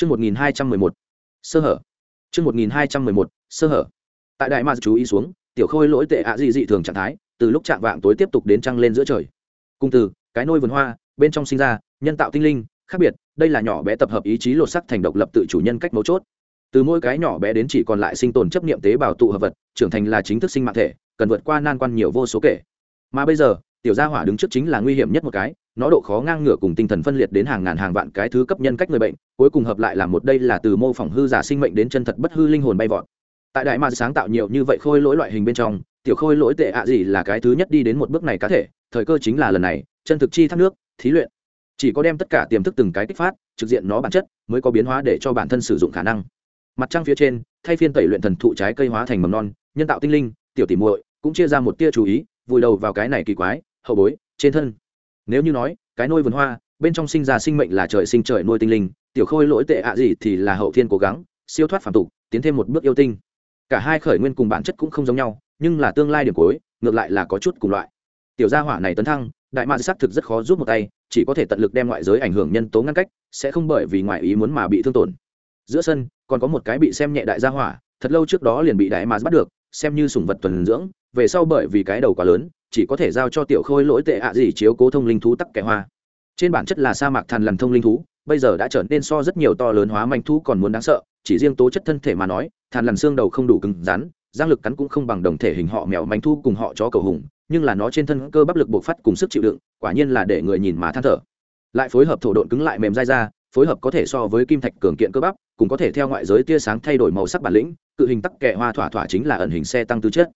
Chương 1211. Sơ hở. Chương 1211. Sơ hở. Tại đại ma chú ý xuống, tiểu khôi lỗi tệ ạ dị dị thường trạng thái, từ lúc chạm vạng tối tiếp tục đến trăng lên giữa trời. Cung từ, cái nôi vườn hoa, bên trong sinh ra, nhân tạo tinh linh, khác biệt, đây là nhỏ bé tập hợp ý chí lột sắc thành độc lập tự chủ nhân cách mấu chốt. Từ mỗi cái nhỏ bé đến chỉ còn lại sinh tồn chấp niệm tế bào tụ hợp vật, trưởng thành là chính thức sinh mạng thể, cần vượt qua nan quan nhiều vô số kể. Mà bây giờ, tiểu gia hỏa đứng trước chính là nguy hiểm nhất một cái nó độ khó ngang ngửa cùng tinh thần phân liệt đến hàng ngàn hàng vạn cái thứ cấp nhân cách người bệnh cuối cùng hợp lại là một đây là từ mô phỏng hư giả sinh mệnh đến chân thật bất hư linh hồn bay vọt. Tại đại ma sáng tạo nhiều như vậy khôi lỗi loại hình bên trong, tiểu khôi lỗi tệ ạ gì là cái thứ nhất đi đến một bước này cá thể, thời cơ chính là lần này, chân thực chi thác nước, thí luyện. Chỉ có đem tất cả tiềm thức từng cái kích phát, trực diện nó bản chất, mới có biến hóa để cho bản thân sử dụng khả năng. Mặt trăng phía trên, thay phiên tẩy luyện thần thụ trái cây hóa thành mầm non, nhân tạo tinh linh, tiểu tỉ muội cũng chia ra một tia chú ý, vùi đầu vào cái này kỳ quái, hậu bối, trên thân. Nếu như nói, cái nôi vườn hoa, bên trong sinh ra sinh mệnh là trời sinh trời nuôi tinh linh tiểu khôi lỗi tệ ạ gì thì là hậu thiên cố gắng, siêu thoát phản tục, tiến thêm một bước yêu tinh. Cả hai khởi nguyên cùng bản chất cũng không giống nhau, nhưng là tương lai điểm cuối, ngược lại là có chút cùng loại. Tiểu gia hỏa này tấn thăng, đại mạn xác thực rất khó rút một tay, chỉ có thể tận lực đem ngoại giới ảnh hưởng nhân tố ngăn cách, sẽ không bởi vì ngoại ý muốn mà bị thương tổn. Giữa sân, còn có một cái bị xem nhẹ đại gia hỏa, thật lâu trước đó liền bị đại mạn bắt được, xem như sủng vật tuần dưỡng, về sau bởi vì cái đầu quá lớn, chỉ có thể giao cho tiểu khôi lỗi tệ ạ gì chiếu cố thông linh thú tắc kẻ hoa. Trên bản chất là sa mạc thằn lằn thông linh thú bây giờ đã trở nên so rất nhiều to lớn hóa manh thú còn muốn đáng sợ, chỉ riêng tố chất thân thể mà nói, thàn lằn xương đầu không đủ cứng rắn, giang lực cắn cũng không bằng đồng thể hình họ mèo manh thu cùng họ chó cầu hùng, nhưng là nó trên thân cơ bắp lực bộc phát cùng sức chịu đựng, quả nhiên là để người nhìn mà than thở. Lại phối hợp thổ độn cứng lại mềm dai ra, phối hợp có thể so với kim thạch cường kiện cơ bắp cũng có thể theo ngoại giới tia sáng thay đổi màu sắc bản lĩnh, cự hình tắc kẹ hoa thỏa thỏa chính là ẩn hình xe tăng tư chất.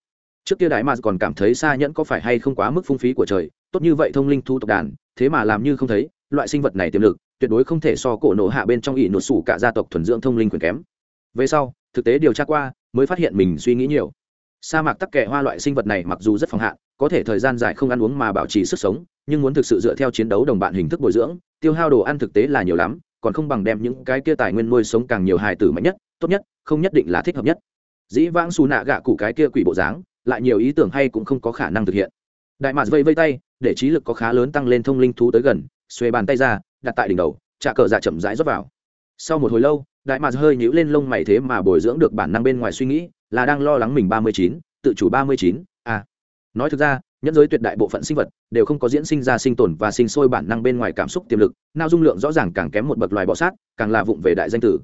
Trước kia đại mà còn cảm thấy xa nhẫn có phải hay không quá mức phung phí của trời, tốt như vậy thông linh thu tộc đàn, thế mà làm như không thấy, loại sinh vật này tiềm lực tuyệt đối không thể so cổ nổ hạ bên trong ỷ nổ sủ cả gia tộc thuần dưỡng thông linh quyền kém. Về sau, thực tế điều tra qua, mới phát hiện mình suy nghĩ nhiều. Sa mạc tắc kẻ hoa loại sinh vật này mặc dù rất phòng hạn có thể thời gian dài không ăn uống mà bảo trì sức sống, nhưng muốn thực sự dựa theo chiến đấu đồng bạn hình thức bồi dưỡng, tiêu hao đồ ăn thực tế là nhiều lắm, còn không bằng đem những cái kia tài nguyên nuôi sống càng nhiều hài tử mạnh nhất, tốt nhất, không nhất định là thích hợp nhất. Dĩ vãng xù nạ gạ cụ cái kia quỷ bộ dáng, lại nhiều ý tưởng hay cũng không có khả năng thực hiện. Đại mạc vây vây tay, để trí lực có khá lớn tăng lên thông linh thú tới gần xuê bàn tay ra đặt tại đỉnh đầu trà cờ dạ chậm rãi rót vào. Sau một hồi lâu, đại mạc hơi nhíu lên lông mày thế mà bồi dưỡng được bản năng bên ngoài suy nghĩ, là đang lo lắng mình ba mươi chín, tự chủ ba mươi chín à. Nói thực ra nhân giới tuyệt đại bộ phận sinh vật đều không có diễn sinh ra sinh tồn và sinh sôi bản năng bên ngoài cảm xúc tiềm lực nao dung lượng rõ ràng càng kém một bậc loài bọ sát, càng là vụng về đại danh tử.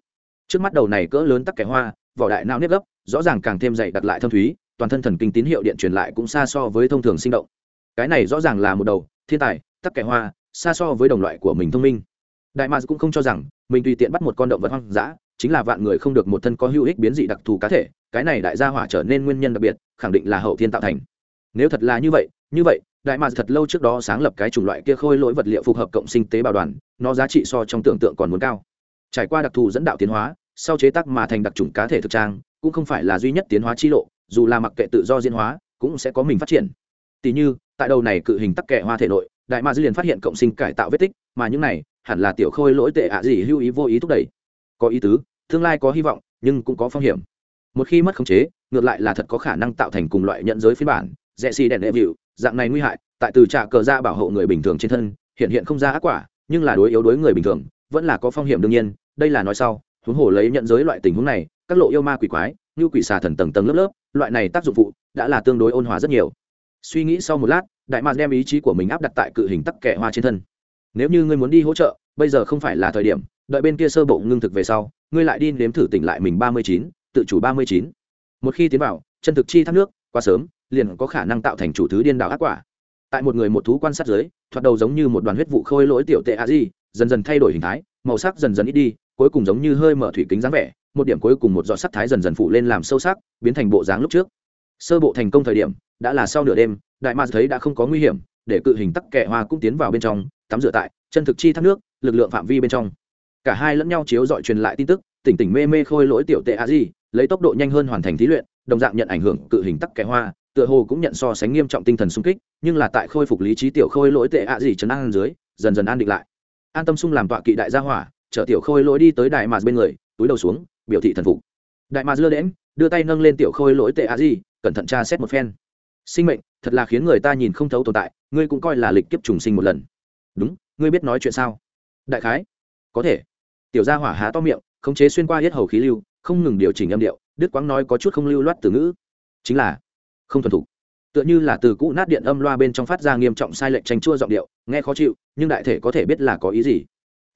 Trước mắt đầu này cỡ lớn tắc kẻ hoa, vỏ đại nao nếp gấp, rõ ràng càng thêm dày đặt lại thâm thúy, toàn thân thần kinh tín hiệu điện truyền lại cũng xa so với thông thường sinh động. Cái này rõ ràng là một đầu, thiên tài, tắc kẻ hoa xa so với đồng loại của mình thông minh. Đại mads cũng không cho rằng mình tùy tiện bắt một con động vật hoang dã, chính là vạn người không được một thân có hữu ích biến dị đặc thù cá thể, cái này đại gia hỏa trở nên nguyên nhân đặc biệt, khẳng định là hậu thiên tạo thành. Nếu thật là như vậy như vậy, đại mads thật lâu trước đó sáng lập cái chủng loại kia khôi lỗi vật liệu phù hợp cộng sinh tế bào đoàn, nó giá trị so trong tưởng tượng còn muốn cao. Trải qua đặc thù dẫn đạo tiến hóa, sau chế tác mà thành đặc trùng cá thể thực trang, cũng không phải là duy nhất tiến hóa chi lộ, dù là mặc kệ tự do diễn hóa, cũng sẽ có mình phát triển. Tỷ như, tại đầu này cự hình tắc kẻ hoa thể nội đại ma dư liền phát hiện cộng sinh cải tạo vết tích, mà những này hẳn là tiểu khôi lỗi tệ ạ gì hưu ý vô ý thúc đẩy. Có ý tứ, tương lai có hy vọng, nhưng cũng có phong hiểm. Một khi mất khống chế, ngược lại là thật có khả năng tạo thành cùng loại nhận giới phiên bản rẽ xì đèn đệ vịu, dạng này nguy hại, tại từ trà cờ ra bảo hộ người bình thường trên thân, hiện hiện không ra ác quả, nhưng là đối yếu đối người bình thường, vẫn là có phong hiểm đương nhiên, đây là nói sau, huống hồ lấy nhận giới loại tình huống này, các lộ yêu ma quỷ quái, như quỷ xà thần tầng tầng lớp lớp, loại này tác dụng phụ, đã là tương đối ôn hòa rất nhiều suy nghĩ sau một lát, đại mạc đem ý chí của mình áp đặt tại cự hình tắc kẻ hoa trên thân. Nếu như ngươi muốn đi hỗ trợ, bây giờ không phải là thời điểm, đợi bên kia sơ bộ ngưng thực về sau, ngươi lại đi nếm thử tỉnh lại mình ba mươi chín, tự chủ ba mươi chín. Một khi tiến vào, chân thực chi thác nước, quá sớm, liền có khả năng tạo thành chủ thứ điên đảo ác quả. Tại một người một thú quan sát dưới, thoạt đầu giống như một đoàn huyết vụ khôi lỗi tiểu tệ a di, dần dần thay đổi hình thái, màu sắc dần dần ít đi, cuối cùng giống như hơi mở thủy kính dáng vẻ, một điểm cuối cùng một giọt sắc thái dần dần phụ lên làm sâu sắc, biến thành bộ dáng lúc trước sơ bộ thành công thời điểm, đã là sau nửa đêm, đại ma thấy đã không có nguy hiểm, để cự hình tắc kẻ hoa cũng tiến vào bên trong, tắm rửa tại chân thực chi thác nước, lực lượng phạm vi bên trong. Cả hai lẫn nhau chiếu dọi truyền lại tin tức, tỉnh tỉnh mê mê khôi lỗi tiểu tệ a di, lấy tốc độ nhanh hơn hoàn thành thí luyện, đồng dạng nhận ảnh hưởng cự hình tắc kẻ hoa, tựa hồ cũng nhận so sánh nghiêm trọng tinh thần sung kích, nhưng là tại khôi phục lý trí tiểu khôi lỗi tệ a di trấn an dưới, dần dần an định lại. An tâm sung làm tọa kỵ đại gia hỏa, chở tiểu khôi lỗi đi tới đại ma bên người, túi đầu xuống, biểu thị thần phục. Đại ma dưa đễm, đưa tay nâng lên tiểu khôi lỗi tệ a di cẩn thận tra xét một phen. Sinh mệnh, thật là khiến người ta nhìn không thấu tồn tại, ngươi cũng coi là lịch kiếp trùng sinh một lần. Đúng, ngươi biết nói chuyện sao? Đại khái. Có thể. Tiểu gia hỏa há to miệng, khống chế xuyên qua hết hầu khí lưu, không ngừng điều chỉnh âm điệu, đức quáng nói có chút không lưu loát từ ngữ. Chính là, không thuần thục. Tựa như là từ cũ nát điện âm loa bên trong phát ra nghiêm trọng sai lệch tranh chua giọng điệu, nghe khó chịu, nhưng đại thể có thể biết là có ý gì.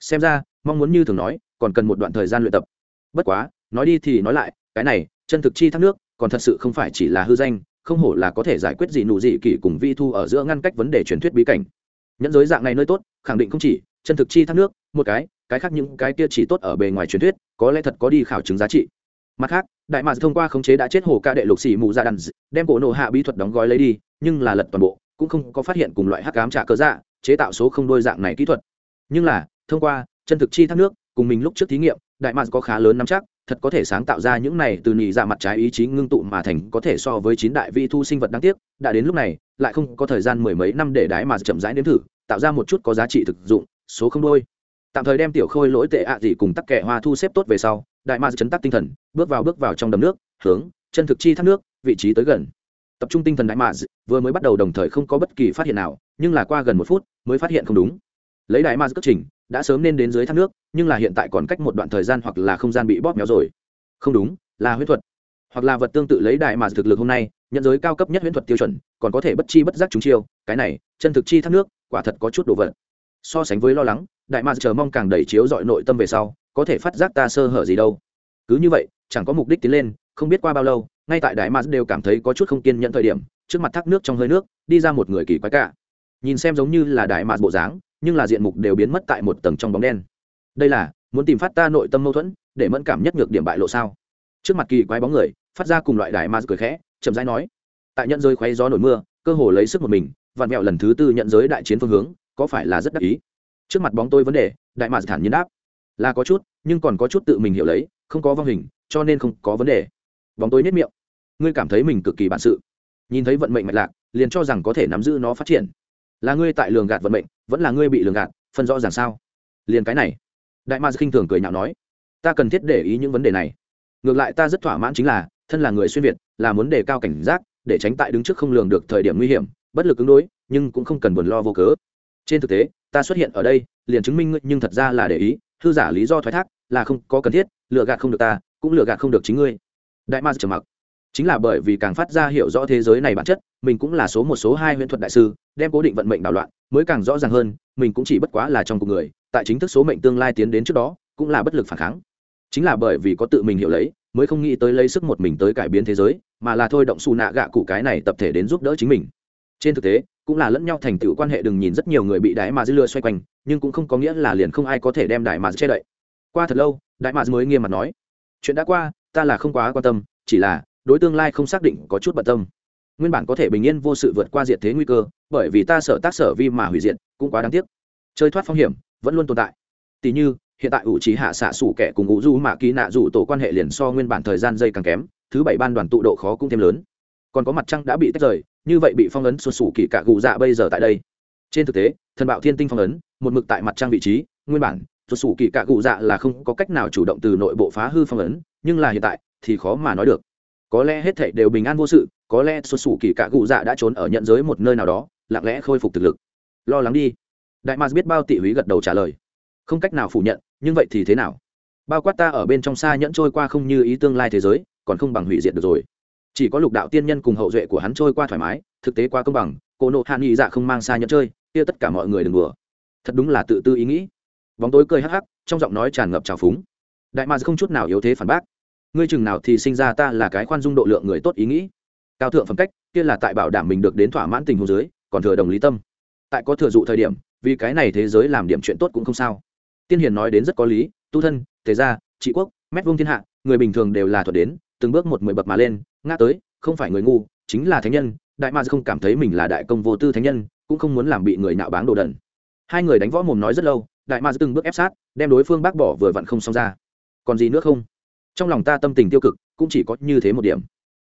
Xem ra, mong muốn như thường nói, còn cần một đoạn thời gian luyện tập. Bất quá, nói đi thì nói lại, cái này, chân thực chi thác nước còn thật sự không phải chỉ là hư danh, không hổ là có thể giải quyết gì nụ gì kỷ cùng vi thu ở giữa ngăn cách vấn đề truyền thuyết bí cảnh. Nhẫn giới dạng này nơi tốt, khẳng định không chỉ, chân thực chi thác nước, một cái cái khác những cái kia chỉ tốt ở bề ngoài truyền thuyết, có lẽ thật có đi khảo chứng giá trị. Mặt khác, đại mạc thông qua khống chế đã chết hồ ca đệ lục xỉ mù ra đàn đem cổ nộ hạ bí thuật đóng gói lấy đi, nhưng là lật toàn bộ, cũng không có phát hiện cùng loại hắc cám trả cớ dạ chế tạo số không đôi dạng này kỹ thuật. Nhưng là, thông qua chân thực chi thác nước, cùng mình lúc trước thí nghiệm, đại mạc có khá lớn nắm chắc thật có thể sáng tạo ra những này từ nhị dạ mặt trái ý chí ngưng tụ mà thành có thể so với chín đại vi thu sinh vật đáng tiếc, đã đến lúc này, lại không có thời gian mười mấy năm để đái mà chậm rãi nếm thử, tạo ra một chút có giá trị thực dụng, số không đôi. Tạm thời đem tiểu khôi lỗi tệ ạ gì cùng tắc kẻ hoa thu xếp tốt về sau, đại ma chấn tắc tinh thần, bước vào bước vào trong đầm nước, hướng, chân thực chi thác nước, vị trí tới gần. Tập trung tinh thần đại ma, vừa mới bắt đầu đồng thời không có bất kỳ phát hiện nào, nhưng là qua gần một phút, mới phát hiện không đúng lấy đại ma cất trình, đã sớm nên đến dưới thác nước, nhưng là hiện tại còn cách một đoạn thời gian hoặc là không gian bị bóp méo rồi. Không đúng, là huyết thuật. Hoặc là vật tương tự lấy đại mà thực lực hôm nay, nhận giới cao cấp nhất huyễn thuật tiêu chuẩn, còn có thể bất chi bất giác chúng chiêu, cái này, chân thực chi thác nước, quả thật có chút đồ vật. So sánh với lo lắng, đại mà chờ mong càng đẩy chiếu dọi nội tâm về sau, có thể phát giác ta sơ hở gì đâu. Cứ như vậy, chẳng có mục đích tiến lên, không biết qua bao lâu, ngay tại đại mà đều cảm thấy có chút không kiên nhẫn thời điểm, trước mặt thác nước trong hơi nước, đi ra một người kỳ quái cả. Nhìn xem giống như là đại mà bộ dáng nhưng là diện mục đều biến mất tại một tầng trong bóng đen. Đây là, muốn tìm phát ta nội tâm mâu thuẫn, để mẫn cảm nhất nhược điểm bại lộ sao? Trước mặt kỳ quái bóng người, phát ra cùng loại đại ma cười khẽ, chậm rãi nói, tại nhận giới khoáy gió nổi mưa, cơ hồ lấy sức một mình vạn mẹo lần thứ tư nhận giới đại chiến phương hướng, có phải là rất đắc ý? Trước mặt bóng tôi vấn đề, đại ma thản nhiên đáp, là có chút, nhưng còn có chút tự mình hiểu lấy, không có vong hình, cho nên không có vấn đề. Bóng tôi nếp miệng, ngươi cảm thấy mình cực kỳ bản sự. Nhìn thấy vận mệnh mạch lạc, liền cho rằng có thể nắm giữ nó phát triển. Là ngươi tại lường gạt vận mệnh vẫn là ngươi bị lường gạt, phân rõ ràng sao? Liền cái này. Đại ma khinh thường cười nhạo nói, ta cần thiết để ý những vấn đề này. Ngược lại ta rất thỏa mãn chính là, thân là người xuyên việt, là muốn đề cao cảnh giác, để tránh tại đứng trước không lường được thời điểm nguy hiểm, bất lực ứng đối, nhưng cũng không cần buồn lo vô cớ. Trên thực tế, ta xuất hiện ở đây, liền chứng minh ngươi, nhưng thật ra là để ý thư giả lý do thoái thác, là không có cần thiết lựa gạt không được ta, cũng lựa gạt không được chính ngươi. Đại ma trầm mặc. Chính là bởi vì càng phát ra hiểu rõ thế giới này bản chất, mình cũng là số một, số hai huyễn thuật đại sư, đem cố định vận mệnh đảo loạn mới càng rõ ràng hơn, mình cũng chỉ bất quá là trong cuộc người, tại chính thức số mệnh tương lai tiến đến trước đó, cũng là bất lực phản kháng. Chính là bởi vì có tự mình hiểu lấy, mới không nghĩ tới lấy sức một mình tới cải biến thế giới, mà là thôi động xù nạ gạ cụ cái này tập thể đến giúp đỡ chính mình. Trên thực tế, cũng là lẫn nhau thành tựu quan hệ đừng nhìn rất nhiều người bị đại mà dư lừa xoay quanh, nhưng cũng không có nghĩa là liền không ai có thể đem đại mà che đậy. Qua thật lâu, đại mà mới nghiêm mặt nói, chuyện đã qua, ta là không quá quan tâm, chỉ là đối tương lai không xác định có chút bận tâm nguyên bản có thể bình yên vô sự vượt qua diệt thế nguy cơ, bởi vì ta sợ tác sở vi mà hủy diệt, cũng quá đáng tiếc. Chơi thoát phong hiểm, vẫn luôn tồn tại. Tỷ như, hiện tại ủ trí hạ xạ sủ kẻ cùng ngũ du mạ ký nạ dù tổ quan hệ liền so nguyên bản thời gian dây càng kém, thứ bảy ban đoàn tụ độ khó cũng thêm lớn. Còn có mặt trăng đã bị tách rời, như vậy bị phong ấn xuất sủ kỳ cả gù dạ bây giờ tại đây. Trên thực tế, thần bạo thiên tinh phong ấn, một mực tại mặt trăng vị trí, nguyên bản xuất sủ kỳ cả gù dạ là không có cách nào chủ động từ nội bộ phá hư phong ấn, nhưng là hiện tại thì khó mà nói được có lẽ hết thảy đều bình an vô sự, có lẽ xuất sủ kỳ cả cụ dạ đã trốn ở nhận giới một nơi nào đó, lặng lẽ khôi phục thực lực. Lo lắng đi. Đại mars biết bao tị húy gật đầu trả lời. Không cách nào phủ nhận, nhưng vậy thì thế nào? Bao quát ta ở bên trong xa nhẫn trôi qua không như ý tương lai thế giới, còn không bằng hủy diệt được rồi. Chỉ có lục đạo tiên nhân cùng hậu duệ của hắn trôi qua thoải mái, thực tế qua công bằng cô nộ hạ nghị dạ không mang xa nhẫn chơi, kia tất cả mọi người đừng đùa. Thật đúng là tự tư ý nghĩ. Bóng tối cười hắc hắc, trong giọng nói tràn ngập trào phúng. Đại mà không chút nào yếu thế phản bác ngươi chừng nào thì sinh ra ta là cái khoan dung độ lượng người tốt ý nghĩ. Cao thượng phẩm cách, kia là tại bảo đảm mình được đến thỏa mãn tình hồ dưới, còn thừa đồng lý tâm. Tại có thừa dụ thời điểm, vì cái này thế giới làm điểm chuyện tốt cũng không sao. Tiên hiền nói đến rất có lý, tu thân thế gia, trị quốc, mét vông thiên hạ, người bình thường đều là thuật đến, từng bước một mười bậc mà lên, ngã tới, không phải người ngu, chính là thánh nhân, đại ma không cảm thấy mình là đại công vô tư thánh nhân, cũng không muốn làm bị người nạo báng đồ đần. Hai người đánh võ mồm nói rất lâu, đại ma từng bước ép sát, đem đối phương bác bỏ vừa vặn không xong ra. Còn gì nữa không? Trong lòng ta tâm tình tiêu cực, cũng chỉ có như thế một điểm.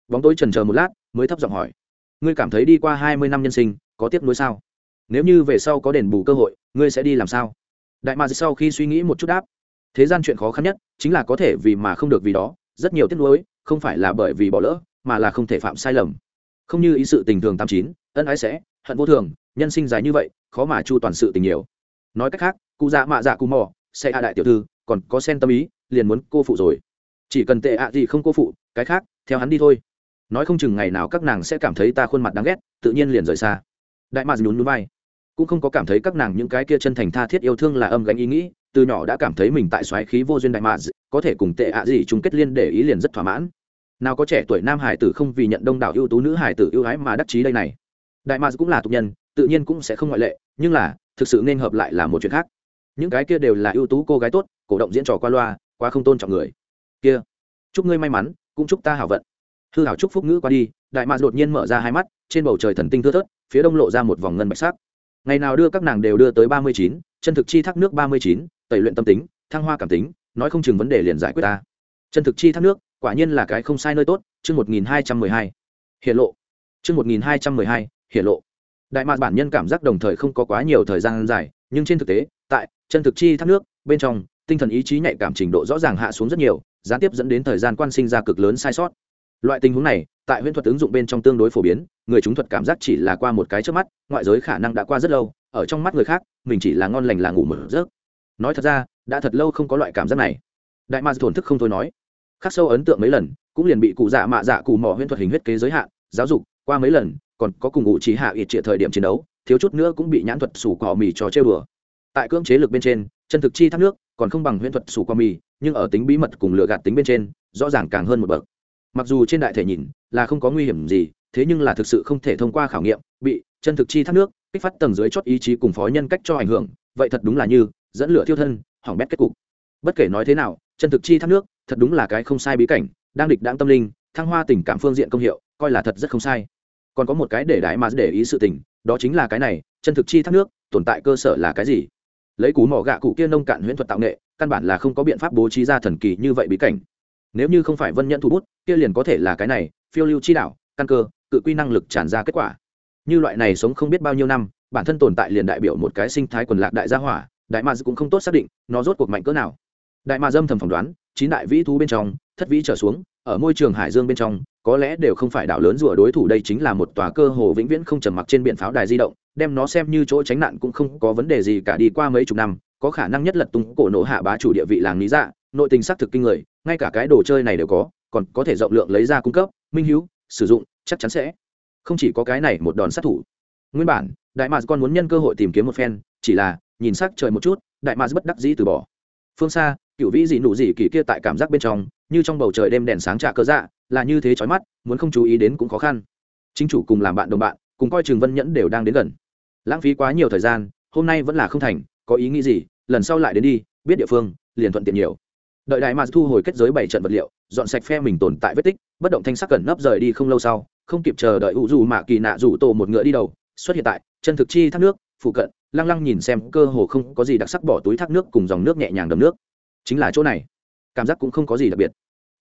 Bóng tối trần chờ một lát, mới thấp giọng hỏi. Ngươi cảm thấy đi qua hai mươi năm nhân sinh, có tiếc nuối sao? Nếu như về sau có đền bù cơ hội, ngươi sẽ đi làm sao? Đại ma sau khi suy nghĩ một chút đáp. Thế gian chuyện khó khăn nhất, chính là có thể vì mà không được vì đó, rất nhiều tiếc nuối, không phải là bởi vì bỏ lỡ, mà là không thể phạm sai lầm. Không như ý sự tình thường tám chín, ân ái sẽ, hận vô thường, nhân sinh dài như vậy, khó mà chu toàn sự tình nhiều. Nói cách khác, cụ dạ mạ dạ cụ mò, sẽ hạ đại tiểu thư, còn có sen tâm ý, liền muốn cô phụ rồi chỉ cần tệ ạ gì không cô phụ, cái khác, theo hắn đi thôi. Nói không chừng ngày nào các nàng sẽ cảm thấy ta khuôn mặt đáng ghét, tự nhiên liền rời xa. Đại mạc nhún núi vai. Cũng không có cảm thấy các nàng những cái kia chân thành tha thiết yêu thương là âm gánh ý nghĩ, từ nhỏ đã cảm thấy mình tại xoáy khí vô duyên đại mạc có thể cùng tệ ạ gì chung kết liên để ý liền rất thỏa mãn. Nào có trẻ tuổi nam hải tử không vì nhận đông đảo ưu tú nữ hải tử ưu ái mà đắc chí đây này. Đại mạc cũng là tục nhân, tự nhiên cũng sẽ không ngoại lệ, nhưng là, thực sự nên hợp lại là một chuyện khác. Những cái kia đều là ưu tú cô gái tốt, cổ động diễn trò qua loa, quá không tôn trọng người kia, chúc ngươi may mắn, cũng chúc ta hảo vận. Hư hảo chúc phúc ngữ qua đi, đại mạc đột nhiên mở ra hai mắt, trên bầu trời thần tinh thưa thớt, phía đông lộ ra một vòng ngân bạch sắc. Ngày nào đưa các nàng đều đưa tới ba mươi chín, chân thực chi thác nước ba mươi chín, tẩy luyện tâm tính, thăng hoa cảm tính, nói không chừng vấn đề liền giải quyết ta. Chân thực chi thác nước, quả nhiên là cái không sai nơi tốt, chương một nghìn hai trăm mười hai. Hiện lộ. Chương một nghìn hai trăm mười hai hiện lộ. Đại mạc bản nhân cảm giác đồng thời không có quá nhiều thời gian dài, nhưng trên thực tế, tại chân thực chi thác nước, bên trong, tinh thần ý chí nhạy cảm trình độ rõ ràng hạ xuống rất nhiều gián tiếp dẫn đến thời gian quan sinh ra cực lớn sai sót. Loại tình huống này, tại huyễn thuật ứng dụng bên trong tương đối phổ biến, người chúng thuật cảm giác chỉ là qua một cái trước mắt, ngoại giới khả năng đã qua rất lâu, ở trong mắt người khác, mình chỉ là ngon lành là ngủ mở rớt nói thật ra, đã thật lâu không có loại cảm giác này. Đại ma thổn thức không thôi nói. Khắc sâu ấn tượng mấy lần, cũng liền bị cụ dạ mạ dạ cụ mỏ huyễn thuật hình huyết kế giới hạn, giáo dục, qua mấy lần, còn có cùng ngụ trí hạ ít trịa thời điểm chiến đấu, thiếu chút nữa cũng bị nhãn thuật sủ cỏ mì cho chơi đùa. Tại cưỡng chế lực bên trên chân thực chi thác nước, còn không bằng huyễn thuật sủ qua mì, nhưng ở tính bí mật cùng lựa gạt tính bên trên, rõ ràng càng hơn một bậc. Mặc dù trên đại thể nhìn là không có nguy hiểm gì, thế nhưng là thực sự không thể thông qua khảo nghiệm, bị chân thực chi thác nước kích phát tầng dưới chót ý chí cùng phó nhân cách cho ảnh hưởng, vậy thật đúng là như dẫn lửa thiêu thân, hỏng bét kết cục. Bất kể nói thế nào, chân thực chi thác nước thật đúng là cái không sai bí cảnh, đang địch đáng tâm linh, thăng hoa tình cảm phương diện công hiệu, coi là thật rất không sai. Còn có một cái để đại mà để ý sự tình, đó chính là cái này, chân thực chi thác nước tồn tại cơ sở là cái gì? Lấy cú mỏ gạ cụ kia nông cạn huyễn thuật tạo nghệ, căn bản là không có biện pháp bố trí ra thần kỳ như vậy bí cảnh. Nếu như không phải vân nhận thu bút, kia liền có thể là cái này, phiêu lưu chi đạo, căn cơ, cự quy năng lực tràn ra kết quả. Như loại này sống không biết bao nhiêu năm, bản thân tồn tại liền đại biểu một cái sinh thái quần lạc đại gia hỏa, đại ma cũng không tốt xác định nó rốt cuộc mạnh cỡ nào. Đại ma dâm thầm phỏng đoán, chín đại vĩ thú bên trong, thất vĩ trở xuống, ở môi trường hải dương bên trong, có lẽ đều không phải đảo lớn rùa đối thủ, đây chính là một tòa cơ hồ vĩnh viễn không trầm mặc trên biển pháo đài di động đem nó xem như chỗ tránh nạn cũng không có vấn đề gì cả đi qua mấy chục năm, có khả năng nhất lật tung cổ nổ hạ bá chủ địa vị làng lý dạ nội tình xác thực kinh người, ngay cả cái đồ chơi này đều có, còn có thể rộng lượng lấy ra cung cấp, minh hữu sử dụng, chắc chắn sẽ. Không chỉ có cái này một đòn sát thủ. Nguyên bản, đại mạc còn muốn nhân cơ hội tìm kiếm một phen, chỉ là, nhìn sắc trời một chút, đại mạc bất đắc dĩ từ bỏ. Phương xa cựu vĩ dị nụ dị kỳ kia tại cảm giác bên trong, như trong bầu trời đêm đèn sáng trạ cơ dạ là như thế chói mắt, muốn không chú ý đến cũng khó khăn. Chính chủ cùng làm bạn đồng bạn, cùng coi trường vân nhẫn đều đang đến gần lãng phí quá nhiều thời gian, hôm nay vẫn là không thành, có ý nghĩ gì, lần sau lại đến đi, biết địa phương, liền thuận tiện nhiều. Đợi đại mạc thu hồi kết giới bảy trận vật liệu, dọn sạch phe mình tồn tại vết tích, bất động thanh sắc cẩn nấp rời đi không lâu sau, không kịp chờ đợi ủ dù mạ kỳ nạ rủ tổ một ngựa đi đầu, xuất hiện tại chân thực chi thác nước, phụ cận, lăng lăng nhìn xem cơ hồ không có gì đặc sắc bỏ túi thác nước cùng dòng nước nhẹ nhàng đầm nước. Chính là chỗ này, cảm giác cũng không có gì đặc biệt.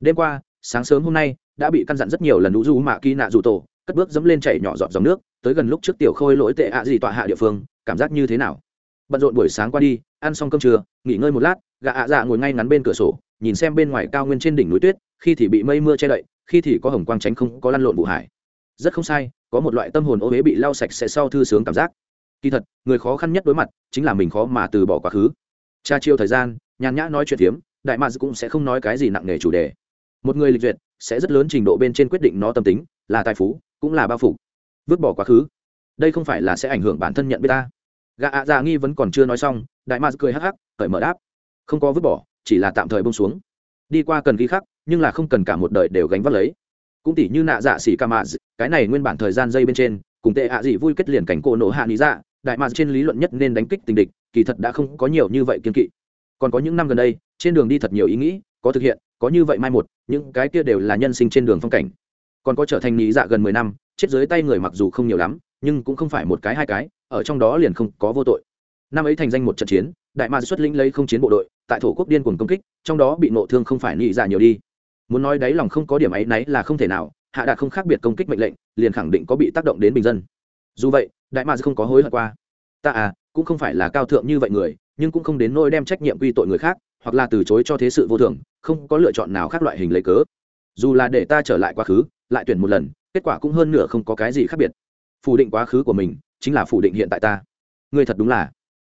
Đêm qua, sáng sớm hôm nay, đã bị căn dặn rất nhiều lần ủ dù mạ kỳ nạ rủ tổ, cất bước dẫm lên chảy nhỏ giọt dòng nước tới gần lúc trước tiểu khôi lỗi tệ ạ gì tọa hạ địa phương, cảm giác như thế nào? Bận rộn buổi sáng qua đi, ăn xong cơm trưa, nghỉ ngơi một lát, gã ạ dạ ngồi ngay ngắn bên cửa sổ, nhìn xem bên ngoài cao nguyên trên đỉnh núi tuyết, khi thì bị mây mưa che đậy, khi thì có hồng quang tránh không, có lăn lộn vụ hải. Rất không sai, có một loại tâm hồn ô huế bị lau sạch sẽ sau thư sướng cảm giác. Kỳ thật, người khó khăn nhất đối mặt, chính là mình khó mà từ bỏ quá khứ. Cha chiêu thời gian, nhàn nhã nói chuyện phiếm, đại mads cũng sẽ không nói cái gì nặng nề chủ đề. Một người lịch duyệt, sẽ rất lớn trình độ bên trên quyết định nó tâm tính, là tài phú, cũng là bao phủ vứt bỏ quá khứ. Đây không phải là sẽ ảnh hưởng bản thân nhận biết ta. Gã ạ già nghi vẫn còn chưa nói xong, đại ma cười hắc hắc, cởi mở đáp. Không có vứt bỏ, chỉ là tạm thời bông xuống. Đi qua cần ghi khắc, nhưng là không cần cả một đời đều gánh vác lấy. Cũng tỉ như nạ dạ xỉ ca mạ cái này nguyên bản thời gian dây bên trên, cùng tệ ạ à gì vui kết liền cảnh cổ nổ hạ lý dạ đại mạ trên lý luận nhất nên đánh kích tình địch, kỳ thật đã không có nhiều như vậy kiên kỵ. Còn có những năm gần đây, trên đường đi thật nhiều ý nghĩ, có thực hiện, có như vậy mai một, những cái kia đều là nhân sinh trên đường phong cảnh còn có trở thành nhị dạ gần mười năm, chết dưới tay người mặc dù không nhiều lắm, nhưng cũng không phải một cái hai cái, ở trong đó liền không có vô tội. Năm ấy thành danh một trận chiến, đại ma xuất lĩnh lấy không chiến bộ đội, tại thổ quốc điên cuồng công kích, trong đó bị nộ thương không phải nhị dạ nhiều đi. Muốn nói đáy lòng không có điểm ấy nấy là không thể nào, hạ đạt không khác biệt công kích mệnh lệnh, liền khẳng định có bị tác động đến bình dân. Dù vậy, đại ma không có hối hận qua. Ta à cũng không phải là cao thượng như vậy người, nhưng cũng không đến nỗi đem trách nhiệm quy tội người khác, hoặc là từ chối cho thế sự vô thường, không có lựa chọn nào khác loại hình lấy cớ dù là để ta trở lại quá khứ, lại tuyển một lần, kết quả cũng hơn nửa không có cái gì khác biệt. Phủ định quá khứ của mình chính là phủ định hiện tại ta. Người thật đúng là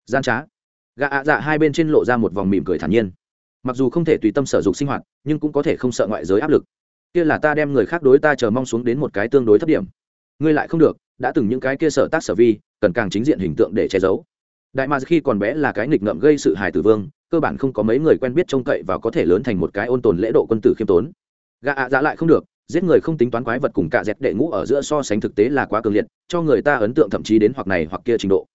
gian trá. Gạ ạ dạ hai bên trên lộ ra một vòng mỉm cười thản nhiên. Mặc dù không thể tùy tâm sở dục sinh hoạt, nhưng cũng có thể không sợ ngoại giới áp lực. Kia là ta đem người khác đối ta chờ mong xuống đến một cái tương đối thấp điểm. Ngươi lại không được, đã từng những cái kia sở tác sở vi, cần càng chính diện hình tượng để che giấu. Đại ma khi còn bé là cái nghịch ngợm gây sự hài tử vương, cơ bản không có mấy người quen biết trông cậy và có thể lớn thành một cái ôn tồn lễ độ quân tử khiêm tốn gạ ạ dạ lại không được, giết người không tính toán quái vật cùng cả dẹp đệ ngũ ở giữa so sánh thực tế là quá cường liệt, cho người ta ấn tượng thậm chí đến hoặc này hoặc kia trình độ.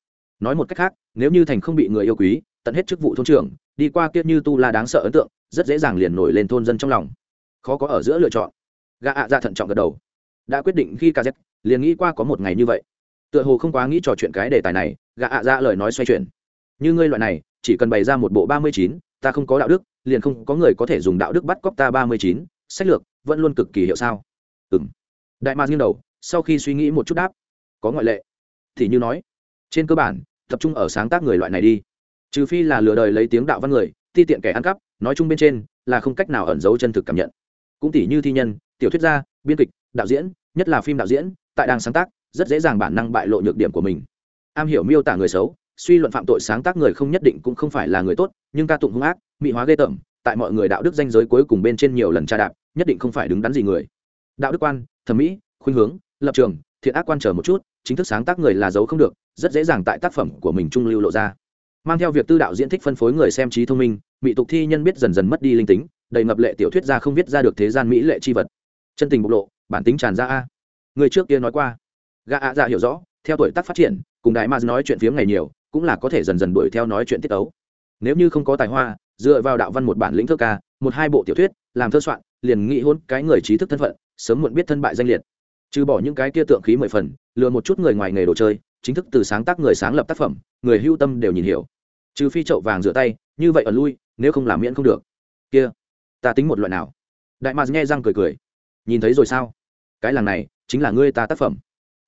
Nói một cách khác, nếu như thành không bị người yêu quý, tận hết chức vụ thôn trưởng, đi qua kia như tu la đáng sợ ấn tượng, rất dễ dàng liền nổi lên thôn dân trong lòng. Khó có ở giữa lựa chọn. Gạ ạ dạ thận trọng gật đầu. Đã quyết định khi kz liền nghĩ qua có một ngày như vậy. Tựa hồ không quá nghĩ trò chuyện cái đề tài này gạ ạ dạ lời nói xoay chuyển. Như ngươi loại này, chỉ cần bày ra một bộ ba mươi chín, ta không có đạo đức, liền không có người có thể dùng đạo đức bắt cóc ta ba mươi chín sách lược, vẫn luôn cực kỳ hiệu sao. Ừ m đại ma nghiêng đầu, sau khi suy nghĩ một chút đáp. Có ngoại lệ. Thì như nói, trên cơ bản, tập trung ở sáng tác người loại này đi. Trừ phi là lừa đời lấy tiếng đạo văn người, ti tiện kẻ ăn cắp, nói chung bên trên, là không cách nào ẩn giấu chân thực cảm nhận. Cũng tỷ như thi nhân, tiểu thuyết gia, biên kịch, đạo diễn, nhất là phim đạo diễn, tại đang sáng tác, rất dễ dàng bản năng bại lộ nhược điểm của mình. Am hiểu miêu tả người xấu, suy luận phạm tội sáng tác người không nhất định cũng không phải là người tốt, nhưng ca tụng hung ác mỹ hóa ghê tởm, tại mọi người đạo đức danh giới cuối cùng bên trên nhiều lần tra đạp nhất định không phải đứng đắn gì người. Đạo đức quan, thẩm mỹ, khuynh hướng, lập trường, thiện ác quan trở một chút, chính thức sáng tác người là giấu không được, rất dễ dàng tại tác phẩm của mình trung lưu lộ ra. Mang theo việc tư đạo diễn thích phân phối người xem trí thông minh, mỹ tục thi nhân biết dần dần mất đi linh tính, đầy ngập lệ tiểu thuyết ra không viết ra được thế gian mỹ lệ chi vật. Chân tình bộc lộ, bản tính tràn ra a. Người trước kia nói qua, gã ạ dạ hiểu rõ, theo tuổi tác phát triển, cùng đại ma nói chuyện phiếm ngày nhiều, cũng là có thể dần dần đuổi theo nói chuyện tiết tấu. Nếu như không có tài hoa, dựa vào đạo văn một bản lĩnh thơ ca, một hai bộ tiểu thuyết, làm thơ soạn liền nghĩ hôn cái người trí thức thân phận, sớm muộn biết thân bại danh liệt. Trừ bỏ những cái kia tượng khí mười phần, lừa một chút người ngoài nghề đồ chơi, chính thức từ sáng tác người sáng lập tác phẩm, người hưu tâm đều nhìn hiểu. Trừ phi chậu vàng rửa tay, như vậy ở lui, nếu không làm miễn không được. Kia, ta tính một loại nào? Đại mạc nghe răng cười cười. Nhìn thấy rồi sao? Cái làng này, chính là ngươi ta tác phẩm.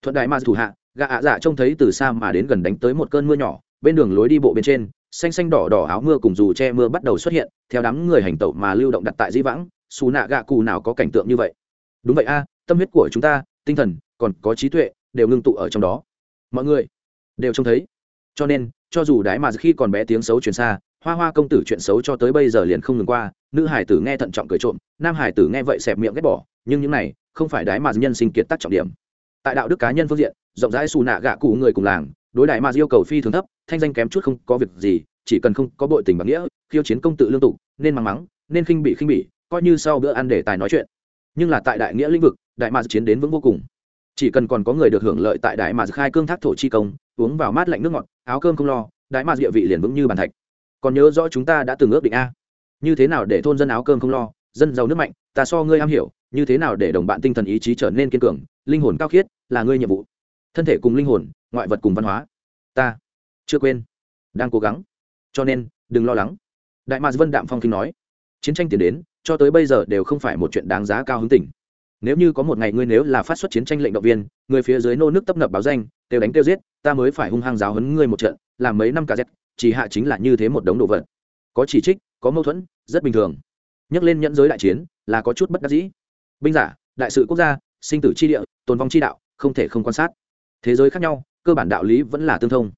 Thuận đại mạc thủ hạ, gã ạ dạ trông thấy từ xa mà đến gần đánh tới một cơn mưa nhỏ, bên đường lối đi bộ bên trên, xanh xanh đỏ đỏ áo mưa cùng dù che mưa bắt đầu xuất hiện, theo đám người hành tẩu mà lưu động đặt tại di vãng xù nạ gạ cụ nào có cảnh tượng như vậy? Đúng vậy a, tâm huyết của chúng ta, tinh thần, còn có trí tuệ, đều ngưng tụ ở trong đó. Mọi người đều trông thấy. Cho nên, cho dù đái mà khi còn bé tiếng xấu truyền xa, hoa hoa công tử chuyện xấu cho tới bây giờ liền không ngừng qua, nữ hải tử nghe thận trọng cười trộm, nam hải tử nghe vậy xẹp miệng ghét bỏ, nhưng những này không phải đái mà nhân sinh kiệt tác trọng điểm. Tại đạo đức cá nhân phương diện, rộng rãi xù nạ gạ cụ người cùng làng, đối đại mà yêu cầu phi thường thấp, thanh danh kém chút không có việc gì, chỉ cần không có bội tình bằng nghĩa, khiêu chiến công tự lương tục, nên mắng mắng, nên khinh bị khinh bị coi như sau bữa ăn để tài nói chuyện. Nhưng là tại đại nghĩa lĩnh vực, đại mạc chiến đến vững vô cùng. Chỉ cần còn có người được hưởng lợi tại đại mạc khai cương thác thổ chi công, uống vào mát lạnh nước ngọt, áo cơm không lo, đại mạc địa vị liền vững như bàn thạch. Còn nhớ rõ chúng ta đã từng ước định a. Như thế nào để thôn dân áo cơm không lo, dân giàu nước mạnh, ta so ngươi am hiểu, như thế nào để đồng bạn tinh thần ý chí trở nên kiên cường, linh hồn cao khiết, là ngươi nhiệm vụ. Thân thể cùng linh hồn, ngoại vật cùng văn hóa. Ta chưa quên, đang cố gắng. Cho nên, đừng lo lắng. Đại mạc vân đạm phong kinh nói, chiến tranh tiến đến cho tới bây giờ đều không phải một chuyện đáng giá cao hứng tỉnh nếu như có một ngày ngươi nếu là phát xuất chiến tranh lệnh động viên, người phía dưới nô nước tấp nập báo danh tiêu đánh tiêu giết, ta mới phải hung hăng giáo hấn ngươi một trận, làm mấy năm cả dép chỉ hạ chính là như thế một đống đồ vật. Có chỉ trích, có mâu thuẫn, rất bình thường. Nhắc lên nhẫn giới đại chiến, là có chút bất đắc dĩ. Binh giả, đại sự quốc gia, sinh tử chi địa, tồn vong chi đạo, không thể không quan sát. Thế giới khác nhau, cơ bản đạo lý vẫn là tương thông.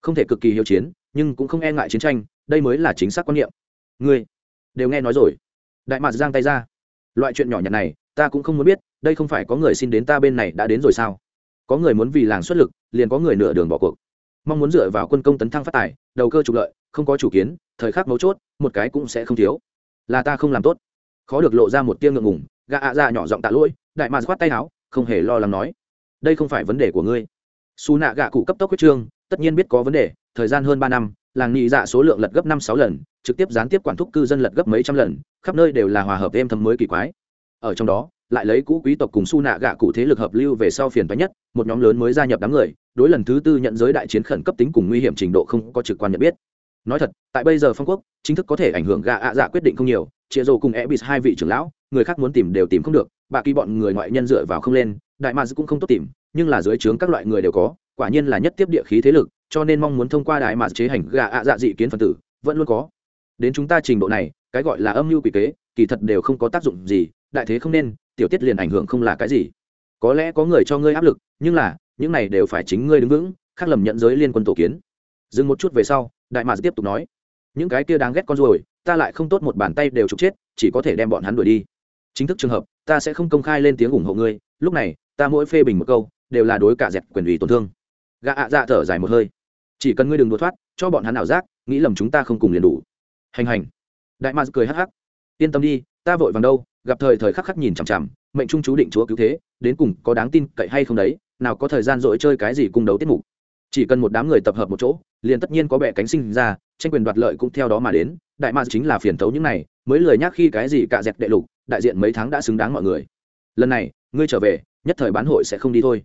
Không thể cực kỳ hiệu chiến, nhưng cũng không e ngại chiến tranh, đây mới là chính xác quan niệm. Ngươi, đều nghe nói rồi đại mạc giang tay ra. Loại chuyện nhỏ nhặt này, ta cũng không muốn biết, đây không phải có người xin đến ta bên này đã đến rồi sao? Có người muốn vì làng xuất lực, liền có người nửa đường bỏ cuộc. Mong muốn dựa vào quân công tấn thăng phát tài, đầu cơ trục lợi, không có chủ kiến, thời khắc mấu chốt, một cái cũng sẽ không thiếu. Là ta không làm tốt. Khó được lộ ra một tiếng ngượng ngùng gạ ạ ra nhỏ giọng tạ lỗi, đại mạc khoát tay áo, không hề lo lắng nói, đây không phải vấn đề của ngươi. Xù nạ gạ cụ cấp tốc quyết trương, tất nhiên biết có vấn đề, thời gian hơn ba năm làng nhị dạ số lượng lật gấp năm sáu lần, trực tiếp gián tiếp quản thúc cư dân lật gấp mấy trăm lần, khắp nơi đều là hòa hợp êm thấm mới kỳ quái. Ở trong đó, lại lấy cũ quý tộc cùng su nạ gạ cụ thế lực hợp lưu về sau phiền toái nhất, một nhóm lớn mới gia nhập đám người, đối lần thứ tư nhận giới đại chiến khẩn cấp tính cùng nguy hiểm trình độ không có trực quan nhận biết. Nói thật, tại bây giờ phong quốc, chính thức có thể ảnh hưởng gạ ạ dạ quyết định không nhiều, chia rồ cùng ebis hai vị trưởng lão, người khác muốn tìm đều tìm không được, bà kỳ bọn người ngoại nhân dựa vào không lên, đại mads cũng không tốt tìm, nhưng là dưới trướng các loại người đều có, quả nhiên là nhất tiếp địa khí thế lực cho nên mong muốn thông qua đại mà chế hành gạ ạ dạ dị kiến phần tử, vẫn luôn có. Đến chúng ta trình độ này, cái gọi là âm mưu quỷ kế, kỳ thật đều không có tác dụng gì, đại thế không nên, tiểu tiết liền ảnh hưởng không là cái gì. Có lẽ có người cho ngươi áp lực, nhưng là, những này đều phải chính ngươi đứng vững, khác lầm nhận giới liên quân tổ kiến. Dừng một chút về sau, đại mà tiếp tục nói. Những cái kia đáng ghét con ruồi, ta lại không tốt một bàn tay đều trục chết, chỉ có thể đem bọn hắn đuổi đi. Chính thức trường hợp, ta sẽ không công khai lên tiếng ủng hộ ngươi, lúc này, ta mỗi phê bình một câu, đều là đối cả dẹp quyền ủy tổn thương. Gạ ạ dạ thở dài một hơi chỉ cần ngươi đừng đột thoát, cho bọn hắn ảo giác, nghĩ lầm chúng ta không cùng liền đủ. Hành hành. Đại mạc cười hắc hắc. Yên tâm đi, ta vội vàng đâu, gặp thời thời khắc khắc nhìn chằm chằm, mệnh trung chú định chúa cứu thế, đến cùng có đáng tin cậy hay không đấy, nào có thời gian dội chơi cái gì cung đấu tiết mục. Chỉ cần một đám người tập hợp một chỗ, liền tất nhiên có bệ cánh sinh ra, tranh quyền đoạt lợi cũng theo đó mà đến, đại mạc chính là phiền thấu những này, mới lười nhắc khi cái gì cạ dẹp đệ lục, đại diện mấy tháng đã xứng đáng mọi người. Lần này, ngươi trở về, nhất thời bán hội sẽ không đi thôi.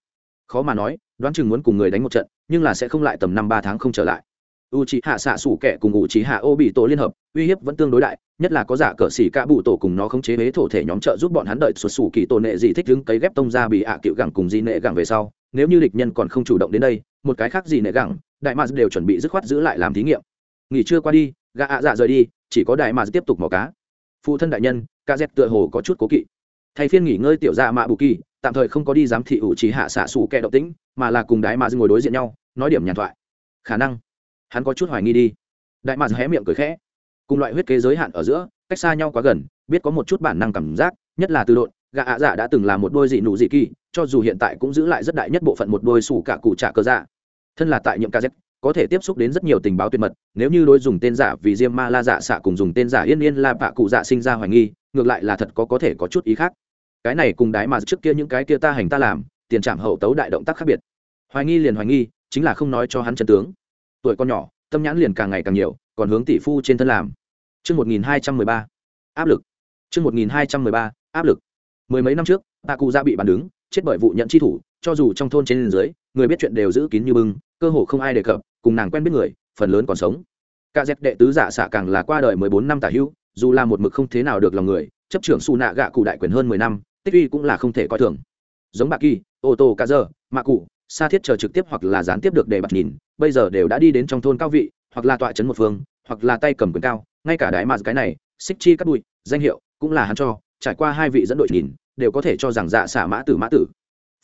Khó mà nói, đoán chừng muốn cùng người đánh một trận nhưng là sẽ không lại tầm năm ba tháng không trở lại. U c hạ xạ sủ kẻ cùng u c hạ ô bị tổ liên hợp, uy hiếp vẫn tương đối đại, nhất là có giả cờ xỉ cả bụ tổ cùng nó khống chế huế thổ thể nhóm trợ giúp bọn hắn đợi xuất xù kỳ tổ nệ gì thích đứng cấy ghép tông ra bị ạ à cựu gẳng cùng di nệ gẳng về sau. Nếu như địch nhân còn không chủ động đến đây, một cái khác gì nệ gẳng, đại mars đều chuẩn bị dứt khoát giữ lại làm thí nghiệm. Nghỉ trưa qua đi, gã ạ dạ rời đi, chỉ có đại mars tiếp tục mò cá. Phụ thân đại nhân ca dép tựa hồ có chút cố kỵ thay phiên nghỉ ngơi tiểu dạ mạ bù kỳ, tạm thời không có đi giám thị ủ trí hạ xạ xù kẻ động tĩnh mà là cùng đại mars ngồi đối diện nhau, nói điểm nhàn thoại. Khả năng. Hắn có chút hoài nghi đi. Đại mars hé miệng cười khẽ. Cùng loại huyết kế giới hạn ở giữa, cách xa nhau quá gần, biết có một chút bản năng cảm giác, nhất là từ độn gạ ạ dạ đã từng là một đôi dị nụ dị kỳ, cho dù hiện tại cũng giữ lại rất đại nhất bộ phận một đôi xù cả cụ trả cơ dạ. Thân là tại nhiệm kz có thể tiếp xúc đến rất nhiều tình báo tuyệt mật, nếu như đối dùng tên giả vì diêm ma la dạ xạ cùng dùng tên giả yên yên la bạ cụ dạ sinh ra hoài nghi, ngược lại là thật có có thể có chút ý khác cái này cùng đái mà trước kia những cái kia ta hành ta làm tiền trạm hậu tấu đại động tác khác biệt hoài nghi liền hoài nghi chính là không nói cho hắn chân tướng tuổi con nhỏ tâm nhãn liền càng ngày càng nhiều còn hướng tỷ phu trên thân làm Chương 1213. Áp lực. Chương 1213. Áp lực. Mười mấy năm trước, ta Cụ ra bị bàn đứng, chết bởi vụ nhận chi thủ, cho dù trong thôn trên dưới, người biết chuyện đều giữ kín như bưng, cơ hồ không ai đề cập, cùng nàng quen biết người, phần lớn còn sống. Cả dẹp đệ tứ giả xạ càng là qua đời 14 năm tả hữu, dù là một mực không thế nào được lòng người, chấp trưởng xù nạ gạ cụ đại quyền hơn 10 năm, tích uy cũng là không thể coi thường. Giống Bạc Kỳ, ô tô cả giờ, mạ cụ, xa thiết chờ trực tiếp hoặc là gián tiếp được để bật nhìn, bây giờ đều đã đi đến trong thôn cao vị, hoặc là tọa trấn một phương, hoặc là tay cầm quyền cao, ngay cả đại mạt cái này xích chi cắt bụi danh hiệu cũng là hắn cho trải qua hai vị dẫn đội nhìn đều có thể cho rằng dạ xả mã tử mã tử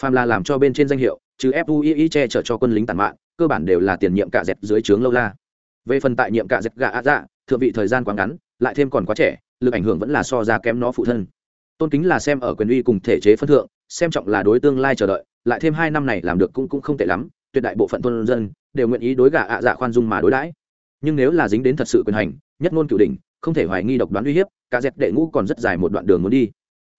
phàm là làm cho bên trên danh hiệu chứ fui che chở cho quân lính tàn mạng cơ bản đều là tiền nhiệm cạ dẹp dưới trướng lâu la về phần tại nhiệm cạ dẹp gạ ạ dạ thượng vị thời gian quá ngắn lại thêm còn quá trẻ lực ảnh hưởng vẫn là so ra kém nó phụ thân. Tôn kính là xem ở quyền uy cùng thể chế phân thượng, xem trọng là đối tương lai chờ đợi, lại thêm hai năm này làm được cũng cũng không tệ lắm, tuyệt đại bộ phận tôn dân đều nguyện ý đối gà ạ dạ khoan dung mà đối đãi. Nhưng nếu là dính đến thật sự quyền hành, nhất ngôn cửu đỉnh, không thể hoài nghi độc đoán uy hiếp, cả dẹp đệ ngũ còn rất dài một đoạn đường muốn đi.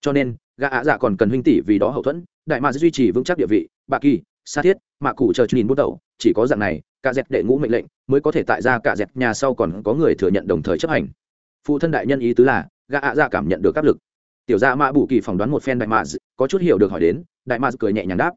Cho nên gà ạ dạ còn cần huynh tỷ vì đó hậu thuẫn, đại mà duy trì vững chắc địa vị bạ kỳ, sa thiết, mạ cụ chờ nhìn bút đầu, chỉ có dạng này, cả dẹp đệ ngũ mệnh lệnh mới có thể tại ra cả dẹp nhà sau còn có người thừa nhận đồng thời chấp hành phụ thân đại nhân ý tứ là, gã ạ dạ cảm nhận được áp lực. Tiểu gia mạ bù kỳ phỏng đoán một phen đại mạc có chút hiểu được hỏi đến, đại mạc cười nhẹ nhàng đáp.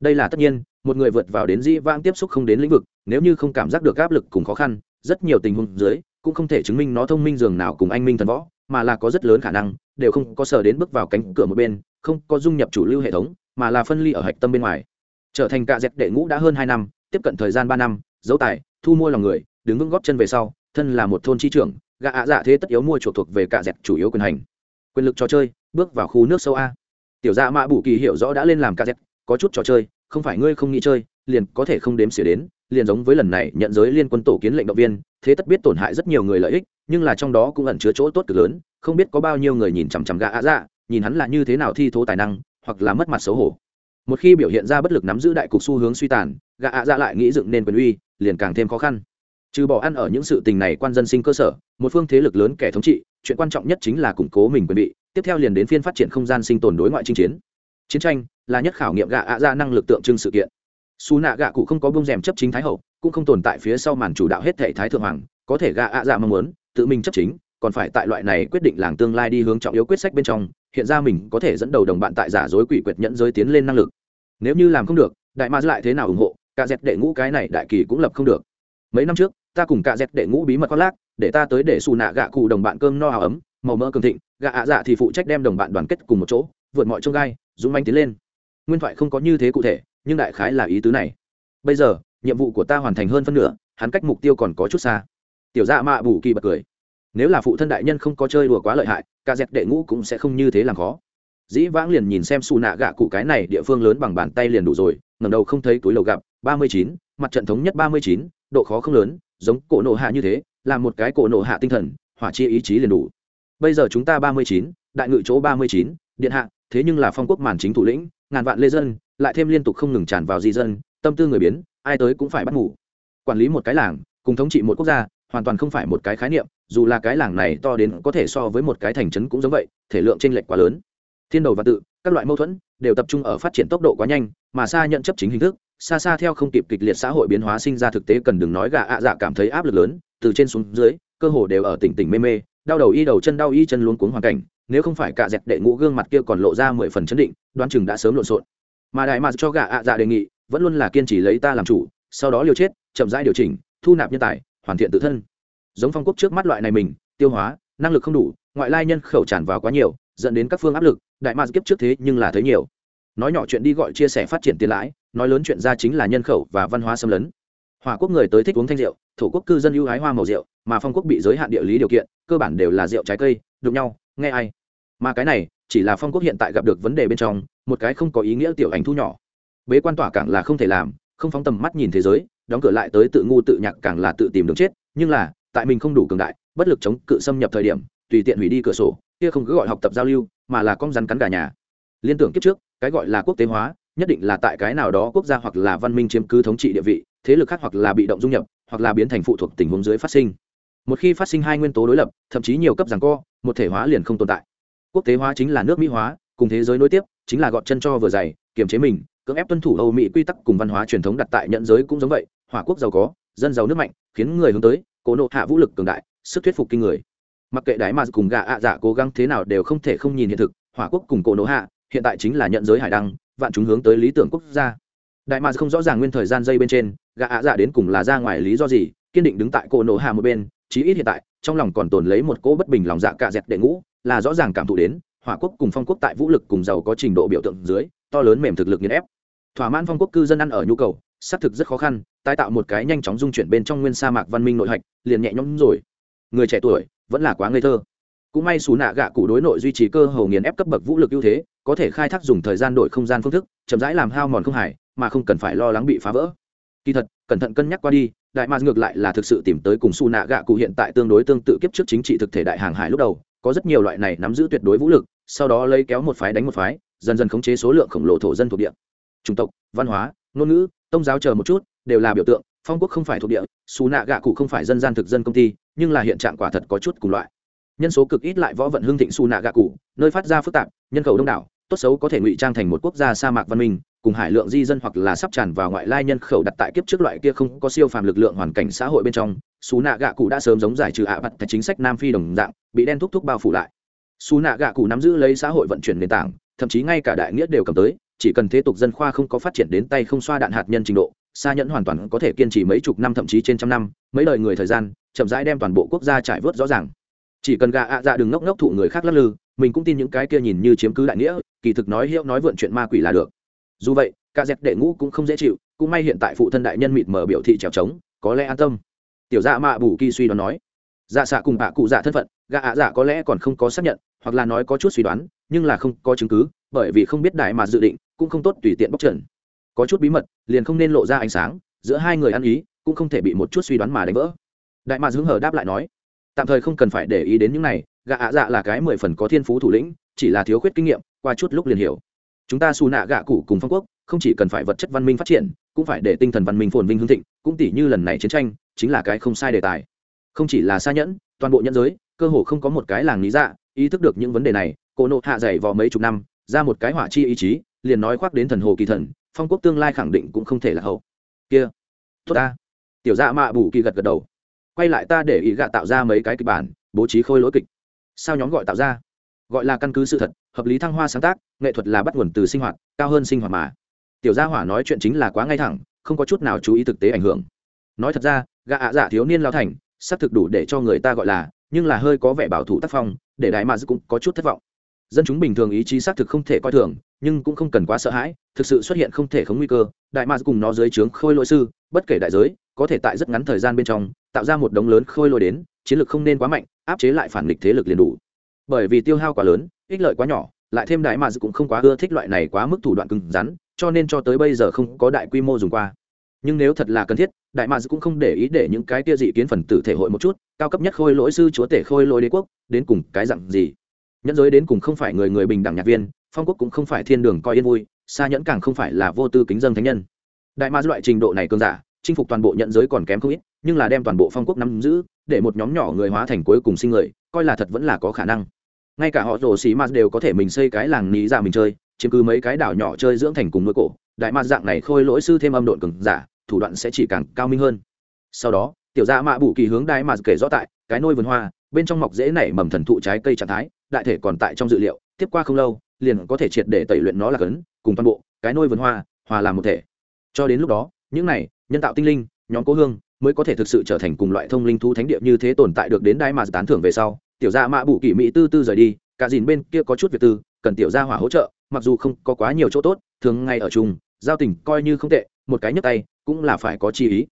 Đây là tất nhiên, một người vượt vào đến dĩ vãng tiếp xúc không đến lĩnh vực, nếu như không cảm giác được áp lực cùng khó khăn, rất nhiều tình huống dưới, cũng không thể chứng minh nó thông minh dường nào cùng anh minh thần võ, mà là có rất lớn khả năng, đều không có sở đến bước vào cánh cửa một bên, không có dung nhập chủ lưu hệ thống, mà là phân ly ở hạch tâm bên ngoài. Trở thành cạ dẹp đệ ngũ đã hơn hai năm, tiếp cận thời gian ba năm, dấu tài, thu mua lòng người, đứng vững góp chân về sau, thân là một thôn chi trưởng gạ ạ dạ thế tất yếu mua chuộc thuộc về cạ dẹp chủ yếu quyền hành. Quyền lực trò chơi, bước vào khu nước sâu a. Tiểu dạ mạ bù kỳ hiểu rõ đã lên làm cạ dẹp có chút trò chơi, không phải ngươi không nghĩ chơi, liền có thể không đếm xỉa đến, liền giống với lần này nhận giới liên quân tổ kiến lệnh động viên, thế tất biết tổn hại rất nhiều người lợi ích, nhưng là trong đó cũng ẩn chứa chỗ tốt cực lớn, không biết có bao nhiêu người nhìn chằm chằm gã ạ dạ nhìn hắn là như thế nào thi thố tài năng, hoặc là mất mặt xấu hổ. Một khi biểu hiện ra bất lực nắm giữ đại cục xu hướng suy tàn, gã ạ dạ lại nghĩ dựng nên quyền uy, liền càng thêm khó khăn trừ bỏ ăn ở những sự tình này quan dân sinh cơ sở, một phương thế lực lớn kẻ thống trị, chuyện quan trọng nhất chính là củng cố mình quyền bị tiếp theo liền đến phiên phát triển không gian sinh tồn đối ngoại chinh chiến. Chiến tranh là nhất khảo nghiệm gạ ạ ra năng lực tượng trưng sự kiện. Xù nạ gạ cụ không có bông rèm chấp chính thái hậu, cũng không tồn tại phía sau màn chủ đạo hết thể thái thượng hoàng, có thể gạ ạ dạ mong muốn, tự mình chấp chính, còn phải tại loại này quyết định làng tương lai đi hướng trọng yếu quyết sách bên trong, hiện ra mình có thể dẫn đầu đồng bạn tại giả dối quỷ quyệt nhẫn giới tiến lên năng lực. Nếu như làm không được, đại ma lại thế nào ủng hộ, cả dẹp đệ ngũ cái này đại kỳ cũng lập không được. Mấy năm trước ta cùng cả dẹt đệ ngũ bí mật khoác lác, để ta tới để xù nạ gạ cụ đồng bạn cơm no hào ấm, màu mỡ cường thịnh, gạ ạ dạ thì phụ trách đem đồng bạn đoàn kết cùng một chỗ, vượt mọi trông gai, dũng manh tiến lên. Nguyên thoại không có như thế cụ thể, nhưng đại khái là ý tứ này. Bây giờ, nhiệm vụ của ta hoàn thành hơn phân nửa, hắn cách mục tiêu còn có chút xa. Tiểu dạ mạ bù kỳ bật cười. Nếu là phụ thân đại nhân không có chơi đùa quá lợi hại ca dẹp đệ ngũ cũng sẽ không như thế làm khó. Dĩ vãng liền nhìn xem xù nạ gạ cụ cái này địa phương lớn bằng bàn tay liền đủ rồi ngầm đầu không thấy túi lầu gặp, ba mươi chín, mặt trận thống nhất ba mươi chín, độ khó không lớn giống cổ nộ hạ như thế, là một cái cổ nộ hạ tinh thần, hỏa chi ý chí liền đủ. Bây giờ chúng ta ba mươi chín, đại ngự chỗ ba mươi chín, điện hạ, thế nhưng là phong quốc màn chính thủ lĩnh, ngàn vạn lê dân, lại thêm liên tục không ngừng tràn vào di dân, tâm tư người biến, ai tới cũng phải bắt ngủ. Quản lý một cái làng, cùng thống trị một quốc gia, hoàn toàn không phải một cái khái niệm, dù là cái làng này to đến có thể so với một cái thành trấn cũng giống vậy, thể lượng chênh lệch quá lớn. Thiên đầu và tự, các loại mâu thuẫn đều tập trung ở phát triển tốc độ quá nhanh, mà xa nhận chấp chính hình thức, xa xa theo không kịp kịch liệt xã hội biến hóa sinh ra thực tế cần đừng nói gà ạ dạ cảm thấy áp lực lớn, từ trên xuống dưới, cơ hồ đều ở tỉnh tỉnh mê mê, đau đầu y đầu chân đau y chân luôn cuống hoàn cảnh, nếu không phải cả dẹp đệ ngũ gương mặt kia còn lộ ra mười phần chấn định, đoán chừng đã sớm lộn xộn. Mà đại mạc cho gà ạ dạ đề nghị, vẫn luôn là kiên trì lấy ta làm chủ, sau đó liều chết, chậm rãi điều chỉnh, thu nạp nhân tài, hoàn thiện tự thân. Giống phong quốc trước mắt loại này mình, tiêu hóa, năng lực không đủ, ngoại lai nhân khẩu tràn vào quá nhiều dẫn đến các phương áp lực, đại mạc kiếp trước thế nhưng là thấy nhiều. Nói nhỏ chuyện đi gọi chia sẻ phát triển tiền lãi, nói lớn chuyện ra chính là nhân khẩu và văn hóa xâm lấn. Hòa quốc người tới thích uống thanh rượu, thổ quốc cư dân ưu ái hoa màu rượu, mà phong quốc bị giới hạn địa lý điều kiện, cơ bản đều là rượu trái cây, đụng nhau, nghe ai. Mà cái này, chỉ là phong quốc hiện tại gặp được vấn đề bên trong, một cái không có ý nghĩa tiểu ảnh thu nhỏ. Bế quan tỏa cảng là không thể làm, không phóng tầm mắt nhìn thế giới, đóng cửa lại tới tự ngu tự nhạc càng là tự tìm đường chết, nhưng là, tại mình không đủ cường đại, bất lực chống cự xâm nhập thời điểm, tùy tiện hủy đi cửa sổ kia không cứ gọi học tập giao lưu, mà là con rắn cắn gà nhà. Liên tưởng kiếp trước, cái gọi là quốc tế hóa, nhất định là tại cái nào đó quốc gia hoặc là văn minh chiếm cứ thống trị địa vị, thế lực khác hoặc là bị động dung nhập, hoặc là biến thành phụ thuộc tình huống dưới phát sinh. Một khi phát sinh hai nguyên tố đối lập, thậm chí nhiều cấp rằng co, một thể hóa liền không tồn tại. Quốc tế hóa chính là nước mỹ hóa, cùng thế giới nối tiếp, chính là gọt chân cho vừa dày, kiềm chế mình, cưỡng ép tuân thủ âu mỹ quy tắc cùng văn hóa truyền thống đặt tại nhận giới cũng giống vậy, hỏa quốc giàu có, dân giàu nước mạnh, khiến người hướng tới, cố nộ hạ vũ lực cường đại, sức thuyết phục kinh người mặc kệ đái mà cùng gạ ạ dạ cố gắng thế nào đều không thể không nhìn hiện thực, hỏa quốc cùng cổ nổ hạ, hiện tại chính là nhận giới hải đăng, vạn chúng hướng tới lý tưởng quốc gia. Đại mà không rõ ràng nguyên thời gian dây bên trên gạ ạ dạ đến cùng là ra ngoài lý do gì, kiên định đứng tại cổ nổ hạ một bên, chí ít hiện tại, trong lòng còn tồn lấy một cỗ bất bình lòng dạ cạ dẹt đệ ngũ, là rõ ràng cảm thụ đến, hỏa quốc cùng phong quốc tại vũ lực cùng giàu có trình độ biểu tượng dưới, to lớn mềm thực lực nghiền ép. Thỏa mãn phong quốc cư dân ăn ở nhu cầu, xác thực rất khó khăn, tái tạo một cái nhanh chóng dung chuyển bên trong nguyên sa mạc văn minh nội hạch, liền nhẹ nhõm rồi. Người trẻ tuổi vẫn là quá ngây thơ. Cũng may xù nạ gạ cụ đối nội duy trì cơ hầu nghiền ép cấp bậc vũ lực ưu thế, có thể khai thác dùng thời gian đổi không gian phương thức, chậm rãi làm hao mòn không hải mà không cần phải lo lắng bị phá vỡ. Kỳ thật, cẩn thận cân nhắc qua đi, đại mạc ngược lại là thực sự tìm tới cùng xù nạ gạ cụ hiện tại tương đối tương tự kiếp trước chính trị thực thể đại hàng hải lúc đầu, có rất nhiều loại này nắm giữ tuyệt đối vũ lực, sau đó lấy kéo một phái đánh một phái, dần dần khống chế số lượng khổng lồ thổ dân thuộc địa. Chủng tộc, văn hóa, ngôn ngữ tôn giáo chờ một chút, đều là biểu tượng phong quốc không phải thuộc địa, xù nạ gạ cụ không phải dân gian thực dân công ty, nhưng là hiện trạng quả thật có chút cùng loại. Nhân số cực ít lại võ vận hương thịnh xù nạ gạ cụ, nơi phát ra phức tạp, nhân khẩu đông đảo, tốt xấu có thể ngụy trang thành một quốc gia sa mạc văn minh, cùng hải lượng di dân hoặc là sắp tràn vào ngoại lai nhân khẩu đặt tại kiếp trước loại kia không có siêu phàm lực lượng hoàn cảnh xã hội bên trong, xù nạ gạ cụ đã sớm giống giải trừ ạ vặt chính sách nam phi đồng dạng, bị đen thúc thúc bao phủ lại. Xù nạ gạ cụ nắm giữ lấy xã hội vận chuyển nền tảng, thậm chí ngay cả đại nghĩa đều cầm tới, chỉ cần thế tục dân khoa không có phát triển đến tay không xoa đạn hạt nhân trình độ xa nhẫn hoàn toàn có thể kiên trì mấy chục năm, thậm chí trên trăm năm, mấy đời người thời gian, chậm rãi đem toàn bộ quốc gia trải vớt rõ ràng. Chỉ cần gà ạ dạ đừng ngốc ngốc thụ người khác lắc lư, mình cũng tin những cái kia nhìn như chiếm cứ đại nghĩa, kỳ thực nói hiệu nói vượn chuyện ma quỷ là được. Dù vậy ca dẹp đệ ngũ cũng không dễ chịu, cũng may hiện tại phụ thân đại nhân mịt mở biểu thị trèo trống, có lẽ an tâm. Tiểu dạ mạ bù kỳ suy đoán nói. Dạ xạ cùng bạ cụ dạ thân phận, gà ạ dạ có lẽ còn không có xác nhận, hoặc là nói có chút suy đoán, nhưng là không có chứng cứ, bởi vì không biết đại mà dự định, cũng không tốt tùy tiện bóc trần có chút bí mật, liền không nên lộ ra ánh sáng, giữa hai người ăn ý, cũng không thể bị một chút suy đoán mà đánh vỡ. Đại mạc hứng hở đáp lại nói, tạm thời không cần phải để ý đến những này, gạ ạ dạ là cái mười phần có thiên phú thủ lĩnh, chỉ là thiếu khuyết kinh nghiệm, qua chút lúc liền hiểu. Chúng ta xù nạ gạ cụ cùng phong quốc, không chỉ cần phải vật chất văn minh phát triển, cũng phải để tinh thần văn minh phồn vinh hương thịnh, cũng tỷ như lần này chiến tranh, chính là cái không sai đề tài. Không chỉ là xa nhẫn, toàn bộ nhân giới, cơ hồ không có một cái làng lý dạ ý thức được những vấn đề này. Cô nộ hạ dày vào mấy chục năm, ra một cái hỏa chi ý chí, liền nói khoác đến thần hồ kỳ thần phong quốc tương lai khẳng định cũng không thể là hậu. Kia, tốt ta. Tiểu dạ mạ bù kỳ gật gật đầu. Quay lại ta để ý gạ tạo ra mấy cái kịch bản, bố trí khôi lỗi kịch. Sao nhóm gọi tạo ra? Gọi là căn cứ sự thật, hợp lý thăng hoa sáng tác, nghệ thuật là bắt nguồn từ sinh hoạt, cao hơn sinh hoạt mà. Tiểu gia hỏa nói chuyện chính là quá ngay thẳng, không có chút nào chú ý thực tế ảnh hưởng. Nói thật ra, gạ ạ dạ thiếu niên lao thành, xác thực đủ để cho người ta gọi là, nhưng là hơi có vẻ bảo thủ tác phong, để đại mà cũng có chút thất vọng dân chúng bình thường ý chí xác thực không thể coi thường, nhưng cũng không cần quá sợ hãi, thực sự xuất hiện không thể khống nguy cơ, đại mads cùng nó dưới trướng khôi lỗi sư, bất kể đại giới, có thể tại rất ngắn thời gian bên trong, tạo ra một đống lớn khôi lỗi đến, chiến lược không nên quá mạnh, áp chế lại phản nghịch thế lực liền đủ. Bởi vì tiêu hao quá lớn, ích lợi quá nhỏ, lại thêm đại mads cũng không quá ưa thích loại này quá mức thủ đoạn cứng rắn, cho nên cho tới bây giờ không có đại quy mô dùng qua. Nhưng nếu thật là cần thiết, đại mads cũng không để ý để những cái tia dị kiến phần tử thể hội một chút, cao cấp nhất khôi lỗi sư chúa tể khôi lỗi đế quốc, đến cùng cái dặn gì? Nhẫn giới đến cùng không phải người người bình đẳng nhạc viên, phong quốc cũng không phải thiên đường coi yên vui, xa nhẫn càng không phải là vô tư kính dân thánh nhân. Đại mads loại trình độ này cơn giả, chinh phục toàn bộ nhận giới còn kém không ít, nhưng là đem toàn bộ phong quốc nắm giữ, để một nhóm nhỏ người hóa thành cuối cùng sinh người, coi là thật vẫn là có khả năng. Ngay cả họ rồ xì ma đều có thể mình xây cái làng ní ra mình chơi, chiếm cứ mấy cái đảo nhỏ chơi dưỡng thành cùng nuôi cổ, đại ma dạng này khôi lỗi sư thêm âm độn cường giả, thủ đoạn sẽ chỉ càng cao minh hơn. Sau đó, tiểu gia mạ bù kỳ hướng đại ma kể rõ tại cái nôi vườn hoa, bên trong mọc dễ nảy mầm thần thụ trái cây trạng thái đại thể còn tại trong dự liệu, tiếp qua không lâu, liền có thể triệt để tẩy luyện nó là cấn, cùng toàn bộ, cái nôi vườn hoa, hòa làm một thể. Cho đến lúc đó, những này, nhân tạo tinh linh, nhóm cố hương, mới có thể thực sự trở thành cùng loại thông linh thú thánh địa như thế tồn tại được đến đai mà tán thưởng về sau. Tiểu gia mạ bù kỷ mỹ tư tư rời đi, cả dìn bên kia có chút việc tư, cần tiểu gia hỏa hỗ trợ, mặc dù không có quá nhiều chỗ tốt, thường ngay ở chung, giao tình coi như không tệ, một cái nhấp tay, cũng là phải có chi ý.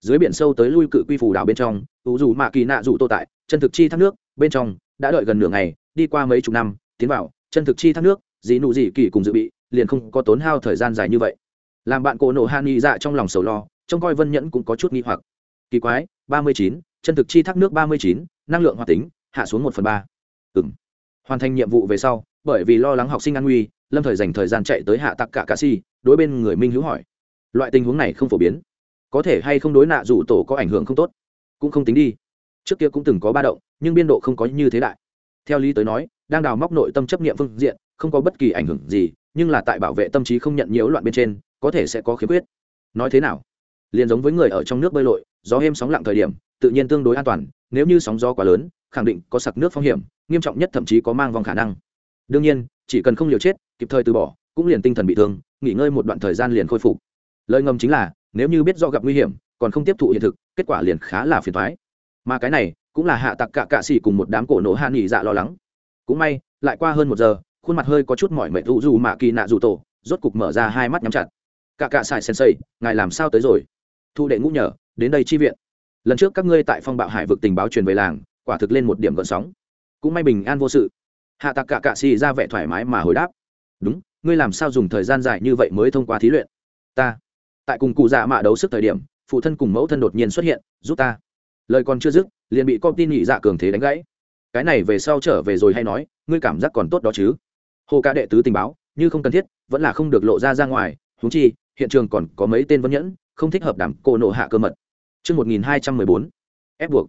Dưới biển sâu tới lui cự quy phù đảo bên trong ủ dù mạ kỳ nạ dù tô tại, chân thực chi thác nước, bên trong, đã đợi gần nửa ngày đi qua mấy chục năm, tiến vào, chân thực chi thác nước dị nụ dị kỳ cùng dự bị, liền không có tốn hao thời gian dài như vậy. Làm bạn cổ nổ han nghi dạ trong lòng sầu lo, trông coi vân nhẫn cũng có chút nghi hoặc. Kỳ quái, ba mươi chín, chân thực chi thác nước ba mươi chín, năng lượng hoạt tính, hạ xuống một phần ba. Ừng hoàn thành nhiệm vụ về sau, bởi vì lo lắng học sinh an nguy, lâm thời dành thời gian chạy tới hạ tặc cả cà si, đối bên người minh hữu hỏi. Loại tình huống này không phổ biến. Có thể hay không đối nạ dù tổ có ảnh hưởng không tốt? Cũng không tính đi. Trước kia cũng từng có ba động, nhưng biên độ không có như thế đại theo lý tới nói, đang đào móc nội tâm chấp nghiệm phương diện, không có bất kỳ ảnh hưởng gì, nhưng là tại bảo vệ tâm trí không nhận nhiễu loạn bên trên, có thể sẽ có khiếm khuyết. Nói thế nào? Liền giống với người ở trong nước bơi lội, gió êm sóng lặng thời điểm, tự nhiên tương đối an toàn, nếu như sóng gió quá lớn, khẳng định có sặc nước phong hiểm, nghiêm trọng nhất thậm chí có mang vòng khả năng. Đương nhiên, chỉ cần không liều chết, kịp thời từ bỏ, cũng liền tinh thần bị thương, nghỉ ngơi một đoạn thời gian liền khôi phục. Lời ngầm chính là, nếu như biết do gặp nguy hiểm, còn không tiếp thụ hiện thực, kết quả liền khá là phiền thoái mà cái này cũng là hạ tặc cả cạ xỉ cùng một đám cổ nổ hạ nghỉ dạ lo lắng. Cũng may, lại qua hơn một giờ, khuôn mặt hơi có chút mỏi mệt u dù mạ kỳ nạ dù tổ, rốt cục mở ra hai mắt nhắm chặt. Cả cạ xài xây ngài làm sao tới rồi? Thu đệ ngũ nhở đến đây chi viện. Lần trước các ngươi tại phong bạo hải vực tình báo truyền về làng, quả thực lên một điểm gợn sóng. Cũng may bình an vô sự. Hạ tặc cả cạ xì ra vẻ thoải mái mà hồi đáp. Đúng, ngươi làm sao dùng thời gian dài như vậy mới thông qua thí luyện? Ta. Tại cùng cụ dạ mạ đấu sức thời điểm, phụ thân cùng mẫu thân đột nhiên xuất hiện, giúp ta lời còn chưa dứt liền bị công tin nhị dạ cường thế đánh gãy cái này về sau trở về rồi hay nói ngươi cảm giác còn tốt đó chứ hồ ca đệ tứ tình báo như không cần thiết vẫn là không được lộ ra ra ngoài húng chi hiện trường còn có mấy tên vân nhẫn không thích hợp đảm cô nộ hạ cơ mật Chương 1214. Ép buộc.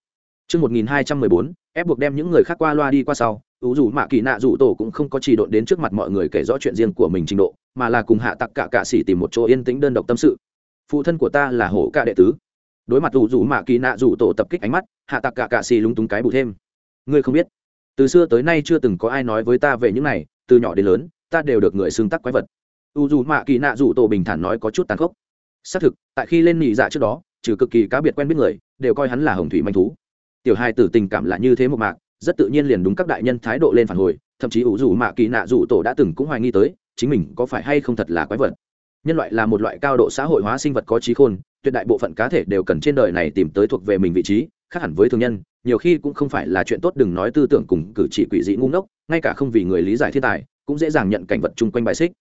Chương 1214. Ép buộc đem những người khác qua loa đi qua sau, Ú dù Mạ Kỳ Nạ dù tổ cũng không có chỉ độn đến trước mặt mọi người kể rõ chuyện riêng của mình trình độ, mà là cùng hạ tặc cả cạ sĩ tìm một chỗ yên tĩnh đơn độc tâm sự. Phụ thân của ta là hổ ca đệ tứ. Đối mặt Ú dù Mạ Kỳ Nạ dù tổ tập kích ánh mắt, hạ tặc cả cạ xì lúng túng cái bù thêm. Ngươi không biết, từ xưa tới nay chưa từng có ai nói với ta về những này, từ nhỏ đến lớn, ta đều được người xưng tắc quái vật. U dù Mạ Kỳ Nạ dù tổ bình thản nói có chút tàn khốc. Xác thực, tại khi lên nị dạ trước đó, trừ cực kỳ cá biệt quen biết người đều coi hắn là hồng thủy manh thú tiểu hai tử tình cảm là như thế một mạc rất tự nhiên liền đúng các đại nhân thái độ lên phản hồi thậm chí ủ dù mạ kỳ nạ rủ tổ đã từng cũng hoài nghi tới chính mình có phải hay không thật là quái vật nhân loại là một loại cao độ xã hội hóa sinh vật có trí khôn tuyệt đại bộ phận cá thể đều cần trên đời này tìm tới thuộc về mình vị trí, khác hẳn với thường nhân, nhiều khi cũng không phải là chuyện tốt đừng nói tư tưởng cùng cử chỉ quỷ dị ngu ngốc, ngay cả không vì người lý giải thiên tài, cũng dễ dàng nhận cảnh vật chung quanh bài xích.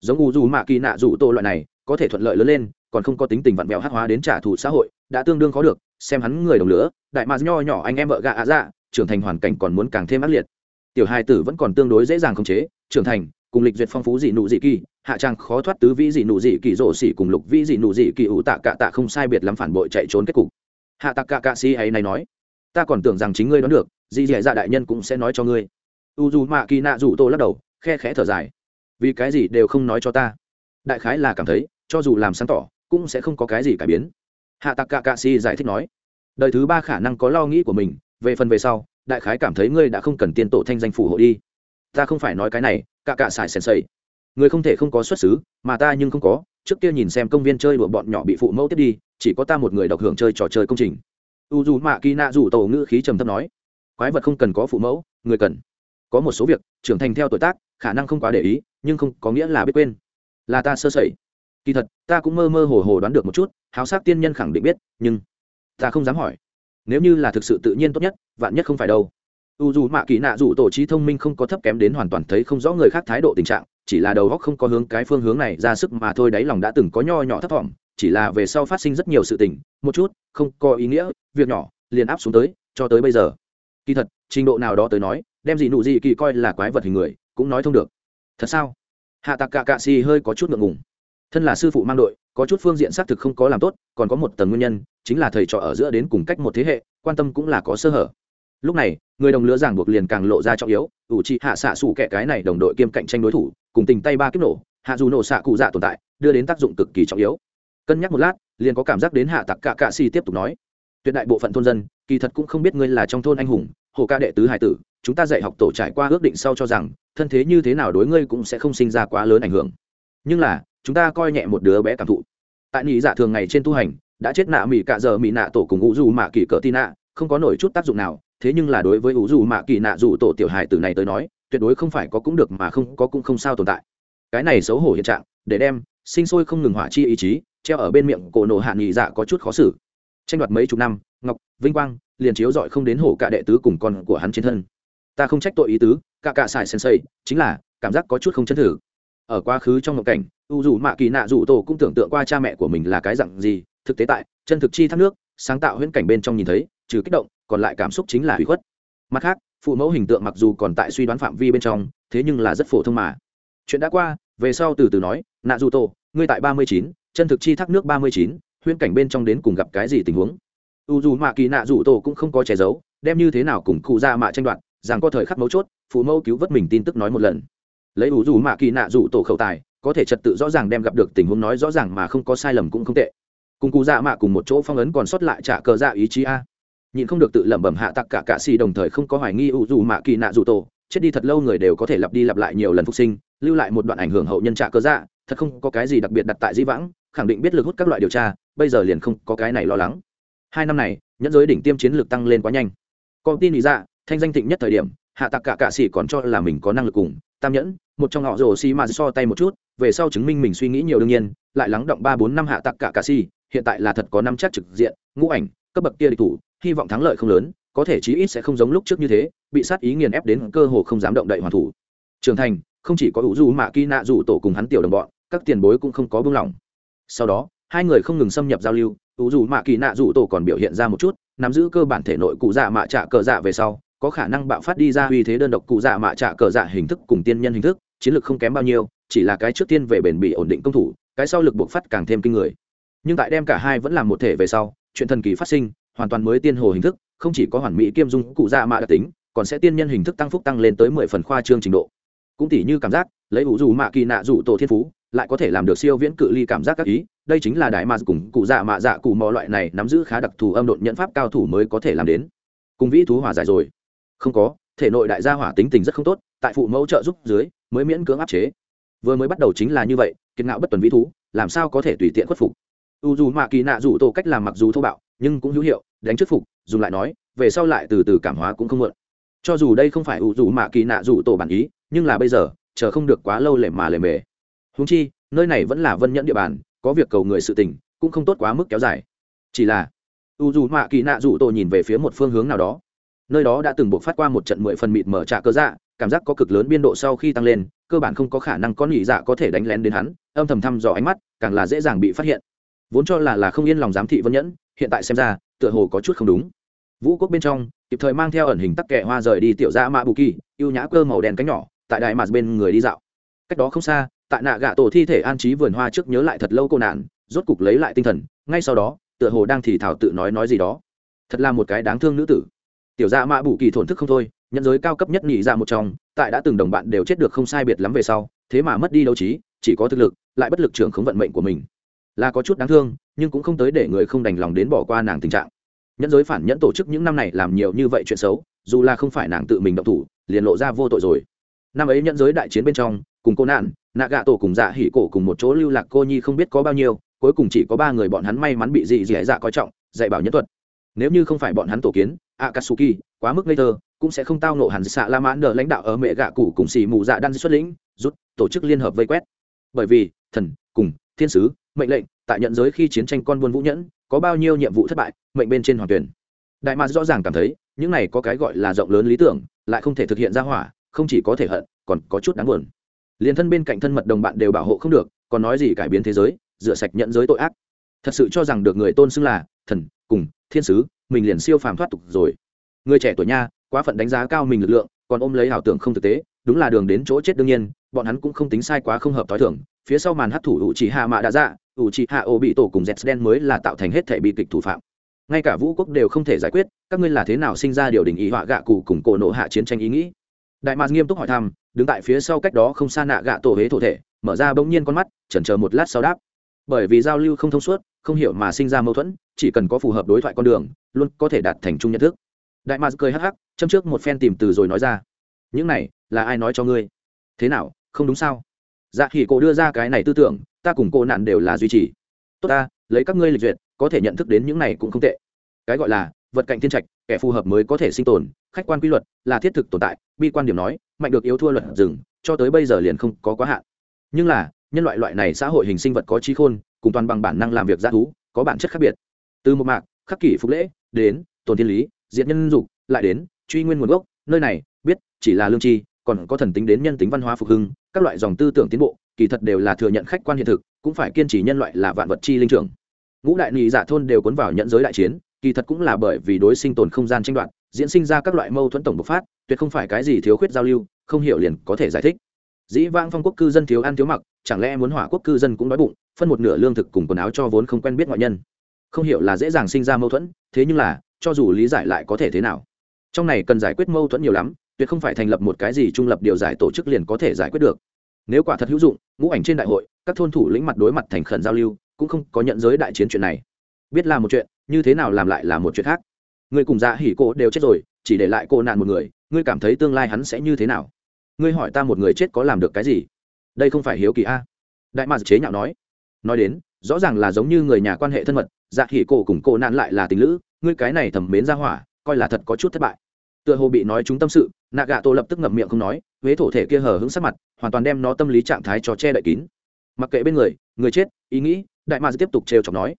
Giống u dù mạ kỳ nạ dù tô loại này, có thể thuận lợi lớn lên, còn không có tính tình vặn vẹo hát hóa đến trả thù xã hội, đã tương đương khó được, xem hắn người đồng lửa, đại mạc nho nhỏ anh em vợ gạ ạ dạ trưởng thành hoàn cảnh còn muốn càng thêm ác liệt. Tiểu hai tử vẫn còn tương đối dễ dàng khống chế, trưởng thành, cùng lịch duyệt phong phú dị nụ dị kỳ hạ trang khó thoát tứ vĩ dị nụ dị kỳ rổ xỉ cùng lục vĩ dị nụ dị kỳ ủ tạ cạ tạ không sai biệt lắm phản bội chạy trốn kết cục. Hạ tạ cạ cạ si ấy này nói, ta còn tưởng rằng chính ngươi đoán được dị dị dạ đại nhân cũng sẽ nói cho ngươi. U dù mạ kỳ nạ rủ tô lắc đầu, khe khẽ thở dài, vì cái gì đều không nói cho ta? Đại khái là cảm thấy, cho dù làm sáng tỏ, cũng sẽ không có cái gì cải biến. Hạ tạc cạ cạ si giải thích nói, đời thứ ba khả năng có lo nghĩ của mình, về phần về sau, đại khái cảm thấy ngươi đã không cần tiên tổ thanh danh phủ hộ đi. Ta không phải nói cái này, cạ cạ xài sèn sầy người không thể không có xuất xứ, mà ta nhưng không có. Trước kia nhìn xem công viên chơi đùa bọn nhỏ bị phụ mẫu tiếp đi, chỉ có ta một người độc hưởng chơi trò chơi công trình. U dù mạ kỳ nạ dù tổ ngữ khí trầm thấp nói, quái vật không cần có phụ mẫu, người cần có một số việc, trưởng thành theo tuổi tác, khả năng không quá để ý, nhưng không có nghĩa là biết quên. Là ta sơ sẩy. Kỳ thật, ta cũng mơ mơ hồ hồ đoán được một chút, háo sắc tiên nhân khẳng định biết, nhưng ta không dám hỏi. Nếu như là thực sự tự nhiên tốt nhất, vạn nhất không phải đâu. U dù mạ kỳ nạ dù tổ trí thông minh không có thấp kém đến hoàn toàn thấy không rõ người khác thái độ tình trạng chỉ là đầu góc không có hướng cái phương hướng này ra sức mà thôi, đáy lòng đã từng có nho nhỏ thấp thỏm, chỉ là về sau phát sinh rất nhiều sự tình, một chút, không có ý nghĩa, việc nhỏ, liền áp xuống tới, cho tới bây giờ. Kỳ thật, trình độ nào đó tới nói, đem gì nụ gì kỳ coi là quái vật hình người, cũng nói thông được. Thật sao? Hạ tạc cạ cạ xì hơi có chút ngượng ngùng. Thân là sư phụ mang đội, có chút phương diện xác thực không có làm tốt, còn có một tầng nguyên nhân, chính là thầy trò ở giữa đến cùng cách một thế hệ, quan tâm cũng là có sơ hở. Lúc này, người đồng lứa giảng buộc liền càng lộ ra trọng yếu, ủ trị hạ xạ xủ kẻ cái này đồng đội kiêm cạnh tranh đối thủ cùng tình tay ba kiếp nổ, hạ dù nổ xạ cụ dạ tồn tại, đưa đến tác dụng cực kỳ trọng yếu. Cân nhắc một lát, liền có cảm giác đến hạ tặc cạ cạ si tiếp tục nói, tuyệt đại bộ phận thôn dân, kỳ thật cũng không biết ngươi là trong thôn anh hùng, hồ ca đệ tứ hải tử, chúng ta dạy học tổ trải qua ước định sau cho rằng, thân thế như thế nào đối ngươi cũng sẽ không sinh ra quá lớn ảnh hưởng. Nhưng là, chúng ta coi nhẹ một đứa bé cảm thụ. Tại nị dạ thường ngày trên tu hành, đã chết nạ mỹ cạ giờ mỹ nạ tổ cùng ngũ dù mạ kỳ cỡ tin nạ, không có nổi chút tác dụng nào, thế nhưng là đối với ngũ dù mạ kỳ nạ dù tổ tiểu hài tử này tới nói tuyệt đối không phải có cũng được mà không có cũng không sao tồn tại. Cái này xấu hổ hiện trạng, để đem sinh sôi không ngừng hỏa chi ý chí treo ở bên miệng cổ nổ hạ nghị dạ có chút khó xử. Tranh đoạt mấy chục năm, ngọc, vinh quang, liền chiếu dọi không đến hổ cả đệ tứ cùng con của hắn trên thân. Ta không trách tội ý tứ, cả cả xài sensei, chính là cảm giác có chút không chân thử ở quá khứ trong ngộ cảnh, u dù mạ kỳ nạ dù tổ cũng tưởng tượng qua cha mẹ của mình là cái dặn gì, thực tế tại, chân thực chi thác nước, sáng tạo huyễn cảnh bên trong nhìn thấy, trừ kích động, còn lại cảm xúc chính là hủy khuất. Mặt khác phụ mẫu hình tượng mặc dù còn tại suy đoán phạm vi bên trong, thế nhưng là rất phổ thông mà. Chuyện đã qua, về sau từ từ nói, nạ dù tổ ngươi tại ba mươi chín, chân thực chi thác nước ba mươi chín, huyễn cảnh bên trong đến cùng gặp cái gì tình huống? U dù mạ kỳ nạ dù tổ cũng không có che giấu, đem như thế nào cùng cụ ra mạ tranh đoạt, rằng có thời khắc mấu chốt, phụ mẫu cứu vớt mình tin tức nói một lần. Lấy u dù mạ kỳ nạ dù tổ khẩu tài, có thể trật tự rõ ràng đem gặp được tình huống nói rõ ràng mà không có sai lầm cũng không tệ. Cùng cụ dạ mạ cùng một chỗ phong ấn còn sót lại trả cờ dạ ý chí a nhịn không được tự lẩm bẩm hạ tặc cả cạ xì đồng thời không có hoài nghi u dù mạ kỳ nạ dù tổ. Chết đi thật lâu người đều có thể lặp đi lặp lại nhiều lần phục sinh, lưu lại một đoạn ảnh hưởng hậu nhân trả cơ dạ thật không có cái gì đặc biệt đặt tại di vãng, khẳng định biết lực hút các loại điều tra, bây giờ liền không có cái này lo lắng. Hai năm này, nhẫn giới đỉnh tiêm chiến lược tăng lên quá nhanh. Con tin lý dạ thanh danh thịnh nhất thời điểm, hạ tặc cả cạ xì còn cho là mình có năng lực cùng, tam nhẫn, một trong họ rồ xì mà so tay một chút, về sau chứng minh mình suy nghĩ nhiều đương nhiên, lại lắng động ba bốn năm hạ tặc cả cạ xì, hiện tại là thật có năm chắc trực diện, ngũ ảnh, cấp bậc kia địch thủ hy vọng thắng lợi không lớn có thể chí ít sẽ không giống lúc trước như thế bị sát ý nghiền ép đến cơ hồ không dám động đậy hoàn thủ. Trưởng thành không chỉ có ủ du mạ kỳ nạ rủ tổ cùng hắn tiểu đồng bọn các tiền bối cũng không có buông lỏng. Sau đó hai người không ngừng xâm nhập giao lưu ủ du, mạ kỳ nạ rủ tổ còn biểu hiện ra một chút nắm giữ cơ bản thể nội cụ dạ mạ trả cờ dạ về sau có khả năng bạo phát đi ra uy thế đơn độc cụ dạ mạ trả cờ dạ hình thức cùng tiên nhân hình thức chiến lược không kém bao nhiêu chỉ là cái trước tiên về bền bị ổn định công thủ cái sau lực buộc phát càng thêm kinh người. Nhưng tại đem cả hai vẫn làm một thể về sau chuyện thần kỳ phát sinh hoàn toàn mới tiên hồ hình thức, không chỉ có hoàn mỹ kiêm dung cụ dạ mạ đặc tính, còn sẽ tiên nhân hình thức tăng phúc tăng lên tới mười phần khoa trương trình độ. Cũng tỉ như cảm giác, lấy ủ dù mạ kỳ nạ dù tổ thiên phú, lại có thể làm được siêu viễn cự ly cảm giác các ý, đây chính là đại mà cùng cụ dạ mạ dạ cụ mò loại này nắm giữ khá đặc thù âm độn nhận pháp cao thủ mới có thể làm đến. Cùng vĩ thú hỏa giải rồi. Không có, thể nội đại gia hỏa tính tình rất không tốt, tại phụ mẫu trợ giúp dưới, mới miễn cưỡng áp chế. Vừa mới bắt đầu chính là như vậy, kiệt ngạo bất tuần vĩ thú, làm sao có thể tùy tiện khuất phục? U dù mạ kỳ nạ dù tổ cách làm mặc dù thô bạo nhưng cũng hữu hiệu, đánh trước phục, dùng lại nói, về sau lại từ từ cảm hóa cũng không mượn cho dù đây không phải u dù mạ kỳ nạ dù tổ bản ý, nhưng là bây giờ, chờ không được quá lâu lề mà lề mề. Húng chi, nơi này vẫn là vân nhẫn địa bàn, có việc cầu người sự tình, cũng không tốt quá mức kéo dài. Chỉ là u dù mạ kỳ nạ dù tổ nhìn về phía một phương hướng nào đó. Nơi đó đã từng buộc phát qua một trận mười phần mịt mở trạ cơ dạ cảm giác có cực lớn biên độ sau khi tăng lên, cơ bản không có khả năng có nhị dạ có thể đánh lén đến hắn, âm thầm thăm dò ánh mắt, càng là dễ dàng bị phát hiện. Vốn cho là là không yên lòng giám thị vân nhẫn hiện tại xem ra, tựa hồ có chút không đúng. Vũ quốc bên trong, kịp thời mang theo ẩn hình tắc kẹ hoa rời đi tiểu ra mã bù kỳ ưu nhã cơ màu đen cánh nhỏ, tại đại mạt bên người đi dạo. Cách đó không xa, tại nạ gạ tổ thi thể an trí vườn hoa trước nhớ lại thật lâu cô nạn, rốt cục lấy lại tinh thần, ngay sau đó, tựa hồ đang thì thảo tự nói nói gì đó. Thật là một cái đáng thương nữ tử. Tiểu gia mã bù kỳ thổn thức không thôi nhân giới cao cấp nhất nhị ra một trong, tại đã từng đồng bạn đều chết được không sai biệt lắm về sau, thế mà mất đi đấu trí, chỉ có thực lực, lại bất lực trưởng khống vận mệnh của mình là có chút đáng thương, nhưng cũng không tới để người không đành lòng đến bỏ qua nàng tình trạng. Nhẫn giới phản nhẫn tổ chức những năm này làm nhiều như vậy chuyện xấu, dù là không phải nàng tự mình động thủ, liền lộ ra vô tội rồi. Năm ấy nhẫn giới đại chiến bên trong, cùng cô nạn nạ gạ tổ cùng dạ hỉ cổ cùng một chỗ lưu lạc cô nhi không biết có bao nhiêu, cuối cùng chỉ có ba người bọn hắn may mắn bị dị dị dạ coi trọng, dạy bảo nhân thuật. Nếu như không phải bọn hắn tổ kiến, akatsuki, quá mức ngây thơ, cũng sẽ không tao nộ hẳn xạ la mãn nợ lãnh đạo ở mẹ gạ cụ cùng xì mù dạ đan xuất lĩnh, rút tổ chức liên hợp vây quét. Bởi vì, thần, cùng thiên sứ, mệnh lệnh, tại nhận giới khi chiến tranh con buôn vũ nhẫn, có bao nhiêu nhiệm vụ thất bại, mệnh bên trên hoàng tuyển. Đại mạc rõ ràng cảm thấy, những này có cái gọi là rộng lớn lý tưởng, lại không thể thực hiện ra hỏa, không chỉ có thể hận, còn có chút đáng buồn. Liền thân bên cạnh thân mật đồng bạn đều bảo hộ không được, còn nói gì cải biến thế giới, rửa sạch nhận giới tội ác. Thật sự cho rằng được người tôn xưng là thần, cùng, thiên sứ, mình liền siêu phàm thoát tục rồi. Người trẻ tuổi nha, quá phận đánh giá cao mình lực lượng, còn ôm lấy ảo tưởng không thực tế, đúng là đường đến chỗ chết đương nhiên, bọn hắn cũng không tính sai quá không hợp t h o i thưởng phía sau màn hấp thủ ủ chỉ hạ mạ đã ra ủ chỉ hạ ô bị tổ cùng dẹt đen mới là tạo thành hết thể bị kịch thủ phạm. Ngay cả vũ quốc đều không thể giải quyết, các ngươi là thế nào sinh ra điều đình ý họa gạ cụ cùng cổ nộ hạ chiến tranh ý nghĩ? Đại mạc nghiêm túc hỏi thăm, đứng tại phía sau cách đó không xa nạ gạ tổ hế thổ thể, mở ra bỗng nhiên con mắt, chần chờ một lát sau đáp. Bởi vì giao lưu không thông suốt, không hiểu mà sinh ra mâu thuẫn, chỉ cần có phù hợp đối thoại con đường, luôn có thể đạt thành chung nhận thức. Đại mạc cười hắc hắc, châm trước một phen tìm từ rồi nói ra. Những này, là ai nói cho ngươi? Thế nào, không đúng sao? Dạ khi cổ đưa ra cái này tư tưởng, ta cùng cô nạn đều là duy trì. Tốt ta, lấy các ngươi lịch duyệt, có thể nhận thức đến những này cũng không tệ. Cái gọi là, vật cạnh thiên trạch, kẻ phù hợp mới có thể sinh tồn, khách quan quy luật là thiết thực tồn tại, bi quan điểm nói, mạnh được yếu thua luật rừng cho tới bây giờ liền không có quá hạn. Nhưng là, nhân loại loại này xã hội hình sinh vật có trí khôn, cùng toàn bằng bản năng làm việc g thú, có bản chất khác biệt. Từ một mạc, khắc kỷ phục lễ, đến, tồn thiên lý, diệt nhân dục, lại đến, truy nguyên nguồn gốc, nơi này, biết, chỉ là lương tri còn có thần tính đến nhân tính văn hóa phục hưng, các loại dòng tư tưởng tiến bộ, kỳ thật đều là thừa nhận khách quan hiện thực, cũng phải kiên trì nhân loại là vạn vật chi linh trưởng. Ngũ đại nị giả thôn đều cuốn vào nhận giới đại chiến, kỳ thật cũng là bởi vì đối sinh tồn không gian tranh đoạt, diễn sinh ra các loại mâu thuẫn tổng bộc phát, tuyệt không phải cái gì thiếu khuyết giao lưu, không hiểu liền có thể giải thích. Dĩ vãng phong quốc cư dân thiếu ăn thiếu mặc, chẳng lẽ muốn hỏa quốc cư dân cũng đói bụng, phân một nửa lương thực cùng quần áo cho vốn không quen biết ngoại nhân. Không hiểu là dễ dàng sinh ra mâu thuẫn, thế nhưng là, cho dù lý giải lại có thể thế nào. Trong này cần giải quyết mâu thuẫn nhiều lắm tuyệt không phải thành lập một cái gì trung lập điều giải tổ chức liền có thể giải quyết được. Nếu quả thật hữu dụng, ngũ ảnh trên đại hội, các thôn thủ lĩnh mặt đối mặt thành khẩn giao lưu, cũng không có nhận giới đại chiến chuyện này. Biết là một chuyện, như thế nào làm lại là một chuyện khác. Người cùng dạ hỉ cô đều chết rồi, chỉ để lại cô nạn một người, ngươi cảm thấy tương lai hắn sẽ như thế nào? Ngươi hỏi ta một người chết có làm được cái gì? Đây không phải hiếu kỳ a? Đại mạc chế nhạo nói. Nói đến, rõ ràng là giống như người nhà quan hệ thân mật dạ hỉ cổ cùng cô nạn lại là tình lữ, ngươi cái này thầm mến ra hỏa, coi là thật có chút thất bại. Tựa hồ bị nói chúng tâm sự nạ gạ tổ lập tức ngậm miệng không nói, huế thổ thể kia hở hứng sắc mặt, hoàn toàn đem nó tâm lý trạng thái cho che đậy kín. Mặc kệ bên người người chết, ý nghĩ, đại ma tiếp tục trêu chọc nói,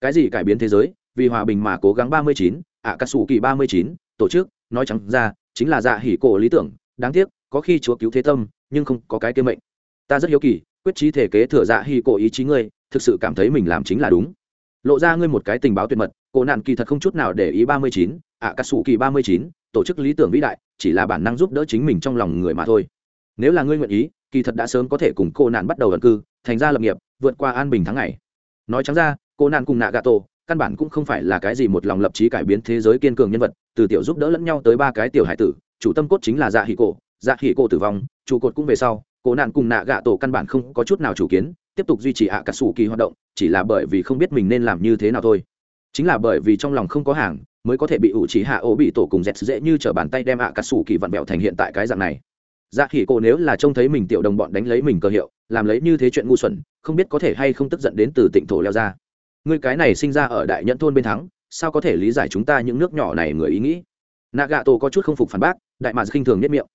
cái gì cải biến thế giới? Vì hòa bình mà cố gắng ba mươi chín ạ cà sủ kỳ ba mươi chín, tổ chức, nói trắng ra, chính là dạ hỉ cổ lý tưởng, đáng tiếc, có khi chúa cứu thế tâm, nhưng không có cái kế mệnh. Ta rất hiếu kỳ, quyết trí thể kế thừa dạ hỉ cổ ý chí ngươi, thực sự cảm thấy mình làm chính là đúng. Lộ ra ngươi một cái tình báo tuyệt mật cổ nạn kỳ thật không chút nào để ý ba mươi chín ạ cà sủ kỳ ba mươi chín, tổ chức lý tưởng vĩ đại, chỉ là bản năng giúp đỡ chính mình trong lòng người mà thôi. Nếu là ngươi nguyện ý, kỳ thật đã sớm có thể cùng cô nạn bắt đầu ẩn cư, thành ra lập nghiệp, vượt qua an bình tháng ngày. Nói trắng ra, cô nạn cùng nạ gà tổ căn bản cũng không phải là cái gì một lòng lập trí cải biến thế giới kiên cường nhân vật, từ tiểu giúp đỡ lẫn nhau tới ba cái tiểu hải tử, chủ tâm cốt chính là dạ hỉ cổ dạ hỉ cổ tử vong, trụ cột cũng về sau, cô nạn cùng nạ gạ tổ căn bản không có chút nào chủ kiến, tiếp tục duy trì ạ cả sủ kỳ hoạt động, chỉ là bởi vì không biết mình nên làm như thế nào thôi chính là bởi vì trong lòng không có hàng, mới có thể bị ủ trí hạ ổ bị tổ cùng dẹt dễ như t r ở bàn tay đem ạ cả sủ kỳ vặn vẹo thành hiện tại cái dạng này. Dạ khỉ cổ nếu là trông thấy mình tiểu đồng bọn đánh lấy mình cơ hiệu, làm lấy như thế chuyện ngu xuẩn, không biết có thể hay không tức giận đến từ tịnh thổ leo ra. Người cái này sinh ra ở đại nhẫn thôn bên thắng, sao có thể lý giải chúng ta những nước nhỏ này người ý nghĩ? Nạ gạ tổ có chút không phục phản bác, đại mà khinh thường nhất miệng.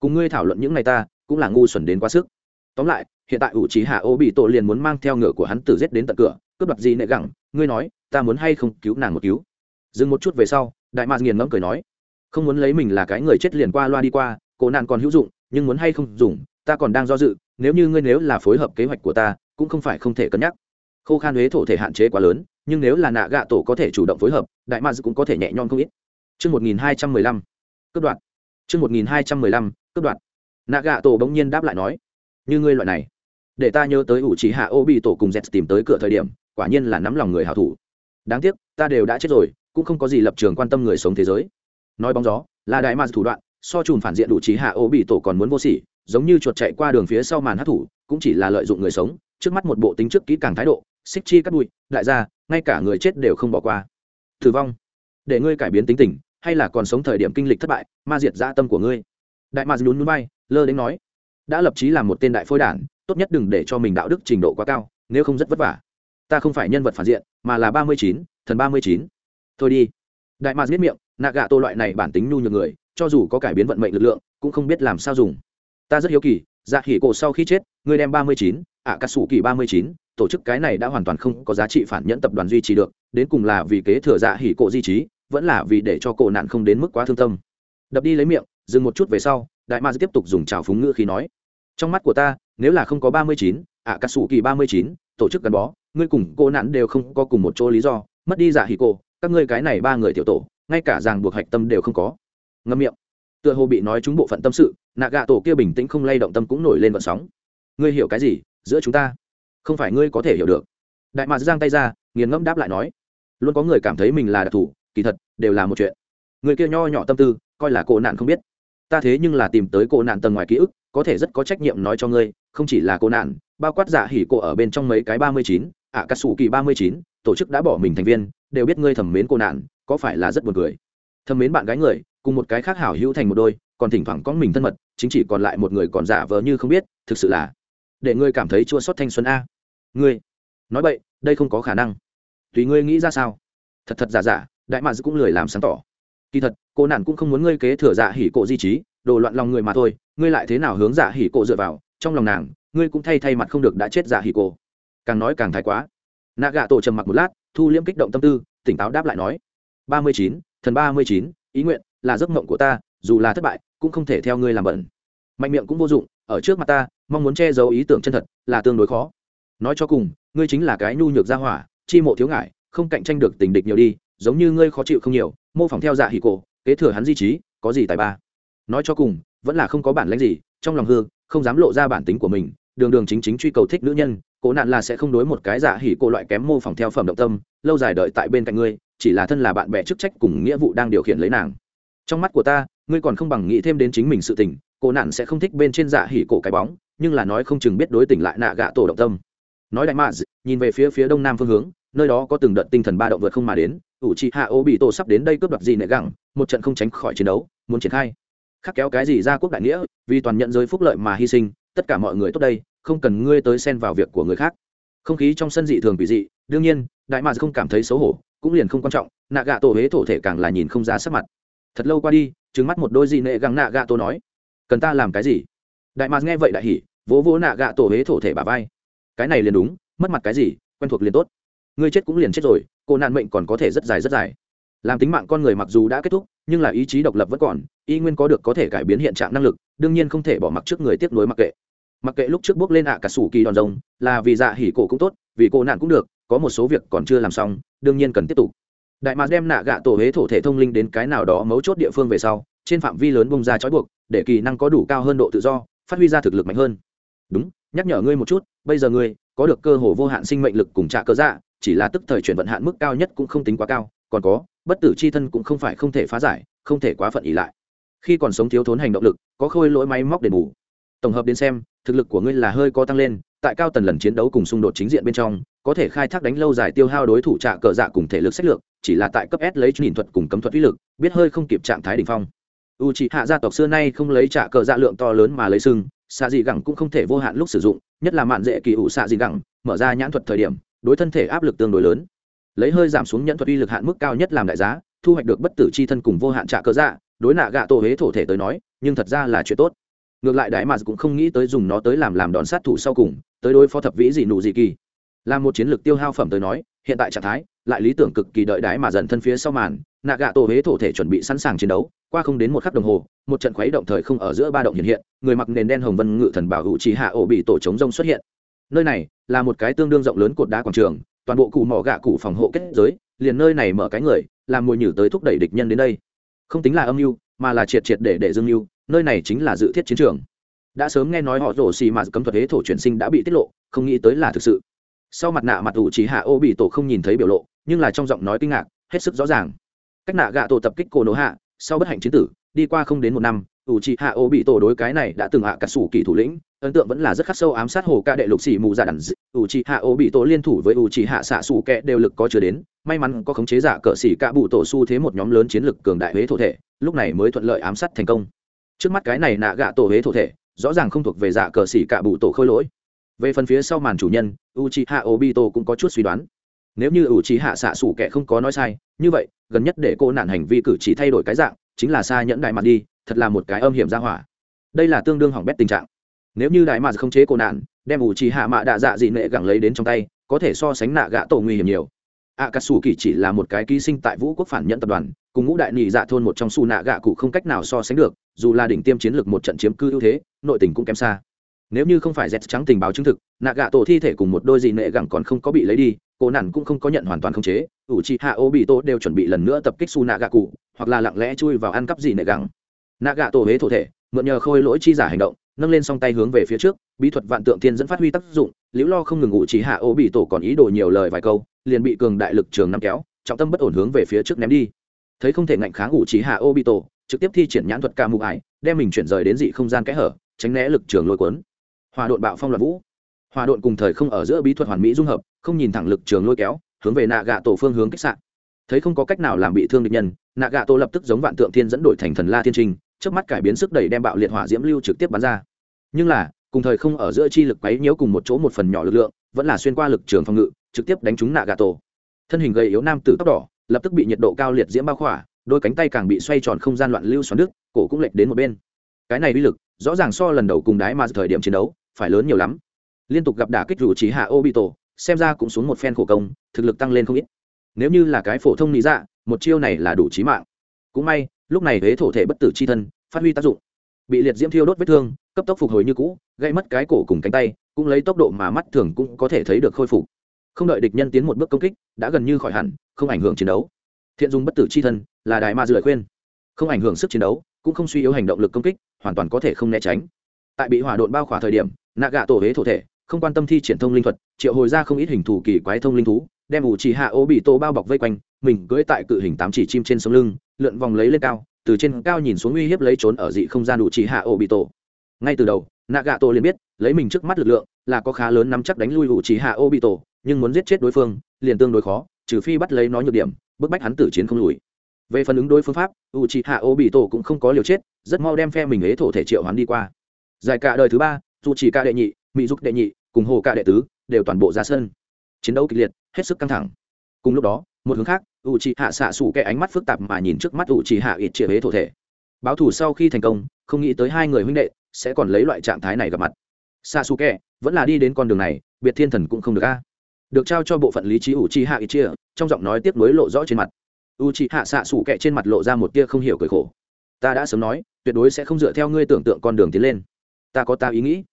Cùng ngươi thảo luận những ngày ta, cũng là ngu xuẩn đến quá sức. Tóm lại hiện tại ủ trí hạ ô bị tổ liền muốn mang theo ngựa của hắn tử giết đến tận cửa cướp đoạt gì nệ gẳng ngươi nói ta muốn hay không cứu nàng một cứu dừng một chút về sau đại mạc nghiền ngẫm cười nói không muốn lấy mình là cái người chết liền qua loa đi qua cổ nạn còn hữu dụng nhưng muốn hay không dùng ta còn đang do dự nếu như ngươi nếu là phối hợp kế hoạch của ta cũng không phải không thể cân nhắc khô khan huế thổ thể hạn chế quá lớn nhưng nếu là nạ gạ tổ có thể chủ động phối hợp đại mạc cũng có thể nhẹ nhõm không ít Chương 1215. Cướp đoạt. Chương 1215. Cướp đoạt. Nạ gạ tổ bỗng nhiên đáp lại nói, như ngươi loại này, để ta nhớ tới ủ trí hạ ô bị tổ cùng z tìm tới cửa thời điểm, quả nhiên là nắm lòng người hảo thủ. Đáng tiếc, ta đều đã chết rồi, cũng không có gì lập trường quan tâm người sống thế giới. Nói bóng gió, là đại ma thủ đoạn, so chùm phản diện đủ trí hạ ô bị tổ còn muốn vô sỉ, giống như chuột chạy qua đường phía sau màn hát thủ, cũng chỉ là lợi dụng người sống, trước mắt một bộ tính trước kỹ càng thái độ, xích chi cắt bụi, đại gia, ngay cả người chết đều không bỏ qua. Tử vong để ngươi cải biến tính tình hay là còn sống thời điểm kinh lịch thất bại ma diệt dã tâm của ngươi đại ma nhún núi bay lơ đến nói đã lập trí làm một tên đại phôi đản tốt nhất đừng để cho mình đạo đức trình độ quá cao, nếu không rất vất vả. Ta không phải nhân vật phản diện, mà là ba mươi chín, thần ba mươi chín. Thôi đi. Đại ma biết miệng nạ gạ tô loại này bản tính nhu nhược người, cho dù có cải biến vận mệnh lực lượng, cũng không biết làm sao dùng. Ta rất hiếu kỳ dạ khỉ cổ sau khi chết, ngươi đem ba mươi chín ạ cà sủ kỳ ba mươi chín, tổ chức cái này đã hoàn toàn không có giá trị phản nhẫn tập đoàn duy trì được, đến cùng là vì kế thừa dạ hỉ cổ di trí, vẫn là vì để cho cổ nạn không đến mức quá thương tâm. Đập đi lấy miệng, dừng một chút về sau, đại ma tiếp tục dùng trào phúng ngữ khi nói trong mắt của ta, nếu là không có ba mươi chín ạ cà sủ kỳ ba mươi chín, tổ chức gắn bó, ngươi cùng cô nạn đều không có cùng một chỗ lý do. Mất đi giả hỉ cô, các ngươi cái này ba người tiểu tổ, ngay cả ràng buộc hạch tâm đều không có. Ngâm miệng. Tựa hồ bị nói chúng bộ phận tâm sự nạ gạ tổ kia bình tĩnh không lay động tâm cũng nổi lên vận sóng. Ngươi hiểu cái gì? Giữa chúng ta. Không phải ngươi có thể hiểu được. Đại mạc giang tay ra, nghiền ngẫm đáp lại nói. Luôn có người cảm thấy mình là đặc thù kỳ thật, đều là một chuyện. Người kia nho nhỏ tâm tư, coi là cô nạn không biết. Ta thế nhưng là tìm tới cô nạn tầng ngoài ký ức có thể rất có trách nhiệm nói cho ngươi, không chỉ là cô nạn, bao quát giả hỉ cô ở bên trong mấy cái ba mươi chín ạ cà sủ kỳ ba mươi chín, tổ chức đã bỏ mình thành viên, đều biết ngươi thẩm mến cô nạn, có phải là rất buồn cười? Thẩm mến bạn gái người, cùng một cái khác hảo hữu thành một đôi, còn thỉnh thoảng có mình thân mật, chính chỉ còn lại một người còn giả vờ như không biết, thực sự là để ngươi cảm thấy chua sót thanh xuân a. Ngươi, nói vậy đây không có khả năng. Tùy ngươi nghĩ ra sao? Thật thật giả giả, đại mads cũng lười làm sáng tỏ. Kỳ thật, cô nạn cũng không muốn ngươi kế thừa giả hỉ cổ di trí đồ loạn lòng người mà thôi, ngươi lại thế nào hướng dạ hỉ cổ dựa vào, trong lòng nàng, ngươi cũng thay thay mặt không được đã chết dạ hỉ cổ. Càng nói càng thái quá. Nạ gạ tổ trầm mặc một lát, thu liễm kích động tâm tư, tỉnh táo đáp lại nói, ba mươi chín, thần ba mươi chín, ý nguyện là giấc mộng của ta, dù là thất bại, cũng không thể theo ngươi làm bẩn. Mạnh miệng cũng vô dụng, ở trước mặt ta, mong muốn che giấu ý tưởng chân thật là tương đối khó. Nói cho cùng, ngươi chính là cái nhu nhược gia hỏa, chi mộ thiếu ngại, không cạnh tranh được tình địch nhiều đi, giống như ngươi khó chịu không nhiều, mô phỏng theo dạ hỉ cổ, kế thừa hắn di trí, có gì tài ba? Nói cho cùng, vẫn là không có bản lãnh gì, trong lòng hư, không dám lộ ra bản tính của mình, đường đường chính chính truy cầu thích nữ nhân, cố nạn là sẽ không đối một cái giả hỉ cổ loại kém mô phỏng theo phẩm động tâm, lâu dài đợi tại bên cạnh ngươi, chỉ là thân là bạn bè chức trách cùng nghĩa vụ đang điều khiển lấy nàng. Trong mắt của ta, ngươi còn không bằng nghĩ thêm đến chính mình sự tình cô nạn sẽ không thích bên trên giả hỉ cổ cái bóng, nhưng là nói không chừng biết đối tỉnh lại nạ gạ tổ động tâm. Nói đại mạ nhìn về phía phía đông nam phương hướng, nơi đó có từng đợt tinh thần ba động vượt không mà đến ủ chị hạ ô bị tổ sắp đến đây cướp đoạt gì nệ gẳng, một trận không tránh khỏi chiến đấu, muốn triển khai khắc kéo cái gì ra quốc đại nghĩa, vì toàn nhận giới phúc lợi mà hy sinh, tất cả mọi người tốt đây, không cần ngươi tới xen vào việc của người khác. Không khí trong sân dị thường bị dị, đương nhiên, đại mạc không cảm thấy xấu hổ, cũng liền không quan trọng nạ gạ tổ huế thổ thể càng là nhìn không ra sắc mặt. Thật lâu qua đi trứng mắt một đôi dị nệ găng nạ gạ tổ nói, cần ta làm cái gì? Đại mạc nghe vậy đại hỉ, vỗ vỗ nạ gạ tổ huế thổ thể bà vai. Cái này liền đúng, mất mặt cái gì, quen thuộc liền tốt. Ngươi chết cũng liền chết rồi, cô nạn mệnh còn có thể rất dài rất dài làm tính mạng con người mặc dù đã kết thúc, nhưng là ý chí độc lập vẫn còn, y nguyên có được có thể cải biến hiện trạng năng lực, đương nhiên không thể bỏ mặc trước người tiếp nối mặc kệ. Mặc kệ lúc trước bước lên ạ cả sủ kỳ đòn rồng, là vì dạ hỉ cổ cũng tốt, vì cô nạn cũng được, có một số việc còn chưa làm xong, đương nhiên cần tiếp tục. Đại mạc đem nạ gạ tổ huế thổ thể thông linh đến cái nào đó mấu chốt địa phương về sau, trên phạm vi lớn bông ra trói buộc, để kỳ năng có đủ cao hơn độ tự do, phát huy ra thực lực mạnh hơn. Đúng, nhắc nhở ngươi một chút, bây giờ ngươi có được cơ hồ vô hạn sinh mệnh lực cùng trả cơ dạ chỉ là tức thời chuyển vận hạn mức cao nhất cũng không tính quá cao, còn có bất tử c h i thân cũng không phải không thể phá giải, không thể quá phận ỉ lại. Khi còn sống thiếu thốn hành động lực, có khôi lỗi máy móc đền bù. Tổng hợp đến xem, thực lực của ngươi là hơi có tăng lên, tại cao tần lần chiến đấu cùng xung đột chính diện bên trong, có thể khai thác đánh lâu dài tiêu hao đối thủ trạ cờ dạ cùng thể lực sách lược, chỉ là tại cấp s lấy nhìn thuật cùng cấm thuật uy lực, biết hơi không kịp trạng thái đ ỉ n h phong. U c hạ gia tộc xưa nay không lấy trạ cờ dạ lượng to lớn mà lấy sưng xạ dị gẳng cũng không thể vô hạn lúc sử dụng, nhất là mạn dễ kỳ ủ xạ dị gẳng, mở ra nhãn thuật thời điểm, đối thân thể áp lực tương đối lớn lấy hơi giảm xuống nhận thuật uy lực hạn mức cao nhất làm đại giá, thu hoạch được bất tử c h i thân cùng vô hạn trả cơ dạ đối nạ gạ tổ huế thổ thể tới nói, nhưng thật ra là chuyện tốt. Ngược lại đại mà cũng không nghĩ tới dùng nó tới làm làm đòn sát thủ sau cùng, tới đối phó thập vĩ dị nụ dị kỳ. Là một chiến lược tiêu hao phẩm tới nói, hiện tại trạng thái, lại lý tưởng cực kỳ đợi đái mà dần thân phía sau màn, nạ gạ tổ huế thổ thể chuẩn bị sẵn sàng chiến đấu, qua không đến một khắc đồng hồ, một trận khuấy động thời không ở giữa ba động hiện hiện, người mặc nền đen hồng vân ngự thần bảo hữu trí hạ ổ bị tổ chống rông xuất hiện. Nơi này là một cái tương đương rộng lớn cột đá quảng trường toàn bộ cụ mỏ gạ cụ phòng hộ kết giới, liền nơi này mở cái người, làm mồi nhử tới thúc đẩy địch nhân đến đây. Không tính là âm mưu, mà là triệt triệt để để dương mưu, nơi này chính là dự thiết chiến trường. Đã sớm nghe nói họ rổ xì mà cấm thuật hế thổ chuyển sinh đã bị tiết lộ, không nghĩ tới là thực sự. Sau mặt nạ mặt ủ chỉ hạ ô bị tổ không nhìn thấy biểu lộ, nhưng là trong giọng nói kinh ngạc, hết sức rõ ràng. Cách nạ gạ tổ tập kích cô nổ hạ, sau bất hạnh chiến tử, đi qua không đến một năm, ủ chỉ hạ ô bị tổ đối cái này đã từng hạ cả sủ kỳ thủ lĩnh ấn tượng vẫn là rất khắc sâu ám sát hồ ca đệ lục xỉ mù dạ giả đàn ủ trị hạ ô bị tổ liên thủ với ủ trị hạ xạ sủ kẹ đều lực có chưa đến, may mắn có khống chế giả cỡ xỉ ca bụ tổ su thế một nhóm lớn chiến lực cường đại huế thổ thể, lúc này mới thuận lợi ám sát thành công. Trước mắt cái này nạ gạ tổ huế thổ thể, rõ ràng không thuộc về giả cờ xỉ cả bụ tổ khôi lỗi. Về phần phía sau màn chủ nhân u c h i hạ obito cũng có chút suy đoán. Nếu như u c h i hạ xạ xù kẹ không có nói sai, như vậy, gần nhất để cô nạn hành vi cử chỉ thay đổi cái dạng, chính là xa nhẫn đại mặt đi, thật là một cái âm hiểm ra hỏa. Đây là tương đương hỏng bét tình trạng nếu như đại mạc không chế cô nạn, đem ủ trì hạ mạ đạ dạ dị nệ gẳng lấy đến trong tay, có thể so sánh nạ gã tổ nguy hiểm nhiều. Ạ cà sủ kỳ chỉ là một cái ký sinh tại vũ quốc phản nhẫn tập đoàn, cùng ngũ đại nị dạ thôn một trong su nạ gạ cụ không cách nào so sánh được, dù là đỉnh tiêm chiến lược một trận chiếm cư ưu thế, nội tình cũng kém xa. Nếu như không phải dẹt trắng tình báo chứng thực, nạ gạ tổ thi thể cùng một đôi dị nệ gẳng còn không có bị lấy đi, cô nản cũng không có nhận hoàn toàn khống chế, ủ trì hạ ô bị tổ đều chuẩn bị lần nữa tập kích su nạ gạ cụ, hoặc là lặng lẽ chui vào ăn cắp dị nệ gẳng. Nạ gạ tổ huế thổ thể, mượn nhờ khôi lỗi chi giả hành động nâng lên song tay hướng về phía trước, bí thuật vạn tượng thiên dẫn phát huy tác dụng, liễu lo không ngừng ngụ chỉ hạ ô bị tổ còn ý đồ nhiều lời vài câu, liền bị cường đại lực trường nắm kéo, trọng tâm bất ổn hướng về phía trước ném đi. Thấy không thể ngạnh kháng ngụ chỉ hạ ô bị tổ, trực tiếp thi triển nhãn thuật ca mụ ải, đem mình chuyển rời đến dị không gian kẽ hở, tránh né lực trường lôi cuốn. Hòa đội bạo phong loạn vũ. Hòa đội cùng thời không ở giữa bí thuật hoàn mỹ dung hợp, không nhìn thẳng lực trường lôi kéo, hướng về nạ gạ tổ phương hướng kích sạn thấy không có cách nào làm bị thương địch nhân, nạ gạ tổ lập tức giống vạn tượng thiên dẫn đổi thành thần la thiên trình trước mắt cải biến sức đẩy đem bạo liệt hỏa diễm lưu trực tiếp bắn ra. Nhưng là, cùng thời không ở giữa chi lực quấy nhiễu cùng một chỗ một phần nhỏ lực lượng, vẫn là xuyên qua lực trường phòng ngự, trực tiếp đánh trúng nạ gà tổ thân hình gầy yếu nam tử tóc đỏ, lập tức bị nhiệt độ cao liệt diễm bao khỏa, đôi cánh tay càng bị xoay tròn không gian loạn lưu xoắn đứt, cổ cũng lệch đến một bên. Cái này uy lực, rõ ràng so lần đầu cùng đái mà thời điểm chiến đấu, phải lớn nhiều lắm. Liên tục gặp đả kích rủ trí hạ obito, xem ra cũng xuống một phen khổ công, thực lực tăng lên không ít. Nếu như là cái phổ thông lý dạ một chiêu này là đủ trí mạng. Cũng may lúc này huế thổ thể bất tử c h i thân, phát huy tác dụng. Bị liệt diễm thiêu đốt vết thương, cấp tốc phục hồi như cũ gây mất cái cổ cùng cánh tay, cũng lấy tốc độ mà mắt thường cũng có thể thấy được khôi phục. Không đợi địch nhân tiến một bước công kích, đã gần như khỏi hẳn, không ảnh hưởng chiến đấu. Thiện dung bất tử c h i thân, là đại ma dười khuyên. Không ảnh hưởng sức chiến đấu, cũng không suy yếu hành động lực công kích, hoàn toàn có thể không né tránh. Tại bị hỏa độn bao khỏa thời điểm nạ gạ tổ huế thổ thể, không quan tâm thi triển thông linh thuật, triệu hồi ra không ít hình thù kỳ quái thông linh thú, đem ủ trì hạ ô bị tô bao bọc vây quanh, mình cưỡi tại cự hình tám chỉ chim trên sông lưng lượn vòng lấy lên cao, từ trên cao nhìn xuống uy hiếp lấy trốn ở dị không gian đủ chỉ hạ ổ bị tổ. Ngay từ đầu nạ gạ tổ liền biết, lấy mình trước mắt lực lượng, là có khá lớn nắm chắc đánh lui ủ chỉ hạ ổ bị tổ, nhưng muốn giết chết đối phương, liền tương đối khó, trừ phi bắt lấy nó nhược điểm, bức bách hắn tử chiến không lùi. Về phần ứng đối phương pháp ủ chỉ hạ ổ bị tổ cũng không có liều chết, rất mau đem phe mình ế thổ thể triệu hắn đi qua. Dài cả đời thứ ba, dù chỉ ca đệ nhị mỹ dục đệ nhị, cùng hồ ca đệ tứ, đều toàn bộ ra sân. Chiến đấu kịch liệt, hết sức căng thẳng. Cùng lúc đó một hướng khác u c hạ xạ xủ kẻ ánh mắt phức tạp mà nhìn trước mắt u c hạ ít chia huế thổ thể. Báo thủ sau khi thành công, không nghĩ tới hai người huynh đệ sẽ còn lấy loại trạng thái này gặp mặt. Xạ xù kẻ vẫn là đi đến con đường này, biệt thiên thần cũng không được a. Được trao cho bộ phận lý trí u c hạ ít chia trong giọng nói tiếp nối lộ rõ trên mặt. U c hạ xạ xủ kẻ trên mặt lộ ra một tia không hiểu cười khổ. Ta đã sớm nói, tuyệt đối sẽ không dựa theo ngươi tưởng tượng con đường tiến lên. Ta có ta ý nghĩ.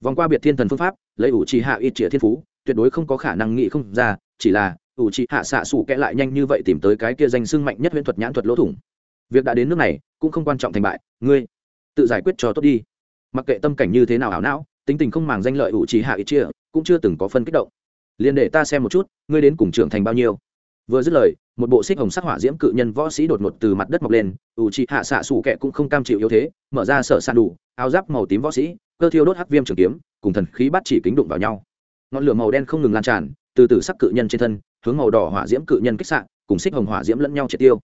Vòng qua biệt thiên thần phương pháp, lấy ủ trì hạ ít trịa thiên phú, tuyệt đối không có khả năng nghĩ không ra, chỉ là ủ trì hạ xạ xủ kẽ lại nhanh như vậy tìm tới cái kia danh sưng mạnh nhất huyễn thuật nhãn thuật lỗ thủng. Việc đã đến nước này, cũng không quan trọng thành bại, ngươi tự giải quyết cho tốt đi. Mặc kệ tâm cảnh như thế nào ảo não, tính tình không màng danh lợi ủ trì hạ ít chia, cũng chưa từng có phân kích động. Liền để ta xem một chút, ngươi đến cùng trưởng thành bao nhiêu? Vừa dứt lời, một bộ xích hồng sắc hỏa diễm cự nhân võ sĩ đột ngột từ mặt đất mọc lên, ủ trì hạ xạ xủ kẹ cũng không cam chịu yếu thế, mở ra sở sàn đủ, áo giáp màu tím võ sĩ, cơ thiêu đốt hắc viêm trường kiếm, cùng thần khí bắt chỉ kính đụng vào nhau. Ngọn lửa màu đen không ngừng lan tràn, từ từ sắc cự nhân trên thân hướng màu đỏ hỏa diễm cự nhân kích sạn cùng xích hồng hỏa diễm lẫn nhau triệt tiêu.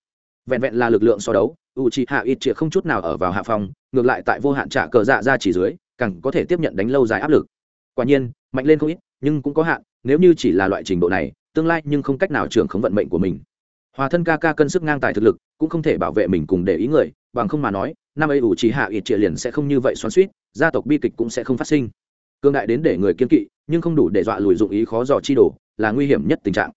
Vẹn vẹn là lực lượng so đấu u c hạ ít triệt không chút nào ở vào hạ phòng ngược lại tại vô hạn trả cờ dạ ra chỉ dưới, càng có thể tiếp nhận đánh lâu dài áp lực. Quả nhiên, mạnh lên không ít, nhưng cũng có hạn, nếu như chỉ là loại trình độ này, tương lai nhưng không cách nào trưởng khống vận mệnh của mình. Hòa thân ca ca cân sức ngang tài thực lực, cũng không thể bảo vệ mình cùng để ý người, bằng không mà nói, năm ấy ủ trì hạ ít triệt liền sẽ không như vậy xoắn suýt gia tộc bi kịch cũng sẽ không phát sinh. Cương đại đến để người kiên kỵ, nhưng không đủ để dọa lùi dụng ý khó dò chi đổ là nguy hiểm nhất tình trạng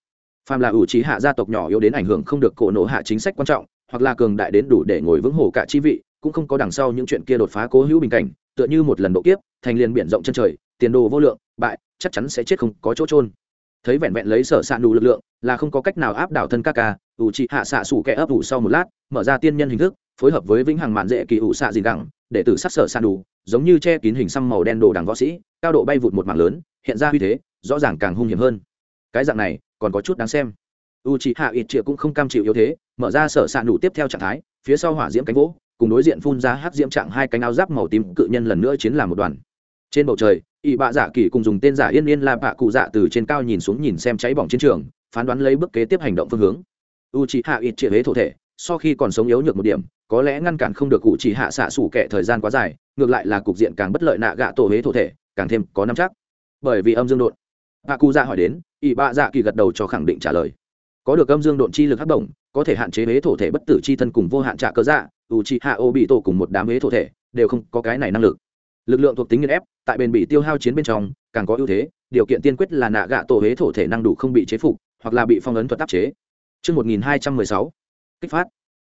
phàm là ủ trí hạ gia tộc nhỏ yếu đến ảnh hưởng không được cổ nộ hạ chính sách quan trọng, hoặc là cường đại đến đủ để ngồi vững hồ cả chi vị, cũng không có đằng sau những chuyện kia đột phá cố hữu bình cảnh, tựa như một lần độ kiếp, thành liền biển rộng chân trời, tiền đồ vô lượng, bại, chắc chắn sẽ chết không có chỗ trôn thấy vẹn vẹn lấy sở s đủ lực lượng, là không có cách nào áp đảo thân ca ca, ủ trị hạ xạ sủ kẻ ấp ủ sau một lát, mở ra tiên nhân hình thức, phối hợp với vĩnh hằng mạn dễ kỳ ủ xạ gì đẳng để tử sắc sở s đủ giống như che kín hình xăm màu đen đồ đằng võ sĩ, cao độ bay vụt một mảng lớn, hiện ra uy thế, rõ ràng càng hung hiểm hơn. Cái dạng này còn có chút đáng xem. U c hạ ít triệu cũng không cam chịu yếu thế, mở ra sở s ạ nụ tiếp theo trạng thái, phía sau hỏa diễm cánh vỗ cùng đối diện phun ra hát diễm trạng hai cánh áo giáp màu tím cự nhân lần nữa chiến làm một đoàn. Trên bầu trời ỵ bạ giả kỳ cùng dùng tên giả yên yên là bạ cụ dạ từ trên cao nhìn xuống nhìn xem cháy bỏng chiến trường, phán đoán lấy bước kế tiếp hành động phương hướng. U c hạ ít triệu huế thổ thể, sau khi còn sống yếu nhược một điểm, có lẽ ngăn cản không được cụ chỉ hạ xạ sủ kệ thời gian quá dài, ngược lại là cục diện càng bất lợi nạ gạ tổ huế thổ thể, càng thêm có năm chắc. Bởi vì âm dương đột bạ cụ dạ hỏi đến ỷ bạ dạ kỳ gật đầu cho khẳng định trả lời có được âm dương độn chi lực hấp động có thể hạn chế huế thổ thể bất tử chi thân cùng vô hạn trả cơ dạ ủ trị hạ ô bị tổ cùng một đám huế thổ thể đều không có cái này năng lực lực lượng thuộc tính nghiên ép tại bền bị tiêu hao chiến bên trong càng có ưu thế điều kiện tiên quyết là nạ gạ tổ huế thổ thể năng đủ không bị chế phục hoặc là bị phong ấn thuật áp chế Trước 1216, kích phát.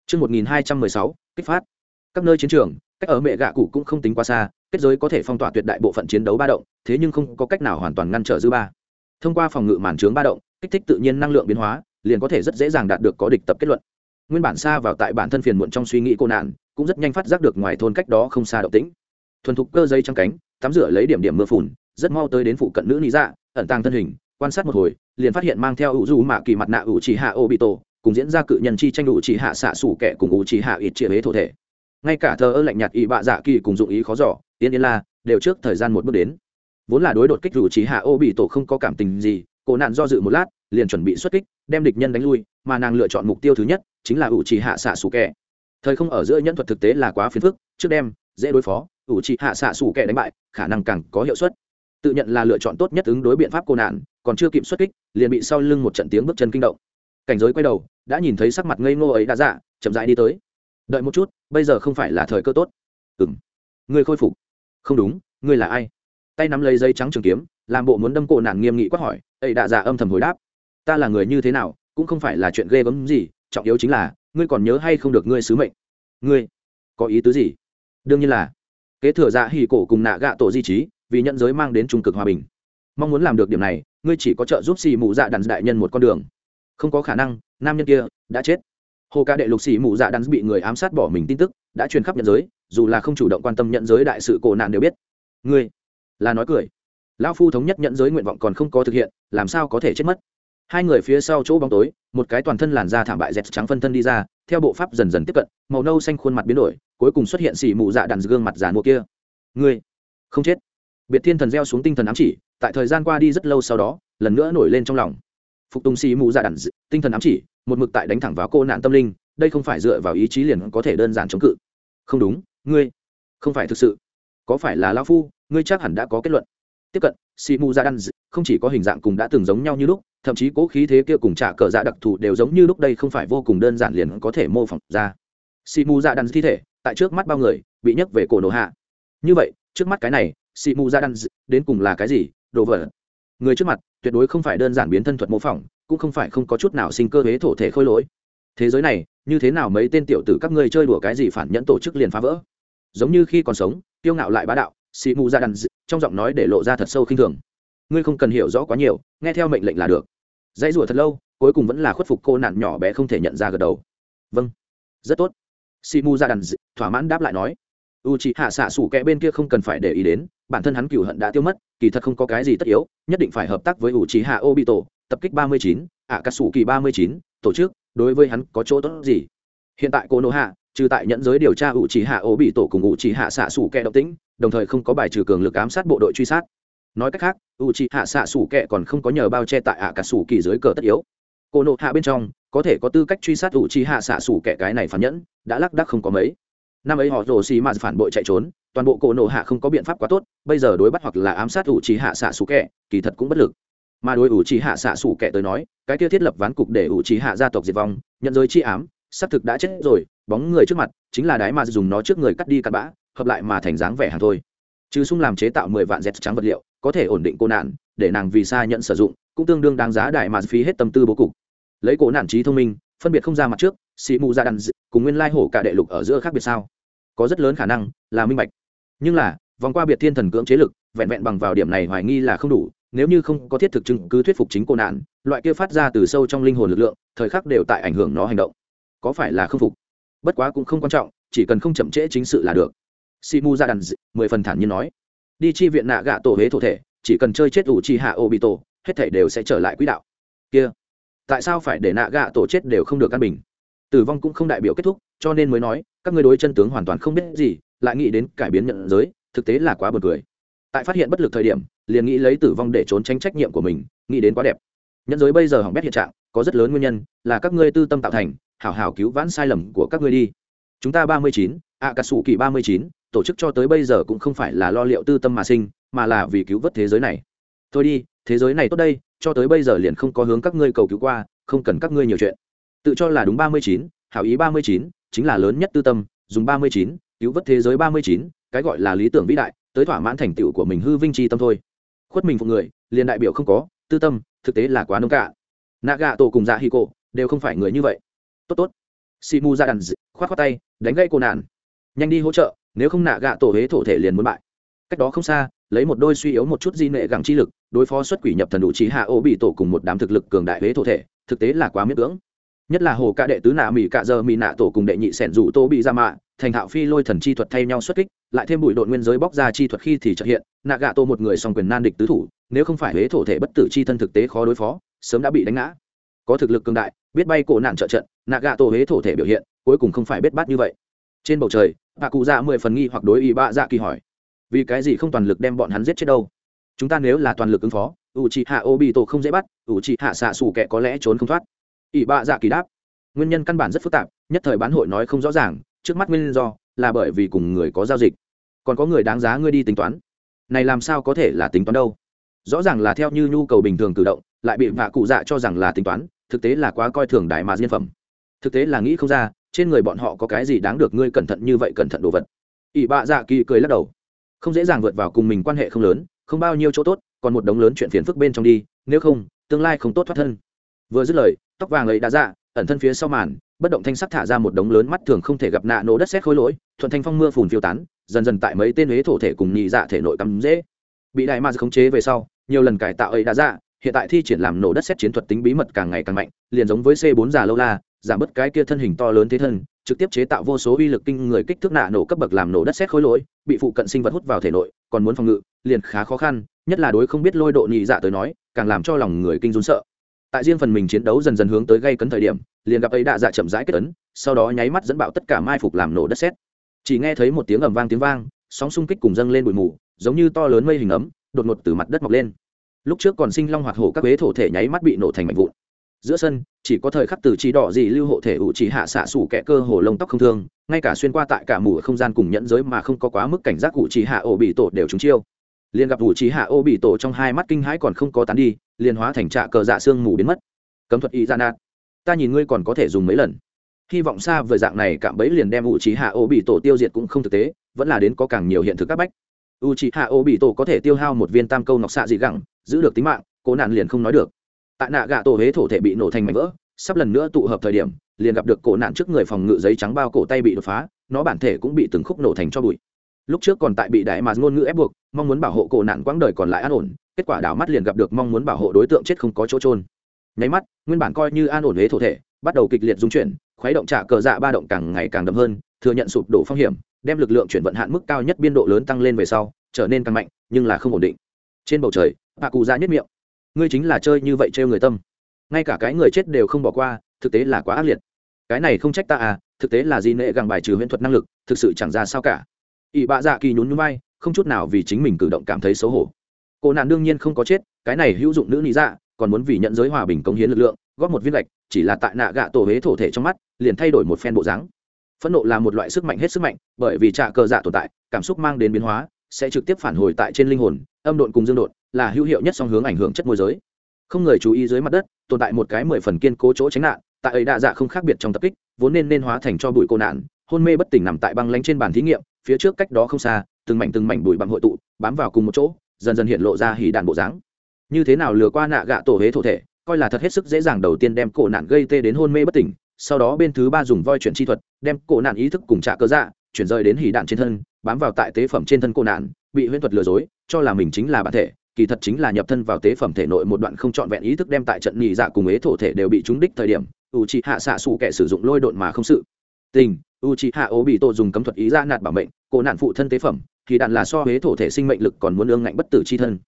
Trước 1216, kích phát. Các nơi chiến trường, cách ở mẹ gạ cụ cũng không tính quá xa, kết giới có thể phong tỏa tuyệt đại bộ phận chiến đấu ba động thế nhưng không có cách nào hoàn toàn ngăn trở dư ba thông qua phòng ngự màn trướng ba động, kích thích tự nhiên năng lượng biến hóa, liền có thể rất dễ dàng đạt được có địch tập kết luận. Nguyên bản xa vào tại bản thân phiền muộn trong suy nghĩ cô nạn, cũng rất nhanh phát giác được ngoài thôn cách đó không xa động tĩnh. Thuần thục cơ dây trăng cánh, tắm rửa lấy điểm điểm mưa phùn, rất mau tới đến phụ cận nữ lý dạ ẩn tàng thân hình, quan sát một hồi, liền phát hiện mang theo ủ du mạ kỳ mặt nạ ủ chỉ hạ ô bị tổ, cùng diễn ra cự nhân chi tranh ủ chỉ hạ xạ sủ kẻ cùng ủ chỉ hạ ít chia huế thổ thể. Ngay cả thờ ơ lạnh nhạt y bạ dạ kỳ cùng dụng ý khó giỏ tiên yên la, đều trước thời gian một bước đến vốn là đối đột kích rủ chỉ hạ ô bị tổ không có cảm tình gì, cổ nạn do dự một lát, liền chuẩn bị xuất kích, đem địch nhân đánh lui, mà nàng lựa chọn mục tiêu thứ nhất chính là ủ chỉ hạ xạ sủ kẻ. Thời không ở giữa nhân thuật thực tế là quá phiền phức, trước đem dễ đối phó, ủ chỉ hạ xạ sủ kẻ đánh bại, khả năng càng có hiệu suất. Tự nhận là lựa chọn tốt nhất ứng đối biện pháp cô nạn, còn chưa kịp xuất kích, liền bị sau lưng một trận tiếng bước chân kinh động. Cảnh giới quay đầu, đã nhìn thấy sắc mặt ngây ngô ấy đã dạ chậm rãi đi tới. Đợi một chút, bây giờ không phải là thời cơ tốt. Ừng người khôi phục. Không đúng, ngươi là ai? Tay nắm lấy dây trắng trường kiếm, làm bộ muốn đâm cổ nạn nghiêm nghị quát hỏi ấy đạ giả âm thầm hồi đáp, ta là người như thế nào, cũng không phải là chuyện ghê gớm gì, trọng yếu chính là, ngươi còn nhớ hay không được ngươi sứ mệnh? Ngươi? Có ý tứ gì? Đương nhiên là. Kế thừa dạ hỉ cổ cùng nạ gạ tổ di trí, vì nhận giới mang đến trung cực hòa bình. Mong muốn làm được điểm này, ngươi chỉ có trợ giúp xì mù dạ đàn đại nhân một con đường. Không có khả năng, nam nhân kia đã chết. Hồ ca đệ lục xì mù dạ đàn bị người ám sát bỏ mình tin tức, đã truyền khắp nhận giới, dù là không chủ động quan tâm nhận giới đại sự cổ nạn đều biết. Ngươi? Là nói cười. Lão phu thống nhất nhận giới nguyện vọng còn không có thực hiện, làm sao có thể chết mất? Hai người phía sau chỗ bóng tối, một cái toàn thân làn da thảm bại dẹt trắng phân thân đi ra, theo bộ pháp dần dần tiếp cận, màu nâu xanh khuôn mặt biến đổi, cuối cùng xuất hiện xỉ mụ dạ đàn gương mặt giàn mua kia. Ngươi, không chết. Biệt thiên thần gieo xuống tinh thần ám chỉ, tại thời gian qua đi rất lâu sau đó, lần nữa nổi lên trong lòng. Phục tùng xỉ mụ dạ đàn tinh thần ám chỉ, một mực tại đánh thẳng vào cô nạn tâm linh, đây không phải dựa vào ý chí liền có thể đơn giản chống cự. Không đúng, ngươi, không phải thực sự. Có phải là lao phu ngươi chắc hẳn đã có kết luận. Tiếp cận Simu mù dạ không chỉ có hình dạng cùng đã từng giống nhau như lúc, thậm chí cố khí thế kia cùng trả cờ dạ đặc thù đều giống như lúc đây không phải vô cùng đơn giản liền có thể mô phỏng ra. Simu mù dạ thi thể, tại trước mắt bao người, bị nhấc về cổ nổ hạ. Như vậy, trước mắt cái này Simu mù dạ đến cùng là cái gì? Đồ vật. Người trước mặt, tuyệt đối không phải đơn giản biến thân thuật mô phỏng, cũng không phải không có chút nào sinh cơ huế thổ thể khôi lỗi. Thế giới này, như thế nào mấy tên tiểu tử các ngươi chơi đùa cái gì phản nhẫn tổ chức liền phá vỡ. Giống như khi còn sống tiêu ngạo lại bá đạo xì mù ra đàn trong giọng nói để lộ ra thật sâu khinh thường. Ngươi không cần hiểu rõ quá nhiều, nghe theo mệnh lệnh là được. Dãy rủa thật lâu, cuối cùng vẫn là khuất phục cô nạn nhỏ bé không thể nhận ra gật đầu. Vâng rất tốt. Xì mù ra đàn thỏa mãn đáp lại nói, u c hạ xạ sủ kẽ bên kia không cần phải để ý đến, bản thân hắn cựu hận đã tiêu mất, kỳ thật không có cái gì tất yếu, nhất định phải hợp tác với u c hạ ô bị tổ tập kích ba mươi chín ạ cà sủ kỳ ba mươi chín, tổ chức, đối với hắn có chỗ tốt gì? Hiện tại cô nô hạ trừ tại nhẫn giới điều tra u trì hạ ố bị tổ cùng u trì hạ xạ sủ kẽ động tĩnh, đồng thời không có bài trừ cường lực ám sát bộ đội truy sát. Nói cách khác u trì hạ xạ sủ kẹ còn không có nhờ bao che tại ạ cả sủ kỳ dưới cờ tất yếu. Cô nộ hạ bên trong, có thể có tư cách truy sát u trì hạ xạ sủ kẹ cái này phản nhẫn, đã lắc đắc không có mấy. Năm ấy họ rồ xì mà phản bội chạy trốn, toàn bộ cổ nộ hạ không có biện pháp quá tốt, bây giờ đối bắt hoặc là ám sát ủ trì hạ xạ xủ kẹ kỳ thật cũng bất lực. Mà đối ủ trì hạ xạ xủ kẹ tới nói, cái kia thiết lập ván cục để ủ trì hạ gia tộc diệt vong, nhận giới chi ám, xác thực đã chết rồi bóng người trước mặt, chính là đái mà dùng nó trước người cắt đi cắt bã, hợp lại mà thành dáng vẻ hàng thôi. Chứ sung làm chế tạo mười vạn dẹt trắng vật liệu, có thể ổn định cô nạn, để nàng vì xa nhận sử dụng, cũng tương đương đáng giá đại mà phí hết tâm tư bố cục. Lấy cổ nạn trí thông minh, phân biệt không ra mặt trước xị mù ra đàn cùng nguyên lai hổ cả đệ lục ở giữa khác biệt sao? Có rất lớn khả năng là minh bạch. Nhưng là, vòng qua biệt thiên thần cưỡng chế lực, vẹn vẹn bằng vào điểm này hoài nghi là không đủ, nếu như không có thiết thực chứng cứ thuyết phục chính cô nạn, loại kia phát ra từ sâu trong linh hồn lực lượng, thời khắc đều tại ảnh hưởng nó hành động. Có phải là không phục? Bất quá cũng không quan trọng, chỉ cần không chậm trễ chính sự là được. Simu ra đàn mười phần thản nhiên nói. Đi chi viện nạ gạ tổ huế thổ thể, chỉ cần chơi chết ủ chi hạ ô bị tổ hết thể đều sẽ trở lại quỹ đạo. Kia, tại sao phải để nạ gạ tổ chết đều không được căn bình? Tử vong cũng không đại biểu kết thúc, cho nên mới nói, các ngươi đối chân tướng hoàn toàn không biết gì, lại nghĩ đến cải biến nhận giới, thực tế là quá buồn cười. Tại phát hiện bất lực thời điểm, liền nghĩ lấy tử vong để trốn tránh trách nhiệm của mình, nghĩ đến quá đẹp. Nhận giới bây giờ hỏng bét hiện trạng, có rất lớn nguyên nhân, là các ngươi tư tâm tạo thành hảo hảo cứu vãn sai lầm của các ngươi đi. Chúng ta ba mươi chín ạ cà sủ kỳ ba mươi chín, tổ chức cho tới bây giờ cũng không phải là lo liệu tư tâm mà sinh, mà là vì cứu vớt thế giới này. Thôi đi, thế giới này tốt đây, cho tới bây giờ liền không có hướng các ngươi cầu cứu qua, không cần các ngươi nhiều chuyện. Tự cho là đúng ba mươi chín, hảo ý ba mươi chín, chính là lớn nhất tư tâm, dùng ba mươi chín, cứu vớt thế giới ba mươi chín, cái gọi là lý tưởng vĩ đại, tới thỏa mãn thành tựu của mình hư vinh tri tâm thôi. Khuất mình phục người, liền đại biểu không có, tư tâm, thực tế là quá nông cạn. Nạ gạ tổ cùng dạ hi cổ đều không phải người như vậy tốt tốt. Si mu ra đàn khoát t tay, đánh gây cô nạn. Nhanh đi hỗ trợ, nếu không nạ gạ tổ huế thổ thể liền muốn bại. Cách đó không xa, lấy một đôi suy yếu một chút di nệ gẳng chi lực, đối phó xuất quỷ nhập thần đủ trí hạ ô bị tổ cùng một đám thực lực cường đại huế thổ thể, thực tế là quá miễn cưỡng. Nhất là hồ ca đệ tứ nạ mỹ cạ giờ mỹ nạ tổ cùng đệ nhị sẻn rủ tô bị ra mạ, thành thạo phi lôi thần chi thuật thay nhau xuất kích, lại thêm bụi đội nguyên giới bóc ra chi thuật khi thì trợ hiện, nạ gạ tô một người song quyền nan địch tứ thủ, nếu không phải huế thổ thể bất tử chi thân thực tế khó đối phó, sớm đã bị đánh ngã. Có thực lực cường đại, biết bay cổ nạn trợ trận nạ gạ tổ huế thổ thể biểu hiện, cuối cùng không phải biết bát như vậy. Trên bầu trời bà cụ dạ mười phần nghi hoặc đối ý bạ dạ kỳ hỏi, vì cái gì không toàn lực đem bọn hắn giết chết đâu? Chúng ta nếu là toàn lực ứng phó u c hạ ô bị tổ không dễ bắt u c hạ xạ xù kẻ có lẽ trốn không thoát. Ỷ bạ dạ kỳ đáp, nguyên nhân căn bản rất phức tạp, nhất thời bán hội nói không rõ ràng, trước mắt nguyên do là bởi vì cùng người có giao dịch. Còn có người đáng giá ngươi đi tính toán. Này làm sao có thể là tính toán đâu? Rõ ràng là theo như nhu cầu bình thường cử động, lại bị vạ cụ dạ cho rằng là tính toán, thực tế là quá coi thường đại mà diên phẩm thực tế là nghĩ không ra, trên người bọn họ có cái gì đáng được ngươi cẩn thận như vậy cẩn thận đồ vật. ỷ bạ dạ kỳ cười lắc đầu. Không dễ dàng vượt vào cùng mình quan hệ không lớn, không bao nhiêu chỗ tốt, còn một đống lớn chuyện phiền phức bên trong đi, nếu không, tương lai không tốt thoát thân. Vừa dứt lời, tóc vàng ấy đã dạ ẩn thân phía sau màn, bất động thanh sắc thả ra một đống lớn mắt thường không thể gặp nạ nổ đất xét khối lỗi, thuận thanh phong mưa phùn phiêu tán, dần dần tại mấy tên huế thổ thể cùng nhị dạ thể nội cắm dễ. Bị đại ma khống chế về sau, nhiều lần cải tạo ấy đã dạ hiện tại thi triển làm nổ đất xét chiến thuật tính bí mật càng ngày càng mạnh, liền giống với c 4 già lâu la giảm bớt cái kia thân hình to lớn thế thân, trực tiếp chế tạo vô số uy lực kinh người kích thước nạ nổ cấp bậc làm nổ đất xét khối lỗi, bị phụ cận sinh vật hút vào thể nội, còn muốn phòng ngự, liền khá khó khăn, nhất là đối không biết lôi độ nhị dạ tới nói, càng làm cho lòng người kinh run sợ. Tại riêng phần mình chiến đấu dần dần hướng tới gây cấn thời điểm, liền gặp ấy đạ dạ chậm rãi kết ấn, sau đó nháy mắt dẫn bạo tất cả mai phục làm nổ đất xét chỉ nghe thấy một tiếng ầm vang tiếng vang, sóng xung kích cùng dâng lên bụi mù, giống như to lớn mây hình ấm, đột ngột từ mặt đất mọc lên. Lúc trước còn sinh long hoạt hổ các huế thổ thể nháy mắt bị nổ thành mảnh vụn giữa sân, chỉ có thời khắc từ trí đỏ gì lưu hộ thể ủ chỉ hạ xạ sủ kẻ cơ hồ lông tóc không thương, ngay cả xuyên qua tại cả mù không gian cùng nhẫn giới mà không có quá mức cảnh giác ủ chỉ hạ ổ bị tổ đều trúng chiêu. Liền gặp ủ chỉ hạ ô bị tổ trong hai mắt kinh hãi còn không có tán đi, liền hóa thành trạ cờ dạ xương mù biến mất. Cấm thuật y ra nạt. Ta nhìn ngươi còn có thể dùng mấy lần. Hy vọng xa vời dạng này cạm bẫy liền đem ủ chỉ hạ ô bị tổ tiêu diệt cũng không thực tế, vẫn là đến có càng nhiều hiện thực các bách. U chỉ hạ ô bị tổ có thể tiêu hao một viên tam câu nọc xạ dị gẳng, giữ được tính mạng, cố nạn liền không nói được tại nạ gạ tổ huế thổ thể bị nổ thành mảnh vỡ, sắp lần nữa tụ hợp thời điểm, liền gặp được cổ nạn trước người phòng ngự giấy trắng bao cổ tay bị đột phá, nó bản thể cũng bị từng khúc nổ thành cho bụi. Lúc trước còn tại bị đại mà ngôn ngữ ép buộc, mong muốn bảo hộ cổ nạn quãng đời còn lại an ổn, kết quả đảo mắt liền gặp được mong muốn bảo hộ đối tượng chết không có chỗ trôn nháy mắt, nguyên bản coi như an ổn huế thổ thể, bắt đầu kịch liệt dung chuyển, khuấy động trả cờ dạ ba động càng ngày càng đậm hơn, thừa nhận sụp đổ phong hiểm, đem lực lượng chuyển vận hạn mức cao nhất biên độ lớn tăng lên về sau, trở nên càng mạnh, nhưng là không ổn định. Trên bầu trời bà cụ ra nhất miệng ngươi chính là chơi như vậy trêu người tâm. Ngay cả cái người chết đều không bỏ qua, thực tế là quá ác liệt. Cái này không trách ta à thực tế là di nệ gàng bài trừ huyễn thuật năng lực, thực sự chẳng ra sao cả. Ỵ bạ dạ kỳ nhún nhún vai, không chút nào vì chính mình cử động cảm thấy xấu hổ. Cô nạn đương nhiên không có chết, cái này hữu dụng nữ lý dạ còn muốn vì nhận giới hòa bình công hiến lực lượng, góp một viên lệch chỉ là tại nạ gạ tổ huế thổ thể trong mắt, liền thay đổi một phen bộ dáng. Phẫn nộ là một loại sức mạnh hết sức mạnh, bởi vì trạ cờ dạ tồn tại, cảm xúc mang đến biến hóa, sẽ trực tiếp phản hồi tại trên linh hồn, âm độn cùng dương độn là hữu hiệu nhất song hướng ảnh hưởng chất môi giới. Không người chú ý dưới mặt đất, tồn tại một cái mười phần kiên cố chỗ tránh nạn, tại ấy đa dạ không khác biệt trong tập kích, vốn nên nên hóa thành cho bụi cô nạn, hôn mê bất tỉnh nằm tại băng lánh trên bàn thí nghiệm, phía trước cách đó không xa, từng mảnh từng mảnh bụi bằng hội tụ, bám vào cùng một chỗ, dần dần hiện lộ ra hỉ đạn bộ dáng. Như thế nào lừa qua nạ gạ tổ hế thổ thể, coi là thật hết sức dễ dàng đầu tiên đem cổ nạn gây tê đến hôn mê bất tỉnh, sau đó bên thứ ba dùng voi chuyển chi thuật, đem cổ nạn ý thức cùng trả cơ dạ chuyển rời đến hỉ đạn trên thân, bám vào tại tế phẩm trên thân cổ nạn, bị huyễn thuật lừa dối, cho là mình chính là bản thể kỳ thật chính là nhập thân vào tế phẩm thể nội một đoạn không trọn vẹn ý thức đem tại trận nhị dạ cùng ế thổ thể đều bị trúng đích thời điểm u c hạ xạ xù kẻ sử dụng lôi độn mà không sự. Tình u c hạ ố bị tổ dùng cấm thuật ý ra nạt bảo mệnh, cổ nạn phụ thân tế phẩm, thì đạn là so ế thổ thể sinh mệnh lực còn muốn ương ngạnh bất tử c h i thân.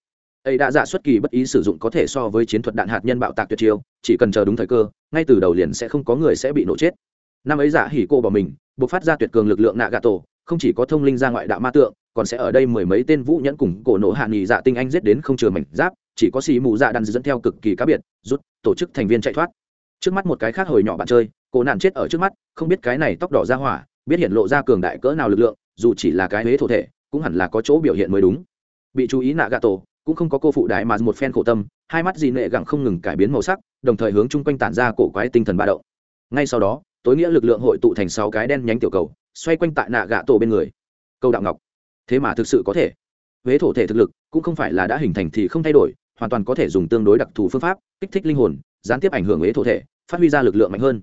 Ấy đã dạ xuất kỳ bất ý sử dụng có thể so với chiến thuật đạn hạt nhân bạo tạc tuyệt chiêu, chỉ cần chờ đúng thời cơ, ngay từ đầu liền sẽ không có người sẽ bị nổ chết. Năm ấy giả dạ hỉ cô bỏ mình buộc phát ra tuyệt cường lực lượng nạ gà tổ không chỉ có thông linh ra ngoại đạo ma tượng, còn sẽ ở đây mười mấy tên vũ nhẫn cùng cổ nổ hạ nghỉ dạ tinh anh giết đến không chừa mảnh giáp, chỉ có xì mù dạ đan dẫn theo cực kỳ cá biệt, rút, tổ chức thành viên chạy thoát. Trước mắt một cái khác hồi nhỏ bạn chơi, cổ nạn chết ở trước mắt, không biết cái này tóc đỏ ra hỏa, biết hiện lộ ra cường đại cỡ nào lực lượng, dù chỉ là cái huế thổ thể, cũng hẳn là có chỗ biểu hiện mới đúng. Bị chú ý nạ gà tổ cũng không có cô phụ đại mà một phen khổ tâm, hai mắt dì nệ gẳng không ngừng cải biến màu sắc, đồng thời hướng chung quanh tản ra cổ quái tinh thần ba động. Ngay sau đó, tối nghĩa lực lượng hội tụ thành sáu cái đen nhánh tiểu cầu xoay quanh tại nạ gạ tổ bên người. Câu đạo ngọc, thế mà thực sự có thể. Huế thổ thể thực lực cũng không phải là đã hình thành thì không thay đổi, hoàn toàn có thể dùng tương đối đặc thù phương pháp, kích thích linh hồn, gián tiếp ảnh hưởng huế thổ thể, phát huy ra lực lượng mạnh hơn.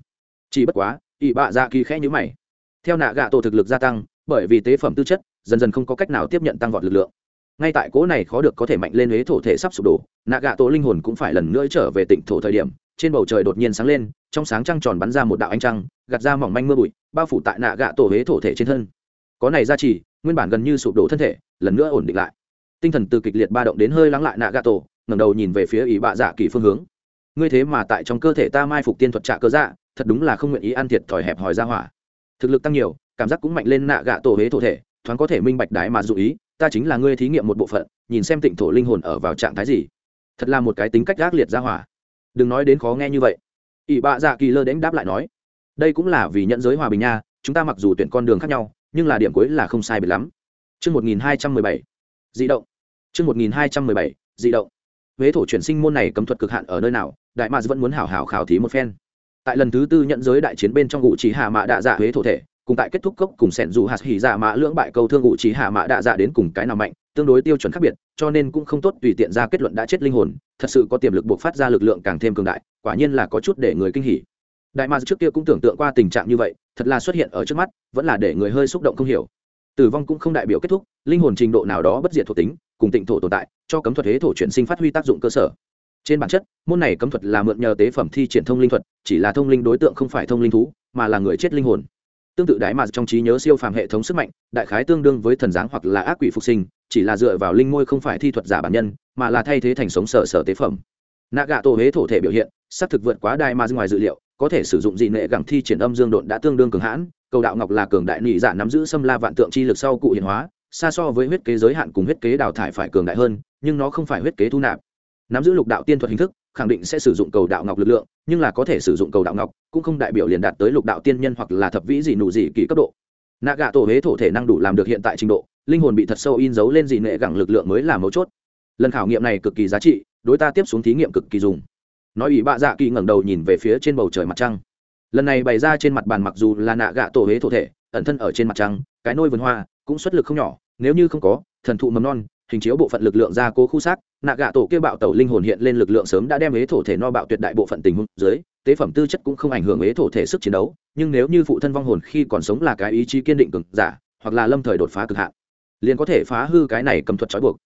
Chỉ bất quá ỵ bạ dạ kỳ khẽ nhữ mày. Theo nạ gạ tổ thực lực gia tăng, bởi vì tế phẩm tư chất, dần dần không có cách nào tiếp nhận tăng vọt lực lượng. Ngay tại cố này khó được có thể mạnh lên huế thổ thể sắp sụp đổ, nạ gạ tổ linh hồn cũng phải lần nữa trở về tỉnh thổ thời điểm, trên bầu trời đột nhiên sáng lên, trong sáng trăng tròn bắn ra một đạo ánh trăng, gạt ra mỏng manh mưa bụi bao phủ tại nạ gạ tổ huế thổ thể trên thân. Có này ra chỉ nguyên bản gần như sụp đổ thân thể, lần nữa ổn định lại. Tinh thần từ kịch liệt ba động đến hơi lắng lại nạ gạ tổ, ngẩng đầu nhìn về phía ý bạ dạ kỳ phương hướng. Ngươi thế mà tại trong cơ thể ta mai phục tiên thuật trạ cơ dạ thật đúng là không nguyện ý ăn thiệt thòi hẹp hòi ra hỏa. Thực lực tăng nhiều, cảm giác cũng mạnh lên nạ gạ tổ huế thổ thể, thoáng có thể minh bạch đái mà dụ ý, ta chính là ngươi thí nghiệm một bộ phận, nhìn xem tịnh thổ linh hồn ở vào trạng thái gì. Thật là một cái tính cách gác liệt ra hỏa. Đừng nói đến khó nghe như vậy. Ỷ bạ dạ kỳ lơ đánh đáp lại nói đây cũng là vì nhận giới hòa bình nha chúng ta mặc dù tuyển con đường khác nhau nhưng là điểm cuối là không sai biệt lắm Trước 1217, dị động. Trước 1217, dị động. Huế thổ chuyển sinh môn này cấm thuật cực hạn ở nơi nào, Đại Mạc vẫn muốn hảo hảo khảo thí một phen. Tại lần thứ tư nhận giới đại chiến bên trong ngụ chỉ hạ mã đạ dạ huế thổ thể, cùng tại kết thúc cốc cùng sẹn dù hạt hỉ dạ mã lưỡng bại câu thương ngụ chỉ hạ mã đạ dạ đến cùng cái nào mạnh, tương đối tiêu chuẩn khác biệt, cho nên cũng không tốt tùy tiện ra kết luận đã chết linh hồn, thật sự có tiềm lực buộc phát ra lực lượng càng thêm cường đại, quả nhiên là có chút để người kinh hỉ. Đại Mạc trước kia cũng tưởng tượng qua tình trạng như vậy, thật là xuất hiện ở trước mắt, vẫn là để người hơi xúc động không hiểu. Tử vong cũng không đại biểu kết thúc linh hồn trình độ nào đó bất diệt thuộc tính cùng tịnh thổ tồn tại cho cấm thuật thế thổ chuyển sinh phát huy tác dụng cơ sở. Trên bản chất môn này cấm thuật là mượn nhờ tế phẩm thi triển thông linh thuật chỉ là thông linh đối tượng không phải thông linh thú mà là người chết linh hồn. Tương tự đại mà trong trí nhớ siêu phàm hệ thống sức mạnh đại khái tương đương với thần giáng hoặc là ác quỷ phục sinh chỉ là dựa vào linh môi không phải thi thuật giả bản nhân mà là thay thế thành sống sở sở tế phẩm. Nạ gạ tổ huế thổ thể biểu hiện xác thực vượt quá đại mà ngoài dự liệu có thể sử dụng dị nệ gẳng thi triển âm dương độn đã tương đương cường hãn, cầu đạo ngọc là cường đại nị dạ nắm giữ xâm la vạn tượng chi lực sau cụ hiện hóa, xa so với huyết kế giới hạn cùng huyết kế đào thải phải cường đại hơn, nhưng nó không phải huyết kế thu nạp. Nắm giữ lục đạo tiên thuật hình thức, khẳng định sẽ sử dụng cầu đạo ngọc lực lượng, nhưng là có thể sử dụng cầu đạo ngọc, cũng không đại biểu liền đạt tới lục đạo tiên nhân hoặc là thập vĩ dị nụ dị kỳ cấp độ. Nạ gạ tổ huế thổ thể năng đủ làm được hiện tại trình độ, linh hồn bị thật sâu in dấu lên dị nệ gẳng lực lượng mới là mấu chốt. Lần khảo nghiệm này cực kỳ giá trị, đối ta tiếp xuống thí nghiệm cực kỳ dùng nói ủy bạ dạ kỳ ngẩng đầu nhìn về phía trên bầu trời mặt trăng. Lần này bày ra trên mặt bàn mặc dù là nạ gạ tổ huế thổ thể, ẩn thân ở trên mặt trăng, cái nôi vườn hoa cũng xuất lực không nhỏ, nếu như không có, thần thụ mầm non, hình chiếu bộ phận lực lượng ra cố khu xác, nạ gạ tổ kêu bạo tẩu linh hồn hiện lên lực lượng sớm đã đem huế thổ thể no bạo tuyệt đại bộ phận tình huống dưới, tế phẩm tư chất cũng không ảnh hưởng huế thổ thể sức chiến đấu, nhưng nếu như phụ thân vong hồn khi còn sống là cái ý chí kiên định cực giả, hoặc là lâm thời đột phá cực hạn, liền có thể phá hư cái này cầm thuật trói buộc.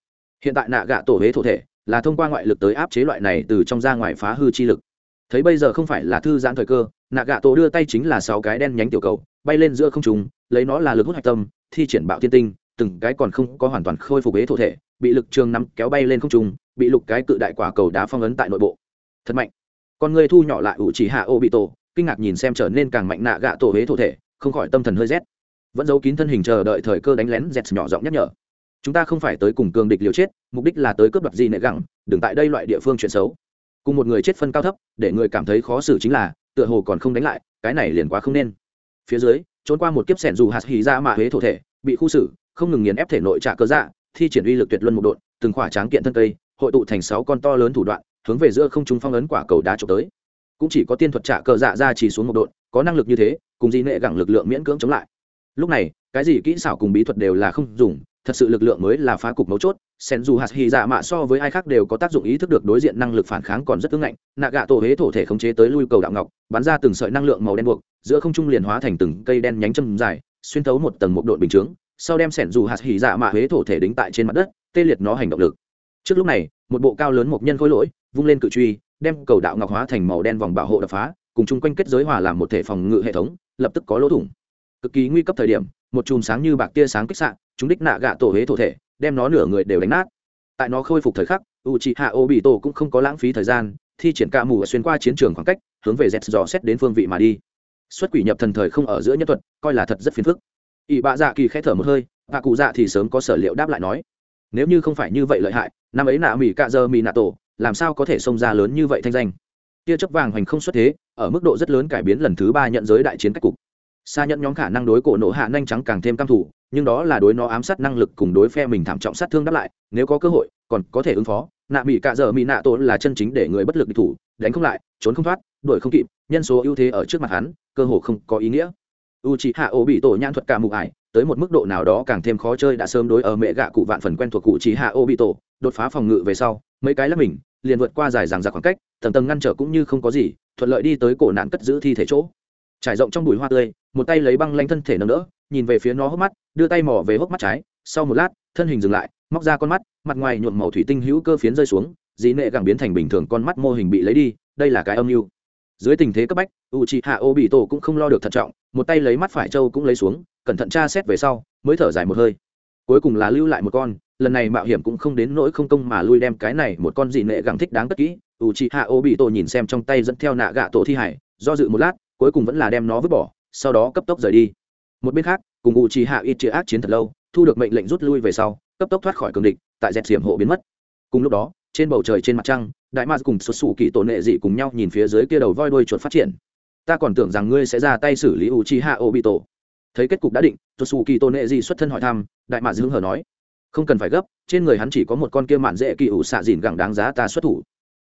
Hiện tại nạ gạ tổ huế thổ thể là thông qua ngoại lực tới áp chế loại này từ trong ra ngoài phá hư chi lực. Thấy bây giờ không phải là thư giãn thời cơ, nạ gạ tổ đưa tay chính là sáu cái đen nhánh tiểu cầu, bay lên giữa không trùng lấy nó là lực hút hạch tâm, thi triển bạo thiên tinh, từng cái còn không có hoàn toàn khôi phục bế thổ thể, bị lực trường nắm kéo bay lên không trùng bị lục cái cự đại quả cầu đá phong ấn tại nội bộ. Thật mạnh. Con người thu nhỏ lại ủ chỉ hạ ô bị tổ kinh ngạc nhìn xem trở nên càng mạnh nạ gạ tổ bế thổ thể, không khỏi tâm thần hơi rét. Vẫn giấu kín thân hình chờ đợi thời cơ đánh lén dẹt nhỏ giọng nhắc nhở chúng ta không phải tới cùng cường địch liều chết, mục đích là tới cướp đoạt gì nệ gẳng, đừng tại đây loại địa phương chuyện xấu. Cùng một người chết phân cao thấp, để người cảm thấy khó xử chính là, tựa hồ còn không đánh lại, cái này liền quá không nên. Phía dưới, trốn qua một kiếp sẻn dù hạt hì ra mạ huế thổ thể, bị khu xử, không ngừng nghiền ép thể nội trả cơ dạ thi triển uy lực tuyệt luân một độn, từng khỏa tráng kiện thân cây, hội tụ thành sáu con to lớn thủ đoạn, hướng về giữa không chúng phong ấn quả cầu đá trộm tới. Cũng chỉ có tiên thuật trả cờ dạ ra chỉ xuống một độn, có năng lực như thế, cùng di nệ gẳng lực lượng miễn cưỡng chống lại. Lúc này, cái gì kỹ xảo cùng bí thuật đều là không dùng thật sự lực lượng mới là phá cục mấu chốt. Sen dù hạt hy dạ mạ so với ai khác đều có tác dụng ý thức được đối diện năng lực phản kháng còn rất ứng ngạnh. Nạ gạ tổ hế thổ thể khống chế tới lui cầu đạo ngọc, bắn ra từng sợi năng lượng màu đen buộc, giữa không trung liền hóa thành từng cây đen nhánh châm dài, xuyên thấu một tầng một độn bình chướng. Sau đem sẻn dù hạt hỉ dạ mạ huế thổ thể đính tại trên mặt đất, tê liệt nó hành động lực. Trước lúc này, một bộ cao lớn một nhân khối lỗi, vung lên cự truy, đem cầu đạo ngọc hóa thành màu đen vòng bảo hộ đập phá, cùng chung quanh kết giới hòa làm một thể phòng ngự hệ thống, lập tức có lỗ thủng. Cực kỳ nguy cấp thời điểm, một chùm sáng như bạc tia sáng kích sạn chúng đích nạ gạ tổ huế thổ thể, đem nó nửa người đều đánh nát. Tại nó khôi phục thời khắc u chị hạ ô bị tổ cũng không có lãng phí thời gian, thi triển ca mù xuyên qua chiến trường khoảng cách, hướng về dẹt dò xét đến phương vị mà đi. Xuất quỷ nhập thần thời không ở giữa nhân thuật, coi là thật rất phiền phức. Ỵ bạ dạ kỳ khẽ thở một hơi và cụ dạ thì sớm có sở liệu đáp lại nói, nếu như không phải như vậy lợi hại, năm ấy nạ mỹ cạ dơ mỹ nạ tổ, làm sao có thể xông ra lớn như vậy thanh danh? Tia chấp vàng hoành không xuất thế, ở mức độ rất lớn cải biến lần thứ ba nhận giới đại chiến cách cục xa nhận nhóm khả năng đối cổ nổ hạ nhanh trắng càng thêm căm thủ nhưng đó là đối nó ám sát năng lực cùng đối phe mình thảm trọng sát thương đáp lại, nếu có cơ hội, còn có thể ứng phó. Nạ mỹ cạ dở mỹ nạ tổ là chân chính để người bất lực địch thủ, đánh không lại, trốn không thoát, đuổi không kịp, nhân số ưu thế ở trước mặt hắn, cơ hồ không có ý nghĩa. U c hạ ổ bị tổ nhãn thuật cả mụ ải, tới một mức độ nào đó càng thêm khó chơi đã sớm đối ở mẹ gạ cụ vạn phần quen thuộc cụ chỉ hạ ô bị tổ đột phá phòng ngự về sau, mấy cái là mình, liền vượt qua dài dằng dặc khoảng cách, tầng tầng ngăn trở cũng như không có gì, thuận lợi đi tới cổ nạn cất giữ thi thể chỗ trải rộng trong bụi hoa tươi, một tay lấy băng lanh thân thể nâng đỡ, nhìn về phía nó hốc mắt, đưa tay mỏ về hốc mắt trái, sau một lát, thân hình dừng lại, móc ra con mắt, mặt ngoài nhuộm màu thủy tinh hữu cơ phiến rơi xuống dĩ nệ gẳng biến thành bình thường con mắt mô hình bị lấy đi, đây là cái âm mưu. Dưới tình thế cấp bách u c h i hạ ô bị tổ cũng không lo được thận trọng, một tay lấy mắt phải châu cũng lấy xuống, cẩn thận tra xét về sau, mới thở dài một hơi. Cuối cùng là lưu lại một con, lần này mạo hiểm cũng không đến nỗi không công mà lui đem cái này một con dị nệ gẳng thích đáng tất kỹ. U c h i hạ ô bị tổ nhìn xem trong tay dẫn theo nạ gạ tổ thi hải, do dự một lát cuối cùng vẫn là đem nó vứt bỏ, sau đó cấp tốc rời đi. Một bên khác, cùng ngụ trì hạ ít chia ác chiến thật lâu, thu được mệnh lệnh rút lui về sau, cấp tốc thoát khỏi cường địch, tại dẹp xiềm hộ biến mất. Cùng lúc đó, trên bầu trời trên mặt trăng, đại ma cùng xuất xù kỳ tổ nệ dị cùng nhau nhìn phía dưới kia đầu voi đuôi chuột phát triển. Ta còn tưởng rằng ngươi sẽ ra tay xử lý u chi hạ ô bị tổ. Thấy kết cục đã định xuất xù kỳ tổ nệ dị xuất thân hỏi thăm, đại ma dưỡng hờ nói, không cần phải gấp, trên người hắn chỉ có một con kia mạn dễ kỳ ủ xạ dìn gẳng đáng giá ta xuất thủ.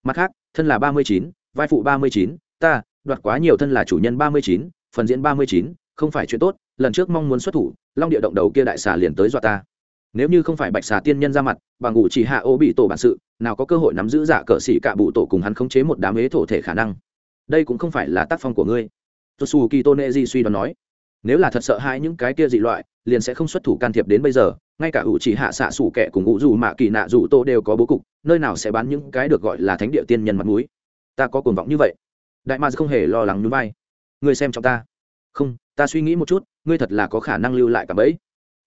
Mặt khác, thân là ba mươi chín, vai phụ ba mươi chín, ta đoạt quá nhiều thân là chủ nhân ba mươi chín, phần diễn ba mươi chín, không phải chuyện tốt, lần trước mong muốn xuất thủ, long địa động đầu kia đại xà liền tới dọa ta. Nếu như không phải bạch xà tiên nhân ra mặt bằng ngụ chỉ hạ ô bị tổ bản sự, nào có cơ hội nắm giữ giả cờ xỉ cả bụ tổ cùng hắn khống chế một đám ế thổ thể khả năng. Đây cũng không phải là tác phong của ngươi. Tosu kito neji suy đoán nói, nếu là thật sợ hãi những cái kia dị loại, liền sẽ không xuất thủ can thiệp đến bây giờ, ngay cả ủ chỉ hạ xạ sủ kẻ cùng ngụ dù mạ kỳ nạ dù tô đều có bố cục, nơi nào sẽ bán những cái được gọi là thánh địa tiên nhân mặt mũi. Ta có cuồng vọng như vậy đại ma không hề lo lắng núi bay ngươi xem trong ta. Không, ta suy nghĩ một chút, ngươi thật là có khả năng lưu lại cả bẫy.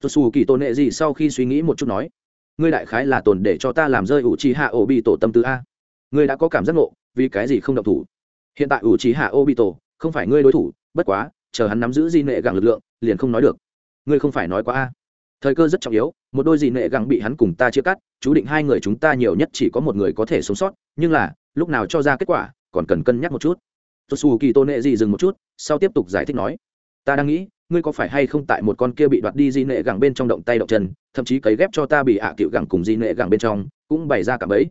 Tôi xù kỳ tôn nệ gì sau khi suy nghĩ một chút nói, ngươi đại khái là tồn để cho ta làm rơi ủ trí hạ ô bị tổ tâm tư a. Ngươi đã có cảm giác ngộ, vì cái gì không động thủ? Hiện tại ủ trí hạ ô bị tổ không phải ngươi đối thủ, bất quá, chờ hắn nắm giữ di nệ gẳng lực lượng, liền không nói được. Ngươi không phải nói quá a. Thời cơ rất trọng yếu, một đôi di nệ gẳng bị hắn cùng ta chia cắt, chú định hai người chúng ta nhiều nhất chỉ có một người có thể sống sót, nhưng là, lúc nào cho ra kết quả còn cần cân nhắc một chút. Tôi xù kỳ tôn nệ gì dừng một chút, sau tiếp tục giải thích nói, ta đang nghĩ, ngươi có phải hay không tại một con kia bị đoạt đi di nệ gẳng bên trong động tay động chân, thậm chí cấy ghép cho ta bị ạ à cựu gẳng cùng di nệ gẳng bên trong, cũng bày ra cả bấy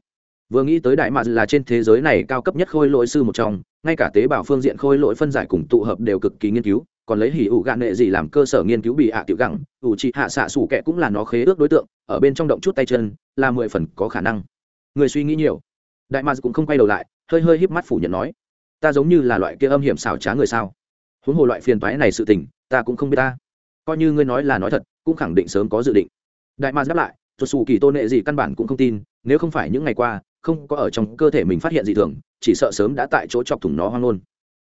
vừa nghĩ tới đại mạc là trên thế giới này cao cấp nhất khôi lỗi sư một trong, ngay cả tế bào phương diện khôi lỗi phân giải cùng tụ hợp đều cực kỳ nghiên cứu, còn lấy hỉ ủ gạn nệ gì làm cơ sở nghiên cứu bị ạ à tiểu gẳng ủ trị hạ xạ sủ kẹ cũng là nó khế ước đối tượng, ở bên trong động chút tay chân, là mười phần có khả năng. Người suy nghĩ nhiều. Đại mạc cũng không quay đầu lại hơi hơi híp mắt phủ nhận nói, ta giống như là loại kia âm hiểm xảo trá người sao? Huống hồ loại phiền toái này sự tình, ta cũng không biết ta. Coi như ngươi nói là nói thật, cũng khẳng định sớm có dự định. Đại ma đáp lại thuật xù kỳ tôn nệ gì căn bản cũng không tin, nếu không phải những ngày qua, không có ở trong cơ thể mình phát hiện gì thường, chỉ sợ sớm đã tại chỗ chọc thủng nó hoang luôn.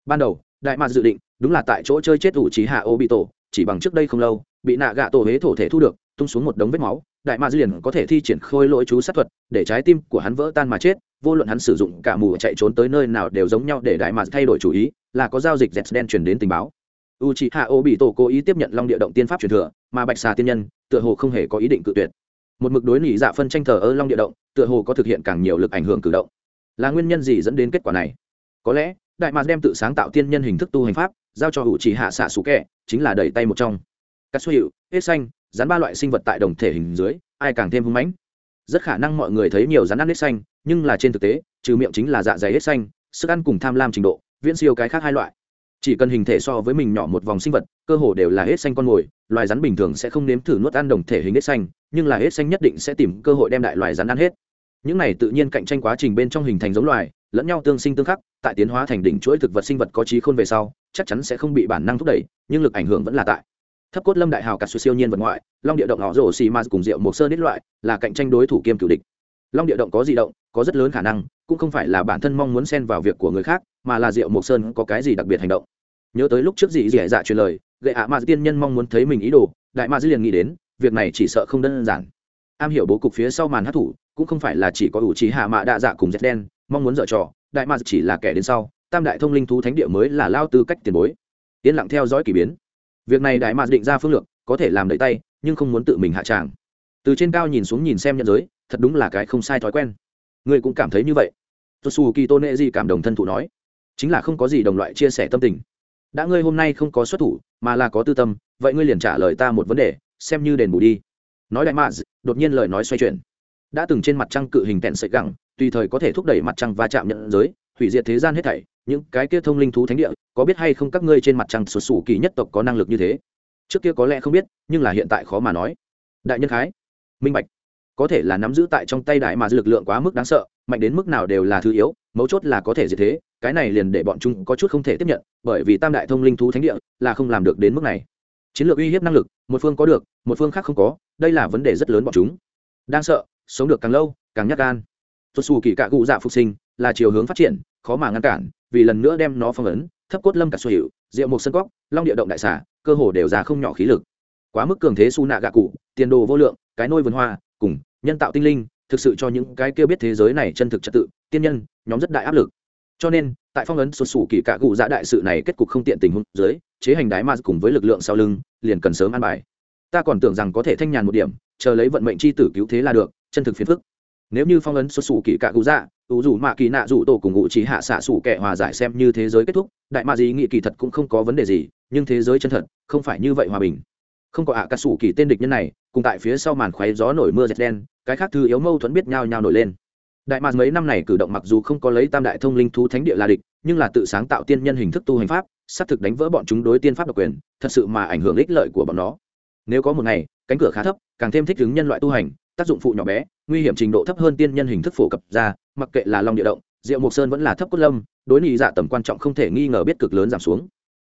Ban đầu, đại ma dự định, đúng là tại chỗ chơi chết ủ trí hạ ô bị tổ chỉ bằng trước đây không lâu, bị nạ gạ tổ huế thổ thể thu được, tung xuống một đống vết máu, đại ma liền có thể thi triển khôi lỗi chú sát thuật, để trái tim của hắn vỡ tan mà chết vô luận hắn sử dụng cả mù chạy trốn tới nơi nào đều giống nhau để đại ma thay đổi chủ ý, là có giao dịch dẹt đen truyền đến tình báo. U c h ị hạ ô bị tổ cố ý tiếp nhận long địa động tiên pháp truyền thừa, mà bạch xà tiên nhân, tựa hồ không hề có ý định cự tuyệt. Một mực đối nỉ dạ phân tranh thờ ơ long địa động, tựa hồ có thực hiện càng nhiều lực ảnh hưởng cử động. Là nguyên nhân gì dẫn đến kết quả này? Có lẽ, đại mạc đem tự sáng tạo tiên nhân hình thức tu hành pháp, giao cho hữu chỉ hạ xạ xú kẹ chính là đẩy tay một trong. Các xuất hiệu hết xanh rắn ba loại sinh vật tại đồng thể hình dưới, ai càng thêm hưng mãnh? Rất khả năng mọi người thấy nhiều rắn ăn hết xanh, nhưng là trên thực tế, trừ miệng chính là dạ dày hết xanh, sức ăn cùng tham lam trình độ, viễn siêu cái khác hai loại. Chỉ cần hình thể so với mình nhỏ một vòng sinh vật, cơ hồ đều là hết xanh con mồi, loài rắn bình thường sẽ không nếm thử nuốt ăn đồng thể hình hết xanh, nhưng là hết xanh nhất định sẽ tìm cơ hội đem đại loài rắn ăn hết. Những này tự nhiên cạnh tranh quá trình bên trong hình thành giống loài, lẫn nhau tương sinh tương khắc, tại tiến hóa thành đỉnh chuỗi thực vật sinh vật có trí khôn về sau, chắc chắn sẽ không bị bản năng thúc đẩy, nhưng lực ảnh hưởng vẫn là tại thấp cốt lâm đại hào cả sự siêu nhiên vật ngoại, long địa động họ rổ xì ma cùng rượu một sơn ít loại là cạnh tranh đối thủ kiêm cửu địch. Long địa động có di động, có rất lớn khả năng, cũng không phải là bản thân mong muốn xen vào việc của người khác, mà là diệu mộc sơn có cái gì đặc biệt hành động. Nhớ tới lúc trước dị dị dạ truyền lời gậy ạ ma tiên nhân mong muốn thấy mình ý đồ, đại ma dư liền nghĩ đến, việc này chỉ sợ không đơn giản. Am hiểu bố cục phía sau màn hát thủ, cũng không phải là chỉ có ủ trí hạ mạ đạ dạ cùng dẹt đen, mong muốn dở trò, đại ma chỉ là kẻ đến sau, tam đại thông linh thú thánh địa mới là lao tư cách tiền bối. Yên lặng theo dõi k ỳ biến việc này đại mạc định ra phương lược, có thể làm đầy tay, nhưng không muốn tự mình hạ tràng. Từ trên cao nhìn xuống nhìn xem nhân giới, thật đúng là cái không sai thói quen. Ngươi cũng cảm thấy như vậy. Tosu kỳ tôn nệ di cảm đồng thân thụ nói. Chính là không có gì đồng loại chia sẻ tâm tình. Đã ngươi hôm nay không có xuất thủ, mà là có tư tâm, vậy ngươi liền trả lời ta một vấn đề, xem như đền bù đi. Nói đại mạc đột nhiên lời nói xoay chuyển. Đã từng trên mặt trăng cự hình tẹn sợi gẳng, tùy thời có thể thúc đẩy mặt trăng va chạm nhận giới, hủy diệt thế gian hết thảy những cái kia thông linh thú thánh địa, có biết hay không các ngươi trên mặt trăng sụt sủ kỳ nhất tộc có năng lực như thế? Trước kia có lẽ không biết, nhưng là hiện tại khó mà nói. Đại nhân khái, minh bạch. Có thể là nắm giữ tại trong tay đại mà lực lượng quá mức đáng sợ, mạnh đến mức nào đều là thứ yếu, mấu chốt là có thể gì thế, cái này liền để bọn chúng có chút không thể tiếp nhận, bởi vì tam đại thông linh thú thánh địa là không làm được đến mức này. Chiến lược uy hiếp năng lực, một phương có được, một phương khác không có, đây là vấn đề rất lớn bọn chúng. Đang sợ, sống được càng lâu, càng nhắc gan. Tuột xù kỳ cạ cụ dạ phục sinh là chiều hướng phát triển, khó mà ngăn cản vì lần nữa đem nó phong ấn, thấp cốt lâm cả sở hữu, rượu một sân cóc long địa động đại xả cơ hồ đều ra không nhỏ khí lực. Quá mức cường thế su nạ gạ cụ, tiền đồ vô lượng, cái nôi vườn hoa, cùng nhân tạo tinh linh, thực sự cho những cái kia biết thế giới này chân thực trật tự, tiên nhân, nhóm rất đại áp lực. Cho nên, tại phong ấn xuất sủ kỳ cạ cụ dạ đại sự này kết cục không tiện tình huống dưới, chế hành đái ma cùng với lực lượng sau lưng, liền cần sớm an bài. Ta còn tưởng rằng có thể thanh nhàn một điểm, chờ lấy vận mệnh c h i tử cứu thế là được, chân thực phiền phức nếu như phong ấn xuất xù kỳ cạ cụ dạ ủ dù mạ kỳ nạ dù tổ cùng ngụ trí hạ xạ xù kẻ hòa giải xem như thế giới kết thúc, đại ma dĩ nghị kỳ thật cũng không có vấn đề gì, nhưng thế giới chân thật, không phải như vậy hòa bình. Không có ạ à cà sủ kỳ tên địch nhân này, cùng tại phía sau màn khoáy gió nổi mưa dệt đen, cái khác thứ yếu mâu thuẫn biết nhau nhau nổi lên. Đại mạc mấy năm này cử động mặc dù không có lấy tam đại thông linh thú thánh địa là địch, nhưng là tự sáng tạo tiên nhân hình thức tu hành pháp, xác thực đánh vỡ bọn chúng đối tiên pháp độc quyền, thật sự mà ảnh hưởng ích lợi của bọn nó. Nếu có một ngày, cánh cửa khá thấp, càng thêm thích ứng nhân loại tu hành tác dụng phụ nhỏ bé nguy hiểm trình độ thấp hơn tiên nhân hình thức phổ cập ra mặc kệ là long địa động diệu mộc sơn vẫn là thấp cốt lâm đối nghị dạ tầm quan trọng không thể nghi ngờ biết cực lớn giảm xuống.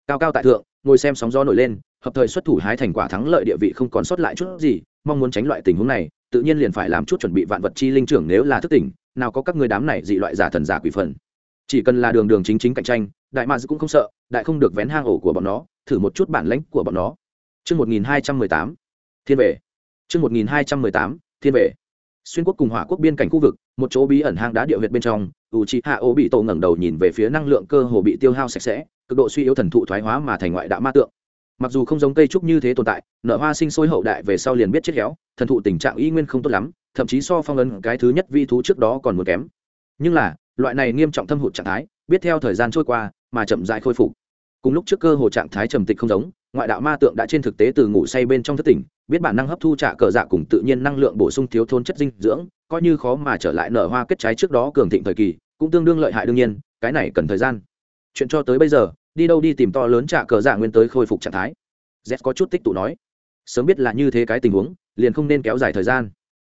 Cao cao tại thượng ngồi xem sóng gió nổi lên hợp thời xuất thủ hái thành quả thắng lợi địa vị không còn sót lại chút gì mong muốn tránh loại tình huống này tự nhiên liền phải làm chút chuẩn bị vạn vật chi linh trưởng nếu là thức tỉnh nào có các người đám này dị loại giả thần giả quỷ phần. Chỉ cần là đường đường chính chính cạnh tranh đại mads cũng không sợ đại không được vén hang ổ của bọn nó thử một chút bản lãnh của bọn nó. Trước 1218, thiên về. Trước 1218, thiên vệ. Xuyên quốc cùng hỏa quốc biên cảnh khu vực, một chỗ bí ẩn hang đá địa huyệt bên trong, Uchiha Obito ngẩng đầu nhìn về phía năng lượng cơ hồ bị tiêu hao sạch sẽ, cực độ suy yếu thần thụ thoái hóa mà thành ngoại đạo ma tượng. Mặc dù không giống cây trúc như thế tồn tại, nợ hoa sinh sôi hậu đại về sau liền biết chết héo, thần thụ tình trạng y nguyên không tốt lắm, thậm chí so phong ấn cái thứ nhất vi thú trước đó còn muốn kém nhưng là loại này nghiêm trọng thâm hụt trạng thái biết theo thời gian trôi qua mà chậm dại khôi phục cùng lúc trước cơ hồ trạng thái trầm tịch không giống, ngoại đạo ma tượng đã trên thực tế từ ngủ say bên trong thất tỉnh, biết bản năng hấp thu trả cờ dạ cùng tự nhiên năng lượng bổ sung thiếu thốn chất dinh dưỡng, coi như khó mà trở lại nở hoa kết trái trước đó cường thịnh thời kỳ, cũng tương đương lợi hại đương nhiên, cái này cần thời gian. Chuyện cho tới bây giờ, đi đâu đi tìm to lớn trả cờ dạ nguyên tới khôi phục trạng thái. Z có chút tích tụ nói, sớm biết là như thế cái tình huống, liền không nên kéo dài thời gian.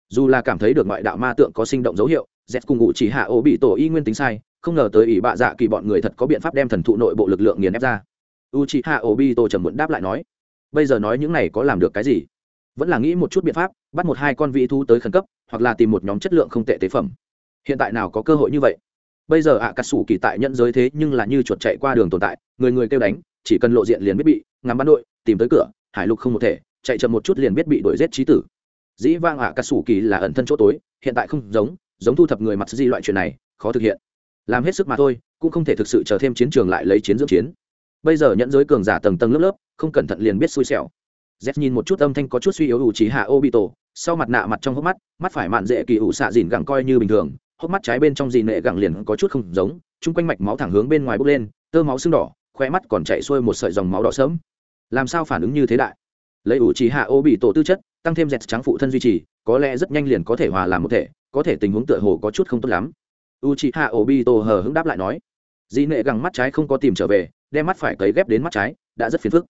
Dù là cảm thấy được ngoại đạo ma tượng có sinh động dấu hiệu, z cùng ngụ chỉ hạ ô bị tổ y nguyên tính sai không ngờ tới ỷ bạ dạ kỳ bọn người thật có biện pháp đem thần thụ nội bộ lực lượng nghiền ép ra. U chỉ hạ ô bi tô trầm muộn đáp lại nói bây giờ nói những này có làm được cái gì? Vẫn là nghĩ một chút biện pháp bắt một hai con vị thú tới khẩn cấp hoặc là tìm một nhóm chất lượng không tệ tế phẩm. Hiện tại nào có cơ hội như vậy? Bây giờ ạ à, cà sủ kỳ tại nhận giới thế nhưng là như chuột chạy qua đường tồn tại người người kêu đánh chỉ cần lộ diện liền biết bị ngắm bắn đội tìm tới cửa hải lục không một thể chạy chậm một chút liền biết bị đuổi giết trí tử. Dĩ vang ạ cà sủ kỳ là ẩn thân chỗ tối hiện tại không giống giống thu thập người mặt di loại chuyện này khó thực hiện làm hết sức mà thôi, cũng không thể thực sự chờ thêm chiến trường lại lấy chiến dưỡng chiến. Bây giờ nhận giới cường giả tầng tầng lớp lớp, không cẩn thận liền biết xui xẻo. Z nhìn một chút âm thanh có chút suy yếu ủ trí hạ obito, sau mặt nạ mặt trong hốc mắt mắt phải mạn dễ kỳ ủ xạ dìn gẳng coi như bình thường, hốc mắt trái bên trong dì nệ gẳng liền có chút không giống, chung quanh mạch máu thẳng hướng bên ngoài bốc lên, tơ máu sưng đỏ khoe mắt còn chạy xuôi một sợi dòng máu đỏ sớm làm sao phản ứng như thế đại? Lấy ủ trí hạ ô bị tổ tư chất, tăng thêm dẹt trắng phụ thân duy trì, có lẽ rất nhanh liền có thể hòa làm một thể, có thể tình huống tựa hồ có chút không tốt lắm u c h i h a obito hờ hững đáp lại nói, Dĩ nệ gẳng mắt trái không có tìm trở về, đem mắt phải cấy ghép đến mắt trái, đã rất phiền phức.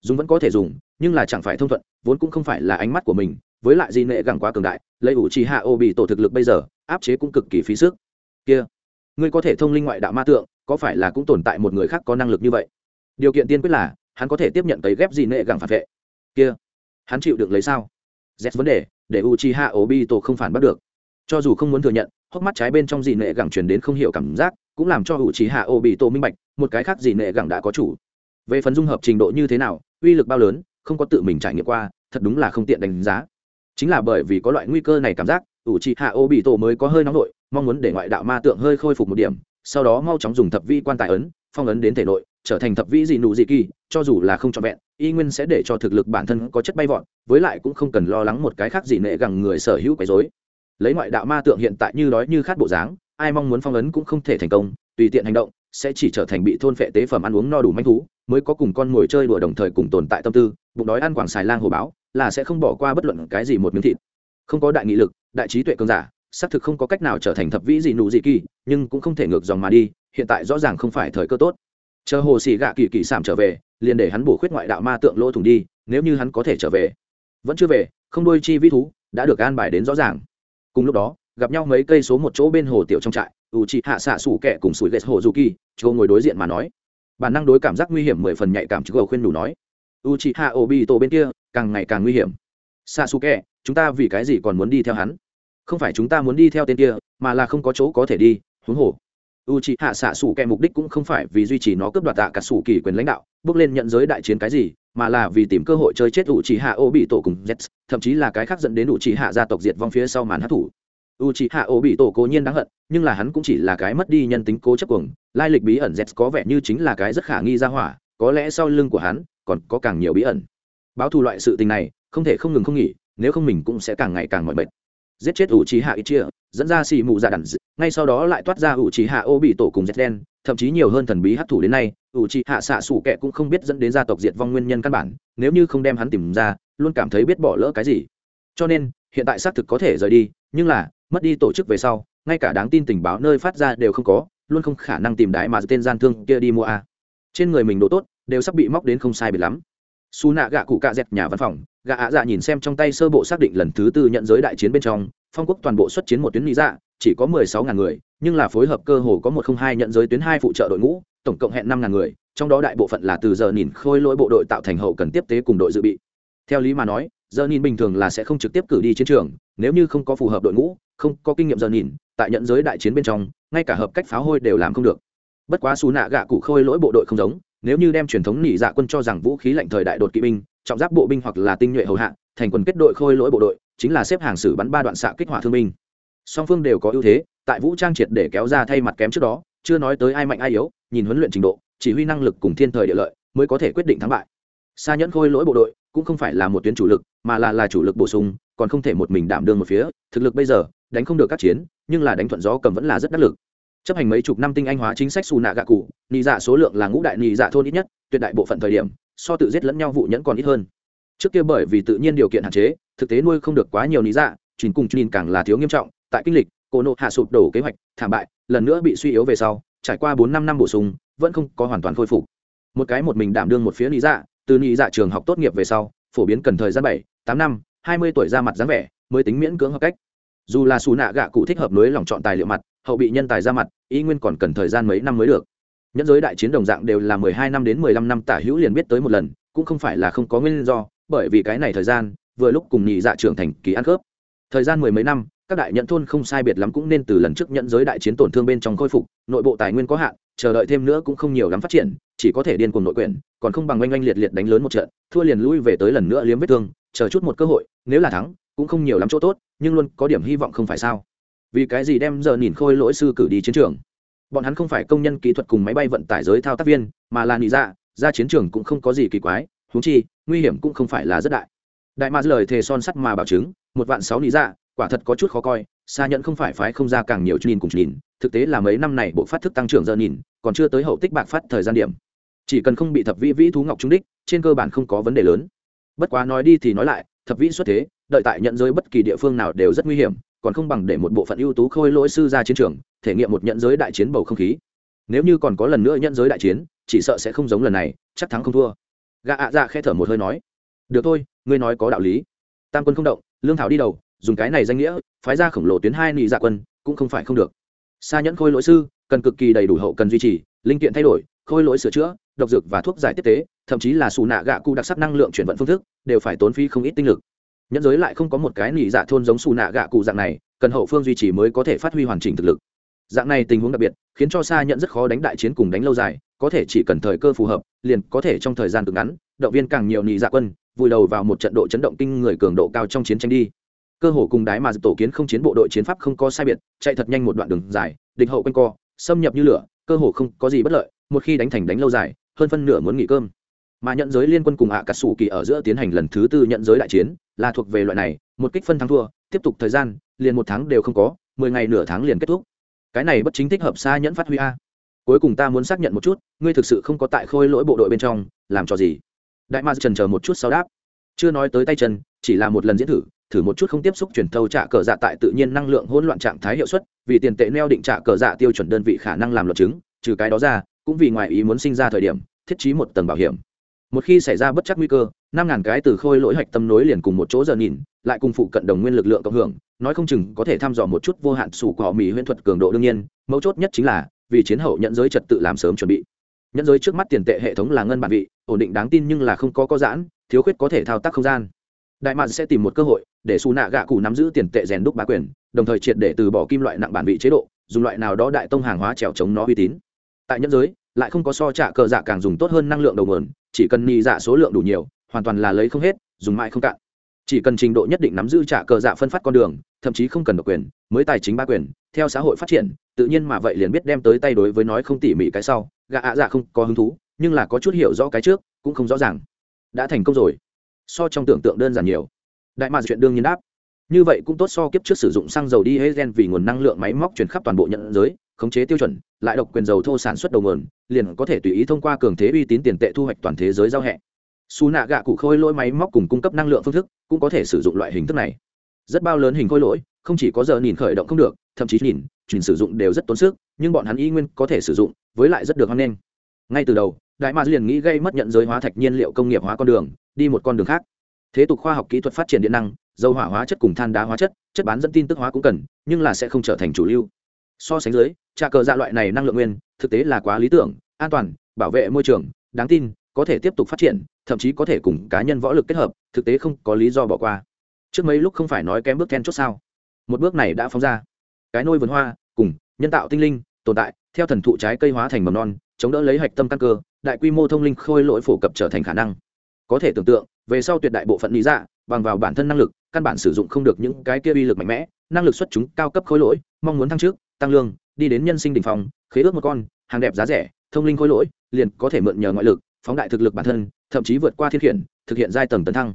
Dùng vẫn có thể dùng, nhưng là chẳng phải thông thuận, vốn cũng không phải là ánh mắt của mình, với lại Dĩ nệ gẳng quá cường đại, lấy u c h i h a obito thực lực bây giờ, áp chế cũng cực kỳ phí sức. Kia, ngươi có thể thông linh ngoại đạo ma tượng, có phải là cũng tồn tại một người khác có năng lực như vậy? Điều kiện tiên quyết là, hắn có thể tiếp nhận cấy ghép Dĩ nệ gẳng phản vệ. Kia, hắn chịu được lấy sao? Z vấn đề, để u chi ha obito không phản bắt được cho dù không muốn thừa nhận, hốc mắt trái bên trong dị nệ gẳng truyền đến không hiểu cảm giác, cũng làm cho hữu trí hạ ô bị tô minh bạch, một cái khác dị nệ gẳng đã có chủ. Về phần dung hợp trình độ như thế nào, uy lực bao lớn, không có tự mình trải nghiệm qua, thật đúng là không tiện đánh giá. Chính là bởi vì có loại nguy cơ này cảm giác ủ trí hạ ô bị tô mới có hơi nóng nội, mong muốn để ngoại đạo ma tượng hơi khôi phục một điểm, sau đó mau chóng dùng thập vi quan tài ấn, phong ấn đến thể nội, trở thành thập vĩ dị nụ dị kỳ, cho dù là không trọn vẹn, y nguyên sẽ để cho thực lực bản thân có chất bay vọt, với lại cũng không cần lo lắng một cái khác gì nệ gẳng người sở hữu quấy dối lấy ngoại đạo ma tượng hiện tại như đói như khát bộ dáng, ai mong muốn phong ấn cũng không thể thành công, tùy tiện hành động, sẽ chỉ trở thành bị thôn phệ tế phẩm ăn uống no đủ manh thú, mới có cùng con mồi chơi đùa đồng thời cùng tồn tại tâm tư, bụng đói ăn quảng xài lang hồ báo, là sẽ không bỏ qua bất luận cái gì một miếng thịt. Không có đại nghị lực, đại trí tuệ cường giả, xác thực không có cách nào trở thành thập vĩ gì nụ gì kỳ, nhưng cũng không thể ngược dòng mà đi, hiện tại rõ ràng không phải thời cơ tốt. Chờ hồ xì gạ kỳ kỳ sảm trở về, liền để hắn bổ khuyết ngoại đạo ma tượng lỗ thủng đi, nếu như hắn có thể trở về. Vẫn chưa về, không đôi chi vĩ thú, đã được an bài đến rõ ràng cùng lúc đó, gặp nhau mấy cây số một chỗ bên hồ tiểu trong trại, ủ chị hạ xạ sủ kẻ cùng sủi ghét hồ du kỳ châu ngồi đối diện mà nói. Bản năng đối cảm giác nguy hiểm mười phần nhạy cảm chứ gầu khuyên đủ nói. U chị hạ ổ bị tổ bên kia, càng ngày càng nguy hiểm. Xạ sủ kẻ, chúng ta vì cái gì còn muốn đi theo hắn? Không phải chúng ta muốn đi theo tên kia, mà là không có chỗ có thể đi, huống hồ. U c hạ xạ sủ kẹ mục đích cũng không phải vì duy trì nó cướp đoạt tạ cả sủ kỳ quyền lãnh đạo, bước lên nhận giới đại chiến cái gì mà là vì tìm cơ hội chơi chết u c hạ ô bị tổ cùng z thậm chí là cái khác dẫn đến u c hạ gia tộc diệt vong phía sau màn hát thủ. U c hạ ô bị tổ cố nhiên đáng hận, nhưng là hắn cũng chỉ là cái mất đi nhân tính cố chấp cuồng, lai lịch bí ẩn z có vẻ như chính là cái rất khả nghi ra hỏa, có lẽ sau lưng của hắn còn có càng nhiều bí ẩn. Báo thù loại sự tình này, không thể không ngừng không nghỉ, nếu không mình cũng sẽ càng ngày càng mỏi mệt. Giết chết u trí hạ ít chia dẫn ra xì mù ra đàn ngay sau đó lại toát ra u trí hạ ô bị tổ cùng z đen thậm chí nhiều hơn thần bí hấp thụ đến nay, ủ trí hạ xạ sủ kệ cũng không biết dẫn đến gia tộc diệt vong nguyên nhân căn bản, nếu như không đem hắn tìm ra, luôn cảm thấy biết bỏ lỡ cái gì. Cho nên, hiện tại xác thực có thể rời đi, nhưng là, mất đi tổ chức về sau, ngay cả đáng tin tình báo nơi phát ra đều không có, luôn không khả năng tìm đại mà tên gian thương kia đi mua a. Trên người mình đồ tốt, đều sắp bị móc đến không sai biệt lắm xù nạ gạ cụ cạ dẹt nhà văn phòng, gạ ạ dạ nhìn xem trong tay sơ bộ xác định lần thứ tư nhận giới đại chiến bên trong, phong quốc toàn bộ xuất chiến một tuyến lý dạ chỉ có mười sáu ngàn người, nhưng là phối hợp cơ hồ có một không hai nhận giới tuyến hai phụ trợ đội ngũ, tổng cộng hẹn năm ngàn người, trong đó đại bộ phận là từ giờ nhìn khôi lỗi bộ đội tạo thành hậu cần tiếp tế cùng đội dự bị. Theo lý mà nói, giờ nhìn bình thường là sẽ không trực tiếp cử đi chiến trường, nếu như không có phù hợp đội ngũ, không có kinh nghiệm giờ nhìn, tại nhận giới đại chiến bên trong, ngay cả hợp cách pháo hôi đều làm không được. Bất quá xù nạ gạ cụ khôi lỗi bộ đội không giống nếu như đem truyền thống nhị dạ quân cho rằng vũ khí lạnh thời đại đột kỵ binh, trọng giáp bộ binh hoặc là tinh nhuệ hầu hạ, thành quần kết đội khôi lỗi bộ đội, chính là xếp hàng xử bắn ba đoạn xạ kích hỏa thương binh. Song phương đều có ưu thế, tại vũ trang triệt để kéo ra thay mặt kém trước đó, chưa nói tới ai mạnh ai yếu, nhìn huấn luyện trình độ, chỉ huy năng lực cùng thiên thời địa lợi, mới có thể quyết định thắng bại. Xa nhẫn khôi lỗi bộ đội cũng không phải là một tuyến chủ lực, mà là là chủ lực bổ sung, còn không thể một mình đảm đương một phía, thực lực bây giờ, đánh không được các chiến, nhưng là đánh thuận gió cầm vẫn là rất đắc lực chấp hành mấy chục năm tinh anh hóa chính sách xù nạ gạ cụ, nị dạ số lượng là ngũ đại nị dạ thôn ít nhất, tuyệt đại bộ phận thời điểm, so tự giết lẫn nhau vụ nhẫn còn ít hơn. Trước kia bởi vì tự nhiên điều kiện hạn chế, thực tế nuôi không được quá nhiều nị dạ trình cùng trình càng là thiếu nghiêm trọng, tại kinh lịch cổ nộ hạ sụp đổ kế hoạch, thảm bại, lần nữa bị suy yếu về sau, trải qua bốn năm năm bổ sung, vẫn không có hoàn toàn khôi phục. Một cái một mình đảm đương một phía nị dạ từ nị dạ trường học tốt nghiệp về sau, phổ biến cần thời gian bảy, tám năm, hai mươi tuổi ra mặt dáng vẻ, mới tính miễn cưỡng hợp cách. Dù là xù nạ gạ cụ thích hợp nối lòng chọn tài liệu mặt hậu bị nhân tài ra mặt, y nguyên còn cần thời gian mấy năm mới được. Nhẫn giới đại chiến đồng dạng đều là mười hai năm đến mười lăm năm tả hữu liền biết tới một lần, cũng không phải là không có nguyên do, bởi vì cái này thời gian, vừa lúc cùng nhị dạ trưởng thành kỳ ăn khớp. Thời gian mười mấy năm, các đại nhận thôn không sai biệt lắm cũng nên từ lần trước nhận giới đại chiến tổn thương bên trong khôi phục, nội bộ tài nguyên có hạn, chờ đợi thêm nữa cũng không nhiều lắm phát triển, chỉ có thể điên cuồng nội quyền còn không bằng oanh oanh liệt liệt đánh lớn một trận, thua liền lui về tới lần nữa liếm vết thương, chờ chút một cơ hội, nếu là thắng, cũng không nhiều lắm chỗ tốt, nhưng luôn có điểm hy vọng không phải sao vì cái gì đem giờ nhìn khôi lỗi sư cử đi chiến trường? Bọn hắn không phải công nhân kỹ thuật cùng máy bay vận tải giới thao tác viên, mà là nị dạ ra chiến trường cũng không có gì kỳ quái húng chi, nguy hiểm cũng không phải là rất đại. Đại mạc lời thề son sắt mà bảo chứng, một vạn sáu nị dạ quả thật có chút khó coi, xa nhận không phải phái không ra càng nhiều nhìn cùng nhìn, thực tế là mấy năm này bộ phát thức tăng trưởng giờ nhìn, còn chưa tới hậu tích bạc phát thời gian điểm. Chỉ cần không bị thập vĩ vĩ thú ngọc trúng đích, trên cơ bản không có vấn đề lớn. Bất quá nói đi thì nói lại, thập vĩ xuất thế, đợi tại nhận giới bất kỳ địa phương nào đều rất nguy hiểm còn không bằng để một bộ phận ưu tú khôi lỗi sư ra chiến trường, thể nghiệm một nhận giới đại chiến bầu không khí. Nếu như còn có lần nữa nhận giới đại chiến, chỉ sợ sẽ không giống lần này, chắc thắng không thua. Gã ạ dạ khe thở một hơi nói, được thôi, ngươi nói có đạo lý. Tam quân không động, lương thảo đi đầu, dùng cái này danh nghĩa, phái ra khổng lồ tuyến hai nị dạ quân, cũng không phải không được. Xa nhẫn khôi lỗi sư, cần cực kỳ đầy đủ hậu cần duy trì, linh kiện thay đổi, khôi lỗi sửa chữa, độc dược và thuốc giải tiếp tế, thậm chí là xù nạ gạ cụ đặc sắc năng lượng chuyển vận phương thức, đều phải tốn phí không ít tinh lực nhẫn giới lại không có một cái nỉ dạ thôn giống xù nạ gạ cụ dạng này, cần hậu phương duy trì mới có thể phát huy hoàn chỉnh thực lực. Dạng này tình huống đặc biệt, khiến cho xa nhận rất khó đánh đại chiến cùng đánh lâu dài, có thể chỉ cần thời cơ phù hợp, liền có thể trong thời gian cực ngắn, động viên càng nhiều nỉ dạ quân, vùi đầu vào một trận độ chấn động kinh người cường độ cao trong chiến tranh đi. Cơ hồ cùng đái mà tổ kiến không chiến bộ đội chiến pháp không có sai biệt, chạy thật nhanh một đoạn đường dài, địch hậu quanh co, xâm nhập như lửa, cơ hồ không có gì bất lợi, một khi đánh thành đánh lâu dài, hơn phân nửa muốn nghỉ cơm. Mà nhận giới liên quân cùng hạ cắt xù kỳ ở giữa tiến hành lần thứ tư nhận giới đại chiến là thuộc về loại này, một kích phân thắng thua, tiếp tục thời gian, liền một tháng đều không có, mười ngày nửa tháng liền kết thúc. Cái này bất chính thích hợp xa nhẫn phát huy a. Cuối cùng ta muốn xác nhận một chút, ngươi thực sự không có tại khôi lỗi bộ đội bên trong, làm cho gì? Đại ma trần chờ một chút sau đáp. Chưa nói tới tay chân, chỉ là một lần diễn thử thử một chút không tiếp xúc truyền thâu trả cờ dạ tại tự nhiên năng lượng hỗn loạn trạng thái hiệu suất, vì tiền tệ neo định trả cờ dạ tiêu chuẩn đơn vị khả năng làm luật chứng, trừ cái đó ra, cũng vì ngoài ý muốn sinh ra thời điểm, thiết trí một tầng bảo hiểm. Một khi xảy ra bất chắc nguy cơ năm ngàn cái từ khôi lỗi hạch tâm nối liền cùng một chỗ giờ nhìn, lại cùng phụ cận đồng nguyên lực lượng cộng hưởng, nói không chừng có thể thăm dò một chút vô hạn sủ của họ mỹ huyễn thuật cường độ đương nhiên, mấu chốt nhất chính là, vì chiến hậu nhận giới trật tự làm sớm chuẩn bị. Nhận giới trước mắt tiền tệ hệ thống là ngân bản vị, ổn định đáng tin nhưng là không có có giãn, thiếu khuyết có thể thao tác không gian. Đại mạn sẽ tìm một cơ hội, để xù nạ gạ cụ nắm giữ tiền tệ rèn đúc bá quyền, đồng thời triệt để từ bỏ kim loại nặng bản vị chế độ, dùng loại nào đó đại tông hàng hóa trèo chống nó uy tín. Tại nhân giới, lại không có so trả cờ dạ càng dùng tốt hơn năng lượng đầu nguồn, chỉ cần nghi dạ số lượng đủ nhiều hoàn toàn là lấy không hết, dùng mãi không cạn. Chỉ cần trình độ nhất định nắm giữ trả cờ dạ phân phát con đường, thậm chí không cần độc quyền, mới tài chính ba quyền, theo xã hội phát triển, tự nhiên mà vậy liền biết đem tới tay đối với nói không tỉ mỉ cái sau gạ ạ dạ không có hứng thú, nhưng là có chút hiểu rõ cái trước, cũng không rõ ràng. Đã thành công rồi. So trong tưởng tượng đơn giản nhiều. Đại mạc chuyện đương nhiên đáp. Như vậy cũng tốt so kiếp trước sử dụng xăng dầu đi hết gen vì nguồn năng lượng máy móc chuyển khắp toàn bộ nhận giới, khống chế tiêu chuẩn, lại độc quyền dầu thô sản xuất đầu nguồn, liền có thể tùy ý thông qua cường thế uy tín tiền tệ thu hoạch toàn thế giới giao hẹ xù nạ gạ cụ khôi lỗi máy móc cùng cung cấp năng lượng phương thức cũng có thể sử dụng loại hình thức này. Rất bao lớn hình khôi lỗi, không chỉ có giờ nhìn khởi động không được, thậm chí nhìn chuyển sử dụng đều rất tốn sức, nhưng bọn hắn y nguyên có thể sử dụng, với lại rất được hoan nghênh. Ngay từ đầu, đại mạc liền nghĩ gây mất nhận giới hóa thạch nhiên liệu công nghiệp hóa con đường, đi một con đường khác. Thế tục khoa học kỹ thuật phát triển điện năng, dầu hỏa hóa chất cùng than đá hóa chất chất bán dẫn tin tức hóa cũng cần, nhưng là sẽ không trở thành chủ lưu. So sánh dưới, trà cờ dạ loại này năng lượng nguyên, thực tế là quá lý tưởng, an toàn, bảo vệ môi trường, đáng tin có thể tiếp tục phát triển, thậm chí có thể cùng cá nhân võ lực kết hợp, thực tế không có lý do bỏ qua. Trước mấy lúc không phải nói kém bước then chốt sao? Một bước này đã phóng ra. Cái nôi vườn hoa, cùng, nhân tạo tinh linh, tồn tại, theo thần thụ trái cây hóa thành mầm non, chống đỡ lấy hạch tâm căn cơ, đại quy mô thông linh khôi lỗi phổ cập trở thành khả năng. Có thể tưởng tượng, về sau tuyệt đại bộ phận lý dạ bằng vào bản thân năng lực, căn bản sử dụng không được những cái kia uy lực mạnh mẽ, năng lực xuất chúng cao cấp khối lỗi, mong muốn thăng trước, tăng lương, đi đến nhân sinh đỉnh phòng khế ước một con, hàng đẹp giá rẻ, thông linh khối lỗi, liền có thể mượn nhờ ngoại lực phóng đại thực lực bản thân, thậm chí vượt qua thiên khiển, thực hiện giai tầng tấn thăng.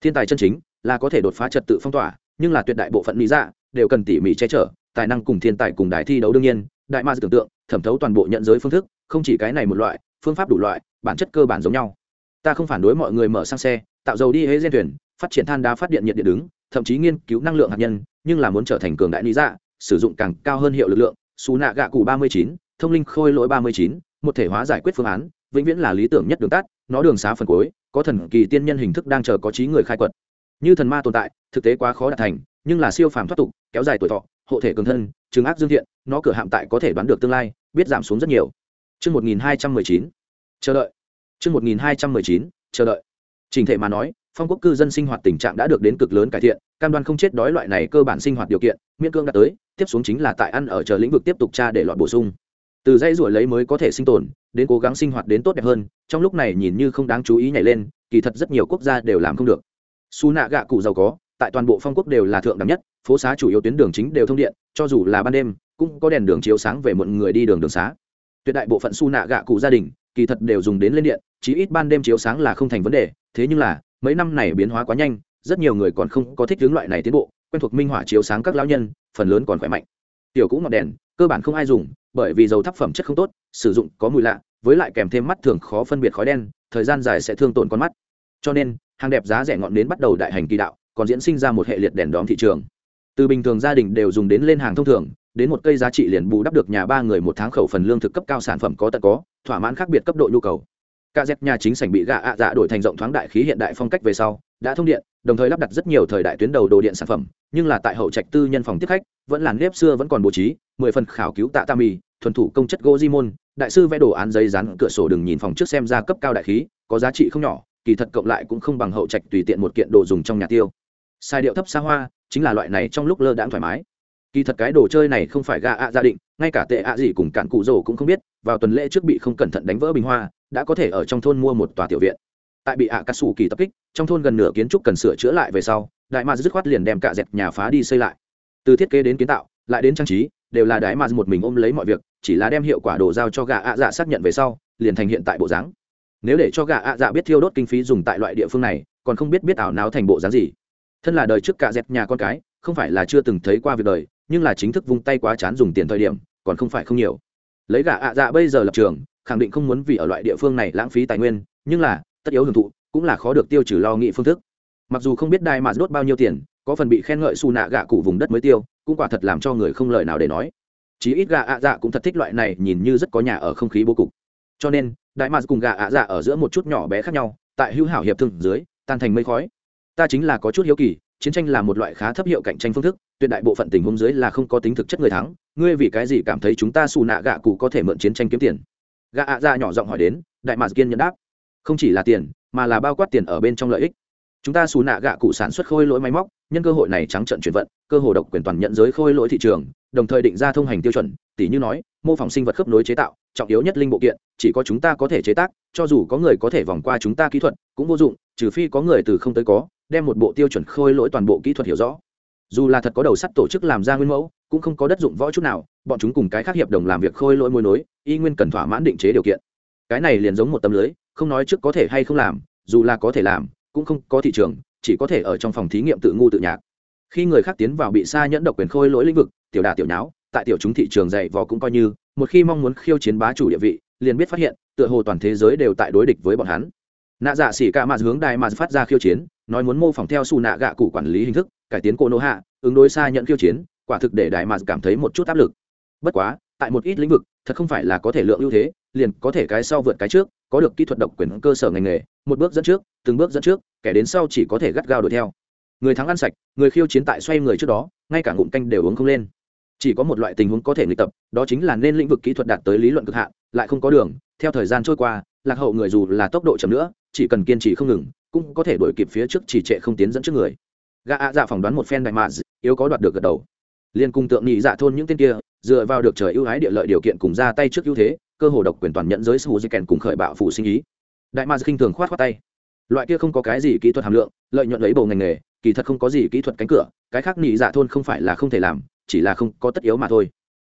Thiên tài chân chính là có thể đột phá trật tự phong tỏa, nhưng là tuyệt đại bộ phận lý dạ đều cần tỉ mỉ che chở, tài năng cùng thiên tài cùng đài thi đấu đương nhiên, đại ma tưởng tượng, thẩm thấu toàn bộ nhận giới phương thức, không chỉ cái này một loại, phương pháp đủ loại, bản chất cơ bản giống nhau. Ta không phản đối mọi người mở sang xe, tạo dầu đi hế gen thuyền, phát triển than đá phát điện nhiệt điện đứng, thậm chí nghiên cứu năng lượng hạt nhân, nhưng là muốn trở thành cường đại lý dạ sử dụng càng cao hơn hiệu lực lượng xù nạ gạ cụ ba mươi chín, thông linh khôi lỗi ba mươi chín, một thể hóa giải quyết phương án vĩnh viễn là lý tưởng nhất đường tắt nó đường xá phần cuối có thần kỳ tiên nhân hình thức đang chờ có trí người khai quật như thần ma tồn tại thực tế quá khó đạt thành nhưng là siêu phàm thoát tục kéo dài tuổi thọ hộ thể cường thân chứng ác dương thiện nó cửa hạm tại có thể đoán được tương lai biết giảm xuống rất nhiều Trước 1219, chờ đợi. Trước 1219, chờ đợi. Trình thể mà nói, phong quốc cư dân sinh hoạt tình trạng đã được đến cực lớn cải thiện, cam đoan không chết đói loại này cơ bản sinh hoạt điều kiện, miễn cương đã tới, tiếp xuống chính là tại ăn ở chờ lĩnh vực tiếp tục tra để loại bổ sung. Từ dây ruổi lấy mới có thể sinh tồn, đến cố gắng sinh hoạt đến tốt đẹp hơn, trong lúc này nhìn như không đáng chú ý nhảy lên, kỳ thật rất nhiều quốc gia đều làm không được. Su nạ gạ cụ giàu có, tại toàn bộ phong quốc đều là thượng đẳng nhất, phố xá chủ yếu tuyến đường chính đều thông điện, cho dù là ban đêm, cũng có đèn đường chiếu sáng về muộn người đi đường đường xá. Tuyệt đại bộ phận su nạ gạ cụ gia đình, kỳ thật đều dùng đến lên điện, chí ít ban đêm chiếu sáng là không thành vấn đề, thế nhưng là, mấy năm này biến hóa quá nhanh, rất nhiều người còn không có thích hướng loại này tiến bộ, quen thuộc minh họa chiếu sáng các lão nhân, phần lớn còn khỏe mạnh. Tiểu cũ ngọn đèn, cơ bản không ai dùng, bởi vì dầu thấp phẩm chất không tốt, sử dụng có mùi lạ, với lại kèm thêm mắt thường khó phân biệt khói đen, thời gian dài sẽ thương tổn con mắt. Cho nên, hàng đẹp giá rẻ ngọn nến bắt đầu đại hành kỳ đạo, còn diễn sinh ra một hệ liệt đèn đóm thị trường. Từ bình thường gia đình đều dùng đến lên hàng thông thường, đến một cây giá trị liền bù đắp được nhà ba người một tháng khẩu phần lương thực cấp cao sản phẩm có tận có, thỏa mãn khác biệt cấp độ nhu cầu. Cả dẹp nhà chính sảnh bị gạ ạ dạ đổi thành rộng thoáng đại khí hiện đại phong cách về sau, đã thông điện, đồng thời lắp đặt rất nhiều thời đại tuyến đầu đồ điện sản phẩm, nhưng là tại hậu trạch tư nhân phòng tiếp khách, vẫn là nếp xưa vẫn còn bố trí, mười phần khảo cứu tạ tam mì, thuần thủ công chất gỗ Jimon, đại sư vẽ đồ án giấy dán cửa sổ đừng nhìn phòng trước xem ra cấp cao đại khí, có giá trị không nhỏ, kỳ thật cộng lại cũng không bằng hậu trạch tùy tiện một kiện đồ dùng trong nhà tiêu. Sai điệu thấp xa hoa, chính là loại này trong lúc lơ đãng thoải mái. Kỳ thật cái đồ chơi này không phải gạ ạ gia định, ngay cả tệ ạ gì cùng cạn cụ rồ cũng không biết, vào tuần lễ trước bị không cẩn thận đánh vỡ bình hoa, đã có thể ở trong thôn mua một tòa tiểu viện. Tại bị ạ cắt sủ kỳ tập kích, trong thôn gần nửa kiến trúc cần sửa chữa lại về sau, đại ma dứt khoát liền đem cả dẹp nhà phá đi xây lại. Từ thiết kế đến kiến tạo, lại đến trang trí, đều là đại ma một mình ôm lấy mọi việc, chỉ là đem hiệu quả đồ giao cho gã ạ dạ xác nhận về sau, liền thành hiện tại bộ dáng nếu để cho gã ạ dạ biết thiêu đốt kinh phí dùng tại loại địa phương này còn không biết biết ảo náo thành bộ dáng gì thân là đời trước cả dẹp nhà con cái không phải là chưa từng thấy qua việc đời nhưng là chính thức vung tay quá chán dùng tiền thời điểm còn không phải không nhiều lấy gã ạ dạ bây giờ lập trường khẳng định không muốn vì ở loại địa phương này lãng phí tài nguyên, nhưng là, tất yếu hưởng thụ, cũng là khó được tiêu trừ lo nghĩ phương thức. Mặc dù không biết đai mà đốt bao nhiêu tiền, có phần bị khen ngợi xù nạ gạ cụ vùng đất mới tiêu, cũng quả thật làm cho người không lời nào để nói. Chí ít gạ ạ dạ cũng thật thích loại này nhìn như rất có nhà ở không khí bố cục. Cho nên đại mạc cùng gạ ạ dạ ở giữa một chút nhỏ bé khác nhau, tại hữu hảo hiệp thương dưới, tan thành mây khói. Ta chính là có chút hiếu kỳ, chiến tranh là một loại khá thấp hiệu cạnh tranh phương thức, tuyệt đại bộ phận tình huống dưới là không có tính thực chất người thắng. Ngươi vì cái gì cảm thấy chúng ta xù nạ gạ cụ có thể mượn chiến tranh kiếm tiền? Gạ ạ ra nhỏ giọng hỏi đến, đại mạc kiên nhẫn đáp, không chỉ là tiền, mà là bao quát tiền ở bên trong lợi ích. Chúng ta xù nạ gạ cụ sản xuất khôi lỗi máy móc, nhân cơ hội này trắng trận chuyển vận, cơ hồ độc quyền toàn nhận giới khôi lỗi thị trường, đồng thời định ra thông hành tiêu chuẩn tỷ như nói, mô phỏng sinh vật khớp nối chế tạo, trọng yếu nhất linh bộ kiện, chỉ có chúng ta có thể chế tác, cho dù có người có thể vòng qua chúng ta kỹ thuật, cũng vô dụng, trừ phi có người từ không tới có, đem một bộ tiêu chuẩn khôi lỗi toàn bộ kỹ thuật hiểu rõ. Dù là thật có đầu sắt tổ chức làm ra nguyên mẫu cũng không có đất dụng võ chút nào, bọn chúng cùng cái khác hiệp đồng làm việc khôi lỗi môi nối, y nguyên cần thỏa mãn định chế điều kiện. Cái này liền giống một tấm lưới, không nói trước có thể hay không làm, dù là có thể làm, cũng không có thị trường, chỉ có thể ở trong phòng thí nghiệm tự ngu tự nhạc. Khi người khác tiến vào bị xa nhẫn độc quyền khôi lỗi lĩnh vực, tiểu đà tiểu nháo, tại tiểu chúng thị trường dạy vò cũng coi như, một khi mong muốn khiêu chiến bá chủ địa vị, liền biết phát hiện, tựa hồ toàn thế giới đều tại đối địch với bọn hắn. Nạ dạ xỉ cả mà hướng đài mà phát ra khiêu chiến, nói muốn mô phỏng theo xù nạ gạ cụ quản lý hình thức, cải tiến cô nô hạ, ứng đối xa nhận khiêu chiến quả thực để đại mà cảm thấy một chút áp lực. Bất quá, tại một ít lĩnh vực, thật không phải là có thể lượng ưu thế, liền có thể cái sau vượt cái trước, có được kỹ thuật độc quyền cơ sở ngành nghề, một bước dẫn trước, từng bước dẫn trước, kẻ đến sau chỉ có thể gắt gao đuổi theo. Người thắng ăn sạch, người khiêu chiến tại xoay người trước đó, ngay cả ngụm canh đều uống không lên. Chỉ có một loại tình huống có thể nghịch tập, đó chính là nên lĩnh vực kỹ thuật đạt tới lý luận cực hạn, lại không có đường, theo thời gian trôi qua, lạc hậu người dù là tốc độ chậm nữa, chỉ cần kiên trì không ngừng, cũng có thể đuổi kịp phía trước chỉ trệ không tiến dẫn trước người. Gã ạ dạ phỏng đoán một phen đại mạ yếu có đoạt được gật đầu liên cung tượng nhị dạ thôn những tên kia, dựa vào được trời ưu ái địa lợi điều kiện cùng ra tay trước ưu thế, cơ hồ độc quyền toàn nhận giới sù di kèn cùng khởi bạo phụ sinh ý. Đại ma khinh thường khoát khoát tay. Loại kia không có cái gì kỹ thuật hàm lượng, lợi nhuận lấy bầu ngành nghề, kỳ thật không có gì kỹ thuật cánh cửa, cái khác nhị dạ thôn không phải là không thể làm, chỉ là không có tất yếu mà thôi.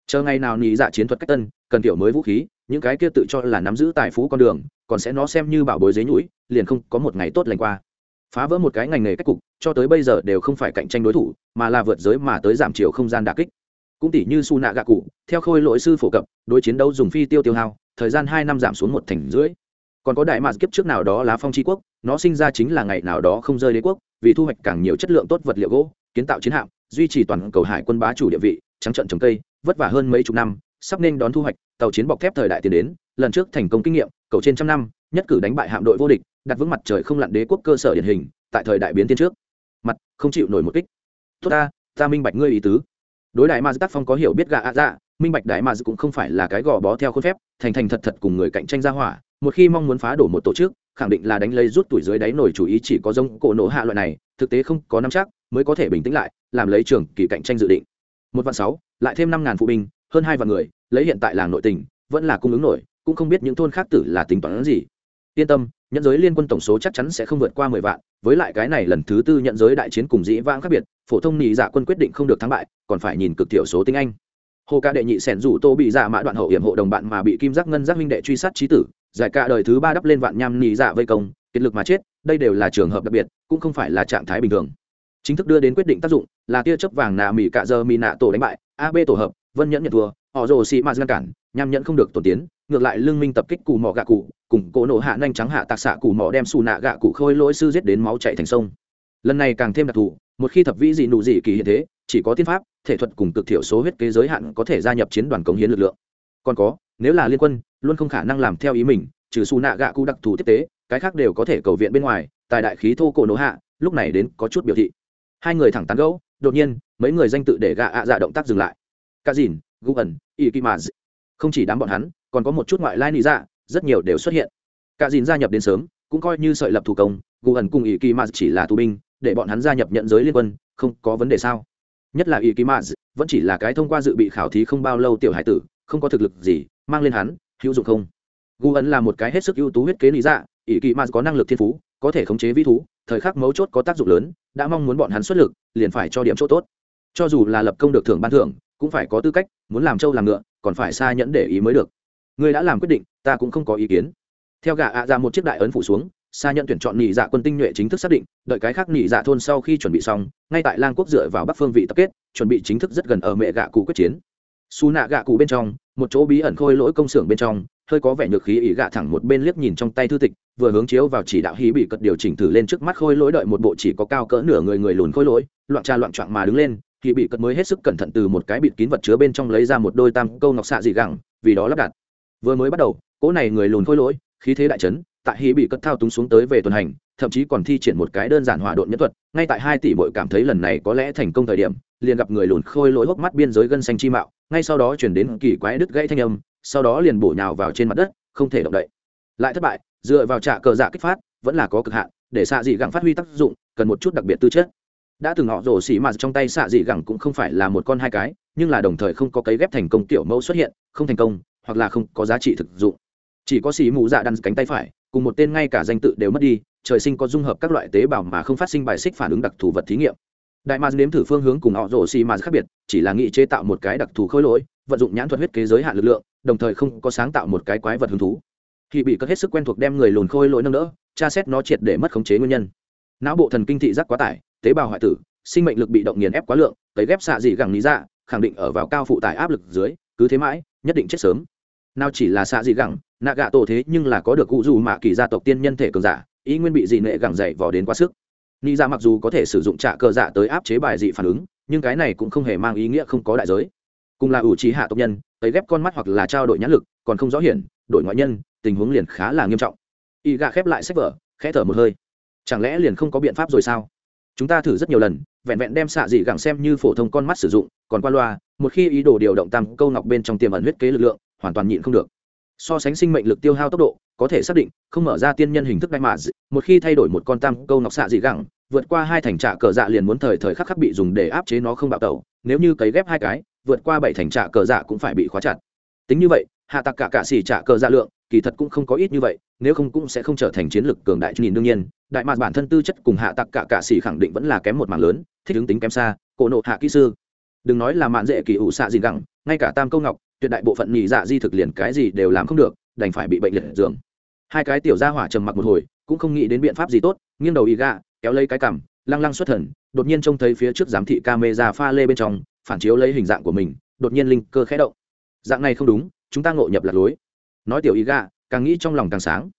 Chờ ngày nào nhị dạ chiến thuật cách tân, cần tiểu mới vũ khí, những cái kia tự cho là nắm giữ tài phú con đường, còn sẽ nó xem như bảo bối dế nhũi, liền không có một ngày tốt lành qua phá vỡ một cái ngành nghề cách cục, cho tới bây giờ đều không phải cạnh tranh đối thủ, mà là vượt giới mà tới giảm chiều không gian đà kích. Cũng tỷ như su nạ gạ cụ, theo khôi lỗi sư phổ cập, đối chiến đấu dùng phi tiêu tiêu hao, thời gian hai năm giảm xuống một thành rưỡi. Còn có đại mạc kiếp trước nào đó lá phong tri quốc, nó sinh ra chính là ngày nào đó không rơi đế quốc, vì thu hoạch càng nhiều chất lượng tốt vật liệu gỗ, kiến tạo chiến hạm, duy trì toàn cầu hải quân bá chủ địa vị, trắng trận trồng cây, vất vả hơn mấy chục năm, sắp nên đón thu hoạch, tàu chiến bọc thép thời đại tiến đến, lần trước thành công kinh nghiệm, cầu trên trăm năm, nhất cử đánh bại hạm đội vô địch đặt vững mặt trời không lặn đế quốc cơ sở điển hình, tại thời đại biến tiên trước. Mặt, không chịu nổi một kích. Tốt ta ta minh bạch ngươi ý tứ. Đối đại ma tác phong có hiểu biết gạ ạ dạ minh bạch đại ma cũng không phải là cái gò bó theo khuôn phép, thành thành thật thật cùng người cạnh tranh ra hỏa. Một khi mong muốn phá đổ một tổ chức, khẳng định là đánh lấy rút tuổi dưới đáy nổi chủ ý chỉ có giống cổ nổ hạ loại này, thực tế không có năm chắc, mới có thể bình tĩnh lại, làm lấy trường kỳ cạnh tranh dự định. Một vạn sáu, lại thêm năm ngàn phụ binh, hơn hai vạn người, lấy hiện tại làng nội tình, vẫn là cung ứng nổi, cũng không biết những thôn khác tử là tính toán gì. Yên tâm nhận giới liên quân tổng số chắc chắn sẽ không vượt qua mười vạn, với lại cái này lần thứ tư nhận giới đại chiến cùng dĩ vãng khác biệt, phổ thông nhị dạ quân quyết định không được thắng bại, còn phải nhìn cực thiểu số tinh anh. Hồ ca đệ nhị sẻn rủ tô bị dạ mã đoạn hậu hiểm hộ đồng bạn mà bị kim giác ngân giác minh đệ truy sát trí tử, giải cả đời thứ ba đắp lên vạn nham nhị dạ vây công kiệt lực mà chết, đây đều là trường hợp đặc biệt, cũng không phải là trạng thái bình thường. Chính thức đưa đến quyết định tác dụng là tia chớp vàng nà mỹ cạ giờ mỹ nạ tổ đánh bại ab tổ hợp, vân nhẫn nhận thua họ rồ xì mạt ngăn cản, nham nhẫn không được tổn tiến, ngược lại lương minh tập kích cù mỏ gạ cụ, cùng cỗ nổ hạ nhanh trắng hạ tạc xạ cù mỏ đem xù nạ gạ cụ khôi lỗi sư giết đến máu chạy thành sông. Lần này càng thêm đặc thù, một khi thập vĩ dị nụ dị kỳ hiện thế, chỉ có tiên pháp, thể thuật cùng cực thiểu số huyết kế giới hạn có thể gia nhập chiến đoàn cống hiến lực lượng. Còn có, nếu là liên quân, luôn không khả năng làm theo ý mình, trừ xù nạ gạ cụ đặc thù tiếp tế, cái khác đều có thể cầu viện bên ngoài tài đại khí thô cổ nổ hạ, lúc này đến có chút biểu thị. Hai người thẳng tán gẫu, đột nhiên, mấy người danh tự để gạ ạ dạ động tác dừng lại. Ca dìn gu ẩn y kim không chỉ đám bọn hắn, còn có một chút ngoại lai nị dạ rất nhiều đều xuất hiện. Cả dìn gia nhập đến sớm, cũng coi như sợi lập thủ công, gu ẩn cùng y kim chỉ là tù binh, để bọn hắn gia nhập nhận giới liên quân, không có vấn đề sao? Nhất là y kim vẫn chỉ là cái thông qua dự bị khảo thí không bao lâu tiểu hải tử, không có thực lực gì, mang lên hắn, hữu dụng không? Gu ẩn là một cái hết sức ưu tú huyết kế lý dạ ỷ kỳ có năng lực thiên phú, có thể khống chế vĩ thú, thời khắc mấu chốt có tác dụng lớn, đã mong muốn bọn hắn xuất lực, liền phải cho điểm chỗ tốt. Cho dù là lập công được thưởng ban thưởng cũng phải có tư cách, muốn làm trâu làm ngựa, còn phải xa nhẫn để ý mới được. Người đã làm quyết định, ta cũng không có ý kiến. Theo gà ạ ra một chiếc đại ấn phủ xuống, xa nhận tuyển chọn nhị dạ quân tinh nhuệ chính thức xác định, đợi cái khác nhị dạ thôn sau khi chuẩn bị xong, ngay tại lang quốc dựa vào bắc phương vị tập kết, chuẩn bị chính thức rất gần ở mẹ gạ cụ quyết chiến. Xù nạ gạ cụ bên trong, một chỗ bí ẩn khôi lỗi công xưởng bên trong, hơi có vẻ nhược khí ỉ gạ thẳng một bên liếc nhìn trong tay thư tịch, vừa hướng chiếu vào chỉ đạo hí bị cật điều chỉnh thử lên trước mắt khôi lỗi đợi một bộ chỉ có cao cỡ nửa người người lùn khôi lỗi, loạn trà loạn trọng mà đứng lên thì bị cật mới hết sức cẩn thận từ một cái bịt kín vật chứa bên trong lấy ra một đôi tam câu ngọc xạ dị gẳng, vì đó lắp đặt. Vừa mới bắt đầu, cỗ này người lùn khôi lỗi, khí thế đại trấn tại hì bị cất thao túng xuống tới về tuần hành, thậm chí còn thi triển một cái đơn giản hỏa độn nhất thuật, ngay tại hai tỷ bội cảm thấy lần này có lẽ thành công thời điểm, liền gặp người lùn khôi lỗi hốc mắt biên giới gân xanh chi mạo, ngay sau đó chuyển đến kỳ quái đứt gãy thanh âm, sau đó liền bổ nhào vào trên mặt đất, không thể động đậy. Lại thất bại, dựa vào trạ cờ dạ kích phát, vẫn là có cực hạn, để xạ dị gẳng phát huy tác dụng, cần một chút đặc biệt tư chất đã từng họ rổ xỉ mạt trong tay xạ dị gẳng cũng không phải là một con hai cái, nhưng là đồng thời không có cấy ghép thành công kiểu mẫu xuất hiện, không thành công, hoặc là không có giá trị thực dụng. Chỉ có xỉ mù dạ đăn cánh tay phải, cùng một tên ngay cả danh tự đều mất đi, trời sinh có dung hợp các loại tế bào mà không phát sinh bài xích phản ứng đặc thù vật thí nghiệm. Đại mars nếm thử phương hướng cùng họ rổ xì mà khác biệt, chỉ là nghị chế tạo một cái đặc thù khối lỗi, vận dụng nhãn thuật huyết kế giới hạn lực lượng, đồng thời không có sáng tạo một cái quái vật hứng thú. Khi bị cất hết sức quen thuộc đem người lùn khôi lỗi nâng đỡ, tra xét nó triệt để mất khống chế nguyên nhân. Não bộ thần kinh thị giác quá tải tế bào hoại tử, sinh mệnh lực bị động nghiền ép quá lượng, cấy ghép xạ dị gẳng lý dạ khẳng định ở vào cao phụ tải áp lực dưới, cứ thế mãi, nhất định chết sớm. Nào chỉ là xạ dị gẳng, nạ gạ tổ thế nhưng là có được cụ dù mạ kỳ gia tộc tiên nhân thể cường giả, ý nguyên bị dị nệ gẳng dậy vò đến quá sức. Ni ra dạ mặc dù có thể sử dụng trạ cờ dạ tới áp chế bài dị phản ứng, nhưng cái này cũng không hề mang ý nghĩa không có đại giới. Cùng là ủ trí hạ tộc nhân tới ghép con mắt hoặc là trao đổi nhãn lực, còn không rõ hiển, đổi ngoại nhân, tình huống liền khá là nghiêm trọng. Y gạ khép lại sách vở, khẽ thở một hơi. Chẳng lẽ liền không có biện pháp rồi sao? Chúng ta thử rất nhiều lần, vẹn vẹn đem xạ dị gẳng xem như phổ thông con mắt sử dụng, còn qua loa, một khi ý đồ điều động tam câu ngọc bên trong tiềm ẩn huyết kế lực lượng, hoàn toàn nhịn không được. So sánh sinh mệnh lực tiêu hao tốc độ, có thể xác định, không mở ra tiên nhân hình thức đại mạ một khi thay đổi một con tam câu ngọc xạ dị gẳng, vượt qua hai thành trạ cờ dạ liền muốn thời thời khắc khắc bị dùng để áp chế nó không bạo tẩu, nếu như cấy ghép hai cái, vượt qua bảy thành trạ cờ dạ cũng phải bị khóa chặt. Tính như vậy hạ tặc cả cạ xỉ trả cờ dạ lượng, kỳ thật cũng không có ít như vậy, nếu không cũng sẽ không trở thành chiến lược cường đại nhìn đương nhiên. Đại mạc bản thân tư chất cùng hạ tặc cả cạ xỉ khẳng định vẫn là kém một mảng lớn, thích ứng tính kém xa, cổ nộ hạ kỹ sư. Đừng nói là mạn dễ kỳ ủ xạ gì gẳng ngay cả tam câu ngọc, tuyệt đại bộ phận nhị dạ di thực liền cái gì đều làm không được, đành phải bị bệnh liệt giường. Hai cái tiểu gia hỏa trầm mặc một hồi, cũng không nghĩ đến biện pháp gì tốt, nghiêng đầu y gạ, kéo lấy cái cằm, lăng lăng xuất thần, đột nhiên trông thấy phía trước giám thị ca mê ra pha lê bên trong, phản chiếu lấy hình dạng của mình, đột nhiên linh cơ khẽ động. Dạng này không đúng chúng ta ngộ nhập lạc lối. Nói tiểu ý gạ càng nghĩ trong lòng càng sáng.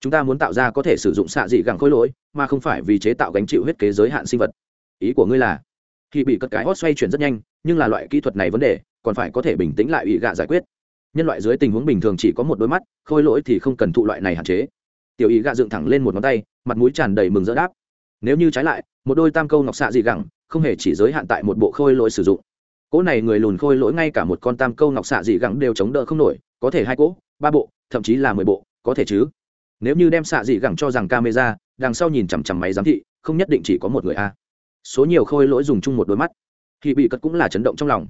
Chúng ta muốn tạo ra có thể sử dụng xạ dị gẳng khối lỗi, mà không phải vì chế tạo gánh chịu huyết kế giới hạn sinh vật. Ý của ngươi là, khi bị cất cái hót xoay chuyển rất nhanh, nhưng là loại kỹ thuật này vấn đề, còn phải có thể bình tĩnh lại ý gạ giải quyết. Nhân loại dưới tình huống bình thường chỉ có một đôi mắt, khôi lỗi thì không cần thụ loại này hạn chế. Tiểu ý gạ dựng thẳng lên một ngón tay, mặt mũi tràn đầy mừng rỡ đáp. Nếu như trái lại, một đôi tam câu ngọc xạ dị gẳng, không hề chỉ giới hạn tại một bộ khôi lỗi sử dụng cỗ này người lùn khôi lỗi ngay cả một con tam câu ngọc xạ dị gẳng đều chống đỡ không nổi, có thể hai cỗ, ba bộ, thậm chí là mười bộ, có thể chứ? Nếu như đem xạ dị gẳng cho rằng camera, đằng sau nhìn chằm chằm máy giám thị, không nhất định chỉ có một người a. Số nhiều khôi lỗi dùng chung một đôi mắt. Thì bị cất cũng là chấn động trong lòng.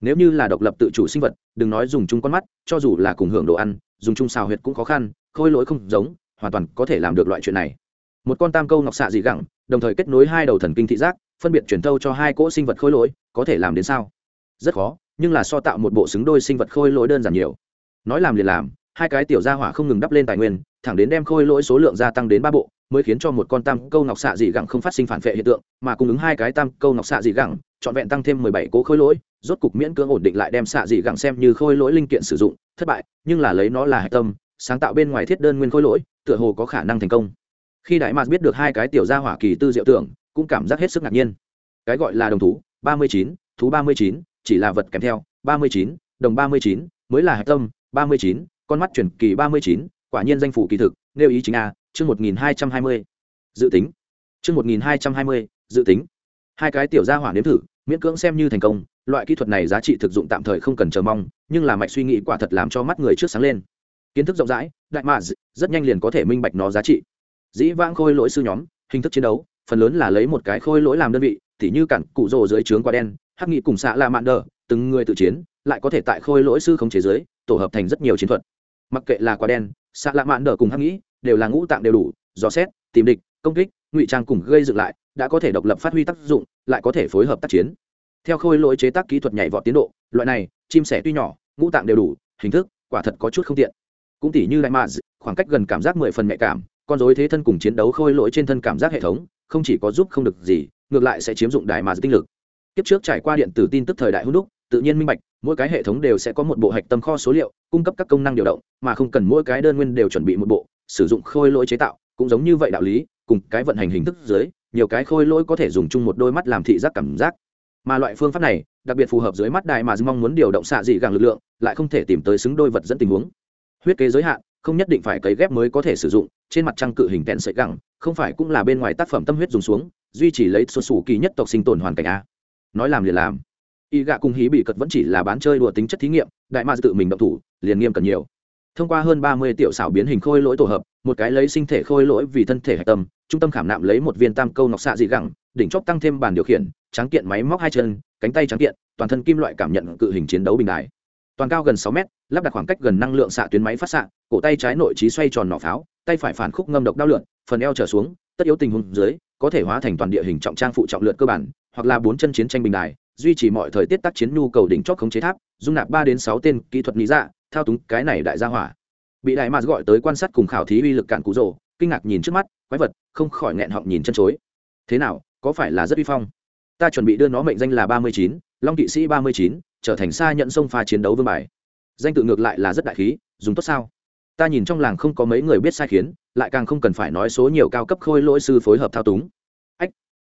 Nếu như là độc lập tự chủ sinh vật, đừng nói dùng chung con mắt, cho dù là cùng hưởng đồ ăn, dùng chung xào huyệt cũng khó khăn, khôi lỗi không giống, hoàn toàn có thể làm được loại chuyện này. Một con tam câu ngọc xạ dị gẳng đồng thời kết nối hai đầu thần kinh thị giác, phân biệt truyền thâu cho hai cỗ sinh vật khôi lỗi, có thể làm đến sao? Rất khó, nhưng là so tạo một bộ xứng đôi sinh vật khôi lỗi đơn giản nhiều. Nói làm liền làm, hai cái tiểu gia hỏa không ngừng đắp lên tài nguyên, thẳng đến đem khôi lỗi số lượng gia tăng đến ba bộ, mới khiến cho một con tam câu ngọc xạ dị gẳng không phát sinh phản vệ hiện tượng, mà cung ứng hai cái tam câu ngọc xạ dị gẳng, trọn vẹn tăng thêm mười bảy cố khôi lỗi, rốt cục miễn cưỡng ổn định lại đem xạ dị gẳng xem như khôi lỗi linh kiện sử dụng, thất bại, nhưng là lấy nó là hạch tâm, sáng tạo bên ngoài thiết đơn nguyên khôi lỗi, tựa hồ có khả năng thành công. Khi đại mạc biết được hai cái tiểu gia hỏa kỳ tư diệu tưởng, cũng cảm giác hết sức ngạc nhiên. Cái gọi là đồng thú, ba mươi chín, thú ba mươi chín chỉ là vật kèm theo, ba mươi chín, đồng ba mươi chín, mới là hạch tâm, ba mươi chín, con mắt chuyển kỳ ba mươi chín, quả nhiên danh phủ kỳ thực, nêu ý chính a, chương một nghìn hai trăm hai mươi. Dự tính. Chương một nghìn hai trăm hai mươi, dự tính. Hai cái tiểu gia hỏa nếm thử, miễn cưỡng xem như thành công, loại kỹ thuật này giá trị thực dụng tạm thời không cần chờ mong, nhưng là mạch suy nghĩ quả thật làm cho mắt người trước sáng lên. Kiến thức rộng rãi, đại mạ rất nhanh liền có thể minh bạch nó giá trị. Dĩ vãng khôi lỗi sư nhóm, hình thức chiến đấu, phần lớn là lấy một cái khôi lỗi làm đơn vị, tỉ như cản cụ rồ dưới trướng quá đen hắc nghị cùng xạ là mạn đờ, từng người tự chiến, lại có thể tại khôi lỗi sư không chế giới, tổ hợp thành rất nhiều chiến thuật. Mặc kệ là quá đen, xạ lạ mạn đờ cùng hắc nghị, đều là ngũ tạng đều đủ, dò xét, tìm địch, công kích, ngụy trang cùng gây dựng lại, đã có thể độc lập phát huy tác dụng, lại có thể phối hợp tác chiến. Theo khôi lỗi chế tác kỹ thuật nhảy vọt tiến độ, loại này, chim sẻ tuy nhỏ, ngũ tạng đều đủ, hình thức, quả thật có chút không tiện. Cũng tỉ như đại mạ khoảng cách gần cảm giác mười phần nhạy cảm, con dối thế thân cùng chiến đấu khôi lỗi trên thân cảm giác hệ thống, không chỉ có giúp không được gì, ngược lại sẽ chiếm dụng đại mà tinh lực tiếp trước trải qua điện tử tin tức thời đại hữu đúc, tự nhiên minh bạch, mỗi cái hệ thống đều sẽ có một bộ hạch tâm kho số liệu, cung cấp các công năng điều động, mà không cần mỗi cái đơn nguyên đều chuẩn bị một bộ, sử dụng khôi lỗi chế tạo, cũng giống như vậy đạo lý, cùng cái vận hành hình thức dưới, nhiều cái khôi lỗi có thể dùng chung một đôi mắt làm thị giác cảm giác. Mà loại phương pháp này, đặc biệt phù hợp dưới mắt đại mà mong muốn điều động xạ dị gàng lực lượng, lại không thể tìm tới xứng đôi vật dẫn tình huống. Huyết kế giới hạn, không nhất định phải cấy ghép mới có thể sử dụng, trên mặt trăng cự hình tẹn sợi gẳng, không phải cũng là bên ngoài tác phẩm tâm huyết dùng xuống, duy trì lấy số sủ kỳ nhất tộc sinh tồn hoàn cảnh a nói làm liền làm. Y gạ cùng hí bị cật vẫn chỉ là bán chơi đùa tính chất thí nghiệm, đại ma tự mình động thủ, liền nghiêm cần nhiều. Thông qua hơn ba mươi tiểu xảo biến hình khôi lỗi tổ hợp, một cái lấy sinh thể khôi lỗi vì thân thể hạch tâm, trung tâm khảm nạm lấy một viên tam câu nọc xạ dị gẳng, đỉnh chóp tăng thêm bàn điều khiển, tráng kiện máy móc hai chân, cánh tay tráng kiện, toàn thân kim loại cảm nhận cự hình chiến đấu bình đài. Toàn cao gần sáu mét, lắp đặt khoảng cách gần năng lượng xạ tuyến máy phát xạ, cổ tay trái nội trí xoay tròn nỏ pháo, tay phải phản khúc ngâm độc đao lượn, phần eo trở xuống, tất yếu tình huống dưới có thể hóa thành toàn địa hình trọng trang phụ trọng lượt cơ bản, hoặc là bốn chân chiến tranh bình đài, duy trì mọi thời tiết tác chiến nhu cầu đỉnh chót khống chế tháp, dung nạp ba đến sáu tên kỹ thuật lý dạ thao túng cái này đại gia hỏa. Bị đại mạt gọi tới quan sát cùng khảo thí uy lực cạn cụ rồ, kinh ngạc nhìn trước mắt, quái vật, không khỏi nghẹn họng nhìn chân chối. Thế nào, có phải là rất uy phong? Ta chuẩn bị đưa nó mệnh danh là ba mươi chín, long kỵ sĩ ba mươi chín, trở thành xa nhận sông pha chiến đấu vương bài. Danh tự ngược lại là rất đại khí, dùng tốt sao? Ta nhìn trong làng không có mấy người biết sai khiến, lại càng không cần phải nói số nhiều cao cấp khôi lỗi sư phối hợp thao túng. Ách,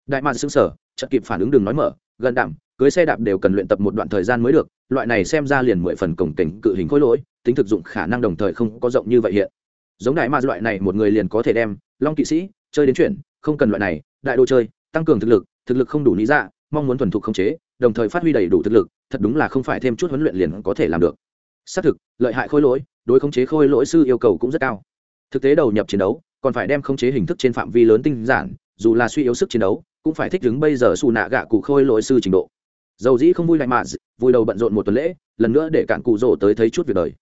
đại mạn xứng sở, chợt kịp phản ứng đừng nói mở, gần đảm, cưới xe đạp đều cần luyện tập một đoạn thời gian mới được, loại này xem ra liền mười phần cổng cảnh cự hình khôi lỗi, tính thực dụng khả năng đồng thời không có rộng như vậy hiện. Giống đại mạn loại này, một người liền có thể đem, long kỵ sĩ, chơi đến chuyển không cần loại này, đại đồ chơi, tăng cường thực lực thực lực không đủ lý dạ mong muốn thuần thục khống chế, đồng thời phát huy đầy đủ thực lực, thật đúng là không phải thêm chút huấn luyện liền có thể làm được. Xác thực, lợi hại khôi lỗi đối khống chế khôi lỗi sư yêu cầu cũng rất cao. Thực tế đầu nhập chiến đấu, còn phải đem khống chế hình thức trên phạm vi lớn tinh giản, dù là suy yếu sức chiến đấu, cũng phải thích ứng bây giờ xù nạ gạ cụ khôi lỗi sư trình độ. Dầu dĩ không vui lạnh mà, vui đầu bận rộn một tuần lễ, lần nữa để cạn cụ rỗ tới thấy chút việc đời.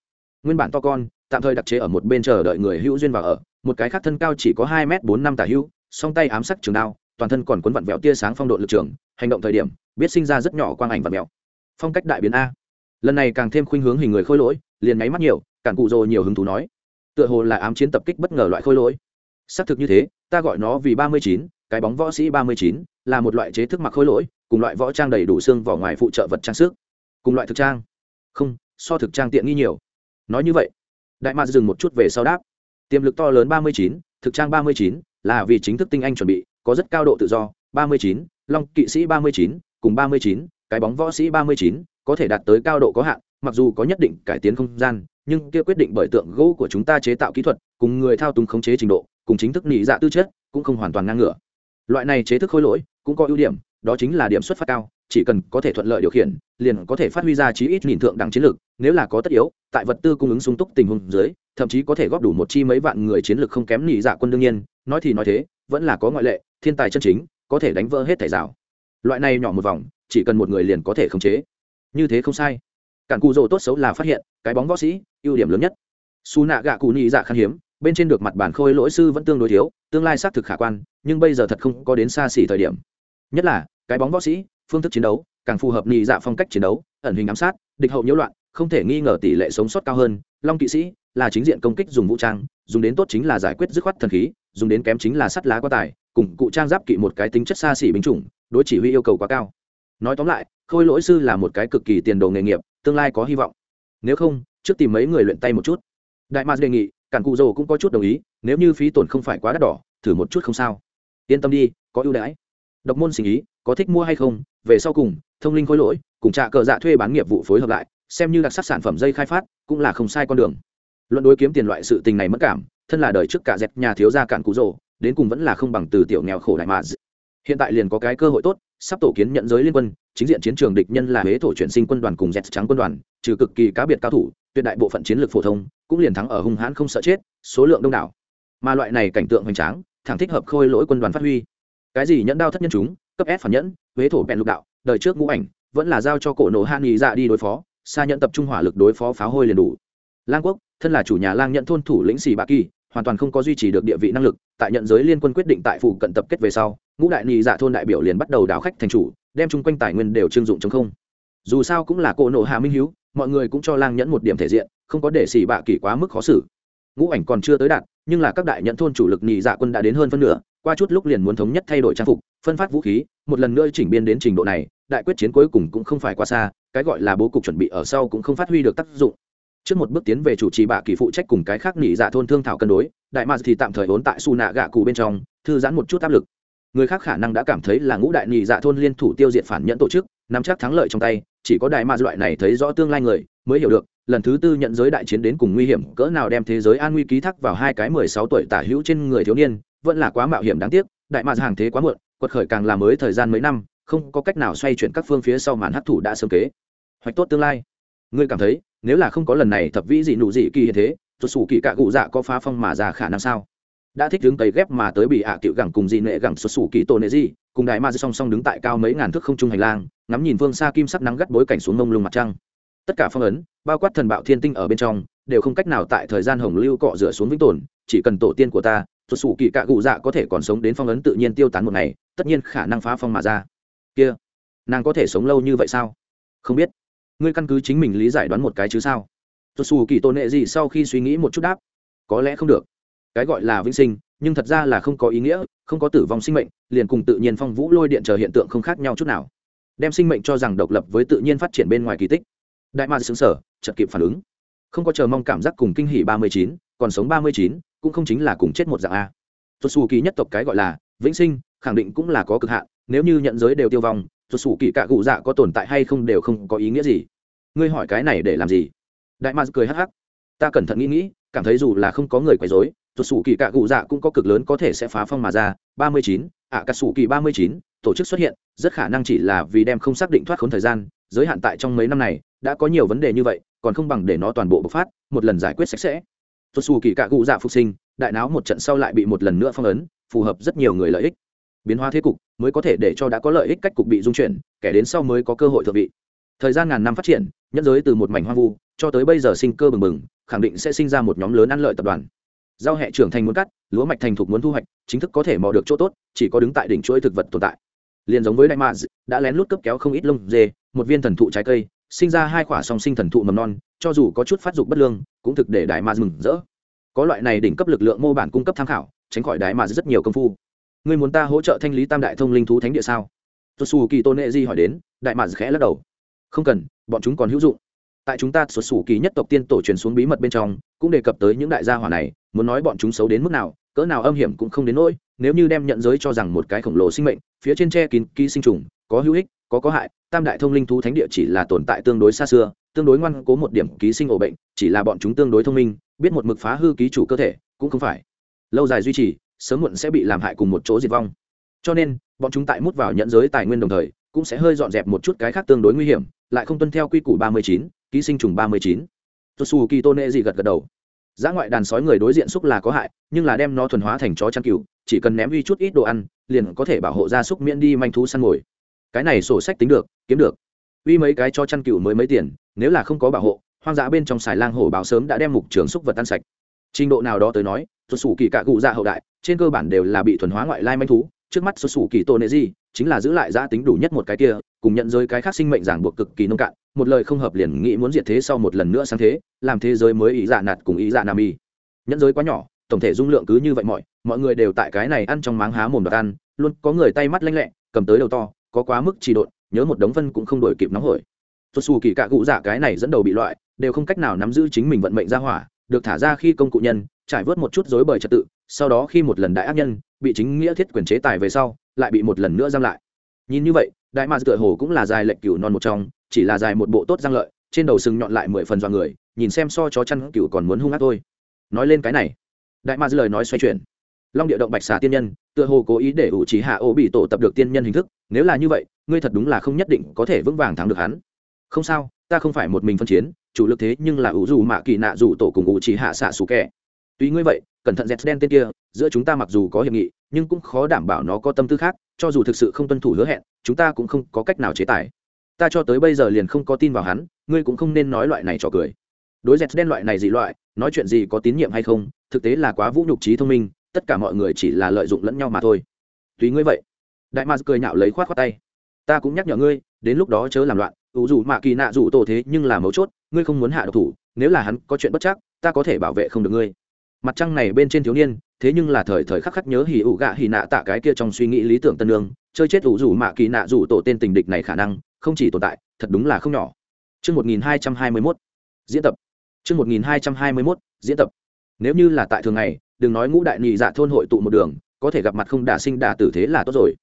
Nguyên bản to con, tạm thời đặc chế ở một bên chờ đợi người hữu duyên vào ở, một cái khác thân cao chỉ có hai m bốn năm tả hữu song tay ám sắc trường đao, toàn thân còn cuốn vặn vẹo tia sáng phong độ lực trường, hành động thời điểm, biết sinh ra rất nhỏ quang ảnh vặn vẹo. Phong cách đại biến a. Lần này càng thêm khuynh hướng hình người khôi lỗi, liền nháy mắt nhiều cản cụ rồ nhiều hứng thú nói. Tựa hồ là ám chiến tập kích bất ngờ loại khôi lỗi. Xác thực như thế, ta gọi nó vì ba mươi chín, cái bóng võ sĩ ba mươi chín, là một loại chế thức mặc khôi lỗi, cùng loại võ trang đầy đủ xương vỏ ngoài phụ trợ vật trang sức. Cùng loại thực trang. Không, so thực trang tiện nghi nhiều. Nói như vậy, đại mạc dừng một chút về sau đáp. Tiềm lực to lớn ba mươi chín, thực trang ba mươi chín, là vì chính thức tinh anh chuẩn bị, có rất cao độ tự do, ba mươi chín, long kỵ sĩ ba mươi chín, cùng ba mươi chín, cái bóng võ sĩ ba mươi chín, có thể đạt tới cao độ có hạn, mặc dù có nhất định cải tiến không gian nhưng kia quyết định bởi tượng gỗ của chúng ta chế tạo kỹ thuật, cùng người thao túng khống chế trình độ, cùng chính thức nhị dạ tư chất, cũng không hoàn toàn ngang ngửa. Loại này chế thức khối lỗi, cũng có ưu điểm, đó chính là điểm xuất phát cao, chỉ cần có thể thuận lợi điều khiển, liền có thể phát huy ra chí ít nhìn thượng đẳng chiến lược, nếu là có tất yếu, tại vật tư cung ứng sung túc tình huống dưới, thậm chí có thể góp đủ một chi mấy vạn người chiến lược không kém nhị dạ quân đương nhiên, nói thì nói thế, vẫn là có ngoại lệ, thiên tài chân chính, có thể đánh vỡ hết thẻ rào. Loại này nhỏ một vòng, chỉ cần một người liền có thể khống chế. Như thế không sai cản cù rồ tốt xấu là phát hiện, cái bóng võ sĩ, ưu điểm lớn nhất. Su nạ gạ cụ nhị dạ khan hiếm, bên trên được mặt bản khôi lỗi sư vẫn tương đối thiếu, tương lai xác thực khả quan, nhưng bây giờ thật không có đến xa xỉ thời điểm. Nhất là, cái bóng võ sĩ, phương thức chiến đấu, càng phù hợp nhị dạ phong cách chiến đấu, ẩn hình ám sát, địch hậu nhiễu loạn, không thể nghi ngờ tỷ lệ sống sót cao hơn. Long kỵ sĩ là chính diện công kích dùng vũ trang, dùng đến tốt chính là giải quyết dứt khoát thần khí, dùng đến kém chính là sắt lá quá tài cùng cụ trang giáp kỵ một cái tính chất xa xỉ binh chủng, đối chỉ huy yêu cầu quá cao. Nói tóm lại, khôi lỗi sư là một cái cực kỳ tiền đồ nghề nghiệp tương lai có hy vọng. Nếu không, trước tìm mấy người luyện tay một chút. Đại mars đề nghị, cản cụ rồ cũng có chút đồng ý, nếu như phí tổn không phải quá đắt đỏ, thử một chút không sao. Yên tâm đi, có ưu đãi. Độc môn sinh ý, có thích mua hay không, về sau cùng, thông linh khối lỗi, cùng trạ cờ dạ thuê bán nghiệp vụ phối hợp lại, xem như đặc sắc sản phẩm dây khai phát, cũng là không sai con đường. Luận đối kiếm tiền loại sự tình này mất cảm, thân là đời trước cả dẹp nhà thiếu gia cản cụ rồ đến cùng vẫn là không bằng từ tiểu nghèo khổ đại mà hiện tại liền có cái cơ hội tốt, sắp tổ kiến nhận giới liên quân, chính diện chiến trường địch nhân là huế thổ chuyển sinh quân đoàn cùng dẹt trắng quân đoàn, trừ cực kỳ cá biệt cao thủ, tuyệt đại bộ phận chiến lược phổ thông, cũng liền thắng ở hung hãn không sợ chết, số lượng đông đảo. Mà loại này cảnh tượng hoành tráng, thẳng thích hợp khôi lỗi quân đoàn phát huy. Cái gì nhẫn đao thất nhân chúng, cấp ép phản nhẫn, huế thổ bèn lục đạo, đời trước ngũ ảnh, vẫn là giao cho cổ nổ han nghị dạ đi đối phó xa nhận tập trung hỏa lực đối phó pháo hôi liền đủ. Lang quốc, thân là chủ nhà lang nhận thôn thủ lĩnh xì bạ kỳ, hoàn toàn không có duy trì được địa vị năng lực, tại nhận giới liên quân quyết định tại phủ cận tập kết về sau ngũ đại nhị dạ thôn đại biểu liền bắt đầu đào khách thành chủ, đem chung quanh tài nguyên đều trưng dụng chống không. Dù sao cũng là cỗ nộ hạ minh hiếu, mọi người cũng cho lang nhẫn một điểm thể diện, không có để xỉ bạ kỷ quá mức khó xử. Ngũ ảnh còn chưa tới đạt, nhưng là các đại nhẫn thôn chủ lực nhị dạ quân đã đến hơn phân nửa, qua chút lúc liền muốn thống nhất thay đổi trang phục, phân phát vũ khí, một lần nữa chỉnh biên đến trình độ này, đại quyết chiến cuối cùng cũng không phải quá xa, cái gọi là bố cục chuẩn bị ở sau cũng không phát huy được tác dụng. Trước một bước tiến về chủ trì bạ kỳ phụ trách cùng cái khác nhị dạ thôn thương thảo cân đối, đại mạc thì tạm thời vốn tại su nạ gạ cụ bên trong, thư giãn một chút áp lực người khác khả năng đã cảm thấy là ngũ đại nhị dạ thôn liên thủ tiêu diệt phản nhẫn tổ chức, nắm chắc thắng lợi trong tay, chỉ có đại ma loại này thấy rõ tương lai người, mới hiểu được, lần thứ tư nhận giới đại chiến đến cùng nguy hiểm, cỡ nào đem thế giới an nguy ký thác vào hai cái mười sáu tuổi tả hữu trên người thiếu niên, vẫn là quá mạo hiểm đáng tiếc, đại ma hàng thế quá muộn, quật khởi càng là mới thời gian mấy năm, không có cách nào xoay chuyển các phương phía sau màn hấp thủ đã sớm kế. Hoạch tốt tương lai. Ngươi cảm thấy, nếu là không có lần này thập vĩ dị nụ dị kỳ hiện thế tuột sủ kỳ cạ cụ dạ có phá phong mà ra khả năng sao? Đã thích đứng cấy ghép mà tới bị ạ à gẳng cùng dị nệ gẳng xuất xù kỳ tổ nệ gì, cùng đại ma song song đứng tại cao mấy ngàn thước không trung hành lang, ngắm nhìn phương xa kim sắc nắng gắt bối cảnh xuống mông lung mặt trăng. Tất cả phong ấn, bao quát thần bạo thiên tinh ở bên trong, đều không cách nào tại thời gian hồng lưu cọ rửa xuống vĩnh tồn, chỉ cần tổ tiên của ta, xuất xù kỳ cạ cụ dạ có thể còn sống đến phong ấn tự nhiên tiêu tán một ngày, tất nhiên khả năng phá phong mà ra. Kia, nàng có thể sống lâu như vậy sao? Không biết. Ngươi căn cứ chính mình lý giải đoán một cái chứ sao? Xuất xù kỳ tôn nệ gì sau khi suy nghĩ một chút đáp. Có lẽ không được cái gọi là vĩnh sinh, nhưng thật ra là không có ý nghĩa, không có tử vong sinh mệnh, liền cùng tự nhiên phong vũ lôi điện chờ hiện tượng không khác nhau chút nào. Đem sinh mệnh cho rằng độc lập với tự nhiên phát triển bên ngoài kỳ tích. Đại ma xứng sở chật kịp phản ứng. Không có chờ mong cảm giác cùng kinh hỷ ba mươi chín, còn sống ba mươi chín, cũng không chính là cùng chết một dạng a. Xuất xù kỳ nhất tộc cái gọi là vĩnh sinh, khẳng định cũng là có cực hạn, nếu như nhận giới đều tiêu vong xuất xù kỳ cạ cụ dạ có tồn tại hay không đều không có ý nghĩa gì. Ngươi hỏi cái này để làm gì? Đại ma cười hắc hắc. Ta cẩn thận nghĩ nghĩ, cảm thấy dù là không có người quấy rối xuất sủ kỳ cạ cụ dạ cũng có cực lớn có thể sẽ phá phong mà ra. Ba mươi chín, ạ cà sủ kỳ ba mươi chín, tổ chức xuất hiện, rất khả năng chỉ là vì đem không xác định thoát khốn thời gian. Giới hạn tại trong mấy năm này, đã có nhiều vấn đề như vậy, còn không bằng để nó toàn bộ bộc phát, một lần giải quyết sạch sẽ. Xuất sủ kỳ cạ cụ dạ phục sinh, đại náo một trận sau lại bị một lần nữa phong ấn, phù hợp rất nhiều người lợi ích. Biến hóa thế cục mới có thể để cho đã có lợi ích cách cục bị dung chuyển, kẻ đến sau mới có cơ hội thượng vị. Thời gian ngàn năm phát triển nhất giới từ một mảnh hoang vu, cho tới bây giờ sinh cơ bừng bừng, khẳng định sẽ sinh ra một nhóm lớn ăn lợi tập đoàn giao hệ trưởng thành muốn cắt, lúa mạch thành thục muốn thu hoạch, chính thức có thể mò được chỗ tốt, chỉ có đứng tại đỉnh chuỗi thực vật tồn tại. Liền giống với đại maz đã lén lút cấp kéo không ít lông dê, một viên thần thụ trái cây, sinh ra hai quả song sinh thần thụ mầm non, cho dù có chút phát dục bất lương, cũng thực để đại maz mừng rỡ. Có loại này đỉnh cấp lực lượng mô bản cung cấp tham khảo, tránh khỏi đại maz rất nhiều công phu. Ngươi muốn ta hỗ trợ thanh lý tam đại thông linh thú thánh địa sao? Tôi su kỳ tôn nệ di hỏi đến, đại maz khẽ lắc đầu. Không cần, bọn chúng còn hữu dụng. Tại chúng ta xuất xù kỳ nhất tộc tiên tổ truyền xuống bí mật bên trong, cũng đề cập tới những đại gia hỏa này muốn nói bọn chúng xấu đến mức nào, cỡ nào âm hiểm cũng không đến nỗi, nếu như đem nhận giới cho rằng một cái khổng lồ sinh mệnh, phía trên tre kín ký sinh trùng, có hữu ích, có có hại, tam đại thông linh thú thánh địa chỉ là tồn tại tương đối xa xưa, tương đối ngoan cố một điểm ký sinh ổ bệnh, chỉ là bọn chúng tương đối thông minh, biết một mực phá hư ký chủ cơ thể, cũng không phải. Lâu dài duy trì, sớm muộn sẽ bị làm hại cùng một chỗ diệt vong. Cho nên, bọn chúng tại mút vào nhận giới tài nguyên đồng thời, cũng sẽ hơi dọn dẹp một chút cái khác tương đối nguy hiểm, lại không tuân theo quy củ ba mươi chín, ký sinh trùng ba mươi chín. Tosu kỳ tôn nệ gì gật gật đầu giá ngoại đàn sói người đối diện xúc là có hại, nhưng là đem nó thuần hóa thành chó chăn cừu, chỉ cần ném uy chút ít đồ ăn, liền có thể bảo hộ gia súc miễn đi manh thú săn mồi. Cái này sổ sách tính được, kiếm được. Uy mấy cái cho chăn cừu mới mấy tiền, nếu là không có bảo hộ, hoang dã bên trong xài lang hổ báo sớm đã đem mục trường xúc vật ăn sạch. Trình độ nào đó tới nói xuất xù kỳ cạ cụ dạ hậu đại, trên cơ bản đều là bị thuần hóa ngoại lai manh thú, trước mắt xuất xù kỳ tôn nệ gì, chính là giữ lại giá tính đủ nhất một cái kia cùng nhận giới cái khác sinh mệnh giảng buộc cực kỳ nông cạn, một lời không hợp liền nghĩ muốn diệt thế sau một lần nữa sang thế, làm thế giới mới ý dạ nạt cùng ý dạ nam y. Nhẫn giới quá nhỏ, tổng thể dung lượng cứ như vậy mọi mọi người đều tại cái này ăn trong máng há mồm đoạt ăn, luôn có người tay mắt lanh lẹ, cầm tới đầu to, có quá mức trì độn, nhớ một đống phân cũng không đổi kịp nóng hổi. Xuất xù kỳ cạ cụ giả cái này dẫn đầu bị loại, đều không cách nào nắm giữ chính mình vận mệnh ra hỏa, được thả ra khi công cụ nhân, trải vớt một chút dối bời trật tự, sau đó khi một lần đại ác nhân, bị chính nghĩa thiết quyền chế tài về sau, lại bị một lần nữa giam lại. Nhìn như vậy đại mạc tựa hồ cũng là dài lệnh cửu non một trong, chỉ là dài một bộ tốt giang lợi, trên đầu sừng nhọn lại mười phần do người, nhìn xem so chó chăn cửu còn muốn hung ác thôi. Nói lên cái này, đại mạc lời nói xoay chuyển. Long địa động bạch xà tiên nhân, tựa hồ cố ý để ủ trí hạ ô bị tổ tập được tiên nhân hình thức, nếu là như vậy, ngươi thật đúng là không nhất định có thể vững vàng thắng được hắn. Không sao, ta không phải một mình phân chiến, chủ lực thế nhưng là ủ dù mạ kỳ nạ dù tổ cùng ủ trí hạ xạ xù kẹ. Tuy ngươi vậy cẩn thận dẹt đen tên kia, giữa chúng ta mặc dù có hiệp nghị, nhưng cũng khó đảm bảo nó có tâm tư khác, cho dù thực sự không tuân thủ hứa hẹn, chúng ta cũng không có cách nào chế tài. Ta cho tới bây giờ liền không có tin vào hắn, ngươi cũng không nên nói loại này trò cười. Đối dẹt đen loại này gì loại, nói chuyện gì có tín nhiệm hay không, thực tế là quá vũ nhục trí thông minh, tất cả mọi người chỉ là lợi dụng lẫn nhau mà thôi. Tùy ngươi vậy. Đại ma cười nhạo lấy khoát khoát tay. Ta cũng nhắc nhở ngươi, đến lúc đó chớ làm loạn, ủ dù mạ kỳ nạ dù tổ thế nhưng là mấu chốt, ngươi không muốn hạ độc thủ, nếu là hắn có chuyện bất chắc, ta có thể bảo vệ không được ngươi mặt trăng này bên trên thiếu niên thế nhưng là thời thời khắc khắc nhớ hỉ ủ gạ hỉ nạ tạ cái kia trong suy nghĩ lý tưởng tân lương chơi chết ủ rủ mạ kỳ nạ rủ tổ tên tình địch này khả năng không chỉ tồn tại thật đúng là không nhỏ Chương 1221, diễn tập. Chương 1221, diễn tập. Nếu như là tại thường ngày, đừng nói ngũ đại nhị dạ thôn hội tụ một đường, có thể gặp mặt không đả sinh đả tử thế là tốt rồi.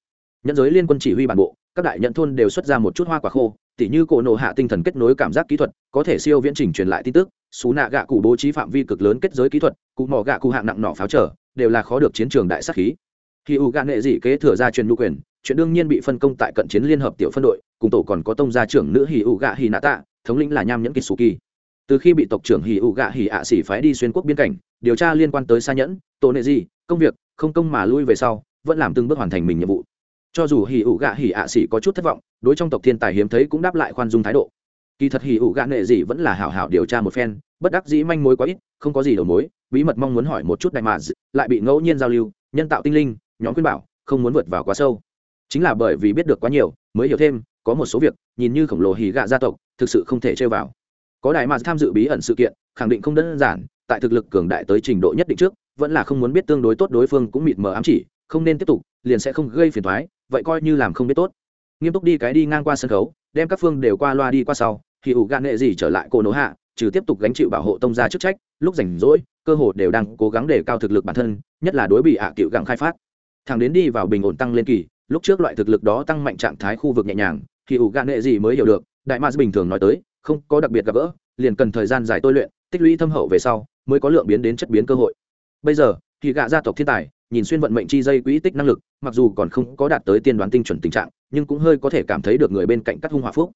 Nhân giới liên quân chỉ huy bản bộ, các đại nhận thôn đều xuất ra một chút hoa quả khô, tỉ như cổ nổ hạ tinh thần kết nối cảm giác kỹ thuật, có thể siêu viễn trình truyền lại tin tức, xú nạ gạ cụ bố trí phạm vi cực lớn kết giới kỹ thuật, cụ mỏ gạ cụ hạng nặng nỏ pháo trở, đều là khó được chiến trường đại sát khí. Khi u gạ nghệ dị kế thừa ra truyền nhu quyền, chuyện đương nhiên bị phân công tại cận chiến liên hợp tiểu phân đội, cùng tổ còn có tông gia trưởng nữ hỉ u gạ hỉ nạ tạ thống lĩnh là nham nhẫn kỳ sù kỳ. Từ khi bị tộc trưởng hì u gạ hì ạ xỉ phái đi xuyên quốc biên cảnh điều tra liên quan tới xa nhẫn tổ nệ gì công việc không công mà lui về sau vẫn làm từng bước hoàn thành mình nhiệm vụ. Cho dù hì u gạ hì ạ xỉ có chút thất vọng đối trong tộc thiên tài hiếm thấy cũng đáp lại khoan dung thái độ kỳ thật hì ụ gạ nệ gì vẫn là hảo hảo điều tra một phen, bất đắc dĩ manh mối quá ít, không có gì đầu mối, bí mật mong muốn hỏi một chút đại mà lại bị ngẫu nhiên giao lưu, nhân tạo tinh linh, nhóm khuyên bảo, không muốn vượt vào quá sâu. Chính là bởi vì biết được quá nhiều, mới hiểu thêm, có một số việc, nhìn như khổng lồ hì gạ gia tộc, thực sự không thể chơi vào. Có đại mà tham dự bí ẩn sự kiện, khẳng định không đơn giản, tại thực lực cường đại tới trình độ nhất định trước, vẫn là không muốn biết tương đối tốt đối phương cũng mịt mờ ám chỉ, không nên tiếp tục, liền sẽ không gây phiền thoái vậy coi như làm không biết tốt. Nghiêm túc đi cái đi ngang qua sân khấu, đem các phương đều qua loa đi qua sau thì ủ gạn nghệ gì trở lại cô nỗ hạ, trừ tiếp tục gánh chịu bảo hộ tông gia chức trách, lúc rảnh rỗi, cơ hồ đều đang cố gắng để cao thực lực bản thân, nhất là đối bị hạ cựu gặng khai phát. Thằng đến đi vào bình ổn tăng lên kỳ, lúc trước loại thực lực đó tăng mạnh trạng thái khu vực nhẹ nhàng thì ủ gạn nghệ gì mới hiểu được, đại ma bình thường nói tới, không có đặc biệt gặp gỡ, liền cần thời gian dài tôi luyện, tích lũy thâm hậu về sau, mới có lượng biến đến chất biến cơ hội. Bây giờ thì gạ gia tộc thiên tài, nhìn xuyên vận mệnh chi dây quỹ tích năng lực, mặc dù còn không có đạt tới tiên đoán tinh chuẩn tình trạng, nhưng cũng hơi có thể cảm thấy được người bên cạnh cắt hung hòa phúc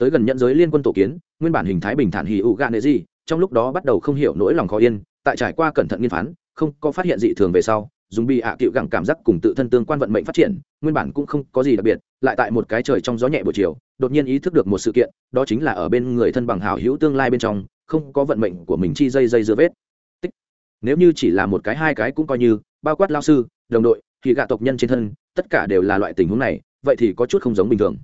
tới gần nhận giới liên quân tổ kiến, nguyên bản hình thái bình thản hì ụ gạ nệ gì, trong lúc đó bắt đầu không hiểu nỗi lòng khó yên, tại trải qua cẩn thận nghiên phán, không có phát hiện dị thường về sau, dùng bị ạ à cựu gẳng cảm giác cùng tự thân tương quan vận mệnh phát triển, nguyên bản cũng không có gì đặc biệt, lại tại một cái trời trong gió nhẹ buổi chiều, đột nhiên ý thức được một sự kiện, đó chính là ở bên người thân bằng hào hữu tương lai bên trong, không có vận mệnh của mình chi dây dây dưa vết Tích. nếu như chỉ là một cái hai cái cũng coi như, bao quát lao sư, đồng đội, thì gạ tộc nhân trên thân, tất cả đều là loại tình huống này, vậy thì có chút không giống bình thường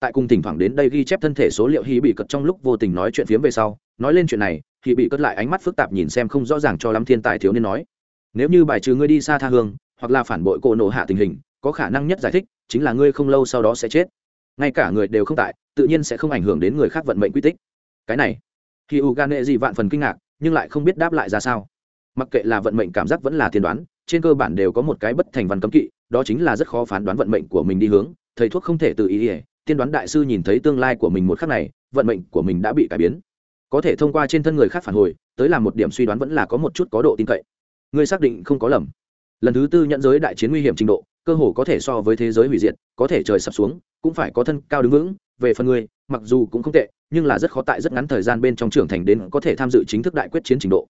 tại cùng thỉnh thoảng đến đây ghi chép thân thể số liệu hy bị cật trong lúc vô tình nói chuyện phiếm về sau, nói lên chuyện này thì bị cất lại ánh mắt phức tạp nhìn xem không rõ ràng cho lắm thiên tài thiếu niên nói, nếu như bài trừ ngươi đi xa tha hương, hoặc là phản bội cổ nổ hạ tình hình, có khả năng nhất giải thích chính là ngươi không lâu sau đó sẽ chết. Ngay cả người đều không tại, tự nhiên sẽ không ảnh hưởng đến người khác vận mệnh quy tích. Cái này khi u gan nệ gì vạn phần kinh ngạc, nhưng lại không biết đáp lại ra sao. Mặc kệ là vận mệnh cảm giác vẫn là tiên đoán, trên cơ bản đều có một cái bất thành văn cấm kỵ, đó chính là rất khó phán đoán vận mệnh của mình đi hướng, thầy thuốc không thể tự ý ỉa tiên đoán đại sư nhìn thấy tương lai của mình một khắc này, vận mệnh của mình đã bị cải biến. Có thể thông qua trên thân người khác phản hồi, tới làm một điểm suy đoán vẫn là có một chút có độ tin cậy. Ngươi xác định không có lầm. Lần thứ tư nhận giới đại chiến nguy hiểm trình độ, cơ hồ có thể so với thế giới hủy diệt, có thể trời sập xuống, cũng phải có thân cao đứng vững, về phần ngươi, mặc dù cũng không tệ, nhưng là rất khó tại rất ngắn thời gian bên trong trưởng thành đến có thể tham dự chính thức đại quyết chiến trình độ.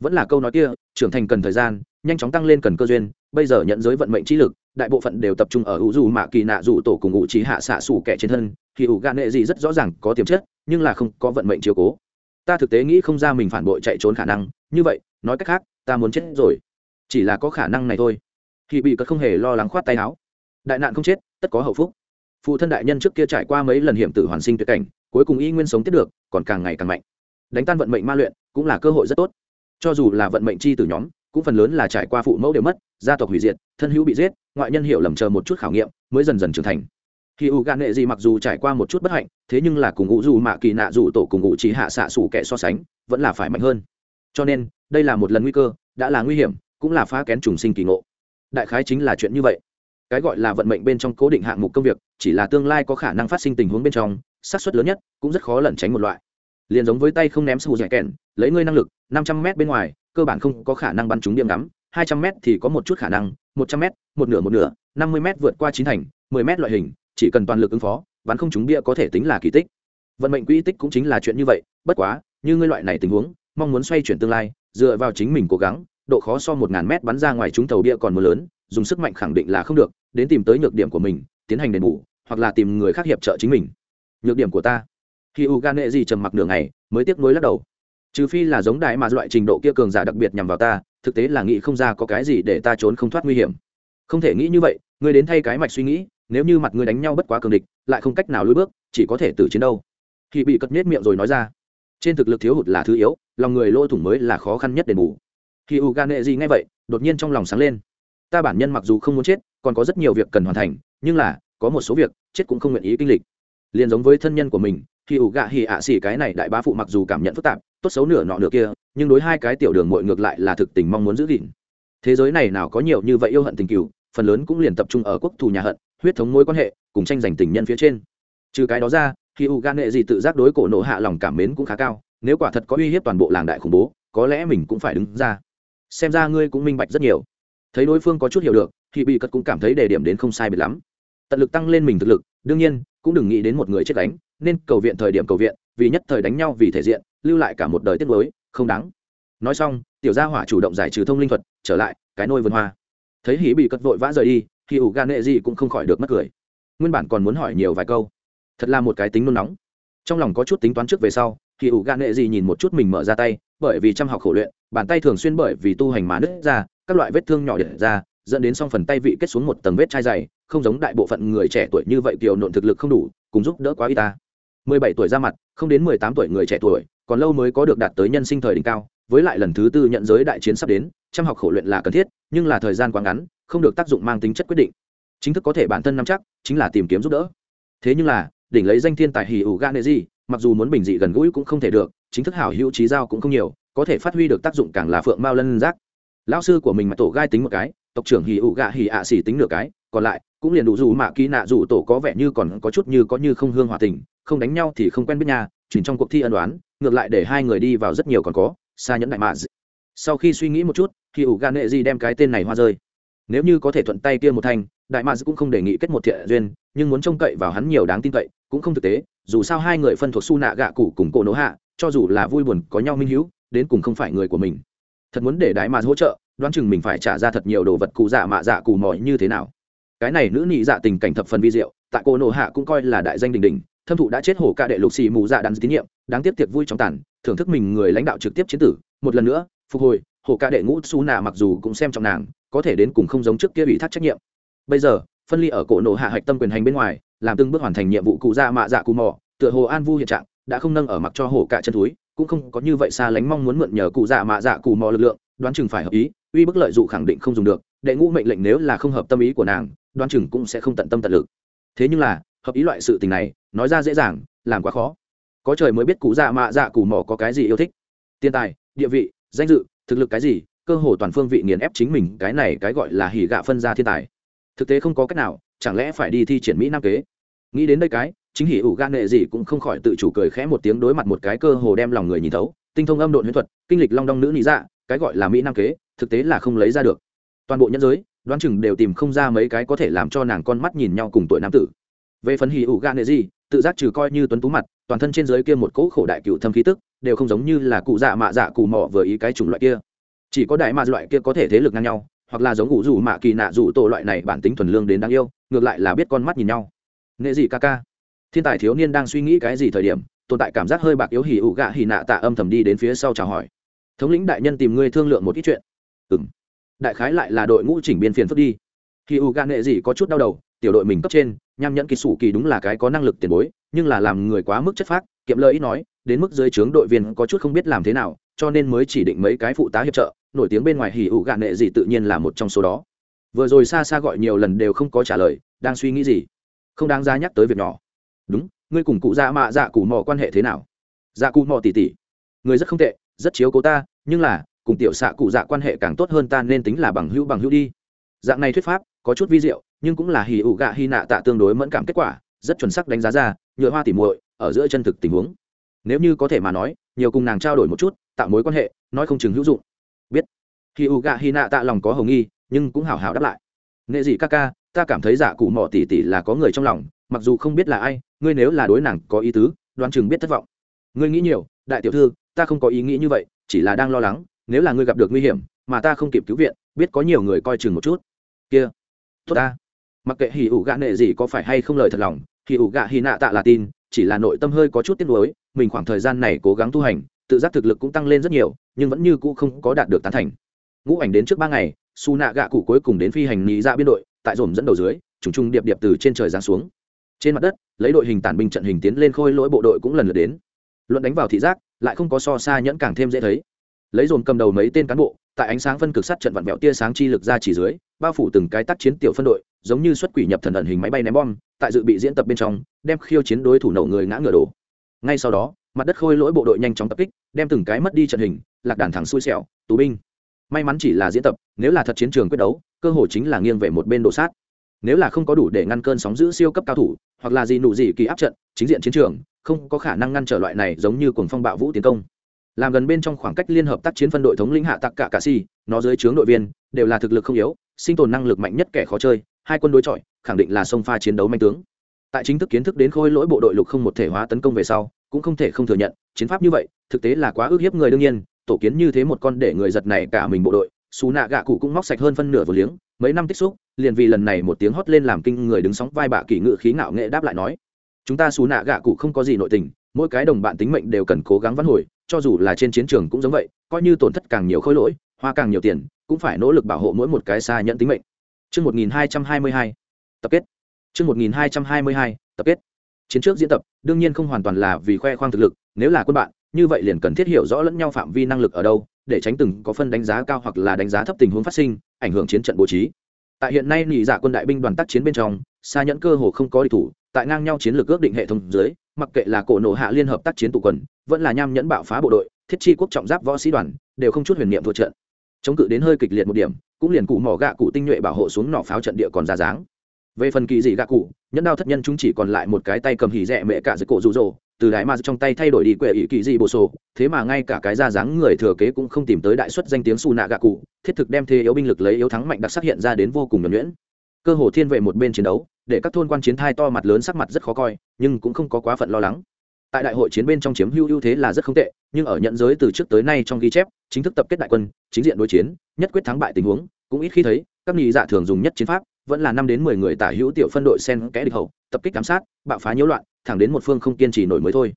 Vẫn là câu nói kia, trưởng thành cần thời gian, nhanh chóng tăng lên cần cơ duyên bây giờ nhận giới vận mệnh trí lực, đại bộ phận đều tập trung ở hữu dù mạ kỳ nạ dù tổ cùng ngụ trí hạ xạ xủ kẻ trên thân, thì ủ gan nệ gì rất rõ ràng có tiềm chất, nhưng là không có vận mệnh chiều cố. Ta thực tế nghĩ không ra mình phản bội chạy trốn khả năng, như vậy, nói cách khác, ta muốn chết rồi. Chỉ là có khả năng này thôi. Thì bị cất không hề lo lắng khoát tay áo. Đại nạn không chết, tất có hậu phúc. Phụ thân đại nhân trước kia trải qua mấy lần hiểm tử hoàn sinh tuyệt cảnh, cuối cùng y nguyên sống tiếp được, còn càng ngày càng mạnh. Đánh tan vận mệnh ma luyện, cũng là cơ hội rất tốt. Cho dù là vận mệnh chi từ nhóm cũng phần lớn là trải qua phụ mẫu đều mất, gia tộc hủy diệt, thân hữu bị giết, ngoại nhân hiểu lầm chờ một chút khảo nghiệm mới dần dần trưởng thành. Khi u gan nghệ gì mặc dù trải qua một chút bất hạnh, thế nhưng là cùng ngụ dù mạ kỳ nạ dù tổ cùng ngụ chỉ hạ xạ xủ kẻ so sánh, vẫn là phải mạnh hơn. Cho nên, đây là một lần nguy cơ, đã là nguy hiểm, cũng là phá kén trùng sinh kỳ ngộ. Đại khái chính là chuyện như vậy. Cái gọi là vận mệnh bên trong cố định hạng mục công việc, chỉ là tương lai có khả năng phát sinh tình huống bên trong, xác suất lớn nhất cũng rất khó lẩn tránh một loại. Liền giống với tay không ném sù dẻ kèn lấy ngươi năng lực, năm trăm m bên ngoài cơ bản không có khả năng bắn trúng điểm ngắm. Hai trăm m thì có một chút khả năng, một trăm m một nửa một nửa, năm mươi m vượt qua chín thành, mười m loại hình, chỉ cần toàn lực ứng phó, bắn không trúng bia có thể tính là kỳ tích. Vận mệnh quỹ tích cũng chính là chuyện như vậy, bất quá, như ngươi loại này tình huống, mong muốn xoay chuyển tương lai, dựa vào chính mình cố gắng, độ khó so một ngàn mét bắn ra ngoài trúng tàu bia còn mưa lớn, dùng sức mạnh khẳng định là không được, đến tìm tới nhược điểm của mình, tiến hành đền bù, hoặc là tìm người khác hiệp trợ chính mình. Nhược điểm của ta. Khi u gan nệ gì trầm mặc nửa ngày, mới tiếc nuối lắc đầu trừ phi là giống đại mà loại trình độ kia cường giả đặc biệt nhằm vào ta, thực tế là nghĩ không ra có cái gì để ta trốn không thoát nguy hiểm. Không thể nghĩ như vậy, ngươi đến thay cái mạch suy nghĩ, nếu như mặt ngươi đánh nhau bất quá cường địch, lại không cách nào lùi bước, chỉ có thể tử chiến đâu. Khi bị cất nết miệng rồi nói ra. Trên thực lực thiếu hụt là thứ yếu, lòng người lỗ thủng mới là khó khăn nhất đền bù. Khi u gan nệ gì ngay vậy, đột nhiên trong lòng sáng lên. Ta bản nhân mặc dù không muốn chết, còn có rất nhiều việc cần hoàn thành, nhưng là, có một số việc, chết cũng không nguyện ý kinh lịch. Liền giống với thân nhân của mình khi ủ gạ hì ạ xỉ cái này đại bá phụ mặc dù cảm nhận phức tạp, tốt xấu nửa nọ nửa kia, nhưng đối hai cái tiểu đường mội ngược lại là thực tình mong muốn giữ gìn. Thế giới này nào có nhiều như vậy yêu hận tình cựu phần lớn cũng liền tập trung ở quốc thù nhà hận, huyết thống mối quan hệ, cùng tranh giành tình nhân phía trên. Trừ cái đó ra, khi u gạ nghệ gì tự giác đối cổ nộ hạ lòng cảm mến cũng khá cao, nếu quả thật có uy hiếp toàn bộ làng đại khủng bố, có lẽ mình cũng phải đứng ra. Xem ra ngươi cũng minh bạch rất nhiều. Thấy đối phương có chút hiểu được, thì bị cất cũng cảm thấy đề điểm đến không sai biệt lắm. Tận lực tăng lên mình thực lực, đương nhiên cũng đừng nghĩ đến một người chết đánh, nên cầu viện thời điểm cầu viện, vì nhất thời đánh nhau vì thể diện, lưu lại cả một đời tiết mới không đáng. Nói xong, tiểu gia hỏa chủ động giải trừ thông linh thuật, trở lại, cái nôi vườn hoa. Thấy hỉ bị cất vội vã rời đi, thì ủ gan nệ gì cũng không khỏi được mất cười. Nguyên bản còn muốn hỏi nhiều vài câu. Thật là một cái tính nôn nóng. Trong lòng có chút tính toán trước về sau, thì ủ gan nệ gì nhìn một chút mình mở ra tay, bởi vì chăm học khổ luyện, bàn tay thường xuyên bởi vì tu hành mà nứt ra, các loại vết thương nhỏ điện ra, dẫn đến song phần tay vị kết xuống một tầng vết chai dày không giống đại bộ phận người trẻ tuổi như vậy kiều nộn thực lực không đủ, cùng giúp đỡ quá y ta. Mười bảy tuổi ra mặt, không đến mười tám tuổi người trẻ tuổi, còn lâu mới có được đạt tới nhân sinh thời đỉnh cao, với lại lần thứ tư nhận giới đại chiến sắp đến chăm học khổ luyện là cần thiết, nhưng là thời gian quá ngắn, không được tác dụng mang tính chất quyết định. Chính thức có thể bản thân nắm chắc, chính là tìm kiếm giúp đỡ. Thế nhưng là, đỉnh lấy danh thiên tài hì ủ gan gì, mặc dù muốn bình dị gần gũi cũng không thể được, chính thức hảo hữu trí giao cũng không nhiều, có thể phát huy được tác dụng càng là phượng mao lân giác. Lão sư của mình mà tổ gai tính một cái, tộc trưởng hì ủ gạ hì ạ xỉ tính nửa cái còn lại, cũng liền đủ dù mạ kỳ nạ dù tổ có vẻ như còn có chút như có như không hương hòa tình, không đánh nhau thì không quen biết nhà chuyển trong cuộc thi ân đoán ngược lại để hai người đi vào rất nhiều còn có xa nhẫn đại mạ sau khi suy nghĩ một chút, thì ủ gan nệ di đem cái tên này hoa rơi. Nếu như có thể thuận tay kia một thanh đại mạ cũng không đề nghị kết một thiện duyên, nhưng muốn trông cậy vào hắn nhiều đáng tin cậy, cũng không thực tế, dù sao hai người phân thuộc su nạ gạ cụ cùng cổ nỗ hạ, cho dù là vui buồn có nhau minh hữu đến cùng không phải người của mình. Thật muốn để đại mạ hỗ trợ, đoán chừng mình phải trả ra thật nhiều đồ vật cụ dạ mạ dạ cụ mỏi như thế nào cái này nữ nhị dạ tình cảnh thập phần vi diệu, tại cô nộ hạ cũng coi là đại danh đình đình thâm thụ đã chết hổ ca đệ lục xì mù dạ đắn tín nhiệm, đáng tiếp tiệc vui trong tàn, thưởng thức mình người lãnh đạo trực tiếp chiến tử. Một lần nữa, phục hồi, hổ ca đệ ngũ su nạ mặc dù cũng xem trọng nàng, có thể đến cùng không giống trước kia bị thắt trách nhiệm. Bây giờ, phân ly ở cổ nộ hạ hạch tâm quyền hành bên ngoài, làm từng bước hoàn thành nhiệm vụ cụ dạ mạ dạ cù mò, tựa hồ an vu hiện trạng, đã không nâng ở mặc cho hổ cả chân túi, cũng không có như vậy xa lánh mong muốn mượn nhờ cụ dạ mạ dạ cù mò lực lượng, đoán chừng phải hợp ý, uy bức lợi dụ khẳng định không dùng được, đệ ngũ mệnh lệnh nếu là không hợp tâm ý của nàng Đoan chừng cũng sẽ không tận tâm tận lực. Thế nhưng là, hợp ý loại sự tình này, nói ra dễ dàng, làm quá khó. Có trời mới biết cụ dạ mạ dạ cù mỏ có cái gì yêu thích. Tiền tài, địa vị, danh dự, thực lực cái gì, cơ hồ toàn phương vị nghiền ép chính mình, cái này cái gọi là hỉ gạ phân ra thiên tài. Thực tế không có cách nào, chẳng lẽ phải đi thi triển mỹ nam kế? Nghĩ đến đây cái, chính hỉ ủ gan nghệ gì cũng không khỏi tự chủ cười khẽ một tiếng đối mặt một cái cơ hồ đem lòng người nhìn thấu. Tinh thông âm độn huyễn thuật, kinh lịch long đong nữ lý dạ cái gọi là mỹ nam kế, thực tế là không lấy ra được. Toàn bộ nhân giới đoán chừng đều tìm không ra mấy cái có thể làm cho nàng con mắt nhìn nhau cùng tuổi nam tử. Về phần hỉ ủ gan nệ gì tự giác trừ coi như tuấn tú mặt, toàn thân trên giới kia một cỗ khổ đại cựu thâm khí tức, đều không giống như là cụ dạ mạ dạ cụ mỏ vừa ý cái chủng loại kia. Chỉ có đại mạ loại kia có thể thế lực ngang nhau, hoặc là giống ngủ rủ mạ kỳ nạ rủ tổ loại này bản tính thuần lương đến đáng yêu, ngược lại là biết con mắt nhìn nhau. Nghệ gì ca ca. Thiên tài thiếu niên đang suy nghĩ cái gì thời điểm, tồn tại cảm giác hơi bạc yếu hỉ ủ gạ hỉ nạ tạ âm thầm đi đến phía sau chào hỏi. Thống lĩnh đại nhân tìm ngươi thương lượng một ít chuyện. Ừ m đại khái lại là đội ngũ chỉnh biên phiền phức đi. Khi u gan nghệ gì có chút đau đầu, tiểu đội mình cấp trên, nham nhẫn kỳ sủ kỳ đúng là cái có năng lực tiền bối, nhưng là làm người quá mức chất phác, kiệm lời ít nói, đến mức dưới trướng đội viên có chút không biết làm thế nào, cho nên mới chỉ định mấy cái phụ tá hiệp trợ, nổi tiếng bên ngoài hỉ ủ gạn nghệ gì tự nhiên là một trong số đó. Vừa rồi xa xa gọi nhiều lần đều không có trả lời, đang suy nghĩ gì? Không đáng ra nhắc tới việc nhỏ. Đúng, ngươi cùng cụ dạ mạ dạ cụ mò quan hệ thế nào? Dạ cụ mò tỉ tỉ người rất không tệ, rất chiếu cố ta, nhưng là cùng tiểu xạ cụ dạ quan hệ càng tốt hơn ta nên tính là bằng hữu bằng hữu đi. Dạng này thuyết pháp, có chút vi diệu, nhưng cũng là hì ủ gạ hy nạ tạ tương đối mẫn cảm kết quả, rất chuẩn xác đánh giá ra, nhựa hoa tỉ muội ở giữa chân thực tình huống. Nếu như có thể mà nói, nhiều cùng nàng trao đổi một chút, tạo mối quan hệ, nói không chừng hữu dụng. Biết. Hì ủ gạ hy nạ tạ lòng có hồng nghi, nhưng cũng hào hào đáp lại. Nghệ gì ca ca, ta cảm thấy giả cụ mỏ tỉ tỉ là có người trong lòng, mặc dù không biết là ai, ngươi nếu là đối nàng có ý tứ, đoán chừng biết thất vọng. Ngươi nghĩ nhiều, đại tiểu thư, ta không có ý nghĩ như vậy, chỉ là đang lo lắng nếu là ngươi gặp được nguy hiểm, mà ta không kịp cứu viện, biết có nhiều người coi chừng một chút. Kia, tốt ta. Mặc kệ hì ủ gạ nệ gì có phải hay không lời thật lòng hì ủ gạ hì nạ tạ là tin, chỉ là nội tâm hơi có chút tiếc nuối, mình khoảng thời gian này cố gắng tu hành, tự giác thực lực cũng tăng lên rất nhiều, nhưng vẫn như cũ không có đạt được tán thành. Ngũ ảnh đến trước ba ngày, su nạ gạ cụ cuối cùng đến phi hành lý ra dạ biên đội, tại dồn dẫn đầu dưới, trùng trùng điệp điệp từ trên trời giáng xuống. Trên mặt đất, lấy đội hình tản binh trận hình tiến lên khôi lỗi bộ đội cũng lần lượt đến. Luận đánh vào thị giác, lại không có so xa nhẫn càng thêm dễ thấy lấy dồn cầm đầu mấy tên cán bộ, tại ánh sáng phân cực sát trận vặn vẹo tia sáng chi lực ra chỉ dưới, bao phủ từng cái tác chiến tiểu phân đội, giống như xuất quỷ nhập thần ẩn hình máy bay ném bom, tại dự bị diễn tập bên trong, đem khiêu chiến đối thủ nổ người ngã ngựa đổ. Ngay sau đó, mặt đất khôi lỗi bộ đội nhanh chóng tập kích, đem từng cái mất đi trận hình, lạc đàn thẳng xui xẻo, tù binh. May mắn chỉ là diễn tập, nếu là thật chiến trường quyết đấu, cơ hội chính là nghiêng về một bên đổ sát. Nếu là không có đủ để ngăn cơn sóng giữ siêu cấp cao thủ, hoặc là gì nụ gì kỳ áp trận, chính diện chiến trường, không có khả năng ngăn trở loại này giống như cuồng phong bạo vũ tiến công làm gần bên trong khoảng cách liên hợp tác chiến phân đội thống lĩnh hạ tặc cả cà si, nó dưới trướng đội viên, đều là thực lực không yếu, sinh tồn năng lực mạnh nhất kẻ khó chơi, hai quân đối chọi, khẳng định là sông pha chiến đấu manh tướng. Tại chính thức kiến thức đến khôi lỗi bộ đội lục không một thể hóa tấn công về sau, cũng không thể không thừa nhận, chiến pháp như vậy, thực tế là quá ước hiếp người đương nhiên, tổ kiến như thế một con để người giật này cả mình bộ đội xù nạ gạ cụ cũng móc sạch hơn phân nửa vừa liếng, mấy năm tích xúc, liền vì lần này một tiếng hót lên làm kinh người đứng sóng vai bạ kỷ ngự khí ngạo nghệ đáp lại nói, chúng ta xù nạ gạ cụ không có gì nội tình, mỗi cái đồng bạn tính mệnh đều cần cố gắng vãn hồi cho dù là trên chiến trường cũng giống vậy coi như tổn thất càng nhiều khối lỗi hoa càng nhiều tiền cũng phải nỗ lực bảo hộ mỗi một cái xa nhận tính mệnh Chương 1222, tập kết. Chương 1222, tập kết. Chiến trước diễn tập, đương nhiên không hoàn toàn là vì khoe khoang thực lực, nếu là quân bạn, như vậy liền cần thiết hiểu rõ lẫn nhau phạm vi năng lực ở đâu, để tránh từng có phân đánh giá cao hoặc là đánh giá thấp tình huống phát sinh, ảnh hưởng chiến trận bố trí. Tại hiện nay nhị giả dạ quân đại binh đoàn tác chiến bên trong, xa nhẫn cơ hồ không có địch thủ, tại ngang nhau chiến lược ước định hệ thống dưới, mặc kệ là cổ nổ hạ liên hợp tác chiến tụ quần, vẫn là nham nhẫn bạo phá bộ đội, thiết chi quốc trọng giáp võ sĩ đoàn, đều không chút huyền niệm thua trận. Chống cự đến hơi kịch liệt một điểm, cũng liền cụ mỏ gạ cụ tinh nhuệ bảo hộ xuống nỏ pháo trận địa còn ra dáng. Về phần kỳ dị gạ cụ nhẫn đao thất nhân chúng chỉ còn lại một cái tay cầm hỉ rẻ mẹ cả dưới cổ rụ rỗ từ đại ma trong tay thay đổi đi quệ ý kỳ dị bồ sổ thế mà ngay cả cái ra dáng người thừa kế cũng không tìm tới đại xuất danh tiếng su nạ gạ cụ thiết thực đem thế yếu binh lực lấy yếu thắng mạnh đặc sắc hiện ra đến vô cùng nhuẩn nhuyễn. Cơ hồ thiên vệ một bên chiến đấu để các thôn quan chiến thai to mặt lớn sắc mặt rất khó coi nhưng cũng không có quá phận lo lắng tại đại hội chiến bên trong chiếm hữu ưu thế là rất không tệ, nhưng ở nhận giới từ trước tới nay trong ghi chép, chính thức tập kết đại quân, chính diện đối chiến, nhất quyết thắng bại tình huống, cũng ít khi thấy, các nghị dạ thường dùng nhất chiến pháp, vẫn là năm đến mười người tả hữu tiểu phân đội sen kẽ địch hậu, tập kích giám sát, bạo phá nhiễu loạn, thẳng đến một phương không kiên trì nổi mới thôi.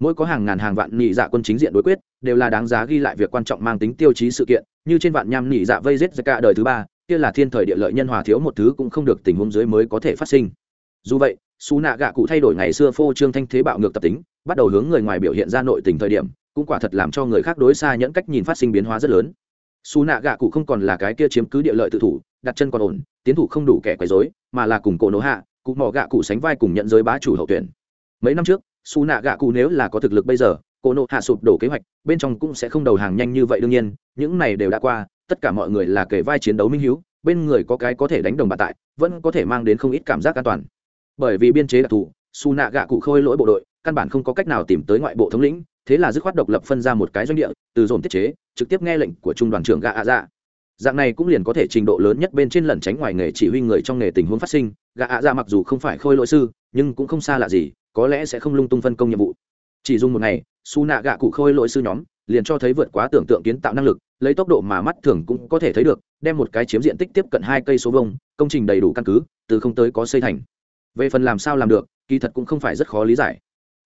Mỗi có hàng ngàn hàng vạn nhị dạ quân chính diện đối quyết, đều là đáng giá ghi lại việc quan trọng mang tính tiêu chí sự kiện, như trên vạn nham nhị dạ vây giết ra cả đời thứ ba, kia là thiên thời địa lợi nhân hòa thiếu một thứ cũng không được tình huống dưới mới có thể phát sinh. Dù vậy xú nạ gạ cụ thay đổi ngày xưa phô trương thanh thế bạo ngược tập tính, bắt đầu hướng người ngoài biểu hiện ra nội tình thời điểm, cũng quả thật làm cho người khác đối xa nhẫn cách nhìn phát sinh biến hóa rất lớn. Xú nạ gạ cụ không còn là cái kia chiếm cứ địa lợi tự thủ, đặt chân còn ổn, tiến thủ không đủ kẻ quấy dối mà là cùng cổ nỗ hạ, cụ mỏ gạ cụ sánh vai cùng nhận giới bá chủ hậu tuyển. Mấy năm trước xú nạ gạ cụ nếu là có thực lực bây giờ, cổ nổ hạ sụp đổ kế hoạch, bên trong cũng sẽ không đầu hàng nhanh như vậy đương nhiên, những này đều đã qua, tất cả mọi người là kể vai chiến đấu minh hiếu, bên người có cái có thể đánh đồng bà tại, vẫn có thể mang đến không ít cảm giác an toàn bởi vì biên chế đặc thù, su nạ gạ cụ khôi lỗi bộ đội, căn bản không có cách nào tìm tới ngoại bộ thống lĩnh, thế là dứt khoát độc lập phân ra một cái doanh địa, từ dồn tiết chế, trực tiếp nghe lệnh của trung đoàn trưởng gạ ạ dạ. Dạng này cũng liền có thể trình độ lớn nhất bên trên lẩn tránh ngoài nghề chỉ huy người trong nghề tình huống phát sinh. Gạ ạ dạ mặc dù không phải khôi lỗi sư, nhưng cũng không xa lạ gì, có lẽ sẽ không lung tung phân công nhiệm vụ. Chỉ dùng một ngày, su nạ gạ cụ khôi lỗi sư nhóm liền cho thấy vượt quá tưởng tượng kiến tạo năng lực, lấy tốc độ mà mắt thường cũng có thể thấy được, đem một cái chiếm diện tích tiếp cận hai cây số vông công trình đầy đủ căn cứ, từ không tới có xây thành về phần làm sao làm được, kỳ thật cũng không phải rất khó lý giải.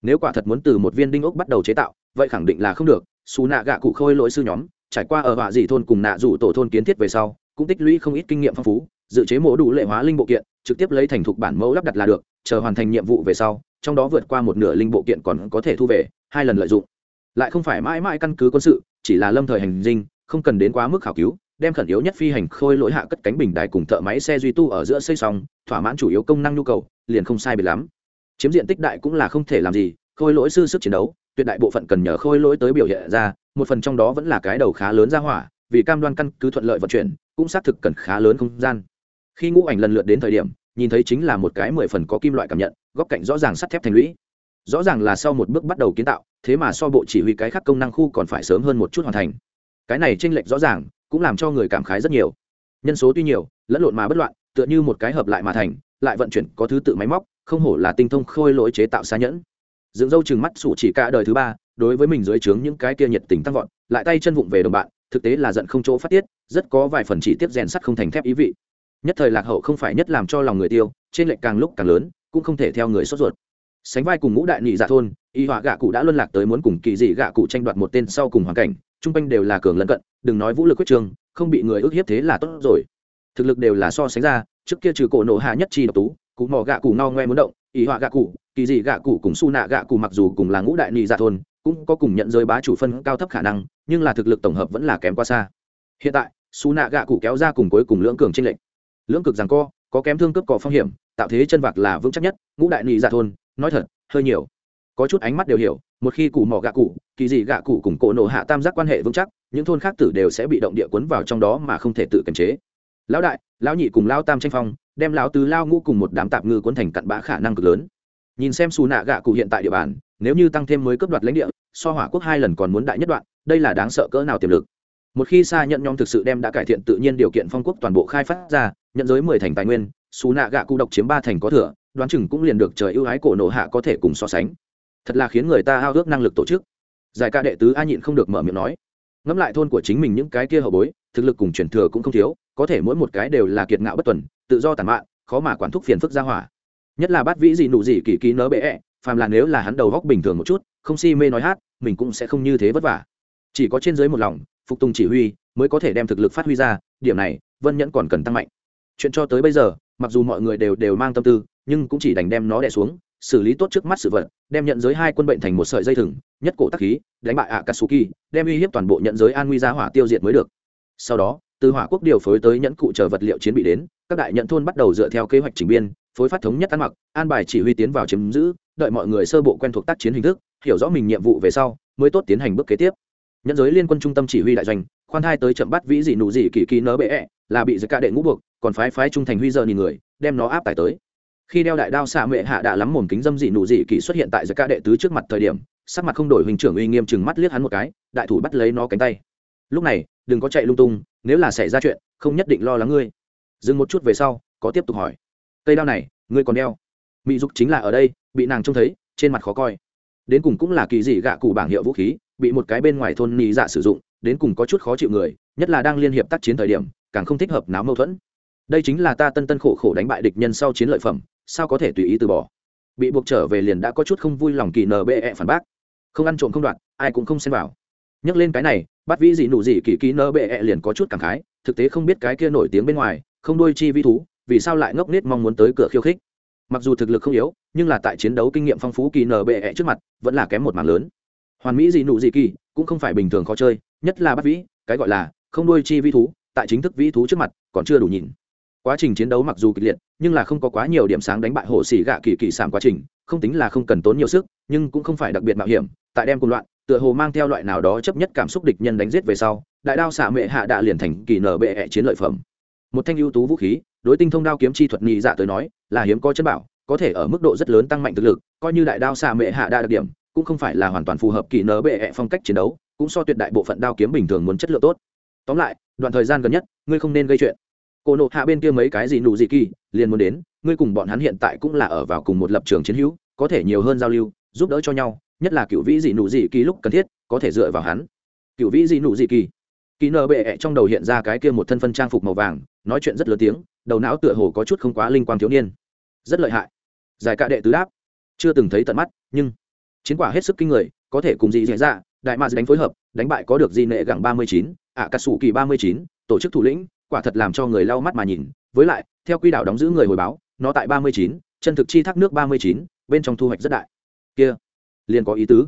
Nếu quả thật muốn từ một viên đinh ốc bắt đầu chế tạo, vậy khẳng định là không được. Xù nạ gạ cụ khôi lỗi sư nhóm, trải qua ở họa dị thôn cùng nạ rủ tổ thôn kiến thiết về sau, cũng tích lũy không ít kinh nghiệm phong phú, dự chế mổ đủ lệ hóa linh bộ kiện, trực tiếp lấy thành thục bản mẫu lắp đặt là được, chờ hoàn thành nhiệm vụ về sau, trong đó vượt qua một nửa linh bộ kiện còn có thể thu về, hai lần lợi dụng. Lại không phải mãi mãi căn cứ quân sự, chỉ là lâm thời hành dinh, không cần đến quá mức khảo cứu đem khẩn yếu nhất phi hành khôi lỗi hạ cất cánh bình đài cùng thợ máy xe duy tu ở giữa xây xong, thỏa mãn chủ yếu công năng nhu cầu, liền không sai biệt lắm. Chiếm diện tích đại cũng là không thể làm gì, khôi lỗi sư sức chiến đấu, tuyệt đại bộ phận cần nhờ khôi lỗi tới biểu hiện ra, một phần trong đó vẫn là cái đầu khá lớn ra hỏa, vì cam đoan căn cứ thuận lợi vận chuyển, cũng xác thực cần khá lớn không gian. Khi ngũ ảnh lần lượt đến thời điểm, nhìn thấy chính là một cái mười phần có kim loại cảm nhận, góc cạnh rõ ràng sắt thép thành lũy. Rõ ràng là sau một bước bắt đầu kiến tạo, thế mà so bộ chỉ huy cái khác công năng khu còn phải sớm hơn một chút hoàn thành. Cái này tranh lệch rõ ràng cũng làm cho người cảm khái rất nhiều. Nhân số tuy nhiều, lẫn lộn mà bất loạn, tựa như một cái hợp lại mà thành, lại vận chuyển có thứ tự máy móc, không hổ là tinh thông khôi lỗi chế tạo xa nhẫn. Dựng dâu chừng mắt sủ chỉ cả đời thứ ba, đối với mình dưới trướng những cái kia nhiệt tình tăng vọt, lại tay chân vụng về đồng bạn, thực tế là giận không chỗ phát tiết, rất có vài phần chỉ tiếp rèn sắt không thành thép ý vị. Nhất thời lạc hậu không phải nhất làm cho lòng người tiêu, trên lệnh càng lúc càng lớn, cũng không thể theo người sốt ruột. Sánh vai cùng ngũ đại nhị dạ thôn, y họa gạ cụ đã luân lạc tới muốn cùng kỳ dị gạ cụ tranh đoạt một tên sau cùng hoàn cảnh chung quanh đều là cường lân cận, đừng nói vũ lực quyết trường, không bị người ước hiếp thế là tốt rồi. Thực lực đều là so sánh ra, trước kia trừ cổ nổ hạ nhất chi độc tú cụ mò gạ cụ no ngoe muốn động ý họa gạ cụ, kỳ dị gạ cụ cùng su nạ gạ cụ mặc dù cùng là ngũ đại nị dạ thôn, cũng có cùng nhận giới bá chủ phân cao thấp khả năng, nhưng là thực lực tổng hợp vẫn là kém quá xa. Hiện tại, su nạ gạ cụ kéo ra cùng cuối cùng lưỡng cường tranh lệch. Lưỡng cực rằng co, có kém thương cướp cỏ phong hiểm, tạo thế chân vạc là vững chắc nhất, ngũ đại nị dạ thôn, nói thật, hơi nhiều. Có chút ánh mắt đều hiểu một khi cụ mỏ gạ cụ, kỳ dị gạ cụ cùng cổ nổ hạ tam giác quan hệ vững chắc, những thôn khác tử đều sẽ bị động địa quấn vào trong đó mà không thể tự kiềm chế. Lão đại, lão nhị cùng lao tam tranh phong, đem lão tứ lao ngũ cùng một đám tạp ngư cuốn thành cặn bã khả năng cực lớn. Nhìn xem xù nạ gạ cụ hiện tại địa bàn, nếu như tăng thêm mới cấp đoạt lãnh địa, so hỏa quốc hai lần còn muốn đại nhất đoạn, đây là đáng sợ cỡ nào tiềm lực. Một khi xa nhận nhóm thực sự đem đã cải thiện tự nhiên điều kiện phong quốc toàn bộ khai phát ra, nhận giới mười thành tài nguyên, xù nạ gạ cụ độc chiếm ba thành có thừa, đoán chừng cũng liền được trời ưu ái cổ nổ hạ có thể cùng so sánh thật là khiến người ta ao ước năng lực tổ chức. Giải ca đệ tứ a nhịn không được mở miệng nói. Ngẫm lại thôn của chính mình những cái kia hậu bối, thực lực cùng truyền thừa cũng không thiếu, có thể mỗi một cái đều là kiệt ngạo bất tuần, tự do tàn mạn, khó mà quản thúc phiền phức ra hỏa. Nhất là bát vĩ gì nụ gì kỳ ký nớ bệ ẹ, phàm là nếu là hắn đầu góc bình thường một chút, không si mê nói hát, mình cũng sẽ không như thế vất vả. Chỉ có trên dưới một lòng, phục tùng chỉ huy, mới có thể đem thực lực phát huy ra, điểm này, vân nhẫn còn cần tăng mạnh. Chuyện cho tới bây giờ, mặc dù mọi người đều đều mang tâm tư, nhưng cũng chỉ đành đem nó đè xuống xử lý tốt trước mắt sự vật, đem nhận giới hai quân bệnh thành một sợi dây thừng, nhất cổ tắc khí, đánh bại ạ katsuki đem uy hiếp toàn bộ nhận giới an nguy ra hỏa tiêu diệt mới được. Sau đó, từ hỏa quốc điều phối tới nhẫn cụ chờ vật liệu chiến bị đến, các đại nhận thôn bắt đầu dựa theo kế hoạch trình biên, phối phát thống nhất ăn mặc, an bài chỉ huy tiến vào chiếm giữ, đợi mọi người sơ bộ quen thuộc tác chiến hình thức, hiểu rõ mình nhiệm vụ về sau, mới tốt tiến hành bước kế tiếp. Nhận giới liên quân trung tâm chỉ huy đại doanh, khoan thai tới chậm bắt vĩ dị nụ dị kỳ kỳ nớ bệ ẹ, là bị giật ca đệ ngũ buộc, còn phái phái trung thành huy giờ nhìn người, đem nó áp tải tới khi đeo đại đao xạ mệ hạ đã lắm mồm kính dâm dị nụ dị kỳ xuất hiện tại giữa ca đệ tứ trước mặt thời điểm, sắc mặt không đổi hình trưởng uy nghiêm chừng mắt liếc hắn một cái, đại thủ bắt lấy nó cánh tay. Lúc này, đừng có chạy lung tung, nếu là xảy ra chuyện, không nhất định lo lắng ngươi. Dừng một chút về sau, có tiếp tục hỏi. Cây đao này, ngươi còn đeo? Mỹ dục chính là ở đây, bị nàng trông thấy, trên mặt khó coi. Đến cùng cũng là kỳ dị gạ cụ bảng hiệu vũ khí, bị một cái bên ngoài thôn nị dạ sử dụng, đến cùng có chút khó chịu người, nhất là đang liên hiệp tác chiến thời điểm, càng không thích hợp náo mâu thuẫn. Đây chính là ta tân tân khổ khổ đánh bại địch nhân sau chiến lợi phẩm sao có thể tùy ý từ bỏ? Bị buộc trở về liền đã có chút không vui lòng kỳ nbe phản bác. Không ăn trộm không đoạt, ai cũng không xem vào. Nhắc lên cái này, bắt vĩ dị nụ dị kỳ ký nbe liền có chút cảm khái, thực tế không biết cái kia nổi tiếng bên ngoài, không đôi chi vi thú, vì sao lại ngốc nết mong muốn tới cửa khiêu khích. Mặc dù thực lực không yếu, nhưng là tại chiến đấu kinh nghiệm phong phú kỳ nbe trước mặt, vẫn là kém một mảng lớn. Hoàn mỹ dị nụ dị kỳ, cũng không phải bình thường khó chơi, nhất là bắt vĩ, cái gọi là không đôi chi vi thú, tại chính thức vĩ thú trước mặt, còn chưa đủ nhìn quá trình chiến đấu mặc dù kịch liệt, nhưng là không có quá nhiều điểm sáng đánh bại hồ xỉ gạ kỳ kỳ sản quá trình, không tính là không cần tốn nhiều sức, nhưng cũng không phải đặc biệt mạo hiểm. Tại đem cùng loạn, tựa hồ mang theo loại nào đó chấp nhất cảm xúc địch nhân đánh giết về sau, đại đao xạ mệ hạ đạ liền thành kỳ nở bệ hẹ chiến lợi phẩm. Một thanh ưu tú vũ khí, đối tinh thông đao kiếm chi thuật nhị dạ tới nói, là hiếm có chân bảo, có thể ở mức độ rất lớn tăng mạnh thực lực, coi như đại đao xạ mệ hạ đạ đặc điểm, cũng không phải là hoàn toàn phù hợp kỳ nở bệ hẹ phong cách chiến đấu, cũng so tuyệt đại bộ phận đao kiếm bình thường muốn chất lượng tốt. Tóm lại, đoạn thời gian gần nhất, ngươi không nên gây chuyện cô nộ hạ bên kia mấy cái gì nụ gì kỳ, liền muốn đến, ngươi cùng bọn hắn hiện tại cũng là ở vào cùng một lập trường chiến hữu, có thể nhiều hơn giao lưu, giúp đỡ cho nhau, nhất là cựu vĩ dị nụ dị kỳ lúc cần thiết, có thể dựa vào hắn. Cựu vĩ dị nụ dị kỳ. Kỳ nợ bệ trong đầu hiện ra cái kia một thân phân trang phục màu vàng, nói chuyện rất lớn tiếng, đầu não tựa hồ có chút không quá linh quang thiếu niên. Rất lợi hại. Giải cả đệ tứ đáp. Chưa từng thấy tận mắt, nhưng chiến quả hết sức kinh người, có thể cùng dị diễn ra đại mạc đánh phối hợp, đánh bại có được di nệ gẳng ba mươi chín, ạ cà sủ kỳ ba mươi chín, tổ chức thủ lĩnh quả thật làm cho người lau mắt mà nhìn. Với lại, theo quy đạo đóng giữ người hồi báo, nó tại ba mươi chín, chân thực chi thác nước ba mươi chín, bên trong thu hoạch rất đại. Kia, liền có ý tứ.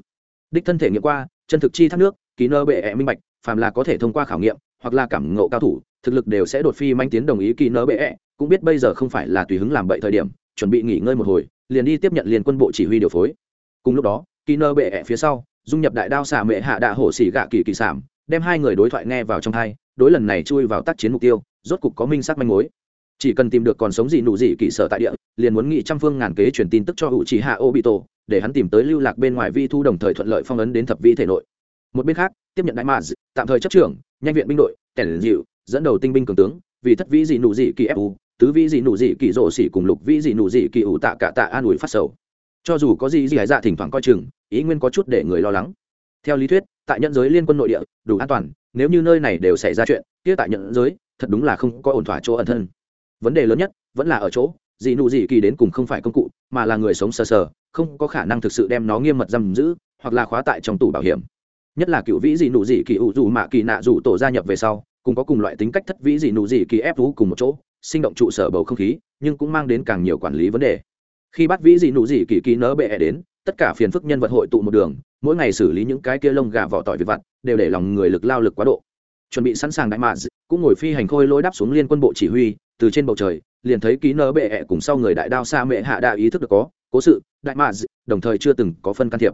Đích thân thể nghiệm qua, chân thực chi thác nước, ký nơ bệ ẹ minh bạch, phàm là có thể thông qua khảo nghiệm, hoặc là cảm ngộ cao thủ, thực lực đều sẽ đột phi manh tiến đồng ý kỳ nơ bệ ẹ. Cũng biết bây giờ không phải là tùy hứng làm bậy thời điểm, chuẩn bị nghỉ ngơi một hồi, liền đi tiếp nhận liền quân bộ chỉ huy điều phối. Cùng lúc đó kỳ nơ bệ ẹ phía sau, dung nhập đại đao xà mệ hạ đạ hổ xỉ gạ kỳ kỳ sản đem hai người đối thoại nghe vào trong hai đối lần này chui vào tác chiến mục tiêu, rốt cục có minh sắc manh mối. Chỉ cần tìm được còn sống gì nụ gì kỳ sở tại địa, liền muốn nghị trăm phương ngàn kế truyền tin tức cho hữu trí hạ ô bị tổ để hắn tìm tới lưu lạc bên ngoài vi thu đồng thời thuận lợi phong ấn đến thập vi thể nội. Một bên khác, tiếp nhận đại mạc tạm thời chấp trưởng, nhanh viện binh đội kẻn dịu, dẫn đầu tinh binh cường tướng, vì thất vĩ dị nụ dị kỳ fu tứ vĩ dị nụ dị kỳ rộ xỉ cùng lục vĩ dị nụ dị kỳ ủ tạ cả tạ an ủi phát sầu. Cho dù có gì gì hải dạ thỉnh thoảng coi chừng, ý nguyên có chút để người lo lắng. Theo lý thuyết tại nhận giới liên quân nội địa, đủ an toàn, nếu như nơi này đều xảy ra chuyện, kia tại nhận giới, thật đúng là không có ổn thỏa chỗ ẩn thân. Vấn đề lớn nhất, vẫn là ở chỗ, dị nụ dị kỳ đến cùng không phải công cụ, mà là người sống sờ sờ, không có khả năng thực sự đem nó nghiêm mật giam giữ, hoặc là khóa tại trong tủ bảo hiểm. Nhất là cựu vĩ dị nụ dị kỳ ủ dù mạ kỳ nạ dù tổ gia nhập về sau cùng có cùng loại tính cách thất vĩ dị nụ dị kỳ ép vú cùng một chỗ, sinh động trụ sở bầu không khí, nhưng cũng mang đến càng nhiều quản lý vấn đề. Khi bắt vĩ dị nụ dị kỳ kỳ nỡ bệ đến, tất cả phiền phức nhân vật hội tụ một đường mỗi ngày xử lý những cái kia lông gà vỏ tỏi việc vặt đều để lòng người lực lao lực quá độ. Chuẩn bị sẵn sàng đại mạ cũng ngồi phi hành khôi lối đáp xuống liên quân bộ chỉ huy, từ trên bầu trời, liền thấy ký nỡ bệ ẹ cùng sau người đại đao xa mệ hạ đa ý thức được có, cố sự, đại mạ đồng thời chưa từng có phân can thiệp.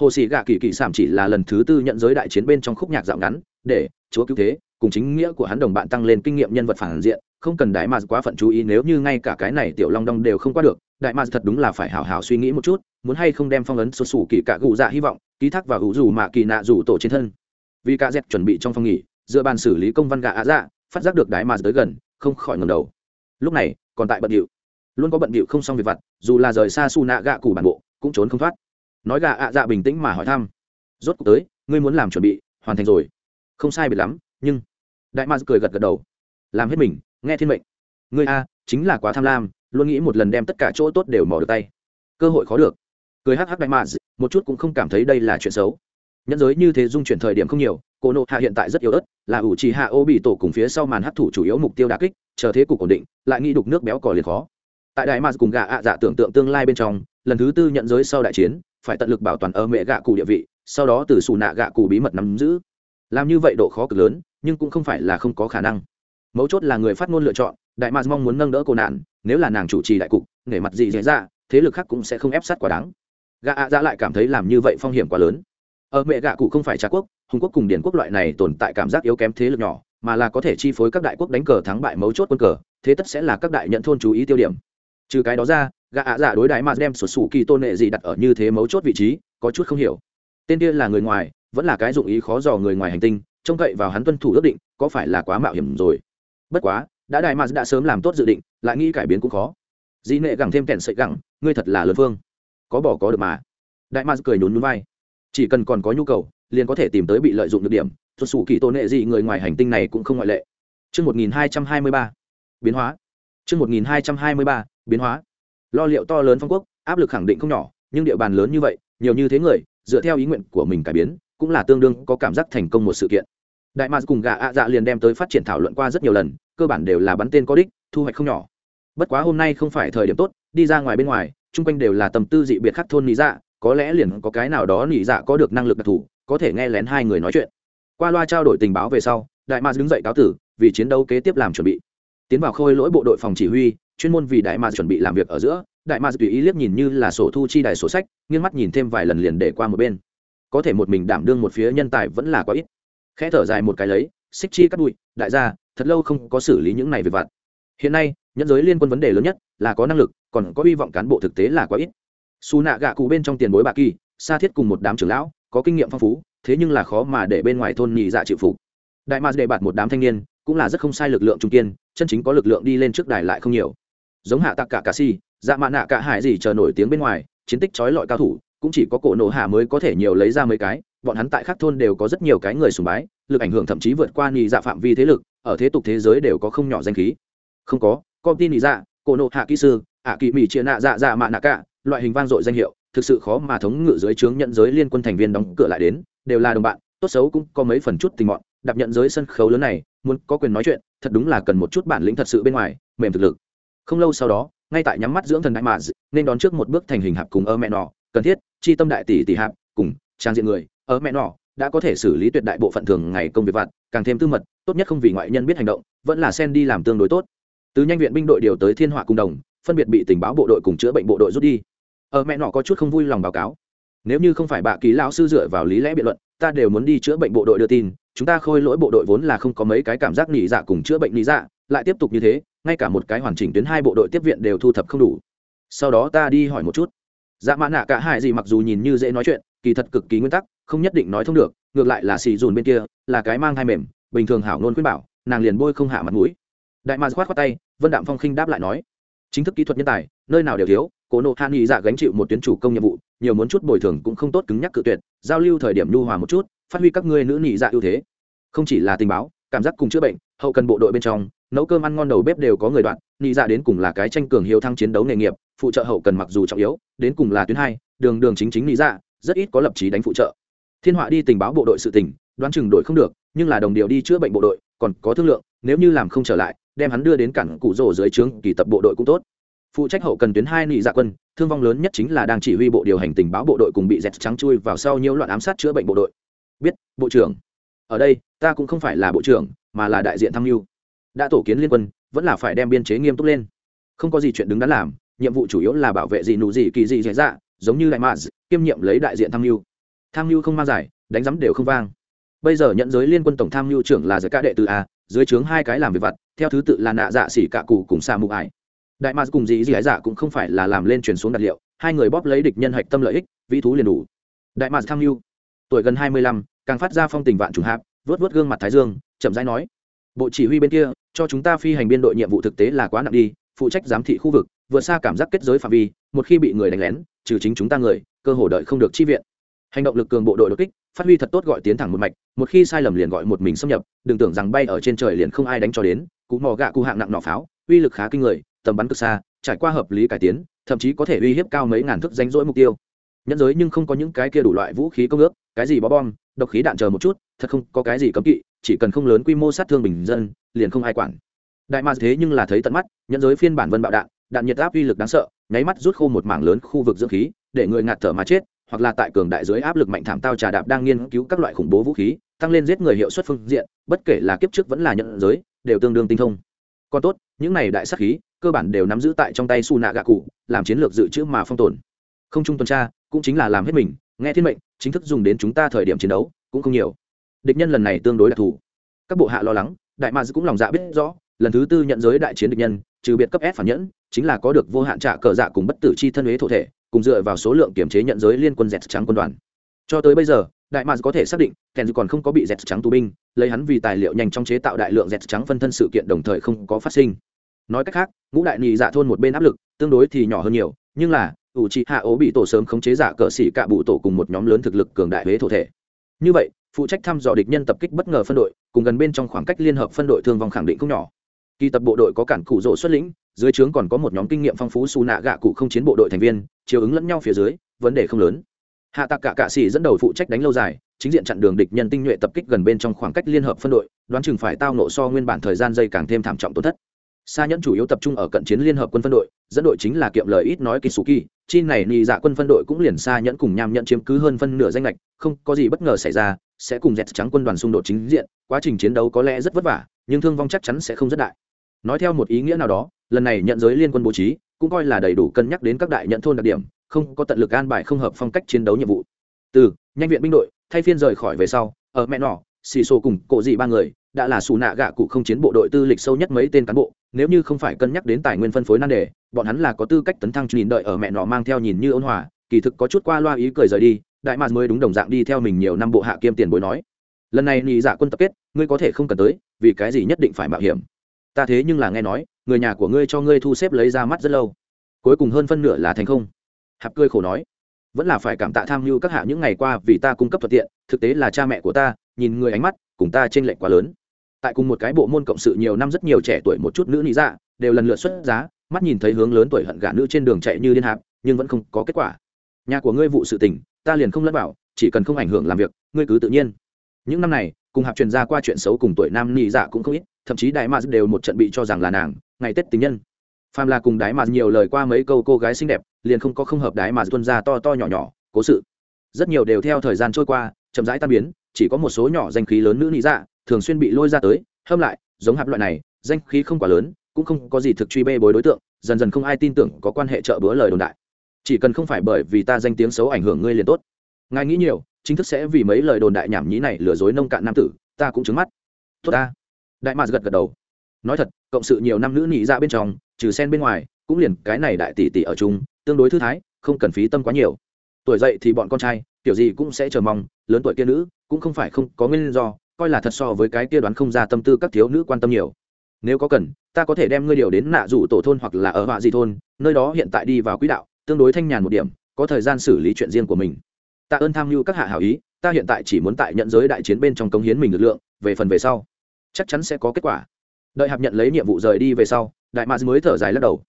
Hồ sĩ gạ kỳ kỳ sảm chỉ là lần thứ tư nhận giới đại chiến bên trong khúc nhạc dạo ngắn, để, chúa cứu thế, cùng chính nghĩa của hắn đồng bạn tăng lên kinh nghiệm nhân vật phản diện không cần đại mạc quá phận chú ý, nếu như ngay cả cái này tiểu long đong đều không qua được, đại mạc thật đúng là phải hào hào suy nghĩ một chút, muốn hay không đem phong ấn xuất xù kỳ cả gù dạ hy vọng, ký thác và hữu dù mạ kỳ nạ rủ tổ trên thân. Vì cả dẹp chuẩn bị trong phòng nghỉ dựa bàn xử lý công văn gạ ạ dạ phát giác được đại mạc tới gần, không khỏi ngầm đầu. Lúc này, còn tại bận điệu. Luôn có bận điệu không xong việc vặt, dù là rời xa su nạ gạ cù bản bộ, cũng trốn không thoát. Nói gạ ạ dạ bình tĩnh mà hỏi thăm. Rốt cuộc tới, ngươi muốn làm chuẩn bị, hoàn thành rồi. Không sai biệt lắm, nhưng đại mạc cười gật gật đầu. Làm hết mình nghe thiên mệnh. Ngươi a, chính là quá tham lam, luôn nghĩ một lần đem tất cả chỗ tốt đều mò được tay. Cơ hội khó được. Cười hắc hắc đại ma một chút cũng không cảm thấy đây là chuyện xấu. Nhẫn giới như thế dung chuyển thời điểm không nhiều cô nộ hạ hiện tại rất yếu ớt, là ủ trì hạ ô bị tổ cùng phía sau màn hấp thủ chủ yếu mục tiêu đà kích, chờ thế cục ổn định, lại nghĩ đục nước béo cò liền khó. Tại đại mars cùng gạ ạ dạ tưởng tượng tương lai bên trong, lần thứ tư nhận giới sau đại chiến, phải tận lực bảo toàn ở mẹ gạ cụ địa vị, sau đó từ xù nạ gạ cụ bí mật nắm giữ. Làm như vậy độ khó cực lớn, nhưng cũng không phải là không có khả năng mấu chốt là người phát ngôn lựa chọn, đại mạc mong muốn nâng đỡ cô nạn, nếu là nàng chủ trì đại cục, nể mặt gì dễ ra thế lực khác cũng sẽ không ép sát quá đáng. Gạ ạ dạ lại cảm thấy làm như vậy phong hiểm quá lớn. Ở mẹ gạ cụ không phải trà quốc, hùng quốc cùng điển quốc loại này tồn tại cảm giác yếu kém thế lực nhỏ, mà là có thể chi phối các đại quốc đánh cờ thắng bại mấu chốt quân cờ, thế tất sẽ là các đại nhận thôn chú ý tiêu điểm. Trừ cái đó ra, gã ạ giả đối đại mà đem sụt sù kỳ tôn nệ gì đặt ở như thế mấu chốt vị trí, có chút không hiểu. Tên kia là người ngoài, vẫn là cái dụng ý khó dò người ngoài hành tinh, trông cậy vào hắn tuân thủ ước định, có phải là quá mạo hiểm rồi? Bất quá đã đại mà đã sớm làm tốt dự định lại nghĩ cải biến cũng khó. Dĩ nệ gẳng thêm kẹn sợi gẳng ngươi thật là lớn phương có bỏ có được mà. Đại mà cười nhún nhún vai. Chỉ cần còn có nhu cầu liền có thể tìm tới bị lợi dụng được điểm. Xuất xù kỳ tôn nệ gì người ngoài hành tinh này cũng không ngoại lệ. Trước 1223, biến hóa. Trước 1223, biến hóa. Lo liệu to lớn phong quốc, áp lực khẳng định không nhỏ, nhưng địa bàn lớn như vậy, nhiều như thế người, dựa theo ý nguyện của mình cải biến, cũng là tương đương có cảm giác thành công một sự kiện. Đại Mạc cùng gà ạ dạ liền đem tới phát triển thảo luận qua rất nhiều lần, cơ bản đều là bắn tên có đích, thu hoạch không nhỏ. Bất quá hôm nay không phải thời điểm tốt, đi ra ngoài bên ngoài, chung quanh đều là tầm tư dị biệt khắc thôn lý dạ, có lẽ liền có cái nào đó nỉ dạ có được năng lực đặc thù có thể nghe lén hai người nói chuyện. Qua loa trao đổi tình báo về sau đại mạc đứng dậy cáo tử vì chiến đấu kế tiếp làm chuẩn bị. Tiến vào khôi lỗi bộ đội phòng chỉ huy chuyên môn vì đại mạc chuẩn bị làm việc ở giữa đại mạc tùy ý liếc nhìn như là sổ thu chi đài sổ sách nghiêng mắt nhìn thêm vài lần liền để qua một bên. Có thể một mình đảm đương một phía nhân tài vẫn là quá ít khẽ thở dài một cái lấy, xích chi cắt bụi, đại gia, thật lâu không có xử lý những này về vặt. Hiện nay nhân giới liên quân vấn đề lớn nhất là có năng lực, còn có hy vọng cán bộ thực tế là quá ít. Xù nạ gạ cụ bên trong tiền bối bạc kỳ xa thiết cùng một đám trưởng lão, có kinh nghiệm phong phú, thế nhưng là khó mà để bên ngoài thôn nhị dạ chịu phục. Đại mạc đề bạt một đám thanh niên, cũng là rất không sai lực lượng trung kiên, chân chính có lực lượng đi lên trước đài lại không nhiều. Giống hạ tạc cả cà si dạ mạ nạ cả hải gì chờ nổi tiếng bên ngoài, chiến tích trói lọi cao thủ, cũng chỉ có cổ nổ hạ mới có thể nhiều lấy ra mấy cái bọn hắn tại các thôn đều có rất nhiều cái người sùng bái lực ảnh hưởng thậm chí vượt qua nhị dạ phạm vi thế lực ở thế tục thế giới đều có không nhỏ danh khí. Không có công ty nhị dạ cổ nộ hạ kỹ sư ạ kỳ mỹ chia nạ dạ dạ mạ nạ cả loại hình vang dội danh hiệu thực sự khó mà thống ngự dưới trướng nhận giới liên quân thành viên đóng cửa lại đến đều là đồng bạn tốt xấu cũng có mấy phần chút tình mọn đạp nhận giới sân khấu lớn này muốn có quyền nói chuyện thật đúng là cần một chút bản lĩnh thật sự bên ngoài mềm thực lực. Không lâu sau đó ngay tại nhắm mắt dưỡng thần đại mạn, nên đón trước một bước thành hình hạp cùng ơ mẹ nọ cần thiết chi tâm đại tỷ tỷ hạp cùng trang diện người ở mẹ nọ, đã có thể xử lý tuyệt đại bộ phận thường ngày công việc vặt, càng thêm tư mật, tốt nhất không vì ngoại nhân biết hành động, vẫn là sen đi làm tương đối tốt. Từ nhanh viện binh đội điều tới thiên họa cùng đồng, phân biệt bị tình báo bộ đội cùng chữa bệnh bộ đội rút đi. Ở mẹ nọ có chút không vui lòng báo cáo. Nếu như không phải bà ký lão sư dựa vào lý lẽ biện luận, ta đều muốn đi chữa bệnh bộ đội đưa tin, chúng ta khôi lỗi bộ đội vốn là không có mấy cái cảm giác nỉ dạ cùng chữa bệnh nỉ dạ lại tiếp tục như thế, ngay cả một cái hoàn chỉnh tuyến hai bộ đội tiếp viện đều thu thập không đủ. Sau đó ta đi hỏi một chút. Dạ mã nạ cả hai gì mặc dù nhìn như dễ nói chuyện, kỳ thật cực kỳ nguyên tắc không nhất định nói thông được, ngược lại là xì dùn bên kia, là cái mang hai mềm, bình thường hảo nôn khuyên bảo, nàng liền bôi không hạ mặt mũi. Đại mạc khoát khoát tay, vân đạm phong khinh đáp lại nói, chính thức kỹ thuật nhân tài, nơi nào đều thiếu, cố nộ hạ nghị dạ gánh chịu một tuyến chủ công nhiệm vụ, nhiều muốn chút bồi thường cũng không tốt cứng nhắc cự tuyệt, giao lưu thời điểm nhu hòa một chút, phát huy các ngươi nữ nghị dạ ưu thế. Không chỉ là tình báo, cảm giác cùng chữa bệnh, hậu cần bộ đội bên trong, nấu cơm ăn ngon đầu bếp đều có người đoạn, nghị dạ đến cùng là cái tranh cường hiếu thăng chiến đấu nghề nghiệp, phụ trợ hậu cần mặc dù trọng yếu, đến cùng là tuyến hai, đường đường chính chính nghị dạ rất ít có lập trí đánh phụ trợ thiên họa đi tình báo bộ đội sự tình, đoán chừng đội không được, nhưng là đồng điều đi chữa bệnh bộ đội, còn có thương lượng, nếu như làm không trở lại, đem hắn đưa đến cảng cụ rổ dưới trướng, kỳ tập bộ đội cũng tốt. Phụ trách hậu cần tuyến hai nị dạ quân, thương vong lớn nhất chính là đang chỉ huy bộ điều hành tình báo bộ đội cùng bị dẹt trắng chui vào sau nhiều loạn ám sát chữa bệnh bộ đội. Biết, bộ trưởng. Ở đây, ta cũng không phải là bộ trưởng, mà là đại diện tham mưu. Đã tổ kiến liên quân, vẫn là phải đem biên chế nghiêm túc lên. Không có gì chuyện đứng đắn làm, nhiệm vụ chủ yếu là bảo vệ gì nụ gì kỳ gì dễ dạ giống như đại mạc kiêm nhiệm lấy đại diện tham mưu tham mưu không mang giải, đánh giám đều không vang. Bây giờ nhận giới liên quân tổng tham mưu trưởng là giới ca đệ tử a, dưới trướng hai cái làm việc vặt, theo thứ tự là nạ dạ xỉ cạ cụ cùng xa mụ ải. Đại mạc cùng dĩ dĩ ái dạ cũng không phải là làm lên truyền xuống đặt liệu, hai người bóp lấy địch nhân hạch tâm lợi ích, vĩ thú liền đủ. Đại mạc tham mưu tuổi gần hai mươi lăm, càng phát ra phong tình vạn trùng hạp, vớt vớt gương mặt thái dương, chậm rãi nói, bộ chỉ huy bên kia, cho chúng ta phi hành biên đội nhiệm vụ thực tế là quá nặng đi, phụ trách giám thị khu vực, vượt xa cảm giác kết giới phạm vi, một khi bị người đánh lén, trừ chính chúng ta người, cơ hồ đợi không được chi viện hành động lực cường bộ đội đột kích, phát huy thật tốt gọi tiến thẳng một mạch, một khi sai lầm liền gọi một mình xâm nhập, đừng tưởng rằng bay ở trên trời liền không ai đánh cho đến, cú mò gạ cụ hạng nặng nỏ pháo, uy lực khá kinh người, tầm bắn cực xa, trải qua hợp lý cải tiến, thậm chí có thể uy hiếp cao mấy ngàn thước danh rỗi mục tiêu. Nhẫn giới nhưng không có những cái kia đủ loại vũ khí công ước, cái gì bó bom, độc khí đạn chờ một chút, thật không có cái gì cấm kỵ, chỉ cần không lớn quy mô sát thương bình dân, liền không ai quản. Đại ma thế nhưng là thấy tận mắt, nhẫn giới phiên bản vân bạo đạn đạn nhiệt áp uy lực đáng sợ, nháy mắt rút khô một mảng lớn khu vực dưỡng khí, để người ngạt thở mà chết hoặc là tại cường đại dưới áp lực mạnh thảm tao trà đạp đang nghiên cứu các loại khủng bố vũ khí, tăng lên giết người hiệu suất phương diện, bất kể là kiếp trước vẫn là nhận giới, đều tương đương tinh thông. Còn tốt, những này đại sắc khí, cơ bản đều nắm giữ tại trong tay su nạ gạ cụ làm chiến lược dự trữ mà phong tồn. Không trung tuần tra, cũng chính là làm hết mình, nghe thiên mệnh, chính thức dùng đến chúng ta thời điểm chiến đấu, cũng không nhiều. Địch nhân lần này tương đối đặc thù. Các bộ hạ lo lắng, đại mads cũng lòng dạ biết rõ, lần thứ tư nhận giới đại chiến địch nhân trừ biệt cấp s phản nhẫn, chính là có được vô hạn trả cờ dạ cùng bất tử chi thân huế thổ thể, cùng dựa vào số lượng kiểm chế nhận giới liên quân dẹt trắng quân đoàn. Cho tới bây giờ, đại mads có thể xác định, kèn còn không có bị dẹt trắng tù binh, lấy hắn vì tài liệu nhanh trong chế tạo đại lượng dẹt trắng phân thân sự kiện đồng thời không có phát sinh. Nói cách khác, ngũ đại nhị dạ thôn một bên áp lực, tương đối thì nhỏ hơn nhiều, nhưng là, ủ trị hạ ố bị tổ sớm khống chế giả cờ xỉ cả bụ tổ cùng một nhóm lớn thực lực cường đại huế thổ thể. Như vậy, phụ trách thăm dò địch nhân tập kích bất ngờ phân đội, cùng gần bên trong khoảng cách liên hợp phân đội thương vong khẳng định không nhỏ kỳ tập bộ đội có cản cụ rỗ xuất lĩnh, dưới trướng còn có một nhóm kinh nghiệm phong phú xù nạ gạ cụ không chiến bộ đội thành viên, chiều ứng lẫn nhau phía dưới, vấn đề không lớn. Hạ tạc cả cạ xỉ dẫn đầu phụ trách đánh lâu dài, chính diện chặn đường địch nhân tinh nhuệ tập kích gần bên trong khoảng cách liên hợp phân đội, đoán chừng phải tao nộ so nguyên bản thời gian dây càng thêm thảm trọng tổn thất. Xa nhẫn chủ yếu tập trung ở cận chiến liên hợp quân phân đội, dẫn đội chính là kiệm lời ít nói kỳ chi này nị dạ quân phân đội cũng liền xa nhẫn cùng nham nhẫn chiếm cứ hơn phân nửa danh lệch, không có gì bất ngờ xảy ra, sẽ cùng dẹt trắng quân đoàn xung đột chính diện, quá trình chiến đấu có lẽ rất vất vả, nhưng thương vong chắc chắn sẽ không rất đại nói theo một ý nghĩa nào đó, lần này nhận giới liên quân bố trí, cũng coi là đầy đủ cân nhắc đến các đại nhận thôn đặc điểm, không có tận lực an bài không hợp phong cách chiến đấu nhiệm vụ. Từ, nhanh viện binh đội, thay phiên rời khỏi về sau, ở mẹ nọ, xì xô cùng cổ dị ba người, đã là xù nạ gạ cụ không chiến bộ đội tư lịch sâu nhất mấy tên cán bộ, nếu như không phải cân nhắc đến tài nguyên phân phối nan đề, bọn hắn là có tư cách tấn thăng nhìn đợi ở mẹ nọ mang theo nhìn như ôn hòa, kỳ thực có chút qua loa ý cười rời đi, đại mạc mới đúng đồng dạng đi theo mình nhiều năm bộ hạ kiêm tiền bối nói. Lần này nhị dạ quân tập kết, ngươi có thể không cần tới, vì cái gì nhất định phải mạo hiểm? Ta thế nhưng là nghe nói, người nhà của ngươi cho ngươi thu xếp lấy ra mắt rất lâu. Cuối cùng hơn phân nửa là thành không. Hạp cười khổ nói, vẫn là phải cảm tạ tham mưu các hạ những ngày qua vì ta cung cấp thuận tiện, thực tế là cha mẹ của ta, nhìn người ánh mắt, cùng ta trên lệch quá lớn. Tại cùng một cái bộ môn cộng sự nhiều năm rất nhiều trẻ tuổi một chút nữ lý dạ đều lần lượt xuất giá, mắt nhìn thấy hướng lớn tuổi hận gả nữ trên đường chạy như điên hạp, nhưng vẫn không có kết quả. Nhà của ngươi vụ sự tình, ta liền không lẫn bảo chỉ cần không ảnh hưởng làm việc, ngươi cứ tự nhiên. Những năm này, cùng hạp truyền ra qua chuyện xấu cùng tuổi nam nị dạ cũng không ít thậm chí đại mạc đều một trận bị cho rằng là nàng, ngày tết tình nhân. Phàm là cùng đái mạc nhiều lời qua mấy câu cô gái xinh đẹp, liền không có không hợp đái mạc tuân ra to to nhỏ nhỏ, cố sự. Rất nhiều đều theo thời gian trôi qua, chậm rãi tan biến, chỉ có một số nhỏ danh khí lớn nữ nị dạ thường xuyên bị lôi ra tới, hâm lại, giống hạp loại này, danh khí không quá lớn, cũng không có gì thực truy bê bối đối tượng, dần dần không ai tin tưởng có quan hệ trợ bữa lời đồn đại. Chỉ cần không phải bởi vì ta danh tiếng xấu ảnh hưởng ngươi liền tốt. Ngài nghĩ nhiều, chính thức sẽ vì mấy lời đồn đại nhảm nhí này lừa dối nông cạn nam tử, ta cũng trứng mắt. Tốt ta đại mạc gật gật đầu. Nói thật, cộng sự nhiều năm nữ nhị ra dạ bên trong, trừ sen bên ngoài, cũng liền cái này đại tỷ tỷ ở chung, tương đối thư thái, không cần phí tâm quá nhiều. Tuổi dậy thì bọn con trai, kiểu gì cũng sẽ chờ mong, lớn tuổi kia nữ, cũng không phải không có nguyên do, coi là thật so với cái kia đoán không ra tâm tư các thiếu nữ quan tâm nhiều. Nếu có cần, ta có thể đem ngươi điều đến nạ rủ tổ thôn hoặc là ở họa di thôn, nơi đó hiện tại đi vào quỹ đạo, tương đối thanh nhàn một điểm, có thời gian xử lý chuyện riêng của mình. Tạ ơn tham mưu các hạ hảo ý, ta hiện tại chỉ muốn tại nhận giới đại chiến bên trong công hiến mình lực lượng, về phần về sau chắc chắn sẽ có kết quả. Đợi hạp nhận lấy nhiệm vụ rời đi về sau, đại mạc mới thở dài lắc đầu.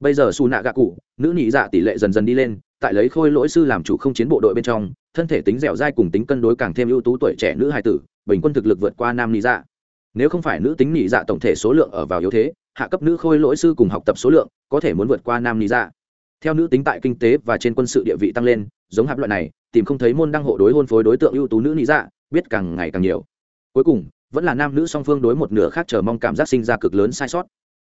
Bây giờ xù nạ gạ cụ, nữ nhị dạ tỷ lệ dần dần đi lên, tại lấy khôi lỗi sư làm chủ không chiến bộ đội bên trong, thân thể tính dẻo dai cùng tính cân đối càng thêm ưu tú tuổi trẻ nữ hài tử, bình quân thực lực vượt qua nam nhị dạ. Nếu không phải nữ tính nhị dạ tổng thể số lượng ở vào yếu thế, hạ cấp nữ khôi lỗi sư cùng học tập số lượng có thể muốn vượt qua nam nhị dạ. Theo nữ tính tại kinh tế và trên quân sự địa vị tăng lên, giống hạp loại này, tìm không thấy môn đăng hộ đối hôn phối đối tượng ưu tú nữ nhị dạ biết càng ngày càng nhiều. Cuối cùng vẫn là nam nữ song phương đối một nửa khác chờ mong cảm giác sinh ra cực lớn sai sót.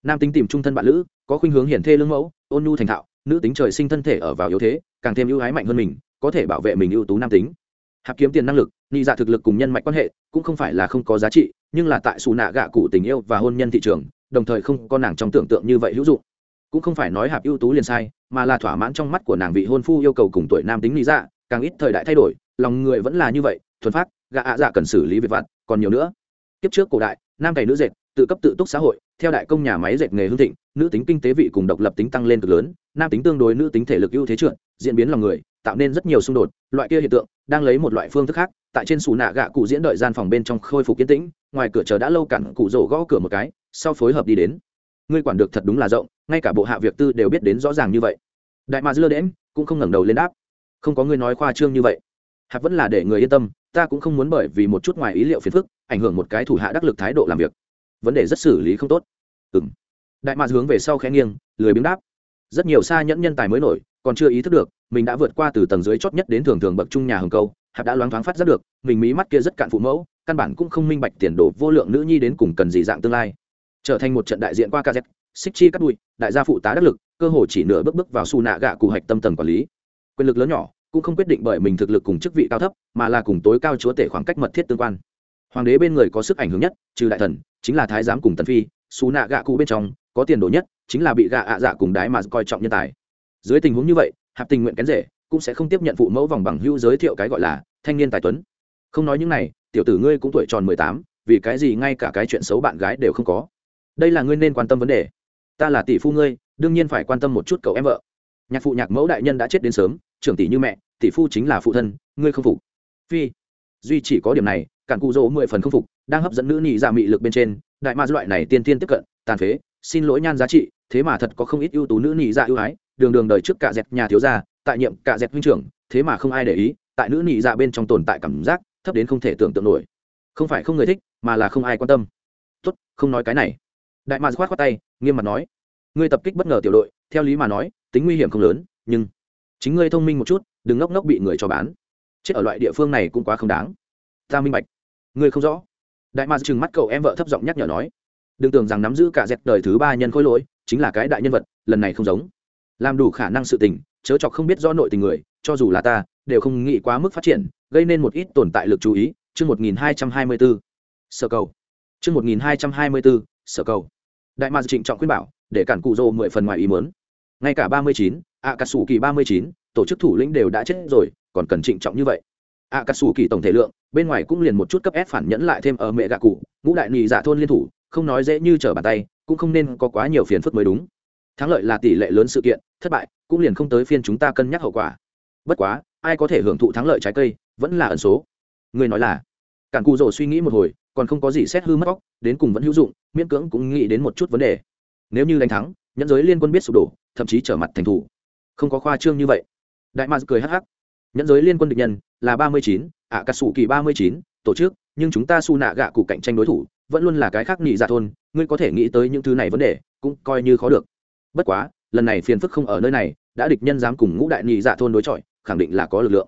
Nam tính tìm trung thân bạn nữ có khuynh hướng hiển thê lương mẫu, ôn nhu thành thạo, nữ tính trời sinh thân thể ở vào yếu thế, càng thêm ưu ái mạnh hơn mình, có thể bảo vệ mình ưu tú nam tính. Hạp kiếm tiền năng lực, nhị dạ thực lực cùng nhân mạch quan hệ, cũng không phải là không có giá trị, nhưng là tại xù nạ gạ cụ tình yêu và hôn nhân thị trường, đồng thời không có nàng trong tưởng tượng như vậy hữu dụng. Cũng không phải nói hạp ưu tú liền sai, mà là thỏa mãn trong mắt của nàng vị hôn phu yêu cầu cùng tuổi nam tính lý dạ càng ít thời đại thay đổi, lòng người vẫn là như vậy, thuần phát, gạ ạ dạ cần xử lý việc vặt, còn nhiều nữa kiếp trước cổ đại, nam cày nữ dệt, tự cấp tự túc xã hội, theo đại công nhà máy dệt nghề hương thịnh, nữ tính kinh tế vị cùng độc lập tính tăng lên cực lớn, nam tính tương đối nữ tính thể lực ưu thế trượt, diễn biến lòng người, tạo nên rất nhiều xung đột, loại kia hiện tượng đang lấy một loại phương thức khác, tại trên xù nạ gạ cụ diễn đợi gian phòng bên trong khôi phục kiến tĩnh, ngoài cửa chờ đã lâu cản cụ rổ gõ cửa một cái, sau phối hợp đi đến. Ngươi quản được thật đúng là rộng, ngay cả bộ hạ việc tư đều biết đến rõ ràng như vậy. Đại mà dưa đễm cũng không ngẩng đầu lên đáp. Không có ngươi nói khoa trương như vậy. Hạt vẫn là để người yên tâm ta cũng không muốn bởi vì một chút ngoài ý liệu phiền phức, ảnh hưởng một cái thủ hạ đắc lực thái độ làm việc. Vấn đề rất xử lý không tốt. Ừ m đại mạc hướng về sau khẽ nghiêng, lười biếng đáp. Rất nhiều xa nhẫn nhân tài mới nổi, còn chưa ý thức được, mình đã vượt qua từ tầng dưới chót nhất đến thường thường bậc trung nhà hồng câu, hạp đã loáng thoáng phát giác được, mình mí mắt kia rất cạn phụ mẫu, căn bản cũng không minh bạch tiền đồ vô lượng nữ nhi đến cùng cần gì dạng tương lai. Trở thành một trận đại diện qua kz xích chi cắt đuôi, đại gia phụ tá đắc lực, cơ hồ chỉ nửa bước bước vào su nạ gạ cụ hạch tâm tầng quản lý. Quyền lực lớn nhỏ cũng không quyết định bởi mình thực lực cùng chức vị cao thấp, mà là cùng tối cao chúa tể khoảng cách mật thiết tương quan. Hoàng đế bên người có sức ảnh hưởng nhất, trừ đại thần, chính là thái giám cùng tần phi, xú nạ gạ cụ bên trong, có tiền đồ nhất, chính là bị gạ ạ dạ cùng đái mà coi trọng nhân tài. Dưới tình huống như vậy, hạp tình nguyện kén rể cũng sẽ không tiếp nhận phụ mẫu vòng bằng hưu giới thiệu cái gọi là thanh niên tài tuấn. Không nói những này, tiểu tử ngươi cũng tuổi tròn mười tám, vì cái gì ngay cả cái chuyện xấu bạn gái đều không có? Đây là ngươi nên quan tâm vấn đề. Ta là tỷ phu ngươi, đương nhiên phải quan tâm một chút cậu em vợ. Nhạc phụ nhạc mẫu đại nhân đã chết đến sớm, trưởng tỷ như mẹ tỷ phu chính là phụ thân, ngươi không phục. Phi, duy chỉ có điểm này, cản cụ rỗ mười phần không phục, đang hấp dẫn nữ nhị dạ mị lực bên trên, đại ma loại này tiên tiên tiếp cận, tàn phế, xin lỗi nhan giá trị, thế mà thật có không ít ưu tú nữ nhị dạ ưu ái, đường đường đời trước cả dẹp nhà thiếu gia, tại nhiệm cả dẹp huynh trưởng, thế mà không ai để ý, tại nữ nhị dạ bên trong tồn tại cảm giác, thấp đến không thể tưởng tượng nổi. Không phải không người thích, mà là không ai quan tâm. Tốt, không nói cái này. Đại ma khoát khoát tay, nghiêm mặt nói. Ngươi tập kích bất ngờ tiểu đội, theo lý mà nói, tính nguy hiểm không lớn, nhưng chính ngươi thông minh một chút đừng ngốc ngốc bị người cho bán. Chết ở loại địa phương này cũng quá không đáng. Ta minh bạch. Ngươi không rõ. Đại ma chừng mắt cậu em vợ thấp giọng nhắc nhở nói. Đừng tưởng rằng nắm giữ cả dẹp đời thứ ba nhân khối lỗi, chính là cái đại nhân vật, lần này không giống. Làm đủ khả năng sự tình, chớ chọc không biết do nội tình người, cho dù là ta, đều không nghĩ quá mức phát triển, gây nên một ít tồn tại lực chú ý. Chương một nghìn hai trăm hai mươi bốn sở cầu. Chương một nghìn hai trăm hai mươi bốn sở cầu. Đại ma trịnh trọng khuyên bảo, để cản cụ rô mười phần ngoài ý mớn ngay cả ba mươi chín ạ cà sủ kỳ ba mươi chín tổ chức thủ lĩnh đều đã chết rồi, còn cần trịnh trọng như vậy. Ạ cà sủ kỳ tổng thể lượng, bên ngoài cũng liền một chút cấp ép phản nhẫn lại thêm ở mẹ gạ cụ, ngũ đại nhị dạ thôn liên thủ, không nói dễ như trở bàn tay, cũng không nên có quá nhiều phiền phức mới đúng. Thắng lợi là tỷ lệ lớn sự kiện, thất bại, cũng liền không tới phiên chúng ta cân nhắc hậu quả. Bất quá, ai có thể hưởng thụ thắng lợi trái cây, vẫn là ẩn số. Người nói là, cản cụ rồ suy nghĩ một hồi, còn không có gì xét hư mất óc, đến cùng vẫn hữu dụng, miễn cưỡng cũng nghĩ đến một chút vấn đề. Nếu như đánh thắng, nhẫn giới liên quân biết sụp đổ, thậm chí trở mặt thành thủ. Không có khoa trương như vậy đại mạc cười hắc hắc. Nhẫn giới liên quân địch nhân là ba mươi chín ạ cà sủ kỳ ba mươi chín, tổ chức, nhưng chúng ta su nạ gạ cụ cạnh tranh đối thủ, vẫn luôn là cái khác nhị dạ thôn, ngươi có thể nghĩ tới những thứ này vấn đề, cũng coi như khó được. Bất quá, lần này phiền phức không ở nơi này, đã địch nhân dám cùng ngũ đại nhị dạ thôn đối chọi, khẳng định là có lực lượng.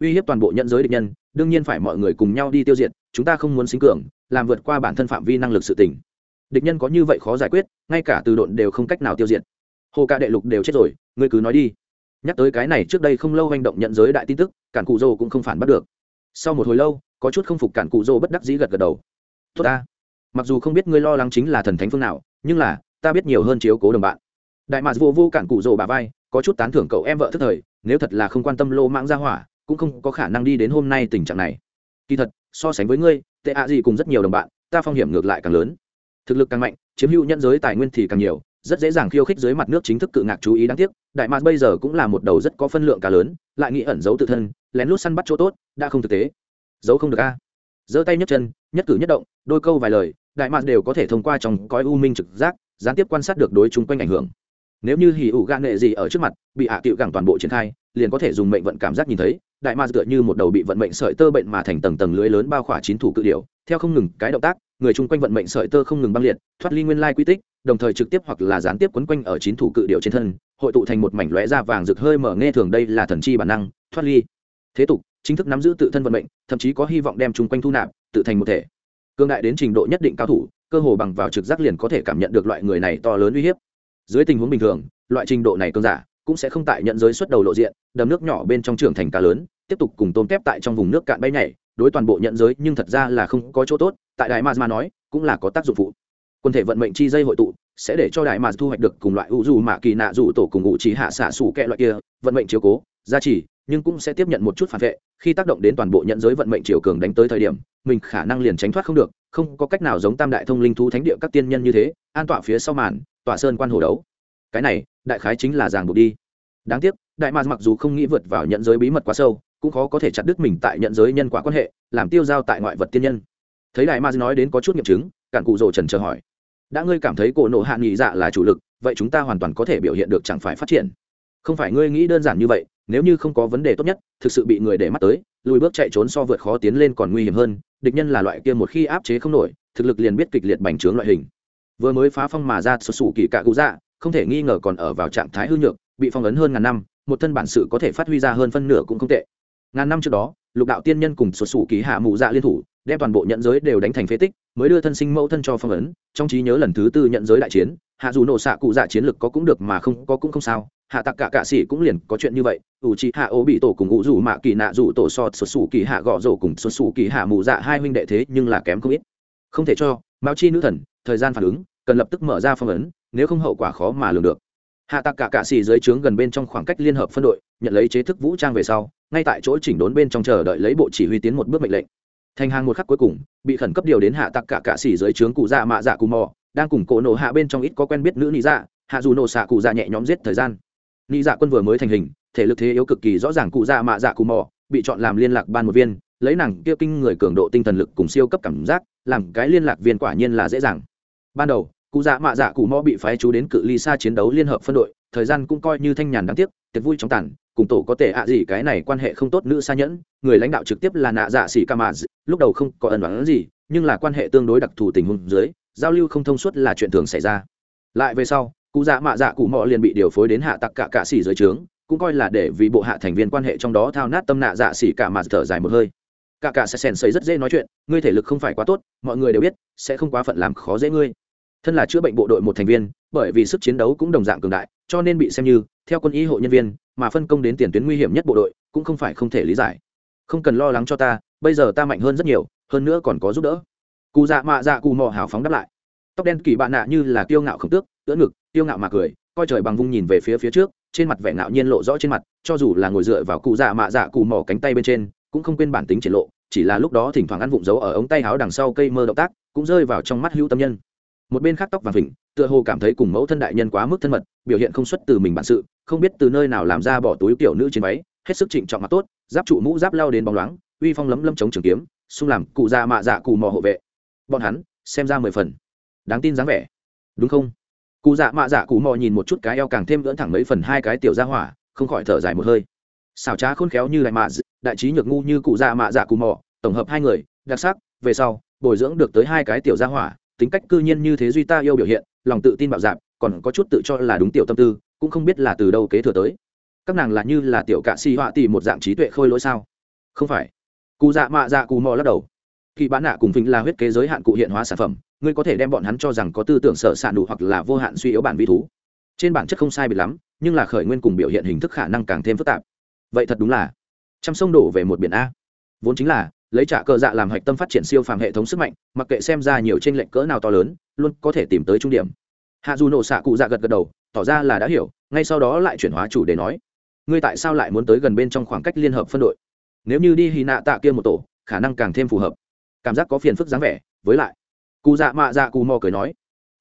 Uy hiếp toàn bộ nhận giới địch nhân, đương nhiên phải mọi người cùng nhau đi tiêu diệt, chúng ta không muốn xính cường, làm vượt qua bản thân phạm vi năng lực sự tỉnh địch nhân có như vậy khó giải quyết, ngay cả từ độn đều không cách nào tiêu diệt. Hồ ca đệ lục đều chết rồi, ngươi cứ nói đi nhắc tới cái này trước đây không lâu hành động nhận giới đại tin tức, cản cụ dô cũng không phản bắt được. Sau một hồi lâu, có chút không phục cản cụ dô bất đắc dĩ gật gật đầu. Tốt ta, mặc dù không biết ngươi lo lắng chính là thần thánh phương nào, nhưng là, ta biết nhiều hơn chiếu cố đồng bạn. Đại mạc vô vô cản cụ dô bà vai, có chút tán thưởng cậu em vợ thức thời, nếu thật là không quan tâm lô mãng ra hỏa, cũng không có khả năng đi đến hôm nay tình trạng này. Kỳ thật, so sánh với ngươi, tệ ạ gì cùng rất nhiều đồng bạn, ta phong hiểm ngược lại càng lớn. Thực lực càng mạnh, chiếm hữu nhân giới tài nguyên thì càng nhiều rất dễ dàng khiêu khích dưới mặt nước chính thức cự ngạc chú ý đáng tiếc, đại mạc bây giờ cũng là một đầu rất có phân lượng cá lớn, lại nghĩ ẩn giấu tự thân, lén lút săn bắt chỗ tốt, đã không thực tế. Giấu không được a. Giơ tay nhấc chân, nhất cử nhất động, đôi câu vài lời, đại mạc đều có thể thông qua trong cõi u minh trực giác, gián tiếp quan sát được đối chung quanh ảnh hưởng. Nếu như hỉ ủ gan nghệ gì ở trước mặt, bị hạ à cựu gẳng toàn bộ triển khai, liền có thể dùng mệnh vận cảm giác nhìn thấy đại ma tựa như một đầu bị vận mệnh sợi tơ bệnh mà thành tầng tầng lưới lớn bao khỏa chín thủ cự điểu, theo không ngừng cái động tác, người chung quanh vận mệnh sợi tơ không ngừng băng liệt, thoát ly nguyên lai quy tích, đồng thời trực tiếp hoặc là gián tiếp quấn quanh ở chín thủ cự điệu trên thân, hội tụ thành một mảnh lóe da vàng rực hơi mở nghe thường đây là thần chi bản năng, thoát ly. Thế tục, chính thức nắm giữ tự thân vận mệnh, thậm chí có hy vọng đem chung quanh thu nạp, tự thành một thể. Cương đại đến trình độ nhất định cao thủ, cơ hồ bằng vào trực giác liền có thể cảm nhận được loại người này to lớn uy hiếp. Dưới tình huống bình thường, loại trình độ này cơn giả cũng sẽ không tại nhận giới xuất đầu lộ diện, đầm nước nhỏ bên trong trường thành cá lớn, tiếp tục cùng tôm tép tại trong vùng nước cạn bay nhảy, đối toàn bộ nhận giới nhưng thật ra là không có chỗ tốt, tại đại mars mà nói, cũng là có tác dụng phụ. Quân thể vận mệnh chi dây hội tụ, sẽ để cho đại mars thu hoạch được cùng loại u dù mạ kỳ nạ dù tổ cùng ngụ trí hạ xả sủ kẹ loại kia, vận mệnh chiếu cố, gia trì, nhưng cũng sẽ tiếp nhận một chút phản vệ, khi tác động đến toàn bộ nhận giới vận mệnh chiều cường đánh tới thời điểm, mình khả năng liền tránh thoát không được, không có cách nào giống tam đại thông linh thú thánh địa các tiên nhân như thế, an tọa phía sau màn, tọa sơn quan hồ đấu. Cái này đại khái chính là ràng buộc đi. Đáng tiếc, đại ma mặc dù không nghĩ vượt vào nhận giới bí mật quá sâu, cũng khó có thể chặt đứt mình tại nhận giới nhân quả quan hệ, làm tiêu giao tại ngoại vật tiên nhân. Thấy đại ma nói đến có chút nghiệm chứng, cản cụ rồ trần chờ hỏi. Đã ngươi cảm thấy cổ nộ hạ nghị dạ là chủ lực, vậy chúng ta hoàn toàn có thể biểu hiện được chẳng phải phát triển. Không phải ngươi nghĩ đơn giản như vậy, nếu như không có vấn đề tốt nhất, thực sự bị người để mắt tới, lùi bước chạy trốn so vượt khó tiến lên còn nguy hiểm hơn, địch nhân là loại kia một khi áp chế không nổi, thực lực liền biết kịch liệt bành trướng loại hình. Vừa mới phá phong mà ra xuất xù kỳ cạ cụ dạ không thể nghi ngờ còn ở vào trạng thái hư nhược, bị phong ấn hơn ngàn năm, một thân bản sự có thể phát huy ra hơn phân nửa cũng không tệ. Ngàn năm trước đó, lục đạo tiên nhân cùng xuất sủ ký hạ mụ dạ liên thủ, đem toàn bộ nhận giới đều đánh thành phế tích, mới đưa thân sinh mẫu thân cho phong ấn, trong trí nhớ lần thứ tư nhận giới đại chiến, hạ dù nổ xạ cụ dạ chiến lực có cũng được mà không có cũng không sao, hạ tặc cả cạ sĩ cũng liền có chuyện như vậy, ủ trị hạ ô bị tổ cùng ngụ rủ mạ kỳ nạ rủ tổ sọt xuất xù kỳ hạ gõ rổ cùng xuất xù kỳ hạ mù dạ hai huynh đệ thế nhưng là kém không ít. Không thể cho, mao chi nữ thần, thời gian phản ứng, cần lập tức mở ra phong ấn nếu không hậu quả khó mà lường được. Hạ tạc cả cạ sĩ dưới trướng gần bên trong khoảng cách liên hợp phân đội, nhận lấy chế thức vũ trang về sau, ngay tại chỗ chỉnh đốn bên trong chờ đợi lấy bộ chỉ huy tiến một bước mệnh lệnh. Thành hàng một khắc cuối cùng, bị khẩn cấp điều đến hạ tặc cả cạ sĩ dưới trướng cụ dạ mạ dạ cù mò, đang cùng cổ nổ hạ bên trong ít có quen biết nữ lý dạ hạ dù nổ xạ cụ dạ nhẹ nhõm giết thời gian. Lý dạ quân vừa mới thành hình, thể lực thế yếu cực kỳ rõ ràng cụ dạ mạ dạ cù mò, bị chọn làm liên lạc ban một viên, lấy nàng kia kinh người cường độ tinh thần lực cùng siêu cấp cảm giác, làm cái liên lạc viên quả nhiên là dễ dàng. Ban đầu cụ dạ mạ dạ cụ mò bị phái chú đến cự ly xa chiến đấu liên hợp phân đội, thời gian cũng coi như thanh nhàn đáng tiếc, tiệc vui trong tàn, cùng tổ có thể ạ gì cái này quan hệ không tốt nữ xa nhẫn, người lãnh đạo trực tiếp là nạ dạ xỉ ca Mạ. lúc đầu không có ẩn đoán gì, nhưng là quan hệ tương đối đặc thù tình huống dưới, giao lưu không thông suốt là chuyện thường xảy ra lại về sau, cụ dạ mạ dạ cụ mò liền bị điều phối đến hạ tặc cả cạ xỉ dưới trướng, cũng coi là để vì bộ hạ thành viên quan hệ trong đó thao nát tâm nạ dạ xỉ cả mà thở dài một hơi cả cả sẽ sèn xây rất dễ nói chuyện, ngươi thể lực không phải quá tốt, mọi người đều biết, sẽ không quá phận làm khó dễ ngươi thân là chữa bệnh bộ đội một thành viên, bởi vì sức chiến đấu cũng đồng dạng cường đại, cho nên bị xem như, theo quân y hộ nhân viên, mà phân công đến tiền tuyến nguy hiểm nhất bộ đội, cũng không phải không thể lý giải. Không cần lo lắng cho ta, bây giờ ta mạnh hơn rất nhiều, hơn nữa còn có giúp đỡ. Cụ dạ mạ dạ cụ mò hào phóng đáp lại. Tóc đen kỳ bạn nạ như là kiêu ngạo không tước, ưỡn ngực, kiêu ngạo mà cười, coi trời bằng vung nhìn về phía phía trước, trên mặt vẻ ngạo nhiên lộ rõ trên mặt, cho dù là ngồi dựa vào cụ dạ mạ dạ cụ mỏ cánh tay bên trên, cũng không quên bản tính triển lộ, chỉ là lúc đó thỉnh thoảng ăn vụng giấu ở ống tay áo đằng sau cây mơ động tác, cũng rơi vào trong mắt hữu tâm nhân một bên khác tóc vàng phình tựa hồ cảm thấy cùng mẫu thân đại nhân quá mức thân mật, biểu hiện không xuất từ mình bản sự, không biết từ nơi nào làm ra bỏ túi kiểu nữ trên váy, hết sức trịnh trọng mặt tốt, giáp trụ mũ giáp lao đến bóng loáng, uy phong lấm lấm chống trường kiếm, xung làm cụ già mạ dạ cụ mò hộ vệ. Bọn hắn, xem ra mười phần đáng tin dáng vẻ. Đúng không? Cụ dạ mạ dạ cụ mò nhìn một chút cái eo càng thêm lưỡn thẳng mấy phần hai cái tiểu ra hỏa, không khỏi thở dài một hơi. Xảo trá khôn khéo như đại mạ đại trí nhược ngu như cụ dạ mạ dạ cụ mò, tổng hợp hai người, đặc sắc, về sau, bồi dưỡng được tới hai cái tiểu gia hỏa tính cách cư nhiên như thế duy ta yêu biểu hiện, lòng tự tin bạo dạp còn có chút tự cho là đúng tiểu tâm tư, cũng không biết là từ đâu kế thừa tới. Các nàng là như là tiểu cạ si họa tì một dạng trí tuệ khôi lỗi sao? Không phải. Cụ dạ mạ dạ cụ mò lắc đầu. Khi bán nạ cùng vinh là huyết kế giới hạn cụ hiện hóa sản phẩm, ngươi có thể đem bọn hắn cho rằng có tư tưởng sợ sạn đủ hoặc là vô hạn suy yếu bản vi thú. Trên bản chất không sai biệt lắm, nhưng là khởi nguyên cùng biểu hiện hình thức khả năng càng thêm phức tạp. Vậy thật đúng là. Trăm sông đổ về một biển a. Vốn chính là lấy trả cờ dạ làm hạch tâm phát triển siêu phàm hệ thống sức mạnh, mặc kệ xem ra nhiều tranh lệch cỡ nào to lớn, luôn có thể tìm tới trung điểm. Hạ dù nổ xạ cụ dạ gật gật đầu, tỏ ra là đã hiểu, ngay sau đó lại chuyển hóa chủ đề nói, ngươi tại sao lại muốn tới gần bên trong khoảng cách liên hợp phân đội? Nếu như đi hy nạ tạ kia một tổ, khả năng càng thêm phù hợp. Cảm giác có phiền phức dáng vẻ, với lại, cụ dạ mạ dạ cụ mò cười nói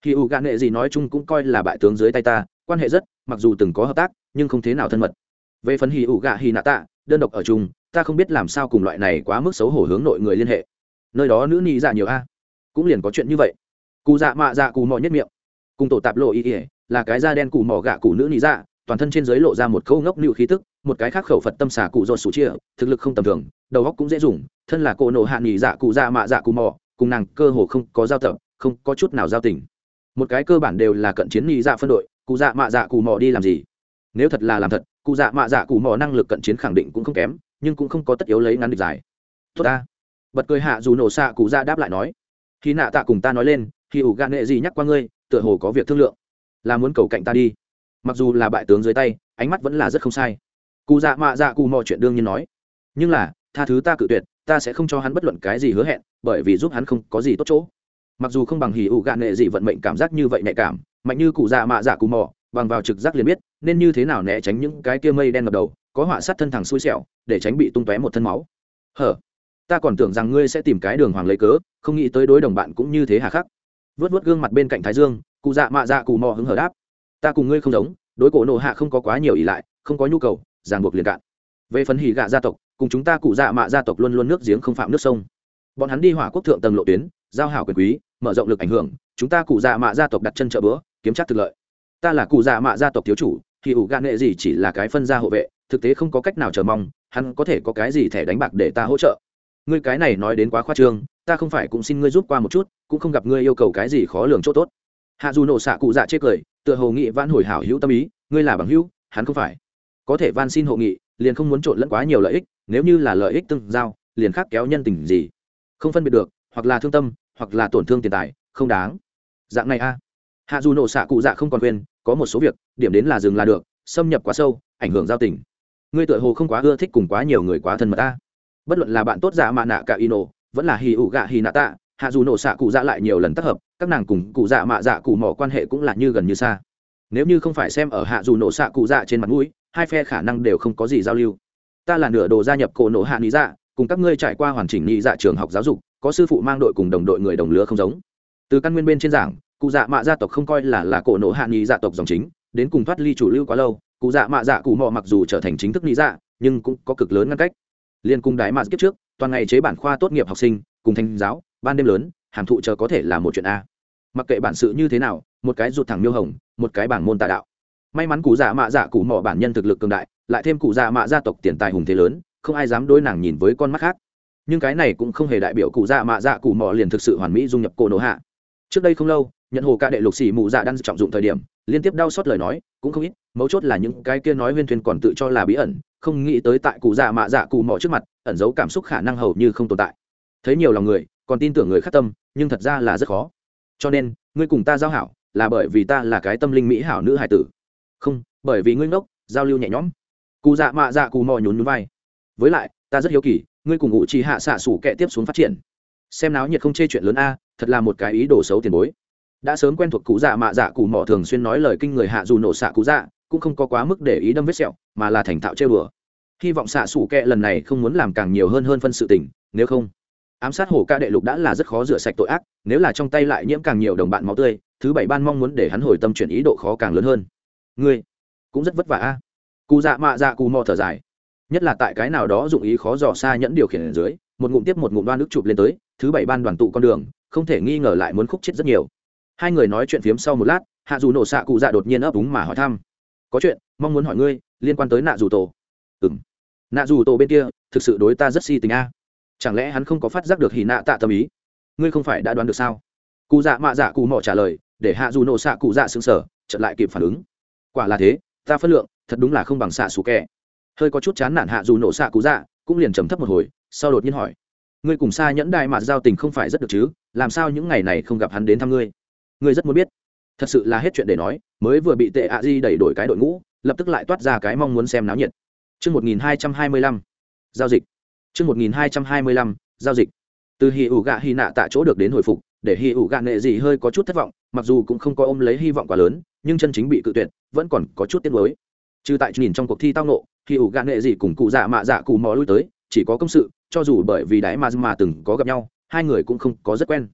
khi u gạn nghệ gì nói chung cũng coi là bại tướng dưới tay ta, quan hệ rất, mặc dù từng có hợp tác, nhưng không thế nào thân mật. Về phần hì ủ gạ hì nạ tạ đơn độc ở chung, ta không biết làm sao cùng loại này quá mức xấu hổ hướng nội người liên hệ. Nơi đó nữ nị dạ nhiều a. Cũng liền có chuyện như vậy. Cụ dạ mạ dạ cụ mò nhất miệng. Cùng tổ tạp lộ ý ỉa là cái da đen cù mò gạ cụ nữ nị dạ toàn thân trên giới lộ ra một câu ngốc nịu khí tức, một cái khác khẩu phật tâm xà cụ dột sủ chia, thực lực không tầm thường, đầu óc cũng dễ dùng, thân là cỗ nộ hạ nghỉ dạ cụ dạ mạ dạ cụ mò, cùng nàng cơ hồ không có giao tập, không có chút nào giao tình. Một cái cơ bản đều là cận chiến nghỉ dạ phân đội cụ dạ mạ dạ cụ mò đi làm gì? Nếu thật là làm thật cụ dạ mạ dạ cụ mò năng lực cận chiến khẳng định cũng không kém, nhưng cũng không có tất yếu lấy ngắn địch dài. Tốt ta. Bật cười hạ dù nổ xạ cụ dạ đáp lại nói. Khi nạ tạ cùng ta nói lên, khi ủ gạn nghệ gì nhắc qua ngươi, tựa hồ có việc thương lượng. Là muốn cầu cạnh ta đi. Mặc dù là bại tướng dưới tay, ánh mắt vẫn là rất không sai. Cụ dạ mạ dạ cụ mò chuyện đương nhiên nói. Nhưng là, tha thứ ta cự tuyệt, ta sẽ không cho hắn bất luận cái gì hứa hẹn, bởi vì giúp hắn không có gì tốt chỗ. Mặc dù không bằng hỉ ủ gạn nghệ gì vận mệnh cảm giác như vậy nhạy cảm, mạnh như cụ dạ mạ dạ cụ mò bằng vào trực giác liền biết, nên như thế nào né tránh những cái kia mây đen ngập đầu, có họa sát thân thẳng xui xẻo, để tránh bị tung tóe một thân máu. Hở, ta còn tưởng rằng ngươi sẽ tìm cái đường hoàng lấy cớ, không nghĩ tới đối đồng bạn cũng như thế hà khắc. Vớt vớt gương mặt bên cạnh thái dương, cụ dạ mạ dạ cụ mò hứng hở đáp. Ta cùng ngươi không giống, đối cổ nộ hạ không có quá nhiều ỷ lại, không có nhu cầu, ràng buộc liền cạn. Về phần hỉ gạ gia tộc, cùng chúng ta cụ dạ mạ gia tộc luôn luôn nước giếng không phạm nước sông. Bọn hắn đi hỏa quốc thượng tầng lộ tuyến, giao hảo quyền quý, mở rộng lực ảnh hưởng, chúng ta cụ dạ mạ gia tộc đặt chân chợ bữa, kiếm chắc thực lợi ta là cụ già mạ gia tộc thiếu chủ, thì ủ gạ nghệ gì chỉ là cái phân gia hộ vệ, thực tế không có cách nào chờ mong, hắn có thể có cái gì thẻ đánh bạc để ta hỗ trợ? Ngươi cái này nói đến quá khoa trương, ta không phải cũng xin ngươi giúp qua một chút, cũng không gặp ngươi yêu cầu cái gì khó lường chỗ tốt. Hạ dù nổ xạ cụ dạ chê cười, tựa hồ nghị van hồi hảo hữu tâm ý, ngươi là bằng hữu, hắn không phải. Có thể van xin hộ nghị, liền không muốn trộn lẫn quá nhiều lợi ích, nếu như là lợi ích tương giao, liền khác kéo nhân tình gì. Không phân biệt được, hoặc là thương tâm, hoặc là tổn thương tiền tài, không đáng. Dạng này a hạ dù nổ xạ cụ dạ không còn quên, có một số việc, điểm đến là dừng là được, xâm nhập quá sâu, ảnh hưởng giao tình. Ngươi tựa hồ không quá ưa thích cùng quá nhiều người quá thân mật ta. Bất luận là bạn tốt giả mạ nạ cả ino, vẫn là hì ủ gạ hì nạ tạ, hạ dù nổ xạ cụ dạ lại nhiều lần tác hợp, các nàng cùng cụ dạ mạ dạ cụ mỏ quan hệ cũng là như gần như xa. Nếu như không phải xem ở hạ dù nổ xạ cụ dạ trên mặt mũi, hai phe khả năng đều không có gì giao lưu. Ta là nửa đồ gia nhập cổ nổ hạ lý dạ cùng các ngươi trải qua hoàn chỉnh lý dạ trường học giáo dục, có sư phụ mang đội cùng đồng đội người đồng lứa không giống. Từ căn nguyên bên trên giảng cụ dạ mạ gia tộc không coi là là cổ nộ hạ lý dạ tộc dòng chính, đến cùng thoát ly chủ lưu quá lâu, cụ dạ mạ dạ cụ mò mặc dù trở thành chính thức lý dạ nhưng cũng có cực lớn ngăn cách. Liên cung đái mạ kiếp trước, toàn ngày chế bản khoa tốt nghiệp học sinh, cùng thanh giáo, ban đêm lớn, hàm thụ chờ có thể là một chuyện a. Mặc kệ bản sự như thế nào, một cái rụt thẳng miêu hồng, một cái bảng môn tà đạo. May mắn cụ dạ mạ dạ cụ mò bản nhân thực lực cường đại, lại thêm cụ dạ mạ gia tộc tiền tài hùng thế lớn, không ai dám đối nàng nhìn với con mắt khác. Nhưng cái này cũng không hề đại biểu cụ dạ mạ dạ cụ mò liền thực sự hoàn mỹ dung nhập cổ nổ hạ trước đây không lâu, nhận hồ ca đệ lục xỉ mụ dạ đang trọng dụng thời điểm, liên tiếp đau xót lời nói, cũng không ít, mấu chốt là những cái kia nói huyên thuyền còn tự cho là bí ẩn, không nghĩ tới tại cụ dạ mạ dạ cụ mỏ trước mặt, ẩn giấu cảm xúc khả năng hầu như không tồn tại. Thấy nhiều lòng người, còn tin tưởng người khác tâm, nhưng thật ra là rất khó. Cho nên, ngươi cùng ta giao hảo, là bởi vì ta là cái tâm linh mỹ hảo nữ hải tử. Không, bởi vì ngươi ngốc, giao lưu nhẹ nhõm. Cụ dạ mạ dạ cụ mò nhún nhún vai. Với lại, ta rất hiếu kỳ, ngươi cùng ngụ trì hạ xạ sủ kẹ tiếp xuống phát triển. Xem náo nhiệt không chê chuyện lớn a thật là một cái ý đồ xấu tiền bối. Đã sớm quen thuộc cụ dạ mạ dạ cụ mỏ thường xuyên nói lời kinh người hạ dù nổ xạ cụ dạ cũng không có quá mức để ý đâm vết sẹo, mà là thành thạo chơi bừa hy vọng xạ xủ kẹ lần này không muốn làm càng nhiều hơn hơn phân sự tình, nếu không, ám sát hổ ca đệ lục đã là rất khó rửa sạch tội ác, nếu là trong tay lại nhiễm càng nhiều đồng bạn máu tươi, thứ bảy ban mong muốn để hắn hồi tâm chuyển ý độ khó càng lớn hơn. Ngươi, cũng rất vất vả a. Cụ dạ mạ dạ cụ mò thở dài. Nhất là tại cái nào đó dụng ý khó dò xa nhẫn điều khiển ở dưới, một ngụm tiếp một ngụm đoan nước chụp lên tới, thứ bảy ban đoàn tụ con đường không thể nghi ngờ lại muốn khúc chết rất nhiều. Hai người nói chuyện phiếm sau một lát, hạ dù nổ xạ cụ dạ đột nhiên ấp úng mà hỏi thăm. Có chuyện, mong muốn hỏi ngươi, liên quan tới nạ dù tổ. Ừ m nạ dù tổ bên kia, thực sự đối ta rất si tình a. Chẳng lẽ hắn không có phát giác được hì nạ tạ tâm ý? Ngươi không phải đã đoán được sao? Cụ dạ mạ dạ cụ mỏ trả lời, để hạ dù nổ xạ cụ dạ xứng sở chật lại kịp phản ứng. Quả là thế, ta phất lượng, thật đúng là không bằng xạ xù kẹ. Hơi có chút chán nản hạ dù nổ xạ cụ dạ cũng liền trầm thấp một hồi, sau đột nhiên hỏi, ngươi cùng xa nhẫn đại mà giao tình không phải rất được chứ? Làm sao những ngày này không gặp hắn đến thăm ngươi ngươi rất muốn biết thật sự là hết chuyện để nói mới vừa bị tệ ạ di đẩy đổi cái đội ngũ lập tức lại toát ra cái mong muốn xem náo nhiệt Trước 1225, giao dịch. Trước 1225, giao dịch. Từ hì ủ gạ hì nạ tại chỗ được đến hồi phục, để hì ủ gạ nệ gì hơi có chút thất vọng, mặc dù cũng không có ôm lấy hy vọng quá lớn, nhưng chân chính bị cự tuyệt, vẫn còn có chút tiếc nuối. Trừ tại nhìn trong cuộc thi tao nộ, hì ủ gạ nệ gì cùng cụ dạ mạ dạ cụ mò lui tới, chỉ có công sự, cho dù bởi vì đái mà mà từng có gặp nhau, hai người cũng không có rất quen.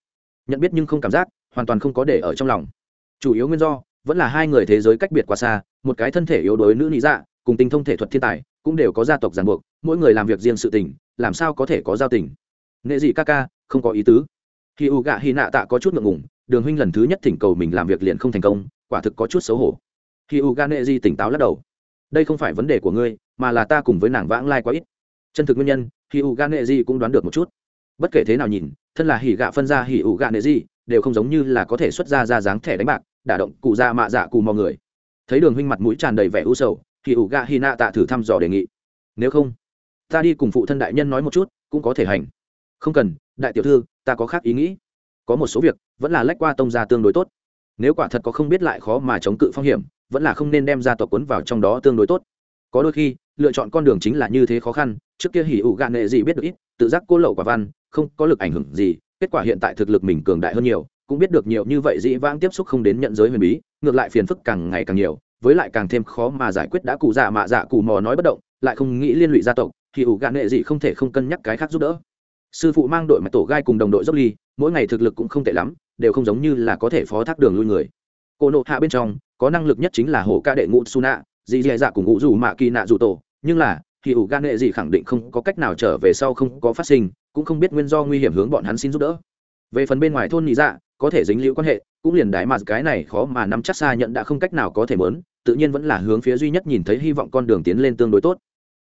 Nhận biết nhưng không cảm giác, hoàn toàn không có để ở trong lòng. Chủ yếu nguyên do vẫn là hai người thế giới cách biệt quá xa, một cái thân thể yếu đuối nữ lý dạ, cùng tinh thông thể thuật thiên tài, cũng đều có gia tộc ràng buộc, mỗi người làm việc riêng sự tình, làm sao có thể có giao tình. Nghệ dị ca ca không có ý tứ. Khi u gạ hy nạ tạ có chút ngượng ngùng đường huynh lần thứ nhất thỉnh cầu mình làm việc liền không thành công quả thực có chút xấu hổ. Khi u gạ nghệ dị tỉnh táo lắc đầu. Đây không phải vấn đề của ngươi mà là ta cùng với nàng vãng lai quá ít. Chân thực nguyên nhân khi u gạ nghệ dị cũng đoán được một chút bất kể thế nào nhìn, thân là hỉ gạ phân ra hỉ ủ gạ nệ gì, đều không giống như là có thể xuất ra ra dáng thẻ đánh bạc, đả động cụ ra mạ dạ cù mò người. Thấy đường huynh mặt mũi tràn đầy vẻ u sầu, hỉ ủ gạ hy nạ tạ thử thăm dò đề nghị. Nếu không, ta đi cùng phụ thân đại nhân nói một chút, cũng có thể hành. Không cần, đại tiểu thư, ta có khác ý nghĩ. Có một số việc, vẫn là lách qua tông gia tương đối tốt. Nếu quả thật có không biết lại khó mà chống cự phong hiểm, vẫn là không nên đem gia tộc cuốn vào trong đó tương đối tốt có đôi khi, lựa chọn con đường chính là như thế khó khăn, trước kia hỉ ủ gạn nghệ gì biết được ít, tự giác cô lậu quả văn, không có lực ảnh hưởng gì, kết quả hiện tại thực lực mình cường đại hơn nhiều, cũng biết được nhiều như vậy dĩ vãng tiếp xúc không đến nhận giới huyền bí, ngược lại phiền phức càng ngày càng nhiều, với lại càng thêm khó mà giải quyết đã cụ dạ mạ dạ cụ mò nói bất động, lại không nghĩ liên lụy gia tộc thì ủ gạn nghệ gì không thể không cân nhắc cái khác giúp đỡ. Sư phụ mang đội mặt tổ gai cùng đồng đội dốc ly, mỗi ngày thực lực cũng không tệ lắm, đều không giống như là có thể phó thác đường lui người. Cô nộ hạ bên trong, có năng lực nhất chính là hồ ca đệ ngũ suna dì dì dạ cùng ngũ dù mạ kỳ nạ dù tổ. Nhưng là, thì ủ gan nệ gì khẳng định không có cách nào trở về sau không có phát sinh, cũng không biết nguyên do nguy hiểm hướng bọn hắn xin giúp đỡ. Về phần bên ngoài thôn nhị dạ có thể dính liễu quan hệ, cũng liền đái mà cái này khó mà nắm chắc xa nhận đã không cách nào có thể mớn tự nhiên vẫn là hướng phía duy nhất nhìn thấy hy vọng con đường tiến lên tương đối tốt.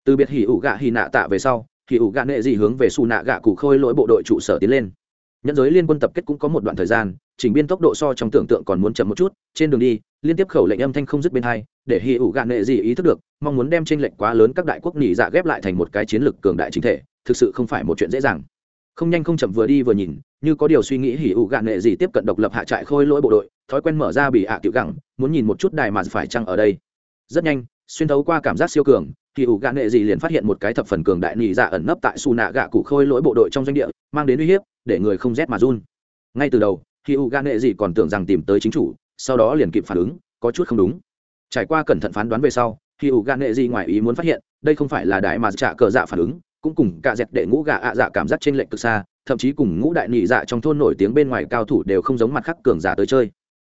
Từ biệt hỉ ủ gạ hỉ nạ tạ về sau hỉ ủ gạ nệ gì hướng về xù nạ gạ cụ khôi lỗi bộ đội trụ sở tiến lên nhẫn giới liên quân tập kết cũng có một đoạn thời gian chỉnh biên tốc độ so trong tưởng tượng còn muốn chậm một chút, trên đường đi, liên tiếp khẩu lệnh âm thanh không dứt bên hai, để hỉ ủ Gạn nệ gì ý thức được, mong muốn đem tranh lệnh quá lớn các đại quốc nhị dạ ghép lại thành một cái chiến lược cường đại chính thể, thực sự không phải một chuyện dễ dàng. Không nhanh không chậm vừa đi vừa nhìn, như có điều suy nghĩ hỉ ủ gạn nệ gì tiếp cận độc lập hạ trại khôi lỗi bộ đội, thói quen mở ra bị hạ tiểu gẳng, muốn nhìn một chút đài mà phải chăng ở đây. Rất nhanh, xuyên thấu qua cảm giác siêu cường, hỉ ủ gạn nệ gì liền phát hiện một cái thập phần cường đại nhị dạ ẩn nấp tại xù nạ gạ cụ khôi lỗi bộ đội trong doanh địa, mang đến uy hiếp để người không rét mà run. Ngay từ đầu khi u gan nệ gì còn tưởng rằng tìm tới chính chủ, sau đó liền kịp phản ứng, có chút không đúng. Trải qua cẩn thận phán đoán về sau khi u gan nệ gì ngoài ý muốn phát hiện, đây không phải là đại mà trả cờ dạ phản ứng, cũng cùng cả dẹt để ngũ gà ạ dạ cảm giác trên lệnh cực xa, thậm chí cùng ngũ đại nị dạ trong thôn nổi tiếng bên ngoài cao thủ đều không giống mặt khác cường giả tới chơi.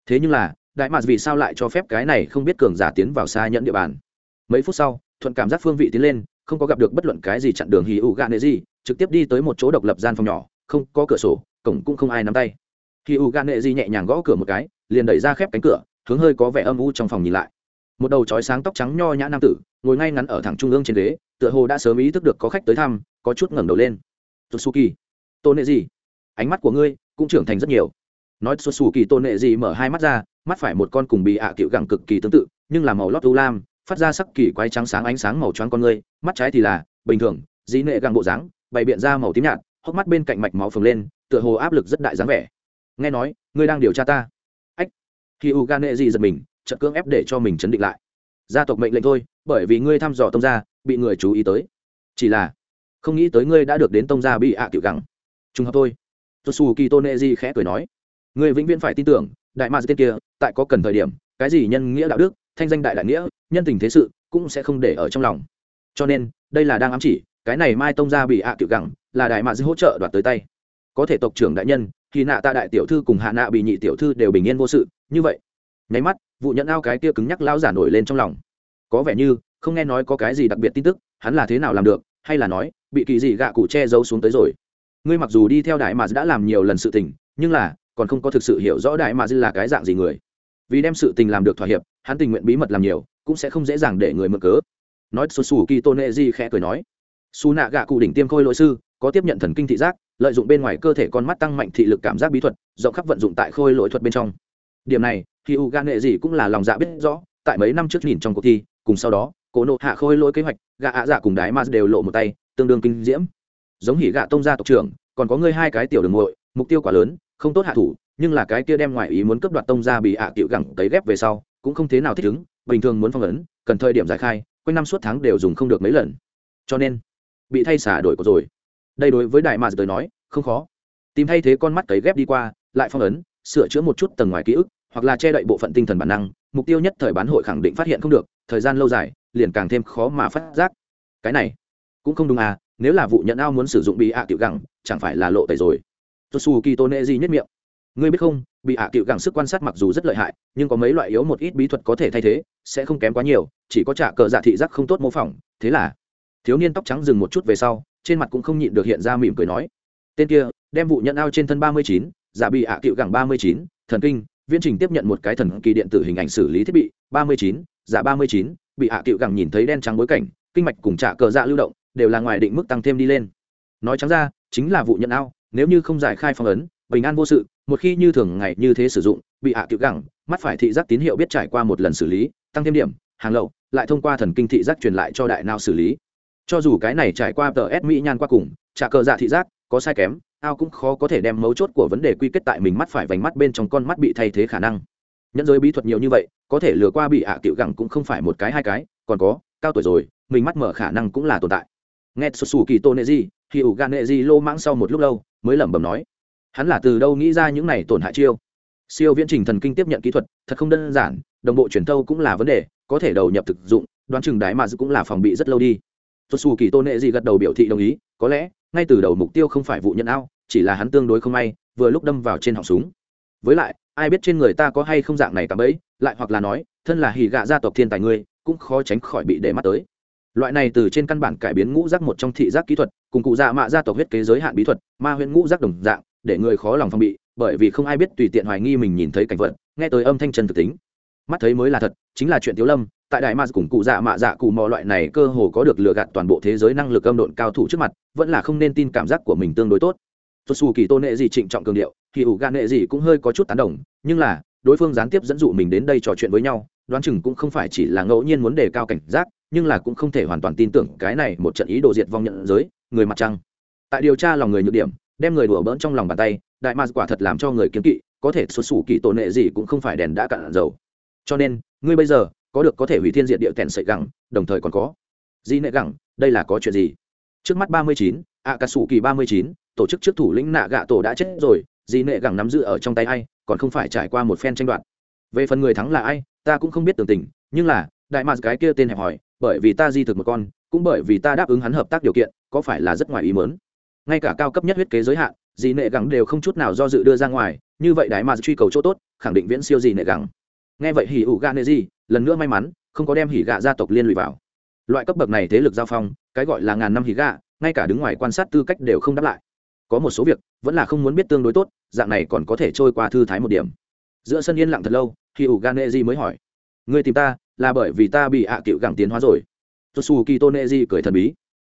Thế nhưng là, đại mạc vì sao lại cho phép cái này không biết cường giả tiến vào xa nhận địa bàn? Mấy phút sau, thuận cảm giác phương vị tiến lên, không có gặp được bất luận cái gì chặn đường hì ủ gà nệ gì, trực tiếp đi tới một chỗ độc lập gian phòng nhỏ không có cửa sổ cổng cũng không ai nắm tay. Khi u gan nệ di nhẹ nhàng gõ cửa một cái liền đẩy ra khép cánh cửa hướng hơi có vẻ âm u trong phòng nhìn lại. Một đầu trói sáng tóc trắng nho nhã nam tử ngồi ngay ngắn ở thẳng trung ương trên ghế tựa hồ đã sớm ý thức được có khách tới thăm có chút ngẩng đầu lên. Tsuki, tôn nệ gì ánh mắt của ngươi cũng trưởng thành rất nhiều. Nói Tsuki tôn nệ gì mở hai mắt ra mắt phải một con cùng bị ạ à cựu gẳng cực kỳ tương tự nhưng là màu lót u lam phát ra sắc kỳ quái trắng sáng ánh sáng màu choáng con ngươi mắt trái thì là bình thường dĩ nệ găng bộ dáng bày biện ra màu tím nhạt hốc mắt bên cạnh mạch máu phồng lên, tựa hồ áp lực rất đại dáng vẻ. Nghe nói, ngươi đang điều tra ta. Ách. Khi u gan nệ gì giật mình, chợt cưỡng ép để cho mình chấn định lại. Gia tộc mệnh lệnh thôi, bởi vì ngươi thăm dò tông gia, bị người chú ý tới. Chỉ là, không nghĩ tới ngươi đã được đến tông gia bị ạ à tiểu gẳng. Trùng hợp thôi. Tosu kỳ tôn gì khẽ cười nói. Ngươi vĩnh viễn phải tin tưởng, đại ma tên kia, tại có cần thời điểm, cái gì nhân nghĩa đạo đức, thanh danh đại đại nghĩa, nhân tình thế sự, cũng sẽ không để ở trong lòng. Cho nên, đây là đang ám chỉ, cái này mai tông gia bị ạ à tiểu gẳng là đại ma hỗ trợ đoạt tới tay. Có thể tộc trưởng đại nhân, khi nạ tạ đại tiểu thư cùng hạ nạ bị nhị tiểu thư đều bình yên vô sự, như vậy, nháy mắt, vụ nhận ao cái kia cứng nhắc lao giả nổi lên trong lòng. Có vẻ như, không nghe nói có cái gì đặc biệt tin tức, hắn là thế nào làm được, hay là nói, bị kỳ gì gạ cụ che giấu xuống tới rồi. Ngươi mặc dù đi theo đại mà đã làm nhiều lần sự tình, nhưng là, còn không có thực sự hiểu rõ đại mà là cái dạng gì người. Vì đem sự tình làm được thỏa hiệp, hắn tình nguyện bí mật làm nhiều, cũng sẽ không dễ dàng để người mượn cớ. Nói xù xù kỳ tôn nệ di khẽ cười nói. Su nạ gạ cụ đỉnh tiêm khôi lỗi sư có tiếp nhận thần kinh thị giác, lợi dụng bên ngoài cơ thể con mắt tăng mạnh thị lực cảm giác bí thuật, rộng khắp vận dụng tại khôi lỗi thuật bên trong. Điểm này thì u gan nghệ gì cũng là lòng dạ biết rõ, tại mấy năm trước nhìn trong cuộc thi, cùng sau đó cổ nộ hạ khôi lỗi kế hoạch gạ ạ dạ cùng đái ma đều lộ một tay, tương đương kinh diễm. Giống hỉ gạ tông gia tộc trưởng, còn có ngươi hai cái tiểu đường muội, mục tiêu quá lớn, không tốt hạ thủ, nhưng là cái kia đem ngoại ý muốn cướp đoạt tông gia bị ạ à tiểu gẳng tấy ghép về sau, cũng không thế nào thích ứng, bình thường muốn phong ấn, cần thời điểm giải khai, quanh năm suốt tháng đều dùng không được mấy lần. Cho nên, bị thay xả đổi của rồi đây đối với đại mà tới nói, không khó. Tìm thay thế con mắt cấy ghép đi qua, lại phong ấn, sửa chữa một chút tầng ngoài ký ức, hoặc là che đậy bộ phận tinh thần bản năng, mục tiêu nhất thời bán hội khẳng định phát hiện không được, thời gian lâu dài, liền càng thêm khó mà phát giác. Cái này, cũng không đúng à nếu là vụ nhận ao muốn sử dụng bị ạ tiểu gẳng, chẳng phải là lộ tẩy rồi. Tosu kỳ tôn nệ gì nhất miệng. Ngươi biết không, bị ạ tiểu gẳng sức quan sát mặc dù rất lợi hại, nhưng có mấy loại yếu một ít bí thuật có thể thay thế, sẽ không kém quá nhiều, chỉ có trả cờ giả thị giác không tốt mô phỏng, thế là, thiếu niên tóc trắng dừng một chút về sau trên mặt cũng không nhịn được hiện ra mỉm cười nói, tên kia, đem vụ nhận ao trên thân ba mươi chín, giả bị ạ cựu gẳng ba mươi chín, thần kinh, viễn trình tiếp nhận một cái thần kỳ điện tử hình ảnh xử lý thiết bị, ba mươi chín, giả ba mươi chín, bị hạ tiệu gẳng nhìn thấy đen trắng bối cảnh, kinh mạch cùng trả cờ dạ lưu động, đều là ngoài định mức tăng thêm đi lên. Nói trắng ra, chính là vụ nhận ao, nếu như không giải khai phong ấn, bình an vô sự, một khi như thường ngày như thế sử dụng, bị hạ tiệu gẳng, mắt phải thị giác tín hiệu biết trải qua một lần xử lý, tăng thêm điểm, hàng lậu, lại thông qua thần kinh thị giác truyền lại cho đại não xử lý cho dù cái này trải qua tờ s mỹ nhan qua cùng, trả cờ dạ thị giác, có sai kém, ao cũng khó có thể đem mấu chốt của vấn đề quy kết tại mình mắt phải vành mắt bên trong con mắt bị thay thế khả năng. Nhẫn giới bí thuật nhiều như vậy, có thể lừa qua bị hạ à tiểu gẳng cũng không phải một cái hai cái, còn có, cao tuổi rồi, mình mắt mở khả năng cũng là tồn tại. Nghe sụt sù kỳ tô nệ gì khi ủ gan nệ gì lô mãng sau một lúc lâu, mới lẩm bẩm nói, hắn là từ đâu nghĩ ra những này tổn hại chiêu? Siêu viễn trình thần kinh tiếp nhận kỹ thuật, thật không đơn giản, đồng bộ truyền thâu cũng là vấn đề, có thể đầu nhập thực dụng, đoán chừng đái mà cũng là phòng bị rất lâu đi sụt sù kỳ tô nệ gì gật đầu biểu thị đồng ý, có lẽ, ngay từ đầu mục tiêu không phải vụ nhận ao, chỉ là hắn tương đối không may, vừa lúc đâm vào trên họng súng. Với lại, ai biết trên người ta có hay không dạng này cả bấy lại hoặc là nói, thân là hì gạ gia tộc thiên tài ngươi, cũng khó tránh khỏi bị để mắt tới. Loại này từ trên căn bản cải biến ngũ giác một trong thị giác kỹ thuật, cùng cụ dạ mạ gia tộc huyết kế giới hạn bí thuật, ma huyễn ngũ giác đồng dạng, để người khó lòng phòng bị, bởi vì không ai biết tùy tiện hoài nghi mình nhìn thấy cảnh vật, nghe tới âm thanh chân thực tính. Mắt thấy mới là thật, chính là chuyện tiếu lâm tại đại ma cùng cụ dạ mạ dạ cụ mò loại này cơ hồ có được lừa gạt toàn bộ thế giới năng lực âm độn cao thủ trước mặt, vẫn là không nên tin cảm giác của mình tương đối tốt. Tốt xù kỳ tôn nệ gì trịnh trọng cường điệu thì ủ gan nệ gì cũng hơi có chút tán đồng, nhưng là, đối phương gián tiếp dẫn dụ mình đến đây trò chuyện với nhau, đoán chừng cũng không phải chỉ là ngẫu nhiên muốn đề cao cảnh giác, nhưng là cũng không thể hoàn toàn tin tưởng cái này một trận ý đồ diệt vong nhận giới, người mặt trăng. Tại điều tra lòng người nhược điểm, đem người đùa bỡn trong lòng bàn tay, đại ma quả thật làm cho người kiếm kỵ, có thể xuất xù kỳ tôn nệ gì cũng không phải đèn đã cạn dầu. Cho nên, ngươi bây giờ có được có thể hủy thiên diệt địa tèn sậy gẳng, đồng thời còn có. Di nệ gẳng, đây là có chuyện gì? Trước mắt ba mươi chín ạ cà sủ kỳ ba mươi chín, tổ chức trước thủ lĩnh nạ gạ tổ đã chết rồi, di nệ gẳng nắm giữ ở trong tay ai, còn không phải trải qua một phen tranh đoạt. Về phần người thắng là ai, ta cũng không biết tường tình, nhưng là, đại mạc cái kia tên hẹp hỏi bởi vì ta di thực một con, cũng bởi vì ta đáp ứng hắn hợp tác điều kiện, có phải là rất ngoài ý mớn ngay cả cao cấp nhất huyết kế giới hạn dì nệ gẳng đều không chút nào do dự đưa ra ngoài, như vậy đại mạc truy cầu chỗ tốt, khẳng định viễn siêu dì nệ gẳng nghe vậy hỉ ủ gạ nệ gì lần nữa may mắn, không có đem hỉ gạ gia tộc liên lụy vào. Loại cấp bậc này thế lực giao phong, cái gọi là ngàn năm hỉ gạ, ngay cả đứng ngoài quan sát tư cách đều không đáp lại. Có một số việc, vẫn là không muốn biết tương đối tốt, dạng này còn có thể trôi qua thư thái một điểm. Giữa sân yên lặng thật lâu khi ủ gạ nệ gì mới hỏi. Ngươi tìm ta, là bởi vì ta bị ạ à cựu gẳng tiến hóa rồi. Tosu kito nệ di cười thần bí.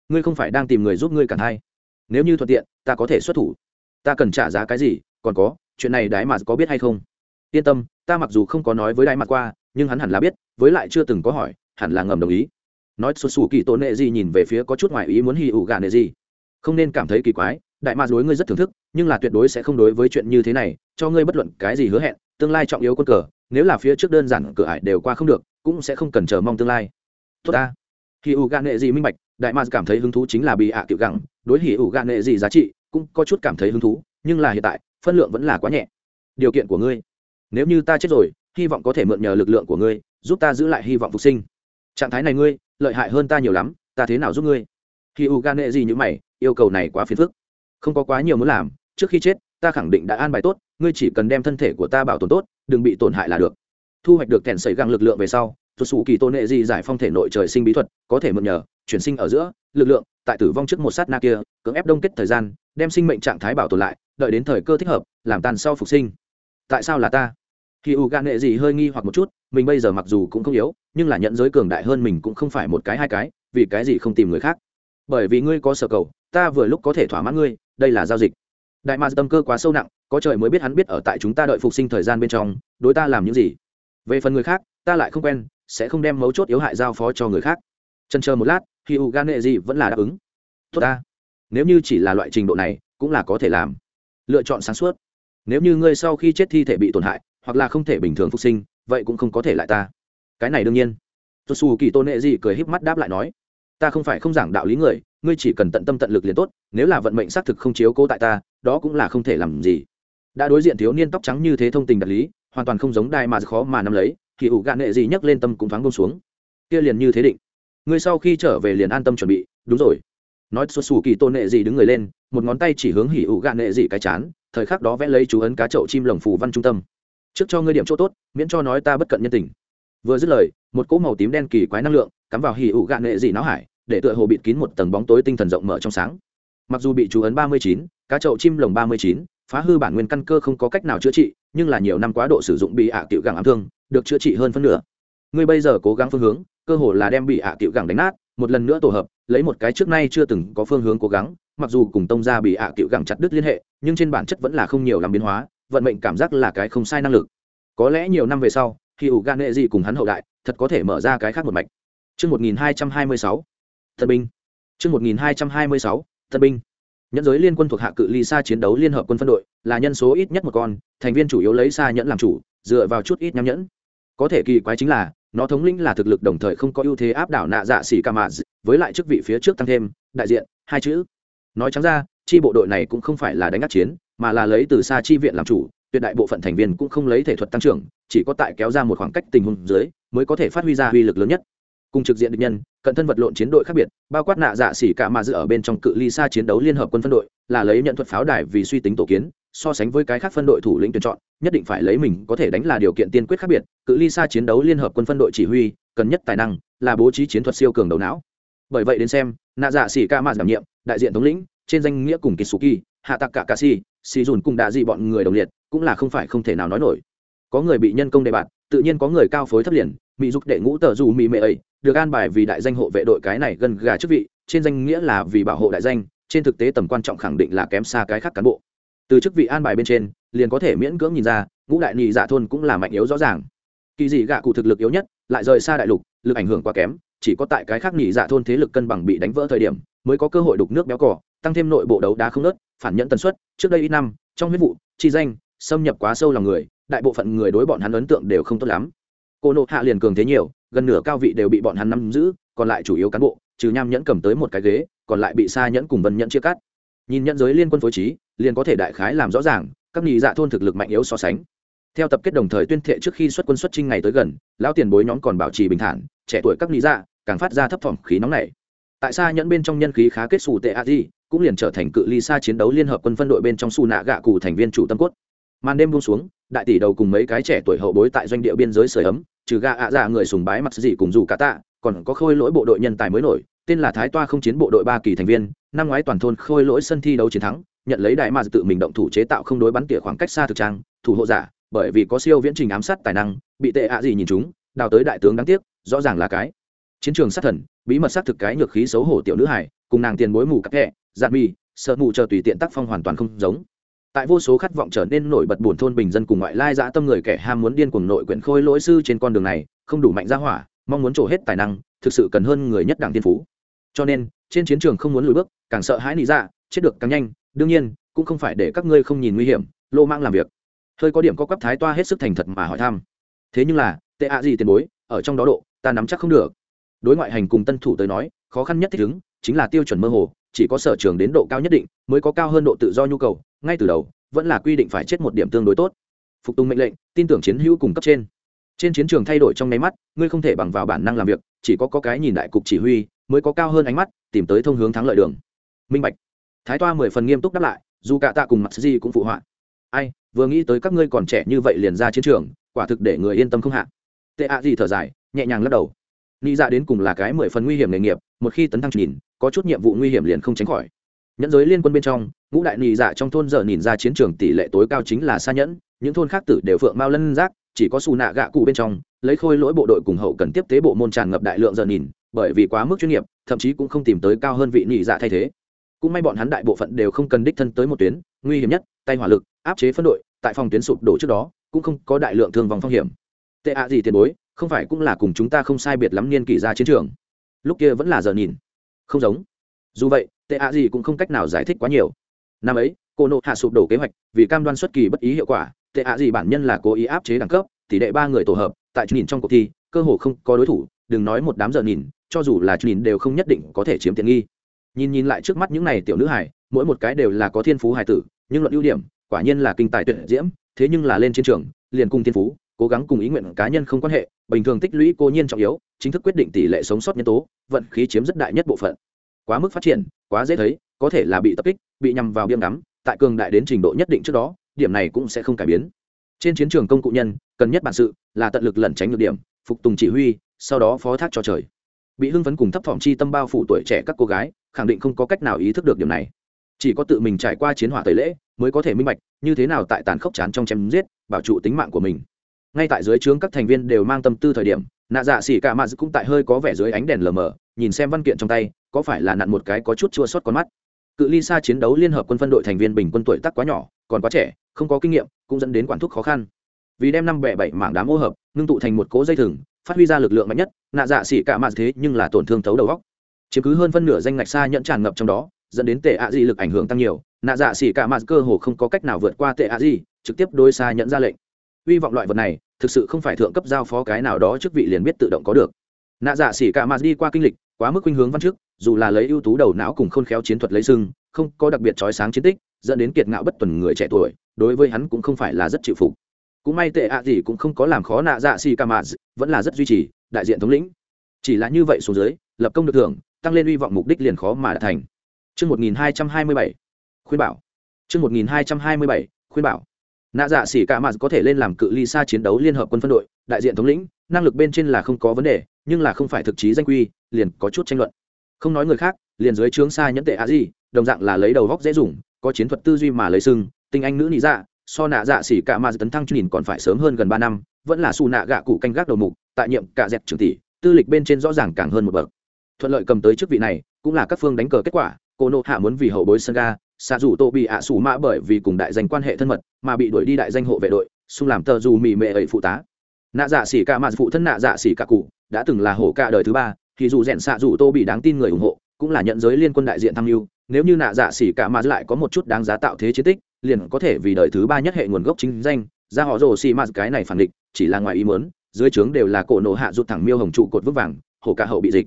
Ngươi không phải đang tìm người giúp ngươi cản hay nếu như thuận tiện, ta có thể xuất thủ. Ta cần trả giá cái gì, còn có, chuyện này đái mà có biết hay không? Yên tâm ta mặc dù không có nói với đại mặt qua, nhưng hắn hẳn là biết, với lại chưa từng có hỏi, hẳn là ngầm đồng ý. Nói xuất xù kỳ tôn nệ gì nhìn về phía có chút ngoài ý muốn hì ủ gà nệ gì. Không nên cảm thấy kỳ quái, đại ma đối ngươi rất thưởng thức, nhưng là tuyệt đối sẽ không đối với chuyện như thế này, cho ngươi bất luận cái gì hứa hẹn, tương lai trọng yếu quân cờ, nếu là phía trước đơn giản cửa ải đều qua không được, cũng sẽ không cần chờ mong tương lai. Tốt ta. Hì ủ gà nệ gì minh bạch, đại ma cảm thấy hứng thú chính là bị ạ à tiểu gẳng đối hì ủ gà nệ gì giá trị cũng có chút cảm thấy hứng thú, nhưng là hiện tại, phân lượng vẫn là quá nhẹ. Điều kiện của ngươi nếu như ta chết rồi, hy vọng có thể mượn nhờ lực lượng của ngươi, giúp ta giữ lại hy vọng phục sinh. Trạng thái này ngươi, lợi hại hơn ta nhiều lắm, ta thế nào giúp ngươi? Khi u gan nệ gì như mày, yêu cầu này quá phiền phức. Không có quá nhiều muốn làm, trước khi chết, ta khẳng định đã an bài tốt, ngươi chỉ cần đem thân thể của ta bảo tồn tốt, đừng bị tổn hại là được. Thu hoạch được kèn sẩy găng lực lượng về sau thuật sủ kỳ tôn nệ gì giải phong thể nội trời sinh bí thuật, có thể mượn nhờ, chuyển sinh ở giữa, lực lượng, tại tử vong trước một sát na kia, cưỡng ép đông kết thời gian, đem sinh mệnh trạng thái bảo tồn lại, đợi đến thời cơ thích hợp, làm tàn sau phục sinh. Tại sao là ta? Khi u gan nệ gì hơi nghi hoặc một chút, mình bây giờ mặc dù cũng không yếu, nhưng là nhận giới cường đại hơn mình cũng không phải một cái hai cái, vì cái gì không tìm người khác? Bởi vì ngươi có sở cầu, ta vừa lúc có thể thỏa mãn ngươi, đây là giao dịch. Đại ma tâm cơ quá sâu nặng, có trời mới biết hắn biết ở tại chúng ta đợi phục sinh thời gian bên trong, đối ta làm những gì. Về phần người khác, ta lại không quen, sẽ không đem mấu chốt yếu hại giao phó cho người khác. Chân chờ một lát, khi u gan nệ gì vẫn là đáp ứng. Tốt ta. Nếu như chỉ là loại trình độ này, cũng là có thể làm. Lựa chọn sáng suốt. Nếu như ngươi sau khi chết thi thể bị tổn hại hoặc là không thể bình thường phục sinh, vậy cũng không có thể lại ta. Cái này đương nhiên. Tôi xù kỳ tôn nệ gì cười híp mắt đáp lại nói, ta không phải không giảng đạo lý người, ngươi chỉ cần tận tâm tận lực liền tốt, nếu là vận mệnh xác thực không chiếu cố tại ta, đó cũng là không thể làm gì. Đã đối diện thiếu niên tóc trắng như thế thông tình đạt lý, hoàn toàn không giống đai mà khó mà nắm lấy, thì ủ gạn nệ gì nhấc lên tâm cũng thoáng bông xuống. Kia liền như thế định. Ngươi sau khi trở về liền an tâm chuẩn bị, đúng rồi. Nói xuất xù kỳ tôn nệ gì đứng người lên, một ngón tay chỉ hướng hỉ ủ gạn nệ gì cái chán, thời khắc đó vẽ lấy chú ấn cá chậu chim lồng phù văn trung tâm trước cho ngươi điểm chỗ tốt, miễn cho nói ta bất cận nhân tình. Vừa dứt lời, một cỗ màu tím đen kỳ quái năng lượng, cắm vào hì ụ gạn nghệ dị não hải, để tựa hồ bịt kín một tầng bóng tối tinh thần rộng mở trong sáng. Mặc dù bị chú ấn ba mươi chín, cá chậu chim lồng ba mươi chín, phá hư bản nguyên căn cơ không có cách nào chữa trị, nhưng là nhiều năm quá độ sử dụng bị ạ à tiểu gẳng ám thương, được chữa trị hơn phân nửa. Ngươi bây giờ cố gắng phương hướng, cơ hồ là đem bị ạ à tiểu gẳng đánh nát, một lần nữa tổ hợp, lấy một cái trước nay chưa từng có phương hướng cố gắng, mặc dù cùng tông ra bị ạ à tiểu gẳng chặt đứt liên hệ, nhưng trên bản chất vẫn là không nhiều làm biến hóa vận mệnh cảm giác là cái không sai năng lực có lẽ nhiều năm về sau khi ủ gan nệ gì cùng hắn hậu đại thật có thể mở ra cái khác một mạch Chương 1226. Tân binh. Chương 1226. Tân binh. Nhẫn giới liên quân thuộc hạ cự ly xa chiến đấu liên hợp quân phân đội, là nhân số ít nhất một con, thành viên chủ yếu lấy xa nhẫn làm chủ, dựa vào chút ít nhắm nhẫn. Có thể kỳ quái chính là, nó thống lĩnh là thực lực đồng thời không có ưu thế áp đảo nạ dạ xỉ ca mạ, với lại chức vị phía trước tăng thêm, đại diện, hai chữ. Nói trắng ra, chi bộ đội này cũng không phải là đánh ác chiến, mà là lấy từ xa chi viện làm chủ, tuyệt đại bộ phận thành viên cũng không lấy thể thuật tăng trưởng, chỉ có tại kéo ra một khoảng cách tình huống dưới, mới có thể phát huy ra uy lực lớn nhất. Cùng trực diện địch nhân cận thân vật lộn chiến đội khác biệt bao quát nạ dạ xỉ cả mà dự ở bên trong cự ly xa chiến đấu liên hợp quân phân đội là lấy nhận thuật pháo đài vì suy tính tổ kiến so sánh với cái khác phân đội thủ lĩnh tuyển chọn nhất định phải lấy mình có thể đánh là điều kiện tiên quyết khác biệt cự ly xa chiến đấu liên hợp quân phân đội chỉ huy cần nhất tài năng là bố trí chiến thuật siêu cường đầu não. Bởi vậy đến xem nạ dạ xỉ ca mạt đảm nhiệm đại diện thống lĩnh trên danh nghĩa cùng kitsuki hạ tạc cả cà si si dùn cùng đạ dị bọn người đồng liệt, cũng là không phải không thể nào nói nổi. Có người bị nhân công đề bạt, tự nhiên có người cao phối thấp liền, mỹ dục đệ ngũ tờ dù mỹ mệ ấy, được an bài vì đại danh hộ vệ đội cái này gần gà chức vị, trên danh nghĩa là vì bảo hộ đại danh, trên thực tế tầm quan trọng khẳng định là kém xa cái khác cán bộ. Từ chức vị an bài bên trên, liền có thể miễn cưỡng nhìn ra, ngũ đại nhị dạ thôn cũng là mạnh yếu rõ ràng. Kỳ dị gạ cụ thực lực yếu nhất, lại rời xa đại lục, lực ảnh hưởng quá kém, chỉ có tại cái khác nhị dạ thôn thế lực cân bằng bị đánh vỡ thời điểm, mới có cơ hội đục nước béo cỏ tăng thêm nội bộ đấu đá không nớt, phản nhận tần suất, trước đây ít năm, trong huyết vụ, chi danh, xâm nhập quá sâu lòng người, đại bộ phận người đối bọn hắn ấn tượng đều không tốt lắm. Cô nộ hạ liền cường thế nhiều, gần nửa cao vị đều bị bọn hắn nắm giữ, còn lại chủ yếu cán bộ, trừ nham nhẫn cầm tới một cái ghế, còn lại bị xa nhẫn cùng vân nhẫn chia cắt. Nhìn nhận giới liên quân phối trí, liền có thể đại khái làm rõ ràng, các nghị dạ thôn thực lực mạnh yếu so sánh. Theo tập kết đồng thời tuyên thệ trước khi xuất quân xuất trinh ngày tới gần, lão tiền bối nhóm còn bảo trì bình thản, trẻ tuổi các nghị dạ càng phát ra thấp thỏm khí nóng này. Tại xa nhẫn bên trong nhân khí khá kết xù tệ a di cũng liền trở thành cự ly xa chiến đấu liên hợp quân phân đội bên trong xù nạ gạ cụ thành viên chủ tâm cốt. Màn đêm buông xuống, đại tỷ đầu cùng mấy cái trẻ tuổi hậu bối tại doanh địa biên giới sưởi ấm, trừ gạ ạ dạ người sùng bái mặt gì cùng dù cả tạ, còn có khôi lỗi bộ đội nhân tài mới nổi, tên là thái toa không chiến bộ đội ba kỳ thành viên, năm ngoái toàn thôn khôi lỗi sân thi đấu chiến thắng, nhận lấy đại mà tự mình động thủ chế tạo không đối bắn tỉa khoảng cách xa thực trang, thủ hộ giả, bởi vì có siêu viễn trình ám sát tài năng, bị tệ ạ gì nhìn chúng, đào tới đại tướng đáng tiếc, rõ ràng là cái chiến trường sát thần, bí mật sát thực cái nhược khí xấu hổ tiểu nữ hải cùng nàng tiền bối mù cặp hẹ giạt mì, sợ mù chờ tùy tiện tác phong hoàn toàn không giống. Tại vô số khát vọng trở nên nổi bật buồn thôn bình dân cùng ngoại lai dã tâm người kẻ ham muốn điên cuồng nội quyển khôi lỗi sư trên con đường này, không đủ mạnh ra hỏa, mong muốn trổ hết tài năng, thực sự cần hơn người nhất đảng tiên phú. Cho nên, trên chiến trường không muốn lùi bước, càng sợ hãi nị dạ chết được càng nhanh, đương nhiên, cũng không phải để các ngươi không nhìn nguy hiểm, lô mang làm việc. Hơi có điểm có quắp thái toa hết sức thành thật mà hỏi thăm. Thế nhưng là, tệ ạ gì tiền bối, ở trong đó độ, ta nắm chắc không được. Đối ngoại hành cùng tân thủ tới nói khó khăn nhất thích ứng chính là tiêu chuẩn mơ hồ chỉ có sở trường đến độ cao nhất định mới có cao hơn độ tự do nhu cầu ngay từ đầu vẫn là quy định phải chết một điểm tương đối tốt. Phục tùng mệnh lệnh tin tưởng chiến hữu cùng cấp trên. Trên chiến trường thay đổi trong nháy mắt ngươi không thể bằng vào bản năng làm việc chỉ có, có cái nhìn đại cục chỉ huy mới có cao hơn ánh mắt tìm tới thông hướng thắng lợi đường. Minh bạch. Thái toa mười phần nghiêm túc đáp lại dù cả tạ cùng mặt gì cũng phụ họa. Ai vừa nghĩ tới các ngươi còn trẻ như vậy liền ra chiến trường quả thực để người yên tâm không hạ. Tệ ạ gì thở dài nhẹ nhàng lắc đầu. Nghĩ ra dạ đến cùng là cái mười phần nguy hiểm nghề nghiệp một khi tấn thăng nhìn, có chút nhiệm vụ nguy hiểm liền không tránh khỏi. Nhẫn giới liên quân bên trong, ngũ đại nị dạ trong thôn giờ nhìn ra chiến trường tỷ lệ tối cao chính là xa nhẫn, những thôn khác tử đều phượng mao lân giác, chỉ có xù nạ gạ cụ bên trong, lấy khôi lỗi bộ đội cùng hậu cần tiếp tế bộ môn tràn ngập đại lượng giờ nhìn, bởi vì quá mức chuyên nghiệp, thậm chí cũng không tìm tới cao hơn vị nị dạ thay thế. Cũng may bọn hắn đại bộ phận đều không cần đích thân tới một tuyến, nguy hiểm nhất, tay hỏa lực, áp chế phân đội, tại phòng tuyến sụp đổ trước đó, cũng không có đại lượng thương vong phong hiểm. Tệ ạ gì tiền bối, không phải cũng là cùng chúng ta không sai biệt lắm niên kỷ ra chiến trường lúc kia vẫn là giờ nhìn. Không giống. Dù vậy, tệ ạ gì cũng không cách nào giải thích quá nhiều. Năm ấy, cô nộ hạ sụp đổ kế hoạch, vì cam đoan xuất kỳ bất ý hiệu quả, tệ ạ gì bản nhân là cố ý áp chế đẳng cấp, tỷ lệ ba người tổ hợp, tại nhìn trong cuộc thi, cơ hồ không có đối thủ, đừng nói một đám giờ nhìn, cho dù là nhìn đều không nhất định có thể chiếm tiện nghi. Nhìn nhìn lại trước mắt những này tiểu nữ hải mỗi một cái đều là có thiên phú hải tử, nhưng luận ưu điểm, quả nhiên là kinh tài tuyệt diễm, thế nhưng là lên chiến trường, liền cung thiên phú cố gắng cùng ý nguyện cá nhân không quan hệ, bình thường tích lũy cô nhiên trọng yếu, chính thức quyết định tỷ lệ sống sót nhân tố, vận khí chiếm rất đại nhất bộ phận. Quá mức phát triển, quá dễ thấy, có thể là bị tập kích, bị nhằm vào biêm ngắm, tại cường đại đến trình độ nhất định trước đó, điểm này cũng sẽ không cải biến. Trên chiến trường công cụ nhân, cần nhất bản sự là tận lực lẩn tránh được điểm, phục tùng chỉ huy, sau đó phó thác cho trời. Bị hưng phấn cùng thấp thỏm chi tâm bao phủ tuổi trẻ các cô gái, khẳng định không có cách nào ý thức được điểm này. Chỉ có tự mình trải qua chiến hỏa tẩy lễ, mới có thể minh bạch, như thế nào tại tàn khốc chán trong chém giết, bảo trụ tính mạng của mình ngay tại dưới trướng các thành viên đều mang tâm tư thời điểm nạ dạ xỉ cả mạ cũng tại hơi có vẻ dưới ánh đèn lờ mờ nhìn xem văn kiện trong tay có phải là nặn một cái có chút chua xót con mắt. Cự ly xa chiến đấu liên hợp quân phân đội thành viên bình quân tuổi tác quá nhỏ còn quá trẻ không có kinh nghiệm cũng dẫn đến quản thúc khó khăn. Vì đem năm bẻ bảy mảng đám ô hợp ngưng tụ thành một cố dây thừng phát huy ra lực lượng mạnh nhất nạ dạ xỉ cả Mạn thế nhưng là tổn thương thấu đầu góc chiếm cứ hơn phân nửa danh ngạch xa nhận tràn ngập trong đó dẫn đến tệ ạ Dị lực ảnh hưởng tăng nhiều nạ dạ xỉ cả Mạn cơ hồ không có cách nào vượt qua tệ ạ Dị, trực tiếp đối xa nhận ra lệnh hy vọng loại vật này thực sự không phải thượng cấp giao phó cái nào đó chức vị liền biết tự động có được nạ dạ xỉ cả mà đi qua kinh lịch, quá mức khuynh hướng văn chức, dù là lấy ưu tú đầu não cùng khôn khéo chiến thuật lấy sưng không có đặc biệt trói sáng chiến tích, dẫn đến kiệt ngạo bất tuần người trẻ tuổi, đối với hắn cũng không phải là rất chịu phục cũng may tệ ạ gì cũng không có làm khó nạ dạ xỉ cả mà vẫn là rất duy trì, đại diện thống lĩnh chỉ là như vậy xuống dưới, lập công được thưởng, tăng lên hy vọng mục đích liền khó mà đạt thành Chương 1227. Khuyên bảo. Chương 1227. Khuyên bảo. Nạ dạ xỉ cả mạt có thể lên làm cự ly xa chiến đấu liên hợp quân phân đội, đại diện thống lĩnh, năng lực bên trên là không có vấn đề, nhưng là không phải thực chí danh quy liền có chút tranh luận. Không nói người khác liền dưới trướng xa nhẫn tệ á gì đồng dạng là lấy đầu góc dễ dùng có chiến thuật tư duy mà lấy sưng tinh anh nữ nị dạ so nạ dạ xỉ cả mạt tấn thăng nhìn còn phải sớm hơn gần ba năm vẫn là xù nạ gạ cụ canh gác đầu mục tại nhiệm cả dẹp trưởng tỷ tư lịch bên trên rõ ràng càng hơn một bậc. Thuận lợi cầm tới chức vị này cũng là các phương đánh cờ kết quả cô nộ hạ muốn vì hậu bối sân ga xạ dù tô bị ạ à xù mã bởi vì cùng đại danh quan hệ thân mật mà bị đuổi đi đại danh hộ vệ đội, xung làm tờ dù mì mệ ấy phụ tá. Nạ dạ xỉ cả mà phụ thân nạ dạ xỉ cả cụ đã từng là hổ cả đời thứ ba, thì dù rèn xạ dù tô bị đáng tin người ủng hộ, cũng là nhận giới liên quân đại diện tham mưu. Nếu như nạ dạ xỉ cả mà lại có một chút đáng giá tạo thế chiến tích, liền có thể vì đời thứ ba nhất hệ nguồn gốc chính danh, ra họ rồ xì mà cái này phản định chỉ là ngoài ý muốn, dưới trướng đều là cổ nổ hạ rụt thẳng miêu hồng trụ cột vững vàng, hổ cả hậu bị dịch.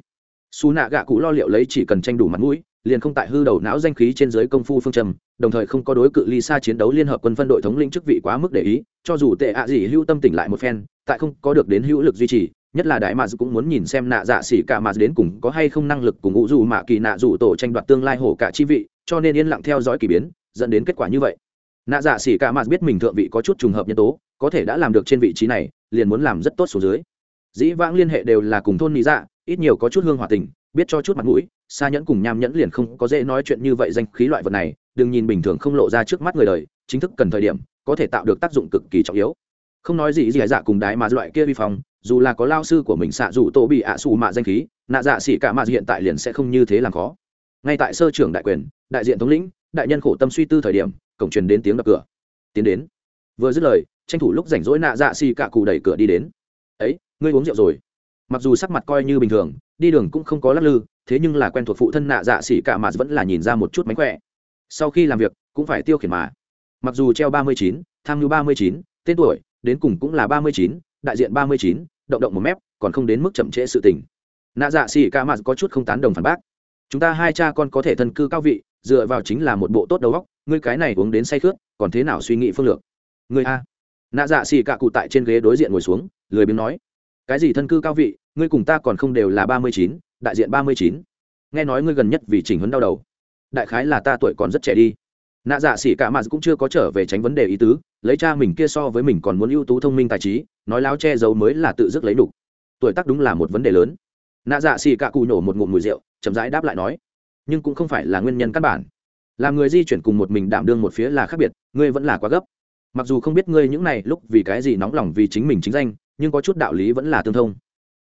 Xù nạ gạ cụ lo liệu lấy chỉ cần tranh đủ mặt mũi liền không tại hư đầu não danh khí trên dưới công phu phương trầm, đồng thời không có đối cự ly xa chiến đấu liên hợp quân phân đội thống lĩnh chức vị quá mức để ý, cho dù tệ ạ gì hưu tâm tỉnh lại một phen, tại không có được đến hữu lực duy trì, nhất là đại mạc cũng muốn nhìn xem nạ dạ xỉ cả mà đến cùng có hay không năng lực cùng ngũ dù mạ kỳ nạ dù tổ tranh đoạt tương lai hổ cả chi vị, cho nên yên lặng theo dõi kỳ biến, dẫn đến kết quả như vậy. Nạ dạ xỉ cả mà biết mình thượng vị có chút trùng hợp nhân tố, có thể đã làm được trên vị trí này, liền muốn làm rất tốt số dưới. Dĩ vãng liên hệ đều là cùng thôn lý dạ ít nhiều có chút hương hòa tình biết cho chút mặt mũi xa nhẫn cùng nham nhẫn liền không có dễ nói chuyện như vậy danh khí loại vật này, đừng nhìn bình thường không lộ ra trước mắt người đời, chính thức cần thời điểm, có thể tạo được tác dụng cực kỳ trọng yếu. Không nói gì gì dạ cùng đái mà loại kia vi phong, dù là có lao sư của mình xạ dù tổ bị ạ xù mạ danh khí, nạ dạ xỉ cả mạ hiện tại liền sẽ không như thế làm khó. Ngay tại sơ trưởng đại quyền, đại diện thống lĩnh, đại nhân khổ tâm suy tư thời điểm, cổng truyền đến tiếng đập cửa. Tiến đến. Vừa dứt lời, tranh thủ lúc rảnh rỗi nạ dạ xỉ cả cụ đẩy cửa đi đến. Ấy, ngươi uống rượu rồi? Mặc dù sắc mặt coi như bình thường đi đường cũng không có lắc lư, thế nhưng là quen thuộc phụ thân nạ dạ xỉ cả mà vẫn là nhìn ra một chút mánh khỏe. Sau khi làm việc, cũng phải tiêu khiển mà. Mặc dù treo ba mươi chín, tham mưu ba mươi chín, tên tuổi, đến cùng cũng là ba mươi chín, đại diện ba mươi chín, động động một mép, còn không đến mức chậm trễ sự tình. Nạ dạ xỉ cả mà có chút không tán đồng phản bác. Chúng ta hai cha con có thể thân cư cao vị, dựa vào chính là một bộ tốt đầu óc, ngươi cái này uống đến say khướt, còn thế nào suy nghĩ phương lược? Ngươi a. Nạ dạ xỉ cả cụ tại trên ghế đối diện ngồi xuống, lười biếng nói. Cái gì thân cư cao vị ngươi cùng ta còn không đều là ba mươi chín, đại diện ba mươi chín. Nghe nói ngươi gần nhất vì chỉnh huấn đau đầu. Đại khái là ta tuổi còn rất trẻ đi. Nạ dạ xỉ cả mà cũng chưa có trở về tránh vấn đề ý tứ, lấy cha mình kia so với mình còn muốn ưu tú thông minh tài trí, nói láo che giấu mới là tự dứt lấy đủ. tuổi tác đúng là một vấn đề lớn. Nạ dạ xỉ cả cụ nổ một ngụm mùi rượu, chậm rãi đáp lại nói, nhưng cũng không phải là nguyên nhân căn bản. Làm người di chuyển cùng một mình đảm đương một phía là khác biệt, ngươi vẫn là quá gấp. Mặc dù không biết ngươi những này lúc vì cái gì nóng lòng vì chính mình chính danh, nhưng có chút đạo lý vẫn là tương thông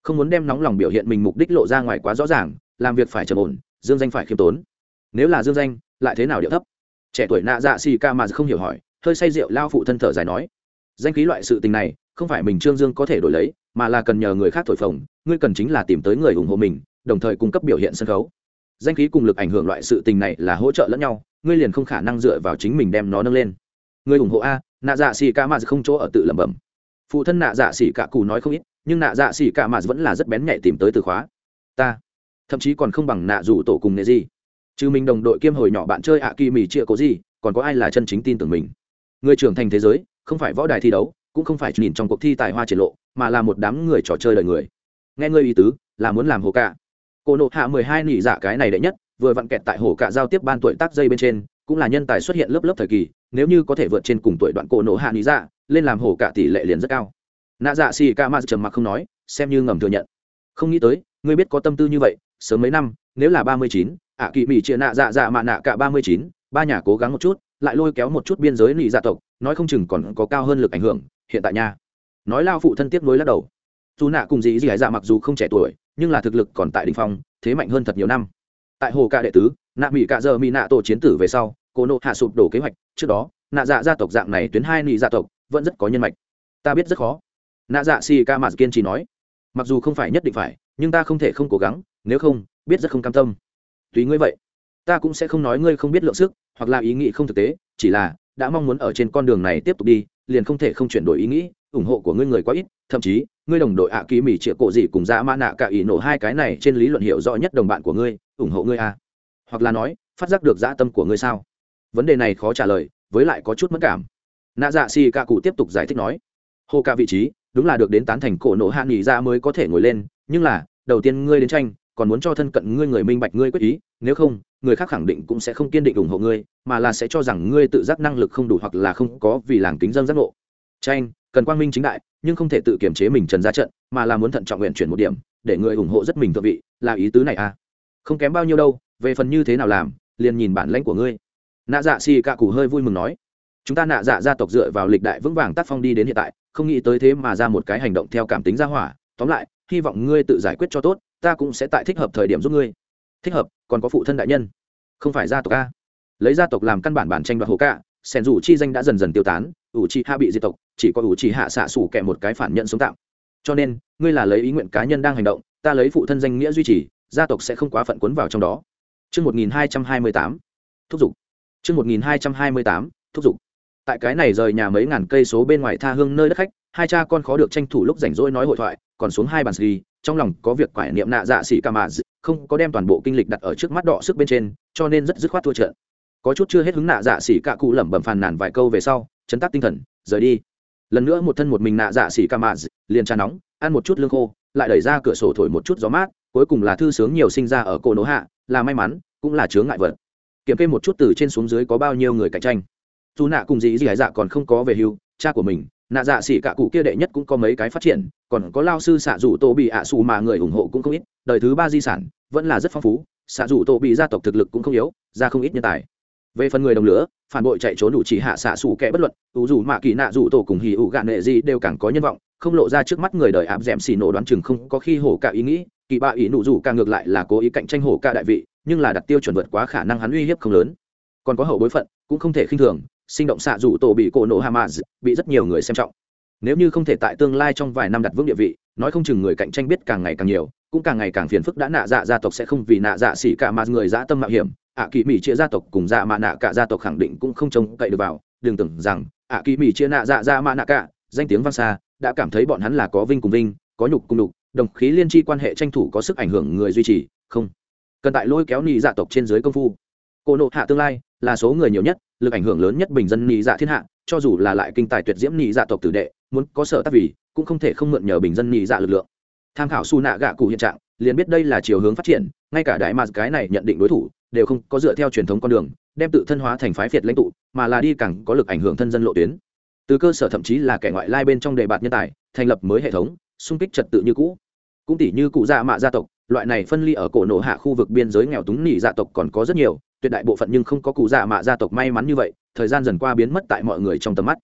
không muốn đem nóng lòng biểu hiện mình mục đích lộ ra ngoài quá rõ ràng, làm việc phải trầm ổn, dương danh phải khiêm tốn. Nếu là dương danh, lại thế nào điệu thấp? Trẻ tuổi nạ dạ xì ca mà không hiểu hỏi, hơi say rượu lao phụ thân thở dài nói. Danh khí loại sự tình này, không phải mình trương dương có thể đổi lấy, mà là cần nhờ người khác thổi phồng, ngươi cần chính là tìm tới người ủng hộ mình, đồng thời cung cấp biểu hiện sân khấu. Danh khí cùng lực ảnh hưởng loại sự tình này là hỗ trợ lẫn nhau, ngươi liền không khả năng dựa vào chính mình đem nó nâng lên. Người ủng hộ a, nạ dạ xì ca mà không chỗ ở tự lẩm bẩm. Phụ thân nạ dạ xì cả cù nói không ít nhưng nạ dạ xỉ cả mà vẫn là rất bén nhạy tìm tới từ khóa. Ta, thậm chí còn không bằng nạ rủ tổ cùng nệ gì chứ mình đồng đội kiêm hồi nhỏ bạn chơi ạ kỳ mì chia có gì, còn có ai là chân chính tin tưởng mình? Người trưởng thành thế giới, không phải võ đài thi đấu, cũng không phải nhìn trong cuộc thi tài hoa triển lộ, mà là một đám người trò chơi đời người. Nghe ngươi ý tứ, là muốn làm hồ cạ cô nộp hạ mười hai nỉ dạ cái này đệ nhất, vừa vặn kẹt tại hồ cạ giao tiếp ban tuổi tác dây bên trên, cũng là nhân tài xuất hiện lớp lớp thời kỳ, nếu như có thể vượt trên cùng tuổi đoạn cổ nộ hạ nỉ dạ lên làm hồ cạ tỷ lệ liền rất cao nạ dạ xì ca ma trầm mặc không nói, xem như ngầm thừa nhận. Không nghĩ tới, ngươi biết có tâm tư như vậy, sớm mấy năm, nếu là ba mươi chín, ạ kỳ mỹ chia nạ dạ dạ mạ nạ cả ba mươi chín, ba nhà cố gắng một chút, lại lôi kéo một chút biên giới lì dạ tộc, nói không chừng còn có cao hơn lực ảnh hưởng, hiện tại nha. Nói lao phụ thân tiếp nối lắc đầu. Dù nạ cùng dì dĩ dạ mặc dù không trẻ tuổi, nhưng là thực lực còn tại đ ỉ n h phong, thế mạnh hơn thật nhiều năm. Tại hồ ca đệ tứ, nạ mỹ cạ giờ mỹ nạ tổ chiến tử về sau, cô nộ hạ sụp đổ kế hoạch, trước đó, nạ dạ gia tộc dạng này tuyến hai nị dạ tộc, vẫn rất có nhân mạch. Ta biết rất khó nạ dạ si ca mạt kiên trì nói, mặc dù không phải nhất định phải, nhưng ta không thể không cố gắng, nếu không, biết rất không cam tâm. Tùy ngươi vậy, ta cũng sẽ không nói ngươi không biết lượng sức, hoặc là ý nghĩ không thực tế, chỉ là đã mong muốn ở trên con đường này tiếp tục đi, liền không thể không chuyển đổi ý nghĩ, ủng hộ của ngươi người quá ít, thậm chí, ngươi đồng đội ạ ký mỉ triệu cổ gì cùng dã mã nạ cả ý nổ hai cái này trên lý luận hiểu rõ nhất đồng bạn của ngươi, ủng hộ ngươi à. hoặc là nói, phát giác được dã tâm của ngươi sao? Vấn đề này khó trả lời, với lại có chút mất cảm. Nạ dạ xì ca cụ tiếp tục giải thích nói, hô ca vị trí đúng là được đến tán thành cổ nộ hạ nghỉ ra mới có thể ngồi lên, nhưng là, đầu tiên ngươi đến tranh, còn muốn cho thân cận ngươi người minh bạch ngươi quyết ý, nếu không, người khác khẳng định cũng sẽ không kiên định ủng hộ ngươi, mà là sẽ cho rằng ngươi tự giác năng lực không đủ hoặc là không có vì làng kính dân giác ngộ. Tranh, cần quang minh chính đại, nhưng không thể tự kiềm chế mình trần ra trận, mà là muốn thận trọng nguyện chuyển một điểm, để người ủng hộ rất mình thượng vị, là ý tứ này à. Không kém bao nhiêu đâu, về phần như thế nào làm, liền nhìn bản lãnh của ngươi. Nạ dạ xì cạ cụ hơi vui mừng nói chúng ta nạ dạ gia tộc dựa vào lịch đại vững vàng tác phong đi đến hiện tại không nghĩ tới thế mà ra một cái hành động theo cảm tính gia hỏa. Tóm lại hy vọng ngươi tự giải quyết cho tốt ta cũng sẽ tại thích hợp thời điểm giúp ngươi. Thích hợp còn có phụ thân đại nhân. Không phải gia tộc a. Lấy gia tộc làm căn bản bản tranh đoạt hồ cạ sẻn dù chi danh đã dần dần tiêu tán ủ chi hạ bị diệt tộc chỉ có ủ chi hạ xạ xủ kẻ một cái phản nhận sống tạm. Cho nên ngươi là lấy ý nguyện cá nhân đang hành động ta lấy phụ thân danh nghĩa duy trì gia tộc sẽ không quá phận cuốn vào trong đó. Trước 1228, thúc giục. Trước 1228, thúc giục. Tại cái này rời nhà mấy ngàn cây số bên ngoài tha hương nơi đất khách, hai cha con khó được tranh thủ lúc rảnh rỗi nói hội thoại, còn xuống hai bàn xì, trong lòng có việc quải niệm nạ dạ xỉ ca mà không có đem toàn bộ kinh lịch đặt ở trước mắt đỏ sức bên trên, cho nên rất dứt khoát thua trận. Có chút chưa hết hứng nạ dạ xỉ ca cụ lẩm bẩm phàn nàn vài câu về sau, chấn tác tinh thần, rời đi. Lần nữa một thân một mình nạ dạ xỉ ca mà liền trà nóng, ăn một chút lương khô, lại đẩy ra cửa sổ thổi một chút gió mát, cuối cùng là thư sướng nhiều sinh ra ở cổ nỗ hạ là may mắn cũng là chướng ngại vật kiểm kê một chút từ trên xuống dưới có bao nhiêu người cạnh tranh dù nạ cùng dì dì hải dạ còn không có về hưu, cha của mình, nạ dạ xỉ cả cụ kia đệ nhất cũng có mấy cái phát triển, còn có lao sư xạ rủ tô bị ạ xù mà người ủng hộ cũng không ít, đời thứ ba di sản vẫn là rất phong phú, xạ rủ tô bị gia tộc thực lực cũng không yếu, ra không ít nhân tài. Về phần người đồng lửa, phản bội chạy trốn đủ chỉ hạ xạ xù kẻ bất luận, ủ dù mạ kỳ nạ rủ tổ cùng hì ủ gạn nệ gì đều càng có nhân vọng, không lộ ra trước mắt người đời áp d ẻ m xì nổ đoán chừng không có khi hổ cả ý nghĩ, kỳ bạ ý nụ dù càng ngược lại là cố ý cạnh tranh hổ cả đại vị, nhưng là đặt tiêu chuẩn vượt quá khả năng hắn uy hiếp không lớn. Còn có hậu bối phận, cũng không thể khinh thường sinh động xạ dù tổ bị cổ nổ hamas, bị rất nhiều người xem trọng. Nếu như không thể tại tương lai trong vài năm đặt vững địa vị, nói không chừng người cạnh tranh biết càng ngày càng nhiều, cũng càng ngày càng phiền phức đã nạ dạ gia tộc sẽ không vì nạ dạ xỉ cả mà người dã tâm mạo hiểm, ạ kỳ mỹ chia gia tộc cùng dạ mạ nạ cả gia tộc khẳng định cũng không trông cậy được vào. Đừng tưởng rằng, ạ kỳ mỹ chia nạ dạ dạ mạ nạ cả, danh tiếng vang xa, đã cảm thấy bọn hắn là có vinh cùng vinh, có nhục cùng nhục, đồng khí liên tri quan hệ tranh thủ có sức ảnh hưởng người duy trì, không. Cần tại lôi kéo nhị dạ tộc trên dưới công phu. Cô nộ hạ tương lai là số người nhiều nhất lực ảnh hưởng lớn nhất bình dân nhị dạ thiên hạ, cho dù là lại kinh tài tuyệt diễm nhị dạ tộc tử đệ, muốn có sở tác vì, cũng không thể không mượn nhờ bình dân nhị dạ lực lượng. Tham khảo su nạ gạ cụ hiện trạng, liền biết đây là chiều hướng phát triển, ngay cả đại mà cái này nhận định đối thủ, đều không có dựa theo truyền thống con đường, đem tự thân hóa thành phái phiệt lãnh tụ, mà là đi càng có lực ảnh hưởng thân dân lộ tuyến. Từ cơ sở thậm chí là kẻ ngoại lai bên trong đề bạt nhân tài, thành lập mới hệ thống, xung kích trật tự như cũ. Cũng tỷ như cụ dạ mạ gia tộc, loại này phân ly ở cổ nổ hạ khu vực biên giới nghèo túng nỉ gia dạ tộc còn có rất nhiều tuyệt đại bộ phận nhưng không có cụ dạ mạ gia tộc may mắn như vậy, thời gian dần qua biến mất tại mọi người trong tầm mắt.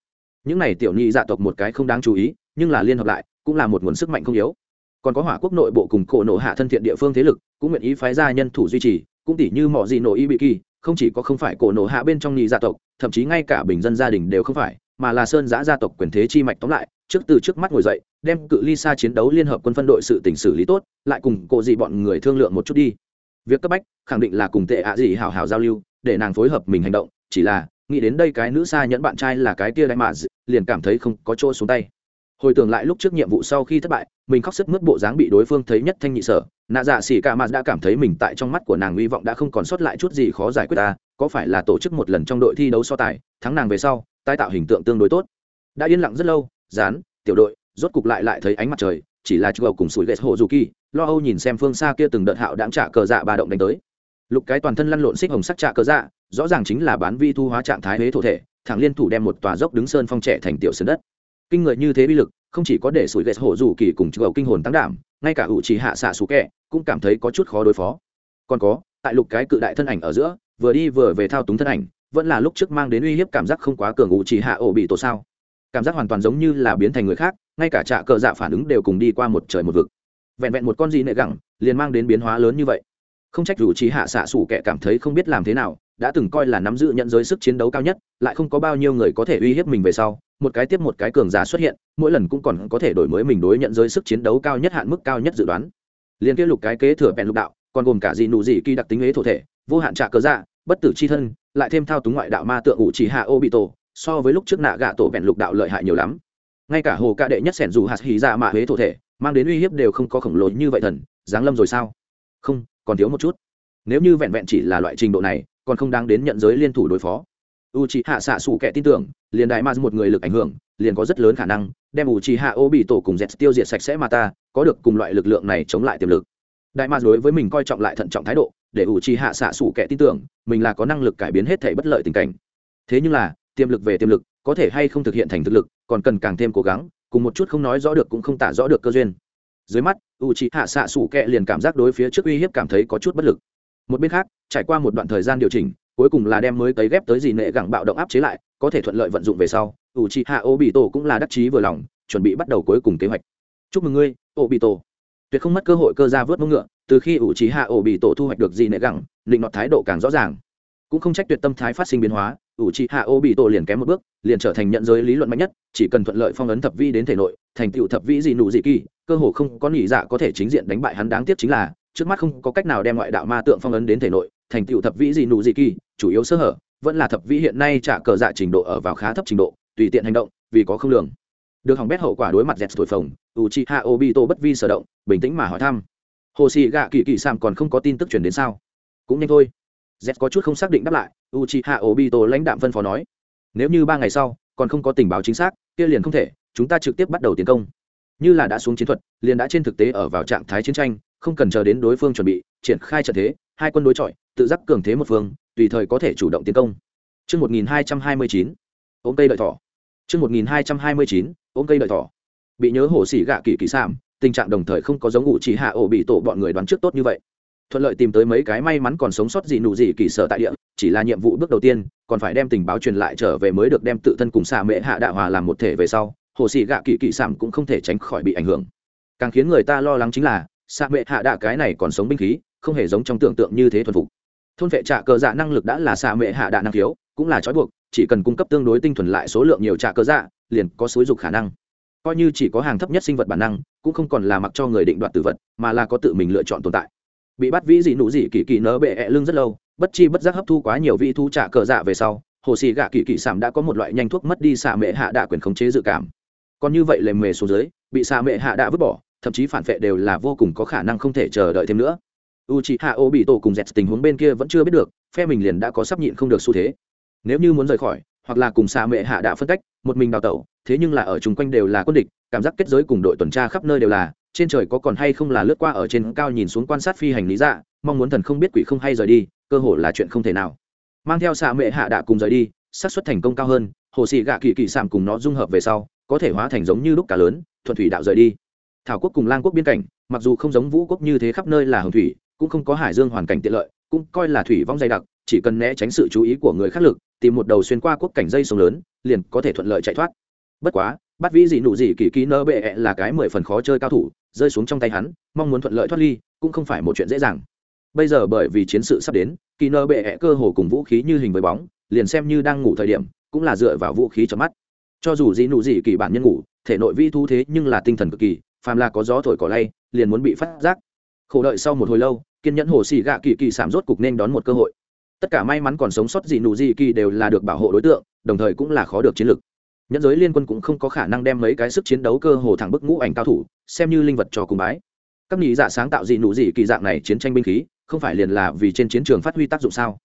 Những này tiểu nhi gia tộc một cái không đáng chú ý, nhưng là liên hợp lại, cũng là một nguồn sức mạnh không yếu. Còn có hỏa quốc nội bộ cùng cổ nổ hạ thân thiện địa phương thế lực, cũng nguyện ý phái ra nhân thủ duy trì, cũng tỷ như mọi gì nổ y bị kỳ không chỉ có không phải cổ nổ hạ bên trong nhị gia tộc, thậm chí ngay cả bình dân gia đình đều không phải, mà là sơn giã gia tộc quyền thế chi mạch tóm lại, trước từ trước mắt ngồi dậy, đem cự ly xa chiến đấu liên hợp quân phân đội sự tỉnh xử lý tốt, lại cùng cổ dị bọn người thương lượng một chút đi việc cấp bách khẳng định là cùng tệ ạ gì hào hào giao lưu, để nàng phối hợp mình hành động, chỉ là, nghĩ đến đây cái nữ xa nhẫn bạn trai là cái kia đại mà liền cảm thấy không có chỗ xuống tay. Hồi tưởng lại lúc trước nhiệm vụ sau khi thất bại, mình khóc sức mướt bộ dáng bị đối phương thấy nhất thanh nhị sở, nạ dạ xỉ cả mà đã cảm thấy mình tại trong mắt của nàng hy vọng đã không còn sót lại chút gì khó giải quyết ta, có phải là tổ chức một lần trong đội thi đấu so tài, thắng nàng về sau, tái tạo hình tượng tương đối tốt. Đã yên lặng rất lâu, dán, tiểu đội, rốt cục lại lại thấy ánh mặt trời, chỉ là chùa cùng sủi ghét hộ dù kỳ lo âu nhìn xem phương xa kia từng đợt hạo đáng trả cờ dạ ba động đánh tới. Lục cái toàn thân lăn lộn xích hồng sắc trả cờ dạ rõ ràng chính là bán vi thu hóa trạng thái huế thổ thể, thẳng liên thủ đem một tòa dốc đứng sơn phong trẻ thành tiểu sơn đất. Kinh người như thế bi lực, không chỉ có để sủi ghét hổ dù kỳ cùng chú kinh hồn tăng đảm, ngay cả hữu trí hạ xạ xú kẹ, cũng cảm thấy có chút khó đối phó. Còn có, tại lục cái cự đại thân ảnh ở giữa, vừa đi vừa về thao túng thân ảnh, vẫn là lúc trước mang đến uy hiếp cảm giác không quá cường ủ chỉ hạ ổ bị tổ sao. Cảm giác hoàn toàn giống như là biến thành người khác, ngay cả trạ cờ dạ phản ứng đều cùng đi qua một trời một vực vẹn vẹn một con gì nệ gẳng, liền mang đến biến hóa lớn như vậy. Không trách rủ trí hạ xạ xủ kẻ cảm thấy không biết làm thế nào, đã từng coi là nắm giữ nhận giới sức chiến đấu cao nhất, lại không có bao nhiêu người có thể uy hiếp mình về sau, một cái tiếp một cái cường giả xuất hiện, mỗi lần cũng còn có thể đổi mới mình đối nhận giới sức chiến đấu cao nhất hạn mức cao nhất dự đoán. Liên kết lục cái kế thừa bèn lục đạo, còn gồm cả gì nụ gì kỳ đặc tính ế thổ thể, vô hạn trạ cớ dạ bất tử c h i thân, lại thêm thao túng ngoại đạo ma tượng ủ chỉ hạ ô bị tổ so với lúc trước nạ gạ tổ bèn lục đạo lợi hại nhiều lắm. Ngay cả hồ ca đệ nhất sẻn dù hạt hì ra mạ huế thổ thể mang đến uy hiếp đều không có khổng lồ như vậy thần, giáng lâm rồi sao? Không, còn thiếu một chút. Nếu như vẹn vẹn chỉ là loại trình độ này, còn không đáng đến nhận giới liên thủ đối phó. U c h i hạ xạ xù kẻ tin tưởng, liền đại ma một người lực ảnh hưởng, liền có rất lớn khả năng, đem u c h i hạ ô bị tổ cùng dẹt tiêu diệt sạch sẽ mà ta, có được cùng loại lực lượng này chống lại tiềm lực. Đại ma đối với mình coi trọng lại thận trọng thái độ, để u c h i hạ xạ xù kẻ tin tưởng, mình là có năng lực cải biến hết thể bất lợi tình cảnh. Thế nhưng là, tiềm lực về tiềm lực, có thể hay không thực hiện thành thực lực, còn cần càng thêm cố gắng cùng một chút không nói rõ được cũng không tả rõ được cơ duyên. Dưới mắt, u c hạ xạ sủ kẹ liền cảm giác đối phía trước uy hiếp cảm thấy có chút bất lực. Một bên khác, trải qua một đoạn thời gian điều chỉnh, cuối cùng là đem mới cấy ghép tới gì nệ gẳng bạo động áp chế lại, có thể thuận lợi vận dụng về sau, u c hạ ô bị tổ cũng là đắc chí vừa lòng, chuẩn bị bắt đầu cuối cùng kế hoạch. Chúc mừng ngươi ô bị tổ tuyệt không mất cơ hội cơ ra vớt mông ngựa, từ khi ủ trí hạ ổ bị tổ thu hoạch được gì nệ gẳng, định nọt thái độ càng rõ ràng. Cũng không trách tuyệt tâm thái phát sinh biến hóa ủ trị hạ ô bị tổ liền kém một bước, liền trở thành nhận giới lý luận mạnh nhất, chỉ cần thuận lợi phong ấn thập vi đến thể nội, thành tựu thập vĩ gì nụ gì kỳ, cơ hồ không có nỉ dạ có thể chính diện đánh bại hắn đáng tiếc chính là, trước mắt không có cách nào đem ngoại đạo ma tượng phong ấn đến thể nội, thành tựu thập vĩ gì nụ gì kỳ, chủ yếu sơ hở, vẫn là thập vĩ hiện nay trả cờ dạ trình độ ở vào khá thấp trình độ, tùy tiện hành động, vì có không lường được hỏng bét hậu quả đối mặt dẹt thổi phồng u chi ha obito bất vi sở động, bình tĩnh mà hỏi thăm. Hồ sĩ gạ kỳ kỳ sam còn không có tin tức chuyển đến sao? Cũng nhanh thôi z có chút không xác định đáp lại u chi ha obito lãnh đạm phân phó nói nếu như ba ngày sau còn không có tình báo chính xác kia liền không thể chúng ta trực tiếp bắt đầu tiến công như là đã xuống chiến thuật liền đã trên thực tế ở vào trạng thái chiến tranh không cần chờ đến đối phương chuẩn bị triển khai trận thế hai quân đối chọi tự giác cường thế một phương tùy thời có thể chủ động tiến công Trước 1229, ôm cây đợi thỏ. Trước 1229, ôm cây đợi thỏ. Bị nhớ hổ xỉ gạ kỳ kỳ sạm, tình trạng đồng thời không có giống ngụ chỉ hạ ổ bị tổ bọn người đoán trước tốt như vậy thuận lợi tìm tới mấy cái may mắn còn sống sót gì nụ gì kỳ sở tại địa, chỉ là nhiệm vụ bước đầu tiên, còn phải đem tình báo truyền lại trở về mới được đem tự thân cùng xạ mệ hạ đạ hòa làm một thể về sau, hồ sĩ gạ kỳ kỳ sảm cũng không thể tránh khỏi bị ảnh hưởng. Càng khiến người ta lo lắng chính là, xạ mệ hạ đạ cái này còn sống binh khí, không hề giống trong tưởng tượng như thế thuần phục. Thôn vệ trạ cờ dạ năng lực đã là xạ mệ hạ đạ năng thiếu cũng là trói buộc, chỉ cần cung cấp tương đối tinh thuần lại số lượng nhiều trạ cờ dạ liền có xúi dục khả năng. Coi như chỉ có hàng thấp nhất sinh vật bản năng, cũng không còn là mặc cho người định đoạt tử vật, mà là có tự mình lựa chọn tồn tại bị bắt vĩ dị nụ dị kỳ kỳ nỡ bệ ẹ lưng rất lâu, bất chi bất giác hấp thu quá nhiều vị thu trả cờ dạ về sau, hồ xì gạ kỳ kỳ sảm đã có một loại nhanh thuốc mất đi xạ mệ hạ đạ quyền khống chế dự cảm. Còn như vậy lề mề xuống dưới, bị xạ mệ hạ đạ vứt bỏ, thậm chí phản vệ đều là vô cùng có khả năng không thể chờ đợi thêm nữa. U chị hạ ô bị tổ cùng dẹt tình huống bên kia vẫn chưa biết được, phe mình liền đã có sắp nhịn không được xu thế. Nếu như muốn rời khỏi, hoặc là cùng xạ mệ hạ đạ phân cách, một mình đào tẩu, thế nhưng là ở chung quanh đều là quân địch, cảm giác kết giới cùng đội tuần tra khắp nơi đều là trên trời có còn hay không là lướt qua ở trên cao nhìn xuống quan sát phi hành lý dạ mong muốn thần không biết quỷ không hay rời đi, cơ hồ là chuyện không thể nào. Mang theo xạ mệ hạ đạ cùng rời đi, xác suất thành công cao hơn, hồ sĩ gạ kỳ kỳ sảm cùng nó dung hợp về sau, có thể hóa thành giống như lúc cả lớn, thuận thủy đạo rời đi. Thảo quốc cùng lang quốc biên cảnh, mặc dù không giống vũ quốc như thế khắp nơi là hồng thủy, cũng không có hải dương hoàn cảnh tiện lợi, cũng coi là thủy vong dày đặc, chỉ cần né tránh sự chú ý của người khác lực, tìm một đầu xuyên qua quốc cảnh dây sông lớn, liền có thể thuận lợi chạy thoát. Bất quá bắt vĩ dị nụ dị kỳ ký nơ bệ là cái mười phần khó chơi cao thủ, rơi xuống trong tay hắn, mong muốn thuận lợi thoát ly, cũng không phải một chuyện dễ dàng. Bây giờ bởi vì chiến sự sắp đến kỳ nơ bệ cơ hồ cùng vũ khí như hình với bóng, liền xem như đang ngủ thời điểm, cũng là dựa vào vũ khí cho mắt. Cho dù dị nụ dị kỳ bản nhân ngủ, thể nội vi thu thế nhưng là tinh thần cực kỳ, phàm là có gió thổi cỏ lay, liền muốn bị phát giác. Khổ đợi sau một hồi lâu, kiên nhẫn hồ xì gạ kỳ kỳ sảm rốt cục nên đón một cơ hội. Tất cả may mắn còn sống sót dị nụ dị kỳ đều là được bảo hộ đối tượng, đồng thời cũng là khó được chiến lược nhẫn giới liên quân cũng không có khả năng đem mấy cái sức chiến đấu cơ hồ thẳng bức ngũ ảnh cao thủ, xem như linh vật cho cùng bái. Các nhị dạ sáng tạo dị nụ dị kỳ dạng này chiến tranh binh khí, không phải liền là vì trên chiến trường phát huy tác dụng sao?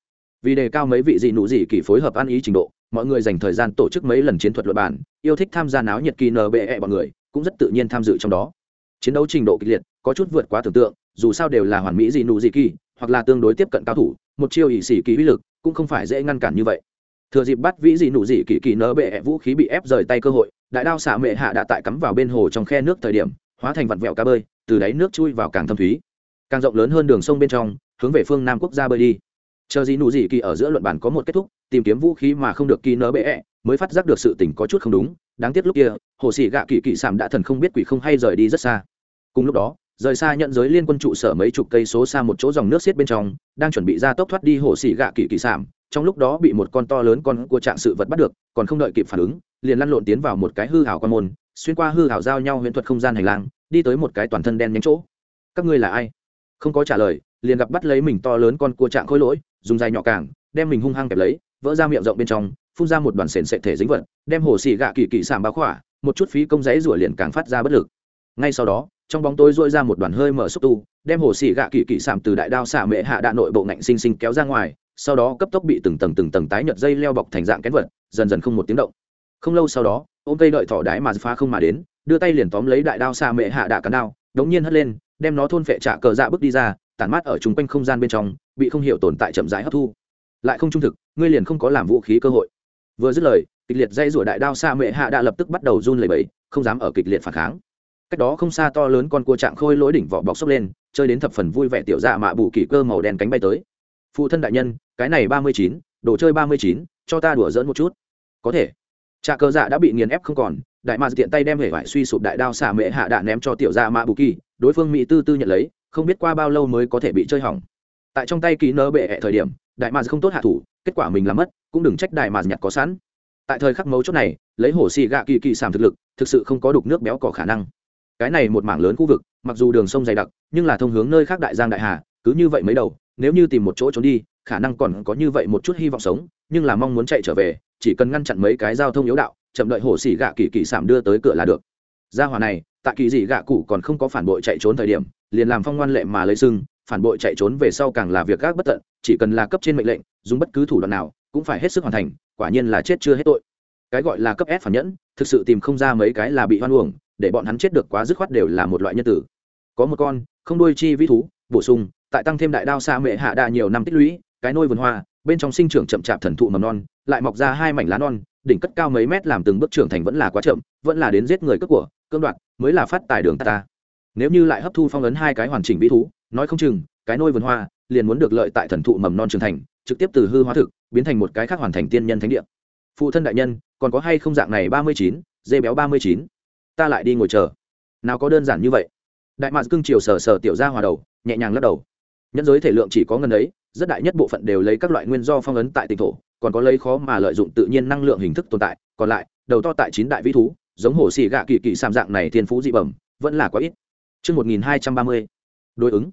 Vì đề cao mấy vị dị nụ dị kỳ phối hợp ăn ý trình độ, mọi người dành thời gian tổ chức mấy lần chiến thuật luật bản yêu thích tham gia náo nhiệt kỳ nbe bọn người, cũng rất tự nhiên tham dự trong đó. Chiến đấu trình độ kịch liệt, có chút vượt quá tưởng tượng, dù sao đều là hoàn mỹ dị nụ dị kỳ, hoặc là tương đối tiếp cận cao thủ, một chiêu ỵ sĩ kỳ uy lực, cũng không phải dễ ngăn cản như vậy thừa dịp bắt vĩ dị nụ dị kỳ kỳ nỡ bệ vũ khí bị ép rời tay cơ hội, đại đao xạ mệ hạ đã tại cắm vào bên hồ trong khe nước thời điểm, hóa thành vặn vẹo cá bơi, từ đáy nước chui vào càng thâm thúy. Càng rộng lớn hơn đường sông bên trong, hướng về phương nam quốc gia bơi đi. Chờ dị nụ dị kỳ ở giữa luận bản có một kết thúc, tìm kiếm vũ khí mà không được kỳ nỡ bệ, mới phát giác được sự tình có chút không đúng. Đáng tiếc lúc kia, hồ sĩ gạ kỳ kỳ sảm đã thần không biết quỷ không hay rời đi rất xa. Cùng lúc đó, rời xa nhận giới liên quân trụ sở mấy chục cây số xa một chỗ dòng nước xiết bên trong, đang chuẩn bị ra tốc thoát đi hồ sĩ gạ kỳ kỳ sảm trong lúc đó bị một con to lớn con của trạng sự vật bắt được, còn không đợi kịp phản ứng, liền lăn lộn tiến vào một cái hư hảo quan môn, xuyên qua hư hảo giao nhau huyễn thuật không gian hành lang, đi tới một cái toàn thân đen nhánh chỗ. Các ngươi là ai? Không có trả lời, liền gặp bắt lấy mình to lớn con cua trạng khôi lỗi, dùng dài nhỏ càng đem mình hung hăng kẹp lấy, vỡ ra miệng rộng bên trong, phun ra một đoàn sền sệt thể dính vật, đem hồ xì gạ kỳ kỳ sảm báo khỏa, một chút phí công giấy rủa liền càng phát ra bất lực. Ngay sau đó, trong bóng tối dội ra một đoàn hơi mở xúc tu, đem hồ xì gạ kỳ kỳ sảm từ đại đao xả mệ hạ đạ nội bộ ngạnh sinh sinh kéo ra ngoài sau đó cấp tốc bị từng tầng từng tầng tái nhợt dây leo bọc thành dạng kén vật, dần dần không một tiếng động. Không lâu sau đó, ôm cây đợi thỏ đái mà phá không mà đến, đưa tay liền tóm lấy đại đao xa mệ hạ đạ cắn đao, đống nhiên hất lên, đem nó thôn phệ trả cờ dạ bước đi ra, tản mát ở chung quanh không gian bên trong, bị không hiểu tồn tại chậm rãi hấp thu. Lại không trung thực, ngươi liền không có làm vũ khí cơ hội. Vừa dứt lời, kịch liệt dây rủa đại đao xa mệ hạ đã lập tức bắt đầu run lẩy bẩy, không dám ở kịch liệt phản kháng. Cách đó không xa to lớn con cua trạng khôi lối đỉnh vỏ bọc sốc lên, chơi đến thập phần vui vẻ tiểu dạ mạ bù kỳ cơ màu đen cánh bay tới. Phụ thân đại nhân cái này ba mươi chín, đồ chơi ba mươi chín, cho ta đùa dỡn một chút. Có thể. Trà cơ dạ đã bị nghiền ép không còn, đại mạ tiện tay đem hể vải suy sụp đại đao xả mệ hạ đạn ném cho tiểu gia mạ bù kỳ, đối phương mỹ tư tư nhận lấy, không biết qua bao lâu mới có thể bị chơi hỏng. Tại trong tay ký nơ bệ hẹ thời điểm, đại mạ không tốt hạ thủ, kết quả mình làm mất, cũng đừng trách đại mạ nhặt có sẵn. Tại thời khắc mấu chốt này, lấy hổ xì gạ kỳ kỳ sảm thực lực, thực sự không có đục nước béo có khả năng. Cái này một mảng lớn khu vực, mặc dù đường sông dày đặc, nhưng là thông hướng nơi khác đại giang đại hà, cứ như vậy mấy đầu, nếu như tìm một chỗ trốn đi khả năng còn có như vậy một chút hy vọng sống, nhưng là mong muốn chạy trở về, chỉ cần ngăn chặn mấy cái giao thông yếu đạo, chậm đợi hồ xỉ gạ kỳ kỳ sảm đưa tới cửa là được. Gia hòa này, tại kỳ dị gạ cụ còn không có phản bội chạy trốn thời điểm, liền làm phong ngoan lệ mà lấy sưng, phản bội chạy trốn về sau càng là việc gác bất tận, chỉ cần là cấp trên mệnh lệnh, dùng bất cứ thủ đoạn nào, cũng phải hết sức hoàn thành, quả nhiên là chết chưa hết tội. Cái gọi là cấp ép phản nhẫn, thực sự tìm không ra mấy cái là bị hoan uổng, để bọn hắn chết được quá dứt khoát đều là một loại nhân tử. Có một con, không đuôi chi vĩ thú, bổ sung, tại tăng thêm đại đao xa mệ hạ đa nhiều năm tích lũy cái nôi vườn hoa bên trong sinh trưởng chậm chạp thần thụ mầm non lại mọc ra hai mảnh lá non đỉnh cất cao mấy mét làm từng bước trưởng thành vẫn là quá chậm vẫn là đến giết người cướp của cương đoạt mới là phát tài đường ta, ta. Nếu như lại hấp thu phong ấn hai cái hoàn chỉnh vĩ thú nói không chừng cái nôi vườn hoa liền muốn được lợi tại thần thụ mầm non trưởng thành trực tiếp từ hư hóa thực biến thành một cái khác hoàn thành tiên nhân thánh địa. Phụ thân đại nhân còn có hay không dạng này ba mươi chín dê béo ba mươi chín? Ta lại đi ngồi chờ. Nào có đơn giản như vậy. Đại mạc cưng chiều sờ sờ tiểu ra hòa đầu nhẹ nhàng lắc đầu. Nhân giới thể lượng chỉ có ngân ấy rất đại nhất bộ phận đều lấy các loại nguyên do phong ấn tại tỉnh thổ còn có lấy khó mà lợi dụng tự nhiên năng lượng hình thức tồn tại còn lại đầu to tại chín đại vĩ thú giống hồ xì gạ kỳ kỳ sàm dạng này thiên phú dị bẩm vẫn là quá ít Trước 1230, đối ứng.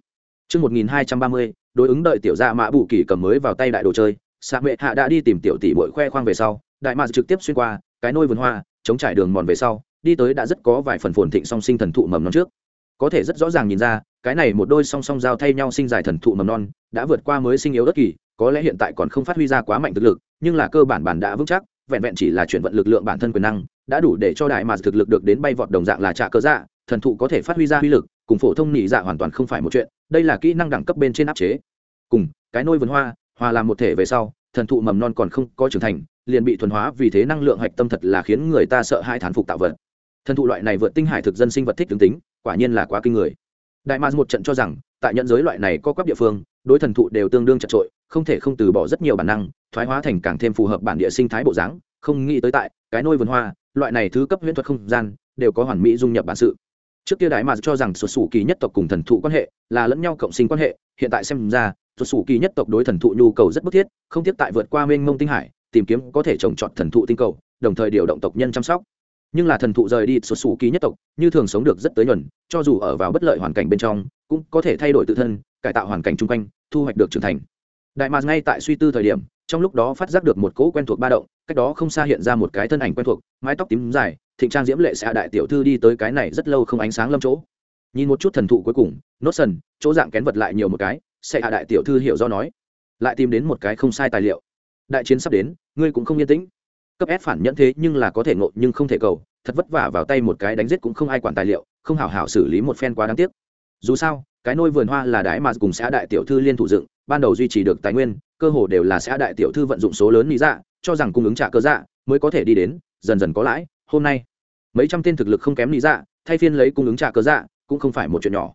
Trước 1230, đối ứng đợi tiểu gia mã bù kỳ cầm mới vào tay đại đồ chơi, Sa Mệ Hạ đã đi tìm tiểu tỷ bội khoe khoang về sau, đại mạc trực tiếp xuyên qua, cái nôi vườn hoa, chống trải đường mòn về sau, đi tới đã rất có vài phần phồn thịnh song sinh thần thụ mầm non trước có thể rất rõ ràng nhìn ra cái này một đôi song song giao thay nhau sinh dài thần thụ mầm non, đã vượt qua mới sinh yếu đất kỳ, có lẽ hiện tại còn không phát huy ra quá mạnh thực lực, nhưng là cơ bản bản đã vững chắc, vẹn vẹn chỉ là chuyển vận lực lượng bản thân quyền năng, đã đủ để cho đại mà thực lực được đến bay vọt đồng dạng là trạ cơ dạ thần thụ có thể phát huy ra uy lực, cùng phổ thông nhị dạ hoàn toàn không phải một chuyện, đây là kỹ năng đẳng cấp bên trên áp chế. Cùng, cái nôi vườn hoa, hòa làm một thể về sau, thần thụ mầm non còn không có trưởng thành, liền bị thuần hóa vì thế năng lượng hạch tâm thật là khiến người ta sợ hai thán phục tạo vật. Thần thụ loại này vượt tinh hải thực dân sinh vật thích tướng tính, quả nhiên là quá kinh người đại mars một trận cho rằng, tại nhận giới loại này có các địa phương, đối thần thụ đều tương đương chật trội không thể không từ bỏ rất nhiều bản năng, thoái hóa thành càng thêm phù hợp bản địa sinh thái bộ dáng, không nghĩ tới tại, cái nôi vườn hoa, loại này thứ cấp huyễn thuật không gian, đều có hoàn mỹ dung nhập bản sự. Trước kia đại mars cho rằng sụt sủ kỳ nhất tộc cùng thần thụ quan hệ là lẫn nhau cộng sinh quan hệ, hiện tại xem ra sụt sủ kỳ nhất tộc đối thần thụ nhu cầu rất bức thiết, không tiếp tại vượt qua mênh mông tinh hải, tìm kiếm có thể trồng trọt thần thụ tinh cầu, đồng thời điều động tộc nhân chăm sóc nhưng là thần thụ rời đi xuất xù ký nhất tộc, như thường sống được rất tới nhuần, cho dù ở vào bất lợi hoàn cảnh bên trong, cũng có thể thay đổi tự thân, cải tạo hoàn cảnh chung quanh, thu hoạch được trưởng thành. Đại mạc ngay tại suy tư thời điểm, trong lúc đó phát giác được một cỗ quen thuộc ba động, cách đó không xa hiện ra một cái thân ảnh quen thuộc, mái tóc tím dài, thịnh trang diễm lệ xạ đại tiểu thư đi tới cái này rất lâu không ánh sáng lâm chỗ. Nhìn một chút thần thụ cuối cùng, nốt sần, chỗ dạng kén vật lại nhiều một cái sẽ hạ đại tiểu thư hiểu do nói, lại tìm đến một cái không sai tài liệu. Đại chiến sắp đến, ngươi cũng không yên tĩnh cấp s phản nhẫn thế nhưng là có thể ngộ nhưng không thể cầu, thật vất vả vào tay một cái đánh giết cũng không ai quản tài liệu, không hảo hảo xử lý một phen quá đáng tiếc. Dù sao, cái nôi vườn hoa là đái mà cùng xã đại tiểu thư liên thủ dựng, ban đầu duy trì được tài nguyên, cơ hồ đều là xã đại tiểu thư vận dụng số lớn lý dạ cho rằng cung ứng trả cơ dạ mới có thể đi đến, dần dần có lãi, hôm nay, mấy trăm tên thực lực không kém lý dạ thay phiên lấy cung ứng trả cơ dạ cũng không phải một chuyện nhỏ.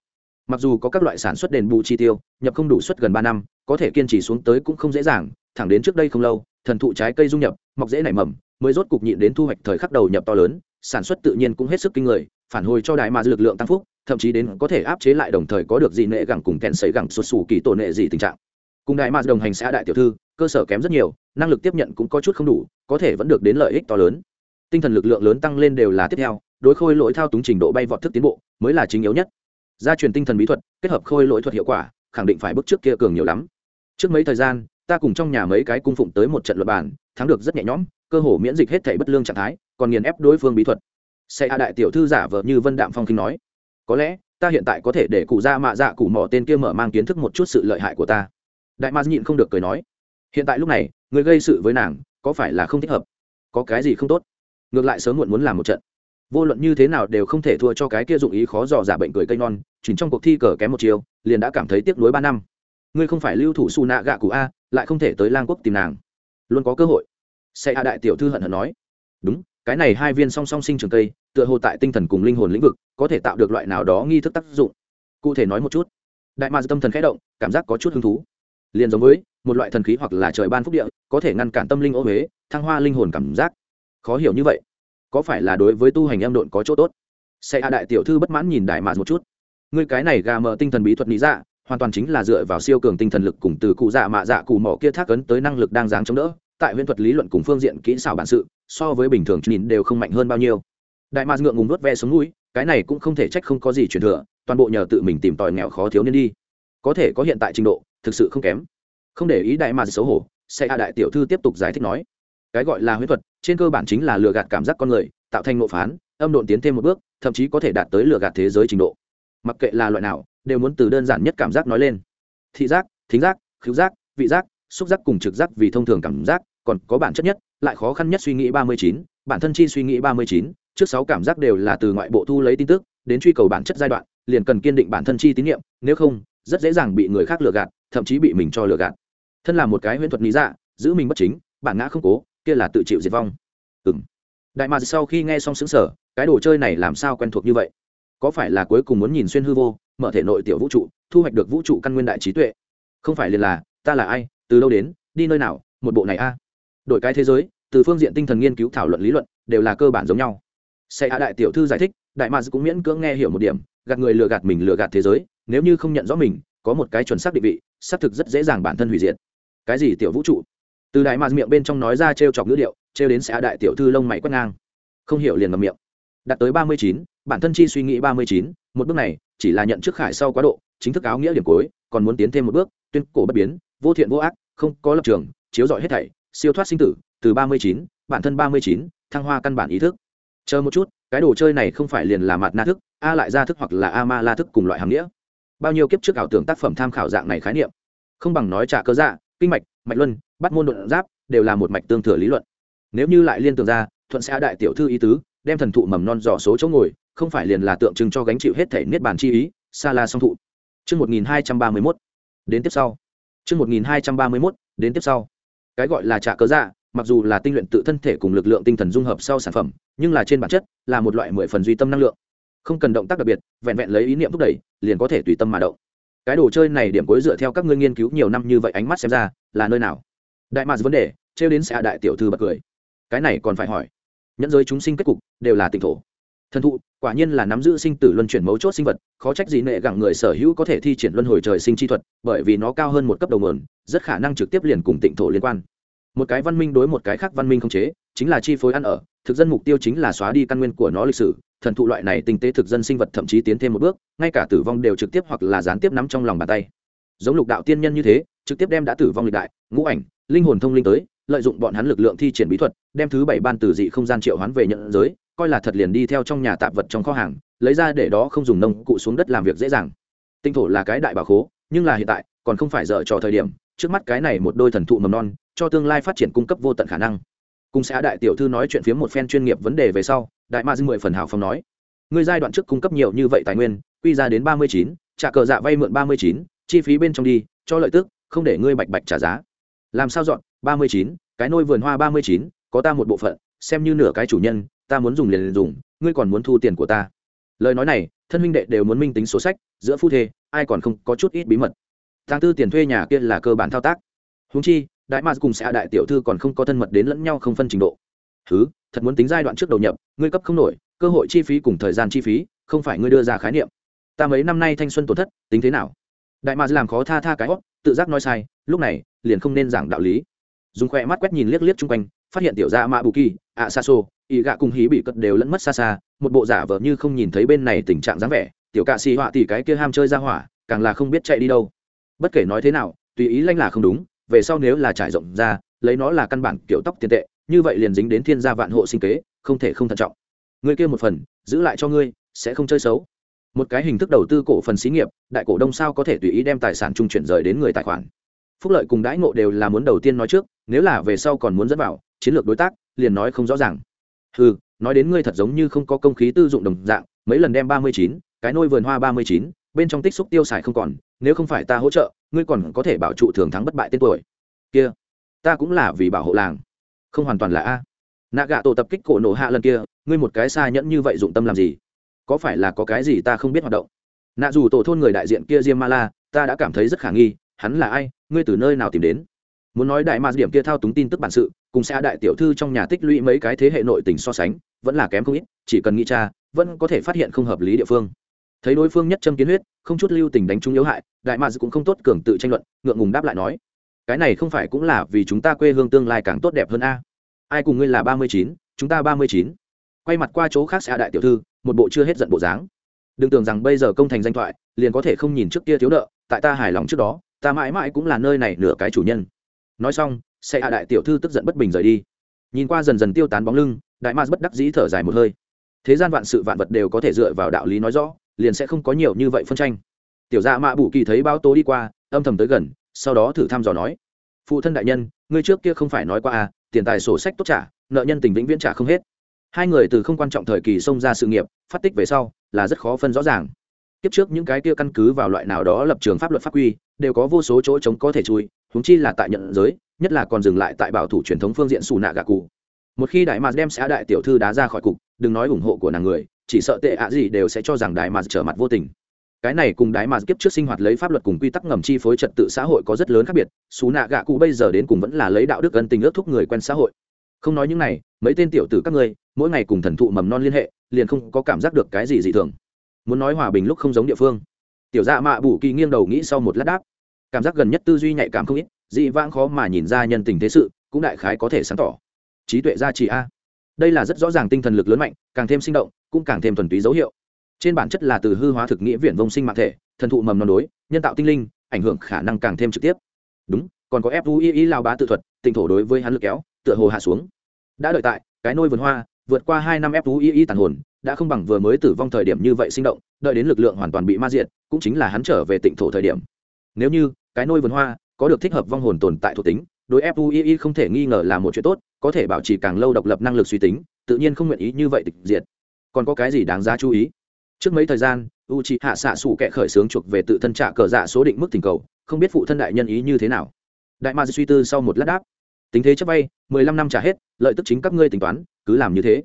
Mặc dù có các loại sản xuất đền bù chi tiêu, nhập không đủ suất gần ba năm, có thể kiên trì xuống tới cũng không dễ dàng, thẳng đến trước đây không lâu thần thụ trái cây dung nhập, mọc dễ nảy mầm, mới rốt cục nhịn đến thu hoạch thời khắc đầu nhập to lớn, sản xuất tự nhiên cũng hết sức kinh người, phản hồi cho đại mà lực lượng tăng phúc, thậm chí đến có thể áp chế lại đồng thời có được gì nệ gẳng cùng kẹn sấy gẳng sụt sù kỳ tổ nệ gì tình trạng. Cùng đại mà đồng hành xã đại tiểu thư, cơ sở kém rất nhiều, năng lực tiếp nhận cũng có chút không đủ, có thể vẫn được đến lợi ích to lớn. Tinh thần lực lượng lớn tăng lên đều là tiếp theo, đối khôi lỗi thao túng trình độ bay vọt thức tiến bộ, mới là chính yếu nhất. Gia truyền tinh thần bí thuật, kết hợp khôi lỗi thuật hiệu quả, khẳng định phải bước trước kia cường nhiều lắm. Trước mấy thời gian ta cùng trong nhà mấy cái cung phụng tới một trận luật bản thắng được rất nhẹ nhõm, cơ hồ miễn dịch hết thể bất lương trạng thái, còn nghiền ép đối phương bí thuật. Xe a đại tiểu thư giả vờ như vân đạm phong kinh nói, có lẽ, ta hiện tại có thể để cụ ra mạ dạ cụ mỏ tên kia mở mang kiến thức một chút sự lợi hại của ta. Đại ma nhịn không được cười nói, hiện tại lúc này, người gây sự với nàng, có phải là không thích hợp? Có cái gì không tốt? Ngược lại sớm muộn muốn làm một trận. Vô luận như thế nào đều không thể thua cho cái kia dụng ý khó dò giả bệnh cười cây non, chỉnh trong cuộc thi cờ kém một chiều, liền đã cảm thấy tiếc nuối ba năm. Ngươi không phải lưu thủ su nạ gạ cụ a lại không thể tới lang quốc tìm nàng. Luôn có cơ hội. Sẽ hạ đại tiểu thư hận hận nói. Đúng cái này hai viên song song sinh trường tây, tựa hồ tại tinh thần cùng linh hồn lĩnh vực có thể tạo được loại nào đó nghi thức tác dụng. Cụ thể nói một chút. Đại ma tâm thần khẽ động cảm giác có chút hứng thú. Liền giống với một loại thần khí hoặc là trời ban phúc địa có thể ngăn cản tâm linh ô huế thăng hoa linh hồn cảm giác. Khó hiểu như vậy. Có phải là đối với tu hành em độn có chỗ tốt? Sẽ hạ đại tiểu thư bất mãn nhìn đại ma một chút. Ngươi cái này gà mờ tinh thần bí thuật lý dạ hoàn toàn chính là dựa vào siêu cường tinh thần lực cùng từ cụ dạ mạ dạ cụ mỏ kia thác ấn tới năng lực đang dáng chống đỡ, tại huyễn thuật lý luận cùng phương diện kỹ xảo bản sự, so với bình thường nhìn đều không mạnh hơn bao nhiêu. Đại mạc ngượng ngùng nuốt ve xuống núi cái này cũng không thể trách không có gì truyền thừa, toàn bộ nhờ tự mình tìm tòi nghèo khó thiếu niên đi. Có thể có hiện tại trình độ, thực sự không kém. Không để ý đại mạc xấu hổ, sẽ hạ đại tiểu thư tiếp tục giải thích nói. Cái gọi là huyễn thuật, trên cơ bản chính là lừa gạt cảm giác con người, tạo thành ngộ phán, âm độn tiến thêm một bước, thậm chí có thể đạt tới lừa gạt thế giới trình độ. Mặc kệ là loại nào đều muốn từ đơn giản nhất cảm giác nói lên. Thị giác, thính giác, khứu giác, vị giác, xúc giác cùng trực giác vì thông thường cảm giác, còn có bản chất nhất, lại khó khăn nhất suy nghĩ ba mươi chín, bản thân chi suy nghĩ ba mươi chín, trước sáu cảm giác đều là từ ngoại bộ thu lấy tin tức, đến truy cầu bản chất giai đoạn, liền cần kiên định bản thân chi tín nhiệm, nếu không, rất dễ dàng bị người khác lừa gạt, thậm chí bị mình cho lừa gạt. Thân là một cái huyễn thuật lý dạ giữ mình bất chính, bản ngã không cố, kia là tự chịu diệt vong. Ừng đại mà sau khi nghe xong xứng sở cái đồ chơi này làm sao quen thuộc như vậy? Có phải là cuối cùng muốn nhìn xuyên hư vô mở thể nội tiểu vũ trụ, thu hoạch được vũ trụ căn nguyên đại trí tuệ. Không phải liền là, ta là ai, từ đâu đến, đi nơi nào, một bộ này a. Đổi cái thế giới, từ phương diện tinh thần nghiên cứu thảo luận lý luận, đều là cơ bản giống nhau. Xe hạ đại tiểu thư giải thích, đại mads cũng miễn cưỡng nghe hiểu một điểm, gạt người lừa gạt mình lừa gạt thế giới, nếu như không nhận rõ mình, có một cái chuẩn xác định vị, xác thực rất dễ dàng bản thân hủy diệt. Cái gì tiểu vũ trụ? Từ đại mads miệng bên trong nói ra t chọc ngữ điệu t đến xe hạ đại tiểu thư lông mày quét ngang. Không hiểu liền ngầm miệng. Đạt tới ba mươi chín bản thân chi suy nghĩ ba mươi chín, một bước này, chỉ là nhận trước khải sau quá độ, chính thức áo nghĩa điểm cuối, còn muốn tiến thêm một bước, tuyên cổ bất biến, vô thiện vô ác, không có lập trường, chiếu rọi hết thảy, siêu thoát sinh tử, từ ba mươi chín, bản thân ba mươi chín, thăng hoa căn bản ý thức. Chờ một chút, cái đồ chơi này không phải liền là mặt na thức, a lại ra thức hoặc là a ma la thức cùng loại hàm nghĩa. Bao nhiêu kiếp trước ảo tưởng tác phẩm tham khảo dạng này khái niệm. Không bằng nói trả cơ dạ kinh mạch mạch luân, bắt môn đột giáp, đều là một mạch tương thừa lý luận. Nếu như lại liên tưởng ra, thuận sẽ đại tiểu thư ý tứ, đem thần thụ mầm non dò số chỗ ngồi không phải liền là tượng trưng cho gánh chịu hết thể niết bàn chi ý xa la song thụ Trước 1231, đến tiếp sau. Trước 1231, đến tiếp sau. Cái gọi là trả cớ dạ, mặc dù là tinh luyện tự thân thể cùng lực lượng tinh thần dung hợp sau sản phẩm, nhưng là trên bản chất là một loại mười phần duy tâm năng lượng. Không cần động tác đặc biệt, vẹn vẹn lấy ý niệm thúc đẩy, liền có thể tùy tâm mà động. Cái đồ chơi này điểm cuối dựa theo các ngươi nghiên cứu nhiều năm như vậy ánh mắt xem ra, là nơi nào? Đại mạc vấn đề, trêu đến xạ đại tiểu thư bật cười. Cái này còn phải hỏi. Nhẫn giới chúng sinh kết cục đều là tịnh thổ thần thụ, quả nhiên là nắm giữ sinh tử luân chuyển mấu chốt sinh vật, khó trách gì nệ gặng người sở hữu có thể thi triển luân hồi trời sinh chi thuật, bởi vì nó cao hơn một cấp đầu mườn rất khả năng trực tiếp liền cùng tịnh thổ liên quan. Một cái văn minh đối một cái khác văn minh không chế, chính là chi phối ăn ở, thực dân mục tiêu chính là xóa đi căn nguyên của nó lịch sử, thần thụ loại này tinh tế thực dân sinh vật thậm chí tiến thêm một bước, ngay cả tử vong đều trực tiếp hoặc là gián tiếp nắm trong lòng bàn tay. Giống lục đạo tiên nhân như thế, trực tiếp đem đã tử vong lịch đại, ngũ ảnh, linh hồn thông linh tới, lợi dụng bọn hắn lực lượng thi triển bí thuật, đem thứ bảy ban từ dị không gian triệu hoán về nhận giới coi là thật liền đi theo trong nhà tạp vật trong kho hàng, lấy ra để đó không dùng nông cụ xuống đất làm việc dễ dàng. Tinh thổ là cái đại bảo khố, nhưng là hiện tại, còn không phải dở trò thời điểm, trước mắt cái này một đôi thần thụ mầm non, cho tương lai phát triển cung cấp vô tận khả năng. Cùng xã đại tiểu thư nói chuyện phía một phen chuyên nghiệp vấn đề về sau, đại ma dư mười phần hào phong nói người giai đoạn trước cung cấp nhiều như vậy tài nguyên, quy ra đến ba mươi chín, trả cờ dạ vay mượn ba mươi chín, chi phí bên trong đi, cho lợi tức, không để ngươi bạch bạch trả giá. Làm sao dọn? ba mươi chín, cái nôi vườn hoa ba mươi chín, có ta một bộ phận, xem như nửa cái chủ nhân ta muốn dùng liền, liền dùng ngươi còn muốn thu tiền của ta. Lời nói này thân huynh đệ đều muốn minh tính số sách giữa phu thê ai còn không có chút ít bí mật. Tháng tư tiền thuê nhà kia là cơ bản thao tác. Húng chi đại mars cùng xã đại tiểu thư còn không có thân mật đến lẫn nhau không phân trình độ. Thứ thật muốn tính giai đoạn trước đầu nhập ngươi cấp không nổi cơ hội chi phí cùng thời gian chi phí không phải ngươi đưa ra khái niệm. Ta mấy năm nay thanh xuân tổn thất tính thế nào? Đại mars làm khó tha tha cái hót tự giác nói sai lúc này liền không nên giảng đạo lý. Dùng khoe mắt quét nhìn liếc liếc chung quanh phát hiện tiểu gia mạ bù kỳ, ạ xa xô ý gạ cùng hí bị cất đều lẫn mất xa xa, một bộ giả vờ như không nhìn thấy bên này tình trạng dáng vẻ, tiểu cạ xì họa thì cái kia ham chơi ra hỏa, càng là không biết chạy đi đâu. Bất kể nói thế nào, tùy ý lanh là không đúng, về sau nếu là trải rộng ra, lấy nó là căn bản kiểu tóc tiền tệ, như vậy liền dính đến thiên gia vạn hộ sinh kế, không thể không thận trọng. Người kia một phần, giữ lại cho ngươi, sẽ không chơi xấu. Một cái hình thức đầu tư cổ phần xí nghiệp, đại cổ đông sao có thể tùy ý đem tài sản trung chuyển rời đến người tài khoản. Phúc lợi cùng đãi ngộ đều là muốn đầu tiên nói trước, nếu là về sau còn muốn dẫn vào chiến lược đối tác, liền nói không rõ ràng. Ừ nói đến ngươi thật giống như không có công khí tư dụng đồng dạng, mấy lần đem ba mươi chín, cái nôi vườn hoa ba mươi chín, bên trong tích xúc tiêu xài không còn, nếu không phải ta hỗ trợ, ngươi còn có thể bảo trụ thường thắng bất bại tên tuổi. Kia, ta cũng là vì bảo hộ làng. Không hoàn toàn là a. Nạ gạ tổ tập kích cổ nổ hạ lần kia, ngươi một cái xa nhẫn như vậy dụng tâm làm gì? Có phải là có cái gì ta không biết hoạt động? Nạ dù tổ thôn người đại diện kia diêm ma la ta đã cảm thấy rất khả nghi, hắn là ai, ngươi từ nơi nào tìm đến? Muốn nói đại ma điểm kia thao túng tin tức bản sự cùng sẽ đại tiểu thư trong nhà tích lũy mấy cái thế hệ nội tình so sánh, vẫn là kém không ít, chỉ cần nghĩ cha vẫn có thể phát hiện không hợp lý địa phương. Thấy đối phương nhất châm kiến huyết, không chút lưu tình đánh trúng yếu hại, đại ma cũng không tốt cường tự tranh luận, ngượng ngùng đáp lại nói, cái này không phải cũng là vì chúng ta quê hương tương lai càng tốt đẹp hơn a? Ai cùng ngươi là ba mươi chín, chúng ta ba mươi chín. Quay mặt qua chỗ khác sẽ đại tiểu thư, một bộ chưa hết giận bộ dáng. Đừng tưởng rằng bây giờ công thành danh thoại, liền có thể không nhìn trước kia thiếu nợ, tại ta hài lòng trước đó, ta mãi mãi cũng là nơi này nửa cái chủ nhân. Nói xong sẽ hạ đại tiểu thư tức giận bất bình rời đi. Nhìn qua dần dần tiêu tán bóng lưng, đại ma bất đắc dĩ thở dài một hơi. Thế gian vạn sự vạn vật đều có thể dựa vào đạo lý nói rõ, liền sẽ không có nhiều như vậy phân tranh. Tiểu gia mạ bù kỳ thấy báo tố đi qua, âm thầm tới gần, sau đó thử thăm dò nói. Phụ thân đại nhân, ngươi trước kia không phải nói qua à tiền tài sổ sách tốt trả, nợ nhân tình vĩnh viễn trả không hết. Hai người từ không quan trọng thời kỳ xông ra sự nghiệp, phát tích về sau, là rất khó phân rõ ràng. Kiếp trước những cái kia căn cứ vào loại nào đó lập trường pháp luật pháp quy, đều có vô số chỗ chống có thể chui húng chi là tại nhận giới nhất là còn dừng lại tại bảo thủ truyền thống phương diện xù nạ gạ cụ. Một khi đại mạt đem xã đại tiểu thư đá ra khỏi cục, đừng nói ủng hộ của nàng người, chỉ sợ tệ ạ gì đều sẽ cho rằng đại mạt trở mặt vô tình. Cái này cùng đại mạt kiếp trước sinh hoạt lấy pháp luật cùng quy tắc ngầm chi phối trật tự xã hội có rất lớn khác biệt, xù nạ gạ cụ bây giờ đến cùng vẫn là lấy đạo đức ân tình ước thúc người quen xã hội. Không nói những này, mấy tên tiểu tử các ngươi, mỗi ngày cùng thần thụ mầm non liên hệ, liền không có cảm giác được cái gì dị thường. Muốn nói hòa bình lúc không giống địa phương. Tiểu dạ mạ bù kỳ nghiêng đầu nghĩ sau một lát đáp. Cảm giác gần nhất tư duy nhạy cảm không ít dị vãng khó mà nhìn ra nhân tình thế sự cũng đại khái có thể sáng tỏ. Trí tuệ gia trì a. Đây là rất rõ ràng tinh thần lực lớn mạnh càng thêm sinh động cũng càng thêm thuần túy dấu hiệu. Trên bản chất là từ hư hóa thực nghĩa viện vông sinh mạng thể thần thụ mầm non đối nhân tạo tinh linh ảnh hưởng khả năng càng thêm trực tiếp. Đúng còn có fui lao bá tự thuật tinh thổ đối với hắn lực kéo tựa hồ hạ xuống. Đã đợi tại cái nôi vườn hoa vượt qua hai năm fui tàn hồn đã không bằng vừa mới tử vong thời điểm như vậy sinh động đợi đến lực lượng hoàn toàn bị ma diện, cũng chính là hắn trở về tịnh thổ thời điểm. Nếu như cái nôi vườn hoa có được thích hợp vong hồn tồn tại thuộc tính, đối fui không thể nghi ngờ là một chuyện tốt, có thể bảo trì càng lâu độc lập năng lực suy tính, tự nhiên không nguyện ý như vậy tịch diệt. Còn có cái gì đáng giá chú ý? Trước mấy thời gian u c hạ xạ xủ kẻ khởi xướng chuộc về tự thân trả cờ dạ số định mức tình cầu, không biết phụ thân đại nhân ý như thế nào. Đại ma suy tư sau một lát đáp. Tính thế chấp vay, mười lăm năm trả hết, lợi tức chính các ngươi tính toán, cứ làm như thế.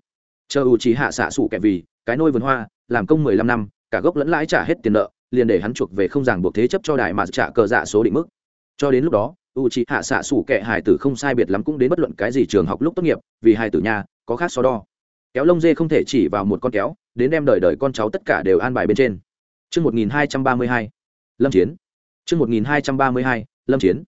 Chờ u c hạ xạ xủ kẻ vì, cái nôi vườn hoa, làm công mười lăm năm, cả gốc lẫn lãi trả hết tiền nợ, liền để hắn chuộc về không ràng buộc thế chấp cho đại mà trả cờ dạ số định mức cho đến lúc đó u c hạ xạ xủ kệ hải tử không sai biệt lắm cũng đến bất luận cái gì trường học lúc tốt nghiệp vì hải tử nhà có khác so đo kéo lông dê không thể chỉ vào một con kéo đến đem đời đời con cháu tất cả đều an bài bên trên Trước 1232, Lâm Chiến. Trước 1232, Lâm Chiến.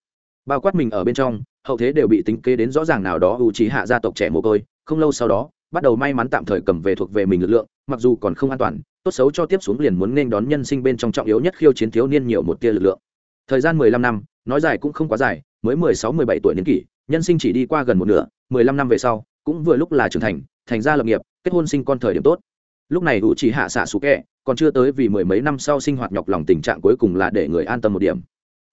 Bao quát mình ở bên trong, hậu thế đều bị tính kế đến rõ ràng nào đó U trí hạ gia tộc trẻ mồ côi, không lâu sau đó, bắt đầu may mắn tạm thời cầm về thuộc về mình lực lượng, mặc dù còn không an toàn, tốt xấu cho tiếp xuống liền muốn nên đón nhân sinh bên trong trọng yếu nhất khiêu chiến thiếu niên nhiều một tia lực lượng. Thời gian 15 năm, nói dài cũng không quá dài, mới 16 17 tuổi niên kỷ, nhân sinh chỉ đi qua gần một nửa, 15 năm về sau, cũng vừa lúc là trưởng thành, thành ra lập nghiệp, kết hôn sinh con thời điểm tốt. Lúc này ủ chỉ hạ xạ sủ kẹ còn chưa tới vì mười mấy năm sau sinh hoạt nhọc lòng tình trạng cuối cùng là để người an tâm một điểm.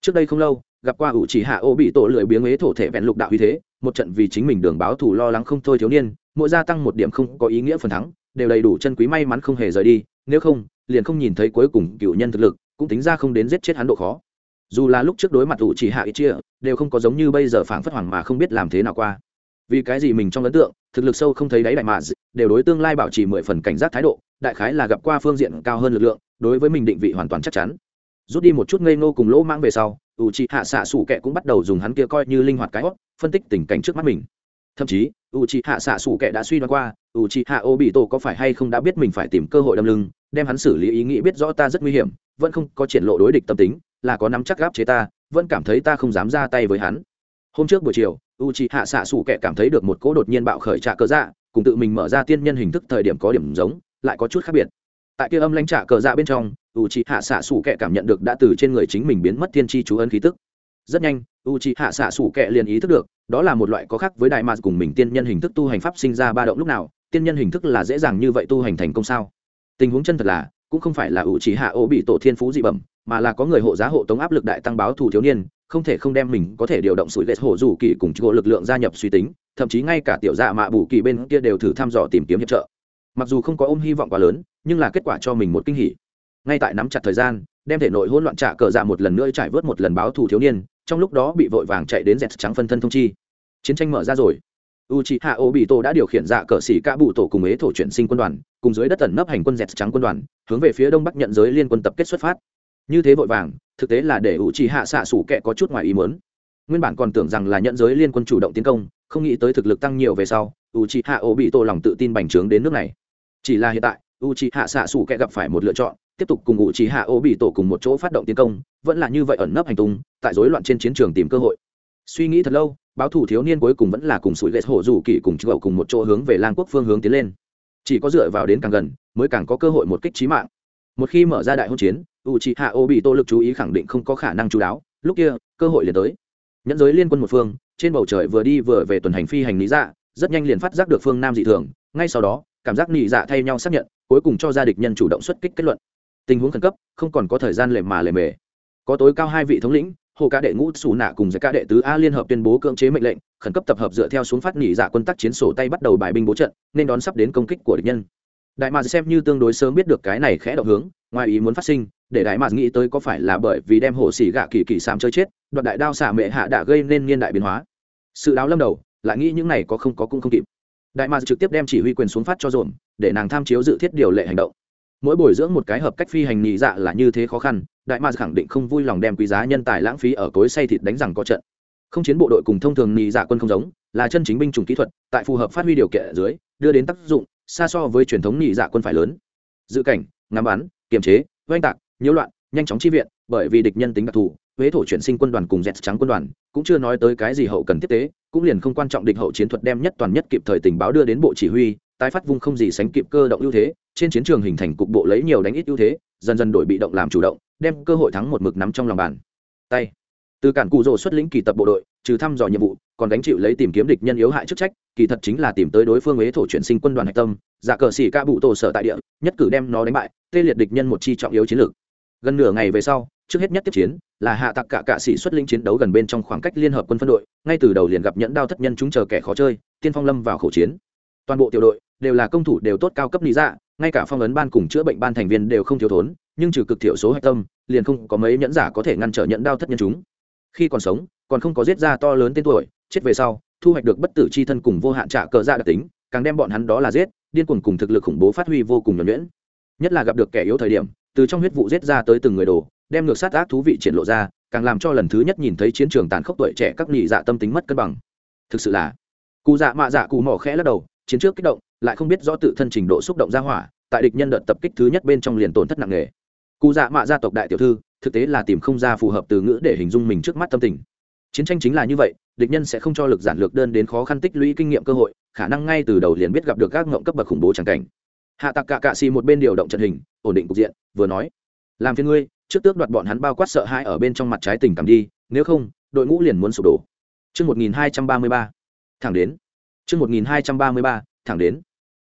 Trước đây không lâu gặp qua ủ chỉ hạ ô bị tổ lười biếng ế thổ thể vẹn lục đạo uy thế một trận vì chính mình đường báo thù lo lắng không thôi thiếu niên mỗi gia tăng một điểm không có ý nghĩa phần thắng đều đầy đủ chân quý may mắn không hề rời đi nếu không liền không nhìn thấy cuối cùng cựu nhân thực lực cũng tính ra không đến giết chết hắn độ khó dù là lúc trước đối mặt ủ chỉ hạ ít chia, đều không có giống như bây giờ phảng phất hoàng mà không biết làm thế nào qua. Vì cái gì mình trong ấn tượng, thực lực sâu không thấy đáy đại mà đều đối tương lai bảo trì mười phần cảnh giác thái độ, đại khái là gặp qua phương diện cao hơn lực lượng, đối với mình định vị hoàn toàn chắc chắn. Rút đi một chút ngây ngô cùng lỗ mang về sau, ủ c hạ xạ sủ kệ cũng bắt đầu dùng hắn kia coi như linh hoạt cái hót phân tích tình cảnh trước mắt mình. Thậm chí, ủ c hạ xạ sủ kệ đã suy đoán qua, ủ c hạ ô bị tổ có phải hay không đã biết mình phải tìm cơ hội đâm lưng, đem hắn xử lý ý nghĩ biết rõ ta rất nguy hiểm, vẫn không có triển lộ đối địch tâm tính là có nắm chắc gáp chế ta, vẫn cảm thấy ta không dám ra tay với hắn. Hôm trước buổi chiều u c h ị hạ xạ xủ kệ cảm thấy được một cỗ đột nhiên bạo khởi trạ cờ dạ cùng tự mình mở ra tiên nhân hình thức thời điểm có điểm giống, lại có chút khác biệt. Tại kia âm lãnh trạ cờ dạ bên trong u c h ị hạ xạ xủ kệ cảm nhận được đã từ trên người chính mình biến mất tiên tri chú ân khí tức. Rất nhanh u c h ị hạ xạ xủ kệ liền ý thức được, đó là một loại có khác với đại mạc cùng mình tiên nhân hình thức tu hành pháp sinh ra ba động lúc nào, tiên nhân hình thức là dễ dàng như vậy tu hành thành công sao? Tình huống chân thật là cũng không phải là ủ trí hạ ô bị tổ thiên phú dị bẩm, mà là có người hộ giá hộ tống áp lực đại tăng báo thù thiếu niên, không thể không đem mình có thể điều động sủi lệ hổ dù kỳ cùng chỗ lực lượng gia nhập suy tính, thậm chí ngay cả tiểu dạ mạ bù kỳ bên kia đều thử thăm dò tìm kiếm hiệp trợ. Mặc dù không có ôm hy vọng quá lớn, nhưng là kết quả cho mình một kinh hỉ. Ngay tại nắm chặt thời gian, đem thể nội hỗn loạn trả cờ dạ một lần nữa trải vớt một lần báo thù thiếu niên, trong lúc đó bị vội vàng chạy đến dẹt trắng phân thân thông chi. Chiến tranh mở ra rồi u c h i hạ ô bị tổ đã điều khiển dạ cờ xỉ cả bụ tổ cùng ế thổ chuyển sinh quân đoàn, cùng dưới đất tẩn nấp hành quân dẹt trắng quân đoàn, hướng về phía đông bắc nhận giới liên quân tập kết xuất phát. Như thế vội vàng, thực tế là để u c h i hạ xạ xủ kẹ có chút ngoài ý mớn nguyên bản còn tưởng rằng là nhận giới liên quân chủ động tiến công, không nghĩ tới thực lực tăng nhiều về sau u c h i hạ ô bị tổ lòng tự tin bành trướng đến nước này. Chỉ là hiện tại u c h i hạ xạ xủ kẹ gặp phải một lựa chọn, tiếp tục cùng u c h i hạ ô bị tổ cùng một chỗ phát động tiến công, vẫn là như vậy ẩn nấp hành tung, tại rối loạn trên chiến trường tìm cơ hội. Suy nghĩ thật lâu báo thủ thiếu niên cuối cùng vẫn là cùng sủi ghét hổ dù kỳ cùng chịu cùng một chỗ hướng về lang quốc phương hướng tiến lên. Chỉ có dựa vào đến càng gần, mới càng có cơ hội một kích trí mạng. Một khi mở ra đại hôn chiến u c hạ ô bị tô lực chú ý khẳng định không có khả năng chú đáo. Lúc kia, cơ hội liền tới. Nhẫn giới liên quân một phương, trên bầu trời vừa đi vừa về tuần hành phi hành lý dạ rất nhanh liền phát giác được phương nam dị thường. Ngay sau đó, cảm giác nị dạ thay nhau xác nhận, cuối cùng cho gia địch nhân chủ động xuất kích kết luận. Tình huống khẩn cấp, không còn có thời gian lề mà lề mề. Có tối cao hai vị thống lĩnh hồ ca đệ ngũ xù nạ cùng giải ca đệ tứ a liên hợp tuyên bố cưỡng chế mệnh lệnh, khẩn cấp tập hợp dựa theo xuống phát nghỉ dạ quân tác chiến sổ tay bắt đầu bài binh bố trận, nên đón sắp đến công kích của địch nhân. Đại mạc xem như tương đối sớm biết được cái này khẽ động hướng, ngoài ý muốn phát sinh, để đại mạc nghĩ tới có phải là bởi vì đem hồ xỉ gạ kỳ kỳ sám chơi chết, đoạt đại đao xả mệ hạ đã gây nên niên đại biến hóa. Sự đáo lâm đầu, lại nghĩ những này có không có cũng không kịp. Đại mạc trực tiếp đem chỉ huy quyền xuống phát cho dồn, để nàng tham chiếu dự thiết điều lệ hành động. Mỗi bồi dưỡng một cái hợp cách phi hành nhị dạ là như thế khó khăn đại ma khẳng định không vui lòng đem quý giá nhân tài lãng phí ở cối say thịt đánh rằng có trận. Không chiến bộ đội cùng thông thường nhị giả quân không giống, là chân chính binh chủng kỹ thuật, tại phù hợp phát huy điều kiện dưới, đưa đến tác dụng, xa so với truyền thống nhị giả quân phải lớn. Dự cảnh, ngắm bắn, kiềm chế, oanh tạc, nhiễu loạn, nhanh chóng chi viện, bởi vì địch nhân tính đặc thù, huế thổ chuyển sinh quân đoàn cùng dẹt trắng quân đoàn, cũng chưa nói tới cái gì hậu cần tiếp tế, cũng liền không quan trọng địch hậu chiến thuật đem nhất toàn nhất kịp thời tình báo đưa đến bộ chỉ huy tái phát vung không gì sánh kịp cơ động ưu thế, trên chiến trường hình thành cục bộ lấy nhiều đánh ít ưu thế, dần dần đổi bị động làm chủ động, đem cơ hội thắng một mực nắm trong lòng bàn. Tay. Từ cản cụ rồ xuất lĩnh kỳ tập bộ đội, trừ thăm dò nhiệm vụ, còn đánh chịu lấy tìm kiếm địch nhân yếu hại chức trách, kỳ thật chính là tìm tới đối phương ế thổ chuyển sinh quân đoàn hạch tâm giả cờ xỉ ca bụ tổ sở tại địa, nhất cử đem nó đánh bại, tê liệt địch nhân một chi trọng yếu chiến lược. Gần nửa ngày về sau, trước hết nhất tiếp chiến, là hạ tặc cả cạ sĩ xuất lĩnh chiến đấu gần bên trong khoảng cách liên hợp quân phân đội, ngay từ đầu liền gặp nhẫn đao thất nhân chúng chờ kẻ khó chơi, tiên phong lâm vào khẩu chiến. Toàn bộ tiểu đội đều là công thủ đều tốt cao cấp lý dạ ngay cả phong ấn ban cùng chữa bệnh ban thành viên đều không thiếu thốn, nhưng trừ cực thiểu số hạch tâm, liền không có mấy nhẫn giả có thể ngăn trở nhẫn đao thất nhân chúng. Khi còn sống, còn không có giết ra to lớn tên tuổi, chết về sau, thu hoạch được bất tử c h i thân cùng vô hạn trả cờ ra đặc tính, càng đem bọn hắn đó là giết, điên cuồng cùng thực lực khủng bố phát huy vô cùng nhuẩn nhuyễn. Nhất là gặp được kẻ yếu thời điểm, từ trong huyết vụ giết ra tới từng người đồ, đem ngược sát ác thú vị triển lộ ra, càng làm cho lần thứ nhất nhìn thấy chiến trường tàn khốc tuổi trẻ các nhị dạ tâm tính mất cân bằng. Thực sự là, cụ dạ mạ dạ cụ mỏ khẽ lắc đầu, chiến trước kích động lại không biết rõ tự thân trình độ xúc động ra hỏa tại địch nhân đợt tập kích thứ nhất bên trong liền tổn thất nặng nề. Cụ dạ mạ gia tộc đại tiểu thư thực tế là tìm không ra phù hợp từ ngữ để hình dung mình trước mắt tâm tình. Chiến tranh chính là như vậy địch nhân sẽ không cho lực giản lược đơn đến khó khăn tích lũy kinh nghiệm cơ hội khả năng ngay từ đầu liền biết gặp được các ngộng cấp bậc khủng bố tràng cảnh. Hạ tặc cạ cạ xì một bên điều động trận hình ổn định cục diện vừa nói làm phiên ngươi trước tước đoạt bọn hắn bao quát sợ hãi ở bên trong mặt trái tình cảm đi nếu không đội ngũ liền muốn sụp đổ. Trước 1233, thẳng đến. Trước 1233, thẳng đến.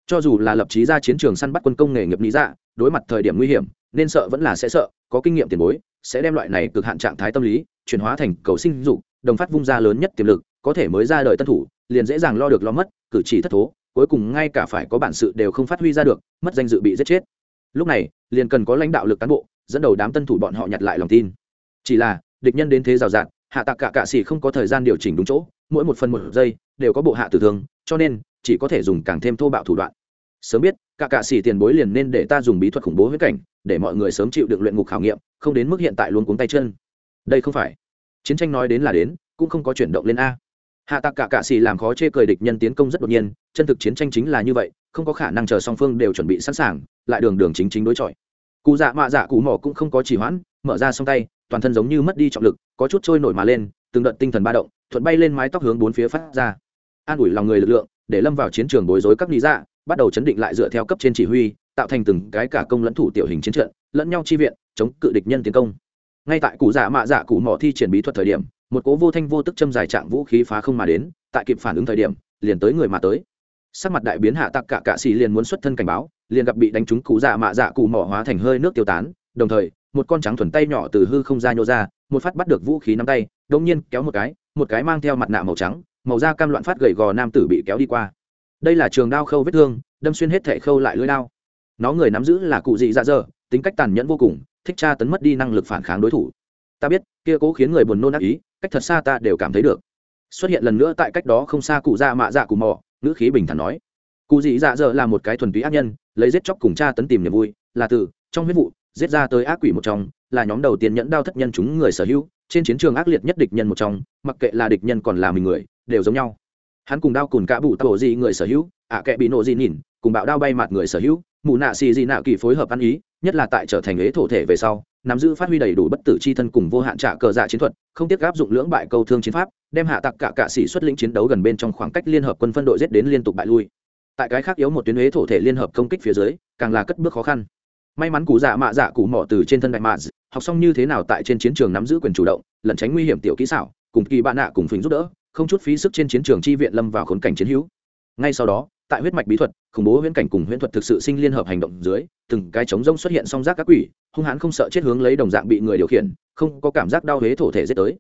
Cho dù là lập trí ra chiến trường săn bắt quân công nghề nghiệp lý dạ đối mặt thời điểm nguy hiểm, nên sợ vẫn là sẽ sợ, có kinh nghiệm tiền bối, sẽ đem loại này cực hạn trạng thái tâm lý, chuyển hóa thành cầu sinh dục, đồng phát vung ra lớn nhất tiềm lực, có thể mới ra đời tân thủ, liền dễ dàng lo được lo mất, cử chỉ thất thố, cuối cùng ngay cả phải có bản sự đều không phát huy ra được, mất danh dự bị giết chết. Lúc này, liền cần có lãnh đạo lực cán bộ, dẫn đầu đám tân thủ bọn họ nhặt lại lòng tin. Chỉ là, địch nhân đến thế rào rạt, hạ tạc cả cạ xỉ không có thời gian điều chỉnh đúng chỗ, mỗi một phần một giây đều có bộ hạ tử thương, cho nên chỉ có thể dùng càng thêm thô bạo thủ đoạn. Sớm biết, cả cạ xỉ tiền bối liền nên để ta dùng bí thuật khủng bố huyết cảnh, để mọi người sớm chịu được luyện ngục khảo nghiệm, không đến mức hiện tại luôn cuống tay chân. Đây không phải. Chiến tranh nói đến là đến, cũng không có chuyển động lên a. Hạ tạc cả cạ xỉ làm khó chê cười địch nhân tiến công rất đột nhiên, chân thực chiến tranh chính là như vậy, không có khả năng chờ song phương đều chuẩn bị sẵn sàng, lại đường đường chính chính đối chọi. Cụ dạ mạ dạ cụ mỏ cũng không có chỉ hoãn, mở ra song tay, toàn thân giống như mất đi trọng lực, có chút trôi nổi mà lên, từng đợt tinh thần ba động, thuận bay lên mái tóc hướng bốn phía phát ra. An ủi lòng người lực lượng để lâm vào chiến trường bối rối các lý dạ bắt đầu chấn định lại dựa theo cấp trên chỉ huy, tạo thành từng cái cả công lẫn thủ tiểu hình chiến trận, lẫn nhau chi viện, chống cự địch nhân tiến công. Ngay tại cụ dạ mạ dạ cụ mỏ thi triển bí thuật thời điểm, một cố vô thanh vô tức châm dài trạng vũ khí phá không mà đến, tại kịp phản ứng thời điểm, liền tới người mà tới. Sắc mặt đại biến hạ tặc cả cạ xì liền muốn xuất thân cảnh báo, liền gặp bị đánh trúng cụ dạ mạ dạ cụ mỏ hóa thành hơi nước tiêu tán, đồng thời, một con trắng thuần tay nhỏ từ hư không ra nhô ra, một phát bắt được vũ khí nắm tay đống nhiên kéo một cái một cái mang theo mặt nạ màu trắng màu da cam loạn phát gầy gò nam tử bị kéo đi qua. Đây là trường đao khâu vết thương, đâm xuyên hết thể khâu lại lưỡi đao. Nó người nắm giữ là cụ dị dạ dơ tính cách tàn nhẫn vô cùng, thích tra tấn mất đi năng lực phản kháng đối thủ. Ta biết, kia cố khiến người buồn nôn ác ý, cách thật xa ta đều cảm thấy được. Xuất hiện lần nữa tại cách đó không xa cụ dạ mạ dạ cụ mò, ngữ khí bình thản nói. Cụ dị dạ dở là một cái thuần túy ác nhân, lấy giết chóc cùng tra tấn tìm niềm vui, là từ, trong huyết vụ, giết ra tới ác quỷ một trong, là nhóm đầu tiên nhẫn đao thất nhân chúng người sở hữu, trên chiến trường ác liệt nhất địch nhân một trong, mặc kệ là địch nhân còn là mình người đều giống nhau. Hắn cùng đao cùn cả bụ tạo gì người sở hữu, ạ à kệ bị nộ gì nhìn, cùng bạo đao bay mặt người sở hữu, mù nạ xì gì nạ kỳ phối hợp ăn ý, nhất là tại trở thành ế thổ thể về sau, nắm giữ phát huy đầy đủ bất tử c h i thân cùng vô hạn trả cờ dạ chiến thuật, không tiếc áp dụng lưỡng bại câu thương chiến pháp, đem hạ tặc cả cạ sĩ xuất lĩnh chiến đấu gần bên trong khoảng cách liên hợp quân phân đội giết đến liên tục bại lui. Tại cái khác yếu một tuyến ế thổ thể liên hợp công kích phía dưới, càng là cất bước khó khăn. May mắn cụ dạ mạ dạ cụ mỏ từ trên thân đại mạ học xong như thế nào tại trên chiến trường nắm giữ quyền chủ động, lẩn tránh nguy hiểm tiểu kỹ xảo, cùng kỳ bạn nạ cùng phình giúp đỡ không chút phí sức trên chiến trường chi viện lâm vào khốn cảnh chiến hữu. Ngay sau đó, tại huyết mạch bí thuật, khủng bố huyễn cảnh cùng huyễn thuật thực sự sinh liên hợp hành động dưới, từng cái trống rông xuất hiện song giác các quỷ, hung hãn không sợ chết hướng lấy đồng dạng bị người điều khiển, không có cảm giác đau huế thổ thể giết tới.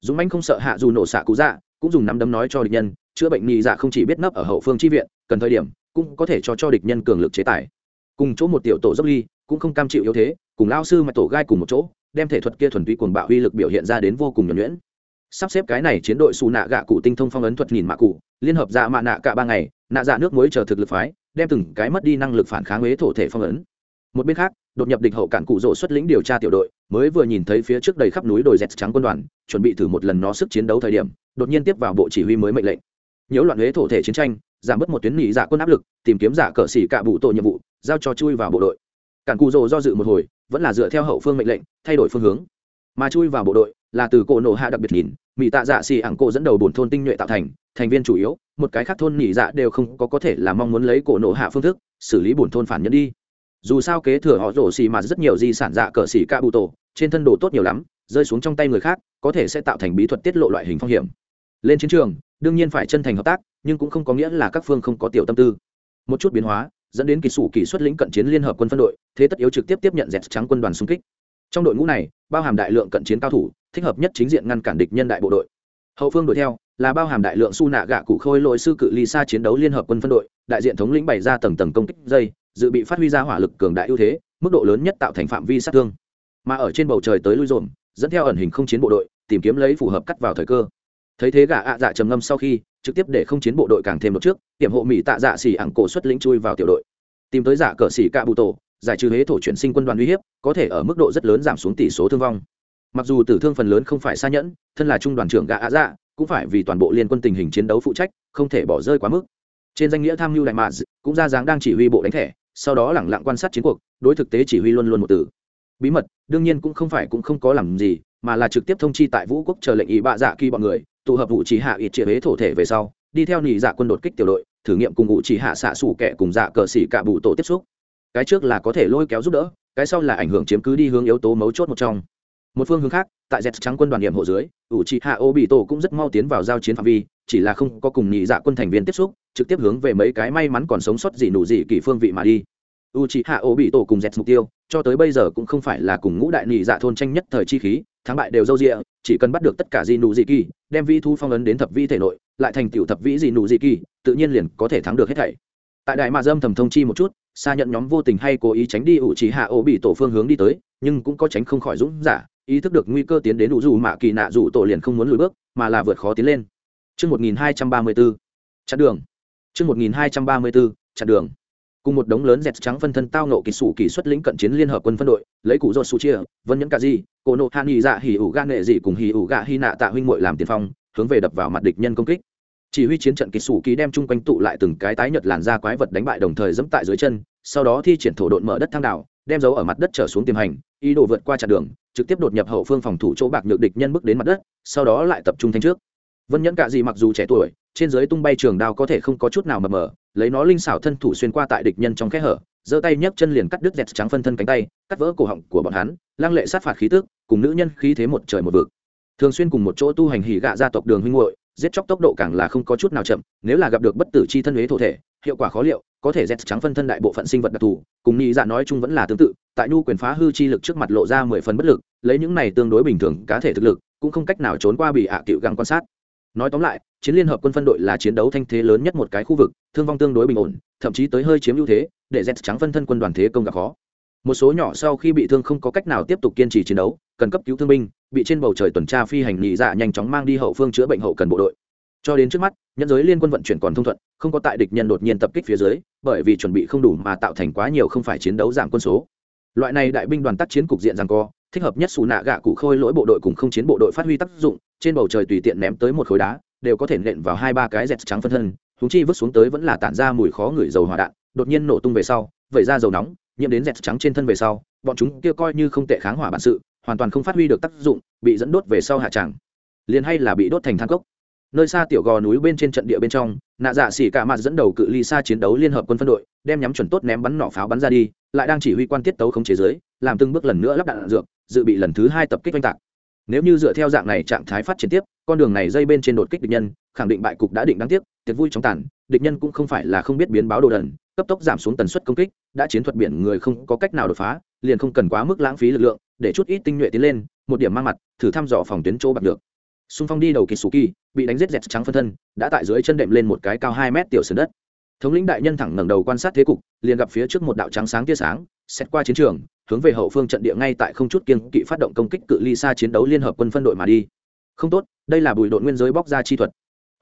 Dũng mãnh không sợ hạ dù nổ xạ cú dạ cũng dùng nắm đấm nói cho địch nhân, chữa bệnh nhị dạ không chỉ biết nấp ở hậu phương chi viện, cần thời điểm cũng có thể cho cho địch nhân cường lực chế tài. Cùng chỗ một tiểu tổ dốc ly, cũng không cam chịu yếu thế, cùng lao sư mà tổ gai cùng một chỗ, đem thể thuật kia thuần túy cuồng bạo uy lực biểu hiện ra đến vô cùng nhuẩn nhuyễn sắp xếp cái này chiến đội xù nạ gạ cụ tinh thông phong ấn thuật nhìn mạ cụ, liên hợp dạ mạ nạ cả ba ngày, nạ dạ nước muối chờ thực lực phái, đem từng cái mất đi năng lực phản kháng huế thổ thể phong ấn. Một bên khác, đột nhập địch hậu cản cụ rỗ xuất lĩnh điều tra tiểu đội, mới vừa nhìn thấy phía trước đầy khắp núi đồi dẹt trắng quân đoàn, chuẩn bị thử một lần nó sức chiến đấu thời điểm, đột nhiên tiếp vào bộ chỉ huy mới mệnh lệnh. Nhiễu loạn huế thổ thể chiến tranh, giảm bớt một tuyến nghỉ dạ quân áp lực, tìm kiếm giả cờ xỉ cạ bụ tổ nhiệm vụ, giao cho chui vào bộ đội. Cản cụ rỗ do dự một hồi, vẫn là dựa theo hậu phương mệnh lệnh, thay đổi phương hướng. Mà chui vào bộ đội là từ cổ nổ hạ đặc biệt nhìn mỹ tạ dạ xì ảng cổ dẫn đầu bổn thôn tinh nhuệ tạo thành thành viên chủ yếu, một cái khác thôn nhị dạ đều không có có thể là mong muốn lấy cổ nổ hạ phương thức, xử lý bổn thôn phản nhân đi. Dù sao kế thừa họ rổ xì mà rất nhiều di sản dạ cờ xì ca bụ tổ, trên thân đồ tốt nhiều lắm, rơi xuống trong tay người khác, có thể sẽ tạo thành bí thuật tiết lộ loại hình phong hiểm. Lên chiến trường, đương nhiên phải chân thành hợp tác, nhưng cũng không có nghĩa là các phương không có tiểu tâm tư. Một chút biến hóa, dẫn đến kỳ sủ kỳ xuất lĩnh cận chiến liên hợp quân phân đội, thế tất yếu trực tiếp tiếp nhận dẹt trắng quân đoàn xung kích. Trong đội ngũ này, bao hàm đại lượng cận chiến cao thủ thích hợp nhất chính diện ngăn cản địch nhân đại bộ đội. Hậu phương đuổi theo là bao hàm đại lượng su nạ gạ cụ khôi lỗi sư cự ly xa chiến đấu liên hợp quân phân đội, đại diện thống lĩnh bày ra tầng tầng công kích dây, dự bị phát huy ra hỏa lực cường đại ưu thế, mức độ lớn nhất tạo thành phạm vi sát thương. Mà ở trên bầu trời tới lui dồn, dẫn theo ẩn hình không chiến bộ đội, tìm kiếm lấy phù hợp cắt vào thời cơ. Thấy thế gã ạ dạ trầm ngâm sau khi, trực tiếp để không chiến bộ đội càng thêm một trước tiệm hộ mỹ tạ dạ xỉ ảng cổ xuất lĩnh chui vào tiểu đội. Tìm tới giả cờ xỉ cạ bụ tổ giải trừ hế thổ chuyển sinh quân đoàn uy hiếp, có thể ở mức độ rất lớn giảm xuống tỷ số thương vong mặc dù tử thương phần lớn không phải xa nhẫn thân là trung đoàn trưởng gã ạ dạ cũng phải vì toàn bộ liên quân tình hình chiến đấu phụ trách không thể bỏ rơi quá mức. Trên danh nghĩa tham mưu đại mạ, cũng ra dáng đang chỉ huy bộ đánh thẻ sau đó lẳng lặng quan sát chiến cuộc đối thực tế chỉ huy luôn luôn một từ. Bí mật đương nhiên cũng không phải cũng không có làm gì mà là trực tiếp thông chi tại vũ quốc chờ lệnh ý bạ dạ kỳ bọn người tụ hợp vụ chỉ hạ ít chia huế thổ thể về sau đi theo nỉ dạ quân đột kích tiểu đội thử nghiệm cùng ngụ chỉ hạ xạ xủ kẻ cùng dạ cờ xỉ cả bụ tổ tiếp xúc. Cái trước là có thể lôi kéo giúp đỡ cái sau là ảnh hưởng chiếm cứ đi hướng yếu tố mấu chốt một trong một phương hướng khác, tại dẹt trắng quân đoàn điểm hộ dưới, ủ trị hạ ô bị tổ cũng rất mau tiến vào giao chiến phạm vi, chỉ là không có cùng nhị dạ quân thành viên tiếp xúc, trực tiếp hướng về mấy cái may mắn còn sống sót gì nụ gì kỳ phương vị mà đi. U trị hạ ô bị tổ cùng dẹt mục tiêu, cho tới bây giờ cũng không phải là cùng ngũ đại nhị dạ thôn tranh nhất thời chi khí, thắng bại đều dâu rịa chỉ cần bắt được tất cả gì nụ gì kỳ, đem vi thu phong ấn đến thập vi thể nội, lại thành tiểu thập vĩ gì nụ gì kỳ, tự nhiên liền có thể thắng được hết thảy. Tại đại mà dâm thầm thông chi một chút xa nhận nhóm vô tình hay cố ý tránh đi ủ trí hạ ô bị tổ phương hướng đi tới, nhưng cũng có tránh không khỏi dũng giả ý thức được nguy cơ tiến đến đủ dù mạ kỳ nạ dù tổ liền không muốn lùi bước mà là vượt khó tiến lên Trước 1234, chặn đường. Trước 1234, chặn đường. Cùng một đống lớn dẹt trắng phân thân tao nộ kỳ sủ kỳ xuất lĩnh cận chiến liên hợp quân phân đội, lấy cụ rột su chia, vân nhẫn cả gì, cô nộ han nhị dạ hỉ ủ ga nghệ gì cùng hỉ ủ gạ hy nạ tạ huynh muội làm tiền phong, hướng về đập vào mặt địch nhân công kích chỉ huy chiến trận kỳ sủ kỳ đem chung quanh tụ lại từng cái tái nhật làn ra quái vật đánh bại đồng thời dẫm tại dưới chân sau đó thi triển thổ độn mở đất thang đảo đem dấu ở mặt đất trở xuống tiềm hành, ý đồ vượt qua chặn đường, trực tiếp đột nhập hậu phương phòng thủ chỗ bạc nhược địch nhân bước đến mặt đất, sau đó lại tập trung thanh trước. Vân nhẫn cạ dị mặc dù trẻ tuổi, trên dưới tung bay trường đao có thể không có chút nào mờ mờ, lấy nó linh xảo thân thủ xuyên qua tại địch nhân trong kẽ hở, giơ tay nhấc chân liền cắt đứt dẹt trắng phân thân cánh tay, cắt vỡ cổ họng của bọn hắn lang lệ sát phạt khí tức, cùng nữ nhân khí thế một trời một vực. Thường xuyên cùng một chỗ tu hành hỉ gạ gia tộc đường huynh hội giết chóc tốc độ càng là không có chút nào chậm, nếu là gặp được bất tử chi thân huế thổ thể, hiệu quả khó liệu, có thể dẹt trắng phân thân đại bộ phận sinh vật đặc thù, cùng nhị dạ nói chung vẫn là tương tự, tại nhu quyền phá hư chi lực trước mặt lộ ra mười phần bất lực, lấy những này tương đối bình thường cá thể thực lực, cũng không cách nào trốn qua bị hạ à cựu găng quan sát. Nói tóm lại, chiến liên hợp quân phân đội là chiến đấu thanh thế lớn nhất một cái khu vực, thương vong tương đối bình ổn, thậm chí tới hơi chiếm ưu thế, để dẹt trắng phân thân quân đoàn thế công gặp khó một số nhỏ sau khi bị thương không có cách nào tiếp tục kiên trì chiến đấu, cần cấp cứu thương binh, bị trên bầu trời tuần tra phi hành nhị dạ nhanh chóng mang đi hậu phương chữa bệnh hậu cần bộ đội. Cho đến trước mắt, nhân giới liên quân vận chuyển còn thông thuận, không có tại địch nhân đột nhiên tập kích phía dưới, bởi vì chuẩn bị không đủ mà tạo thành quá nhiều không phải chiến đấu giảm quân số. Loại này đại binh đoàn tác chiến cục diện rằng co, thích hợp nhất xù nạ gạ cụ khôi lỗi bộ đội cùng không chiến bộ đội phát huy tác dụng, trên bầu trời tùy tiện ném tới một khối đá, đều có thể nện vào hai ba cái dẹt trắng phân thân húng chi vứt xuống tới vẫn là tản ra mùi khó ngửi dầu hỏa đạn, đột nhiên nổ tung về sau, vẩy ra dầu nóng nhiễm đến dẹt trắng trên thân về sau, bọn chúng kia coi như không tệ kháng hỏa bản sự, hoàn toàn không phát huy được tác dụng, bị dẫn đốt về sau hạ tràng. Liền hay là bị đốt thành than cốc. Nơi xa tiểu gò núi bên trên trận địa bên trong, nạ dạ xỉ cả mặt dẫn đầu cự ly xa chiến đấu liên hợp quân phân đội, đem nhắm chuẩn tốt ném bắn nỏ pháo bắn ra đi, lại đang chỉ huy quan tiết tấu khống chế giới làm từng bước lần nữa lắp đạn dược, dự bị lần thứ hai tập kích oanh tạc. Nếu như dựa theo dạng này trạng thái phát triển tiếp, con đường này dây bên trên đột kích địch nhân, khẳng định bại cục đã định đáng tiếc, tiệc vui chóng tàn địch nhân cũng không phải là không biết biến báo đồ đần, cấp tốc giảm xuống tần suất công kích, đã chiến thuật biển người không có cách nào đột phá, liền không cần quá mức lãng phí lực lượng, để chút ít tinh nhuệ tiến lên, một điểm mang mặt, thử thăm dò phòng tuyến chỗ bạc được. Xung phong đi đầu kỳ sù kỳ bị đánh giết dẹt trắng phân thân, đã tại dưới chân đệm lên một cái cao hai mét tiểu sườn đất. Thống lĩnh đại nhân thẳng ngẩng đầu quan sát thế cục, liền gặp phía trước một đạo trắng sáng tia sáng xét qua chiến trường, hướng về hậu phương trận địa ngay tại không chút kiên kỵ phát động công kích cự ly xa chiến đấu liên hợp quân phân đội mà đi. Không tốt, đây là bùi đội nguyên giới bóc ra chi thuật.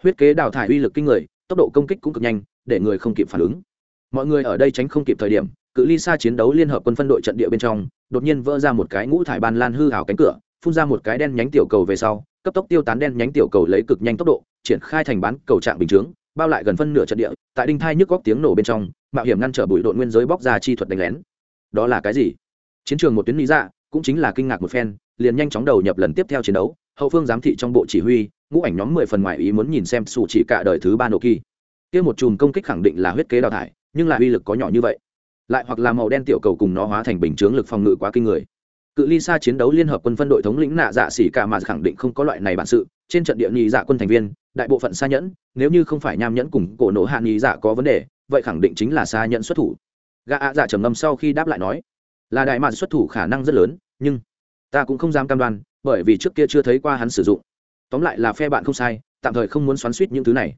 Huyết kế đào thải uy lực kinh người tốc độ công kích cũng cực nhanh, để người không kịp phản ứng. Mọi người ở đây tránh không kịp thời điểm, cự ly xa chiến đấu liên hợp quân phân đội trận địa bên trong, đột nhiên vỡ ra một cái ngũ thải ban lan hư hào cánh cửa, phun ra một cái đen nhánh tiểu cầu về sau, cấp tốc tiêu tán đen nhánh tiểu cầu lấy cực nhanh tốc độ, triển khai thành bán cầu trạng bình chướng, bao lại gần phân nửa trận địa, tại đinh thai nhức góc tiếng nổ bên trong, mạo hiểm ngăn trở bụi đội nguyên giới bóc ra chi thuật đánh lén. Đó là cái gì? Chiến trường một tuyến lý dạ cũng chính là kinh ngạc một phen, liền nhanh chóng đầu nhập lần tiếp theo chiến đấu, hậu phương giám thị trong bộ chỉ huy ngũ ảnh nhóm mười phần ngoài ý muốn nhìn xem sủ chỉ cả đời thứ ba nổ kỳ. Kia một chùm công kích khẳng định là huyết kế đào thải, nhưng lại uy lực có nhỏ như vậy. Lại hoặc là màu đen tiểu cầu cùng nó hóa thành bình chướng lực phòng ngự quá kinh người. Cự ly xa chiến đấu liên hợp quân phân đội thống lĩnh nạ dạ xỉ cả mà khẳng định không có loại này bản sự. Trên trận địa nhị dạ quân thành viên, đại bộ phận xa nhẫn, nếu như không phải nham nhẫn cùng cổ nổ hạ nhị dạ có vấn đề, vậy khẳng định chính là xa nhẫn xuất thủ. Gã ạ dạ trầm ngâm sau khi đáp lại nói, là đại mạn xuất thủ khả năng rất lớn, nhưng ta cũng không dám cam đoan, bởi vì trước kia chưa thấy qua hắn sử dụng tóm lại là phe bạn không sai, tạm thời không muốn xoắn suýt những thứ này.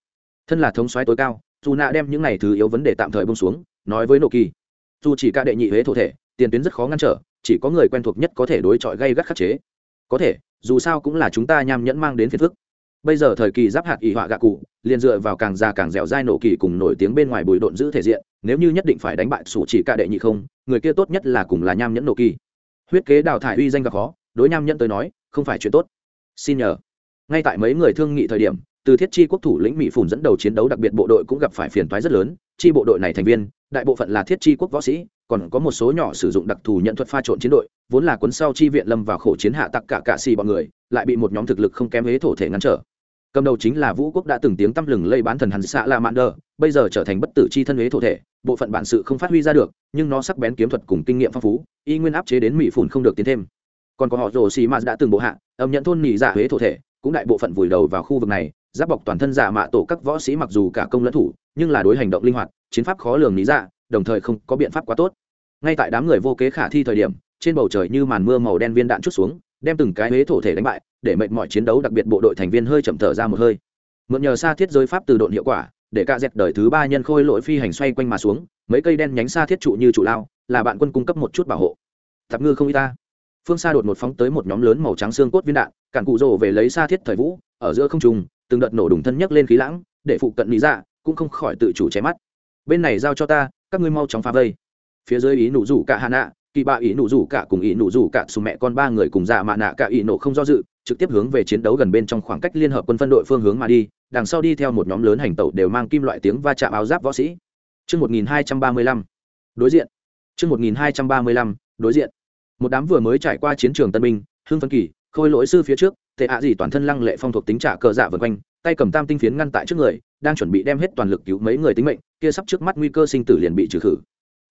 Thân là thống soái tối cao, dù nạ đem những này thứ yếu vấn đề tạm thời bông xuống, nói với nộ kỳ dù chỉ ca đệ nhị huế thổ thể, tiền tuyến rất khó ngăn trở, chỉ có người quen thuộc nhất có thể đối chọi gây gắt khắc chế. Có thể, dù sao cũng là chúng ta nham nhẫn mang đến phiền phức. Bây giờ thời kỳ giáp hạt ỷ họa gạ cụ, liền dựa vào càng già càng dẻo dai nổ kỳ cùng nổi tiếng bên ngoài bùi độn giữ thể diện, nếu như nhất định phải đánh bại sủ chỉ ca đệ nhị không, người kia tốt nhất là cùng là nham nhẫn nổ kỳ huyết kế đào thải uy danh gặp khó, đối nham nhẫn tới nói, không phải chuyện tốt. Xin nhờ ngay tại mấy người thương nghị thời điểm, từ thiết chi quốc thủ lĩnh mỹ phủn dẫn đầu chiến đấu đặc biệt bộ đội cũng gặp phải phiền toái rất lớn. Chi bộ đội này thành viên, đại bộ phận là thiết chi quốc võ sĩ, còn có một số nhỏ sử dụng đặc thù nhận thuật pha trộn chiến đội, vốn là cuốn sau chi viện lâm vào khổ chiến hạ tặc cả cạ xì bọn người, lại bị một nhóm thực lực không kém huế thổ thể ngăn trở. Cầm đầu chính là vũ quốc đã từng tiếng tăm lừng lây bán thần hàn xạ la mạn đờ, bây giờ trở thành bất tử chi thân huế thổ thể, bộ phận bản sự không phát huy ra được, nhưng nó sắc bén kiếm thuật cùng kinh nghiệm phong phú, y nguyên áp chế đến mỹ phủn không được tiến thêm. Còn có họ rồ xì mạt đã từng bộ hạ, âm nhận thôn nỉ dạ huế thổ thể cũng đại bộ phận vùi đầu vào khu vực này, giáp bọc toàn thân giả mạ tổ các võ sĩ mặc dù cả công lẫn thủ, nhưng là đối hành động linh hoạt, chiến pháp khó lường lý dạ đồng thời không có biện pháp quá tốt. Ngay tại đám người vô kế khả thi thời điểm, trên bầu trời như màn mưa màu đen viên đạn chút xuống, đem từng cái huế thổ thể đánh bại, để mệnh mọi chiến đấu đặc biệt bộ đội thành viên hơi chậm thở ra một hơi. Mượn nhờ xa thiết giới pháp từ độn hiệu quả, để ca dẹt đời thứ ba nhân khôi lội phi hành xoay quanh mà xuống, mấy cây đen nhánh xa thiết trụ như trụ lao, là bạn quân cung cấp một chút bảo hộ. Tạp ngư không y ta phương xa đột một phóng tới một nhóm lớn màu trắng xương cốt viên đạn cản cụ rồ về lấy xa thiết thời vũ ở giữa không trùng từng đợt nổ đùng thân nhấc lên khí lãng để phụ cận lý dạ cũng không khỏi tự chủ chém mắt bên này giao cho ta các ngươi mau chóng phá vây phía dưới ý nụ rủ cả hà nạ kỳ bạ ý nụ rủ cả cùng ý nụ rủ cả xù mẹ con ba người cùng dạ mạ nạ cả ý nổ không do dự trực tiếp hướng về chiến đấu gần bên trong khoảng cách liên hợp quân phân đội phương hướng mà đi đằng sau đi theo một nhóm lớn hành tẩu đều mang kim loại tiếng va chạm áo giáp võ sĩ Trước 1235, đối diện. Trước 1235, đối diện. Một đám vừa mới trải qua chiến trường Tân Minh, Hưng Phân Kỳ, Khôi Lỗi sư phía trước, tệ ạ gì toàn thân lăng lệ phong thuộc tính trả cờ dạ vân quanh, tay cầm tam tinh phiến ngăn tại trước người, đang chuẩn bị đem hết toàn lực cứu mấy người tính mệnh, kia sắp trước mắt nguy cơ sinh tử liền bị trừ khử.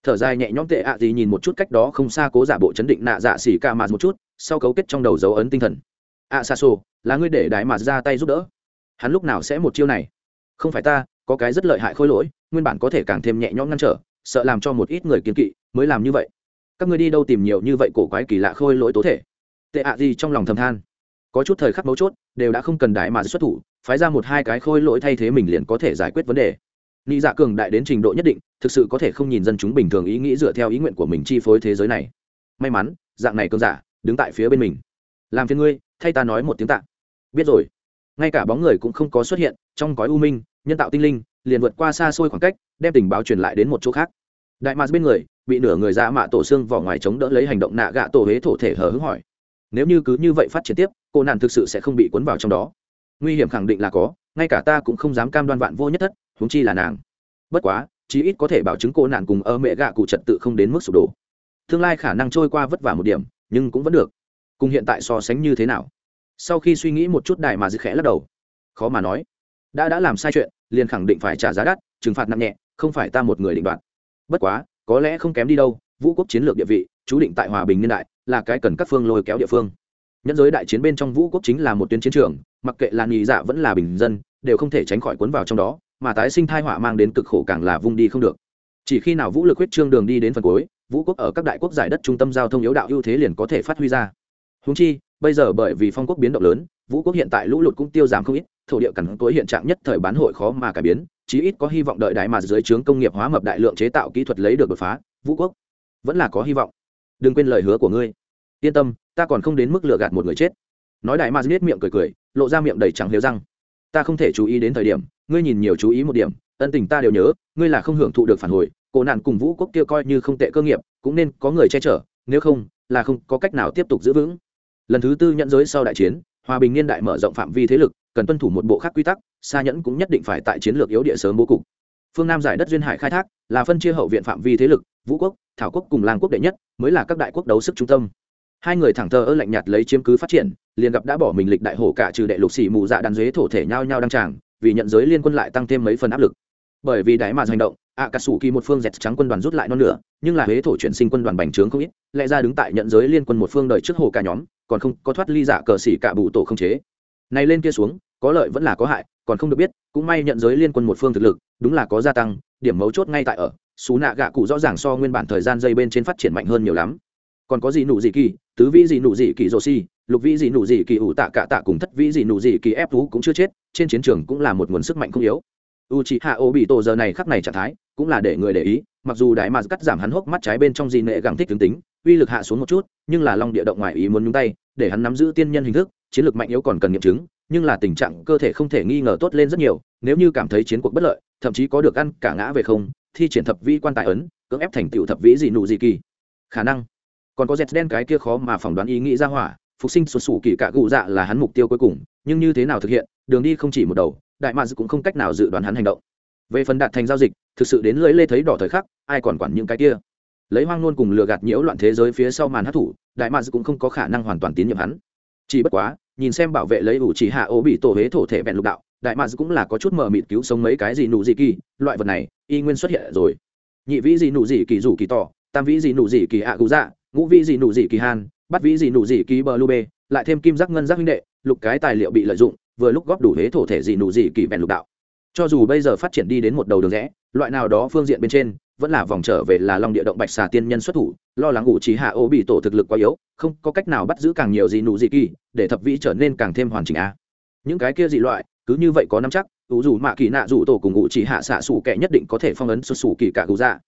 Thở dài nhẹ nhõm tệ ạ gì nhìn một chút cách đó không xa cố giả bộ chấn định nạ dạ xỉ ca mà một chút sau cấu kết trong đầu dấu ấn tinh thần. Ạ xa xô là ngươi để đại mà ra tay giúp đỡ. Hắn lúc nào sẽ một chiêu này? Không phải ta có cái rất lợi hại khôi lỗi nguyên bản có thể càng thêm nhẹ nhõm ngăn trở sợ làm cho một ít người kiên kỵ mới làm như vậy các ngươi đi đâu tìm nhiều như vậy cổ quái kỳ lạ khôi lỗi tố thể? Tệ ạ gì trong lòng thầm than. Có chút thời khắc mấu chốt, đều đã không cần đại mà xuất thủ, phái ra một hai cái khôi lỗi thay thế mình liền có thể giải quyết vấn đề. Nghĩ dạ cường đại đến trình độ nhất định, thực sự có thể không nhìn dân chúng bình thường ý nghĩ dựa theo ý nguyện của mình chi phối thế giới này. May mắn, dạng này cường giả, đứng tại phía bên mình. Làm phiền ngươi, thay ta nói một tiếng tạ. Biết rồi. Ngay cả bóng người cũng không có xuất hiện, trong gói u minh, nhân tạo tinh linh, liền vượt qua xa xôi khoảng cách, đem tình báo truyền lại đến một chỗ khác. Đại mars bên người bị nửa người ra mạ tổ xương vỏ ngoài chống đỡ lấy hành động nạ gạ tổ huế thổ thể hờ hứng hỏi. Nếu như cứ như vậy phát triển tiếp, cô nàn thực sự sẽ không bị cuốn vào trong đó. Nguy hiểm khẳng định là có, ngay cả ta cũng không dám cam đoan vạn vô nhất thất, huống chi là nàng. Bất quá, chí ít có thể bảo chứng cô nàn cùng ơ mẹ gạ cụ trật tự không đến mức sụp đổ. Tương lai khả năng trôi qua vất vả một điểm, nhưng cũng vẫn được. Cùng hiện tại so sánh như thế nào? Sau khi suy nghĩ một chút đại mà dư khẽ lắc đầu. Khó mà nói. Đã đã làm sai chuyện, liền khẳng định phải trả giá đắt, trừng phạt nặng nhẹ, không phải ta một người định đoạt. Bất quá có lẽ không kém đi đâu, vũ quốc chiến lược địa vị, chú định tại hòa bình niên đại, là cái cần các phương lôi kéo địa phương. Nhân giới đại chiến bên trong vũ quốc chính là một tuyến chiến trường, mặc kệ là nghỉ dạ vẫn là bình dân, đều không thể tránh khỏi cuốn vào trong đó, mà tái sinh thai họa mang đến cực khổ càng là vung đi không được. Chỉ khi nào vũ lực huyết trương đường đi đến phần cuối, vũ quốc ở các đại quốc giải đất trung tâm giao thông yếu đạo ưu thế liền có thể phát huy ra. Húng chi, bây giờ bởi vì phong quốc biến động lớn, vũ quốc hiện tại lũ lụt cũng tiêu giảm không ít thổ địa cằn tối hiện trạng nhất thời bán hội khó mà cải biến, chí ít có hy vọng đợi đại mà dưới trướng công nghiệp hóa mập đại lượng chế tạo kỹ thuật lấy được đột phá, vũ quốc vẫn là có hy vọng. Đừng quên lời hứa của ngươi. Yên tâm, ta còn không đến mức lừa gạt một người chết. Nói đại mà giết miệng cười cười, lộ ra miệng đầy trắng liếu răng. Ta không thể chú ý đến thời điểm, ngươi nhìn nhiều chú ý một điểm, ân tình ta đều nhớ, ngươi là không hưởng thụ được phản hồi, cổ nạn cùng vũ quốc kia coi như không tệ cơ nghiệp, cũng nên có người che chở, nếu không, là không có cách nào tiếp tục giữ vững. Lần thứ tư nhận giới sau đại chiến, hòa bình niên đại mở rộng phạm vi thế lực cần tuân thủ một bộ khác quy tắc xa nhẫn cũng nhất định phải tại chiến lược yếu địa sớm bố cục. Phương nam giải đất duyên hải khai thác là phân chia hậu viện phạm vi thế lực vũ quốc thảo quốc cùng lang quốc đệ nhất mới là các đại quốc đấu sức trung tâm. Hai người thẳng thờ ơ lạnh nhạt lấy chiếm cứ phát triển liền gặp đã bỏ mình lịch đại hổ cả trừ đệ lục xỉ mù dạ đàn dế thổ thể nhau nhau đăng tràng vì nhận giới liên quân lại tăng thêm mấy phần áp lực. Bởi vì đại mà hành động ạ cà sủ kỳ một phương dẹt trắng quân đoàn rút lại non lửa, nhưng là huế thổ chuyển sinh quân đoàn bành trướng không ít lẽ ra đứng tại nhận giới liên quân một phương đời trước hồ cả nhóm còn không có thoát ly giả cờ xỉ cả bụ tổ không chế. Này lên kia xuống có lợi vẫn là có hại, còn không được biết, cũng may nhận giới liên quân một phương thực lực, đúng là có gia tăng, điểm mấu chốt ngay tại ở, xú nạ gạ cụ rõ ràng so nguyên bản thời gian dây bên trên phát triển mạnh hơn nhiều lắm. Còn có gì nụ gì kỳ, tứ vĩ gì nụ gì kỳ rô si lục vĩ gì nụ gì kỳ ủ tạ cả tạ cùng thất vĩ gì nụ gì kỳ ép thú cũng chưa chết, trên chiến trường cũng là một nguồn sức mạnh không yếu. U chị hạ ô bị tổ giờ này khắc này trạng thái, cũng là để người để ý, mặc dù đại mà cắt giảm hắn hốc mắt trái bên trong gì nệ gẳng thích tướng tính, uy lực hạ xuống một chút, nhưng là long địa động ngoài ý muốn nhúng tay, để hắn nắm giữ tiên nhân hình thức, chiến lược mạnh yếu còn cần nghiệm chứng nhưng là tình trạng cơ thể không thể nghi ngờ tốt lên rất nhiều, nếu như cảm thấy chiến cuộc bất lợi, thậm chí có được ăn cả ngã về không, thi triển thập vĩ quan tài ấn, cưỡng ép thành tựu thập vĩ gì nụ gì kỳ. Khả năng. Còn có dẹt đen cái kia khó mà phỏng đoán ý nghĩ ra hỏa, phục sinh sụt sủ kỳ cạ gụ dạ là hắn mục tiêu cuối cùng, nhưng như thế nào thực hiện, đường đi không chỉ một đầu, đại mads cũng không cách nào dự đoán hắn hành động. Về phần đạt thành giao dịch, thực sự đến lưỡi lê thấy đỏ thời khắc, ai còn quản những cái kia? Lấy hoang nôn cùng lừa gạt nhiễu loạn thế giới phía sau màn hát thủ đại mads cũng không có khả năng hoàn toàn tín nhiệm hắn. Chỉ bất quá nhìn xem bảo vệ lấy ủ chỉ hạ ố bị tổ huế thổ thể vẹn lục đạo, đại mads cũng là có chút mờ mịt cứu sống mấy cái gì nụ gì kỳ, loại vật này, y nguyên xuất hiện rồi. Nhị vĩ gì nụ gì kỳ rủ kỳ tỏ, tam vĩ gì nụ gì kỳ ạ à dạ ngũ vĩ gì nụ gì kỳ hàn bắt vĩ gì nụ gì kỳ bờ lu bê, lại thêm kim giác ngân giác huynh đệ, lục cái tài liệu bị lợi dụng, vừa lúc góp đủ huế thổ thể gì nụ gì kỳ vẹn lục đạo. Cho dù bây giờ phát triển đi đến một đầu đường rẽ, loại nào đó phương diện bên trên, vẫn là vòng trở về là long địa động bạch xà tiên nhân xuất thủ lo lắng ủ trí hạ ô bị tổ thực lực quá yếu, không có cách nào bắt giữ càng nhiều gì nụ gì kỳ, để thập vĩ trở nên càng thêm hoàn chỉnh a. Những cái kia dị loại, cứ như vậy có năm chắc, ủ dù mạ kỳ nạ dù tổ cùng ủ chỉ hạ xạ sủ kẻ nhất định có thể phong ấn xuất xù kỳ cả cụ dạ.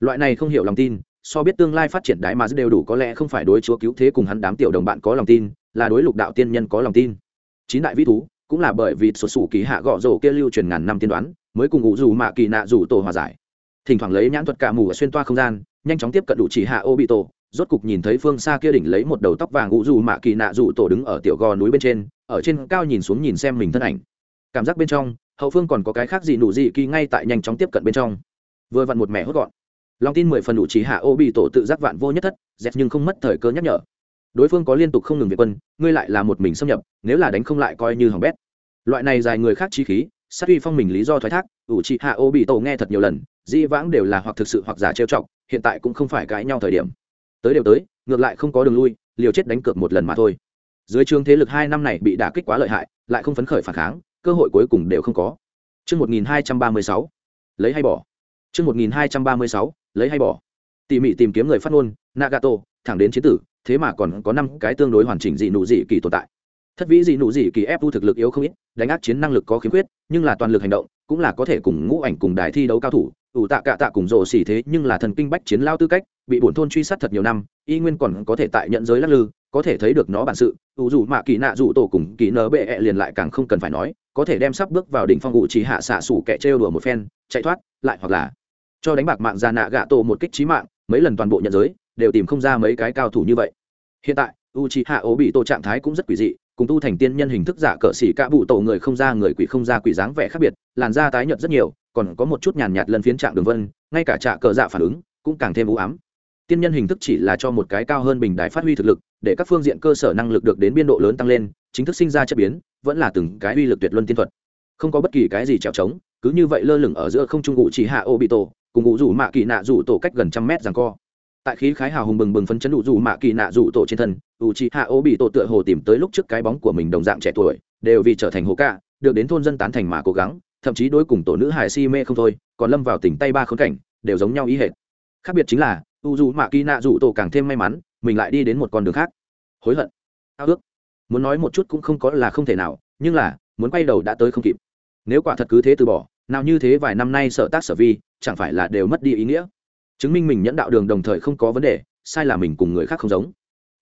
Loại này không hiểu lòng tin, so biết tương lai phát triển đại mà đều đủ có lẽ không phải đối chúa cứu thế cùng hắn đám tiểu đồng bạn có lòng tin, là đối lục đạo tiên nhân có lòng tin. Chín đại vĩ thú, cũng là bởi vì sổ sủ kỳ hạ gõ rổ kia lưu truyền ngàn năm tiên đoán, mới cùng ngụ dù mạ kỳ nạ dù tổ hòa giải. Thỉnh thoảng lấy nhãn thuật cả mù xuyên toa không gian nhanh chóng tiếp cận đủ chỉ hạ ô bị tổ rốt cục nhìn thấy phương xa kia đỉnh lấy một đầu tóc vàng ngụ dù mạ kỳ nạ dù tổ đứng ở tiểu gò núi bên trên, ở trên cao nhìn xuống nhìn xem mình thân ảnh. Cảm giác bên trong, hậu phương còn có cái khác gì nụ gì kỳ ngay tại nhanh chóng tiếp cận bên trong. Vừa vặn một mẻ hốt gọn. Lòng tin mười phần đủ chỉ hạ ô bị tổ tự giác vạn vô nhất thất dẹp nhưng không mất thời cơ nhắc nhở. Đối phương có liên tục không ngừng việt quân, ngươi lại là một mình xâm nhập, nếu là đánh không lại coi như hỏng bét. Loại này dài người khác chi khí sát uy phong mình lý do thoái thác ủ trị hạ ô bị tổ nghe thật nhiều lần di vãng đều là hoặc thực sự hoặc giả trêu chọc hiện tại cũng không phải cãi nhau thời điểm tới đều tới ngược lại không có đường lui liều chết đánh cược một lần mà thôi dưới trường thế lực hai năm này bị đả kích quá lợi hại lại không phấn khởi phản kháng cơ hội cuối cùng đều không có Trước 1236, lấy hay bỏ. Trước 1236, lấy hay bỏ. Tỉ mỉ tìm kiếm người phát ngôn, Nagato, thẳng đến chiến tử, thế mà còn có năm cái tương đối hoàn chỉnh dị nụ dị kỳ tồn tại. Thất vĩ dị nụ dị kỳ ép u thực lực yếu không ít, đánh ác chiến năng lực có khiếm khuyết, nhưng là toàn lực hành động, cũng là có thể cùng ngũ ảnh cùng đài thi đấu cao thủ, ủ tạ cạ tạ cùng rộ xỉ thế nhưng là thần kinh bách chiến lao tư cách bị bổn thôn truy sát thật nhiều năm y nguyên còn có thể tại nhận giới lắc lư có thể thấy được nó bản sự. Ủ dù mạ kỳ nạ dù tổ cùng kỳ nở bệ -E liền lại càng không cần phải nói có thể đem sắp bước vào đỉnh phong ngụ chỉ hạ xạ sủ kẻ trêu đùa một phen chạy thoát lại hoặc là cho đánh bạc mạng ra nạ gạ tổ một kích trí mạng mấy lần toàn bộ nhận giới đều tìm không ra mấy cái cao thủ như vậy. Hiện tại u c hạ ố bị tổ trạng thái cũng rất quỷ dị cùng tu thành tiên nhân hình thức giả cỡ xỉ cả bụ tổ người không ra người quỷ không ra quỷ dáng vẻ khác biệt, làn da tái nhợt rất nhiều, còn có một chút nhàn nhạt lần phiến trạng đường vân, ngay cả trạ cờ dạ phản ứng cũng càng thêm u ám. Tiên nhân hình thức chỉ là cho một cái cao hơn bình đại phát huy thực lực, để các phương diện cơ sở năng lực được đến biên độ lớn tăng lên, chính thức sinh ra chất biến, vẫn là từng cái uy lực tuyệt luân tiên thuật. Không có bất kỳ cái gì trèo trống, cứ như vậy lơ lửng ở giữa không trung ngụ chỉ hạ ô bị tổ, cùng ngụ rủ mạ kỳ nạ rủ tổ cách gần trăm mét rằng co tại khí khái hào hùng bừng bừng phấn chấn đủ dù mạ kỳ nạ dù tổ trên thân u chỉ hạ ô bị tổ tựa hồ tìm tới lúc trước cái bóng của mình đồng dạng trẻ tuổi, đều vì trở thành hồ ca, được đến thôn dân tán thành mà cố gắng, thậm chí đối cùng tổ nữ hài si mê không thôi, còn lâm vào tỉnh tay ba khốn cảnh, đều giống nhau ý hệt. Khác biệt chính là u dù mạ kỳ nạ dù tổ càng thêm may mắn, mình lại đi đến một con đường khác. Hối hận, ao ước. Muốn nói một chút cũng không có là không thể nào, nhưng là, muốn quay đầu đã tới không kịp. Nếu quả thật cứ thế từ bỏ, nào như thế vài năm nay sợ tác sở vi, chẳng phải là đều mất đi ý nghĩa? Chứng minh mình nhẫn đạo đường đồng thời không có vấn đề, sai là mình cùng người khác không giống.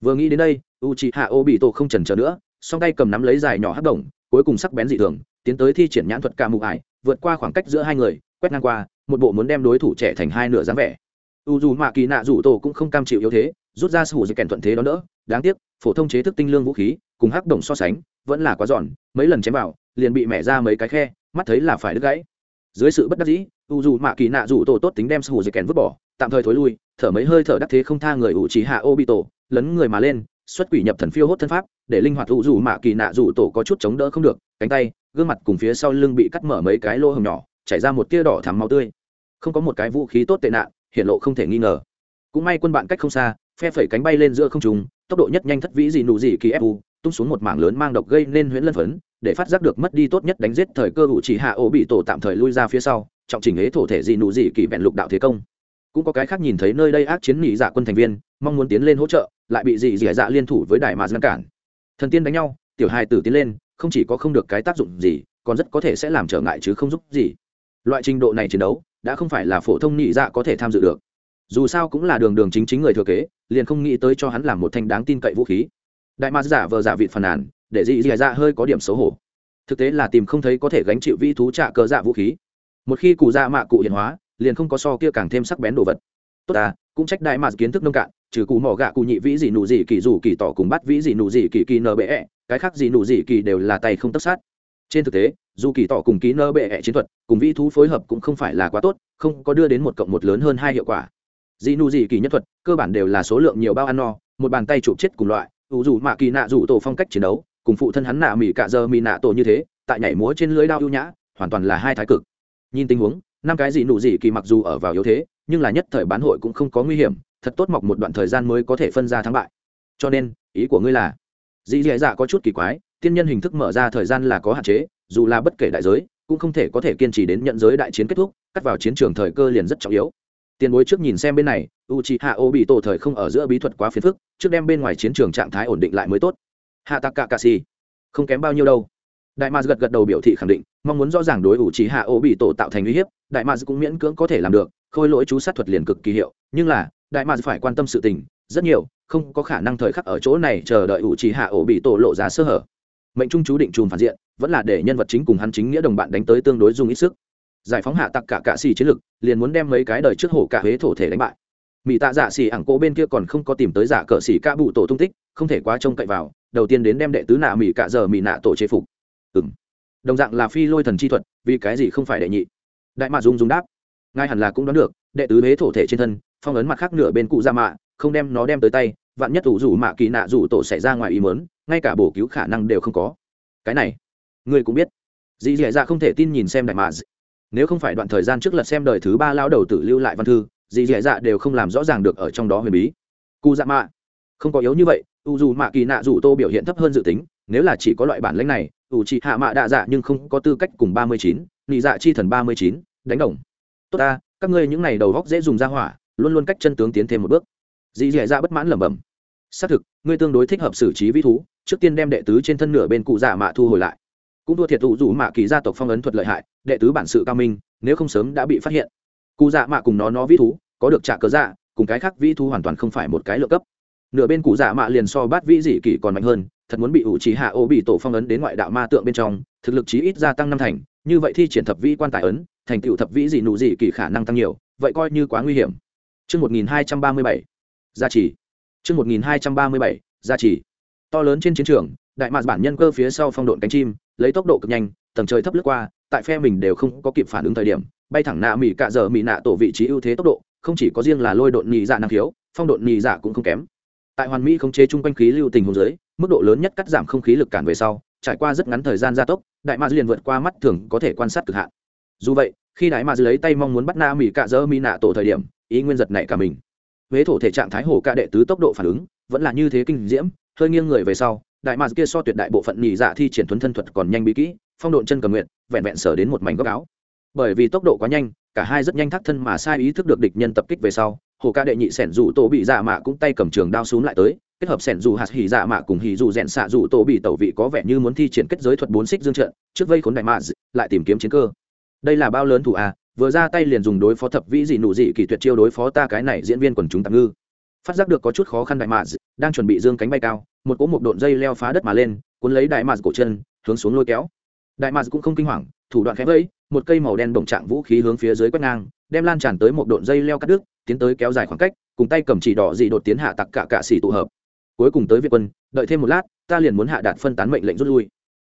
Vừa nghĩ đến đây u chị hạ ô bị tổ không trần trở nữa, song tay cầm nắm lấy dài nhỏ hắc đồng, cuối cùng sắc bén dị thường, tiến tới thi triển nhãn thuật ca mụ ải vượt qua khoảng cách giữa hai người, quét ngang qua, một bộ muốn đem đối thủ trẻ thành hai nửa dáng vẻ. U dù mạ kỳ nạ rủ tổ cũng không cam chịu yếu thế, rút ra sự dây kèn thuận thế đó nữa đáng tiếc, phổ thông chế thức tinh lương vũ khí, cùng hắc đồng so sánh, vẫn là quá giòn, mấy lần chém vào, liền bị mẻ ra mấy cái khe, mắt thấy là phải đứt gãy dưới sự bất đắc dĩ, u dù mạ kỳ nạ dù tổ tốt tính đem sù dây kèn vứt bỏ, tạm thời thối lui, thở mấy hơi thở đắc thế không tha người ủ trí hạ ô bị tổ lấn người mà lên, xuất quỷ nhập thần phiêu hốt thân pháp, để linh hoạt u dù mạ kỳ nạ dù tổ có chút chống đỡ không được, cánh tay, gương mặt cùng phía sau lưng bị cắt mở mấy cái lỗ hồng nhỏ, chảy ra một tia đỏ thắm máu tươi. Không có một cái vũ khí tốt tệ nạn hiện lộ không thể nghi ngờ. Cũng may quân bạn cách không xa, phe phẩy cánh bay lên giữa không trung, tốc độ nhất nhanh thất vĩ gì nụ gì kỳ fu tung xuống một mảng lớn mang độc gây nên huyễn lân phấn để phát giác được mất đi tốt nhất đánh giết thời cơ hữu chỉ hạ ổ bị tổ tạm thời lui ra phía sau, trọng trình ế thổ thể gì nụ gì kỳ vẹn lục đạo thế công. Cũng có cái khác nhìn thấy nơi đây ác chiến nghỉ dạ quân thành viên, mong muốn tiến lên hỗ trợ, lại bị dị dị dạ liên thủ với đại mà ngăn cản. Thần tiên đánh nhau, tiểu hai tử tiến lên, không chỉ có không được cái tác dụng gì, còn rất có thể sẽ làm trở ngại chứ không giúp gì. Loại trình độ này chiến đấu, đã không phải là phổ thông nhị dạ có thể tham dự được. Dù sao cũng là đường đường chính chính người thừa kế, liền không nghĩ tới cho hắn làm một thanh đáng tin cậy vũ khí. Đại ma giả vờ giả vị phàn nàn để dị dị dạ hơi có điểm xấu hổ. Thực tế là tìm không thấy có thể gánh chịu vĩ thú trạ cờ dạ vũ khí. Một khi cụ dạ mạ cụ hiện hóa, liền không có so kia càng thêm sắc bén đồ vật. Tốt ta cũng trách đại ma kiến thức nông cạn, trừ cụ mỏ gạ cụ nhị vĩ dị nụ dị kỳ dù kỳ tỏ cùng bắt vĩ dị nụ dị kỳ kỳ nở bệ cái khác dị nụ dị kỳ đều là tay không tất sát. Trên thực tế, dù kỳ tỏ cùng ký nơ bệ ẹ chiến thuật, cùng vĩ thú phối hợp cũng không phải là quá tốt, không có đưa đến một cộng một lớn hơn hai hiệu quả. Dị nụ dị kỳ nhất thuật, cơ bản đều là số lượng nhiều bao ăn no, một bàn tay chụp chết cùng loại, ủ dù mạ kỳ nạ dù tổ phong cách chiến đấu cùng phụ thân hắn nạ mỹ cạ giờ mỹ nạ tổ như thế, tại nhảy múa trên lưới đao ưu nhã, hoàn toàn là hai thái cực. Nhìn tình huống, năm cái gì nụ gì kỳ mặc dù ở vào yếu thế, nhưng là nhất thời bán hội cũng không có nguy hiểm, thật tốt mọc một đoạn thời gian mới có thể phân ra thắng bại. Cho nên, ý của ngươi là dị dạ dạ có chút kỳ quái, tiên nhân hình thức mở ra thời gian là có hạn chế, dù là bất kể đại giới, cũng không thể có thể kiên trì đến nhận giới đại chiến kết thúc, cắt vào chiến trường thời cơ liền rất trọng yếu. Tiền bối trước nhìn xem bên này u c h i hạ ô bị tổ thời không ở giữa bí thuật quá phiền phức, trước đem bên ngoài chiến trường trạng thái ổn định lại mới tốt hạ tạc cạ cà xì. Không kém bao nhiêu đâu. Đại mars gật gật đầu biểu thị khẳng định, mong muốn rõ ràng đối ủ trí hạ ô bị tổ tạo thành uy hiếp, đại mars cũng miễn cưỡng có thể làm được, khôi lỗi chú sát thuật liền cực kỳ hiệu, nhưng là, đại mars phải quan tâm sự tình, rất nhiều, không có khả năng thời khắc ở chỗ này chờ đợi ủ trí hạ ô bị tổ lộ ra sơ hở. Mệnh trung chú định chùm phản diện, vẫn là để nhân vật chính cùng hắn chính nghĩa đồng bạn đánh tới tương đối dùng ít sức. Giải phóng hạ tặc cả cạ xì chiến lực, liền muốn đem mấy cái đời trước hổ cả huế thổ thể đánh bại. Mỹ tạ dạ xì ảng cố bên kia còn không có tìm tới giả cờ xì ca bụ tổ tung tích, không thể quá trông cậy vào đầu tiên đến đem đệ tứ nạ mỹ cạ giờ mỹ nạ tổ chế phục. Ừng đồng dạng là phi lôi thần chi thuật, vì cái gì không phải đệ nhị? Đại mạ dung dung đáp. Ngay hẳn là cũng đoán được, đệ tứ huế thổ thể trên thân, phong ấn mặt khác nửa bên cụ ra mạ, không đem nó đem tới tay, vạn nhất ủ rủ mạ kỳ nạ rủ tổ xảy ra ngoài ý mớn ngay cả bổ cứu khả năng đều không có. Cái này, ngươi cũng biết. Dì dì dạ không thể tin nhìn xem đại mạ nếu không phải đoạn thời gian trước lật xem đời thứ ba lao đầu tử lưu lại văn thư, dì dì dạ đều không làm rõ ràng được ở trong đó huyền bí. Cụ dạ mạ không có yếu như vậy, u dù mạ kỳ nạ dù tô biểu hiện thấp hơn dự tính, nếu là chỉ có loại bản lãnh này, u chị hạ mạ đạ dạ nhưng không có tư cách cùng ba mươi chín, nị dạ chi thần ba mươi chín, đánh đồng. Tốt ta, các ngươi những này đầu góc dễ dùng ra hỏa, luôn luôn cách chân tướng tiến thêm một bước. Dì dì dạ bất mãn lẩm bẩm. Xác thực, ngươi tương đối thích hợp xử trí vĩ thú, trước tiên đem đệ tứ trên thân nửa bên cụ dạ mạ thu hồi lại. Cũng thua thiệt thụ dù mạ kỳ gia tộc phong ấn thuật lợi hại, đệ tứ bản sự cao minh, nếu không sớm đã bị phát hiện. Cụ dạ mạ cùng nó nó vĩ thú, có được trả cớ dạ cùng cái khác vĩ thú hoàn toàn không phải một cái lợi cấp nửa bên cụ dạ mạ liền so bát vĩ dị kỷ còn mạnh hơn thật muốn bị ủ trí hạ ô bị tổ phong ấn đến ngoại đạo ma tượng bên trong thực lực chí ít gia tăng năm thành như vậy thi triển thập vĩ quan tài ấn thành tựu thập vĩ dị nụ dị kỷ khả năng tăng nhiều vậy coi như quá nguy hiểm Trước 1237, gia trì. Trước 1237, gia trì. To lớn trên chiến trường, đại mạc bản nhân cơ phía sau phong độn cánh chim, lấy tốc độ cực nhanh, tầng trời thấp lướt qua, tại phe mình đều không có kịp phản ứng thời điểm, bay thẳng nạ mỹ cạ giờ mỹ nạ tổ vị trí ưu thế tốc độ, không chỉ có riêng là lôi độn nhị dạ năng khiếu, phong độn nhị dạ cũng không kém. Tại hoàn mỹ khống chế chung quanh khí lưu tình hồn dưới, mức độ lớn nhất cắt giảm không khí lực cản về sau, trải qua rất ngắn thời gian gia tốc, đại mạc liền vượt qua mắt thường có thể quan sát cực hạn. Dù vậy, khi đại mạc lấy tay mong muốn bắt na mỹ cạ dơ mỹ nạ tổ thời điểm, ý nguyên giật này cả mình huế thổ thể trạng thái hồ ca đệ tứ tốc độ phản ứng vẫn là như thế kinh diễm hơi nghiêng người về sau đại mạc kia so tuyệt đại bộ phận nhị dạ thi triển thuấn thân thuật còn nhanh bí kỹ phong độn chân cầm nguyện vẹn vẹn sở đến một mảnh góc áo bởi vì tốc độ quá nhanh cả hai rất nhanh thắt thân mà sai ý thức được địch nhân tập kích về sau hồ ca đệ nhị sẻn dù tổ bị dạ mạ cũng tay cầm trường đao xuống lại tới, kết hợp sẻn dù hạt hỉ dạ mạ cùng hỉ dù rèn xạ dù tổ bị tẩu vị có vẻ như muốn thi triển kết giới thuật bốn xích dương trận, trước vây khốn đại mạ lại tìm kiếm chiến cơ. Đây là bao lớn thủ a vừa ra tay liền dùng đối phó thập vĩ dị nụ dị kỳ tuyệt chiêu đối phó ta cái này diễn viên quần chúng tạm ngư. Phát giác được có chút khó khăn đại mạ đang chuẩn bị dương cánh bay cao, một cỗ một độn dây leo phá đất mà lên, cuốn lấy đại mạ cổ chân, hướng xuống lôi kéo. Đại mạ cũng không kinh hoàng thủ đoạn khẽ vẫy, một cây màu đen đồng trạng vũ khí hướng phía dưới quét ngang, đem lan tràn tới một độn dây leo cắt đứt, tiến tới kéo dài khoảng cách, cùng tay cầm chỉ đỏ dị đột tiến hạ tặc cả cạ xỉ tụ hợp. Cuối cùng tới việt quân, đợi thêm một lát, ta liền muốn hạ đạt phân tán mệnh lệnh rút lui.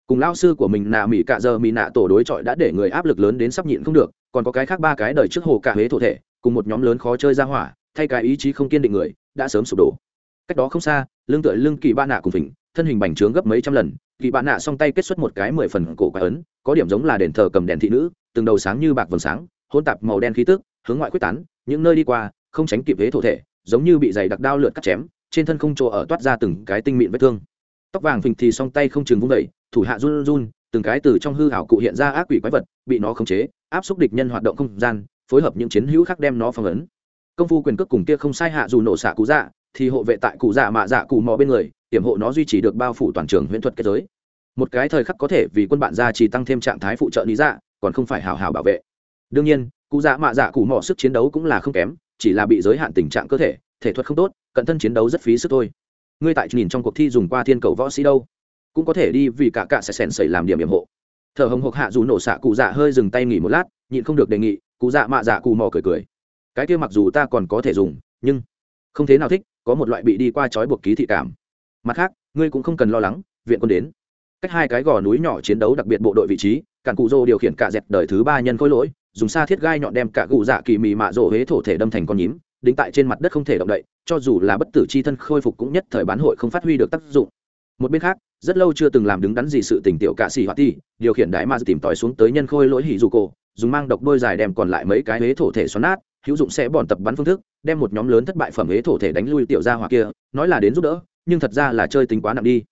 Cùng lao sư của mình nà mỹ cạ giờ mỹ nạ tổ đối chọi đã để người áp lực lớn đến sắp nhịn không được, còn có cái khác ba cái đời trước hồ cả huế thổ thể, cùng một nhóm lớn khó chơi ra hỏa, thay cái ý chí không kiên định người, đã sớm sụp đổ. Cách đó không xa, lưng tựa lưng kỳ ba nạ cùng phình thân hình bành trướng gấp mấy trăm lần kỳ bạn nạ song tay kết xuất một cái mười phần cổ quái ấn, có điểm giống là đền thờ cầm đèn thị nữ, từng đầu sáng như bạc vầng sáng hôn tạp màu đen khí tức, hướng ngoại quyết tán, những nơi đi qua, không tránh kịp thế thổ thể, giống như bị giày đặc đao lượt cắt chém, trên thân không chỗ ở toát ra từng cái tinh mịn vết thương. Tóc vàng phình thì song tay không chừng vung vẩy thủ hạ run run, từng cái từ trong hư hảo cụ hiện ra ác quỷ quái vật, bị nó khống chế, áp xúc địch nhân hoạt động không gian, phối hợp những chiến hữu khác đem nó phong ấn. Công phu quyền cước cùng kia không sai hạ dù nổ xạ cụ dạ thì hộ vệ tại cụ dạ mạ dạ cụ mò bên người hiểm hộ nó duy trì được bao phủ toàn trường huyễn thuật kết giới. Một cái thời khắc có thể vì quân bạn gia chỉ tăng thêm trạng thái phụ trợ lý dạ còn không phải hào hào bảo vệ. Đương nhiên, cụ dạ mạ dạ cụ mò sức chiến đấu cũng là không kém, chỉ là bị giới hạn tình trạng cơ thể thể thuật không tốt, cận thân chiến đấu rất phí sức thôi. Ngươi tại nhìn trong cuộc thi dùng qua thiên cầu võ sĩ đâu? Cũng có thể đi vì cả cả sẽ sèn sẩy làm điểm hiểm hộ. Thở hồng hộc hạ dù nổ xạ cụ dạ hơi dừng tay nghỉ một lát, nhịn không được đề nghị, cụ dạ mạ dạ cụ mò cười cười. Cái kia mặc dù ta còn có thể dùng, nhưng không thế nào thích, có một loại bị đi qua trói buộc ký thị cảm mặt khác, ngươi cũng không cần lo lắng, viện quân đến. Cách hai cái gò núi nhỏ chiến đấu đặc biệt bộ đội vị trí, cản cụ rô điều khiển cả dẹp đời thứ ba nhân khối lỗi, dùng xa thiết gai nhọn đem cả cụ dạ kỳ mì mạ rỗ huế thổ thể đâm thành con nhím, đính tại trên mặt đất không thể động đậy, cho dù là bất tử c h i thân khôi phục cũng nhất thời bán hội không phát huy được tác dụng. Một bên khác, rất lâu chưa từng làm đứng đắn gì sự tình tiểu cạ xì hoạt ti điều khiển đại ma tìm tòi xuống tới nhân khôi lỗi hỉ dù cổ, dùng mang độc đôi dài đem còn lại mấy cái huế thổ thể xoắn nát, hữu dụng sẽ bọn tập bắn phương thức, đem một nhóm lớn thất bại phẩm huế thổ thể đánh lui tiểu gia hỏa kia, nói là đến giúp đỡ nhưng thật ra là chơi tính quá nặng đi.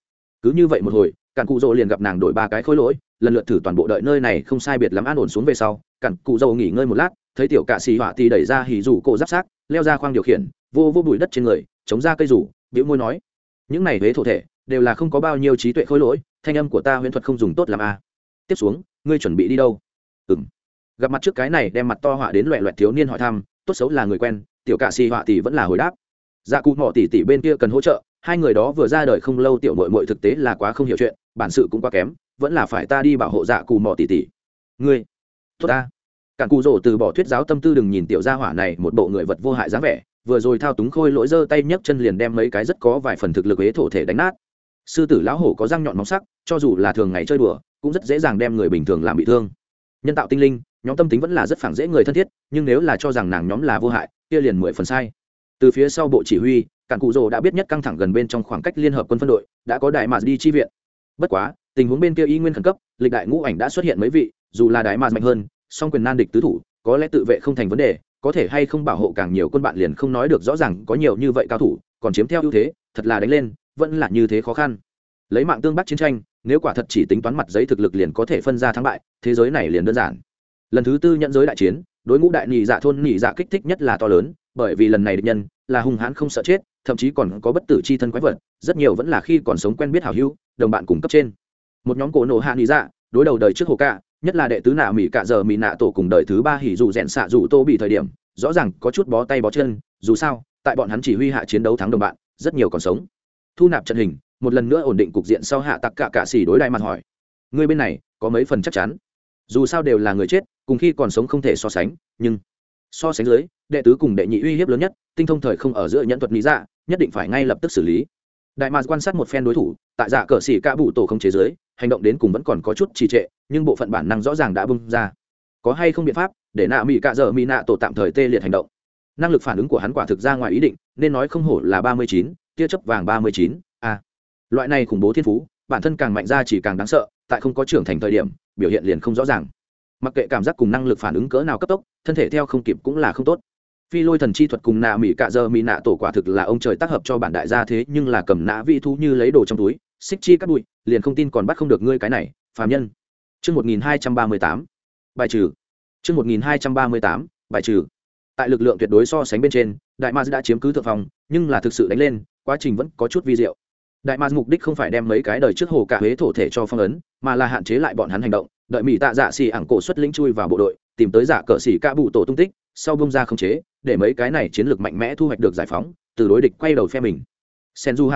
Cứ như vậy một hồi, cản cụ dỗ liền gặp nàng đổi ba cái khối lỗi, lần lượt thử toàn bộ đợi nơi này không sai biệt lắm an ổn xuống về sau, cản cụ dỗ nghỉ ngơi một lát, thấy tiểu cạ xì họa thì đẩy ra hỉ rủ cổ giáp sát leo ra khoang điều khiển, vô vô bụi đất trên người, chống ra cây rủ, bĩu môi nói, những này huế thổ thể, đều là không có bao nhiêu trí tuệ khối lỗi, thanh âm của ta huyễn thuật không dùng tốt làm a à. tiếp xuống, ngươi chuẩn bị đi đâu? Ừng gặp mặt trước cái này đem mặt to họa đến loẹ loẹt thiếu niên hỏi thăm, tốt xấu là người quen, tiểu cạ xì họa thì vẫn là hồi đáp. Dạ cụ mỏ tỷ tỷ bên kia cần hỗ trợ hai người đó vừa ra đời không lâu tiểu mội mội thực tế là quá không hiểu chuyện, bản sự cũng quá kém, vẫn là phải ta đi bảo hộ dạ cù mò tỷ tỷ ngươi, tốt ta. Cản cù rổ từ bỏ thuyết giáo tâm tư đừng nhìn tiểu gia hỏa này một bộ người vật vô hại dáng vẻ, vừa rồi thao túng khôi lỗi giơ tay nhấc chân liền đem mấy cái rất có vài phần thực lực ế thổ thể đánh nát. Sư tử lão hổ có răng nhọn móng sắc, cho dù là thường ngày chơi đùa, cũng rất dễ dàng đem người bình thường làm bị thương. Nhân tạo tinh linh, nhóm tâm tính vẫn là rất phản dễ người thân thiết, nhưng nếu là cho rằng nàng nhóm là vô hại, kia liền mười phần sai. Từ phía sau bộ chỉ huy cản cụ rồ đã biết nhất căng thẳng gần bên trong khoảng cách liên hợp quân phân đội, đã có đại mạc đi chi viện. Bất quá, tình huống bên kia y nguyên khẩn cấp, lịch đại ngũ ảnh đã xuất hiện mấy vị, dù là đại mạc mạnh hơn, song quyền nan địch tứ thủ, có lẽ tự vệ không thành vấn đề, có thể hay không bảo hộ càng nhiều quân bạn liền không nói được rõ ràng có nhiều như vậy cao thủ, còn chiếm theo ưu thế, thật là đánh lên, vẫn là như thế khó khăn. Lấy mạng tương bắc chiến tranh, nếu quả thật chỉ tính toán mặt giấy thực lực liền có thể phân ra thắng bại, thế giới này liền đơn giản. Lần thứ tư nhận giới đại chiến, đối ngũ đại nhị dạ thôn nhị dạ kích thích nhất là to lớn, bởi vì lần này địch nhân là hung hãn không sợ chết, thậm chí còn có bất tử c h i thân quái vật, rất nhiều vẫn là khi còn sống quen biết hảo hữu, đồng bạn cùng cấp trên. Một nhóm cổ nổ hạ nhị dạ đối đầu đời trước hồ ca, nhất là đệ tứ nạ mỹ cạ giờ mỹ nạ tổ cùng đời thứ ba hỉ dù rèn xạ dù tô bị thời điểm, rõ ràng có chút bó tay bó chân, dù sao, tại bọn hắn chỉ huy hạ chiến đấu thắng đồng bạn, rất nhiều còn sống. Thu nạp trận hình, một lần nữa ổn định cục diện sau hạ tặc cả cạ xỉ đối đại mặt hỏi người bên này có mấy phần chắc chắn? Dù sao đều là người chết, cùng khi còn sống không thể so sánh, nhưng so sánh dưới, đệ tứ cùng đệ nhị uy hiếp lớn nhất, tinh thông thời không ở giữa nhẫn thuật lý dạ nhất định phải ngay lập tức xử lý. Đại mạc quan sát một phen đối thủ, tại dạ cờ xỉ ca bụ tổ không chế giới hành động đến cùng vẫn còn có chút trì trệ, nhưng bộ phận bản năng rõ ràng đã bung ra. Có hay không biện pháp để nạ mỹ cạ dở mỹ nạ tổ tạm thời tê liệt hành động? Năng lực phản ứng của hắn quả thực ra ngoài ý định, nên nói không hổ là ba mươi chín, tia chấp vàng ba mươi chín, a. Loại này khủng bố thiên phú, bản thân càng mạnh ra chỉ càng đáng sợ, tại không có trưởng thành thời điểm, biểu hiện liền không rõ ràng mặc kệ cảm giác cùng năng lực phản ứng cỡ nào cấp tốc thân thể theo không kịp cũng là không tốt phi lôi thần chi thuật cùng nạ mỹ cạ dơ mỹ nạ tổ quả thực là ông trời tác hợp cho bản đại gia thế nhưng là cầm nã vị thú như lấy đồ trong túi xích chi cắt bụi liền không tin còn bắt không được ngươi cái này phàm nhân Trước 1238, bài trừ. Trước 1238, bài trừ. Tại lực lượng tuyệt đối so sánh bên trên, Đại Ma đã chiếm cứ thượng phòng, nhưng là thực sự đánh lên, quá trình vẫn có chút vi diệu. Đại Ma mục đích không phải đem mấy cái đời trước hồ cả huế thổ thể cho phong ấn, mà là hạn chế lại bọn hắn hành động, đợi mỹ tạ dạ xì ảng cổ xuất lĩnh chui vào bộ đội, tìm tới giả cờ xì ca bụ tổ tung tích, sau bông ra không chế, để mấy cái này chiến lược mạnh mẽ thu hoạch được giải phóng, từ đối địch quay đầu phe mình. Senju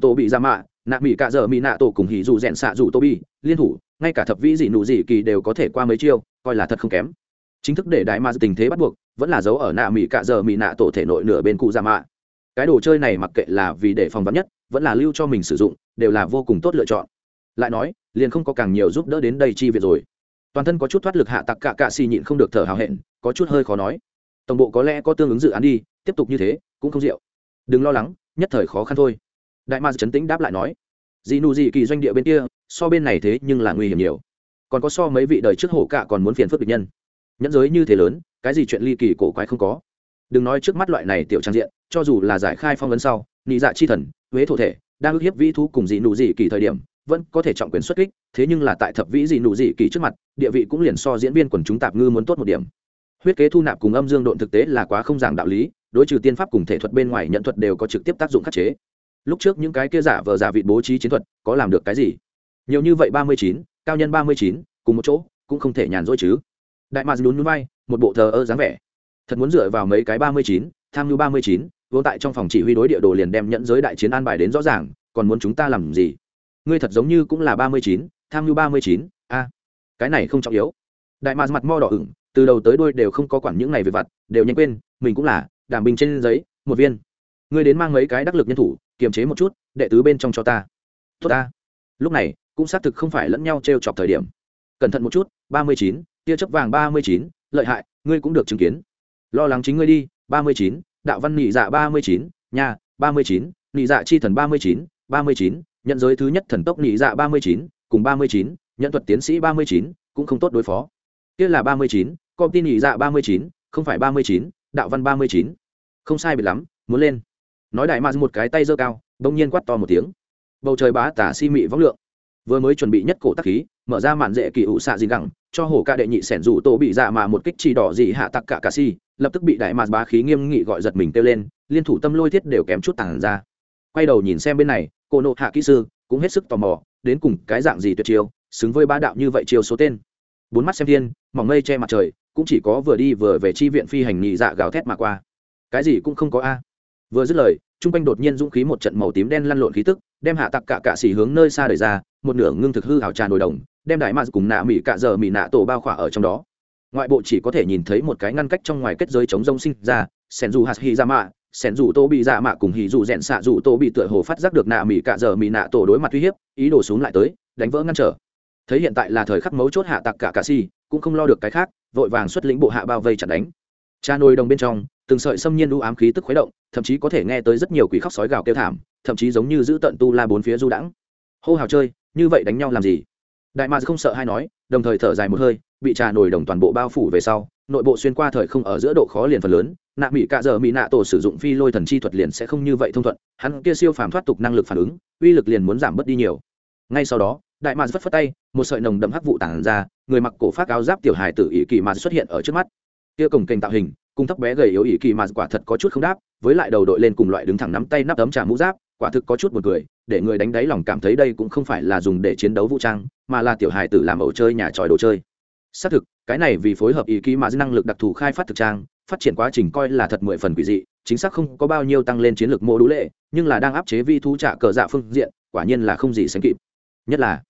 tô Senju ra mạ nạ mỹ cạ dợ mỹ nạ tổ cùng hỉ dù rèn xạ dù tô bi liên thủ ngay cả thập vĩ dị nụ dị kỳ đều có thể qua mấy chiêu coi là thật không kém. Chính thức để đại ma tình thế bắt buộc vẫn là dấu ở nạ mỹ cạ dợ mỹ nạ tổ thể nội nửa bên cụ ra mạ cái đồ chơi này mặc kệ là vì để phòng vắn nhất vẫn là lưu cho mình sử dụng đều là vô cùng tốt lựa chọn. Lại nói liền không có càng nhiều giúp đỡ đến đây chi việc rồi. Toàn thân có chút thoát lực hạ tặc cạ cạ xì nhịn không được thở hào hẹn, có chút hơi khó nói. Tổng bộ có lẽ có tương ứng dự án đi, tiếp tục như thế, cũng không rượu. Đừng lo lắng, nhất thời khó khăn thôi. Đại ma chấn tĩnh đáp lại nói. Dị nụ dị kỳ doanh địa bên kia, so bên này thế nhưng là nguy hiểm nhiều. Còn có so mấy vị đời trước hổ cả còn muốn phiền phức địch nhân. Nhẫn giới như thế lớn, cái gì chuyện ly kỳ cổ quái không có. Đừng nói trước mắt loại này tiểu trang diện, cho dù là giải khai phong vấn sau, nị dạ chi thần, huế thổ thể, đang ức hiếp vĩ thú cùng dị nụ dị kỳ thời điểm vẫn có thể trọng quyền xuất kích, thế nhưng là tại thập vĩ dị nụ dị kỳ trước mặt, địa vị cũng liền so diễn viên quần chúng tạp ngư muốn tốt một điểm. Huyết kế thu nạp cùng âm dương độn thực tế là quá không giảng đạo lý, đối trừ tiên pháp cùng thể thuật bên ngoài nhận thuật đều có trực tiếp tác dụng khắc chế. Lúc trước những cái kia giả vờ giả vị bố trí chiến thuật, có làm được cái gì? Nhiều như vậy ba mươi chín, cao nhân ba mươi chín, cùng một chỗ, cũng không thể nhàn rỗi chứ. Đại mạc lún núi bay một bộ thờ ơ dáng vẻ. Thật muốn dựa vào mấy cái ba mươi chín, tham mưu ba mươi chín, vốn tại trong phòng chỉ huy đối địa đồ liền đem nhận giới đại chiến an bài đến rõ ràng, còn muốn chúng ta làm gì? Ngươi thật giống như cũng là ba mươi chín, tham mưu ba mươi chín, a, cái này không trọng yếu. Đại mạc mặt mo đỏ ửng, từ đầu tới đuôi đều không có quản những này về vặt, đều nhanh quên, mình cũng là đảm bình trên giấy, một viên. Ngươi đến mang mấy cái đắc lực nhân thủ, kiềm chế một chút, đệ tứ bên trong cho ta. Tốt ta. Lúc này, cũng xác thực không phải lẫn nhau t r e o chọc thời điểm. Cẩn thận một chút, ba mươi chín, tia chấp vàng ba mươi chín, lợi hại, ngươi cũng được chứng kiến. Lo lắng chính ngươi đi, ba mươi chín, đạo văn nhị dạ ba mươi chín nhà ba mươi chín nhị dạ chi thần ba mươi chín, ba mươi chín nhận giới thứ nhất thần tốc nhị dạ ba mươi chín, cùng ba mươi chín, nhận thuật tiến sĩ ba mươi chín, cũng không tốt đối phó. Kia là ba mươi chín, công tin nhị dạ ba mươi chín, không phải ba mươi chín, đạo văn ba mươi chín. Không sai biệt lắm, muốn lên. Nói đại ma một cái tay giơ cao, đông nhiên quát to một tiếng. Bầu trời bá tả si mị võng lượng. Vừa mới chuẩn bị nhất cổ tắc khí, mở ra màn dễ kỳ ủ xạ gì gẳng, cho hồ ca đệ nhị sẻn rủ tổ bị dạ mà một kích chỉ đỏ dị hạ tặc cả cà si, lập tức bị đại mạt bá khí nghiêm nghị gọi giật mình kêu lên, liên thủ tâm lôi thiết đều kém chút tàn ra quay đầu nhìn xem bên này, cô nộ hạ kỹ sư cũng hết sức tò mò, đến cùng cái dạng gì tuyệt chiêu, xứng với ba đạo như vậy chiêu số tên. Bốn mắt xem thiên, mỏng mây che mặt trời, cũng chỉ có vừa đi vừa về chi viện phi hành nhị dạ gào thét mà qua. Cái gì cũng không có a. Vừa dứt lời, trung quanh đột nhiên dũng khí một trận màu tím đen lăn lộn khí tức, đem hạ tặc cả cạ xỉ hướng nơi xa đời ra, một nửa ngưng thực hư hào trà đồi đồng, đem đại mạc cùng nạ mỹ cạ giờ mỹ nạ tổ bao khỏa ở trong đó. Ngoại bộ chỉ có thể nhìn thấy một cái ngăn cách trong ngoài kết giới chống rông sinh ra sen dù hạt hy ra mạ sen dù tô bị dạ mạ cùng hì dù rèn xạ dù tô bị tựa hồ phát giác được nạ mỹ cạ giờ mỹ nạ tổ đối mặt uy hiếp, ý đồ xuống lại tới, đánh vỡ ngăn trở. Thấy hiện tại là thời khắc mấu chốt hạ tặc cả cà si cũng không lo được cái khác, vội vàng xuất lĩnh bộ hạ bao vây chặt đánh. Cha nôi đồng bên trong, từng sợi xâm nhiên u ám khí tức khuấy động, thậm chí có thể nghe tới rất nhiều quỷ khóc sói gào kêu thảm, thậm chí giống như giữ tận tu la bốn phía du đãng. Hô hào chơi, như vậy đánh nhau làm gì? Đại mạc không sợ hay nói, đồng thời thở dài một hơi, bị trà nổi đồng toàn bộ bao phủ về sau nội bộ xuyên qua thời không ở giữa độ khó liền phần lớn, nạ mỹ cạ giờ mỹ nạ tổ sử dụng phi lôi thần chi thuật liền sẽ không như vậy thông thuận, hắn kia siêu phàm thoát tục năng lực phản ứng, uy lực liền muốn giảm bớt đi nhiều. Ngay sau đó, đại mạc vất phất tay, một sợi nồng đậm hắc vụ tản ra, người mặc cổ phát áo giáp tiểu hài tử ý kỳ mà xuất hiện ở trước mắt. Kia cổng kênh tạo hình cung thấp bé gầy yếu ỷ kỳ mà quả thật có chút không đáp, với lại đầu đội lên cùng loại đứng thẳng nắm tay nắp tấm trà mũ giáp, quả thực có chút một người để người đánh đáy lòng cảm thấy đây cũng không phải là dùng để chiến đấu vũ trang, mà là tiểu hài tử làm ẩu chơi nhà tròi đồ chơi xác thực, cái này vì phối hợp ý ký mà năng lực đặc thù khai phát thực trang, phát triển quá trình coi là thật mười phần quỷ dị, chính xác không có bao nhiêu tăng lên chiến lược mô đũ lệ, nhưng là đang áp chế vi thú trả cờ dạ phương diện, quả nhiên là không gì sánh kịp. Nhất là,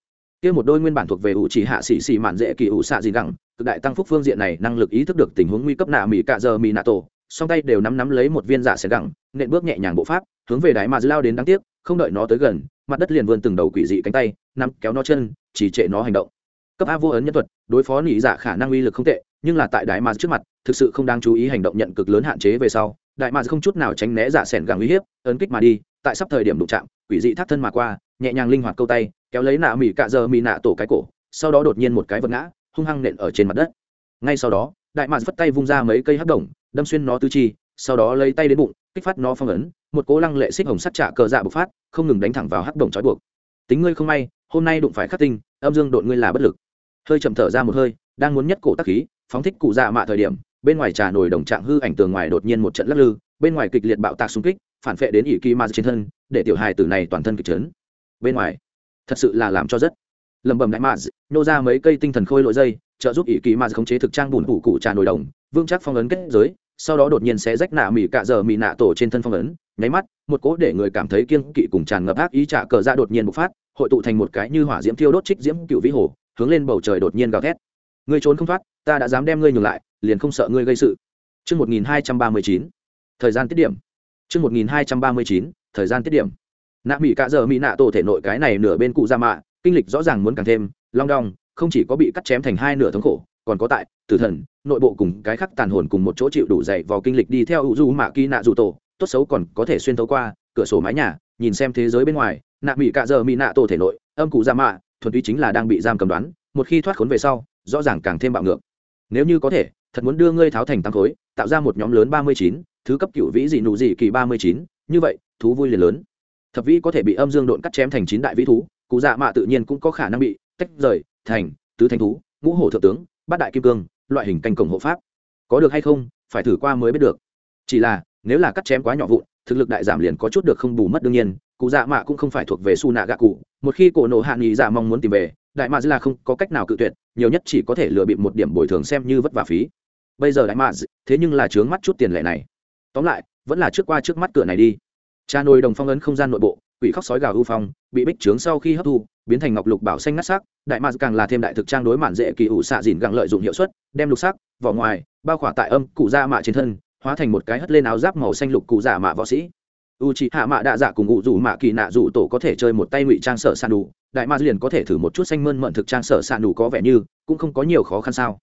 kia một đôi nguyên bản thuộc về ủ chỉ hạ sĩ xỉ mạn dễ kỳ ủ xạ gì gẳng, cực đại tăng phúc phương diện này năng lực ý thức được tình huống nguy cấp nạ mỹ cạ giờ mỹ nạ tổ, song tay đều nắm nắm lấy một viên giả xẻ gẳng, nện bước nhẹ nhàng bộ pháp, hướng về đáy mà lao đến đáng tiếc, không đợi nó tới gần, mặt đất liền vươn từng đầu quỷ dị cánh tay, nắm kéo nó chân chỉ trệ nó hành động cấp a vô ấn nhân thuật, đối phó nỉ dạ khả năng uy lực không tệ, nhưng là tại đại mà trước mặt, thực sự không đáng chú ý hành động nhận cực lớn hạn chế về sau, đại mà không chút nào tránh né dạ sẻn gàng uy hiếp, ấn kích mà đi, tại sắp thời điểm đụng chạm, quỷ dị thắt thân mà qua, nhẹ nhàng linh hoạt câu tay, kéo lấy nạ mỹ cạ giờ mỹ nạ tổ cái cổ, sau đó đột nhiên một cái vật ngã, hung hăng nện ở trên mặt đất. Ngay sau đó, đại mạc vất tay vung ra mấy cây hấp đồng, đâm xuyên nó tứ chi, sau đó lấy tay đến bụng, kích phát nó phong ấn, một cố lăng lệ xích hồng sắt trả cờ dạ bộc phát, không ngừng đánh thẳng vào hắc đồng trói buộc. Tính ngươi không may, hôm nay đụng phải khắc tinh, âm dương đội ngươi là bất lực hơi chậm thở ra một hơi, đang muốn nhất cổ tắc khí, phóng thích cụ dạ mạ thời điểm, bên ngoài trà nổi đồng trạng hư ảnh tường ngoài đột nhiên một trận lắc lư, bên ngoài kịch liệt bạo tạc xung kích, phản phệ đến ỷ kỳ ma trên thân, để tiểu hài tử này toàn thân kịch trấn bên ngoài, thật sự là làm cho rất lầm bầm đại mạ nhô ra mấy cây tinh thần khôi lội dây, trợ giúp ỷ kỳ ma khống chế thực trang bùn phủ cụ trà nổi đồng vương chắc phong ấn kết giới, sau đó đột nhiên sẽ rách nạ mỉ cạ giờ mỉ nạ tổ trên thân phong ấn, nháy mắt, một cỗ để người cảm thấy kiêng kỵ cùng tràn ngập ác ý trả cờ ra đột nhiên bộc phát, hội tụ thành một cái như hỏa diễm thiêu đốt trích diễm cựu vĩ hồ hướng lên bầu trời đột nhiên gào thét ngươi trốn không thoát ta đã dám đem ngươi nhường lại liền không sợ ngươi gây sự Trước 1239, thời gian tiết điểm. Trước 1239, thời gian tiết điểm. Nạ mỹ cạ giờ mỹ nạ tổ thể nội cái này nửa bên cụ ra mạ, kinh lịch rõ ràng muốn càng thêm, long đong, không chỉ có bị cắt chém thành hai nửa thống khổ, còn có tại tử thần nội bộ cùng cái khắc tàn hồn cùng một chỗ chịu đủ dậy vào kinh lịch đi theo hữu du mạ kỳ nạ dù tổ tốt xấu còn có thể xuyên thấu qua cửa sổ mái nhà nhìn xem thế giới bên ngoài nạ mỹ cạ giờ mỹ nạ tổ thể nội âm cụ ra mạ thuần túy chính là đang bị giam cầm đoán, một khi thoát khốn về sau, rõ ràng càng thêm bạo ngược. Nếu như có thể, thật muốn đưa ngươi tháo thành tăng khối, tạo ra một nhóm lớn ba mươi chín, thứ cấp cựu vĩ dị nụ dị kỳ ba mươi chín, như vậy, thú vui liền lớn. Thập vĩ có thể bị âm dương độn cắt chém thành chín đại vĩ thú, cụ dạ mạ tự nhiên cũng có khả năng bị tách rời thành tứ thành thú, ngũ hổ thượng tướng, bát đại kim cương, loại hình canh cổng hộ pháp. Có được hay không, phải thử qua mới biết được. Chỉ là, nếu là cắt chém quá nhỏ vụn, thực lực đại giảm liền có chút được không bù mất đương nhiên cụ dạ mạ cũng không phải thuộc về su nạ gạ cụ. Một khi cổ nộ hạ nghỉ dạ mong muốn tìm về, đại mạ là không có cách nào cự tuyệt, nhiều nhất chỉ có thể lừa bịp một điểm bồi thường xem như vất vả phí. Bây giờ đại mạ thế nhưng là chướng mắt chút tiền lệ này. Tóm lại, vẫn là trước qua trước mắt cửa này đi. Cha nồi đồng phong ấn không gian nội bộ, quỷ khóc sói gào ưu phong, bị bích trướng sau khi hấp thu, biến thành ngọc lục bảo xanh ngắt sắc. Đại mạc càng là thêm đại thực trang đối mạn dễ kỳ ủ xạ dìn gặng lợi dụng hiệu suất, đem lục sắc, vỏ ngoài, bao khỏa tại âm cụ da mạ trên thân, hóa thành một cái hất lên áo giáp màu xanh lục cụ giả mạ võ sĩ u c hạ mạ đạ dạ cùng ngụ rủ mạ kỳ nạ rủ tổ có thể chơi một tay ngụy trang sở sàn đủ. Đại ma liền có thể thử một chút xanh mơn mận thực trang sở sàn đủ có vẻ như cũng không có nhiều khó khăn sao.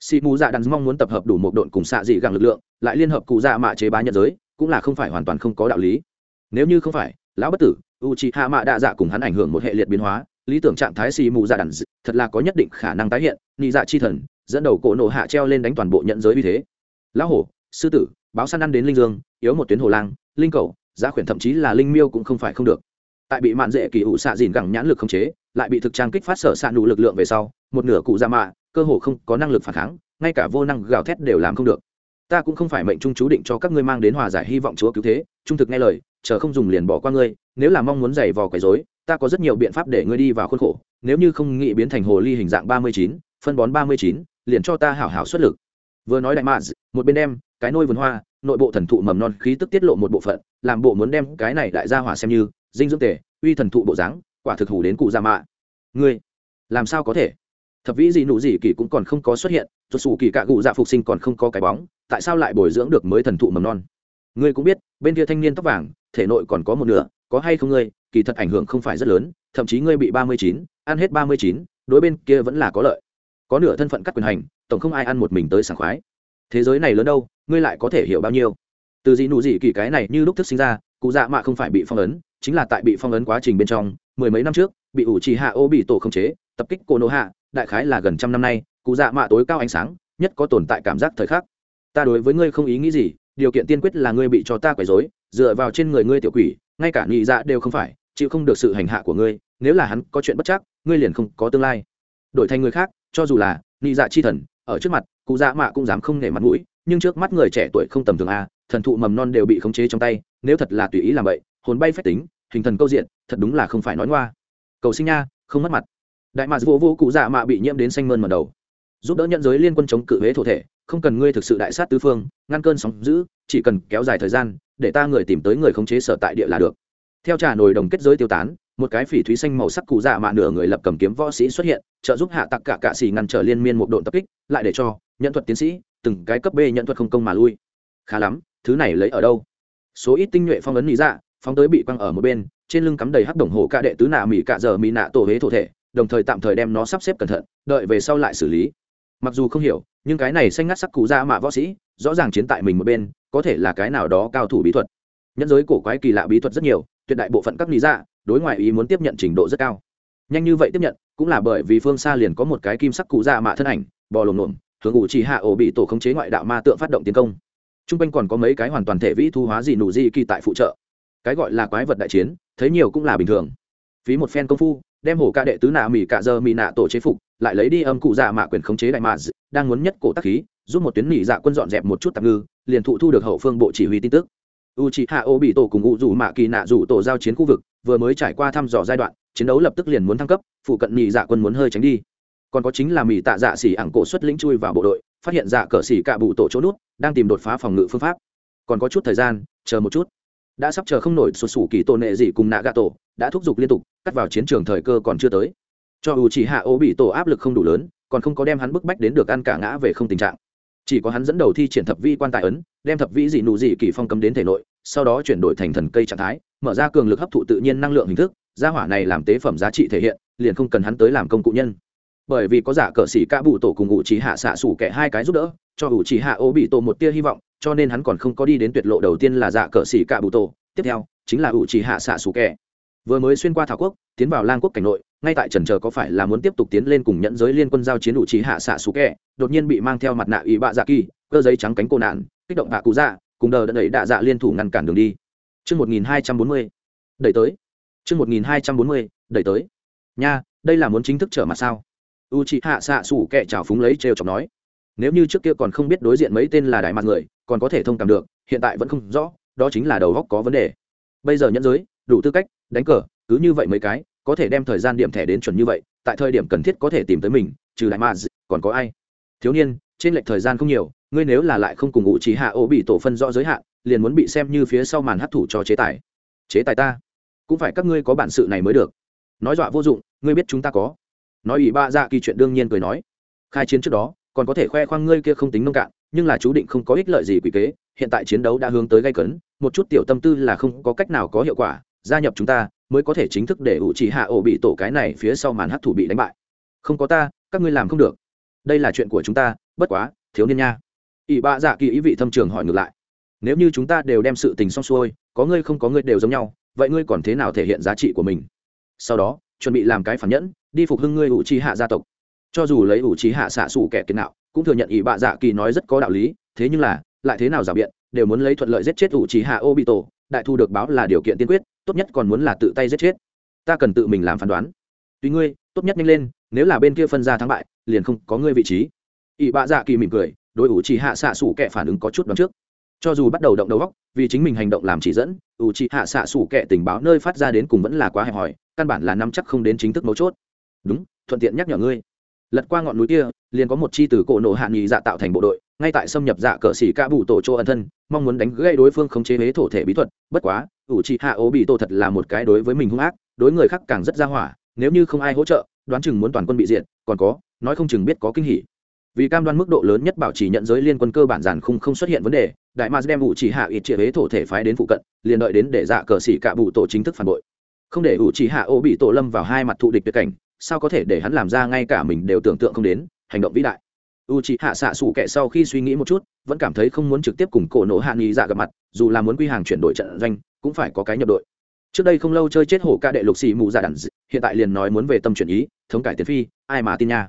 Sĩ mù dạ đắn mong muốn tập hợp đủ một đội cùng xạ dị gặng lực lượng, lại liên hợp cụ dạ mạ chế bá nhật giới, cũng là không phải hoàn toàn không có đạo lý. Nếu như không phải, lão bất tử, u c hạ mạ đạ dạ cùng hắn ảnh hưởng một hệ liệt biến hóa, lý tưởng trạng thái xì mù dạ đàn thật là có nhất định khả năng tái hiện, nị dạ chi thần, dẫn đầu cổ nổ hạ treo lên đánh toàn bộ nhận giới uy thế. Lão hổ, sư tử, báo săn ăn đến linh dương, yếu một tuyến hồ lang, linh cầu giá khuyển thậm chí là linh miêu cũng không phải không được. Tại bị mạn dễ kỳ ủ xạ dìn gẳng nhãn lực không chế, lại bị thực trang kích phát sở xạ nụ lực lượng về sau, một nửa cụ ra mạ, cơ hồ không có năng lực phản kháng, ngay cả vô năng gào thét đều làm không được. Ta cũng không phải mệnh trung chú định cho các ngươi mang đến hòa giải hy vọng chúa cứu thế, trung thực nghe lời, chờ không dùng liền bỏ qua ngươi, nếu là mong muốn giày vò quấy rối, ta có rất nhiều biện pháp để ngươi đi vào khuôn khổ, nếu như không nghĩ biến thành hồ ly hình dạng ba mươi chín, phân bón ba mươi chín, liền cho ta hảo hảo xuất lực. Vừa nói đại mạ, một bên đem, cái nôi vườn hoa nội bộ thần thụ mầm non khí tức tiết lộ một bộ phận, làm bộ muốn đem cái này đại gia hỏa xem như dinh dưỡng tề, uy thần thụ bộ dáng, quả thực hủ đến cụ già mạ. Ngươi, làm sao có thể? Thập vĩ gì nụ gì kỳ cũng còn không có xuất hiện cho xù kỳ cạ cụ dạ phục sinh còn không có cái bóng, tại sao lại bồi dưỡng được mới thần thụ mầm non? Ngươi cũng biết, bên kia thanh niên tóc vàng, thể nội còn có một nửa, có hay không ngươi, kỳ thật ảnh hưởng không phải rất lớn, thậm chí ngươi bị ba mươi chín, ăn hết ba mươi chín, đối bên kia vẫn là có lợi. Có nửa thân phận cắt quyền hành, tổng không ai ăn một mình tới sảng khoái. Thế giới này lớn đâu ngươi lại có thể hiểu bao nhiêu? Từ dị nụ dị kỳ cái này như lúc thức sinh ra, cụ dạ mạ không phải bị phong ấn, chính là tại bị phong ấn quá trình bên trong, mười mấy năm trước, bị ủ trì hạ ô bị tổ không chế, tập kích cô nô hạ, đại khái là gần trăm năm nay, cụ dạ mạ tối cao ánh sáng, nhất có tồn tại cảm giác thời khắc. Ta đối với ngươi không ý nghĩ gì, điều kiện tiên quyết là ngươi bị cho ta quấy rối, dựa vào trên người ngươi tiểu quỷ, ngay cả nhị dạ đều không phải, chịu không được sự hành hạ của ngươi, nếu là hắn có chuyện bất chắc, ngươi liền không có tương lai. Đổi thành người khác, cho dù là nhị dạ chi thần, ở trước mặt, cụ dạ mạ cũng dám không nể mặt mũi nhưng trước mắt người trẻ tuổi không tầm thường a, thần thụ mầm non đều bị khống chế trong tay, nếu thật là tùy ý làm vậy, hồn bay phép tính, hình thần câu diện, thật đúng là không phải nói ngoa. Cầu sinh nha, không mất mặt. Đại mạc vô vô cụ dạ mạ bị nhiễm đến xanh mơn mở đầu. Giúp đỡ nhận giới liên quân chống cự huế thổ thể, không cần ngươi thực sự đại sát tứ phương, ngăn cơn sóng giữ chỉ cần kéo dài thời gian, để ta người tìm tới người khống chế sở tại địa là được. Theo trà nồi đồng kết giới tiêu tán, một cái phỉ thúy xanh màu sắc cụ dạ mạ nửa người lập cầm kiếm võ sĩ xuất hiện, trợ giúp hạ tặc cả cạ xì ngăn trở liên miên một độn tập kích, lại để cho nhận thuật tiến sĩ từng cái cấp b nhận thuật không công mà lui. Khá lắm, thứ này lấy ở đâu? Số ít tinh nhuệ phong ấn lý dạ phóng tới bị quăng ở một bên, trên lưng cắm đầy hắc đồng hồ cạ đệ tứ nạ mỹ cạ giờ mỹ nạ tổ huế thổ thể, đồng thời tạm thời đem nó sắp xếp cẩn thận, đợi về sau lại xử lý. Mặc dù không hiểu, nhưng cái này xanh ngắt sắc cụ ra mạ võ sĩ, rõ ràng chiến tại mình một bên, có thể là cái nào đó cao thủ bí thuật. Nhân giới cổ quái kỳ lạ bí thuật rất nhiều, tuyệt đại bộ phận các lý dạ đối ngoại ý muốn tiếp nhận trình độ rất cao. Nhanh như vậy tiếp nhận, cũng là bởi vì phương xa liền có một cái kim sắc cụ ra mạ thân ảnh, bò lồm lồm hướng ủ chỉ hạ ổ bị tổ khống chế ngoại đạo ma tượng phát động tiến công. T r u n g quanh còn có mấy cái hoàn toàn thể vĩ thu hóa gì nụ di kỳ tại phụ trợ. Cái gọi là quái vật đại chiến, thấy nhiều cũng là bình thường. Phí một phen công phu, đem hổ ca đệ tứ nạ mỹ cạ dơ mỹ nạ tổ chế phục, lại lấy đi âm cụ dạ mạ quyền khống chế đại mạ đang muốn nhất cổ tắc khí, giúp một tuyến nỉ dạ quân dọn dẹp một chút tạm ngư, liền thụ thu được hậu phương bộ chỉ huy tin tức. U c h i hạ ô bị tổ cùng ngụ rủ mạ kỳ nạ rủ tổ giao chiến khu vực, vừa mới trải qua thăm dò giai đoạn, chiến đấu lập tức liền muốn thăng cấp, phụ cận nhị dạ quân muốn hơi tránh đi còn có chính là mỹ tạ dạ xỉ ảng cổ xuất lĩnh chui vào bộ đội, phát hiện dạ cờ xỉ cạ bụ tổ chỗ nút, đang tìm đột phá phòng ngự phương pháp. Còn có chút thời gian, chờ một chút. Đã sắp chờ không nổi sụt sủ kỳ tôn nệ gì cùng nạ gà tổ, đã thúc giục liên tục, cắt vào chiến trường thời cơ còn chưa tới. Cho u chỉ hạ ô bị tổ áp lực không đủ lớn, còn không có đem hắn bức bách đến được ăn cả ngã về không tình trạng. Chỉ có hắn dẫn đầu thi triển thập vi quan tài ấn, đem thập vĩ dị nụ dị kỳ phong cấm đến thể nội, sau đó chuyển đổi thành thần cây trạng thái, mở ra cường lực hấp thụ tự nhiên năng lượng hình thức, gia hỏa này làm tế phẩm giá trị thể hiện, liền không cần hắn tới làm công cụ nhân bởi vì có giả cờ xỉ ca bụ tổ cùng ủ trí hạ xạ sủ kẻ hai cái giúp đỡ, cho ủ trí hạ ô bị tổ một tia hy vọng, cho nên hắn còn không có đi đến tuyệt lộ đầu tiên là giả cờ xỉ ca bụ tổ. Tiếp theo, chính là ủ trí hạ xạ sủ kẻ. Vừa mới xuyên qua thảo quốc, tiến vào lang quốc cảnh nội, ngay tại trần chờ có phải là muốn tiếp tục tiến lên cùng nhận giới liên quân giao chiến ủ trí hạ xạ sủ kẻ, đột nhiên bị mang theo mặt nạ ủy bạ dạ kỳ, cơ giấy trắng cánh cô nạn, kích động bạ cụ dạ cùng đờ đẫn đẩy đạ dạ liên thủ ngăn cản đường đi. Chương một nghìn hai trăm bốn mươi, đẩy tới. Chương một nghìn hai trăm bốn mươi, đẩy tới. Nha, đây là muốn chính thức trở mặt sao? U chị hạ xạ xủ kẻ trào phúng lấy trêu chọc nói, nếu như trước kia còn không biết đối diện mấy tên là đại mặt người, còn có thể thông cảm được, hiện tại vẫn không rõ, đó chính là đầu góc có vấn đề. Bây giờ nhẫn giới, đủ tư cách, đánh cờ, cứ như vậy mấy cái, có thể đem thời gian điểm thẻ đến chuẩn như vậy, tại thời điểm cần thiết có thể tìm tới mình, trừ đại mà còn có ai? Thiếu niên, trên lệch thời gian không nhiều, ngươi nếu là lại không cùng ngụ trí hạ ô bị tổ phân rõ giới hạn, liền muốn bị xem như phía sau màn hấp thụ cho chế tài. Chế tài ta? Cũng phải các ngươi có bản sự này mới được. Nói dọa vô dụng, ngươi biết chúng ta có nói ủy ba dạ kỳ chuyện đương nhiên cười nói. Khai chiến trước đó, còn có thể khoe khoang ngươi kia không tính nông cạn, nhưng là chú định không có ích lợi gì quỷ kế, hiện tại chiến đấu đã hướng tới gây cấn, một chút tiểu tâm tư là không có cách nào có hiệu quả, gia nhập chúng ta mới có thể chính thức để ủ trì hạ ổ bị tổ cái này phía sau màn hấp thụ bị đánh bại. Không có ta, các ngươi làm không được. Đây là chuyện của chúng ta, bất quá, thiếu niên nha. Ỷ bạ dạ kỳ ý vị thâm trường hỏi ngược lại. Nếu như chúng ta đều đem sự tình xong xuôi, có ngươi không có ngươi đều giống nhau, vậy ngươi còn thế nào thể hiện giá trị của mình? Sau đó chuẩn bị làm cái phản nhẫn, đi phục hưng ngươi ủ trí hạ gia tộc. Cho dù lấy ủ trí hạ xạ xủ kẻ kiến nạo, cũng thừa nhận ỷ bạ dạ kỳ nói rất có đạo lý, thế nhưng là, lại thế nào giả biện, đều muốn lấy thuận lợi giết chết ủ trí hạ ô bị tổ đại thu được báo là điều kiện tiên quyết, tốt nhất còn muốn là tự tay giết chết. Ta cần tự mình làm phán đoán. Tuy ngươi, tốt nhất nhanh lên, nếu là bên kia phân ra thắng bại, liền không có ngươi vị trí. Ỷ bạ dạ kỳ mỉm cười, đối ủ trì hạ xạ xủ kẻ phản ứng có chút đón trước cho dù bắt đầu động đầu góc vì chính mình hành động làm chỉ dẫn ủ trì hạ xạ xủ kệ tình báo nơi phát ra đến cùng vẫn là quá hẹp hòi, căn bản là nắm chắc không đến chính thức mấu chốt. Đúng, thuận tiện nhắc nhở ngươi. Lật qua ngọn núi kia, liền có một chi từ cổ nổ hạ nghị dạ tạo thành bộ đội, ngay tại xâm nhập dạ cờ xỉ ca bụ tổ chỗ ẩn thân, mong muốn đánh gây đối phương không chế huế thổ thể bí thuật. Bất quá ủ trì hạ ố bị tổ thật là một cái đối với mình hung ác, đối người khác càng rất ra hỏa, nếu như không ai hỗ trợ, đoán chừng muốn toàn quân bị diện. còn có, nói không chừng biết có kinh hỉ. Vì cam đoan mức độ lớn nhất bảo trì nhận giới liên quân cơ bản giản khung không xuất hiện vấn đề đại mars đem ủ chỉ hạ ít chia huế thổ thể phái đến phụ cận liền đợi đến để dạ cờ xỉ cả bụ tổ chính thức phản bội. Không để ủ chỉ hạ ô bị tổ lâm vào hai mặt thụ địch tuyệt cảnh sao có thể để hắn làm ra ngay cả mình đều tưởng tượng không đến hành động vĩ đại. U chỉ hạ xạ xù kệ sau khi suy nghĩ một chút vẫn cảm thấy không muốn trực tiếp cùng cổ nổ hạ nghi dạ gặp mặt dù là muốn quy hàng chuyển đổi trận doanh cũng phải có cái nhập đội. Trước đây không lâu chơi chết hổ ca đệ lục xì mù dạ đẳng, hiện tại liền nói muốn về tâm chuyển ý thống cải tiến phi ai mà tin nha.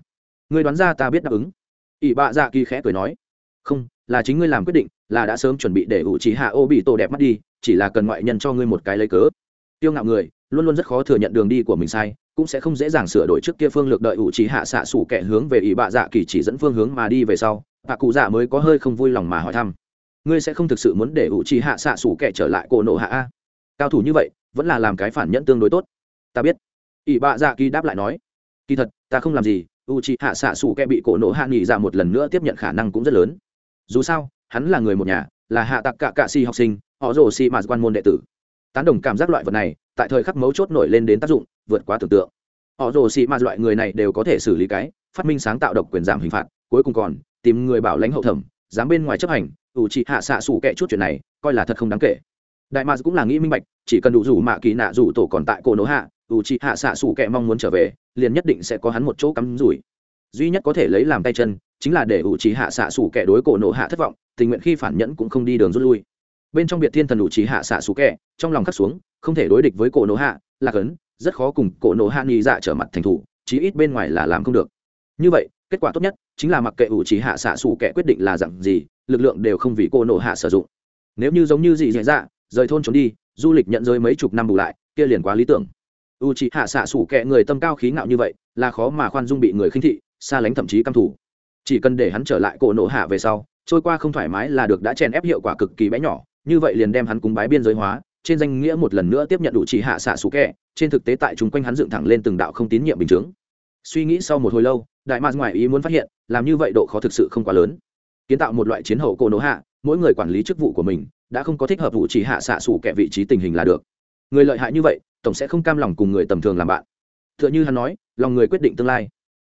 Người đoán ra ta biết đáp ứng. Ỷ bạ dạ kỳ khẽ cười nói. Không là chính ngươi làm quyết định, là đã sớm chuẩn bị để ủ trí hạ ô bị tổ đẹp mắt đi, chỉ là cần ngoại nhân cho ngươi một cái lấy cớ. Tiêu ngạo người, luôn luôn rất khó thừa nhận đường đi của mình sai, cũng sẽ không dễ dàng sửa đổi trước kia phương lược đợi ủ trí hạ xạ sủ kẻ hướng về ỷ bạ dạ kỳ chỉ dẫn phương hướng mà đi về sau bà cụ dạ mới có hơi không vui lòng mà hỏi thăm. Ngươi sẽ không thực sự muốn để ủ trí hạ xạ sủ kẻ trở lại cổ nộ hạ a? Cao thủ như vậy, vẫn là làm cái phản nhẫn tương đối tốt. Ta biết. Ỷ bạ dạ kỳ đáp lại nói. Kỳ thật, ta không làm gì u trí hạ xạ Sủ Kẻ bị cổ nổ hạ nghỉ Dạ một lần nữa tiếp nhận khả năng cũng rất lớn dù sao, hắn là người một nhà, là hạ tặc cả cạ si học sinh, họ rồ si mà quan môn đệ tử. Tán đồng cảm giác loại vật này, tại thời khắc mấu chốt nổi lên đến tác dụng, vượt quá tưởng tượng. Họ rồ si mà loại người này đều có thể xử lý cái, phát minh sáng tạo độc quyền giảm hình phạt, cuối cùng còn, tìm người bảo lãnh hậu thẩm, dám bên ngoài chấp hành, ủ trị hạ xạ xủ kệ chút chuyện này, coi là thật không đáng kể. Đại mạc cũng là nghĩ minh bạch, chỉ cần đủ rủ mạ kỳ nạ rủ tổ còn tại cổ nỗ hạ, ủ trị hạ xạ xủ kệ mong muốn trở về, liền nhất định sẽ có hắn một chỗ cắm rủi. Duy nhất có thể lấy làm tay chân chính là để ủ trí hạ xạ xủ kẻ đối cổ nổ hạ thất vọng, tình nguyện khi phản nhẫn cũng không đi đường rút lui. Bên trong biệt thiên thần ủ trí hạ xạ xủ kẻ, trong lòng khắc xuống, không thể đối địch với cổ nổ hạ là ấn, rất khó cùng cổ nổ hạ nghi dạ trở mặt thành thủ, chí ít bên ngoài là làm không được. Như vậy, kết quả tốt nhất chính là mặc kệ ủ trí hạ xạ xủ kẻ quyết định là dặn gì, lực lượng đều không vì cổ nổ hạ sử dụng. Nếu như giống như gì dễ dạ rời thôn trốn đi, du lịch nhận rơi mấy chục năm bù lại, kia liền quá lý tưởng. U c hạ xạ xủ kệ người tâm cao khí ngạo như vậy, là khó mà khoan dung bị người khinh thị, xa lánh thậm chí căm thủ chỉ cần để hắn trở lại cổ nổ hạ về sau, trôi qua không thoải mái là được đã chèn ép hiệu quả cực kỳ bé nhỏ, như vậy liền đem hắn cúng bái biên giới hóa, trên danh nghĩa một lần nữa tiếp nhận đủ chỉ hạ xạ sủ kẹ, trên thực tế tại chung quanh hắn dựng thẳng lên từng đạo không tín nhiệm bình chứng suy nghĩ sau một hồi lâu, đại mạc ngoài ý muốn phát hiện, làm như vậy độ khó thực sự không quá lớn. Kiến tạo một loại chiến hậu cổ nổ hạ, mỗi người quản lý chức vụ của mình, đã không có thích hợp vụ chỉ hạ xạ sủ kẹ vị trí tình hình là được. Người lợi hại như vậy, tổng sẽ không cam lòng cùng người tầm thường làm bạn. T h ư ợ n h ư hắn nói, lòng người quyết định tương lai.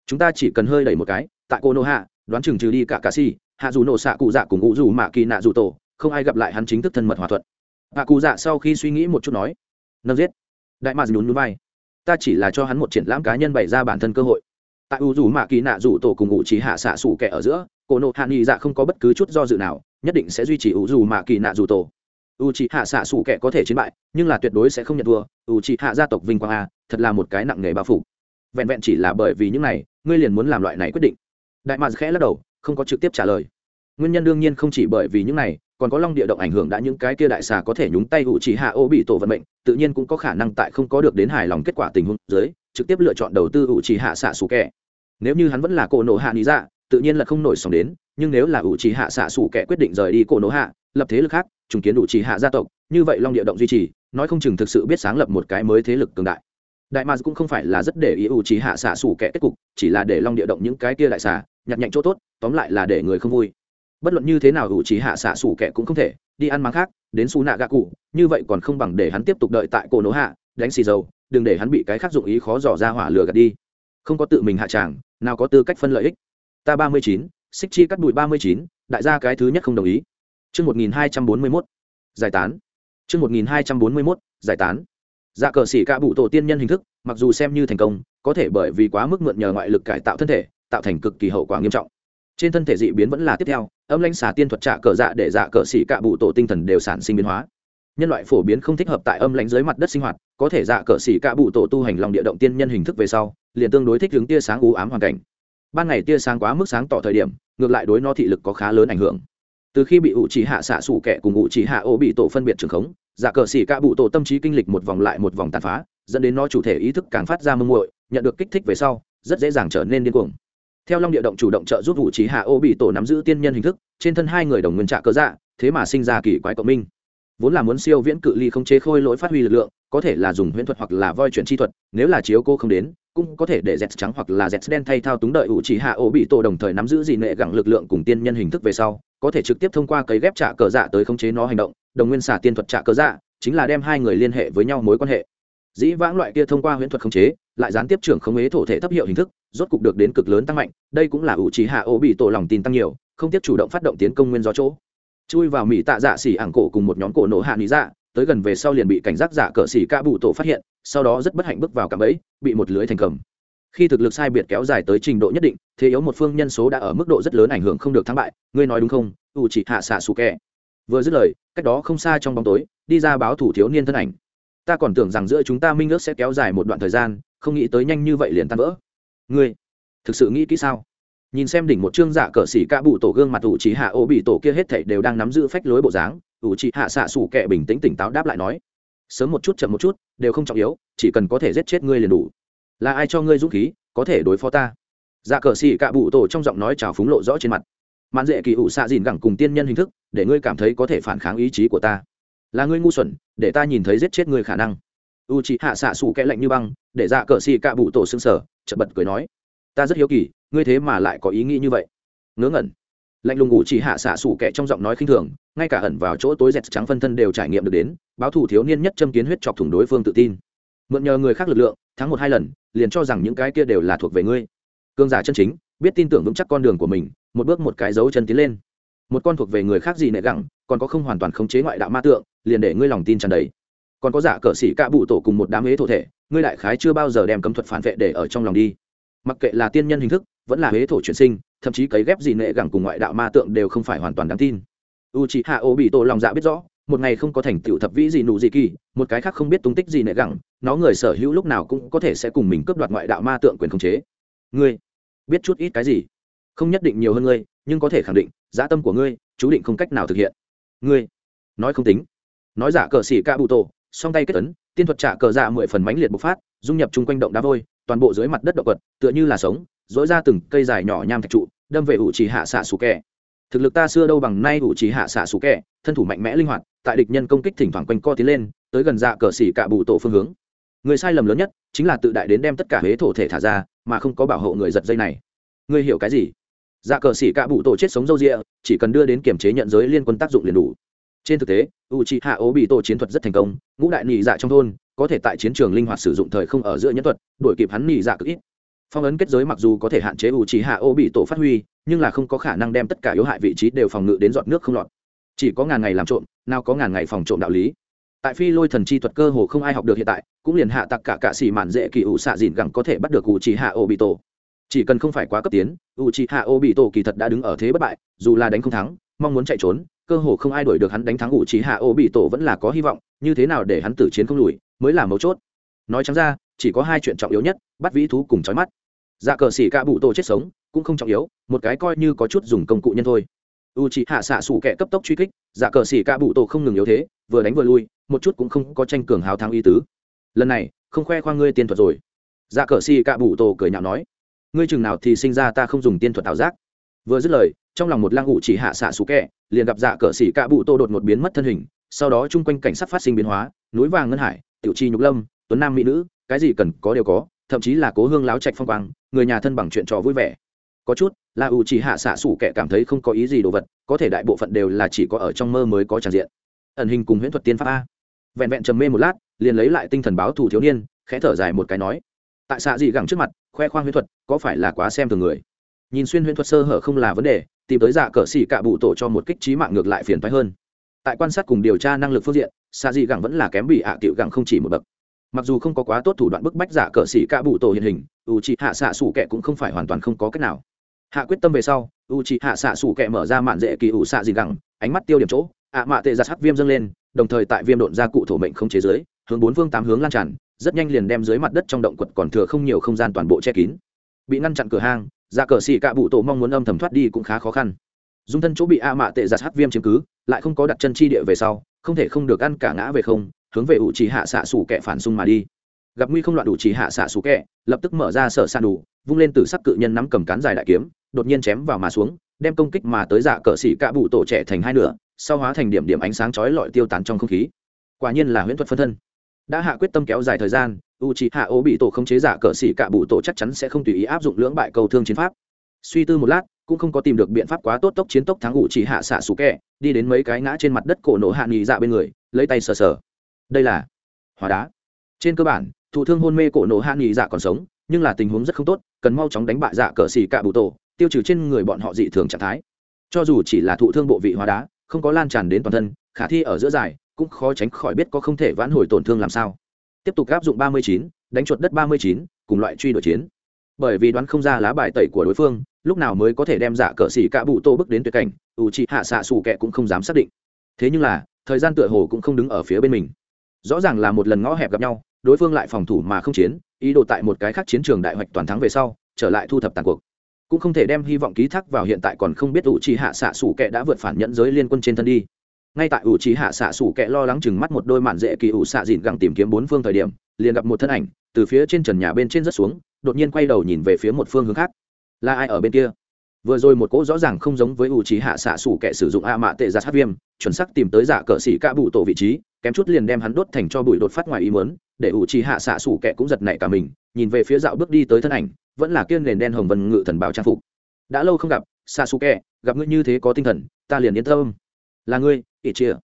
Chúng ta chỉ cần hơi đẩy một cái tại cô nô hạ, đoán chừng trừ đi cả cà si, hạ dù nổ xạ cụ dạ cùng ngũ dù mạ kỳ nạ dù tổ, không ai gặp lại hắn chính thức thân mật hòa thuận. Hạ cụ dạ sau khi suy nghĩ một chút nói, nâng giết. Đại mạc nhún núi vai. Ta chỉ là cho hắn một triển lãm cá nhân bày ra bản thân cơ hội. Tại u dù mạ kỳ nạ dù tổ cùng ngụ trí hạ xạ sủ kẻ ở giữa, cô nộ hạ nghị dạ không có bất cứ chút do dự nào, nhất định sẽ duy trì u dù mạ kỳ nạ dù tổ. U trí hạ xạ sủ kẻ có thể chiến bại, nhưng là tuyệt đối sẽ không nhận thua. U trí hạ gia tộc vinh quang a, thật là một cái nặng nghề bao phủ. Vẹn vẹn chỉ là bởi vì những này, ngươi liền muốn làm loại này quyết định đại mạc khẽ lắc đầu, không có trực tiếp trả lời. Nguyên nhân đương nhiên không chỉ bởi vì những này, còn có long địa động ảnh hưởng đã những cái kia đại xà có thể nhúng tay hụ chỉ hạ ô bị tổ vận mệnh, tự nhiên cũng có khả năng tại không có được đến hài lòng kết quả tình huống dưới, trực tiếp lựa chọn đầu tư hụ chỉ hạ xạ xù kẻ. Nếu như hắn vẫn là cổ nổ hạ lý dạ tự nhiên là không nổi sóng đến, nhưng nếu là hụ chỉ hạ xạ xù kẻ quyết định rời đi cổ nổ hạ, lập thế lực khác, trùng kiến hụ chỉ hạ gia tộc, như vậy long địa động duy trì, nói không chừng thực sự biết sáng lập một cái mới thế lực cường đại đại mạc cũng không phải là rất để ý ủ trí hạ xạ xủ kẻ kết cục, chỉ là để long địa động những cái kia đại xà, nhặt nhạnh chỗ tốt, tóm lại là để người không vui. Bất luận như thế nào ủ trí hạ xạ xủ kẻ cũng không thể đi ăn mắng khác, đến xù nạ gạ cụ, như vậy còn không bằng để hắn tiếp tục đợi tại cổ nỗ hạ, đánh xì dầu, đừng để hắn bị cái khác dụng ý khó dò ra hỏa lửa gạt đi. Không có tự mình hạ tràng, nào có tư cách phân lợi ích. Ta ba mươi chín xích chi cắt bụi ba mươi chín, đại gia cái thứ nhất không đồng ý. Chương một nghìn hai trăm bốn mươi mốt, giải tán. chương một nghìn hai trăm bốn mươi mốt, giải tán dạ cờ xỉ cả bụ tổ tiên nhân hình thức, mặc dù xem như thành công, có thể bởi vì quá mức mượn nhờ ngoại lực cải tạo thân thể, tạo thành cực kỳ hậu quả nghiêm trọng. Trên thân thể dị biến vẫn là tiếp theo, âm lãnh xà tiên thuật trả cờ dạ để dạ cờ xỉ cả bụ tổ tinh thần đều sản sinh biến hóa. Nhân loại phổ biến không thích hợp tại âm lãnh dưới mặt đất sinh hoạt, có thể dạ cờ xỉ cả bụ tổ tu hành lòng địa động tiên nhân hình thức về sau, liền tương đối thích hướng tia sáng u ám hoàn cảnh. Ban ngày tia sáng quá mức sáng tỏ thời điểm, ngược lại đối no thị lực có khá lớn ảnh hưởng. Từ khi bị ủ chỉ hạ xạ sủ kẻ cùng ủ chỉ hạ ô bị tổ phân biệt trường khống giả cờ xỉ cả bụ tổ tâm trí kinh lịch một vòng lại một vòng tàn phá, dẫn đến nó chủ thể ý thức càng phát ra mưng muội, nhận được kích thích về sau, rất dễ dàng trở nên điên cuồng. Theo long địa động chủ động trợ giúp ủ trí hạ ô bị tổ nắm giữ tiên nhân hình thức, trên thân hai người đồng nguyên trạ cơ dạ thế mà sinh ra kỳ quái cộng minh. Vốn là muốn siêu viễn cự ly không chế khôi lỗi phát huy lực lượng, có thể là dùng huyễn thuật hoặc là voi chuyển chi thuật, nếu là chiếu cô không đến, cũng có thể để dẹt trắng hoặc là dẹt đen thay thao túng đợi ủ chỉ hạ ổ bị tổ đồng thời nắm giữ dị nệ gẳng lực lượng cùng tiên nhân hình thức về sau, có thể trực tiếp thông qua cấy ghép trả cờ dạ tới khống chế nó hành động đồng nguyên xả tiên thuật trả cơ dạ chính là đem hai người liên hệ với nhau mối quan hệ. Dĩ vãng loại kia thông qua huyễn thuật khống chế, lại gián tiếp trưởng khống ế thổ thể thấp hiệu hình thức, rốt cục được đến cực lớn tăng mạnh, đây cũng là ủ trí hạ ô bị tổ lòng tin tăng nhiều, không tiếp chủ động phát động tiến công nguyên do chỗ. Chui vào mỹ tạ dạ xỉ ảng cổ cùng một nhóm cổ nổ hạ lý dạ tới gần về sau liền bị cảnh giác giả cờ xỉ ca bụ tổ phát hiện, sau đó rất bất hạnh bước vào cạm ấy bị một lưới thành cầm. Khi thực lực sai biệt kéo dài tới trình độ nhất định, thế yếu một phương nhân số đã ở mức độ rất lớn ảnh hưởng không được thắng bại, ngươi nói đúng không? U chỉ hạ xạ xù kẹ vừa dứt lời, cách đó không xa trong bóng tối, đi ra báo thủ thiếu niên thân ảnh. Ta còn tưởng rằng giữa chúng ta minh ước sẽ kéo dài một đoạn thời gian, không nghĩ tới nhanh như vậy liền tan vỡ. Ngươi, thực sự nghĩ kỹ sao? Nhìn xem đỉnh một chương dạ cờ xỉ ca bụ tổ gương mặt ủ trí hạ ô bị tổ kia hết thảy đều đang nắm giữ phách lối bộ dáng, ủ trí hạ xạ xủ kệ bình tĩnh tỉnh táo đáp lại nói. Sớm một chút, chậm một chút, đều không trọng yếu, chỉ cần có thể giết chết ngươi liền đủ. Là ai cho ngươi dũng khí, có thể đối phó ta? Dạ cờ xì cạ bụ tổ trong giọng nói trào phúng lộ rõ trên mặt mạn dễ kỳ ủ xạ dìn gẳng cùng tiên nhân hình thức, để ngươi cảm thấy có thể phản kháng ý chí của ta. Là ngươi ngu xuẩn, để ta nhìn thấy giết chết ngươi khả năng. U chị hạ xạ xù kẽ lạnh như băng, để dạ cờ xì cạ bụ tổ xương sở chật bật cười nói, ta rất hiếu kỳ, ngươi thế mà lại có ý nghĩ như vậy. Ngớ ngẩn. Lạnh lùng ủ chỉ hạ xạ xù kẽ trong giọng nói khinh thường, ngay cả ẩn vào chỗ tối dẹt trắng phân thân đều trải nghiệm được đến, báo thủ thiếu niên nhất châm kiến huyết chọc thủng đối phương tự tin. Mượn nhờ người khác lực lượng, thắng một hai lần, liền cho rằng những cái kia đều là thuộc về ngươi. Cương giả chân chính, biết tin tưởng vững chắc con đường của mình một bước một cái dấu chân tiến lên. Một con thuộc về người khác gì nệ gẳng, còn có không hoàn toàn khống chế ngoại đạo ma tượng, liền để ngươi lòng tin tràn đầy. Còn có giả cờ sĩ cạ bụ tổ cùng một đám ế thổ thể, ngươi đại khái chưa bao giờ đem cấm thuật phản vệ để ở trong lòng đi. Mặc kệ là tiên nhân hình thức, vẫn là ế thổ chuyển sinh, thậm chí cấy ghép gì nệ gẳng cùng ngoại đạo ma tượng đều không phải hoàn toàn đáng tin. U chị hạ ô bị tổ lòng dạ biết rõ, một ngày không có thành tựu thập vĩ gì nụ gì kỳ, một cái khác không biết tung tích gì nệ gẳng, nó người sở hữu lúc nào cũng có thể sẽ cùng mình cướp đoạt ngoại đạo ma tượng quyền khống chế. Ngươi biết chút ít cái gì? Không nhất định nhiều hơn ngươi, nhưng có thể khẳng định, giá tâm của ngươi, chú định không cách nào thực hiện. Ngươi, nói không tính. Nói giả cờ xỉ ca bụ tổ, song tay kết tấn tiên thuật trả cờ dạ mười phần mánh liệt bộc phát, dung nhập chung quanh động đá vôi, toàn bộ dưới mặt đất động vật, tựa như là sống dỗi ra từng cây dài nhỏ nham thạch trụ, đâm về ủ trì hạ xạ xù kẹ thực lực ta xưa đâu bằng nay ủ trì hạ xạ xù kẹ thân thủ mạnh mẽ linh hoạt, tại địch nhân công kích thỉnh thoảng quanh co tiến lên, tới gần dạ cờ xỉ cả bụ tổ phương hướng. Người sai lầm lớn nhất, chính là tự đại đến đem tất cả huế thổ thể thả ra, mà không có bảo hộ người giật dây này. Ngươi hiểu cái gì? Dạ cờ xỉ cả bụ tổ chết sống dâu rịa, chỉ cần đưa đến kiểm chế nhận giới liên quân tác dụng liền đủ. Trên thực tế u c h i hạ ố bị tổ chiến thuật rất thành công, ngũ đại nhị dạ trong thôn, có thể tại chiến trường linh hoạt sử dụng thời không ở giữa nhân thuật, đuổi kịp hắn nhị dạ cực ít. Phong ấn kết giới mặc dù có thể hạn chế u c h i hạ ố bị tổ phát huy, nhưng là không có khả năng đem tất cả yếu hại vị trí đều phòng ngự đến giọt nước không lọt. Chỉ có ngàn ngày làm trộm, nào có ngàn ngày phòng trộm đạo lý. Tại phi lôi thần chi thuật cơ hồ không ai học được hiện tại, cũng liền hạ tặc cả cạ xỉ mạn dễ kỳ ủ xạ dìn gẳng có thể bắt được u trí hạ ô bị tổ chỉ cần không phải quá cấp tiến u c hạ ô bị tổ kỳ thật đã đứng ở thế bất bại, dù là đánh không thắng, mong muốn chạy trốn, cơ hồ không ai đuổi được hắn đánh thắng u c hạ ô bị tổ vẫn là có hy vọng, như thế nào để hắn tử chiến không lùi, mới là mấu chốt. Nói chẳng ra, chỉ có hai chuyện trọng yếu nhất, bắt vĩ thú cùng trói mắt. Dạ cờ xỉ ca bụ tổ chết sống, cũng không trọng yếu, một cái coi như có chút dùng công cụ nhân thôi. U c hạ xạ xủ kẻ cấp tốc truy kích dạ cờ xỉ ca bụ tổ không ngừng yếu thế, vừa đánh vừa lui, một chút cũng không có tranh cường hào thắng y tứ. Lần này, không khoe khoang ngươi tiền thuật rồi. Dạ cờ xỉ ca bụ tổ cười nhạo nói ngươi chừng nào thì sinh ra ta không dùng tiên thuật ảo giác. Vừa dứt lời, trong lòng một lang ngụ chỉ hạ xạ xú kẹ, liền gặp dạ cờ xỉ ca bụ tô đột một biến mất thân hình, sau đó chung quanh cảnh sắc phát sinh biến hóa, núi vàng ngân hải, tiểu chi nhục lâm, tuấn nam mỹ nữ, cái gì cần có đều có, thậm chí là cố hương láo trạch phong quang, người nhà thân bằng chuyện trò vui vẻ. Có chút, là ủ chỉ hạ xạ xủ kẻ cảm thấy không có ý gì đồ vật, có thể đại bộ phận đều là chỉ có ở trong mơ mới có tràn diện. Ẩn hình cùng huyễn thuật tiên pháp a. Vẹn vẹn trầm mê một lát, liền lấy lại tinh thần báo thủ thiếu niên, khẽ thở dài một cái nói, tại xạ gì gẳng trước mặt khoe khoang huyễn thuật, có phải là quá xem thường người? Nhìn xuyên huyễn thuật sơ hở không là vấn đề, tìm tới dạ cờ xỉ cạ bụ tổ cho một kích trí mạng ngược lại phiền phái hơn. Tại quan sát cùng điều tra năng lực phương diện xạ dị gẳng vẫn là kém bị hạ à gẳng không chỉ một bậc. Mặc dù không có quá tốt thủ đoạn bức bách giả cờ xỉ cạ bụ tổ hiện hình u c hạ xạ xủ kệ cũng không phải hoàn toàn không có cách nào. Hạ quyết tâm về sau u c hạ xạ xủ kệ mở ra mạn dễ kỳ ủ xạ dị gẳng, ánh mắt tiêu điểm chỗ, ạ mạ tệ giặt hắc viêm dâng lên, đồng thời tại viêm độn ra cụ thổ mệnh không chế giới, hướng bốn phương tám hướng lan tràn rất nhanh liền đem dưới mặt đất trong động quật còn thừa không nhiều không gian toàn bộ che kín. Bị ngăn chặn cửa hang ra cờ xì cạ bụ tổ mong muốn âm thầm thoát đi cũng khá khó khăn. Dung thân chỗ bị a mạ tệ giặt hát viêm chứng cứ, lại không có đặt chân chi địa về sau, không thể không được ăn cả ngã về không, hướng về ủ trì hạ xạ xù kẹ phản xung mà đi. Gặp nguy không loạn đủ trì hạ xạ xù kẹ, lập tức mở ra sở san đủ, vung lên từ sắc cự nhân nắm cầm cán dài đại kiếm, đột nhiên chém vào mà xuống, đem công kích mà tới dạ cờ xỉ cạ bụ tổ trẻ thành hai nửa, sau hóa thành điểm điểm ánh sáng chói lọi tiêu tán trong không khí. Quả nhiên là huyễn thuật phân thân đã hạ quyết tâm kéo dài thời gian u c hạ ô bị tổ không chế giả cờ xỉ cạ bụ tổ chắc chắn sẽ không tùy ý áp dụng lưỡng bại cầu thương chiến pháp. Suy tư một lát, cũng không có tìm được biện pháp quá tốt tốc chiến tốc thắng ủ chỉ hạ xạ xù kẹ đi đến mấy cái ngã trên mặt đất cổ nổ hạ nghỉ dạ bên người, lấy tay sờ sờ. Đây là hóa đá. Trên cơ bản thủ thương hôn mê cổ nổ hạ nghỉ dạ còn sống, nhưng là tình huống rất không tốt, cần mau chóng đánh bại dạ cờ xì cạ bụ tổ, tiêu trừ trên người bọn họ dị thường trạng thái. Cho dù chỉ là thụ thương bộ vị hóa đá, không có lan tràn đến toàn thân, khả thi ở giữa dài cũng khó tránh khỏi biết có không thể vãn hồi tổn thương làm sao. Tiếp tục áp dụng ba mươi chín, đánh chuột đất ba mươi chín, cùng loại truy đuổi chiến. Bởi vì đoán không ra lá bài tẩy của đối phương, lúc nào mới có thể đem dạ cờ xỉ cạ bụ tô bước đến tuyệt cảnh, ủ trị hạ xạ xù kẹ cũng không dám xác định. Thế nhưng là, thời gian tựa hồ cũng không đứng ở phía bên mình. Rõ ràng là một lần ngõ hẹp gặp nhau, đối phương lại phòng thủ mà không chiến, ý đồ tại một cái khác chiến trường đại hoạch toàn thắng về sau, trở lại thu thập tàn cuộc. Cũng không thể đem hy vọng ký thác vào hiện tại còn không biết ủ trì hạ xạ sủ kệ đã vượt phản nhận giới liên quân trên thân đi ngay tại ủ trí hạ xạ xủ kẹ lo lắng chừng mắt một đôi mạn dễ kỳ ủ xạ dịn gặng tìm kiếm bốn phương thời điểm, liền gặp một thân ảnh, từ phía trên trần nhà bên trên rất xuống, đột nhiên quay đầu nhìn về phía một phương hướng khác. Là ai ở bên kia? Vừa rồi một cỗ rõ ràng không giống với ủ trí hạ xạ xủ kẻ sử dụng a mạ tệ giặt sát viêm, chuẩn sắc tìm tới giả cờ xỉ ca bụ tổ vị trí, kém chút liền đem hắn đốt thành cho bụi đột phát ngoài ý mớn để ủ trí hạ xạ xủ kẻ cũng giật nảy cả mình, nhìn về phía dạo bước đi tới thân ảnh, vẫn là kiên nền đen hồng vân ngự thần bảo trang phục. Đã lâu không gặp, xạ xù kẻ, gặp ngươi như thế có tinh thần, ta liền yên tâm. Là ngươi ít chia.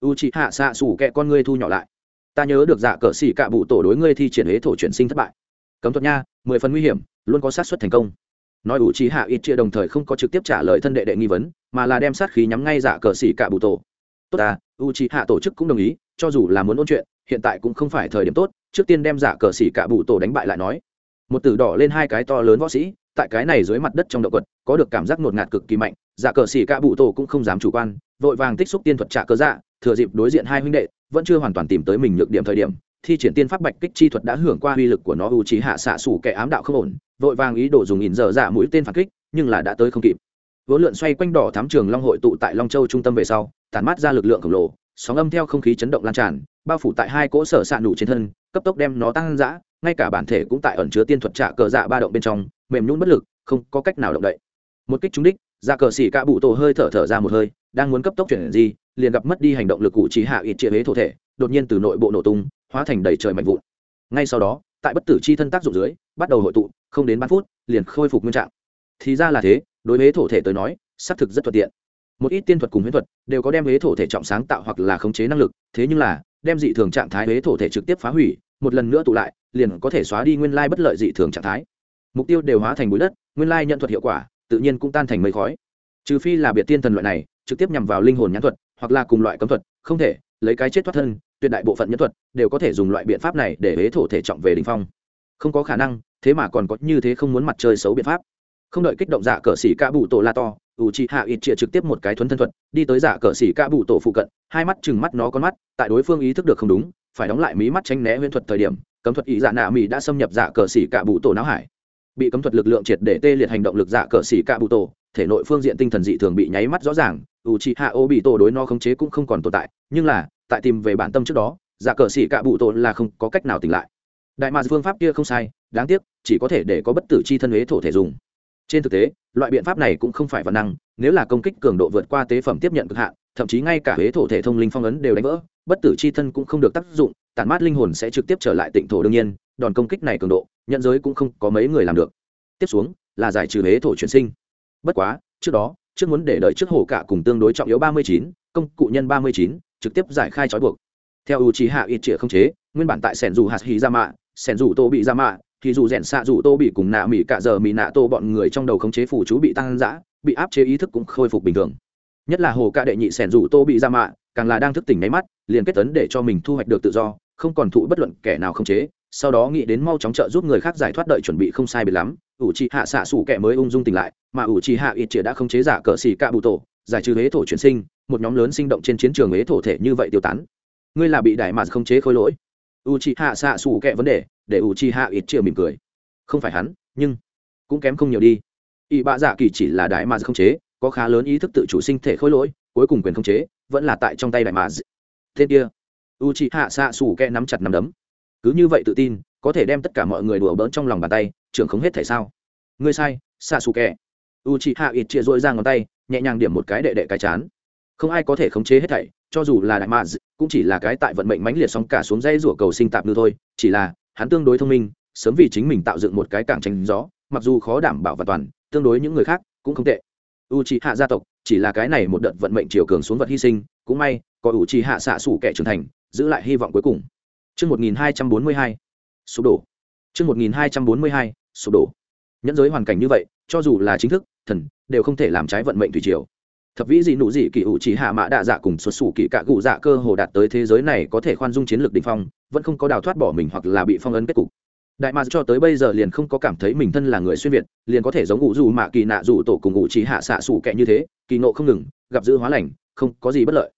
U chị hạ xạ xủ kẹ con ngươi thu nhỏ lại. Ta nhớ được dạ cờ xỉ cạ bụ tổ đối ngươi thi triển huế thổ chuyển sinh thất bại. Cấm thuật nha, mười phần nguy hiểm, luôn có sát xuất thành công. Nói u chị hạ ít chia đồng thời không có trực tiếp trả lời thân đệ đệ nghi vấn, mà là đem sát khí nhắm ngay dạ cờ xỉ cạ bụ tổ. Tốt ta, u chị hạ tổ chức cũng đồng ý, cho dù là muốn ôn chuyện, hiện tại cũng không phải thời điểm tốt, trước tiên đem dạ cờ xỉ cạ bụ tổ đánh bại lại nói. Một tử đỏ lên hai cái to lớn võ sĩ, tại cái này dưới mặt đất trong động quật, có được cảm giác ngột ngạt cực kỳ mạnh dạ cờ xỉ cạ bụ tổ cũng không dám chủ quan vội vàng tích xúc tiên thuật trả cơ dạ thừa dịp đối diện hai huynh đệ, vẫn chưa hoàn toàn tìm tới mình nhược điểm thời điểm, thi triển tiên pháp bạch kích chi thuật đã hưởng qua uy lực của nó u trí hạ xạ xủ kẻ ám đạo không ổn, vội vàng ý đồ dùng ỉn dở dạ mũi tên phản kích, nhưng là đã tới không kịp. Vốn lượn xoay quanh đỏ thám trường long hội tụ tại long châu trung tâm về sau, tản mát ra lực lượng khổng lồ, sóng âm theo không khí chấn động lan tràn, bao phủ tại hai cỗ sở xạ nụ trên thân, cấp tốc đem nó tăng dã, ngay cả bản thể cũng tại ẩn chứa tiên thuật trả cờ dạ ba động bên trong, mềm nhún bất lực, không có cách nào động đậy. Một kích trúng đích ra cờ xỉ cả bụ tổ hơi thở thở ra một hơi, đang muốn cấp tốc chuyển gì, liền gặp mất đi hành động lực cụ trí hạ ít chia huế thổ thể, đột nhiên từ nội bộ nổ tung, hóa thành đầy trời mạnh vụn. Ngay sau đó, tại bất tử chi thân tác dụng dưới, bắt đầu hội tụ, không đến ba phút, liền khôi phục nguyên trạng. Thì ra là thế, đối với thổ thể tới nói, xác thực rất thuận tiện. Một ít tiên thuật cùng huyễn thuật đều có đem huế thổ thể trọng sáng tạo hoặc là khống chế năng lực, thế nhưng là, đem dị thường trạng thái huế thổ thể trực tiếp phá hủy, một lần nữa tụ lại, liền có thể xóa đi nguyên lai bất lợi dị thường trạng thái. Mục tiêu đều hóa thành bụi đất, nguyên lai nhận thuật hiệu quả tự nhiên cũng tan thành mây khói. Trừ phi là biệt tiên thần loại này, trực tiếp nhằm vào linh hồn nhãn thuật, hoặc là cùng loại cấm thuật, không thể, lấy cái chết thoát thân, tuyệt đại bộ phận nhân thuật đều có thể dùng loại biện pháp này để huế thổ thể trọng về đình phong. Không có khả năng, thế mà còn có như thế không muốn mặt chơi xấu biện pháp. Không đợi kích động giả cờ xỉ ca bụ tổ la to u chi hạ ít chia trực tiếp một cái thuấn thân thuật, đi tới giả cờ xỉ ca bụ tổ phụ cận, hai mắt chừng mắt nó con mắt, tại đối phương ý thức được không đúng, phải đóng lại mí mắt tránh né huyễn thuật thời điểm, cấm thuật ý giả nạ mỹ đã xâm nhập giả cờ xỉ ca bụ tổ não hải bị cấm thuật lực lượng triệt để tê liệt hành động lực dạ cờ xỉ cạ bụ tổ, thể nội phương diện tinh thần dị thường bị nháy mắt rõ ràng, u chi hạ ô bị tổ đối no khống chế cũng không còn tồn tại, nhưng là, tại tìm về bản tâm trước đó dạ cờ xỉ cạ bụ tổ là không có cách nào tỉnh lại. Đại mạc phương pháp kia không sai, đáng tiếc, chỉ có thể để có bất tử chi thân huế thổ thể dùng. Trên thực tế, loại biện pháp này cũng không phải văn năng, nếu là công kích cường độ vượt qua tế phẩm tiếp nhận cực hạn, thậm chí ngay cả huế thổ thể thông linh phong ấn đều đánh vỡ, bất tử chi thân cũng không được tác dụng, tản mát linh hồn sẽ trực tiếp trở lại tịnh thổ đương nhiên đòn công kích này cường độ, nhận giới cũng không có mấy người làm được. Tiếp xuống là giải trừ hế thổ chuyển sinh. Bất quá, trước đó, trước muốn để đợi trước hổ cả cùng tương đối trọng yếu ba mươi chín, công cụ nhân ba mươi chín, trực tiếp giải khai trói buộc. Theo u trí hạ ít trịa không chế, nguyên bản tại sẻn dù hạt hì ra mạ sẻn dù tô bị ra mạ thì dù rèn xạ dù tô bị cùng nạ mỹ cả giờ mỹ nạ tô bọn người trong đầu khống chế phủ chú bị tăng giã bị áp chế ý thức cũng khôi phục bình thường. Nhất là hồ ca đệ nhị sẻn dù tô bị ra mạ càng là đang thức tỉnh nháy mắt, liền kết tấn để cho mình thu hoạch được tự do, không còn thụ bất luận kẻ nào khống chế sau đó nghĩ đến mau chóng trợ giúp người khác giải thoát đợi chuẩn bị không sai biệt lắm, ủ trì hạ xạ xủ kẻ mới ung dung tỉnh lại, mà ủ trì hạ ít chĩa đã không chế giả cờ xì cạ bụ tổ, giải trừ huế thổ chuyển sinh, một nhóm lớn sinh động trên chiến trường huế thổ thể như vậy tiêu tán. Ngươi là bị đại mà không chế khôi lỗi. U trì hạ xạ xủ kẻ vấn đề, để u trì hạ ít chĩa mỉm cười. Không phải hắn, nhưng cũng kém không nhiều đi. Ỵ bạ dạ kỳ chỉ là đại mà không chế, có khá lớn ý thức tự chủ sinh thể khôi lỗi, cuối cùng quyền không chế, vẫn là tại trong tay đại mà tên kia u trì hạ xạ xủ kẻ nắm chặt nắm đấm cứ như vậy tự tin, có thể đem tất cả mọi người đùa bỡn trong lòng bàn tay, trưởng không hết thể sao? Ngươi sai xạ xù kẹ u chị hạ ít chia dội ra ngón tay, nhẹ nhàng điểm một cái đệ đệ cái chán. Không ai có thể khống chế hết thảy, cho dù là đại mạ cũng chỉ là cái tại vận mệnh mãnh liệt sóng cả xuống dây rủa cầu sinh tạp như thôi, chỉ là, hắn tương đối thông minh, sớm vì chính mình tạo dựng một cái cảng tranh gió, mặc dù khó đảm bảo và toàn, tương đối những người khác cũng không tệ. U c hạ gia tộc, chỉ là cái này một đợt vận mệnh chiều cường xuống vật hy sinh, cũng may, có u c hạ xạ xủ kẻ trưởng thành, giữ lại hy vọng cuối cùng. Chương 1242, sụp đổ. Chương 1242, sụp đổ. Nhẫn giới hoàn cảnh như vậy, cho dù là chính thức, thần đều không thể làm trái vận mệnh thủy triều. Thập vĩ dị nụ dị kỳ hữu chỉ hạ mã đa dạ cùng xuất sủ kỳ cạ cụ dạ cơ hồ đạt tới thế giới này có thể khoan dung chiến lược đỉnh phong, vẫn không có đào thoát bỏ mình hoặc là bị phong ấn kết cục. Đại Ma cho tới bây giờ liền không có cảm thấy mình thân là người xuyên việt, liền có thể giống ngụ dù mạ kỳ nạ dù tổ cùng ngụ trí hạ xạ sủ kệ như thế, kỳ ngộ không ngừng, gặp dữ hóa lành, không có gì bất lợi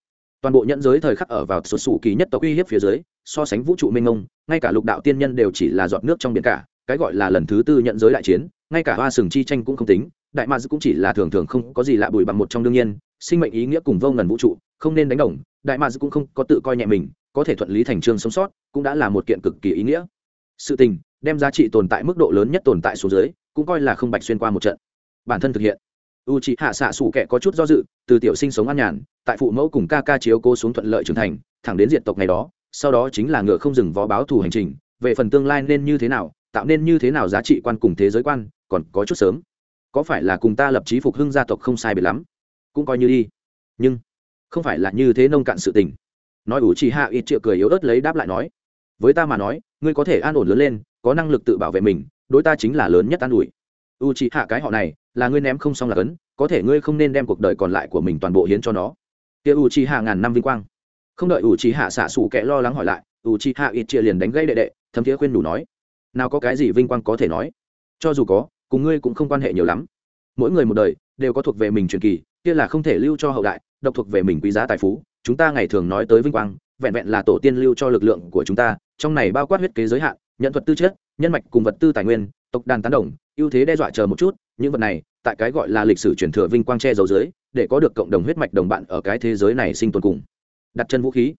toàn bộ nhẫn giới thời khắc ở vào sụt sụ kỳ nhất tộc uy hiếp phía dưới so sánh vũ trụ mênh mông, ngay cả lục đạo tiên nhân đều chỉ là giọt nước trong biển cả, cái gọi là lần thứ tư nhận giới đại chiến, ngay cả hoa sừng chi tranh cũng không tính, đại ma cũng chỉ là thường thường không có gì lạ bùi bằng một trong đương nhiên, sinh mệnh ý nghĩa cùng vô ngần vũ trụ, không nên đánh đồng, đại ma cũng không có tự coi nhẹ mình, có thể thuận lý thành trương sống sót, cũng đã là một kiện cực kỳ ý nghĩa. Sự tình, đem giá trị tồn tại mức độ lớn nhất tồn tại số dưới, cũng coi là không bạch xuyên qua một trận. Bản thân thực hiện. U c h ị hạ xạ xủ kẻ có chút do dự, từ tiểu sinh sống an nhàn, tại phụ mẫu cùng ca ca chiếu cô xuống thuận lợi trưởng thành, thẳng đến diện tộc ngày đó sau đó chính là ngựa không dừng vó báo thù hành trình, về phần tương lai nên như thế nào, tạo nên như thế nào giá trị quan cùng thế giới quan, còn có chút sớm. Có phải là cùng ta lập trí phục hưng gia tộc không sai biệt lắm? Cũng coi như đi. Nhưng, không phải là như thế nông cạn sự tình. Nói ủ chỉ hạ ít triệu cười yếu ớt lấy đáp lại nói, với ta mà nói, ngươi có thể an ổn lớn lên, có năng lực tự bảo vệ mình, đối ta chính là lớn nhất an ủi. U chỉ hạ cái họ này, là ngươi ném không xong là cấn, có thể ngươi không nên đem cuộc đời còn lại của mình toàn bộ hiến cho nó. Kia u chỉ hạ ngàn năm vinh quang không đợi u trì hạ xạ xù kẻ lo lắng hỏi lại u trì hạ ít chia liền đánh gây đệ đệ, thấm thiế khuyên đủ nói. Nào có cái gì vinh quang có thể nói. Cho dù có, cùng ngươi cũng không quan hệ nhiều lắm. Mỗi người một đời đều có thuộc về mình truyền kỳ, kia là không thể lưu cho hậu đại, độc thuộc về mình quý giá tài phú. Chúng ta ngày thường nói tới vinh quang, vẹn vẹn là tổ tiên lưu cho lực lượng của chúng ta, trong này bao quát huyết kế giới hạn, nhận thuật tư chất, nhân mạch cùng vật tư tài nguyên, tộc đàn tán đồng, ưu thế đe dọa chờ một chút, những vật này, tại cái gọi là lịch sử truyền thừa vinh quang che dầu dưới, để có được cộng đồng huyết mạch đồng bạn ở cái thế giới này sinh tồn cùng đặt chân vũ khí.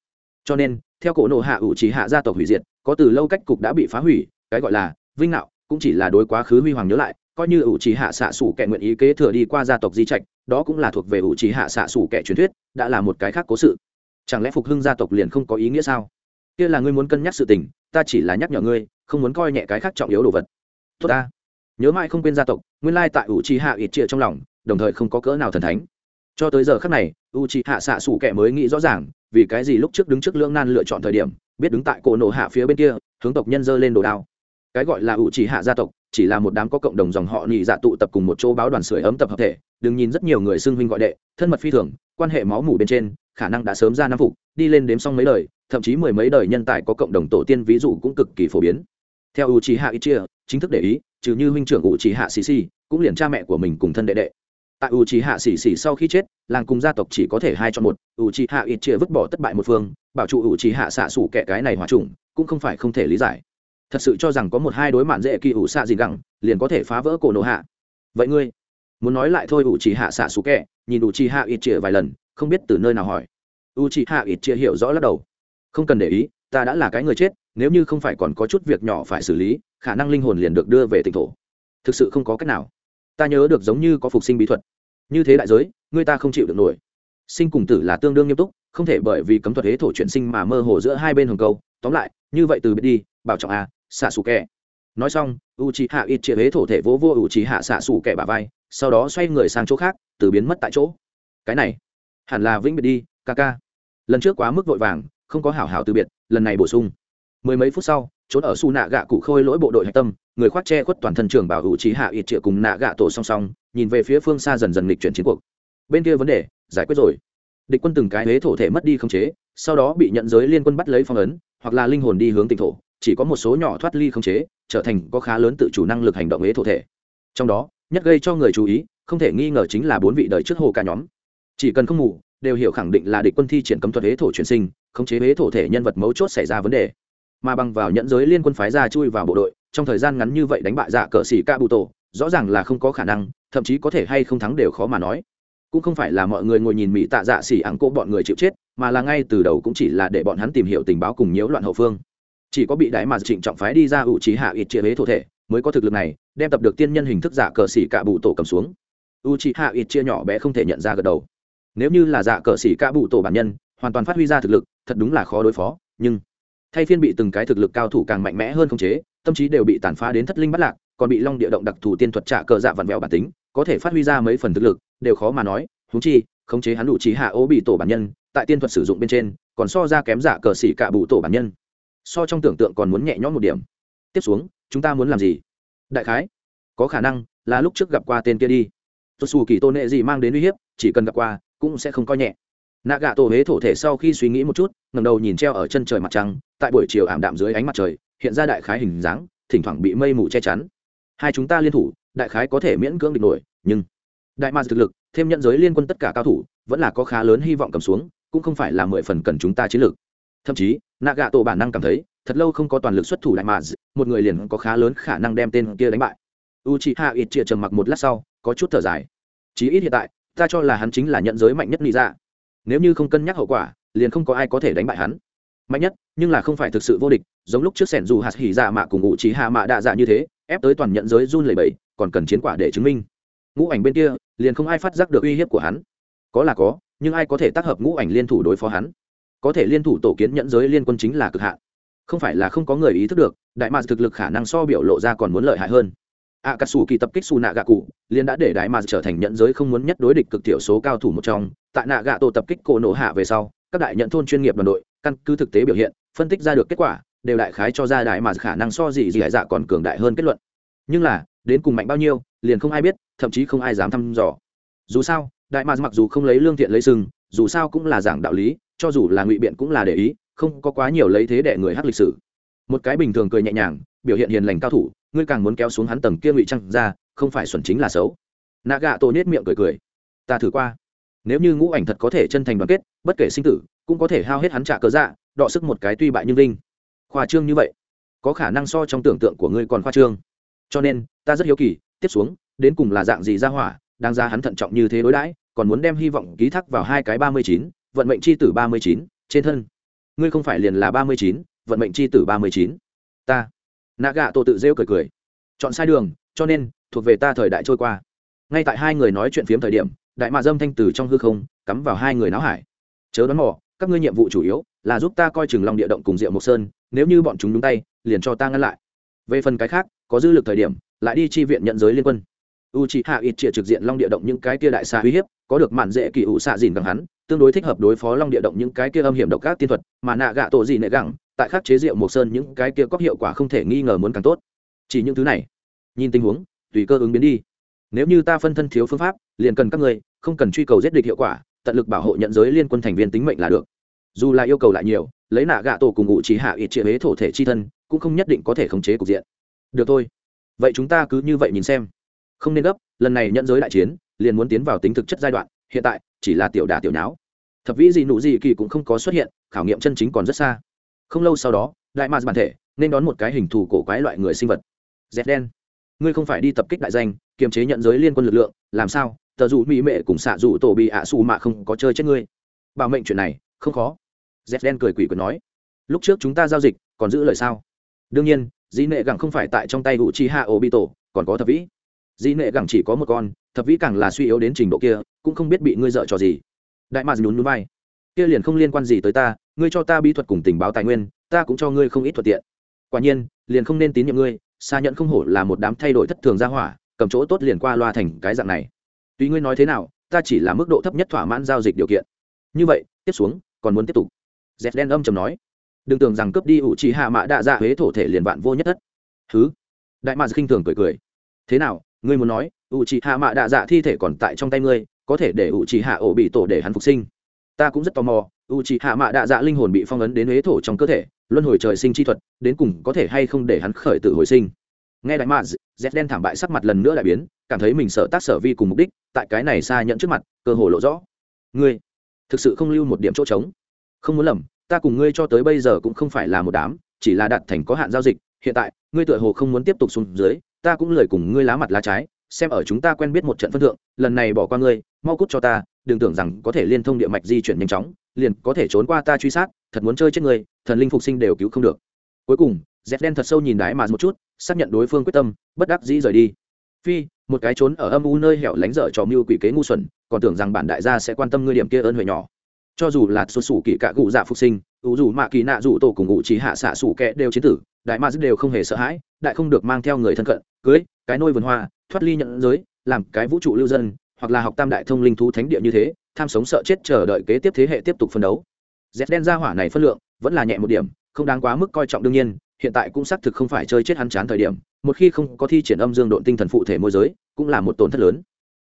Cho nên, theo cổ nộ hạ ủ trí hạ gia tộc hủy diệt, có từ lâu cách cục đã bị phá hủy, cái gọi là vinh nạo cũng chỉ là đối quá khứ huy hoàng nhớ lại, coi như ủ trí hạ xạ sủ kẻ nguyện ý kế thừa đi qua gia tộc di trạch, đó cũng là thuộc về ủ trí hạ xạ sủ kẻ truyền thuyết, đã là một cái khác cố sự. Chẳng lẽ phục hưng gia tộc liền không có ý nghĩa sao? Kia là ngươi muốn cân nhắc sự tình, ta chỉ là nhắc nhở ngươi, không muốn coi nhẹ cái khác trọng yếu đồ vật. Tốt ta. Nhớ mãi không quên gia tộc, nguyên lai tại ủ trí hạ ít trịa trong lòng, đồng thời không có cỡ nào thần thánh cho tới giờ khác này u trí hạ xạ sủ kẻ mới nghĩ rõ ràng, vì cái gì lúc trước đứng trước lưỡng nan lựa chọn thời điểm, biết đứng tại cổ nổ hạ phía bên kia, hướng tộc nhân dơ lên đồ đao. Cái gọi là ủ trí hạ gia tộc, chỉ là một đám có cộng đồng dòng họ nhị dạ tụ tập cùng một chỗ báo đoàn sưởi ấm tập hợp thể, đừng nhìn rất nhiều người xưng huynh gọi đệ, thân mật phi thường, quan hệ máu mủ bên trên, khả năng đã sớm ra năm phục, đi lên đếm xong mấy đời, thậm chí mười mấy đời nhân tài có cộng đồng tổ tiên ví dụ cũng cực kỳ phổ biến. Theo u trí hạ ít chia chính thức để ý, trừ như huynh trưởng u trí hạ xì xì cũng liền cha mẹ của mình cùng thân đệ đệ tại u trí hạ xỉ xỉ sau khi chết, làng cùng gia tộc chỉ có thể hai cho một. U trí hạ ít chia vứt bỏ tất bại một phương, bảo trụ u trí hạ xạ xủ kẻ cái này hòa trùng cũng không phải không thể lý giải. Thật sự cho rằng có một hai đối mạn dễ kỳ ủ xạ gì gẳng, liền có thể phá vỡ cổ nổ hạ. Vậy ngươi, muốn nói lại thôi u trí hạ xạ xủ kẻ, nhìn u trí hạ ít chia vài lần, không biết từ nơi nào hỏi. U trí hạ ít chia hiểu rõ lắc đầu. Không cần để ý, ta đã là cái người chết, nếu như không phải còn có chút việc nhỏ phải xử lý, khả năng linh hồn liền được đưa về tỉnh thổ. Thực sự không có cách nào. Ta nhớ được giống như có phục sinh bí thuật như thế đại giới, người ta không chịu được nổi. Sinh cùng tử là tương đương nghiêm túc, không thể bởi vì cấm thuật hế thổ chuyển sinh mà mơ hồ giữa hai bên hồng câu. Tóm lại, như vậy từ biệt đi, bảo trọng a, xạ xù kẹ nói xong u c h i hạ ít chĩa hế thổ thể vỗ vô u c h i hạ xạ xù kẹ bà vai, sau đó xoay người sang chỗ khác, từ biến mất tại chỗ. Cái này, hẳn là vĩnh biệt đi, ca ca. Lần trước quá mức vội vàng, không có hảo hảo từ biệt, lần này bổ sung. Mười mấy phút sau, trốn ở su nạ gạ cụ khôi lỗi bộ đội hạch tâm người khoác che khuất toàn thân trường bảo hữu trí hạ ít triệu cùng nạ gạ tổ song song, nhìn về phía phương xa dần dần lịch chuyển chiến cuộc. Bên kia vấn đề, giải quyết rồi. Địch quân từng cái huế thổ thể mất đi không chế, sau đó bị nhận giới liên quân bắt lấy phong ấn, hoặc là linh hồn đi hướng tỉnh thổ, chỉ có một số nhỏ thoát ly không chế, trở thành có khá lớn tự chủ năng lực hành động huế thổ thể. Trong đó, nhất gây cho người chú ý, không thể nghi ngờ chính là bốn vị đời trước hồ cả nhóm. Chỉ cần không ngủ, đều hiểu khẳng định là địch quân thi triển cấm thuật huế thổ chuyển sinh, khống chế huế thổ thể nhân vật mấu chốt xảy ra vấn đề. Mà bằng vào nhẫn giới liên quân phái ra chui vào bộ đội trong thời gian ngắn như vậy đánh bại dạ cờ xỉ ca bụ tổ, rõ ràng là không có khả năng, thậm chí có thể hay không thắng đều khó mà nói. Cũng không phải là mọi người ngồi nhìn mỹ tạ dạ xỉ ảng cỗ bọn người chịu chết, mà là ngay từ đầu cũng chỉ là để bọn hắn tìm hiểu tình báo cùng nhiễu loạn hậu phương. Chỉ có bị đại mà trịnh trọng phái đi ra ủ trí hạ ít chia huế thổ thể, mới có thực lực này, đem tập được tiên nhân hình thức dạ cờ xỉ cả bụ tổ cầm xuống. U trí hạ ít chia nhỏ bé không thể nhận ra gật đầu. Nếu như là dạ cờ xỉ cả bụ tổ bản nhân, hoàn toàn phát huy ra thực lực, thật đúng là khó đối phó, nhưng thay phiên bị từng cái thực lực cao thủ càng mạnh mẽ hơn không chế tâm trí đều bị tàn phá đến thất linh bắt lạc, còn bị long địa động đặc thù tiên thuật trả cờ dạ vặn vẹo bản tính, có thể phát huy ra mấy phần thực lực, đều khó mà nói. Húng chi, khống chế hắn đủ trí hạ ố bị tổ bản nhân, tại tiên thuật sử dụng bên trên, còn so ra kém giả cờ xỉ cả bụ tổ bản nhân. So trong tưởng tượng còn muốn nhẹ nhõm một điểm. Tiếp xuống, chúng ta muốn làm gì? Đại khái, có khả năng là lúc trước gặp qua tên kia đi. Tôi xù kỳ tôn nệ gì mang đến uy hiếp, chỉ cần gặp qua, cũng sẽ không coi nhẹ. Nạ gạ tổ huế thổ thể sau khi suy nghĩ một chút ngầm đầu nhìn treo ở chân trời mặt trăng, tại buổi chiều ảm đạm dưới ánh mặt trời hiện ra đại khái hình dáng, thỉnh thoảng bị mây mù che chắn. Hai chúng ta liên thủ, đại khái có thể miễn cưỡng địch nổi, nhưng đại ma thực lực, thêm nhận giới liên quân tất cả cao thủ, vẫn là có khá lớn hy vọng cầm xuống, cũng không phải là mười phần cần chúng ta chiến lược. Thậm chí nạ gạ tổ bản năng cảm thấy, thật lâu không có toàn lực xuất thủ đại ma, một người liền có khá lớn khả năng đem tên kia đánh bại. U c h i hạ ít chia trầm mặc một lát sau, có chút thở dài. Chí ít hiện tại, ta cho là hắn chính là nhận giới mạnh nhất nghĩ ra nếu như không cân nhắc hậu quả, liền không có ai có thể đánh bại hắn mạnh nhất nhưng là không phải thực sự vô địch giống lúc trước sẻn dù hạt hỉ dạ mạ cùng ngụ trí hạ mạ đạ dạ như thế ép tới toàn nhận giới run lẩy bẩy, còn cần chiến quả để chứng minh. Ngũ ảnh bên kia liền không ai phát giác được uy hiếp của hắn. Có là có nhưng ai có thể tác hợp ngũ ảnh liên thủ đối phó hắn? Có thể liên thủ tổ kiến nhận giới liên quân chính là cực hạn. Không phải là không có người ý thức được đại mạc thực lực khả năng so biểu lộ ra còn muốn lợi hại hơn. Ạ cà sủ kỳ tập kích xù nạ gạ cụ liên đã để đại mạc trở thành nhận giới không muốn nhất đối địch cực thiểu số cao thủ một trong. Tại nạ gạ tổ tập kích cổ nổ hạ về sau các đại nhận thôn chuyên nghiệp đoàn đội căn cứ thực tế biểu hiện, phân tích ra được kết quả, đều đại khái cho ra đại mà khả năng so gì gì hải dạ còn cường đại hơn kết luận. Nhưng là, đến cùng mạnh bao nhiêu, liền không ai biết, thậm chí không ai dám thăm dò. Dù sao, đại mà mặc dù không lấy lương thiện lấy sừng, dù sao cũng là giảng đạo lý, cho dù là ngụy biện cũng là để ý, không có quá nhiều lấy thế để người hát lịch sử. Một cái bình thường cười nhẹ nhàng, biểu hiện hiền lành cao thủ, ngươi càng muốn kéo xuống hắn tầng kia ngụy trăng ra, không phải xuẩn chính là xấu. Nạ gạ tổ nết miệng cười cười. Ta thử qua nếu như ngũ ảnh thật có thể chân thành đoàn kết, bất kể sinh tử, cũng có thể hao hết hắn trả cớ dạ đọ sức một cái tuy bại nhưng vinh. Khoa trương như vậy, có khả năng so trong tưởng tượng của ngươi còn khoa trương. Cho nên, ta rất hiếu kỳ, tiếp xuống, đến cùng là dạng gì ra hỏa đang ra hắn thận trọng như thế đối đãi, còn muốn đem hy vọng ký thác vào hai cái ba mươi chín, vận mệnh c h i tử ba mươi chín, trên thân. Ngươi không phải liền là ba mươi chín, vận mệnh c h i tử ba mươi chín. Ta. Nạ gạ tổ tự rêu cười cười. Chọn sai đường, cho nên, thuộc về ta thời đại trôi qua. Ngay tại hai người nói chuyện phiếm thời điểm đại mạ dâm thanh từ trong hư không, cắm vào hai người náo hải. Chớ đoán mò, các ngươi nhiệm vụ chủ yếu là giúp ta coi chừng lòng địa động cùng diệu mộc sơn, nếu như bọn chúng đúng tay, liền cho ta ngăn lại. Về phần cái khác, có dư lực thời điểm, lại đi chi viện nhận giới liên quân. U c h hạ ít Triệt trực diện long địa động những cái kia đại xa uy hiếp, có được mạn dễ kỳ ủ xạ dìn bằng hắn, tương đối thích hợp đối phó long địa động những cái kia âm hiểm độc các tiên thuật, mà nạ gạ tổ gì nệ gẳng, tại khắc chế rượu mộc sơn những cái kia có hiệu quả không thể nghi ngờ muốn càng tốt. Chỉ những thứ này. Nhìn tình huống, tùy cơ ứng biến đi nếu như ta phân thân thiếu phương pháp, liền cần các ngươi, không cần truy cầu giết địch hiệu quả, tận lực bảo hộ nhận giới liên quân thành viên tính mệnh là được. Dù là yêu cầu lại nhiều, lấy nạ gạ tổ cùng ngụ trí hạ ít triệu huế thổ thể chi thân, cũng không nhất định có thể khống chế cục diện. Được thôi. Vậy chúng ta cứ như vậy nhìn xem. Không nên gấp, lần này nhận giới đại chiến, liền muốn tiến vào tính thực chất giai đoạn, hiện tại, chỉ là tiểu đà tiểu nháo. Thập vĩ gì nụ gì kỳ cũng không có xuất hiện, khảo nghiệm chân chính còn rất xa. Không lâu sau đó, đại mars bản thể, nên đón một cái hình thù cổ quái loại người sinh vật. Dẹp đen. Ngươi không phải đi tập kích đại danh kiềm chế nhận giới liên quân lực lượng, làm sao? Tờ dù mỹ mệ cùng xạ dù tổ bị ạ xù mạ không có chơi chết ngươi. Bảo mệnh chuyện này, không khó. Z đen cười quỷ cười nói. Lúc trước chúng ta giao dịch, còn giữ lời sao? Đương nhiên, dĩ nệ gẳng không phải tại trong tay hữu chi hạ ô bi tổ còn có thập vĩ. Dĩ nệ gẳng chỉ có một con, thập vĩ càng là suy yếu đến trình độ kia, cũng không biết bị ngươi dợ trò gì. Đại mạc nhún núi vai. Kia liền không liên quan gì tới ta, ngươi cho ta bí thuật cùng tình báo tài nguyên, ta cũng cho ngươi không ít thuận tiện. Quả nhiên, liền không nên tín nhiệm ngươi xa nhận không hổ là một đám thay đổi thất thường ra hỏa cầm chỗ tốt liền qua loa thành cái dạng này. Tuy ngươi nói thế nào, ta chỉ là mức độ thấp nhất thỏa mãn giao dịch điều kiện. Như vậy, tiếp xuống, còn muốn tiếp tục. Dẹp đen âm chầm nói. Đừng tưởng rằng cướp đi ủ trì hạ mã đạ dạ huế thổ thể liền vạn vô nhất thất. Thứ đại mạc khinh thường cười cười. Thế nào, ngươi muốn nói, ủ trì hạ mã đạ dạ thi thể còn tại trong tay ngươi, có thể để ủ trì hạ ổ bị tổ để hắn phục sinh? Ta cũng rất tò mò, ủ trì hạ mã đạ dạ linh hồn bị phong ấn đến huế thổ trong cơ thể, luân hồi trời sinh chi thuật, đến cùng có thể hay không để hắn khởi tử hồi sinh? Nghe đại mạc z đen thảm bại sắc mặt lần nữa đại biến, cảm thấy mình sợ tác sở vi cùng mục đích, tại cái này xa nhận trước mặt, cơ hồ lộ rõ. Ngươi, thực sự không lưu một điểm chỗ trống. Không muốn lầm, ta cùng ngươi cho tới bây giờ cũng không phải là một đám, chỉ là đạt thành có hạn giao dịch. Hiện tại, ngươi tựa hồ không muốn tiếp tục xuống dưới, ta cũng lời cùng ngươi lá mặt lá trái, xem ở chúng ta quen biết một trận phân thượng, lần này bỏ qua ngươi, mau cút cho ta, đừng tưởng rằng có thể liên thông địa mạch di chuyển nhanh chóng, liền có thể trốn qua ta truy sát, thật muốn chơi chết ngươi, thần linh phục sinh đều cứu không được. Cuối cùng dép đen thật sâu nhìn đái mà một chút xác nhận đối phương quyết tâm, bất đắc dĩ rời đi. Phi, một cái trốn ở âm u nơi hẻo lánh dở trò mưu quỷ kế ngu xuẩn, còn tưởng rằng bản đại gia sẽ quan tâm ngươi điểm kia ơn huệ nhỏ. Cho dù là xuất xù kỳ cạ cụ dạ phục sinh ủ dù mạ kỳ nạ dù tổ cùng ngụ chỉ hạ xạ xù kẹ đều chiến tử, đại ma dứt đều không hề sợ hãi, đại không được mang theo người thân cận, cưới, cái nôi vườn hoa, thoát ly nhận giới, làm cái vũ trụ lưu dân, hoặc là học tam đại thông linh thú thánh địa như thế, tham sống sợ chết chờ đợi kế tiếp thế hệ tiếp tục phân đấu. Dép đen ra hỏa này phân lượng, vẫn là nhẹ một điểm, không đáng quá mức coi trọng đương nhiên hiện tại cũng xác thực không phải chơi chết hắn chán thời điểm, một khi không có thi triển âm dương độn tinh thần phụ thể môi giới, cũng là một tổn thất lớn.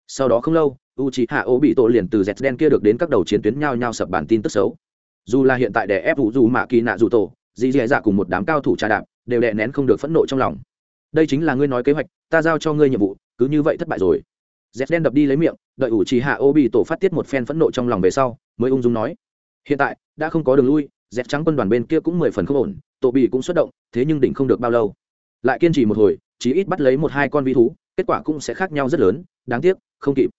Sau đó không lâu u c h ị hạ ô bị tổ liền từ z đen kia được đến các đầu chiến tuyến nhau nhau sập bản tin tức xấu. Dù là hiện tại để ép vụ dù mạ kỳ nạ dù tổ, dì dì dạ cùng một đám cao thủ trà đạp, đều đè nén không được phẫn nộ trong lòng. Đây chính là ngươi nói kế hoạch, ta giao cho ngươi nhiệm vụ, cứ như vậy thất bại rồi. Z đen đập đi lấy miệng, đợi ủ trì hạ ô bị tổ phát tiết một phen phẫn nộ trong lòng về sau, mới ung dung nói, hiện tại, đã không có đường lui dẹp trắng quân đoàn bên kia cũng mười phần không ổn tổ bị cũng xuất động, thế nhưng đỉnh không được bao lâu. Lại kiên trì một hồi, chí ít bắt lấy một hai con vi thú, kết quả cũng sẽ khác nhau rất lớn, đáng tiếc, không kịp.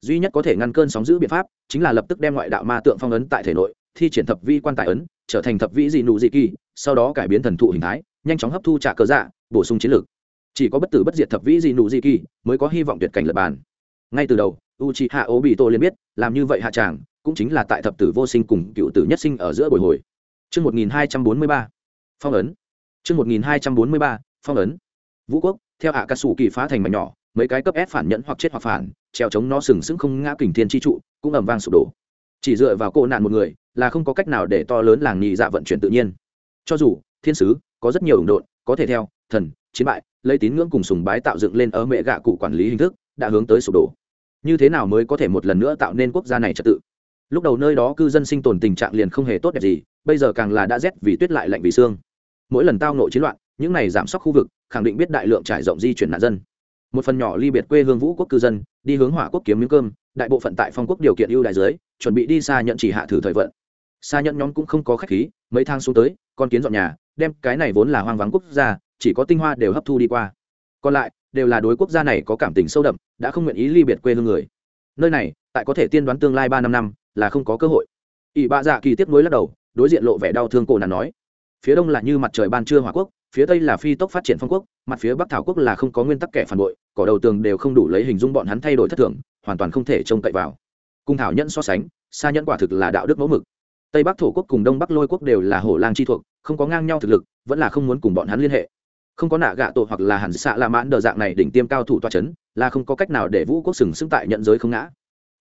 Duy nhất có thể ngăn cơn sóng giữ biện pháp chính là lập tức đem ngoại đạo ma tượng phong ấn tại thể nội, thi triển thập vi quan tài ấn, trở thành thập vĩ dị nụ dị kỳ, sau đó cải biến thần thụ hình thái, nhanh chóng hấp thu trả cờ dạ bổ sung chiến lược. Chỉ có bất tử bất diệt thập vĩ dị nụ dị kỳ mới có hy vọng tuyệt cảnh lập bàn. Ngay từ đầu u c h i hạ ố bị tô liền biết, làm như vậy hạ tràng cũng chính là tại thập tử vô sinh cùng cựu tử nhất sinh ở giữa bồi hồi. Chương 1243, phong ấn. Chương 1243, phong ấn. Vũ quốc, theo hạ ca sủ kỳ phá thành mảnh nhỏ, mấy cái cấp S phản nhẫn hoặc chết hoặc phản, treo chống nó sừng sững không ngã kình thiên chi trụ, cũng ầm vang sụp đổ. chỉ dựa vào cô nạn một người là không có cách nào để to lớn làng nhị dạ vận chuyển tự nhiên cho dù thiên sứ có rất nhiều ủng độn có thể theo thần chiến bại lấy tín ngưỡng cùng sùng bái tạo dựng lên ở mẹ gạ cụ quản lý hình thức đã hướng tới sụp đổ như thế nào mới có thể một lần nữa tạo nên quốc gia này trật tự lúc đầu nơi đó cư dân sinh tồn tình trạng liền không hề tốt đẹp gì bây giờ càng là đã rét vì tuyết lại lạnh vì xương mỗi lần tao nội chiến loạn, những này giảm sóc khu vực, khẳng định biết đại lượng trải rộng di chuyển nạn dân. Một phần nhỏ ly biệt quê hương vũ quốc cư dân, đi hướng hỏa quốc kiếm miếng cơm, đại bộ phận tại phong quốc điều kiện ưu đại dưới, chuẩn bị đi xa nhận chỉ hạ thử thời vận. Xa nhận nhóm cũng không có khách khí, mấy thang xuống tới, con kiến dọn nhà, đem cái này vốn là hoang vắng quốc gia, chỉ có tinh hoa đều hấp thu đi qua. Còn lại, đều là đối quốc gia này có cảm tình sâu đậm, đã không nguyện ý ly biệt quê hương người. Nơi này, tại có thể tiên đoán tương lai ba năm năm, là không có cơ hội. Ỷ bạ dạ kỳ tiếp nối lắc đầu đối diện lộ vẻ đau thương cổ nàn nói. Phía đông là như mặt trời ban trưa hỏa quốc, phía tây là phi tốc phát triển phong quốc, mặt phía bắc thảo quốc là không có nguyên tắc kẻ phản bội, cỏ đầu tường đều không đủ lấy hình dung bọn hắn thay đổi thất thường, hoàn toàn không thể trông cậy vào. Cung thảo nhẫn so sánh xa nhẫn quả thực là đạo đức mẫu mực. Tây bắc thổ quốc cùng đông bắc lôi quốc đều là hổ lang chi thuộc, không có ngang nhau thực lực, vẫn là không muốn cùng bọn hắn liên hệ. Không có nạ gạ tổ hoặc là hẳn xạ la mãn đờ dạng này đỉnh tiêm cao thủ toa c h ấ n là không có cách nào để vũ quốc sừng sững tại nhận giới không ngã.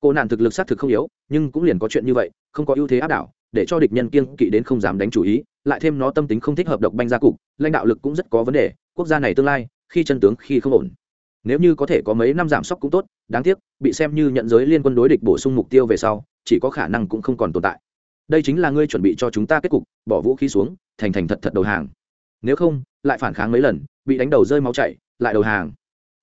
Cô nạn thực lực xác thực không yếu, nhưng cũng liền có chuyện như vậy, không có ưu thế áp đảo để cho địch nhân kiên kỵ đến không dám đánh chủ ý, lại thêm nó tâm tính không thích hợp độc banh gia cục, lãnh đạo lực cũng rất có vấn đề, quốc gia này tương lai, khi chân tướng, khi không ổn. Nếu như có thể có mấy năm giảm sốc cũng tốt, đáng tiếc, bị xem như nhận giới liên quân đối địch bổ sung mục tiêu về sau, chỉ có khả năng cũng không còn tồn tại. Đây chính là ngươi chuẩn bị cho chúng ta kết cục, bỏ vũ khí xuống, thành thành thật thật đầu hàng. Nếu không, lại phản kháng mấy lần, bị đánh đầu rơi máu chảy, lại đầu hàng.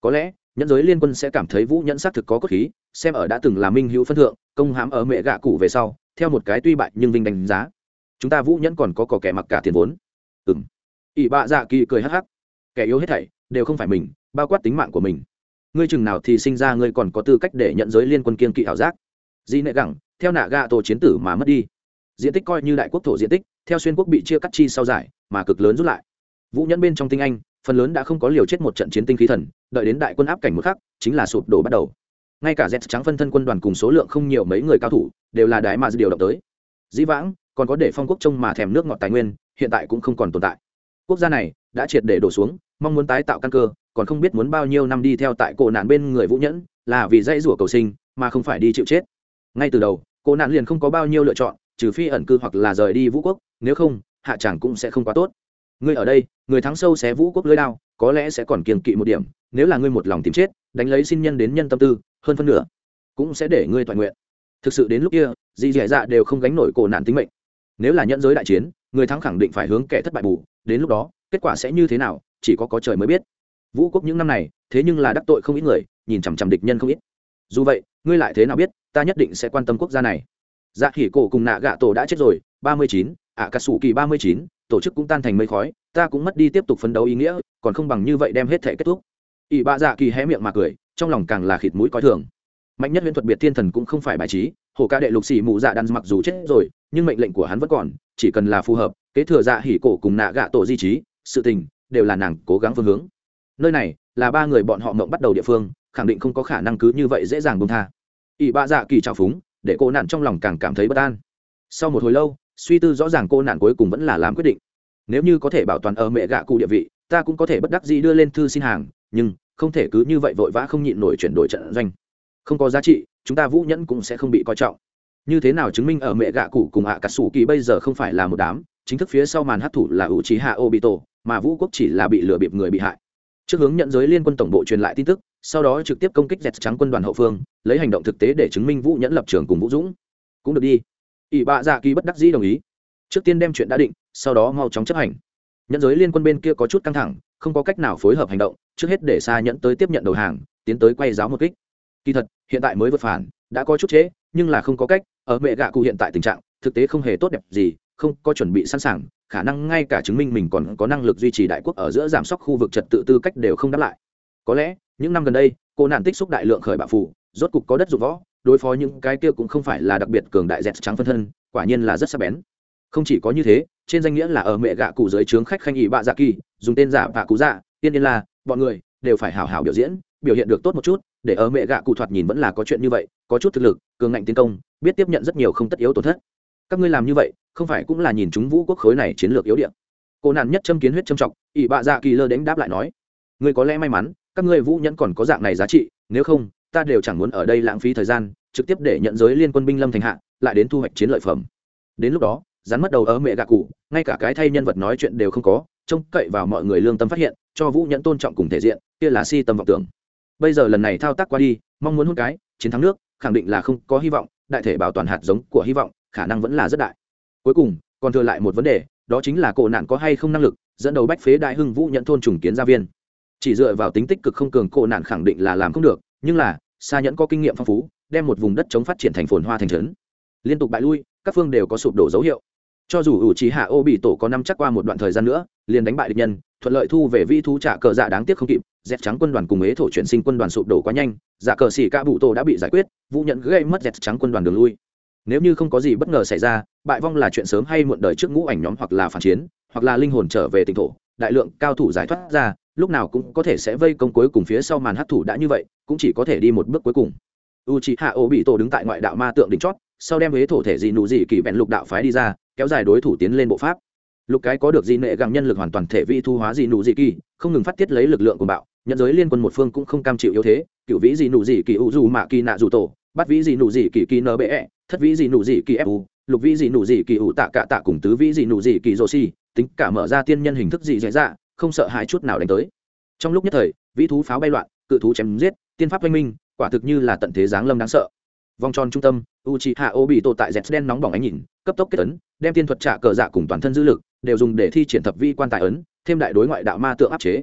Có lẽ, nhẫn giới liên quân sẽ cảm thấy vũ nhẫn xác thực có cốt khí, xem ở đã từng là minh hữu phân thượng, công hãm ở mẹ gạ cụ về sau theo một cái tuy bại nhưng vinh đánh giá. Chúng ta vũ nhẫn còn có cỏ kẻ mặc cả tiền vốn. Ừng ỷ bạ dạ kỳ cười hắc hắc. Kẻ yếu hết thảy đều không phải mình, bao quát tính mạng của mình. Ngươi chừng nào thì sinh ra ngươi còn có tư cách để nhận giới liên quân kiên kỵ ảo giác. Di nệ gẳng, theo nạ gạ tổ chiến tử mà mất đi. Diện tích coi như đại quốc thổ diện tích, theo xuyên quốc bị chia cắt chi sau giải, mà cực lớn rút lại. Vũ nhẫn bên trong tinh anh, phần lớn đã không có liều chết một trận chiến tinh khí thần, đợi đến đại quân áp cảnh một khắc, chính là sụp đổ bắt đầu ngay cả z trắng phân thân quân đoàn cùng số lượng không nhiều mấy người cao thủ, đều là đái mà điều động tới. Dĩ vãng, còn có để phong quốc trông mà thèm nước ngọt tài nguyên, hiện tại cũng không còn tồn tại. Quốc gia này đã triệt để đổ xuống, mong muốn tái tạo căn cơ, còn không biết muốn bao nhiêu năm đi theo tại cổ nạn bên người vũ nhẫn, là vì dãy rủa cầu sinh, mà không phải đi chịu chết. Ngay từ đầu, cổ nạn liền không có bao nhiêu lựa chọn, trừ phi ẩn cư hoặc là rời đi vũ quốc, nếu không, hạ chẳng cũng sẽ không quá tốt. Ngươi ở đây, người thắng sâu xé vũ quốc lưới đao, có lẽ sẽ còn kiềng kỵ một điểm, nếu là ngươi một lòng tìm chết, đánh lấy xin nhân đến nhân tâm tư hơn phân nửa cũng sẽ để ngươi toàn nguyện. Thực sự đến lúc kia, dì dẻ dạ đều không gánh nổi cổ nạn tính mệnh. Nếu là nhận giới đại chiến, người thắng khẳng định phải hướng kẻ thất bại bù, đến lúc đó, kết quả sẽ như thế nào, chỉ có có trời mới biết. Vũ quốc những năm này, thế nhưng là đắc tội không ít người, nhìn chằm chằm địch nhân không ít. Dù vậy, ngươi lại thế nào biết, ta nhất định sẽ quan tâm quốc gia này. Dạ khỉ cổ cùng nạ gạ tổ đã chết rồi, ba mươi chín ạ cà sủ kỳ ba mươi chín, tổ chức cũng tan thành mây khói, ta cũng mất đi tiếp tục phấn đấu ý nghĩa, còn không bằng như vậy đem hết thể kết thúc ỷ bạ dạ kỳ hé miệng mà cười, trong lòng càng là khịt mũi coi thường. Mạnh nhất huyễn thuật biệt thiên thần cũng không phải bài trí, hồ ca đệ lục xì mụ dạ đan mặc dù chết rồi, nhưng mệnh lệnh của hắn vẫn còn, chỉ cần là phù hợp, kế thừa dạ hỉ cổ cùng nạ gạ tổ di trí, sự tình đều là nàng cố gắng phương hướng. Nơi này là ba người bọn họ mộng bắt đầu địa phương, khẳng định không có khả năng cứ như vậy dễ dàng bông tha. Ỷ bạ dạ kỳ trào phúng, để cô nạn trong lòng càng cảm thấy bất an. Sau một hồi lâu, suy tư rõ ràng cô nạn cuối cùng vẫn là làm quyết định. Nếu như có thể bảo toàn ở mẹ gạ cụ địa vị, ta cũng có thể bất đắc dĩ đưa lên thư xin hàng nhưng không thể cứ như vậy vội vã không nhịn nổi chuyển đổi trận doanh. Không có giá trị, chúng ta vũ nhẫn cũng sẽ không bị coi trọng. Như thế nào chứng minh ở mẹ gạ cụ cùng hạ cà sủ kỳ bây giờ không phải là một đám, chính thức phía sau màn hát thủ là ủ trí hạ ô bị tổ mà vũ quốc chỉ là bị lừa bịp người bị hại. Trước hướng nhận giới liên quân tổng bộ truyền lại tin tức, sau đó trực tiếp công kích dẹt trắng quân đoàn hậu phương, lấy hành động thực tế để chứng minh vũ nhẫn lập trường cùng vũ dũng. Cũng được đi. Ỷ bạ dạ kỳ bất đắc dĩ đồng ý. Trước tiên đem chuyện đã định, sau đó mau chóng chấp hành. Nhận giới liên quân bên kia có chút căng thẳng không có cách nào phối hợp hành động trước hết để xa nhẫn tới tiếp nhận đầu hàng tiến tới quay giáo một kích. Kỳ thật hiện tại mới vượt phản đã có chút chế, nhưng là không có cách ở mẹ gạ cụ hiện tại tình trạng thực tế không hề tốt đẹp gì không có chuẩn bị sẵn sàng khả năng ngay cả chứng minh mình còn có năng lực duy trì đại quốc ở giữa giảm sóc khu vực trật tự tư cách đều không đáp lại. Có lẽ những năm gần đây cô nạn tích xúc đại lượng khởi bạo phủ rốt cục có đất dụng võ đối phó những cái kia cũng không phải là đặc biệt cường đại dẹt trắng phân thân quả nhiên là rất sắc bén. Không chỉ có như thế trên danh nghĩa là ở mẹ gạ cụ dưới trướng khách khanh ỷ bạ dạ kỳ, dùng tên giả bạ cụ dạ tiên yên là bọn người đều phải hào hào biểu diễn, biểu hiện được tốt một chút, để ở mẹ gạ cụ thoạt nhìn vẫn là có chuyện như vậy, có chút thực lực, cường ngạnh tiến công, biết tiếp nhận rất nhiều không tất yếu tổn thất. Các ngươi làm như vậy, không phải cũng là nhìn chúng vũ quốc khối này chiến lược yếu điện cô nạn nhất châm kiến huyết châm trọng, ỷ bạ dạ kỳ lơ đánh đáp lại nói, ngươi có lẽ may mắn, các ngươi vũ nhẫn còn có dạng này giá trị, nếu không, ta đều chẳng muốn ở đây lãng phí thời gian, trực tiếp để nhận giới liên quân binh lâm thành hạ, lại đến thu hoạch chiến lợi phẩm. Đến lúc đó rắn mất đầu ở mẹ gạ cụ, ngay cả cái thay nhân vật nói chuyện đều không có, trông cậy vào mọi người lương tâm phát hiện, cho vũ nhẫn tôn trọng cùng thể diện, kia là si tâm vọng tưởng. Bây giờ lần này thao tác qua đi, mong muốn hút cái, chiến thắng nước, khẳng định là không có hy vọng, đại thể bảo toàn hạt giống của hy vọng, khả năng vẫn là rất đại. Cuối cùng, còn thừa lại một vấn đề, đó chính là cổ nạn có hay không năng lực, dẫn đầu bách phế đại hưng vũ nhận thôn trùng kiến gia viên. Chỉ dựa vào tính tích cực không cường, cổ nạn khẳng định là làm không được, nhưng là xa nhẫn có kinh nghiệm phong phú, đem một vùng đất chống phát triển thành phồn hoa thành trấn. Liên tục bại lui, các phương đều có sụp đổ dấu hiệu cho dù ủ trí hạ ô bị tổ có năm chắc qua một đoạn thời gian nữa, liền đánh bại địch nhân, thuận lợi thu về vi thú trả cờ dạ đáng tiếc không kịp dẹp trắng quân đoàn cùng ế thổ chuyển sinh quân đoàn sụp đổ quá nhanh giả cờ xỉ ca bụ tổ đã bị giải quyết, vũ nhận gây mất dẹp trắng quân đoàn đường lui. Nếu như không có gì bất ngờ xảy ra, bại vong là chuyện sớm hay muộn đời trước ngũ ảnh nhóm hoặc là phản chiến, hoặc là linh hồn trở về tỉnh thổ, đại lượng cao thủ giải thoát ra, lúc nào cũng có thể sẽ vây công cuối cùng phía sau màn hấp thủ đã như vậy, cũng chỉ có thể đi một bước cuối cùng. U c h hạ ô bị tổ đứng tại ngoại đạo ma tượng đỉnh chót, sau đem huế thổ thể dị nụ dị kỳ bèn lục đạo phái đi ra kéo dài đối thủ tiến lên bộ pháp. Lục cái có được di nệ gặng nhân lực hoàn toàn thể vị thu hóa dị nụ dị kỳ, không ngừng phát tiết lấy lực lượng của bạo, nhận giới liên quân một phương cũng không cam chịu yếu thế, cựu vĩ dị nụ dị kỳ u dù mạ kỳ nạ dù tổ, bắt vĩ dị nụ dị kỳ kỳ nbe thất vĩ dị nụ dị kỳ fu lục vĩ dị nụ dị kỳ ủ tạ cạ tạ cùng tứ vĩ dị nụ dị kỳ rô si, tính cả mở ra tiên nhân hình thức dị dạy dạ không sợ hãi chút nào đánh tới. Trong lúc nhất thời, vĩ thú pháo bay loạn, cự thú chém giết, tiên pháp oanh minh, quả thực như là tận thế giáng lâm đáng sợ. Vòng tròn trung tâm u c h i hạ ô bị tổ tại dẹt đen nóng bỏng ánh nhìn, cấp tốc kết ấn, đem tiên thuật trả cờ dạ cùng toàn thân dữ lực, đều dùng để thi triển thập vi quan tài ấn, thêm đại đối ngoại đạo ma tượng áp chế.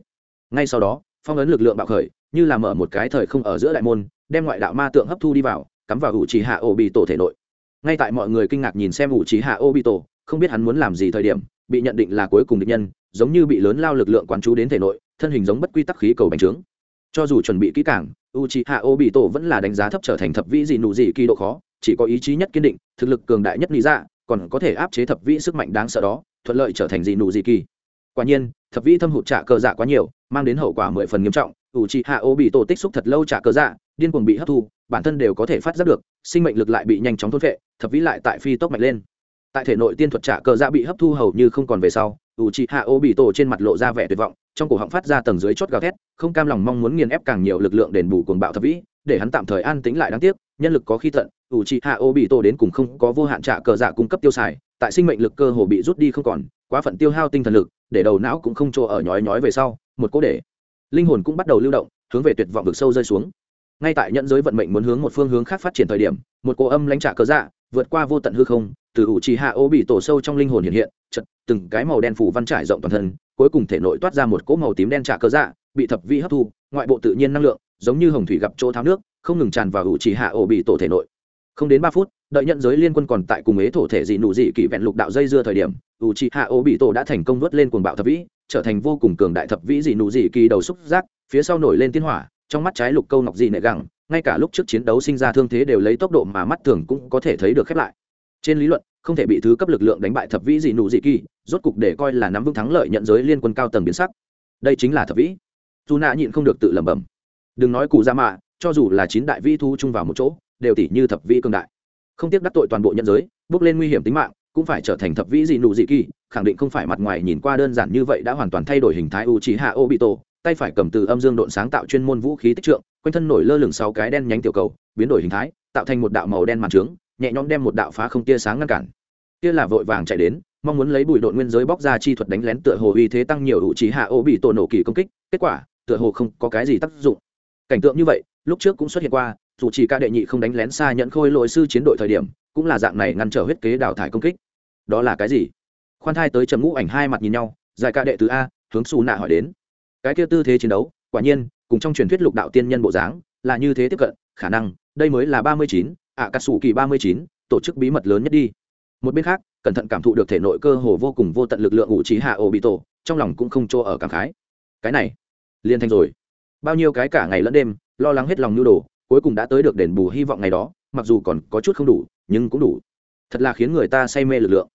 Ngay sau đó, phong ấn lực lượng bạo khởi, như là mở một cái thời không ở giữa đại môn, đem ngoại đạo ma tượng hấp thu đi vào, cắm vào u c h i hạ ô bị tổ thể nội. Ngay tại mọi người kinh ngạc nhìn xem u c h i hạ ô bị tổ không biết hắn muốn làm gì thời điểm, bị nhận định là cuối cùng địch nhân, giống như bị lớn lao lực lượng quán chú đến thể nội, thân hình giống bất quy tắc khí cầu bành trướng. Cho dù chuẩn bị kỹ càng u c h i hạ ô bị tổ vẫn là đánh giá thấp trở thành thập vĩ gì nụ gì kỳ độ khó chỉ có ý chí nhất kiên định, thực lực cường đại nhất lý ra còn có thể áp chế thập vĩ sức mạnh đáng sợ đó, thuận lợi trở thành gì nụ gì kỳ. Quả nhiên, thập vĩ thâm hụt trả cờ dạ quá nhiều, mang đến hậu quả mười phần nghiêm trọng. Ủ trị hạ ô bị tổ tích xúc thật lâu trả cờ dạ điên cuồng bị hấp thu, bản thân đều có thể phát giác được, sinh mệnh lực lại bị nhanh chóng thốt vệ thập vĩ lại tại phi tốc mạnh lên. Tại thể nội tiên thuật trả cờ dạ bị hấp thu hầu như không còn về sau, ủ trị hạ ô bị tổ trên mặt lộ ra vẻ tuyệt vọng, trong cổ họng phát ra tầng dưới chót gào thét, không cam lòng mong muốn nghiền ép càng nhiều lực lượng đền bù cuồng bạo thập vĩ, để hắn tạm thời an tĩnh lại đáng tiếc, nhân lực có khi tận ủ trị hạ ô bị tổ đến cùng không có vô hạn trả cờ dạ cung cấp tiêu xài, tại sinh mệnh lực cơ hồ bị rút đi không còn, quá phận tiêu hao tinh thần lực, để đầu não cũng không chỗ ở nhói nhói về sau, một cố để linh hồn cũng bắt đầu lưu động, hướng về tuyệt vọng vực sâu rơi xuống. Ngay tại nhận giới vận mệnh muốn hướng một phương hướng khác phát triển thời điểm, một cô âm lãnh trả cờ dạ vượt qua vô tận hư không, từ ủ trì hạ ô bị tổ sâu trong linh hồn hiện hiện chật từng cái màu đen phủ văn trải rộng toàn thân, cuối cùng thể nội toát ra một cỗ màu tím đen trả cờ dạ bị thập vi hấp thu, ngoại bộ tự nhiên năng lượng, giống như hồng thủy gặp chỗ tháo nước, không ngừng tràn vào ủ trì hạ ô bị tổ thể nội không đến ba phút, đợi nhận giới liên quân còn tại cùng ế thổ thể dị nụ dị kỷ vẹn lục đạo dây dưa thời điểm, U chi hạ ô bị tổ đã thành công vớt lên cuồng bạo thập vĩ, trở thành vô cùng cường đại thập vĩ dị nụ dị kỳ đầu xúc giác, phía sau nổi lên tiên hỏa, trong mắt trái lục câu ngọc dị nệ gẳng, ngay cả lúc trước chiến đấu sinh ra thương thế đều lấy tốc độ mà mắt thường cũng có thể thấy được khép lại. Trên lý luận, không thể bị thứ cấp lực lượng đánh bại thập vĩ dị nụ dị kỳ rốt cục để coi là nắm vững thắng lợi nhận giới liên quân cao tầng biến sắc. Đây chính là thập vĩ. Dù nạ nhịn không được tự lẩm bẩm. Đừng nói cụ ra mạ, cho dù là chín đại vĩ thu chung vào một chỗ đều tỷ như thập vĩ cương đại. Không tiếc đắc tội toàn bộ nhân giới, bước lên nguy hiểm tính mạng, cũng phải trở thành thập vĩ dị nụ dị kỳ, khẳng định không phải mặt ngoài nhìn qua đơn giản như vậy đã hoàn toàn thay đổi hình thái u trí hạ ô bị tổ tay phải cầm từ âm dương độn sáng tạo chuyên môn vũ khí tích trượng, quanh thân nổi lơ lửng sáu cái đen nhánh tiểu cầu, biến đổi hình thái, tạo thành một đạo màu đen màn trướng, nhẹ nhõm đem một đạo phá không tia sáng ngăn cản. Kia là vội vàng chạy đến, mong muốn lấy bụi độn nguyên giới bóc ra chi thuật đánh lén tựa hồ uy thế tăng nhiều hữu trí hạ ô bị tổ nổ kỳ công kích, kết quả, tựa hồ không có cái gì tác dụng. Cảnh tượng như vậy, lúc trước cũng xuất hiện qua dù chỉ ca đệ nhị không đánh lén xa nhận khôi lỗi sư chiến đội thời điểm, cũng là dạng này ngăn trở huyết kế đào thải công kích. Đó là cái gì? Khoan thai tới trầm ngũ ảnh hai mặt nhìn nhau, giải ca đệ tứ a, hướng xù nạ hỏi đến. Cái kia tư thế chiến đấu, quả nhiên, cùng trong truyền thuyết lục đạo tiên nhân bộ dáng, là như thế tiếp cận, khả năng, đây mới là ba mươi chín ạ cà sủ kỳ ba mươi chín, tổ chức bí mật lớn nhất đi. Một bên khác, cẩn thận cảm thụ được thể nội cơ hồ vô cùng vô tận lực lượng ủ trí hạ ổ bị tổ trong lòng cũng không chỗ ở cảm khái. Cái này liên thanh rồi. Bao nhiêu cái cả ngày lẫn đêm, lo lắng hết lòng nhu đồ cuối cùng đã tới được đền bù hy vọng ngày đó, mặc dù còn có chút không đủ, nhưng cũng đủ. Thật là khiến người ta say mê lực lượng.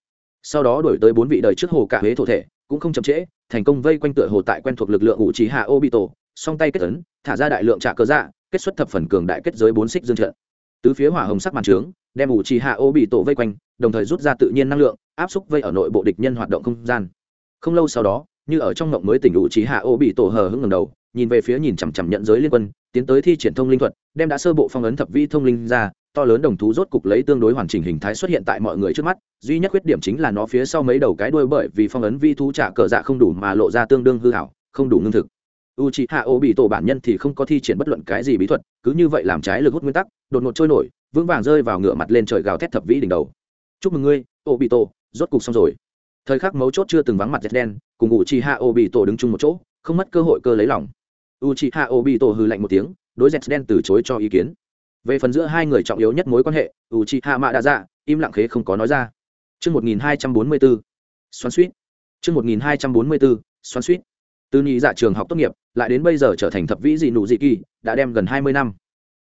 Sau đó đổi tới bốn vị đời trước hồ cả huế thổ thể, cũng không chậm trễ, thành công vây quanh tựa hồ tại quen thuộc lực lượng ủ trí hạ ô bị tổ song tay kết tấn thả ra đại lượng trả cơ dạ kết xuất thập phần cường đại kết giới bốn xích dương trận. Tứ phía hỏa hồng sắc màn trướng, đem ủ trì hạ ô bị tổ vây quanh, đồng thời rút ra tự nhiên năng lượng, áp xúc vây ở nội bộ địch nhân hoạt động không gian. Không lâu sau đó, như ở trong ngộng mới tỉnh ủ trì hạ ô bị tổ hờ hững ngầm đầu nhìn về phía nhìn chằm chằm nhận giới liên quân, tiến tới thi triển thông linh thuật, đem đã sơ bộ phong ấn thập vi thông linh ra, to lớn đồng thú rốt cục lấy tương đối hoàn chỉnh hình thái xuất hiện tại mọi người trước mắt, duy nhất khuyết điểm chính là nó phía sau mấy đầu cái đuôi bởi vì phong ấn vi thú trả cờ dạ không đủ mà lộ ra tương đương hư hảo, không đủ ngưng thực. U c h i hạ ô bị tổ bản nhân thì không có thi triển bất luận cái gì bí thuật, cứ như vậy làm trái lực hút nguyên tắc, đột ngột trôi nổi, vững vàng rơi vào ngựa mặt lên trời gào thét thập vĩ đỉnh đầu. Chúc mừng ngươi ô bị tổ rốt cục xong rồi. Thời khắc mấu chốt chưa từng vắng mặt dệt đen cùng u c h i hạ ô bị tổ đứng chung một chỗ, không mất cơ hội cơ lấy lòng u Obito hừ hạ ô bị tổ hư lạnh một tiếng đối dẹt đen từ chối cho ý kiến về phần giữa hai người trọng yếu nhất mối quan hệ u Madara hạ mạ đã im lặng khế không có nói ra Trước 1244, xoắn suýt. Trước 1244, xoắn suýt. Từ nhị dạ trường học tốt nghiệp, lại đến bây giờ trở thành thập vĩ dị nụ dị kỳ, đã đem gần hai mươi năm.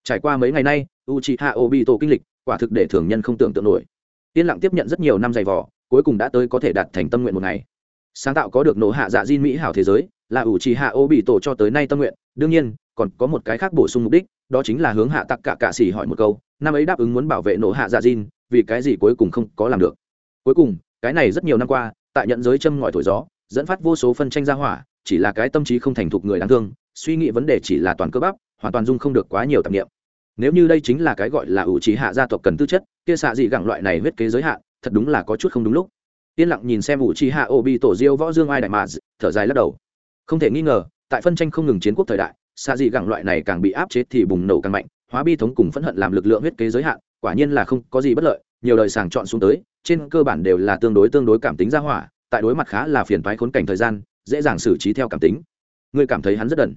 Trải qua mấy ngày nay, Uchiha Obito kinh lịch, quả thực để thường nhân không tưởng tượng nổi. Tiên lặng tiếp nhận rất nhiều năm dày vò, cuối cùng đã tới có thể đạt thành tâm nguyện một ngày. Sáng tạo có được nổ hạ dạ Jin Mỹ hảo thế giới, là ủ trì hạ oubi tổ cho tới nay tâm nguyện, đương nhiên, còn có một cái khác bổ sung mục đích, đó chính là hướng hạ tặc cả cạ xỉ hỏi một câu, năm ấy đáp ứng muốn bảo vệ nổ hạ dạ Jin, vì cái gì cuối cùng không có làm được. Cuối cùng, cái này rất nhiều năm qua, tại nhận giới châm ngòi thổi gió, dẫn phát vô số phân tranh ra hỏa, chỉ là cái tâm trí không thành thục người đáng thương suy nghĩ vấn đề chỉ là toàn cơ bắp hoàn toàn dung không được quá nhiều tạp nghiệm nếu như đây chính là cái gọi là ủ trí hạ gia tộc cần tư chất kia xạ dị gẳng loại này huyết kế giới hạn thật đúng là có chút không đúng lúc. Yên lặng nhìn xem ủ trí hạ ô bị tổ diêu võ dương ai đại mà thở dài lắc đầu không thể nghi ngờ, tại phân tranh không ngừng chiến quốc thời đại xạ dị gẳng loại này càng bị áp chế thì bùng nổ càng mạnh, hóa bi thống cùng phẫn hận làm lực lượng huyết kế giới hạn, quả nhiên là không có gì bất lợi, nhiều lời sàng chọn xuống tới, trên cơ bản đều là tương đối tương đối cảm tính ra hỏa, tại đối mặt khá là phiền toái khốn cảnh thời gian, dễ dàng xử trí theo cảm tính. Ngươi cảm thấy hắn rất đần.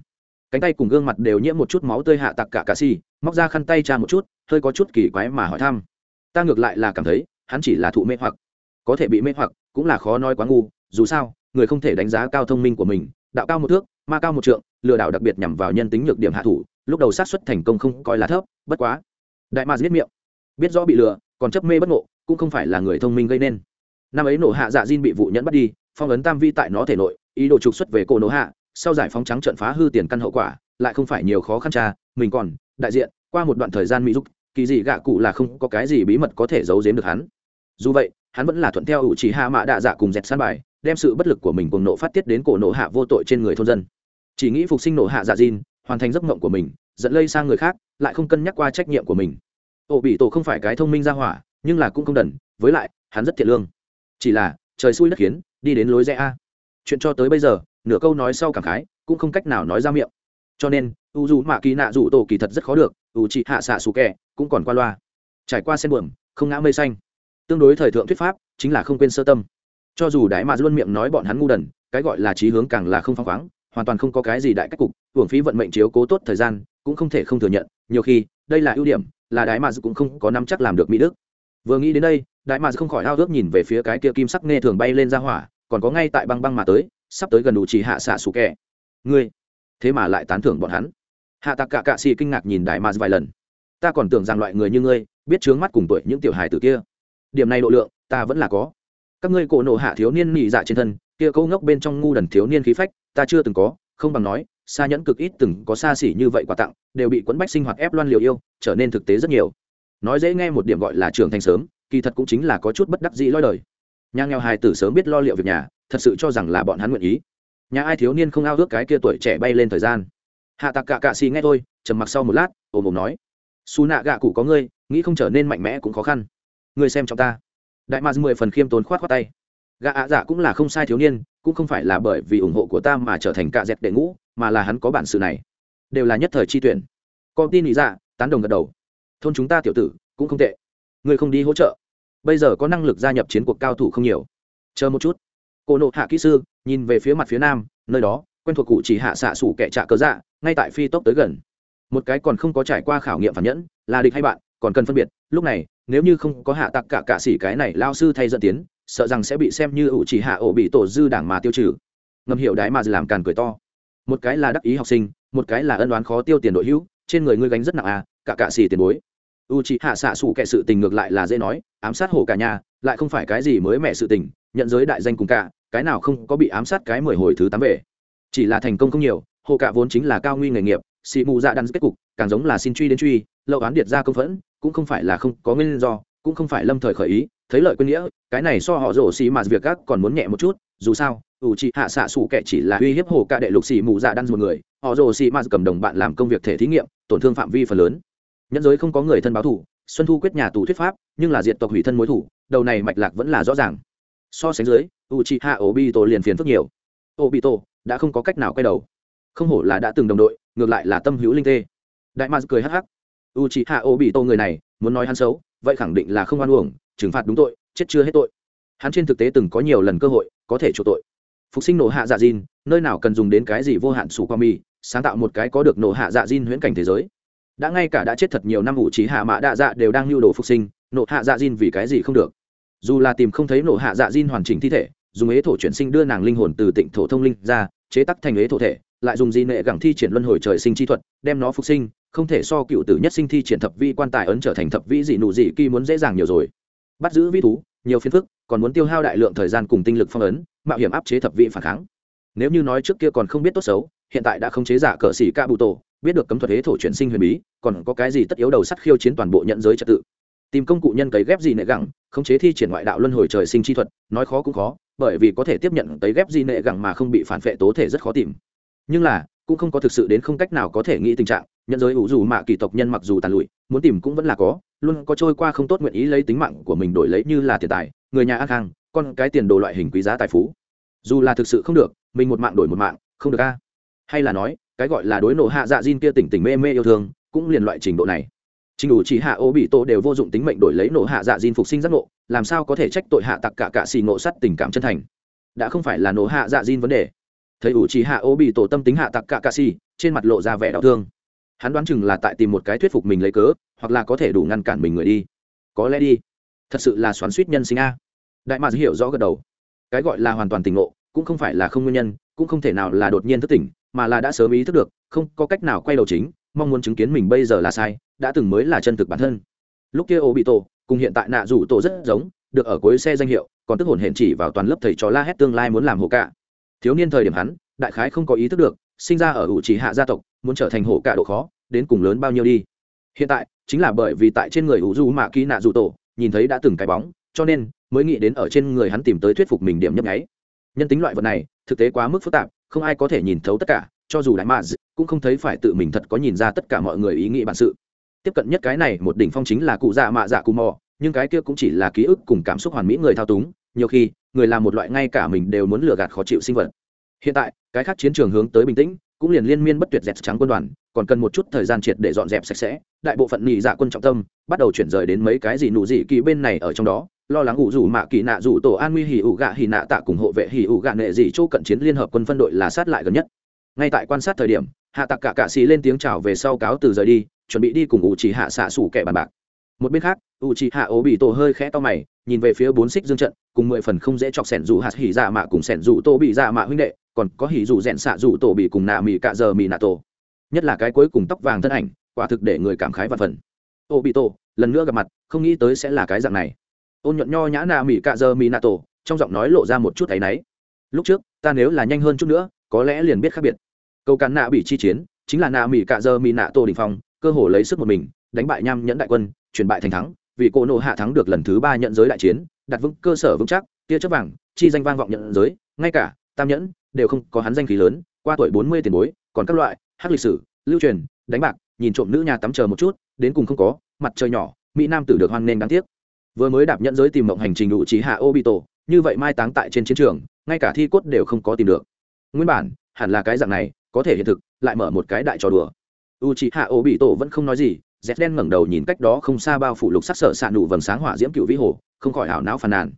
Cánh tay cùng gương mặt đều nhiễm một chút máu tươi hạ tặc cả cà si móc ra khăn tay cha một chút, hơi có chút kỳ quái mà hỏi thăm. Ta ngược lại là cảm thấy, hắn chỉ là thụ mê hoặc. Có thể bị mê hoặc, cũng là khó nói quá ngu, dù sao, người không thể đánh giá cao thông minh của mình đạo cao một thước ma cao một trượng lừa đảo đặc biệt nhằm vào nhân tính nhược điểm hạ thủ lúc đầu sát xuất thành công không coi là thấp bất quá. Đại ma giết miệng. Biết rõ bị lừa còn chấp mê bất ngộ cũng không phải là người thông minh gây nên. Năm ấy nổ hạ dạ diên bị vụ nhẫn bắt đi phong ấn tam vi tại nó thể nội ý đồ trục xuất về cổ nổ hạ sau giải phóng trắng trận phá hư tiền căn hậu quả lại không phải nhiều khó khăn cha, mình còn đại diện qua một đoạn thời gian mỹ giúp kỳ dị gạ cụ là không có cái gì bí mật có thể giấu giếm được hắn dù vậy, hắn vẫn là thuận theo ủ chỉ hạ mạ đạ dạ cùng dẹt san bài, đem sự bất lực của mình cùng nộ phát tiết đến cổ nộ hạ vô tội trên người thôn dân. Chỉ nghĩ phục sinh nộ hạ dạ diên hoàn thành giấc mộng của mình dẫn lây sang người khác, lại không cân nhắc qua trách nhiệm của mình. Ổ bị tổ không phải cái thông minh ra hỏa, nhưng là cũng không đần, với lại, hắn rất thiện lương. Chỉ là, trời xui đất khiến, đi đến lối rẽ a. Chuyện cho tới bây giờ, nửa câu nói sau cảm khái, cũng không cách nào nói ra miệng. Cho nên, u dù mạ kỳ nạ dù tổ kỳ thật rất khó được, u chị hạ xạ xù kẹ cũng còn qua loa. Trải qua sen buồm, không ngã mây xanh tương đối thời thượng thuyết pháp, chính là không quên sơ tâm. Cho dù đại mà luôn miệng nói bọn hắn ngu đần, cái gọi là trí hướng càng là không phăng khoáng, hoàn toàn không có cái gì đại cách cục, hưởng phí vận mệnh chiếu cố tốt thời gian, cũng không thể không thừa nhận, nhiều khi, đây là ưu điểm, là đại mà cũng không có nắm chắc làm được mỹ đức. Vừa nghĩ đến đây, đại mà không khỏi ao ước nhìn về phía cái kia kim sắc nghe thường bay lên ra hỏa, còn có ngay tại băng băng mà tới, sắp tới gần đủ chỉ hạ xạ sủ kẹ. Ngươi, thế mà lại tán thưởng bọn hắn. Hạ tạc cả cạ xì kinh ngạc nhìn đại ma vài lần. Ta còn tưởng rằng loại người như ngươi, biết chướng mắt cùng tuổi những tiểu hài tử kia điểm này độ lượng, ta vẫn là có. Các ngươi cổ nộ hạ thiếu niên nhị dạ trên thân, kia câu ngốc bên trong ngu đần thiếu niên khí phách, ta chưa từng có, không bằng nói xa nhẫn cực ít từng có xa xỉ như vậy quà tặng, đều bị quấn bách sinh hoạt ép loan liều yêu, trở nên thực tế rất nhiều. Nói dễ nghe một điểm gọi là trưởng thành sớm, kỳ thật cũng chính là có chút bất đắc dĩ loi đời. Nhà nghèo hài tử sớm biết lo liệu việc nhà, thật sự cho rằng là bọn hắn nguyện ý. Nhà ai thiếu niên không ao ước cái kia tuổi trẻ bay lên thời gian. Hạ tạc cạ cạ xì nghe tôi trầm mặc sau một lát ồm ồm nói xù nạ gạ cụ có ngươi, nghĩ không trở nên mạnh mẽ cũng khó khăn ngươi xem trong ta. Đại mạc mười phần khiêm tốn khoát khoát tay. Gã ạ dạ cũng là không sai thiếu niên, cũng không phải là bởi vì ủng hộ của ta mà trở thành cạ dẹp đệ ngũ, mà là hắn có bản sự này. Đều là nhất thời chi tuyển. Con tin ý dạ tán đồng gật đầu. Thôn chúng ta tiểu tử, cũng không tệ. Ngươi không đi hỗ trợ. Bây giờ có năng lực gia nhập chiến cuộc cao thủ không nhiều. Chờ một chút. Cô nộ hạ kỹ sư, nhìn về phía mặt phía nam, nơi đó, quen thuộc cụ chỉ hạ xạ sủ kẻ trạ cớ dạ ngay tại phi tốc tới gần. Một cái còn không có trải qua khảo nghiệm phản nhẫn, là địch hay bạn, còn cần phân biệt lúc này, nếu như không có hạ tặc cả cạ xỉ cái này lao sư thay dẫn tiến, sợ rằng sẽ bị xem như ủ chỉ hạ ổ bị tổ dư đảng mà tiêu trừ. Ngầm hiểu đái mà làm càn cười to. Một cái là đắc ý học sinh, một cái là ân đoán khó tiêu tiền đội hữu, trên người ngươi gánh rất nặng à cả cạ xỉ tiền bối. U chỉ hạ xạ xù kệ sự tình ngược lại là dễ nói, ám sát hổ cả nhà, lại không phải cái gì mới mẻ sự tình, nhận giới đại danh cùng cả, cái nào không có bị ám sát cái mười hồi thứ tám về. Chỉ là thành công không nhiều hồ cả vốn chính là cao nguy nghề nghiệp xị mù dạ đan kết cục, càng giống là xin truy đến truy, lậu án điệt ra công phẫn cũng không phải là không có nguyên do, cũng không phải lâm thời khởi ý, thấy lợi quên nghĩa, cái này so họ rổ xì mà việc các còn muốn nhẹ một chút, dù sao, ủ trị hạ xạ sủ kệ chỉ là uy hiếp hồ ca đệ lục xì mù dạ đan một người, họ rổ xì mà cầm đồng bạn làm công việc thể thí nghiệm, tổn thương phạm vi phần lớn. Nhẫn giới không có người thân báo thủ, xuân thu quyết nhà tù thuyết pháp, nhưng là diện tộc hủy thân mối thủ, đầu này mạch lạc vẫn là rõ ràng. So sánh dưới u chị hạ ổ bị tổ liền phiền phức nhiều. Ổ bị tổ đã không có cách nào quay đầu. Không hổ là đã từng đồng đội, ngược lại là tâm hữu linh tê. Đại mars cười hắc hắc u c h i hạ ổ bị tô người này, muốn nói hắn xấu, vậy khẳng định là không oan uổng, trừng phạt đúng tội, chết chưa hết tội. Hắn trên thực tế từng có nhiều lần cơ hội, có thể chủ tội. Phục sinh nổ hạ dạ diên nơi nào cần dùng đến cái gì vô hạn sủ qua mi, sáng tạo một cái có được nổ hạ dạ diên huyễn cảnh thế giới. Đã ngay cả đã chết thật nhiều năm ủ trí hạ mã đạ dạ đều đang lưu đồ phục sinh, nổ hạ dạ diên vì cái gì không được. Dù là tìm không thấy nổ hạ dạ diên hoàn chỉnh thi thể, dùng ế thổ chuyển sinh đưa nàng linh hồn từ tịnh thổ thông linh ra, chế tắc thành ế thổ thể, lại dùng di nệ gẳng thi triển luân hồi trời sinh chi thuật, đem nó phục sinh không thể so cựu tử nhất sinh thi triển thập vi quan tài ấn trở thành thập vĩ dị nụ dị kỳ muốn dễ dàng nhiều rồi. Bắt giữ vi thú, nhiều phiên phức, còn muốn tiêu hao đại lượng thời gian cùng tinh lực phong ấn, mạo hiểm áp chế thập vị phản kháng. Nếu như nói trước kia còn không biết tốt xấu, hiện tại đã không chế giả cờ xỉ ca bụ tổ, biết được cấm thuật hế thổ chuyển sinh huyền bí, còn có cái gì tất yếu đầu sắt khiêu chiến toàn bộ nhận giới trật tự? Tìm công cụ nhân cấy ghép gì nệ gẳng, khống chế thi triển ngoại đạo luân hồi trời sinh chi thuật, nói khó cũng khó, bởi vì có thể tiếp nhận cấy ghép gì nệ gẳng mà không bị phản vệ tố thể rất khó tìm. Nhưng là, cũng không có thực sự đến không cách nào có thể nghĩ tình trạng nhận giới ủ dù mạ kỳ tộc nhân mặc dù tàn lụi, muốn tìm cũng vẫn là có, luôn có trôi qua không tốt nguyện ý lấy tính mạng của mình đổi lấy như là tiền tài, người nhà an hàng con cái tiền đồ loại hình quý giá tài phú. Dù là thực sự không được, mình một mạng đổi một mạng, không được a. Hay là nói, cái gọi là đối nổ hạ dạ diên kia tỉnh tỉnh mê mê yêu thương, cũng liền loại trình độ này. Trình ủ chỉ hạ ô bị tổ đều vô dụng tính mệnh đổi lấy nổ hạ dạ diên phục sinh giác ngộ, làm sao có thể trách tội hạ tặc cả cạ xì ngộ sắt tình cảm chân thành? Đã không phải là nổ hạ dạ diên vấn đề. Thấy ủ chỉ hạ ô bị tổ tâm tính hạ tặc cả cạ xì, trên mặt lộ ra vẻ đau thương hắn đoán chừng là tại tìm một cái thuyết phục mình lấy cớ, hoặc là có thể đủ ngăn cản mình người đi. Có lẽ đi. Thật sự là xoắn suýt nhân sinh a. Đại mạc hiểu rõ gật đầu. Cái gọi là hoàn toàn tỉnh ngộ, cũng không phải là không nguyên nhân, cũng không thể nào là đột nhiên thức tỉnh, mà là đã sớm ý thức được, không có cách nào quay đầu chính, mong muốn chứng kiến mình bây giờ là sai, đã từng mới là chân thực bản thân. Lúc kia ô bị tổ, cùng hiện tại nạ rủ tổ rất giống, được ở cuối xe danh hiệu, còn tức hồn hẹn chỉ vào toàn lớp thầy trò la hét tương lai muốn làm hộ cả thiếu niên thời điểm hắn, đại khái không có ý thức được sinh ra ở ủ chỉ hạ gia tộc, muốn trở thành hổ cả độ khó, đến cùng lớn bao nhiêu đi. Hiện tại, chính là bởi vì tại trên người ủ du mạ ký nạ rủ tổ, nhìn thấy đã từng cái bóng, cho nên mới nghĩ đến ở trên người hắn tìm tới thuyết phục mình điểm nhấp nháy. Nhân tính loại vật này, thực tế quá mức phức tạp, không ai có thể nhìn thấu tất cả, cho dù đại mạ cũng không thấy phải tự mình thật có nhìn ra tất cả mọi người ý nghĩ bản sự. Tiếp cận nhất cái này, một đỉnh phong chính là cụ dạ mạ dạ cù mò, nhưng cái kia cũng chỉ là ký ức cùng cảm xúc hoàn mỹ người thao túng, nhiều khi, người làm một loại ngay cả mình đều muốn lừa gạt khó chịu sinh vật hiện tại, cái khác chiến trường hướng tới bình tĩnh, cũng liền liên miên bất tuyệt dẹt trắng quân đoàn, còn cần một chút thời gian triệt để dọn dẹp sạch sẽ, đại bộ phận nhị dạ quân trọng tâm, bắt đầu chuyển rời đến mấy cái gì nụ gì kỳ bên này ở trong đó, lo lắng ủ rủ mạ kỳ nạ rủ tổ an nguy hỉ ủ gạ hỉ nạ tạ cùng hộ vệ hỉ ủ gạ nệ dị chỗ cận chiến liên hợp quân phân đội là sát lại gần nhất. Ngay tại quan sát thời điểm, hạ tạc cả cạ xì lên tiếng chào về sau cáo từ rời đi, chuẩn bị đi cùng ủ chỉ hạ xạ sủ kẻ bàn bạc. Một bên khác, ủ chỉ hạ ố bị tổ hơi khẽ to mày nhìn về phía bốn xích dương trận, cùng mười phần không dễ chọc sẻn dù hạt hỉ dạ mạ cùng sẻn dù tô bị dạ mạ huynh đệ, còn có hỉ dù rẽn xạ dù tổ bị cùng nạ mì cạ giờ mì nạ tổ. Nhất là cái cuối cùng tóc vàng thân ảnh, quả thực để người cảm khái và phần. Ô bị tổ, lần nữa gặp mặt, không nghĩ tới sẽ là cái dạng này. Ôn nhuận nho nhã nạ mì cạ giờ mì nạ tổ, trong giọng nói lộ ra một chút áy náy. Lúc trước, ta nếu là nhanh hơn chút nữa, có lẽ liền biết khác biệt. Câu cán nạ bị chi chiến, chính là nạ mì cạ giờ mì nạ tổ đình phong, cơ hồ lấy sức một mình, đánh bại nham nhẫn đại quân, chuyển bại thành thắng vì cổ nộ hạ thắng được lần thứ ba nhận giới đại chiến, đặt vững cơ sở vững chắc, tia chấp vàng, chi danh vang vọng nhận giới, ngay cả tam nhẫn đều không có hắn danh khí lớn, qua tuổi bốn mươi tiền bối, còn các loại hát lịch sử, lưu truyền, đánh bạc, nhìn trộm nữ nhà tắm chờ một chút, đến cùng không có, mặt trời nhỏ, mỹ nam tử được hoan nghênh đáng tiếc. Vừa mới đạp nhận giới tìm mộng hành trình đủ trí hạ obito, như vậy mai táng tại trên chiến trường, ngay cả thi cốt đều không có tìm được. Nguyên bản, hẳn là cái dạng này, có thể hiện thực, lại mở một cái đại trò đùa. U trí hạ obito vẫn không nói gì dép đen ngẩng đầu nhìn cách đó không xa bao phủ lục sắc sợ sạn đủ vầng sáng hỏa diễm cựu vĩ hồ, không khỏi ảo não phàn nàn.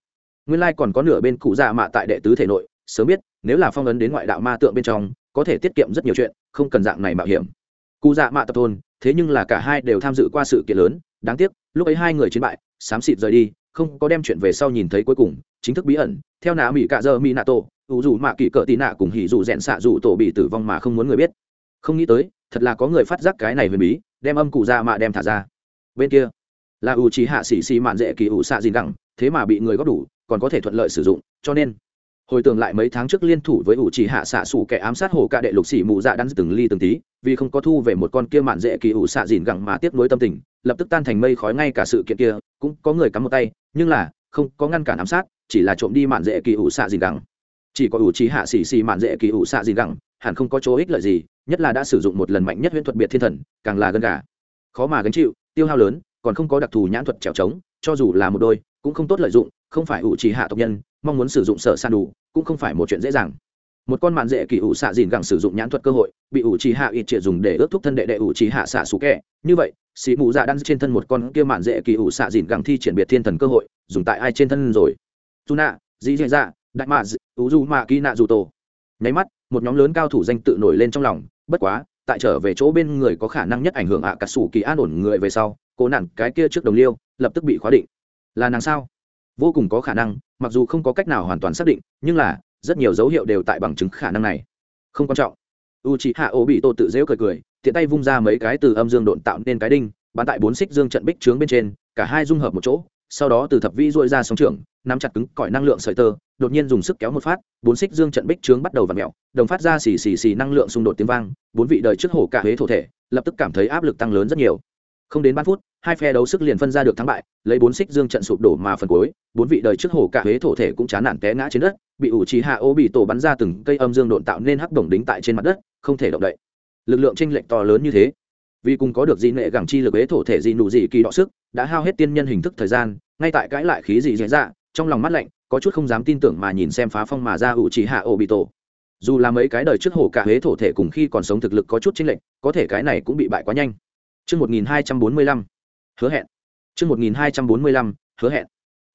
Nguyên lai còn có nửa bên cụ già mạ tại đệ tứ thể nội, sớm biết, nếu là phong ấn đến ngoại đạo ma tượng bên trong, có thể tiết kiệm rất nhiều chuyện, không cần dạng này mạo hiểm. Cụ dạ mạ tập thôn, thế nhưng là cả hai đều tham dự qua sự kiện lớn, đáng tiếc, lúc ấy hai người chiến bại, xám xịt rời đi, không có đem chuyện về sau nhìn thấy cuối cùng, chính thức bí ẩn, theo nạ mỹ cạ dơ mỹ nạ tổ, ủ dù mạ kỳ cỡ tì nạ cùng hỉ dù rẽn xạ dù tổ bị tử vong mà không muốn người biết. Không nghĩ tới thật là có người phát giác cái này huyền bí, đem âm cụ ra mà đem thả ra. Bên kia, là ủ trí hạ xỉ xì mạn dễ kỳ ủ xạ dìn gẳng, thế mà bị người góp đủ, còn có thể thuận lợi sử dụng, cho nên, hồi tưởng lại mấy tháng trước liên thủ với ủ chỉ hạ xạ sủ kẻ ám sát hồ ca đệ lục xỉ mù dạ đắn từng ly từng tí, vì không có thu về một con kia mạn dễ kỳ ủ xạ dìn gẳng mà tiếp nối tâm tình, lập tức tan thành mây khói ngay cả sự kiện kia, cũng có người cắm một tay, nhưng là, không có ngăn cản ám sát, chỉ là trộm đi mạn dễ kỳ ủ xạ dìn gẳng. Chỉ có ủ chỉ hạ xỉ xỉ mạn dễ kỳ ủ xạ dìn gẳng, hẳn không có chỗ ích lợi gì nhất là đã sử dụng một lần mạnh nhất huyễn thuật biệt thiên thần, càng là gần gà. Khó mà gánh chịu, tiêu hao lớn, còn không có đặc thù nhãn thuật trèo trống, cho dù là một đôi, cũng không tốt lợi dụng, không phải ủ trì hạ tộc nhân, mong muốn sử dụng sở san đủ, cũng không phải một chuyện dễ dàng. Một con mạn dễ kỳ ủ xạ dìn gẳng sử dụng nhãn thuật cơ hội, bị ủ trì hạ ít triệt dùng để ước thúc thân đệ đệ ủ trì hạ xạ xú kẹ. Như vậy sĩ mù dạ đang trên thân một con kia mạn dễ kỳ ủ xạ dìn gẳng thi triển biệt thiên thần cơ hội, dùng tại ai trên thân rồi? Dù nạ dĩ dạ, dạ đại mạ ủ du mạ kỳ nạ dù tổ. Nháy mắt, một nhóm lớn cao thủ danh tự nổi lên trong lòng bất quá, tại trở về chỗ bên người có khả năng nhất ảnh hưởng ạ à cả sủ kỳ an ổn người về sau cố nặng cái kia trước đồng liêu, lập tức bị khóa định. Là nàng sao? Vô cùng có khả năng, mặc dù không có cách nào hoàn toàn xác định, nhưng là, rất nhiều dấu hiệu đều tại bằng chứng khả năng này. Không quan trọng. U chị hạ ô bị tô tự dễu cười cười, tiện tay vung ra mấy cái từ âm dương độn tạo nên cái đinh, bắn tại bốn xích dương trận bích trướng bên trên, cả hai dung hợp một chỗ sau đó từ thập vĩ dội ra sóng trường nắm chặt cứng cỏi năng lượng sợi tơ, đột nhiên dùng sức kéo một phát, bốn xích dương trận bích trướng bắt đầu v ặ mẹo đồng phát ra xì xì xì năng lượng xung đột tiếng vang, bốn vị đời trước hổ cả huế thổ thể, lập tức cảm thấy áp lực tăng lớn rất nhiều. Không đến ba phút, hai phe đấu sức liền phân ra được thắng bại, lấy bốn xích dương trận sụp đổ mà phần cuối, bốn vị đời trước hổ cả huế thổ thể cũng chán nản té ngã trên đất, bị ủ trí hạ ô bị tổ bắn ra từng cây âm dương độn tạo nên hắc đồng đính tại trên mặt đất, không thể động đậy. Lực lượng tranh lệch to lớn như thế vì cùng có được di nệ gẳng chi lực ế thổ thể di nụ dị kỳ đọ sức đã hao hết tiên nhân hình thức thời gian ngay tại cãi lại khí dị dễ dạ trong lòng mắt lạnh có chút không dám tin tưởng mà nhìn xem phá phong mà ra ủ chỉ hạ ô bị tổ. Dù là mấy cái đời trước hồ cả huế thổ thể cùng khi còn sống thực lực có chút chênh lệch có thể cái này cũng bị bại quá nhanh. Trước 1245, hứa hẹn. Chương một nghìn hai trăm bốn mươi lăm hứa hẹn.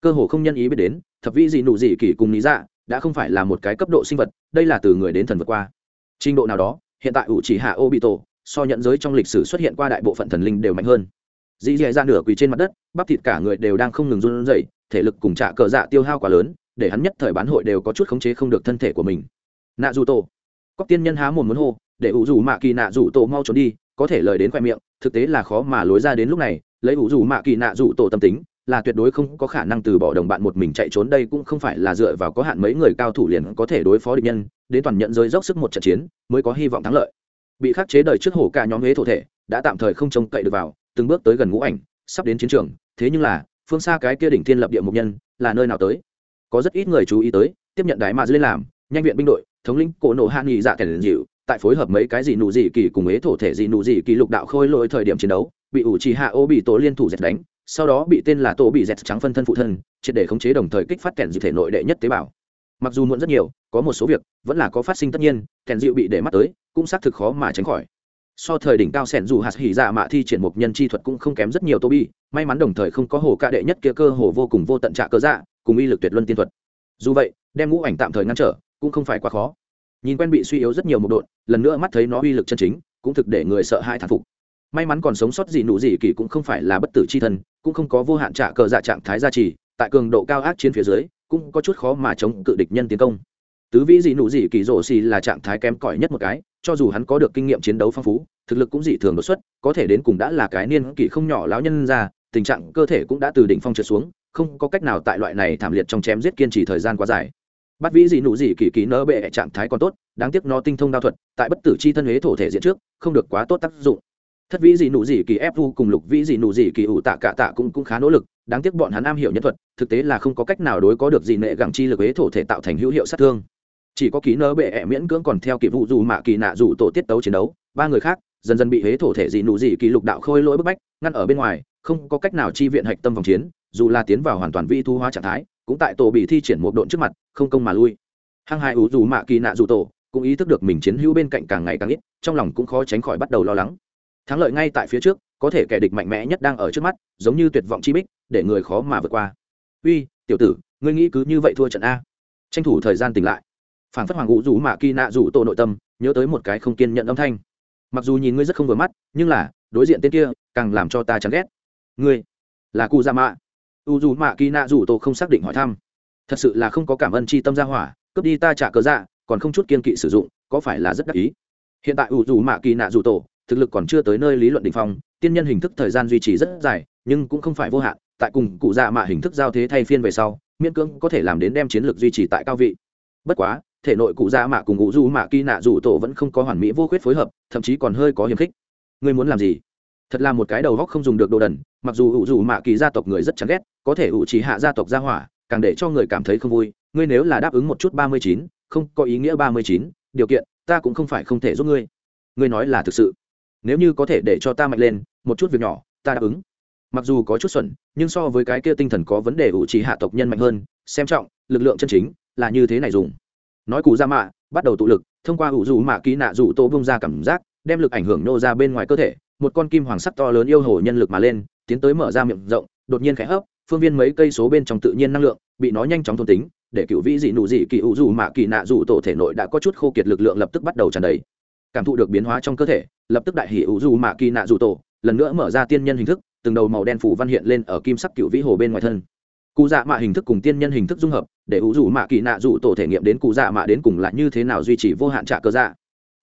Cơ hồ không nhân ý biết đến thập vĩ dị nụ dị kỷ cùng lý dạ đã không phải là một cái cấp độ sinh vật đây là từ người đến thần vượt qua. Trình độ nào đó hiện tại ủ chỉ hạ ô bị tổ so nhận giới trong lịch sử xuất hiện qua đại bộ phận thần linh đều mạnh hơn. Dĩ dì ra nửa quỳ trên mặt đất, bắp thịt cả người đều đang không ngừng run rẩy, thể lực cùng trả cờ dạ tiêu hao quá lớn, để hắn nhất thời bán hội đều có chút khống chế không được thân thể của mình. Nạ dù tổ. Cóc tiên nhân há mồm muốn hô, để ủ dù mạ kỳ nạ dù tổ mau trốn đi, có thể lời đến khoe miệng, thực tế là khó mà lối ra đến lúc này, lấy ủ dù mạ kỳ nạ dù tổ tâm tính, là tuyệt đối không có khả năng từ bỏ đồng bạn một mình chạy trốn, đây cũng không phải là dựa vào có hạn mấy người cao thủ liền có thể đối phó địch nhân, đến toàn nhận giới dốc sức một trận chiến, mới có hy vọng thắng lợi bị khắc chế đời trước hổ cả nhóm huế thổ thể, đã tạm thời không trông cậy được vào, từng bước tới gần ngũ ảnh, sắp đến chiến trường. Thế nhưng là, phương xa cái kia đỉnh thiên lập địa mục nhân, là nơi nào tới? Có rất ít người chú ý tới, tiếp nhận đái mà dưới làm, nhanh viện binh đội, thống lĩnh cổ nổ hạ nghị dạ kẻ dịu, tại phối hợp mấy cái gì nụ gì kỳ cùng ế thổ thể gì nụ gì kỳ lục đạo khôi lỗi thời điểm chiến đấu, bị ủ trì hạ ô bị tổ liên thủ dẹt đánh, sau đó bị tên là tổ bị dẹt trắng phân thân phụ thân, triệt để khống chế đồng thời kích phát kẻ dịu thể nội đệ nhất tế bào mặc dù muộn rất nhiều, có một số việc vẫn là có phát sinh tất nhiên, kèn dịu bị để mắt tới, cũng xác thực khó mà tránh khỏi. So thời đỉnh cao sẻn dù hạt hỉ dạ mạ thi triển một nhân chi thuật cũng không kém rất nhiều tô bi may mắn đồng thời không có hồ ca đệ nhất kia cơ hồ vô cùng vô tận trạ cơ dạ cùng uy lực tuyệt luân tiên thuật. Dù vậy, đem ngũ ảnh tạm thời ngăn trở, cũng không phải quá khó. Nhìn quen bị suy yếu rất nhiều một độn, lần nữa mắt thấy nó uy lực chân chính, cũng thực để người sợ hãi thán phục. May mắn còn sống sót gì nụ gì kỳ cũng không phải là bất tử c h i thân, cũng không có vô hạn trả cờ dạ trạng thái gia trì tại cường độ cao ác chiến phía dưới, cũng có chút khó mà chống cự địch nhân tiến công. Tứ vĩ dị nụ dị kỳ rổ xì là trạng thái kém cỏi nhất một cái, cho dù hắn có được kinh nghiệm chiến đấu phong phú, thực lực cũng dị thường đột xuất, có thể đến cùng đã là cái niên kỷ không nhỏ lão nhân ra, tình trạng cơ thể cũng đã từ đỉnh phong trượt xuống, không có cách nào tại loại này thảm liệt trong chém giết kiên trì thời gian quá dài. Bắt vĩ dị nụ dị kỳ kỳ nỡ bệ trạng thái còn tốt, đáng tiếc nó tinh thông đao thuật, tại bất tử chi thân huế thổ thể diện trước, không được quá tốt tác dụng thất vĩ dị nụ dị kỳ ép u cùng lục vĩ dị nụ dị kỳ ủ tạ cả tạ cũng cũng khá nỗ lực, đáng tiếc bọn hắn am hiểu nhân thuật, thực tế là không có cách nào đối có được dị nệ gẳng chi lực ế thổ thể tạo thành hữu hiệu sát thương. Chỉ có ký nỡ bệ ẹ miễn cưỡng còn theo kịp vụ dù mạ kỳ nạ dù tổ tiết tấu chiến đấu, ba người khác dần dần bị huế thổ thể dị nụ dị kỳ lục đạo khôi lỗi bức bách, ngăn ở bên ngoài, không có cách nào chi viện hạch tâm vòng chiến, dù là tiến vào hoàn toàn vi thu hóa trạng thái, cũng tại tổ bị thi triển một độn trước mặt, không công mà lui. Hăng hai ủ dù mạ kỳ nạ dù tổ cũng ý thức được mình chiến hữu bên cạnh càng ngày càng ít, trong lòng cũng khó tránh khỏi bắt đầu lo lắng thắng lợi ngay tại phía trước, có thể kẻ địch mạnh mẽ nhất đang ở trước mắt, giống như tuyệt vọng chi bích, để người khó mà vượt qua. Uy, tiểu tử, ngươi nghĩ cứ như vậy thua trận a. Tranh thủ thời gian tỉnh lại. Phản phất hoàng ngũ rủ mạ kỳ nạ rủ tổ nội tâm, nhớ tới một cái không kiên nhận âm thanh. Mặc dù nhìn ngươi rất không vừa mắt, nhưng là, đối diện tên kia, càng làm cho ta chán ghét. Ngươi, là cụ gia mạ. U dù mạ kỳ nạ rủ tổ không xác định hỏi thăm. Thật sự là không có cảm ơn chi tâm gia hỏa, cướp đi ta trả cớ dạ còn không chút kiên kỵ sử dụng, có phải là rất đắc ý? Hiện tại u dù mạ kỳ nạ rủ tổ thực lực còn chưa tới nơi lý luận đ ỉ n h phong, tiên nhân hình thức thời gian duy trì rất dài, nhưng cũng không phải vô hạn, tại cùng cụ dạ mạ hình thức giao thế thay phiên về sau, miễn cưỡng có thể làm đến đem chiến lược duy trì tại cao vị. Bất quá, thể nội cụ dạ mạ cùng ngụ du mạ kỳ nạ dù tổ vẫn không có hoàn mỹ vô khuyết phối hợp, thậm chí còn hơi có hiềm khích. Ngươi muốn làm gì? Thật là một cái đầu góc không dùng được đồ đần, mặc dù ủ dù mạ kỳ gia tộc người rất chán ghét, có thể ủ chỉ hạ gia tộc gia hỏa, càng để cho người cảm thấy không vui, ngươi nếu là đáp ứng một chút ba mươi chín, không có ý nghĩa ba mươi chín, điều kiện, ta cũng không phải không thể giúp ngươi. Ngươi nói là thực sự nếu như có thể để cho ta mạnh lên, một chút việc nhỏ, ta đáp ứng. Mặc dù có chút xuẩn, nhưng so với cái kia tinh thần có vấn đề ủ trì hạ tộc nhân mạnh hơn, xem trọng, lực lượng chân chính, là như thế này dùng. Nói cụ ra mạ, bắt đầu tụ lực, thông qua ủ dù mạ ký nạ dù tô bông ra cảm giác, đem lực ảnh hưởng nô ra bên ngoài cơ thể, một con kim hoàng sắc to lớn yêu hồ nhân lực mà lên, tiến tới mở ra miệng rộng, đột nhiên khẽ hấp, phương viên mấy cây số bên trong tự nhiên năng lượng, bị nó nhanh chóng thôn tính, để cựu vĩ dị nụ dị kỳ ủ dù mạ kỳ nạ dù tổ thể nội đã có chút khô kiệt lực lượng lập tức bắt đầu tràn đầy cảm thụ được biến hóa trong cơ thể, lập tức đại hỉ ủ dù mạ kỳ nạ dù tổ, lần nữa mở ra tiên nhân hình thức, từng đầu màu đen phủ văn hiện lên ở kim sắc cựu vĩ hồ bên ngoài thân. Cụ dạ mạ hình thức cùng tiên nhân hình thức dung hợp, để ủ dù mạ kỳ nạ dù tổ thể nghiệm đến cụ dạ mạ đến cùng là như thế nào duy trì vô hạn trả cờ dạ.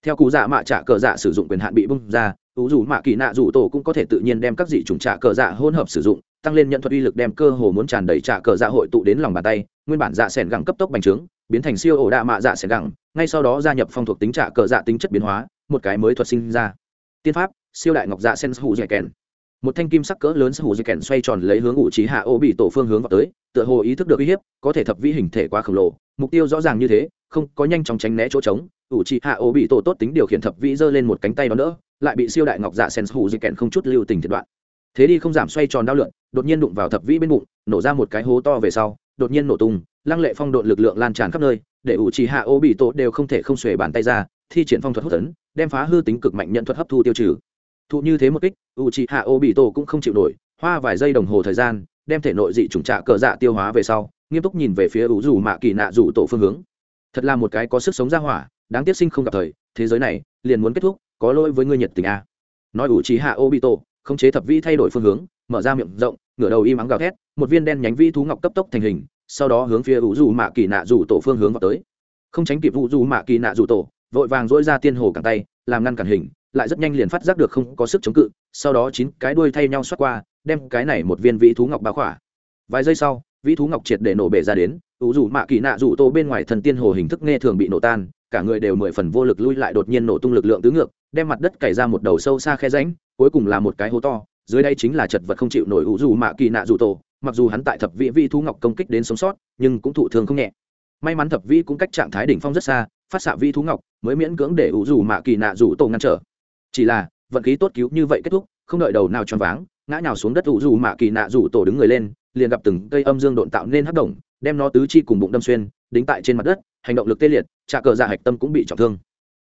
Theo cụ dạ mạ trả cờ dạ sử dụng quyền hạn bị bung ra, ủ dù mạ kỳ nạ dù tổ cũng có thể tự nhiên đem các dị chủng trả cờ dạ hỗn hợp sử dụng, tăng lên nhận thuật uy lực đem cơ hồ muốn tràn đầy trả cờ dạ hội tụ đến lòng bàn tay nguyên bản dạ sẻn gẳng cấp tốc bành trướng, biến thành siêu ổ đạ mạ dạ sẻn gẳng, ngay sau đó gia nhập phong thuộc tính trả cờ dạ tính chất biến hóa, một cái mới thuật sinh ra. Tiên pháp, siêu đại ngọc dạ sen hủ dẻ kèn. Một thanh kim sắc cỡ lớn hủ dẻ kèn xoay tròn lấy hướng ủ trí hạ ô bị tổ phương hướng vào tới, tựa hồ ý thức được uy hiếp, có thể thập vĩ hình thể quá khổng lồ, mục tiêu rõ ràng như thế, không có nhanh chóng tránh né chỗ trống, ủ trí hạ ô bị tổ tốt tính điều khiển thập vĩ giơ lên một cánh tay đó nữa, lại bị siêu đại ngọc dạ sen hủ dẻ kèn không chút lưu tình thiệt đoạn. Thế đi không giảm xoay tròn đau lượn, đột nhiên đụng vào thập vĩ bên bụng, nổ ra một cái hố to về sau đột nhiên nổ tung, lăng lệ phong độn lực lượng lan tràn khắp nơi, để ủ trì hạ ô bị tổ đều không thể không xuề bàn tay ra, thi triển phong thuật hút tấn, đem phá hư tính cực mạnh nhận thuật hấp thu tiêu trừ. Thụ như thế một kích, ủ trì hạ ô bị tổ cũng không chịu nổi, hoa vài giây đồng hồ thời gian, đem thể nội dị trùng trạ cờ dạ tiêu hóa về sau, nghiêm túc nhìn về phía ủ rủ mạ kỳ nạ rủ tổ phương hướng. Thật là một cái có sức sống ra hỏa, đáng tiếc sinh không gặp thời, thế giới này, liền muốn kết thúc, có lỗi với ngươi nhiệt tình a nói ủ trì hạ ô bị tổ không chế thập vi thay đổi phương hướng, mở ra miệng rộng, ngửa đầu im ắng gào thét một viên đen nhánh vi thú ngọc cấp tốc thành hình, sau đó hướng phía vũ dù mạ kỳ nạ rủ tổ phương hướng vào tới. Không tránh kịp vũ dù mạ kỳ nạ rủ tổ, vội vàng dỗi ra tiên hồ cẳng tay, làm ngăn cản hình, lại rất nhanh liền phát giác được không có sức chống cự, sau đó chín cái đuôi thay nhau xoát qua, đem cái này một viên vĩ thú ngọc báo khỏa. Vài giây sau, vĩ thú ngọc triệt để nổ bể ra đến ủ dù mạ kỳ nạ rủ tổ bên ngoài thần tiên hồ hình thức nghe thường bị nổ tan, cả người đều mười phần vô lực lui lại đột nhiên nổ tung lực lượng tứ ngược, đem mặt đất cày ra một đầu sâu xa khe ránh cuối cùng là một cái hố to, dưới đây chính là chật vật không chịu nổi ủ dù mạ kỳ nạ rủ tổ mặc dù hắn tại thập vị vi thú ngọc công kích đến sống sót, nhưng cũng thụ thương không nhẹ. May mắn thập vi cũng cách trạng thái đỉnh phong rất xa, phát xạ vi thú ngọc mới miễn cưỡng để ủ dù mạ kỳ nạ rủ tổ ngăn trở. Chỉ là, vận khí tốt cứu như vậy kết thúc, không đợi đầu nào tròn váng, ngã nhào xuống đất ủ dù mạ kỳ nạ rủ tổ đứng người lên, liền gặp từng cây âm dương độn tạo nên hấp động, đem nó tứ chi cùng bụng đâm xuyên, đính tại trên mặt đất, hành động lực tê liệt, trà cờ dạ hạch tâm cũng bị trọng thương.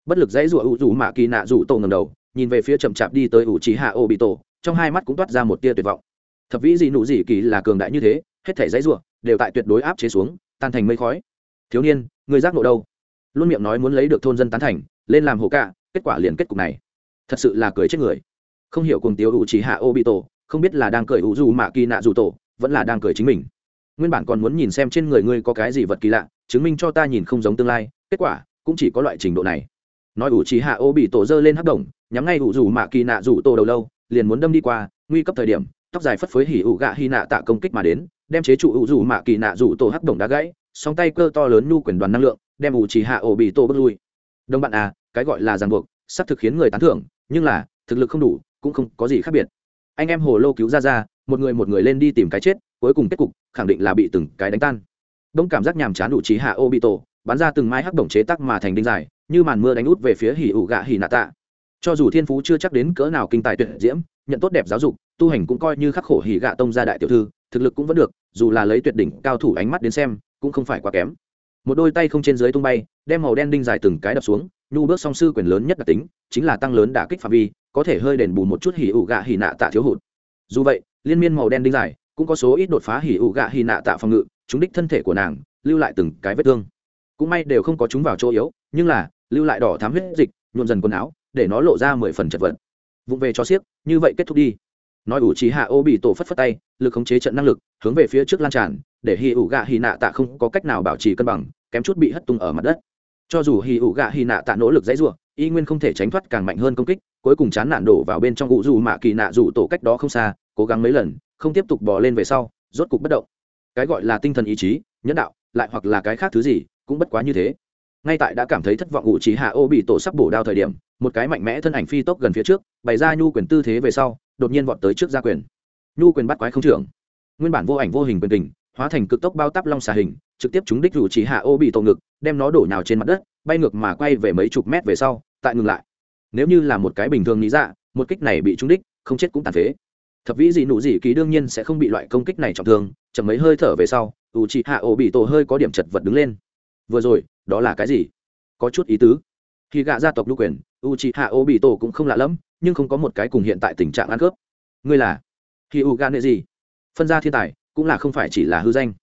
Bất lực dãy rủa ủ dù mạ kỳ nạ rủ tổ ngầm đầu, nhìn về phía chậm chạp đi tới ủ trí hạ ô bị tổ trong hai mắt cũng toát ra một tia tuyệt vọng thập vĩ dị nụ dị kỳ là cường đại như thế, hết thể dãy ruộng đều tại tuyệt đối áp chế xuống, tan thành mây khói. Thiếu niên, người giác nộ đâu? Luôn miệng nói muốn lấy được thôn dân tán thành, lên làm hộ cạ, kết quả liền kết cục này. Thật sự là cười chết người. Không hiểu cùng tiêu ủ chỉ hạ ô bị tổ, không biết là đang cười ủ dù mạ kỳ nạ dù tổ, vẫn là đang cười chính mình. Nguyên bản còn muốn nhìn xem trên người ngươi có cái gì vật kỳ lạ, chứng minh cho ta nhìn không giống tương lai, kết quả cũng chỉ có loại trình độ này. Nói ủ chỉ hạ ô bị tổ dơ lên hắc đồng nhắm ngay ủ dù mạ kỳ nạ dù tổ đầu lâu, liền muốn đâm đi qua, nguy cấp thời điểm tóc dài phất phới hỉ ủ gạ hy nạ tạ công kích mà đến, đem chế trụ ủ dù mạ kỳ nạ dù tổ hắc đồng đá gãy, song tay cơ to lớn nhu quyền đoàn năng lượng, đem ủ chỉ hạ ổ bị tổ bước lui. Đồng bạn à cái gọi là ràng buộc sắp thực khiến người tán thưởng, nhưng là, thực lực không đủ, cũng không có gì khác biệt. Anh em hồ lô cứu ra ra, một người một người lên đi tìm cái chết, cuối cùng kết cục, khẳng định là bị từng cái đánh tan. Đông cảm giác nhàm chán đủ trí hạ ô bị tổ, bắn ra từng mai hắc đồng chế tắc mà thành đinh dài, như màn mưa đánh út về phía hỉ ủ gạ hỉ nạ tạ. Cho dù thiên phú chưa chắc đến cỡ nào kinh tài tuyệt diễm nhận tốt đẹp giáo dục, tu hành cũng coi như khắc khổ hỉ gạ tông gia đại tiểu thư, thực lực cũng vẫn được, dù là lấy tuyệt đỉnh cao thủ ánh mắt đến xem, cũng không phải quá kém. Một đôi tay không trên dưới tung bay, đem màu đen đinh dài từng cái đập xuống, nhu bước song sư quyền lớn nhất đặc tính, chính là tăng lớn đả kích phạm vi, có thể hơi đền bù một chút hỉ ủ gạ hỉ nạ tạ thiếu hụt. Dù vậy, liên miên màu đen đinh dài, cũng có số ít đột phá hỉ ủ gạ hỉ nạ tạ phòng ngự chúng đích thân thể của nàng, lưu lại từng cái vết thương. Cũng may đều không có chúng vào chỗ yếu, nhưng là, lưu lại đỏ thám huyết dịch nhuộn dần quần áo, để nó lộ ra mười phần chật vật vụng về cho xiếc, như vậy kết thúc đi. Nói ủ trí hạ ô bị tổ phất phất tay, lực khống chế trận năng lực, hướng về phía trước lan tràn, để hì ủ gạ hì nạ tạ không có cách nào bảo trì cân bằng, kém chút bị hất tung ở mặt đất. Cho dù hì ủ gạ hì nạ tạ nỗ lực dãy ruộng y nguyên không thể tránh thoát càng mạnh hơn công kích, cuối cùng chán nản đổ vào bên trong ủ dù mạ kỳ nạ dù tổ cách đó không xa, cố gắng mấy lần, không tiếp tục bỏ lên về sau, rốt cục bất động. Cái gọi là tinh thần ý chí, nhẫn đạo, lại hoặc là cái khác thứ gì, cũng bất quá như thế ngay tại đã cảm thấy thất vọng ủ trí hạ ô bị tổ sắp bổ đao thời điểm, một cái mạnh mẽ thân ảnh phi tốc gần phía trước, bày ra nhu quyền tư thế về sau, đột nhiên vọt tới trước gia quyền. Nhu quyền bắt quái không trưởng. Nguyên bản vô ảnh vô hình quyền tình hóa thành cực tốc bao tắp long xà hình, trực tiếp trúng đích rủ trí hạ ô bị tổ ngực, đem nó đổ nhào trên mặt đất, bay ngược mà quay về mấy chục mét về sau, tại ngừng lại. Nếu như là một cái bình thường nghĩ dạ một kích này bị trúng đích, không chết cũng tàn phế. Thập vĩ dị nụ dị kỳ đương nhiên sẽ không bị loại công kích này trọng thương, chậm mấy hơi thở về sau u chị hạ ô bị tổ hơi có điểm chật vật đứng lên. Vừa rồi đó là cái gì? Có chút ý tứ. Khi gạ gia tộc lưu quyền u chị hạ ổ bị tổ cũng không lạ lẫm, nhưng không có một cái cùng hiện tại tình trạng ăn cướp ngươi là khi u gạ nệ gì phân ra thiên tài, cũng là không phải chỉ là hư danh.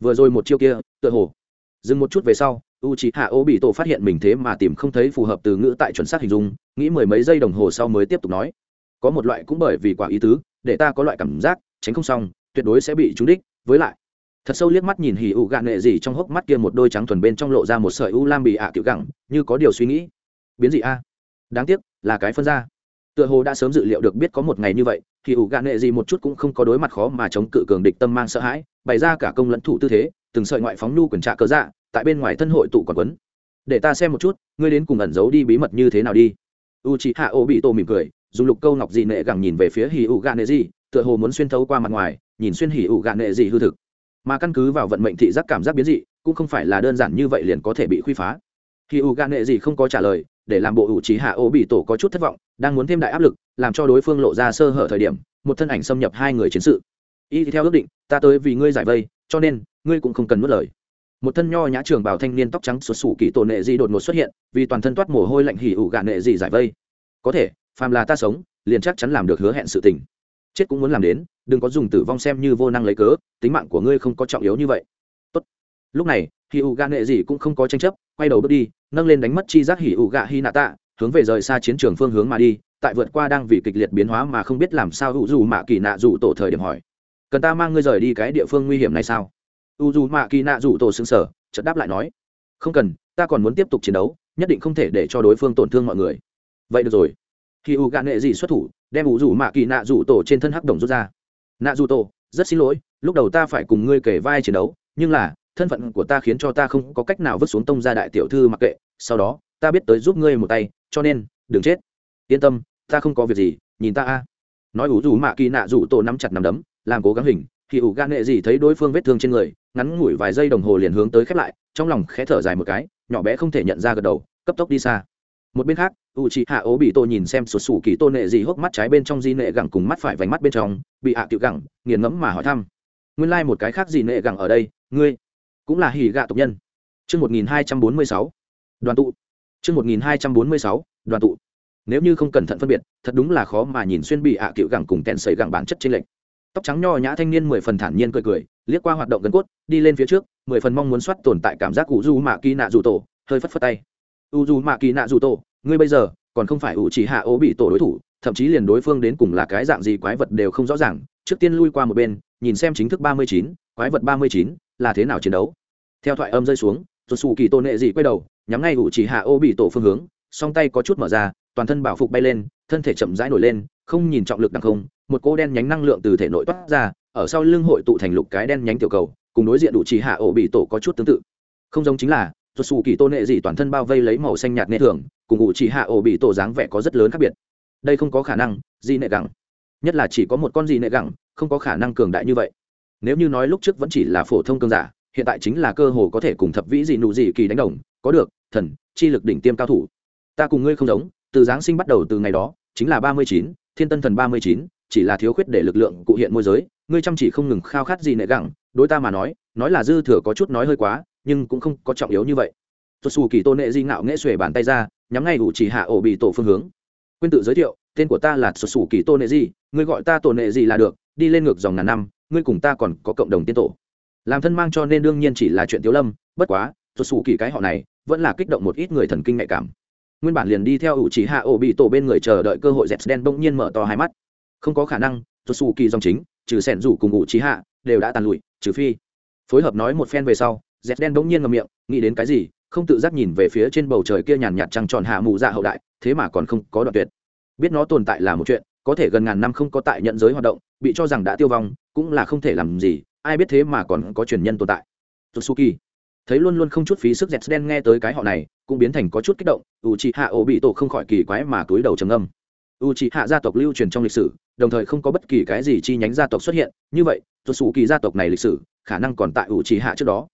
Vừa rồi một chiêu kia, tựa hồ. Dừng một chút về sau u c h ị hạ ô bị tổ phát hiện mình thế mà tìm không thấy phù hợp từ ngữ tại chuẩn xác hình dung, nghĩ mười mấy giây đồng hồ sau mới tiếp tục nói. Có một loại cũng bởi vì quả ý tứ, để ta có loại cảm giác, tránh không xong, tuyệt đối sẽ bị trúng đích. Với lại thật sâu liếc mắt nhìn hì ụ gạn nghệ gì trong hốc mắt kia một đôi trắng thuần bên trong lộ ra một sợi u lam bị ạ à kiểu gẳng, như có điều suy nghĩ. Biến gì a. Đáng tiếc, là cái phân ra. Tựa hồ đã sớm dự liệu được biết có một ngày như vậy thì ủ gạn nghệ gì một chút cũng không có đối mặt khó mà chống cự cường địch tâm mang sợ hãi, bày ra cả công lẫn thủ tư thế, từng sợi ngoại phóng nhu quyền trạ cớ dạ tại bên ngoài thân hội tụ còn quấn. Để ta xem một chút, ngươi đến cùng ẩn giấu đi bí mật như thế nào đi. U chị hạ ô bị tô mỉm cười, dùng lục câu ngọc dị nệ gẳng nhìn về phía hì ủ gạn nệ gì, tựa hồ muốn xuyên thấu qua mặt ngoài, nhìn xuyên hì ủ gạn nệ gì hư thực mà căn cứ vào vận mệnh thị giác cảm giác biến dị, cũng không phải là đơn giản như vậy liền có thể bị khuy phá. Khi u gan nệ gì không có trả lời, để làm bộ ủ trí hạ ô bị tổ có chút thất vọng, đang muốn thêm đại áp lực, làm cho đối phương lộ ra sơ hở thời điểm, một thân ảnh xâm nhập hai người chiến sự. Y theo ước định, ta tới vì ngươi giải vây, cho nên, ngươi cũng không cần mất lời. Một thân nho nhã trường bảo thanh niên tóc trắng sụt xù kỳ tổ nệ di đột ngột xuất hiện, vì toàn thân toát mồ hôi lạnh hỉ ủ gạn nệ di giải vây. Có thể, phàm là ta sống, liền chắc chắn làm được hứa hẹn sự tình chết cũng muốn làm đến, đừng có dùng tử vong xem như vô năng lấy cớ, tính mạng của ngươi không có trọng yếu như vậy. Tốt. lúc này hì ủ gạn nệ gì cũng không có tranh chấp, quay đầu bước đi, nâng lên đánh mất chi giác hỉ ủ gạ hi nạ tạ hướng về rời xa chiến trường phương hướng mà đi, tại vượt qua đang vì kịch liệt biến hóa mà không biết làm sao hữu dù mạ kỳ nạ dù tổ thời điểm hỏi. Cần ta mang ngươi rời đi cái địa phương nguy hiểm này sao? U dù mạ kỳ nạ dù tổ xứng sở chợt đáp lại nói. Không cần, ta còn muốn tiếp tục chiến đấu, nhất định không thể để cho đối phương tổn thương mọi người. Vậy được rồi. Khi u gạn nghệ gì xuất thủ đem ủ rủ mạ kỳ nạ rủ tổ trên thân hắc đồng rút ra. Nạ rủ tổ, rất xin lỗi, lúc đầu ta phải cùng ngươi kể vai chiến đấu, nhưng là, thân phận của ta khiến cho ta không có cách nào vứt xuống tông ra đại tiểu thư mặc kệ, sau đó, ta biết tới giúp ngươi một tay, cho nên, đừng chết. Yên tâm, ta không có việc gì, nhìn ta a. Nói ủ rủ mạ kỳ nạ rủ tổ nắm chặt nắm đấm, làm cố gắng hình, thì ủ gan nghệ gì thấy đối phương vết thương trên người, ngắn ngủi vài giây đồng hồ liền hướng tới khép lại, trong lòng khẽ thở dài một cái, nhỏ bé không thể nhận ra gật đầu, cấp tốc đi xa một bên khác u chị hạ ố bị tô nhìn xem sụt sủ kỳ tô nệ gì hốc mắt trái bên trong di nệ gẳng cùng mắt phải vành mắt bên trong, bị hạ à tiểu gẳng, nghiền ngẫm mà hỏi thăm. Nguyên lai、like、một cái khác gì nệ gẳng ở đây, ngươi cũng là hỉ gạ tộc nhân. Chương một nghìn hai trăm bốn mươi sáu, đoàn tụ. Chương một nghìn hai trăm bốn mươi sáu, đoàn tụ. Nếu như không cẩn thận phân biệt, thật đúng là khó mà nhìn xuyên bị hạ à cựu gẳng cùng kèn sấy gẳng bản chất trên lệch. Tóc trắng nho nhã thanh niên mười phần thản nhiên cười cười, liếc qua hoạt động gần cốt, đi lên phía trước, mười phần mong muốn soát tồn tại cảm giác cụ du mạ kỳ nạ dù tổ, hơi phất phất tay u dù mạ kỳ nạ dù tổ ngươi bây giờ còn không phải ủ chỉ hạ ố bị tổ đối thủ, thậm chí liền đối phương đến cùng là cái dạng gì quái vật đều không rõ ràng. Trước tiên lui qua một bên, nhìn xem chính thức ba mươi chín, quái vật ba mươi chín là thế nào chiến đấu. Theo thoại âm rơi xuống rồi xù kỳ tôn nệ dị quay đầu, nhắm ngay ủ chỉ hạ ô bị tổ phương hướng, song tay có chút mở ra, toàn thân bảo phục bay lên, thân thể chậm rãi nổi lên, không nhìn trọng lực đằng không, một cô đen nhánh năng lượng từ thể nội toát ra, ở sau lưng hội tụ thành lục cái đen nhánh tiểu cầu, cùng đối diện đủ chỉ hạ ổ bị tổ có chút tương tự. Không giống chính là tuột xù kỳ tôn nệ dị toàn thân bao vây lấy màu xanh nhạt nệ thường, cùng ủ chỉ hạ ổ bị tổ dáng vẻ có rất lớn khác biệt. Đây không có khả năng, dị nệ gẳng. Nhất là chỉ có một con dị nệ gẳng, không có khả năng cường đại như vậy. Nếu như nói lúc trước vẫn chỉ là phổ thông cương giả, hiện tại chính là cơ hồ có thể cùng thập vĩ dị nụ dị kỳ đánh đồng, có được, thần, chi lực đỉnh tiêm cao thủ. Ta cùng ngươi không giống, từ giáng sinh bắt đầu từ ngày đó, chính là ba mươi chín, thiên tân thần ba mươi chín, chỉ là thiếu khuyết để lực lượng cụ hiện môi giới, ngươi chăm chỉ không ngừng khao khát gì nệ gẳng, đối ta mà nói nói là dư thừa có chút nói hơi quá nhưng cũng không có trọng yếu như vậy. Tuột xù kỳ tôn nệ di ngạo nghễ xuể bàn tay ra, nhắm ngay ủ chỉ hạ ổ bị tổ phương hướng. Quên tự giới thiệu, tên của ta là tuột xù kỳ tôn nệ di, ngươi gọi ta tổ nệ di là được, đi lên ngược dòng ngàn năm, ngươi cùng ta còn có cộng đồng tiên tổ. Làm thân mang cho nên đương nhiên chỉ là chuyện tiếu lâm, bất quá tuột xù kỳ cái họ này vẫn là kích động một ít người thần kinh nhạy cảm. Nguyên bản liền đi theo ủ chỉ hạ ổ bị tổ bên người chờ đợi cơ hội dẹp đen bỗng nhiên mở to hai mắt. Không có khả năng tuột xù kỳ dòng chính, trừ sẻn rủ cùng ủ chỉ hạ đều đã tàn lụi, trừ phi. Phối hợp nói một phen về sau dẹt đen bỗng nhiên ngầm miệng, nghĩ đến cái gì, không tự giác nhìn về phía trên bầu trời kia nhàn nhạt trăng tròn hạ mù dạ hậu đại, thế mà còn không có đoạn tuyệt. Biết nó tồn tại là một chuyện, có thể gần ngàn năm không có tại nhận giới hoạt động, bị cho rằng đã tiêu vong, cũng là không thể làm gì, ai biết thế mà còn có truyền nhân tồn tại. Tsuki thấy luôn luôn không chút phí sức dẹt đen nghe tới cái họ này, cũng biến thành có chút kích động u chị hạ ổ bị tổ không khỏi kỳ quái mà túi đầu trầm âm u c hạ gia tộc lưu truyền trong lịch sử, đồng thời không có bất kỳ cái gì chi nhánh gia tộc xuất hiện, như vậy tuột xù kỳ gia tộc này lịch sử, khả năng còn tại u c hạ trước đó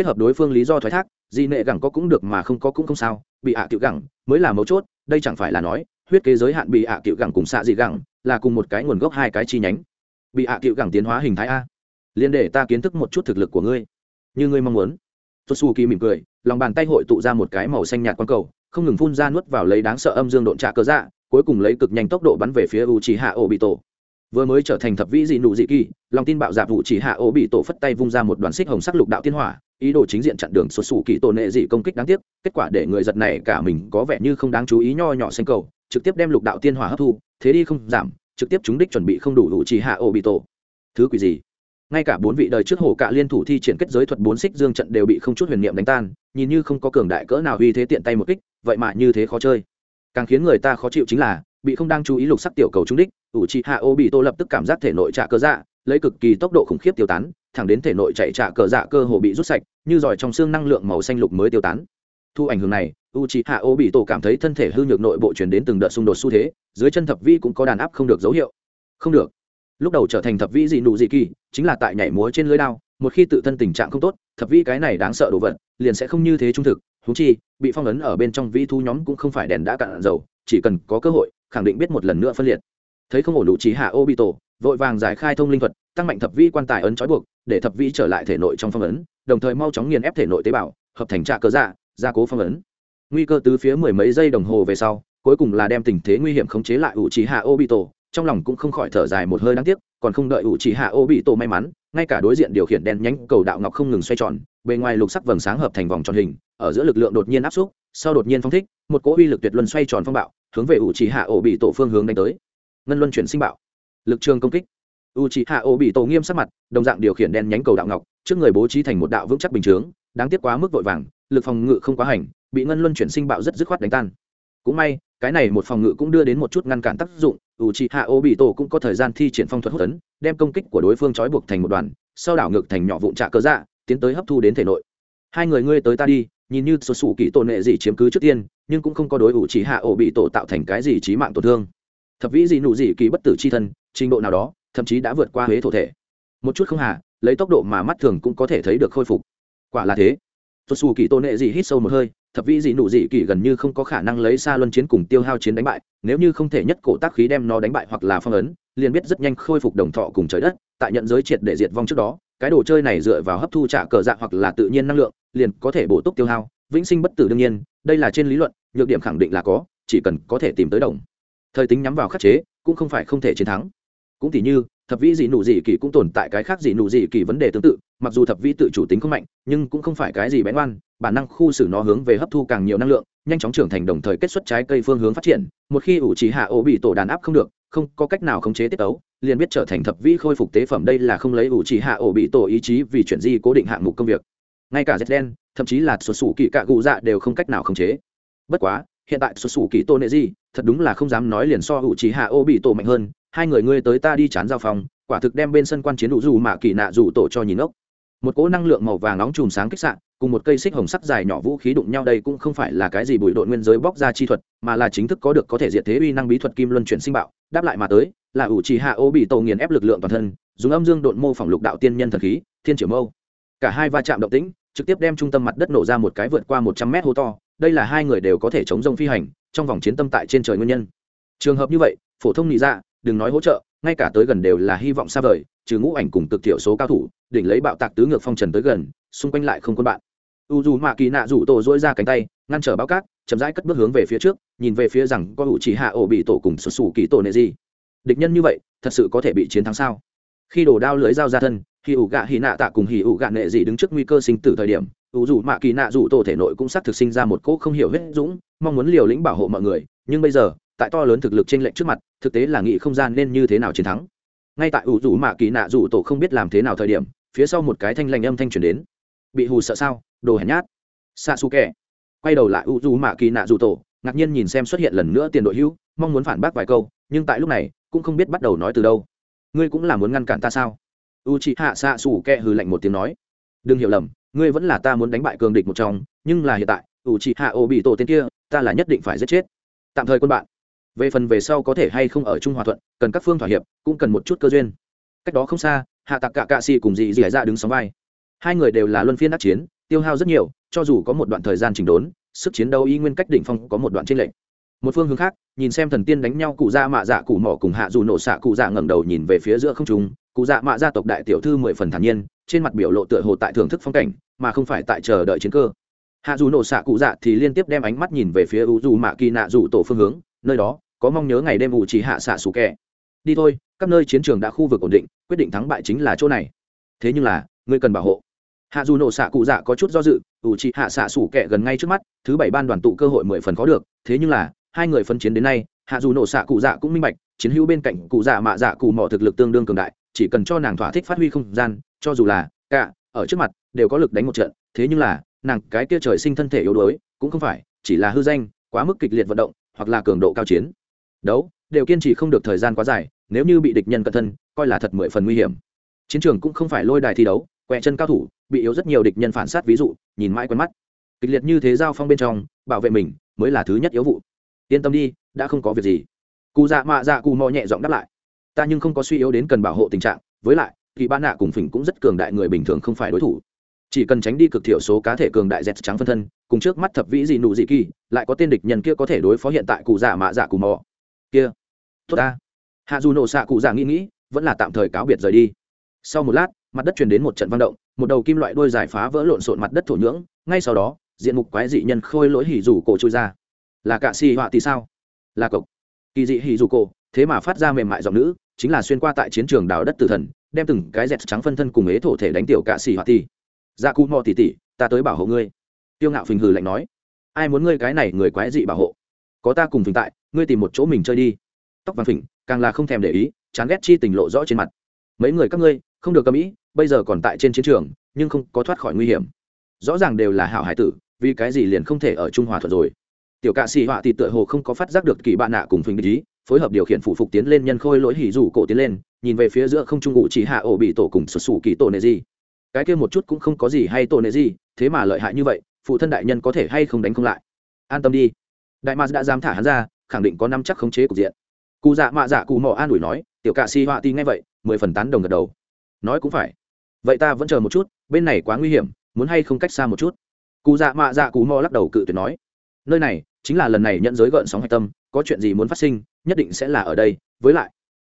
kết hợp đối phương lý do thoái thác, di nệ gẳng có cũng được mà không có cũng không sao, bị ạ à tiểu gẳng mới là mấu chốt, đây chẳng phải là nói, huyết kế giới hạn bị ạ à tiểu gẳng cùng xạ dị gẳng là cùng một cái nguồn gốc hai cái chi nhánh. Bị hạ cựu gẳng tiến hóa hình thái a. Liên để ta kiến thức một chút thực lực của ngươi. Như ngươi mong muốn. Tốt su kỳ mỉm cười, lòng bàn tay hội tụ ra một cái màu xanh nhạt quang cầu, không ngừng phun ra nuốt vào lấy đáng sợ âm dương độn trạ cơ dạ cuối cùng lấy cực nhanh tốc độ bắn về phía u chỉ hạ ổ bị tổ vừa mới trở thành thập vĩ dị nụ dị kỳ, lòng tin bạo dạp vụ chỉ hạ ô bị tổ phất tay vung ra một đoàn xích hồng sắc lục đạo tiên hỏa, ý đồ chính diện chặn đường xuất xù kỳ tổ nệ dị công kích đáng tiếc, kết quả để người giật này cả mình có vẻ như không đáng chú ý nho nhỏ xanh cầu, trực tiếp đem lục đạo tiên hỏa hấp thu, thế đi không giảm, trực tiếp chúng đích chuẩn bị không đủ đủ chỉ hạ ô bị tổ. Thứ quỷ gì? Ngay cả bốn vị đời trước hồ cạ liên thủ thi triển kết giới thuật bốn xích dương trận đều bị không chút huyền niệm đánh tan, nhìn như không có cường đại cỡ nào uy thế tiện tay một kích, vậy mà như thế khó chơi. Càng khiến người ta khó chịu chính là bị không đang chú ý lục sắc tiểu cầu trúng đích, ủ trị hạ ô bị tô lập tức cảm giác thể nội trả cơ dạ lấy cực kỳ tốc độ khủng khiếp tiêu tán, thẳng đến thể nội chạy trả cờ dạ cơ hồ bị rút sạch, như giỏi trong xương năng lượng màu xanh lục mới tiêu tán. Thu ảnh hưởng này u c hạ ô bị tổ cảm thấy thân thể hư nhược nội bộ chuyển đến từng đợt xung đột xu thế, dưới chân thập vi cũng có đàn áp không được dấu hiệu. Không được. Lúc đầu trở thành thập vi dị nụ dị kỳ, chính là tại nhảy múa trên lưới đao, một khi tự thân tình trạng không tốt, thập vi cái này đáng sợ đồ vật, liền sẽ không như thế trung thực. Thú chi, bị phong ấn ở bên trong vi thu nhóm cũng không phải đèn đã cạn dầu, chỉ cần có cơ hội khẳng định biết một lần nữa phân liệt. Thấy không ổn đủ trí hạ ô bị tổ vội vàng giải khai thông linh thuật, tăng mạnh thập vi quan tài ấn trói buộc, để thập vi trở lại thể nội trong phong ấn, đồng thời mau chóng nghiền ép thể nội tế bào, hợp thành trạ cơ dạ gia cố phong ấn. Nguy cơ từ phía mười mấy giây đồng hồ về sau, cuối cùng là đem tình thế nguy hiểm khống chế lại ủ trí hạ ô bị tổ trong lòng cũng không khỏi thở dài một hơi đáng tiếc, còn không đợi ủ trí hạ ô bị tổ may mắn, ngay cả đối diện điều khiển đen nhánh cầu đạo ngọc không ngừng xoay tròn, bề ngoài lục sắc vầng sáng hợp thành vòng tròn hình, ở giữa lực lượng đột nhiên áp xúc, sau đột nhiên phong thích, một cỗ uy lực tuyệt luân xoay tròn phong bạo hướng về ủ trí hạ ô bị tổ phương hướng đánh tới. Ngân luân chuyển sinh bạo. Lực trường công kích. U c hạ ô bị tổ nghiêm sắc mặt, đồng dạng điều khiển đen nhánh cầu đạo ngọc, trước người bố trí thành một đạo vững chắc bình chướng, đáng tiếc quá mức vội vàng, lực phòng ngự không quá hành, bị ngân luân chuyển sinh bạo rất dứt khoát đánh tan. Cũng may, cái này một phòng ngự cũng đưa đến một chút ngăn cản tác dụng u c hạ ô bị tổ cũng có thời gian thi triển phong thuật hốt tấn đem công kích của đối phương trói buộc thành một đoàn, sau đảo ngược thành nhỏ vụn trạ cơ dạ tiến tới hấp thu đến thể nội. Hai người ngươi tới ta đi nhìn như số sủ kỹ tổ nệ gì chiếm cứ trước tiên, nhưng cũng không có đối ủ chỉ hạ ổ bị tổ tạo thành cái gì trí mạng tổn thương. Thập vĩ gì nụ gì kỳ bất tử c h i thân, trình độ nào đó, thậm chí đã vượt qua huế thổ thể. Một chút không hà, lấy tốc độ mà mắt thường cũng có thể thấy được khôi phục. Quả là thế. Số sủ kỳ tôn nệ gì hít sâu một hơi, thập vĩ dị nụ dị kỳ gần như không có khả năng lấy xa luân chiến cùng tiêu hao chiến đánh bại, nếu như không thể nhất cổ tác khí đem nó đánh bại hoặc là phong ấn, liền biết rất nhanh khôi phục đồng thọ cùng trời đất, tại nhận giới triệt để diệt vong trước đó cái đồ chơi này dựa vào hấp thu trả cờ dạ hoặc là tự nhiên năng lượng, liền có thể bổ túc tiêu hao. Vĩnh sinh bất tử đương nhiên, đây là trên lý luận, nhược điểm khẳng định là có, chỉ cần có thể tìm tới đồng. Thời tính nhắm vào khắc chế, cũng không phải không thể chiến thắng. Cũng tỉ như, thập vĩ dị nụ dị kỳ cũng tồn tại cái khác dị nụ dị kỳ vấn đề tương tự, mặc dù thập vĩ tự chủ tính không mạnh, nhưng cũng không phải cái gì bén oan bản năng khu xử nó hướng về hấp thu càng nhiều năng lượng, nhanh chóng trưởng thành đồng thời kết xuất trái cây phương hướng phát triển. Một khi ủ trí hạ ổ bị tổ đàn áp không được, không có cách nào khống chế tiết ấu liền biết trở thành thập vĩ khôi phục tế phẩm đây là không lấy ủ trì hạ ổ bị tổ ý chí vì chuyển di cố định hạng mục công việc. Ngay cả z đen thậm chí là xuất xù kỳ cạ gù dạ đều không cách nào khống chế. Bất quá, hiện tại xuất xù kỳ tô nệ di, thật đúng là không dám nói liền so ủ trì hạ ổ bị tổ mạnh hơn, hai người ngươi tới ta đi chán giao phòng, quả thực đem bên sân quan chiến đủ dù mà kỳ nạ dù tổ cho nhìn ốc. Một cỗ năng lượng màu vàng nóng chùm sáng kích sạn cùng một cây xích hồng sắc dài nhỏ vũ khí đụng nhau đây cũng không phải là cái gì bụi đội nguyên giới bóc ra chi thuật, mà là chính thức có được có thể diệt thế uy năng bí thuật kim luân chuyển sinh bạo, đáp lại mà tới, là ủ trì hạ ô bị tổ nghiền ép lực lượng toàn thân, dùng âm dương độn mô phỏng lục đạo tiên nhân thần khí, thiên triều mâu. Cả hai va chạm động tĩnh, trực tiếp đem trung tâm mặt đất nổ ra một cái vượt qua một trăm mét hô to, đây là hai người đều có thể chống rông phi hành, trong vòng chiến tâm tại trên trời nguyên nhân. Trường hợp như vậy, phổ thông nghĩ ra dạ, đừng nói hỗ trợ, ngay cả tới gần đều là hy vọng xa vời, trừ ngũ ảnh cùng cực thiểu số cao thủ, đỉnh lấy bạo tạc tứ ngược phong trần tới gần, xung quanh lại không quân bạn u dù mạ kỳ nạ rủ tổ dỗi ra cánh tay, ngăn trở bao cát, chậm rãi cất bước hướng về phía trước, nhìn về phía rằng có hữu chỉ hạ ổ bị tổ cùng sụt sù kỳ tổ nệ gì địch nhân như vậy, thật sự có thể bị chiến thắng sao? Khi đổ đao lưới dao ra thân khi ủ gạ hì nạ tạ cùng hì ủ gạ nệ gì đứng trước nguy cơ sinh tử thời điểm, u dù mạ kỳ nạ rủ tổ thể nội cũng xác thực sinh ra một cỗ không hiểu hết dũng, mong muốn liều lĩnh bảo hộ mọi người, nhưng bây giờ, tại to lớn thực lực trên lệnh trước mặt, thực tế là nghĩ không gian nên như thế nào chiến thắng. Ngay tại ủ rủ mạ kỳ nạ rủ tổ không biết làm thế nào thời điểm, phía sau một cái thanh lành âm thanh truyền đến. Bị hù sợ sao? Đồ hèn nhát. Xa xù kẻ quay đầu lại u du mạ kỳ nạ dù tổ, ngạc nhiên nhìn xem xuất hiện lần nữa tiền đội hữu, mong muốn phản bác vài câu, nhưng tại lúc này, cũng không biết bắt đầu nói từ đâu. Ngươi cũng là muốn ngăn cản ta sao? U chị hạ xạ xù kẹ hừ lạnh một tiếng nói. Đừng hiểu lầm, ngươi vẫn là ta muốn đánh bại cường địch một trong, nhưng là hiện tại u chị hạ ô bị tổ tên kia, ta là nhất định phải giết chết. Tạm thời quân bạn. Về phần về sau có thể hay không ở chung hòa thuận, cần các phương thỏa hiệp, cũng cần một chút cơ duyên. Cách đó không xa, hạ tặc cả cạ xì cùng dì dì ra đứng sóng vai. Hai người đều là luân phiên đắc chiến tiêu hao rất nhiều, cho dù có một đoạn thời gian chỉnh đốn, sức chiến đấu y nguyên cách đỉnh phong có một đoạn trên lệnh một phương hướng khác, nhìn xem thần tiên đánh nhau cụ dạ mạ dạ cụ mỏ cùng hạ dù nổ xạ cụ dạ ngẩng đầu nhìn về phía giữa không trung, cụ dạ mạ gia tộc đại tiểu thư mười phần thản nhiên, trên mặt biểu lộ tựa hồ tại thưởng thức phong cảnh, mà không phải tại chờ đợi chiến cơ. Hạ dù nổ xạ cụ dạ thì liên tiếp đem ánh mắt nhìn về phía u dù mạ kỳ nạ dù tổ phương hướng, nơi đó, có mong nhớ ngày đêm ủ chỉ hạ xạ xù kẹ. Đi thôi, các nơi chiến trường đã khu vực ổn định, quyết định thắng bại chính là chỗ này. Thế nhưng là, ngươi cần bảo hộ hạ dù nổ xạ cụ dạ có chút do dự, ủ chỉ hạ xạ sủ kẹ gần ngay trước mắt, thứ bảy ban đoàn tụ cơ hội mười phần có được, thế nhưng là, hai người phân chiến đến nay, hạ dù nổ xạ cụ dạ cũng minh bạch, chiến hữu bên cạnh cụ dạ mạ dạ cụ mỏ thực lực tương đương cường đại, chỉ cần cho nàng thỏa thích phát huy không gian, cho dù là cả, ở trước mặt, đều có lực đánh một trận, thế nhưng là, nàng cái kia trời sinh thân thể yếu đuối, cũng không phải, chỉ là hư danh, quá mức kịch liệt vận động, hoặc là cường độ cao chiến. Đấu, đều kiên trì không được thời gian quá dài, nếu như bị địch nhân cận thân, coi là thật mười phần nguy hiểm. Chiến trường cũng không phải lôi đài thi đấu quẹ chân cao thủ, bị yếu rất nhiều địch nhân phản sát, ví dụ, nhìn mãi quen mắt. Kịch liệt như thế giao phong bên trong, bảo vệ mình mới là thứ nhất yếu vụ. Yên tâm đi, đã không có việc gì. Cụ dạ mạ dạ cụ mò nhẹ giọng đáp lại. Ta nhưng không có suy yếu đến cần bảo hộ tình trạng, với lại, kỳ ban nạ cùng phỉnh cũng rất cường đại người bình thường không phải đối thủ. Chỉ cần tránh đi cực thiểu số cá thể cường đại dẹt trắng phân thân, cùng trước mắt thập vĩ gì nụ gì kỳ, lại có tên địch nhân kia có thể đối phó hiện tại cụ dạ mạ dạ cụ mò. Kia. Tốt ta. Hạ dù nổ xạ cụ dạ nghĩ nghĩ, vẫn là tạm thời cáo biệt rời đi. Sau một lát mặt đất truyền đến một trận vang động, một đầu kim loại đôi giải phá vỡ lộn xộn mặt đất thổ nhưỡng, ngay sau đó, diện mục quái dị nhân khôi lỗi hỉ rủ cổ trôi ra. Là cạ xì họa thì sao? Là cộc. Kỳ dị hỉ rủ cổ, thế mà phát ra mềm mại giọng nữ, chính là xuyên qua tại chiến trường đào đất tử thần, đem từng cái dẹt trắng phân thân cùng ế thổ thể đánh tiểu cạ xì họa thì. Dạ cụ mò tỉ tỉ, ta tới bảo hộ ngươi. Tiêu ngạo phình hừ lạnh nói. Ai muốn ngươi cái này người quái dị bảo hộ? Có ta cùng phình tại, ngươi tìm một chỗ mình chơi đi. Tóc vàng phình, càng là không thèm để ý, chán ghét chi tình lộ rõ trên mặt. Mấy người các ngươi, không được cầm ý bây giờ còn tại trên chiến trường, nhưng không có thoát khỏi nguy hiểm. Rõ ràng đều là hảo hải tử, vì cái gì liền không thể ở trung hòa thuận rồi. Tiểu cạ xì họa thì tựa hồ không có phát giác được kỳ bạn nạ cùng phình ý, phối hợp điều khiển phụ phục tiến lên nhân khôi lỗi hỉ rủ cổ tiến lên, nhìn về phía giữa không trung ngụ chỉ hạ ổ bị tổ cùng sụt sù kỳ tổ nệ gì. Cái kia một chút cũng không có gì hay tổ nệ gì, thế mà lợi hại như vậy, phụ thân đại nhân có thể hay không đánh không lại? An tâm đi. Đại ma đã dám thả hắn ra, khẳng định có năm chắc khống chế cục diện. Cụ dạ mạ dạ cụ mò an ủi nói, tiểu cạ si họa thì nghe vậy, mười phần tán đồng gật đầu. Nói cũng phải vậy ta vẫn chờ một chút, bên này quá nguy hiểm, muốn hay không cách xa một chút? Cụ dạ mạ dạ cụ mò lắc đầu cự tuyệt nói. Nơi này chính là lần này nhận giới gợn sóng hạch tâm, có chuyện gì muốn phát sinh, nhất định sẽ là ở đây. Với lại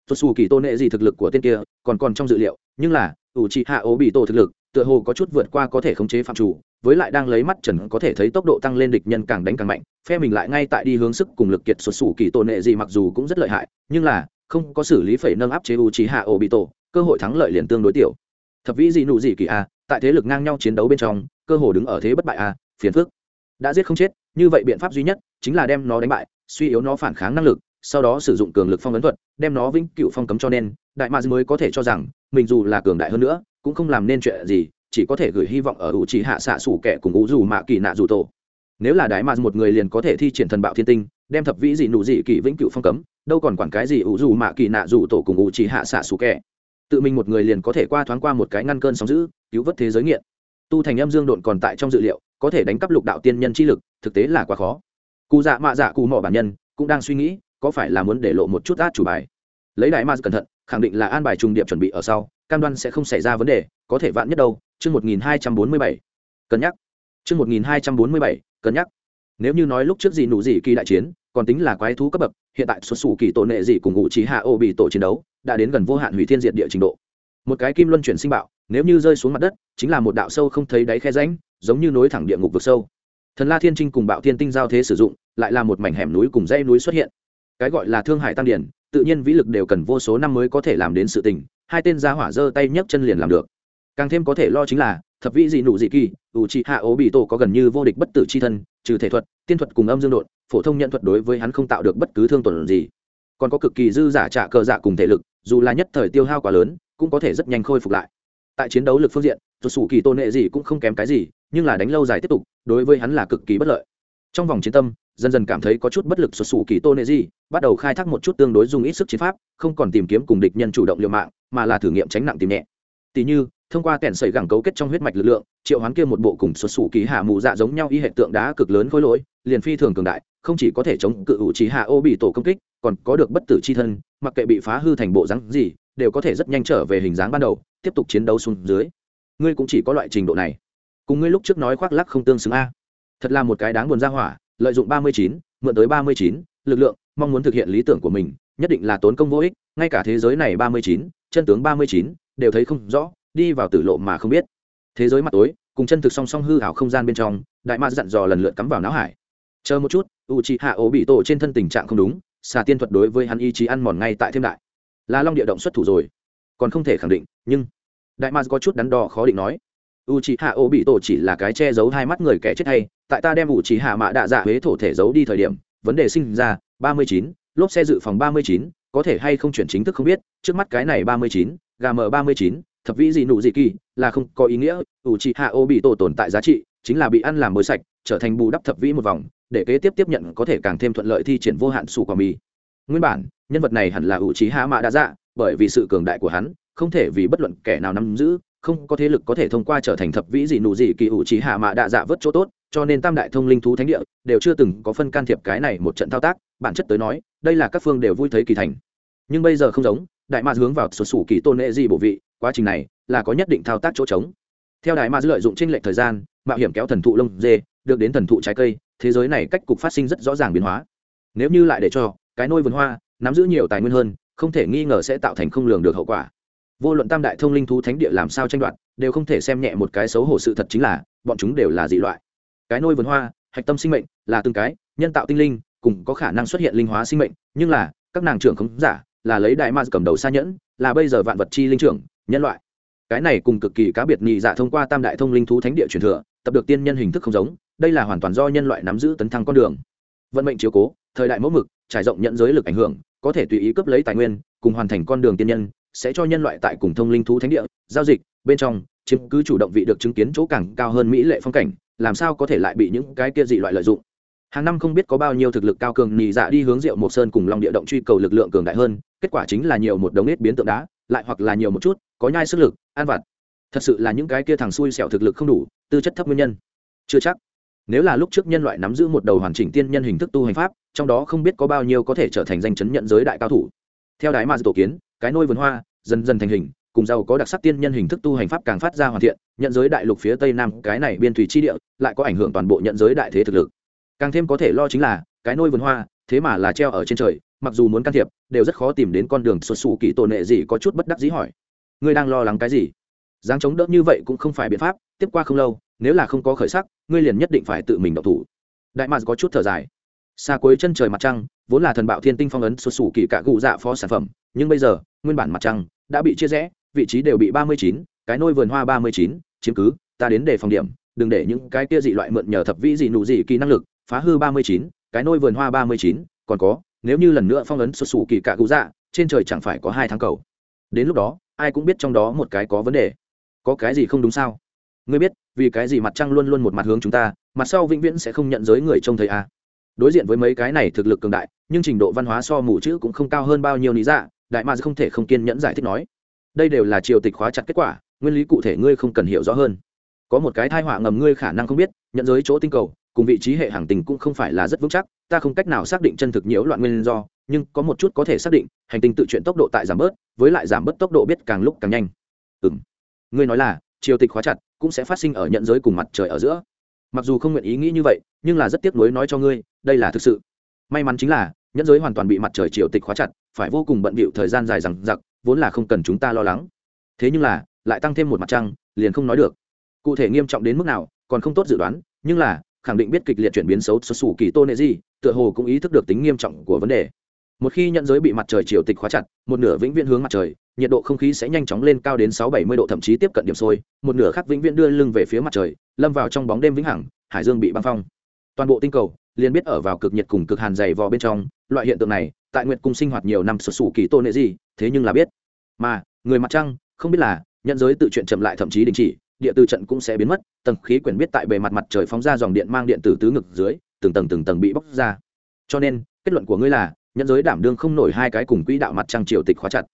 xuất xù kỳ tôn nệ gì thực lực của tên kia còn còn trong dự liệu, nhưng là ủ trị hạ ố bị tổ thực lực tựa hồ có chút vượt qua có thể khống chế phạm chủ, với lại đang lấy mắt trần có thể thấy tốc độ tăng lên địch nhân càng đánh càng mạnh, phe mình lại ngay tại đi hướng sức cùng lực kiệt xuất xù kỳ tôn nệ gì mặc dù cũng rất lợi hại, nhưng là không có xử lý phải nâng áp chế ủ trị hạ ố bị tổ cơ hội thắng lợi liền tương đối tiểu thập vĩ Dị nụ Dị kỳ a, tại thế lực ngang nhau chiến đấu bên trong, cơ hồ đứng ở thế bất bại a, phiền phức. Đã giết không chết, như vậy biện pháp duy nhất chính là đem nó đánh bại, suy yếu nó phản kháng năng lực, sau đó sử dụng cường lực phong ấn thuật, đem nó vĩnh cựu phong cấm cho nên, đại mads mới có thể cho rằng, mình dù là cường đại hơn nữa, cũng không làm nên chuyện gì, chỉ có thể gửi hy vọng ở ủ trì hạ xạ sủ kẻ cùng ủ dù mạ kỳ nạ dù tổ. Nếu là đại mads một người liền có thể thi triển thần bạo thiên tinh, đem thập vĩ dị nụ dị kỳ vĩnh cựu phong cấm, đâu còn quản cái gì ủ dù mạ kỳ nạ dù tổ cùng ủ trì hạ xạ sủ kẻ tự mình một người liền có thể qua thoáng qua một cái ngăn cơn sóng giữ cứu vớt thế giới nghiện. Tu thành âm dương độn còn tại trong dự liệu, có thể đánh cắp lục đạo tiên nhân chi lực, thực tế là quá khó. Cụ dạ mạ dạ cụ mỏ bản nhân, cũng đang suy nghĩ, có phải là muốn để lộ một chút át chủ bài. Lấy đại ma cẩn thận, khẳng định là an bài trùng điệp chuẩn bị ở sau, cam đoan sẽ không xảy ra vấn đề, có thể vạn nhất đâu, chương một nghìn hai trăm bốn mươi bảy. Cân nhắc. Chương một nghìn hai trăm bốn mươi bảy, cân nhắc. Nếu như nói lúc trước gì nụ gì kỳ đại chiến còn tính là quái thú cấp bậc, hiện tại xuất xù kỳ tổ nệ gì cùng ngụ trí hạ ô bị tổ chiến đấu, đã đến gần vô hạn hủy thiên diệt địa trình độ. Một cái kim luân chuyển sinh bạo, nếu như rơi xuống mặt đất, chính là một đạo sâu không thấy đáy khe ránh giống như nối thẳng địa ngục vực sâu. Thần la thiên trinh cùng bạo thiên tinh giao thế sử dụng, lại là một mảnh hẻm núi cùng dãy núi xuất hiện. Cái gọi là thương hải tăng điển, tự nhiên vĩ lực đều cần vô số năm mới có thể làm đến sự tình, hai tên gia hỏa giơ tay nhấc chân liền làm được. Càng thêm có thể lo chính là, thập vĩ dị nụ dị kỳ, ủ trị hạ ố bị tổ có gần như vô địch bất tử c h i thân trừ thể thuật, tiên thuật cùng âm dương đột phổ thông nhận thuật đối với hắn không tạo được bất cứ thương tổn gì. Còn có cực kỳ dư giả trả cờ dạ cùng thể lực, dù là nhất thời tiêu hao quá lớn, cũng có thể rất nhanh khôi phục lại. Tại chiến đấu lực phương diện tuột sủ kỳ tôn nệ gì cũng không kém cái gì, nhưng là đánh lâu dài tiếp tục, đối với hắn là cực kỳ bất lợi. Trong vòng chiến tâm, dần dần cảm thấy có chút bất lực xuất xù kỳ tôn nệ gì, bắt đầu khai thác một chút tương đối dùng ít sức chiến pháp, không còn tìm kiếm cùng địch nhân chủ động liều mạng, mà là thử nghiệm tránh nặng tìm nhẹ. Tỷ như thông qua kẻn sẩy gẳng cấu kết trong huyết mạch lực lượng, triệu hoán kia một bộ cùng xuất xù kỳ hạ mù dạ giống nhau y hệ tượng đá cực lớn khối lỗi, liền phi thường cường đại, không chỉ có thể chống cự ủ trí hạ ô bị tổ công kích, còn có được bất tử c h i thân, mặc kệ bị phá hư thành bộ rắn gì, đều có thể rất nhanh trở về hình dáng ban đầu, tiếp tục chiến đấu xuống dưới. Ngươi cũng chỉ có loại trình độ này. Cùng ngươi lúc trước nói khoác lắc không tương xứng a. Thật là một cái đáng buồn ra hỏa, lợi dụng ba mươi chín, mượn tới ba mươi chín, lực lượng, mong muốn thực hiện lý tưởng của mình, nhất định là tốn công vô ích, ngay cả thế giới này ba mươi chín, chân tướng ba mươi chín, đều thấy không rõ đi vào tử lộ mà không biết. Thế giới mặt tối, cùng chân thực song song hư ảo không gian bên trong, đại ma dặn dò lần lượt cắm vào não hải. Chờ một chút u c hạ ổ bị tổ trên thân tình trạng không đúng, xà tiên thuật đối với hắn ý chí ăn mòn ngay tại thêm đại. Là long địa động xuất thủ rồi. Còn không thể khẳng định, nhưng đại ma có chút đắn đo khó định nói. U c hạ ổ bị tổ chỉ là cái che giấu hai mắt người kẻ chết hay, tại ta đem u c hạ mạ đạ dạ huế thổ thể giấu đi thời điểm, vấn đề sinh ra, ba mươi chín, lốp xe dự phòng ba mươi chín, có thể hay không chuyển chính thức không biết, trước mắt cái này ba mươi chín gm ba mươi chín thập vĩ gì nụ gì kỳ, là không có ý nghĩa, ủ trị hạ ô bị tổ tồn tại giá trị, chính là bị ăn làm mới sạch, trở thành bù đắp thập vĩ một vòng, để kế tiếp tiếp nhận có thể càng thêm thuận lợi thi triển vô hạn sủ quả mì. Nguyên bản, nhân vật này hẳn là ủ trí hạ mạ đã dạ bởi vì sự cường đại của hắn, không thể vì bất luận kẻ nào nắm giữ, không có thế lực có thể thông qua trở thành thập vĩ gì nụ gì kỳ ủ trí hạ mạ đã dạ vớt chỗ tốt, cho nên tam đại thông linh thú thánh địa đều chưa từng có phân can thiệp cái này một trận thao tác, bản chất tới nói, đây là các phương đều vui thấy kỳ thành. Nhưng bây giờ không giống, đại ma hướng vào sổ sủ kỳ tôn nệ gì bộ vị quá trình này là có nhất định thao tác chỗ trống. Theo đại ma lợi dụng tranh lệch thời gian, mạo hiểm kéo thần thụ lông dê, được đến thần thụ trái cây, thế giới này cách cục phát sinh rất rõ ràng biến hóa. Nếu như lại để cho cái nôi vườn hoa nắm giữ nhiều tài nguyên hơn, không thể nghi ngờ sẽ tạo thành không lường được hậu quả. Vô luận tam đại thông linh thú thánh địa làm sao tranh đoạt, đều không thể xem nhẹ một cái xấu hổ sự thật chính là, bọn chúng đều là dị loại. Cái nôi vườn hoa, hạch tâm sinh mệnh là từng cái, nhân tạo tinh linh, cùng có khả năng xuất hiện linh hóa sinh mệnh, nhưng là, các nàng trưởng không giả, là lấy đại ma cầm đầu xa nhẫn, là bây giờ vạn vật chi linh trưởng nhân loại. Cái này cùng cực kỳ cá biệt nhị dạ thông qua tam đại thông linh thú thánh địa truyền thừa, tập được tiên nhân hình thức không giống, đây là hoàn toàn do nhân loại nắm giữ tấn thăng con đường. Vận mệnh chiếu cố, thời đại mẫu mực, trải rộng nhận giới lực ảnh hưởng, có thể tùy ý cấp lấy tài nguyên, cùng hoàn thành con đường tiên nhân, sẽ cho nhân loại tại cùng thông linh thú thánh địa, giao dịch, bên trong, chiếm cứ chủ động vị được chứng kiến chỗ càng cao hơn mỹ lệ phong cảnh, làm sao có thể lại bị những cái kia dị loại lợi dụng. Hàng năm không biết có bao nhiêu thực lực cao cường nhì dạ đi hướng rượu mộc sơn cùng long địa động truy cầu lực lượng cường đại hơn, kết quả chính là nhiều một đống nết biến tượng đá lại hoặc là nhiều một chút, có nhai sức lực an vặt. Thật sự là những cái kia thằng xui xẻo thực lực không đủ, tư chất thấp nguyên nhân. Chưa chắc. Nếu là lúc trước nhân loại nắm giữ một đầu hoàn chỉnh tiên nhân hình thức tu hành pháp, trong đó không biết có bao nhiêu có thể trở thành danh chấn nhận giới đại cao thủ. Theo đái ma tổ kiến, cái nôi vườn hoa, dần dần thành hình, cùng giàu có đặc sắc tiên nhân hình thức tu hành pháp càng phát ra hoàn thiện, nhận giới đại lục phía tây nam, cái này biên thủy chi địa, lại có ảnh hưởng toàn bộ nhận giới đại thế thực lực. Càng thêm có thể lo chính là, cái nôi vườn hoa, thế mà là treo ở trên trời mặc dù muốn can thiệp, đều rất khó tìm đến con đường xuất xù kỳ tổ nệ gì có chút bất đắc dĩ hỏi. Ngươi đang lo lắng cái gì? Dáng chống đỡ như vậy cũng không phải biện pháp, tiếp qua không lâu, nếu là không có khởi sắc, ngươi liền nhất định phải tự mình độc thủ. Đại mạc có chút thở dài. Xa cuối chân trời mặt trăng, vốn là thần bạo thiên tinh phong ấn xuất xù kỳ cả cụ dạ phó sản phẩm, nhưng bây giờ, nguyên bản mặt trăng đã bị chia rẽ, vị trí đều bị ba mươi chín, cái nôi vườn hoa ba mươi chín, chiếm cứ, ta đến để phòng điểm, đừng để những cái kia dị loại mượn nhờ thập vĩ dị nụ dị kỳ năng lực, phá hư ba mươi chín, cái nôi vườn hoa ba mươi chín, còn có nếu như lần nữa phong ấn xuất xù kỳ cạ cụ dạ trên trời chẳng phải có hai tháng cầu. Đến lúc đó, ai cũng biết trong đó một cái có vấn đề. Có cái gì không đúng sao? Ngươi biết, vì cái gì mặt trăng luôn luôn một mặt hướng chúng ta, mặt sau vĩnh viễn sẽ không nhận giới người trông thấy à. đối diện với mấy cái này thực lực cường đại, nhưng trình độ văn hóa so mù chữ cũng không cao hơn bao nhiêu lý dạ đại mà không thể không kiên nhẫn giải thích nói. Đây đều là triều tịch khóa chặt kết quả, nguyên lý cụ thể ngươi không cần hiểu rõ hơn. Có một cái thai họa ngầm ngươi khả năng không biết, nhận giới chỗ tinh cầu, cùng vị trí hệ hàng tình cũng không phải là rất vững chắc ta không cách nào xác định chân thực nhiễu loạn nguyên do, nhưng có một chút có thể xác định, hành tinh tự chuyển tốc độ tại giảm bớt, với lại giảm bớt tốc độ biết càng lúc càng nhanh. Ừ m ngươi nói là, triều tịch khóa chặt cũng sẽ phát sinh ở nhận giới cùng mặt trời ở giữa. Mặc dù không nguyện ý nghĩ như vậy, nhưng là rất tiếc nuối nói cho ngươi, đây là thực sự. May mắn chính là, nhận giới hoàn toàn bị mặt trời triều tịch khóa chặt, phải vô cùng bận bịu thời gian dài rằng giặc vốn là không cần chúng ta lo lắng. Thế nhưng là, lại tăng thêm một mặt trăng, liền không nói được. Cụ thể nghiêm trọng đến mức nào, còn không tốt dự đoán, nhưng là, khẳng định biết kịch liệt chuyển biến xấu xuất xù kỳ tô nệ gì tựa hồ cũng ý thức được tính nghiêm trọng của vấn đề. Một khi nhận giới bị mặt trời chiều tịch khóa chặt, một nửa vĩnh viễn hướng mặt trời, nhiệt độ không khí sẽ nhanh chóng lên cao đến sáu bảy mươi độ, thậm chí tiếp cận điểm sôi, một nửa khác vĩnh viễn đưa lưng về phía mặt trời, lâm vào trong bóng đêm vĩnh hằng, hải dương bị băng phong. Toàn bộ tinh cầu, liền biết ở vào cực nhiệt cùng cực hàn dày vò bên trong, loại hiện tượng này, tại nguyệt cung sinh hoạt nhiều năm sụt sủ kỳ tôn nệ gì, thế nhưng là biết. Mà, người mặt trăng, không biết là, nhận giới tự chuyện chậm lại thậm chí đình chỉ, địa từ trận cũng sẽ biến mất, tầng khí quyển biết tại bề mặt mặt trời phóng ra dòng điện mang điện từ tứ ngực dưới từng tầng từng tầng bị bóc ra. Cho nên, kết luận của ngươi là nhân giới đảm đương không nổi hai cái cùng quỹ đạo mặt trăng triều tịch khóa chặt.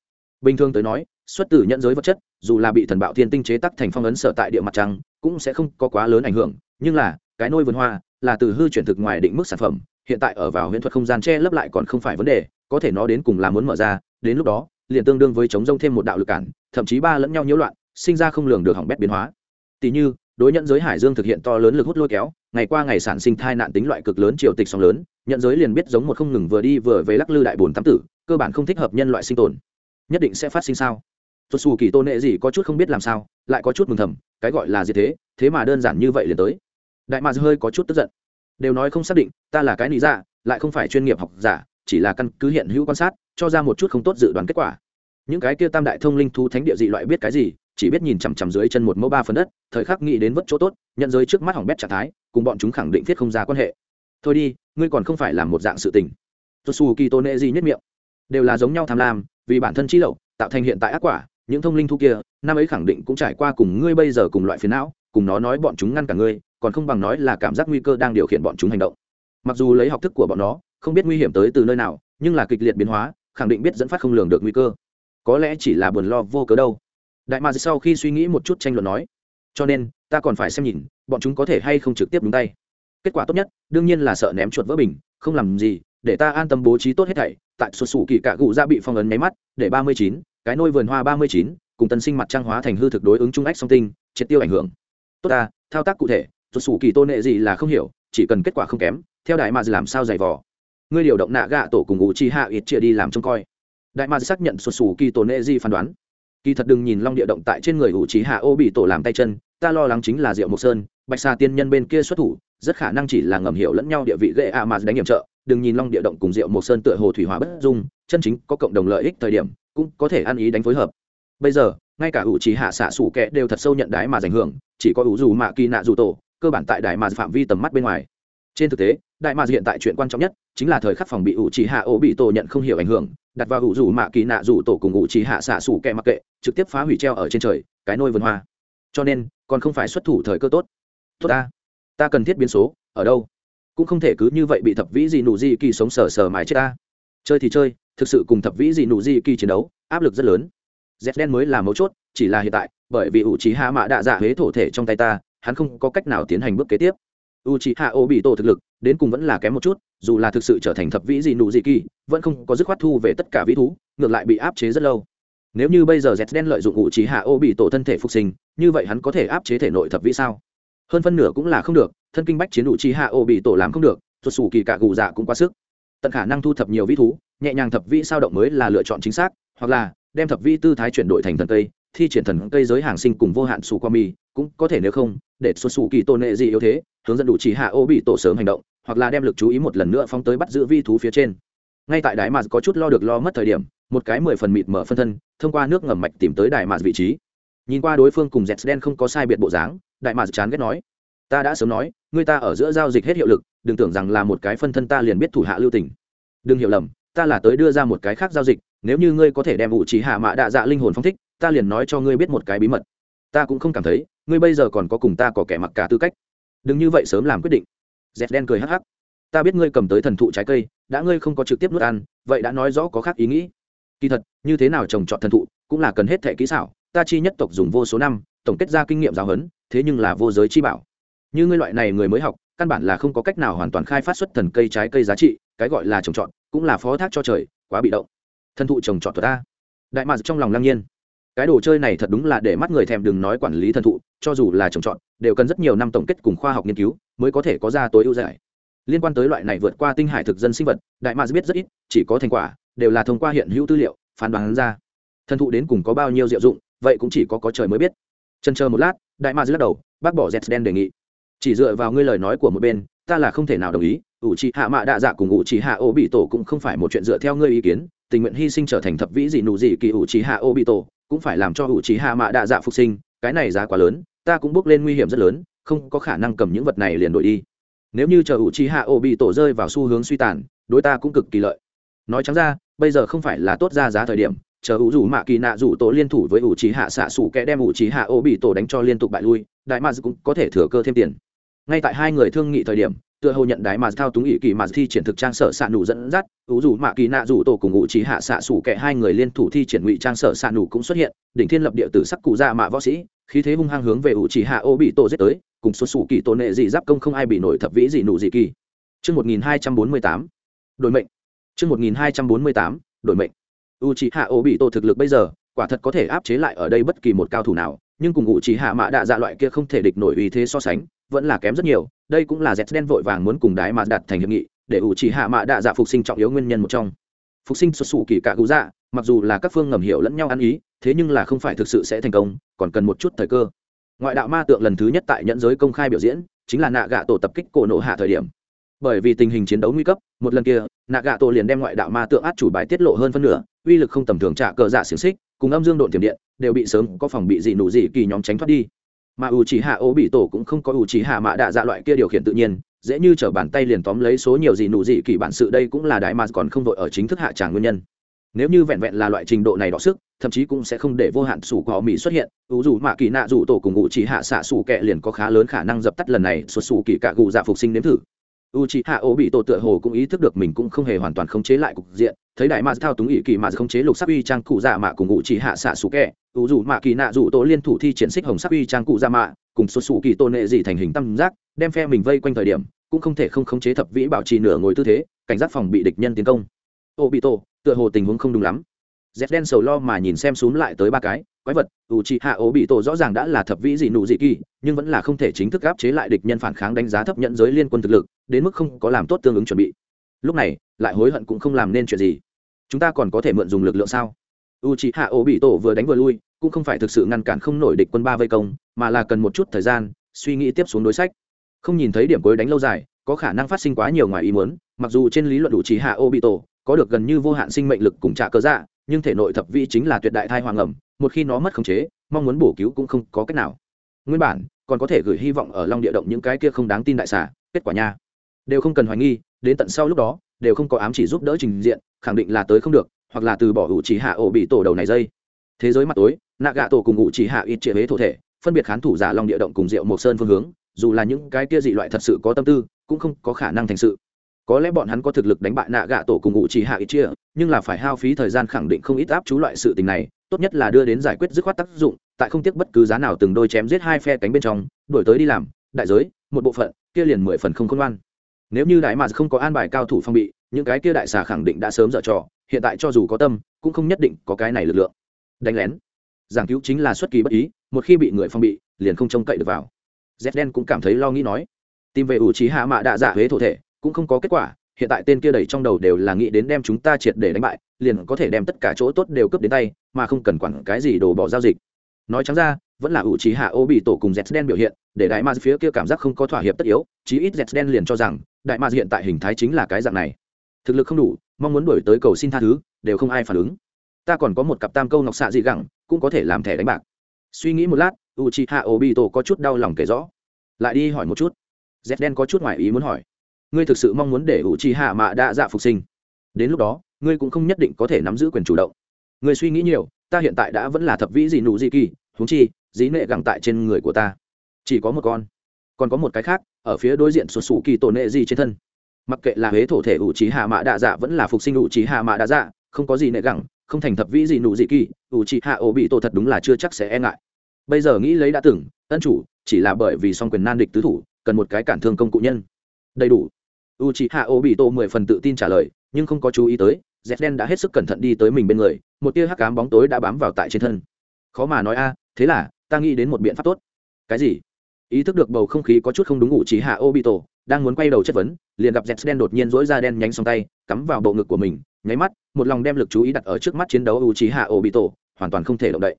Bình thường tới nói, xuất từ nhân giới vật chất, dù là bị thần bạo thiên tinh chế tắc thành phong ấn sở tại địa mặt trăng, cũng sẽ không có quá lớn ảnh hưởng. Nhưng là, cái nôi vườn hoa, là từ hư chuyển thực ngoài định mức sản phẩm, hiện tại ở vào huyễn thuật không gian che lấp lại còn không phải vấn đề, có thể nó đến cùng là muốn mở ra, đến lúc đó, liền tương đương với chống rông thêm một đạo lực cản, thậm chí ba lẫn nhau nhiễu loạn, sinh ra không lường được hỏng bét biến hóa. Tỷ như đối nhận giới hải dương thực hiện to lớn lực hút lôi kéo ngày qua ngày sản sinh thai nạn tính loại cực lớn triều tịch sóng lớn nhận giới liền biết giống một không ngừng vừa đi vừa về lắc lư đại bồn tám tử cơ bản không thích hợp nhân loại sinh tồn. Nhất định sẽ phát sinh sao? Tuột xù kỳ tôn nệ gì có chút không biết làm sao lại có chút mừng thầm cái gọi là gì thế thế mà đơn giản như vậy liền tới. Đại mà hơi có chút tức giận. Đều nói không xác định ta là cái lý giả, dạ, lại không phải chuyên nghiệp học giả chỉ là căn cứ hiện hữu quan sát cho ra một chút không tốt dự đoán kết quả. Những cái kia tam đại thông linh thú thánh địa dị loại biết cái gì chỉ biết nhìn chằm chằm dưới chân một mẫu ba phần đất, thời khắc nghĩ đến vất chỗ tốt, nhận giới trước mắt hỏng bét trạng thái, cùng bọn chúng khẳng định thiết không ra quan hệ. Thôi đi, ngươi còn không phải là một dạng sự tình. Tosu kỳ tôn nệ gì nhất miệng. Đều là giống nhau tham lam, vì bản thân chi lậu, tạo thành hiện tại ác quả, những thông linh thu kia, năm ấy khẳng định cũng trải qua cùng ngươi bây giờ cùng loại phiền não, cùng nó nói bọn chúng ngăn cả ngươi, còn không bằng nói là cảm giác nguy cơ đang điều khiển bọn chúng hành động. Mặc dù lấy học thức của bọn nó, không biết nguy hiểm tới từ nơi nào, nhưng là kịch liệt biến hóa, khẳng định biết dẫn phát không lường được nguy cơ. Có lẽ chỉ là buồn lo vô cớ đâu đại ma sau khi suy nghĩ một chút tranh luận nói, cho nên, ta còn phải xem nhìn, bọn chúng có thể hay không trực tiếp đúng tay. Kết quả tốt nhất, đương nhiên là sợ ném chuột vỡ bình, không làm gì, để ta an tâm bố trí tốt hết thảy. Tại xuất xù kỳ cả cụ ra bị phong ấn nháy mắt, để ba mươi chín, cái nôi vườn hoa ba mươi chín, cùng tân sinh mặt trang hóa thành hư thực đối ứng trung ách song tinh, triệt tiêu ảnh hưởng. Tốt ta, thao tác cụ thể xuất xù kỳ tôn nệ gì là không hiểu, chỉ cần kết quả không kém, theo đại ma làm sao giày vò. Ngươi điều động nạ gạ tổ cùng ngụ chi hạ ít chia đi làm trông coi. Đại ma xác nhận xuất xù kỳ tôn nệ gì phán đoán kỳ thật đừng nhìn long địa động tại trên người ủ trí hạ ô bị tổ làm tay chân, ta lo lắng chính là diệu mộc sơn, bạch xà tiên nhân bên kia xuất thủ, rất khả năng chỉ là ngầm hiểu lẫn nhau địa vị ghệ a mà đánh hiểm trợ. Đừng nhìn long địa động cùng diệu mộc sơn tựa hồ thủy hóa bất dung, chân chính có cộng đồng lợi ích thời điểm, cũng có thể ăn ý đánh phối hợp. Bây giờ, ngay cả ủ trí hạ xạ sủ kẹ đều thật sâu nhận đái mà giành hưởng, chỉ có ủ dù mạ kỳ nạ dù tổ, cơ bản tại đại mà phạm vi tầm mắt bên ngoài. Trên thực tế đại mà hiện tại chuyện quan trọng nhất chính là thời khắc phòng bị ủ trì hạ ổ bị tổ nhận không hiểu ảnh hưởng, đặt vào ủ rủ mạ kỳ nạ rủ tổ cùng ủ trì hạ xạ sủ kẹ mặc kệ, trực tiếp phá hủy treo ở trên trời, cái nôi vườn hoa. Cho nên, còn không phải xuất thủ thời cơ tốt. Tốt ta. Ta cần thiết biến số, ở đâu? Cũng không thể cứ như vậy bị thập vĩ gì nụ gì kỳ sống sờ sờ mãi chết ta. Chơi thì chơi, thực sự cùng thập vĩ gì nụ gì kỳ chiến đấu, áp lực rất lớn. Z đen mới là mấu chốt, chỉ là hiện tại, bởi vì ủ trí hạ mạ đạ dạ huế thổ thể trong tay ta, hắn không có cách nào tiến hành bước kế tiếp u trí hạ o bị tổ thực lực, đến cùng vẫn là kém một chút, dù là thực sự trở thành thập vĩ gì nụ gì kỳ, vẫn không có dứt khoát thu về tất cả vĩ thú, ngược lại bị áp chế rất lâu. Nếu như bây giờ z đen lợi dụng ủ trí hạ o bị tổ thân thể phục sinh, như vậy hắn có thể áp chế thể nội thập vĩ sao? Hơn phân nửa cũng là không được, thân kinh bách chiến ủ trí hạ o bị tổ làm không được tuột xù kỳ cả gù dạ cũng quá sức. Tận khả năng thu thập nhiều vĩ thú, nhẹ nhàng thập vĩ sao động mới là lựa chọn chính xác, hoặc là đem thập vĩ tư thái chuyển đổi thành thần cây, thi triển thần cây giới hàng sinh cùng vô hạn xù qua mi cũng có thể nếu không để xuất xù kỳ tôn nệ gì yếu thế, hướng dẫn đủ chỉ hạ ô bị tổ sớm hành động, hoặc là đem lực chú ý một lần nữa phóng tới bắt giữ vi thú phía trên. Ngay tại đại mạc có chút lo được lo mất thời điểm, một cái mười phần mịt mở phân thân, thông qua nước ngầm mạch tìm tới đại mạc vị trí. Nhìn qua đối phương cùng dẹt đen không có sai biệt bộ dáng đại mạc chán ghét nói, ta đã sớm nói, người ta ở giữa giao dịch hết hiệu lực, đừng tưởng rằng là một cái phân thân ta liền biết thủ hạ lưu tình. Đừng hiểu lầm, ta là tới đưa ra một cái khác giao dịch, nếu như ngươi có thể đem ủ trí hạ mạ đạ dạ linh hồn phong thích, ta liền nói cho ngươi biết một cái bí mật. Ta cũng không cảm thấy ngươi bây giờ còn có cùng ta có kẻ mặc cả tư cách. Đừng như vậy sớm làm quyết định. Dẹt đen cười hắc hắc. Ta biết ngươi cầm tới thần thụ trái cây, đã ngươi không có trực tiếp nuốt ăn, vậy đã nói rõ có khác ý nghĩ. Kỳ thật, như thế nào trồng trọt thần thụ cũng là cần hết thẻ kỹ xảo, ta chi nhất tộc dùng vô số năm, tổng kết ra kinh nghiệm giáo huấn, thế nhưng là vô giới chi bảo. Như ngươi loại này người mới học, căn bản là không có cách nào hoàn toàn khai phát xuất thần cây trái cây giá trị, cái gọi là trồng trọt cũng là phó thác cho trời, quá bị động. Thần thụ trồng trọt thuật ta đại mạc trong lòng lăng nhiên. Cái đồ chơi này thật đúng là để mắt người thèm đừng nói quản lý thần thụ cho dù là trồng trọt, đều cần rất nhiều năm tổng kết cùng khoa học nghiên cứu mới có thể có ra tối ưu giải. Liên quan tới loại này vượt qua tinh hải thực dân sinh vật, đại mads biết rất ít, chỉ có thành quả, đều là thông qua hiện hữu tư liệu, phán đoán ra. Thần thụ đến cùng có bao nhiêu diệu dụng, vậy cũng chỉ có có trời mới biết. Chân chờ một lát, đại mads lắc đầu, bác bỏ z đen đề nghị. Chỉ dựa vào ngươi lời nói của một bên, ta là không thể nào đồng ý ủ trì hạ mạ đạ dạ cùng ủ trì hạ ô bị tổ cũng không phải một chuyện dựa theo ngươi ý kiến, tình nguyện hy sinh trở thành thập vĩ gì nụ gì kỳ ủ trì hạ ô bị tổ cũng phải làm cho ủ trì hạ mạ đạ dạ phục sinh, cái này giá quá lớn ta cũng bước lên nguy hiểm rất lớn, không có khả năng cầm những vật này liền đổi đi. Nếu như chờ ủ trì hạ ô bị tổ rơi vào xu hướng suy tàn, đối ta cũng cực kỳ lợi. Nói trắng ra, bây giờ không phải là tốt ra giá thời điểm, chờ ủ rủ mạ kỳ nạ rủ tổ liên thủ với ủ trì hạ xạ sủ kẽ đem ủ trì hạ ô bị tổ đánh cho liên tục bại lui đại ma cũng có thể thừa cơ thêm tiền. Ngay tại hai người thương nghị thời điểm tựa hồ nhận đái mà thao túng ý kỳ mà thi triển thực trang sở s ạ nụ dẫn dắt ủ dù mạ kỳ nạ dù tổ cùng ngụ trí hạ xạ sủ kẻ hai người liên thủ thi triển ngụy trang sở s ạ nụ cũng xuất hiện đỉnh thiên lập địa tử sắc cụ ra mạ võ sĩ khí thế hung hăng hướng về ủ trí hạ ô bị tổ giết tới cùng xuất sủ kỳ tổ nệ dị giáp công không ai bị nổi thập vĩ dị nụ dị kỳ Trước 1248, đổi mệnh. Trước 1248, đổi mệnh. U trí hạ ô bị tổ thực lực bây giờ, quả thật có thể áp chế lại ở đây bất kỳ một cao thủ nào, nhưng cùng ngụ trí hạ mạ đạ dạ loại kia không thể địch nổi uy thế so sánh, vẫn là kém rất nhiều, đây cũng là z đen vội vàng muốn cùng đái mà đặt thành hiệp nghị, để ủ chỉ hạ mạ đạ dạ phục sinh trọng yếu nguyên nhân một trong. Phục sinh xuất xù kỳ cạ cụ dạ mặc dù là các phương ngầm hiểu lẫn nhau ăn ý, thế nhưng là không phải thực sự sẽ thành công, còn cần một chút thời cơ. Ngoại đạo ma tượng lần thứ nhất tại nhẫn giới công khai biểu diễn, chính là nạ gạ tổ tập kích cổ nộ hạ thời điểm. Bởi vì tình hình chiến đấu nguy cấp, một lần kia, nạ gạ tổ liền đem ngoại đạo ma tượng át chủ bài tiết lộ hơn phân nửa, uy lực không tầm thường trả cờ dạ xiềng xích, cùng âm dương độn tiềm điện, đều bị sớm có phòng bị dị nụ dị kỳ nhóm tránh thoát đi mà ủ chỉ hạ ố bị tổ cũng không có ủ chỉ hạ mạ đạ dạ loại kia điều khiển tự nhiên, dễ như t bàn tay liền tóm lấy số nhiều gì nụ dị kỳ bản sự đây cũng là đại mà còn không vội ở chính thức hạ tràng nguyên nhân. Nếu như vẹn vẹn là loại trình độ này đọ sức, thậm chí cũng sẽ không để vô hạn sủ cỏ mỹ xuất hiện ưu dù mạ kỳ nạ dù tổ cùng ủ chỉ hạ xạ sủ kẹ liền có khá lớn khả năng dập tắt lần này xuất sủ kỳ cạ gù dạ phục sinh nếm thử u c h i hạ ô bị tổ tựa hồ cũng ý thức được mình cũng không hề hoàn toàn khống chế lại cục diện, thấy đại ma thao túng ỵ kỳ mà khống chế lục sắc uy trang cụ dạ mạ cùng u c hạ xạ xù kẹ u dù mạ kỳ nạ dù tổ liên thủ thi triển xích hồng sắc uy trang cụ dạ mạ, cùng xuất xù kỳ tôn nệ dị thành hình tam giác, đem phe mình vây quanh thời điểm, cũng không thể không khống chế thập vĩ bảo trì nửa ngồi tư thế, cảnh giác phòng bị địch nhân tiến công. Ô bị tổ tựa hồ tình huống không đúng lắm. Dép đen sầu lo mà nhìn xem xuống lại tới ba cái quái vật u c hạ ố bị tổ rõ ràng đã là thập vĩ dị nụ dị kỳ, nhưng vẫn là không thể chính thức áp chế lại địch nhân phản kháng đánh giá thấp nhận giới liên quân thực lực, đến mức không có làm tốt tương ứng chuẩn bị. Lúc này, lại hối hận cũng không làm nên chuyện gì. Chúng ta còn có thể mượn dùng lực lượng sao? U c hạ ố bị tổ vừa đánh vừa lui, cũng không phải thực sự ngăn cản không nổi địch quân ba vây công, mà là cần một chút thời gian, suy nghĩ tiếp xuống đối sách. Không nhìn thấy điểm cuối đánh lâu dài, có khả năng phát sinh quá nhiều ngoài ý muốn, mặc dù trên lý luận đủ trí hạ ô bị tổ có được gần như vô hạn sinh mệnh lực cùng trả cơ dạ nhưng thể nội thập vĩ chính là tuyệt đại thai hoàng ẩm một khi nó mất khống chế, mong muốn bổ cứu cũng không có cách nào. Nguyên bản, còn có thể gửi hy vọng ở long địa động những cái kia không đáng tin đại xả kết quả nha. Đều không cần hoài nghi, đến tận sau lúc đó, đều không có ám chỉ giúp đỡ trình diện, khẳng định là tới không được, hoặc là từ bỏ ủ chỉ hạ ổ bị tổ đầu này dây. Thế giới mặt tối nạ gạ tổ cùng ủ chỉ hạ ít triệu huế thổ thể, phân biệt khán thủ giả long địa động cùng rượu mộc sơn phương hướng, dù là những cái kia dị loại thật sự có tâm tư, cũng không có khả năng thành sự. Có lẽ bọn hắn có thực lực đánh bại nạ gạ tổ cùng ngụ chỉ hạ ít chia nhưng là phải hao phí thời gian khẳng định không ít áp chú loại sự tình này tốt nhất là đưa đến giải quyết dứt khoát tác dụng, tại không tiếc bất cứ giá nào từng đôi chém giết hai phe cánh bên trong đổi tới đi làm, đại giới, một bộ phận, kia liền mười phần không khôn ngoan. Nếu như đại mà không có an bài cao thủ phong bị, những cái kia đại xà khẳng định đã sớm dở trò, hiện tại cho dù có tâm, cũng không nhất định có cái này lực lượng. Đánh lén. Giảng cứu chính là xuất kỳ bất ý, một khi bị người phong bị, liền không trông cậy được vào. Z đen cũng cảm thấy lo nghĩ nói. Tìm về ủ trí hạ mạ đạ giả huế thổ thể, cũng không có kết quả hiện tại tên kia đầy trong đầu đều là nghĩ đến đem chúng ta triệt để đánh bại, liền có thể đem tất cả chỗ tốt đều cướp đến tay, mà không cần quản cái gì đồ bỏ giao dịch. Nói trắng ra, vẫn là ủ trí hạ ô bị tổ cùng z đen biểu hiện, để đại ma phía kia cảm giác không có thỏa hiệp tất yếu, chí ít z đen liền cho rằng, đại ma hiện tại hình thái chính là cái dạng này. Thực lực không đủ, mong muốn đổi tới cầu xin tha thứ, đều không ai phản ứng. Ta còn có một cặp tam câu ngọc xạ dị gẳng, cũng có thể làm thẻ đánh bạc. Suy nghĩ một lát u c h i hạ ô bị tổ có chút đau lòng kể rõ. Lại đi hỏi một chút. Z đen có chút ngoài ý muốn hỏi ngươi thực sự mong muốn để u c hạ mạ đa dạ phục sinh. Đến lúc đó, ngươi cũng không nhất định có thể nắm giữ quyền chủ động. Ngươi suy nghĩ nhiều, ta hiện tại đã vẫn là thập vĩ dị nụ dị kỳ húng chi, dĩ nệ gẳng tại trên người của ta. Chỉ có một con. Còn có một cái khác, ở phía đối diện xuất xù kỳ tổ nệ gì trên thân. Mặc kệ là huế thổ thể ủ trí hạ mạ đa dạ vẫn là phục sinh ủ trí hạ mạ đa dạ không có gì nệ gẳng, không thành thập vĩ gì nụ dị kỳ, ủ trí hạ ổ bị tổ thật đúng là chưa chắc sẽ e ngại. Bây giờ nghĩ lấy đã từng, ân chủ, chỉ là bởi vì song quyền nan địch tứ thủ, cần một cái cản thương công cụ nhân. Đầy đủ u c h i hạ ô bị tô mười phần tự tin trả lời, nhưng không có chú ý tới dép đen đã hết sức cẩn thận đi tới mình bên người, một tia hắc cám bóng tối đã bám vào tại trên thân. Khó mà nói a, thế là, ta nghĩ đến một biện pháp tốt. Cái gì? Ý thức được bầu không khí có chút không đúng ngụ trí hạ ô bị tổ đang muốn quay đầu chất vấn, liền gặp dép đen đột nhiên dỗi ra đen nhánh xong tay, cắm vào bộ ngực của mình, nháy mắt, một lòng đem lực chú ý đặt ở trước mắt chiến đấu u trí hạ ô bị tổ hoàn toàn không thể động đậy.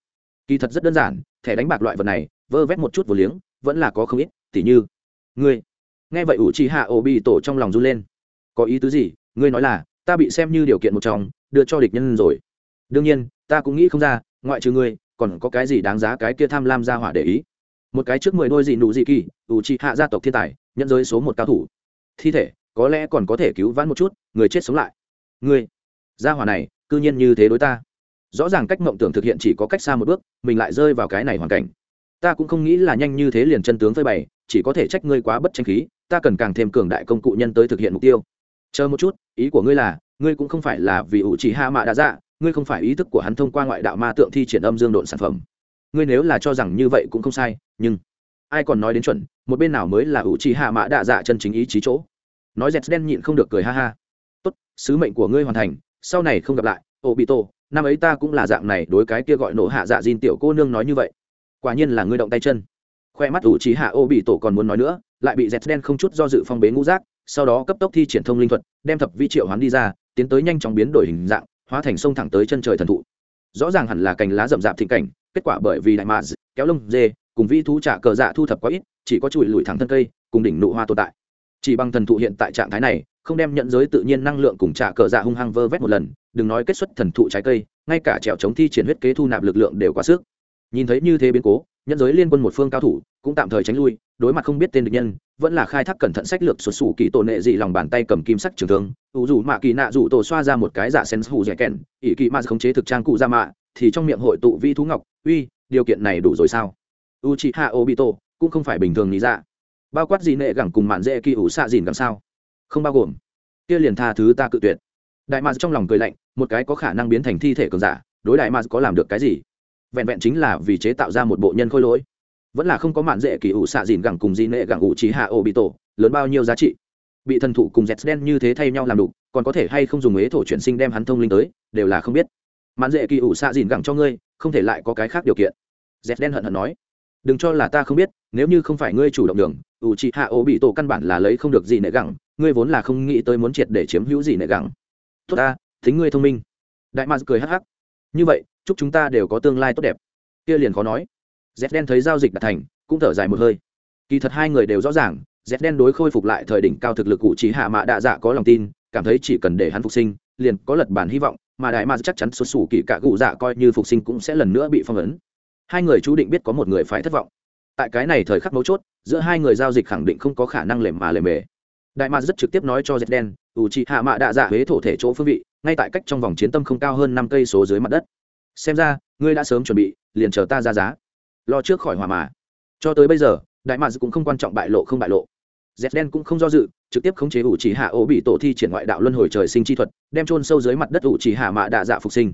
Kỳ thật rất đơn giản, thẻ đánh bạc loại vật này, vơ vét một chút vừa liếng, vẫn là có không ít, tỉ như, ngươi nghe vậy ủ trì hạ ổ bị tổ trong lòng run lên. Có ý tứ gì? Ngươi nói là, ta bị xem như điều kiện một trong, đưa cho địch nhân rồi. Đương nhiên, ta cũng nghĩ không ra, ngoại trừ ngươi, còn có cái gì đáng giá cái kia tham lam ra hỏa để ý? Một cái trước mười đôi gì nụ dị kỳ, ủ trì hạ gia tộc thiên tài, nhận giới số một cao thủ. Thi thể, có lẽ còn có thể cứu vãn một chút, người chết sống lại. Ngươi, gia hỏa này, cư nhiên như thế đối ta. Rõ ràng cách mộng tưởng thực hiện chỉ có cách xa một bước, mình lại rơi vào cái này hoàn cảnh ta cũng không nghĩ là nhanh như thế liền chân tướng phơi bày, chỉ có thể trách ngươi quá bất tranh khí, ta cần càng thêm cường đại công cụ nhân tới thực hiện mục tiêu. Chờ một chút, ý của ngươi là, ngươi cũng không phải là vì ủ chỉ hạ mạ đã dạ ngươi không phải ý thức của hắn thông qua ngoại đạo ma tượng thi triển âm dương độn sản phẩm. Ngươi nếu là cho rằng như vậy cũng không sai, nhưng ai còn nói đến chuẩn, một bên nào mới là ủ chỉ hạ mạ đạ dạ chân chính ý chí chỗ? Nói dẹt đen nhịn không được cười ha ha. Tốt, sứ mệnh của ngươi hoàn thành, sau này không gặp lại ô bị tổ năm ấy ta cũng là dạng này, đối cái kia gọi nổ hạ dạ diên tiểu cô nương nói như vậy quả nhiên là ngươi động tay chân. Khoe mắt ủ trí hạ ô bị tổ còn muốn nói nữa, lại bị dẹt đen không chút do dự phong bế ngũ rác sau đó cấp tốc thi triển thông linh thuật, đem thập vi triệu hoán đi ra, tiến tới nhanh chóng biến đổi hình dạng, hóa thành sông thẳng tới chân trời thần thụ. Rõ ràng hẳn là cành lá rậm rạp thịnh cảnh, kết quả bởi vì đại mạ kéo lông dê, cùng vi thú trả cờ dạ thu thập quá ít, chỉ có chùi lùi thẳng thân cây, cùng đỉnh nụ hoa tồn tại. Chỉ bằng thần thụ hiện tại trạng thái này, không đem nhận giới tự nhiên năng lượng cùng trả cờ dạ hung hăng vơ vét một lần, đừng nói kết xuất thần thụ trái cây, ngay cả trèo chống thi triển huyết kế thu nạp lực lượng đều quá sức nhìn thấy như thế biến cố, nhân giới liên quân một phương cao thủ cũng tạm thời tránh lui, đối mặt không biết tên địch nhân, vẫn là khai thác cẩn thận sách lược xuất xù kỳ tổ nệ dị lòng bàn tay cầm kim sắc trường thương. Ủ dù mạ kỳ nạ dù tổ xoa ra một cái giả sen hù dẻ kèn ỷ kỳ mạ khống chế thực trang cụ ra mạ, thì trong miệng hội tụ vi thú ngọc, uy, điều kiện này đủ rồi sao? U chị hạ obito cũng không phải bình thường lý ra dạ. bao quát gì nệ gẳng cùng mạn dễ kỳ ủ xạ dìn gẳng sao? Không bao gồm. Kia liền tha thứ ta cự tuyệt. Đại mạ trong lòng cười lạnh, một cái có khả năng biến thành thi thể cường giả, đối đại mạ có làm được cái gì? Vẹn vẹn chính là vì chế tạo ra một bộ nhân khôi lỗi. Vẫn là không có mạn dễ kỳ ủ xạ dìn gẳng cùng di nệ gẳng ủ trí hạ ô bị tổ lớn bao nhiêu giá trị. Bị thần thụ cùng dẹt đen như thế thay nhau làm đủ, còn có thể hay không dùng ế thổ chuyển sinh đem hắn thông linh tới, đều là không biết. Mạn dễ kỳ ủ xạ dìn gẳng cho ngươi, không thể lại có cái khác điều kiện. Dẹt đen hận hận nói. Đừng cho là ta không biết, nếu như không phải ngươi chủ động đường ủ trí hạ ô bị tổ căn bản là lấy không được gì nệ gẳng, ngươi vốn là không nghĩ tới muốn triệt để chiếm hữu gì nệ gẳng. Tốt ta, thính ngươi thông minh. Đại mạc cười hắc hắc. Như vậy chúc chúng ta đều có tương lai tốt đẹp. Kia liền khó nói. Z đen thấy giao dịch đạt thành, cũng thở dài một hơi. Kỳ thật hai người đều rõ ràng, z đen đối khôi phục lại thời đỉnh cao thực lực cụ chỉ hạ mạ đạ dạ có lòng tin, cảm thấy chỉ cần để hắn phục sinh, liền có lật bản hy vọng, mà đại mạc chắc chắn xuất xù kỳ cả cụ dạ coi như phục sinh cũng sẽ lần nữa bị phong ấn. Hai người chú định biết có một người phải thất vọng. Tại cái này thời khắc mấu chốt, giữa hai người giao dịch khẳng định không có khả năng lề mà lề mề. Đại mạc rất trực tiếp nói cho z đen, ủ trị hạ mạ đạ dạ huế thổ thể chỗ phương vị, ngay tại cách trong vòng chiến tâm không cao hơn năm cây số dưới mặt đất xem ra, ngươi đã sớm chuẩn bị, liền chờ ta ra giá. Lo trước khỏi hòa mà. Cho tới bây giờ, đại mads cũng không quan trọng bại lộ không bại lộ. Z đen cũng không do dự, trực tiếp khống chế ủ chỉ hạ ố bị tổ thi triển ngoại đạo luân hồi trời sinh chi thuật, đem trôn sâu dưới mặt đất ủ chỉ hạ mạ đạ dạ phục sinh.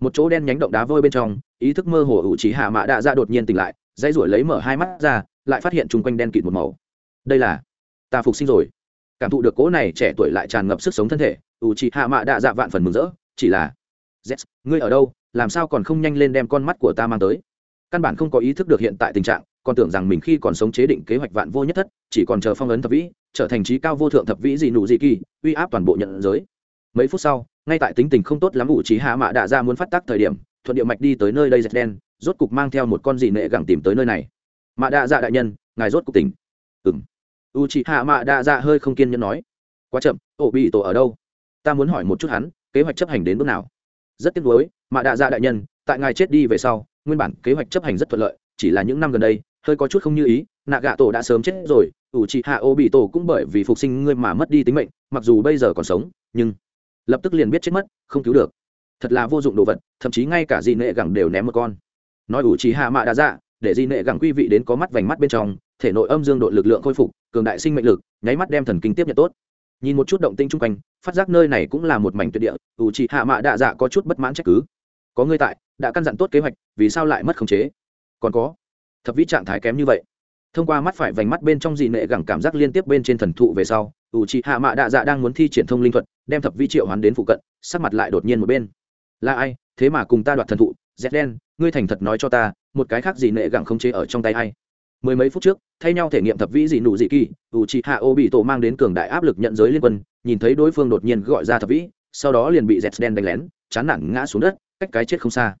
Một chỗ đen nhánh động đá vôi bên trong, ý thức mơ hồ ủ chỉ hạ mạ đạ dạ đột nhiên tỉnh lại dây ruổi lấy mở hai mắt ra, lại phát hiện chung quanh đen kịt một màu. Đây là, ta phục sinh rồi. Cảm thụ được cỗ này trẻ tuổi lại tràn ngập sức sống thân thể, ủ chỉ hạ mạ đạ dạ vạn phần mừng rỡ, chỉ là z ngươi ở đâu? Làm sao còn không nhanh lên đem con mắt của ta mang tới? Căn bản không có ý thức được hiện tại tình trạng, còn tưởng rằng mình khi còn sống chế định kế hoạch vạn vô nhất thất, chỉ còn chờ phong ấn thập vĩ, trở thành trí cao vô thượng thập vĩ dị nụ dị kỳ, uy áp toàn bộ nhận giới. Mấy phút sau, ngay tại tính tình không tốt lắm ủ trí hạ mạ đạ ra muốn phát tác thời điểm, thuận địa mạch đi tới nơi đây dệt đen, rốt cục mang theo một con dị nệ gẳng tìm tới nơi này. Mạ đạ dạ đại nhân, ngài rốt cục tỉnh. Ừng u chị hạ mạ đạ dạ hơi không kiên nhẫn nói. Quá chậm, ổ bị tổ ở đâu? Ta muốn hỏi một chút hắn, kế hoạch chấp hành đến bước nào? Rất tiếc nuối mà đạ dạ đại nhân, tại ngài chết đi về sau, nguyên bản kế hoạch chấp hành rất thuận lợi, chỉ là những năm gần đây, hơi có chút không như ý, nạ gạ tổ đã sớm chết rồi, ủ chị hạ ô bị tổ cũng bởi vì phục sinh ngươi mà mất đi tính mệnh, mặc dù bây giờ còn sống, nhưng lập tức liền biết chết mất, không cứu được. Thật là vô dụng đồ vật, thậm chí ngay cả di nệ gẳng đều ném một con. Nói ủ chị hạ mạ đã dạ để di nệ gẳng quy vị đến có mắt vành mắt bên trong, thể nội âm dương đội lực lượng khôi phục, cường đại sinh mệnh lực, nháy mắt đem thần kinh tiếp nhận tốt. Nhìn một chút động tinh chung quanh, phát giác nơi này cũng là một mảnh tuyệt địa, ủ chị hạ mạ đạ dạ có chút bất mãn trách cứ có ngươi tại, đã căn dặn tốt kế hoạch, vì sao lại mất khống chế? Còn có, thập vĩ trạng thái kém như vậy. Thông qua mắt phải vành mắt bên trong dị nệ gẳng cảm giác liên tiếp bên trên thần thụ về sau, ủ chị hạ mạ đạ dạ đang muốn thi triển thông linh thuật, đem thập vĩ triệu hoán đến phụ cận, sắc mặt lại đột nhiên một bên. Là ai? Thế mà cùng ta đoạt thần thụ dép đen ngươi thành thật nói cho ta, một cái khác gì nệ gẳng không chế ở trong tay ai? Mười mấy phút trước, thay nhau thể nghiệm thập vĩ dị nụ dị kỳ, ủ chị hạ ô bị tổ mang đến cường đại áp lực nhận giới liên quân, nhìn thấy đối phương đột nhiên gọi ra thập vĩ, sau đó liền bị dẹt đen đánh lén, chán nản ngã xuống đất cách cái chết không xa.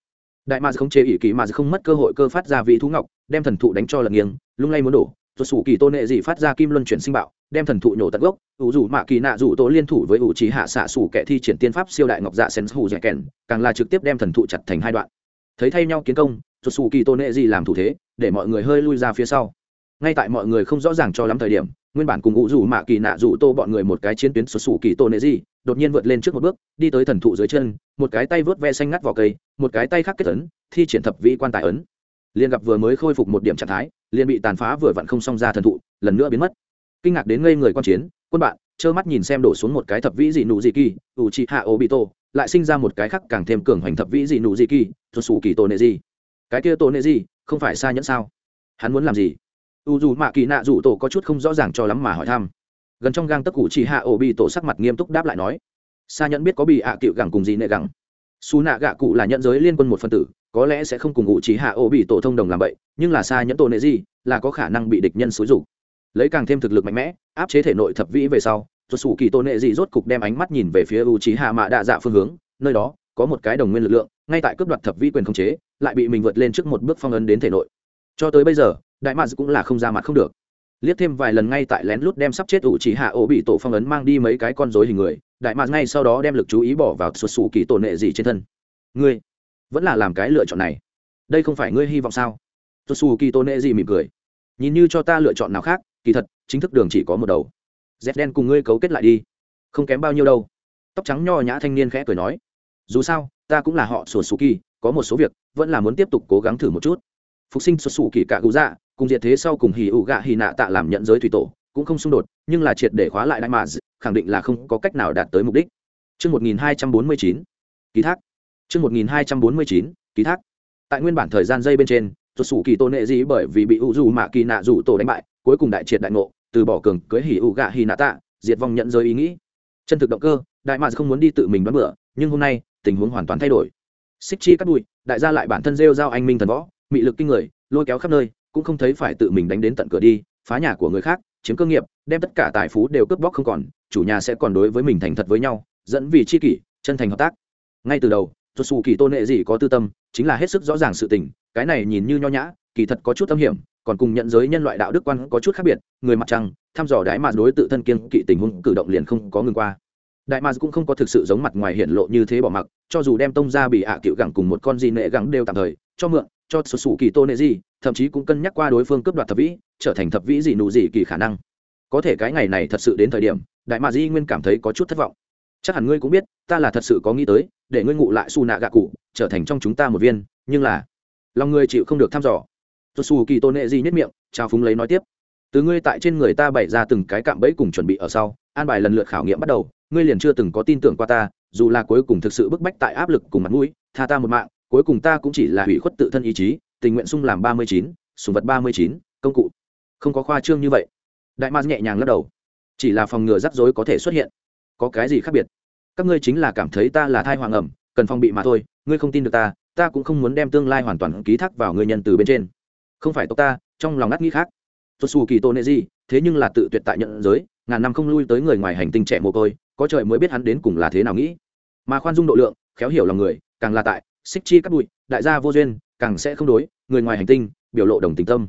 Đại mads không chế ỷ kỳ mà không mất cơ hội cơ phát ra vị thú ngọc, đem thần thụ đánh cho lật nghiêng, lung lay muốn đổ. Tuột sủ kỳ tôn nệ dị phát ra kim luân chuyển sinh bạo, đem thần thụ nhổ tận gốc. Ủ dù mạ kỳ nạ dù tố liên thủ với ủ trí hạ xạ sủ kẻ thi triển tiên pháp siêu đại ngọc dạ sen hù dẻ kèn, càng là trực tiếp đem thần thụ chặt thành hai đoạn. Thấy thay nhau kiến công, tuột sủ kỳ tôn nệ dị làm thủ thế, để mọi người hơi lui ra phía sau. Ngay tại mọi người không rõ ràng cho lắm thời điểm, nguyên bản cùng ủ dù mạ kỳ nạ dù tô bọn người một cái chiến tuyến xuất sủ kỳ tô nệ dị đột nhiên vượt lên trước một bước, đi tới thần thụ dưới chân, một cái tay vớt ve xanh ngắt vào cây, một cái tay khác kết ấn, thi triển thập vĩ quan tài ấn. Liền gặp vừa mới khôi phục một điểm trạng thái, liền bị tàn phá vừa vặn không xong ra thần thụ, lần nữa biến mất. Kinh ngạc đến ngây người quan chiến, quân bạn, trơ mắt nhìn xem đổ xuống một cái thập vĩ dị nụ dị kỳ ủ trị hạ ô bị tô lại sinh ra một cái khác càng thêm cường hoành thập vĩ dị nụ dị kỳ thuật xù kỳ tổ nệ gì cái kia tổ nệ gì không phải xa nhẫn sao? Hắn muốn làm gì? U dù mạ kỳ nạ dù tổ có chút không rõ ràng cho lắm mà hỏi thăm gần trong gang tấc cụ chỉ hạ ổ bị tổ sắc mặt nghiêm túc đáp lại nói xa nhẫn biết có bị ạ à cựu gẳng cùng gì nệ gẳng. Xù nạ gạ cụ là nhận giới liên quân một phân tử, có lẽ sẽ không cùng ngụ chỉ hạ ổ bị tổ thông đồng làm vậy, nhưng là xa nhẫn tổ nệ gì, là có khả năng bị địch nhân xúi rục lấy càng thêm thực lực mạnh mẽ, áp chế thể nội thập vĩ về sau rồi sủ kỳ tổ nệ gì rốt cục đem ánh mắt nhìn về phía u chỉ hạ mạ đạ dạ phương hướng, nơi đó có một cái đồng nguyên lực lượng, ngay tại cướp đoạt thập vĩ quyền khống chế, lại bị mình vượt lên trước một bước phong ấn đến thể nội. Cho tới bây giờ, đại mads cũng là không ra mặt không được liếc thêm vài lần ngay tại lén lút đem sắp chết ủ chỉ hạ ổ bị tổ phong ấn mang đi mấy cái con rối hình người, đại mạc ngay sau đó đem lực chú ý bỏ vào sụt sù kỳ tổ nệ gì trên thân. Ngươi vẫn là làm cái lựa chọn này. Đây không phải ngươi hy vọng sao? Sụt sù kỳ tổ nệ gì mỉm cười. Nhìn như cho ta lựa chọn nào khác, kỳ thật, chính thức đường chỉ có một đầu. Dép đen cùng ngươi cấu kết lại đi. Không kém bao nhiêu đâu. Tóc trắng nho nhã thanh niên khẽ cười nói. Dù sao, ta cũng là họ sổ sù kỳ, có một số việc, vẫn là muốn tiếp tục cố gắng thử một chút. Phục sinh xuất sù kỳ cả cụ dạ cùng diệt thế sau cùng hì ụ gạ hì nạ tạ làm nhận giới thủy tổ cũng không xung đột nhưng là triệt để khóa lại đại mạ khẳng định là không có cách nào đạt tới mục đích Trước 1249, ký thác. Trước 1249, ký thác. Tại nguyên bản thời gian dây bên trên, xuất xù kỳ tôn nệ gì bởi vì bị ủ dù mạ kỳ nạ rủ tổ đánh bại, cuối cùng đại triệt đại ngộ, từ bỏ cường cưới hỉ ủ gạ hì nạ tạ, diệt vong nhận giới ý nghĩ. Chân thực động cơ, đại mạ không muốn đi tự mình đoán bữa, nhưng hôm nay, tình huống hoàn toàn thay đổi. Xích chi cắt đùi, đại gia lại bản thân rêu giao anh minh thần võ, mị lực kinh người, lôi kéo khắp nơi, cũng không thấy phải tự mình đánh đến tận cửa đi, phá nhà của người khác, chiếm cơ nghiệp, đem tất cả tài phú đều cướp bóc không còn, chủ nhà sẽ còn đối với mình thành thật với nhau, dẫn vì chi kỷ, chân thành hợp tác. Ngay từ đầu tuột xù kỳ tôn nệ gì có tư tâm, chính là hết sức rõ ràng sự tình, cái này nhìn như nho nhã, kỳ thật có chút âm hiểm, còn cùng nhận giới nhân loại đạo đức quan có chút khác biệt, người mặt trăng, thăm dò đái mà đối tự thân kiên kỵ tình huống cử động liền không có ngừng qua. Đại mạt cũng không có thực sự giống mặt ngoài hiện lộ như thế bỏ mặc, cho dù đem tông ra bị hạ à cựu gẳng cùng một con gì nệ gẳng đều tạm thời, cho mượn, cho sụt sủ kỳ tô nệ gì thậm chí cũng cân nhắc qua đối phương cướp đoạt thập vĩ, trở thành thập vĩ gì nụ gì kỳ khả năng. Có thể cái ngày này thật sự đến thời điểm, đại mạc di nguyên cảm thấy có chút thất vọng. Chắc hẳn ngươi cũng biết, ta là thật sự có nghĩ tới, để ngươi ngụ lại su nạ gạ cụ, trở thành trong chúng ta một viên, nhưng là, lòng ngươi chịu không được thăm dò. Tôi su kỳ tôn nệ di nhất miệng trao phúng lấy nói tiếp. Từ ngươi tại trên người ta bày ra từng cái cạm bẫy cùng chuẩn bị ở sau, an bài lần lượt khảo nghiệm bắt đầu, ngươi liền chưa từng có tin tưởng qua ta, dù là cuối cùng thực sự bức bách tại áp lực cùng mặt mũi, tha ta một mạng, cuối cùng ta cũng chỉ là hủy khuất tự thân ý chí tình nguyện sung làm ba mươi chín, sùng vật ba mươi chín, công cụ. Không có khoa trương như vậy. Đại ma nhẹ nhàng lắc đầu. Chỉ là phòng ngừa rắc rối có thể xuất hiện. Có cái gì khác biệt? Các ngươi chính là cảm thấy ta là thai hoàng ẩm, cần phòng bị mà thôi, ngươi không tin được ta ta cũng không muốn đem tương lai hoàn toàn ký thác vào người nhân từ bên trên. Không phải tộc ta, trong lòng ngắt nghĩ khác. Xuất xù kỳ tô nệ gì thế nhưng là tự tuyệt tại nhận giới, ngàn năm không lui tới người ngoài hành tinh trẻ mồ côi, có trời mới biết hắn đến cùng là thế nào nghĩ. Mà khoan dung độ lượng, khéo hiểu lòng người, càng là tại, xích chi cắt bụi, đại gia vô duyên càng sẽ không đối người ngoài hành tinh biểu lộ đồng tình tâm.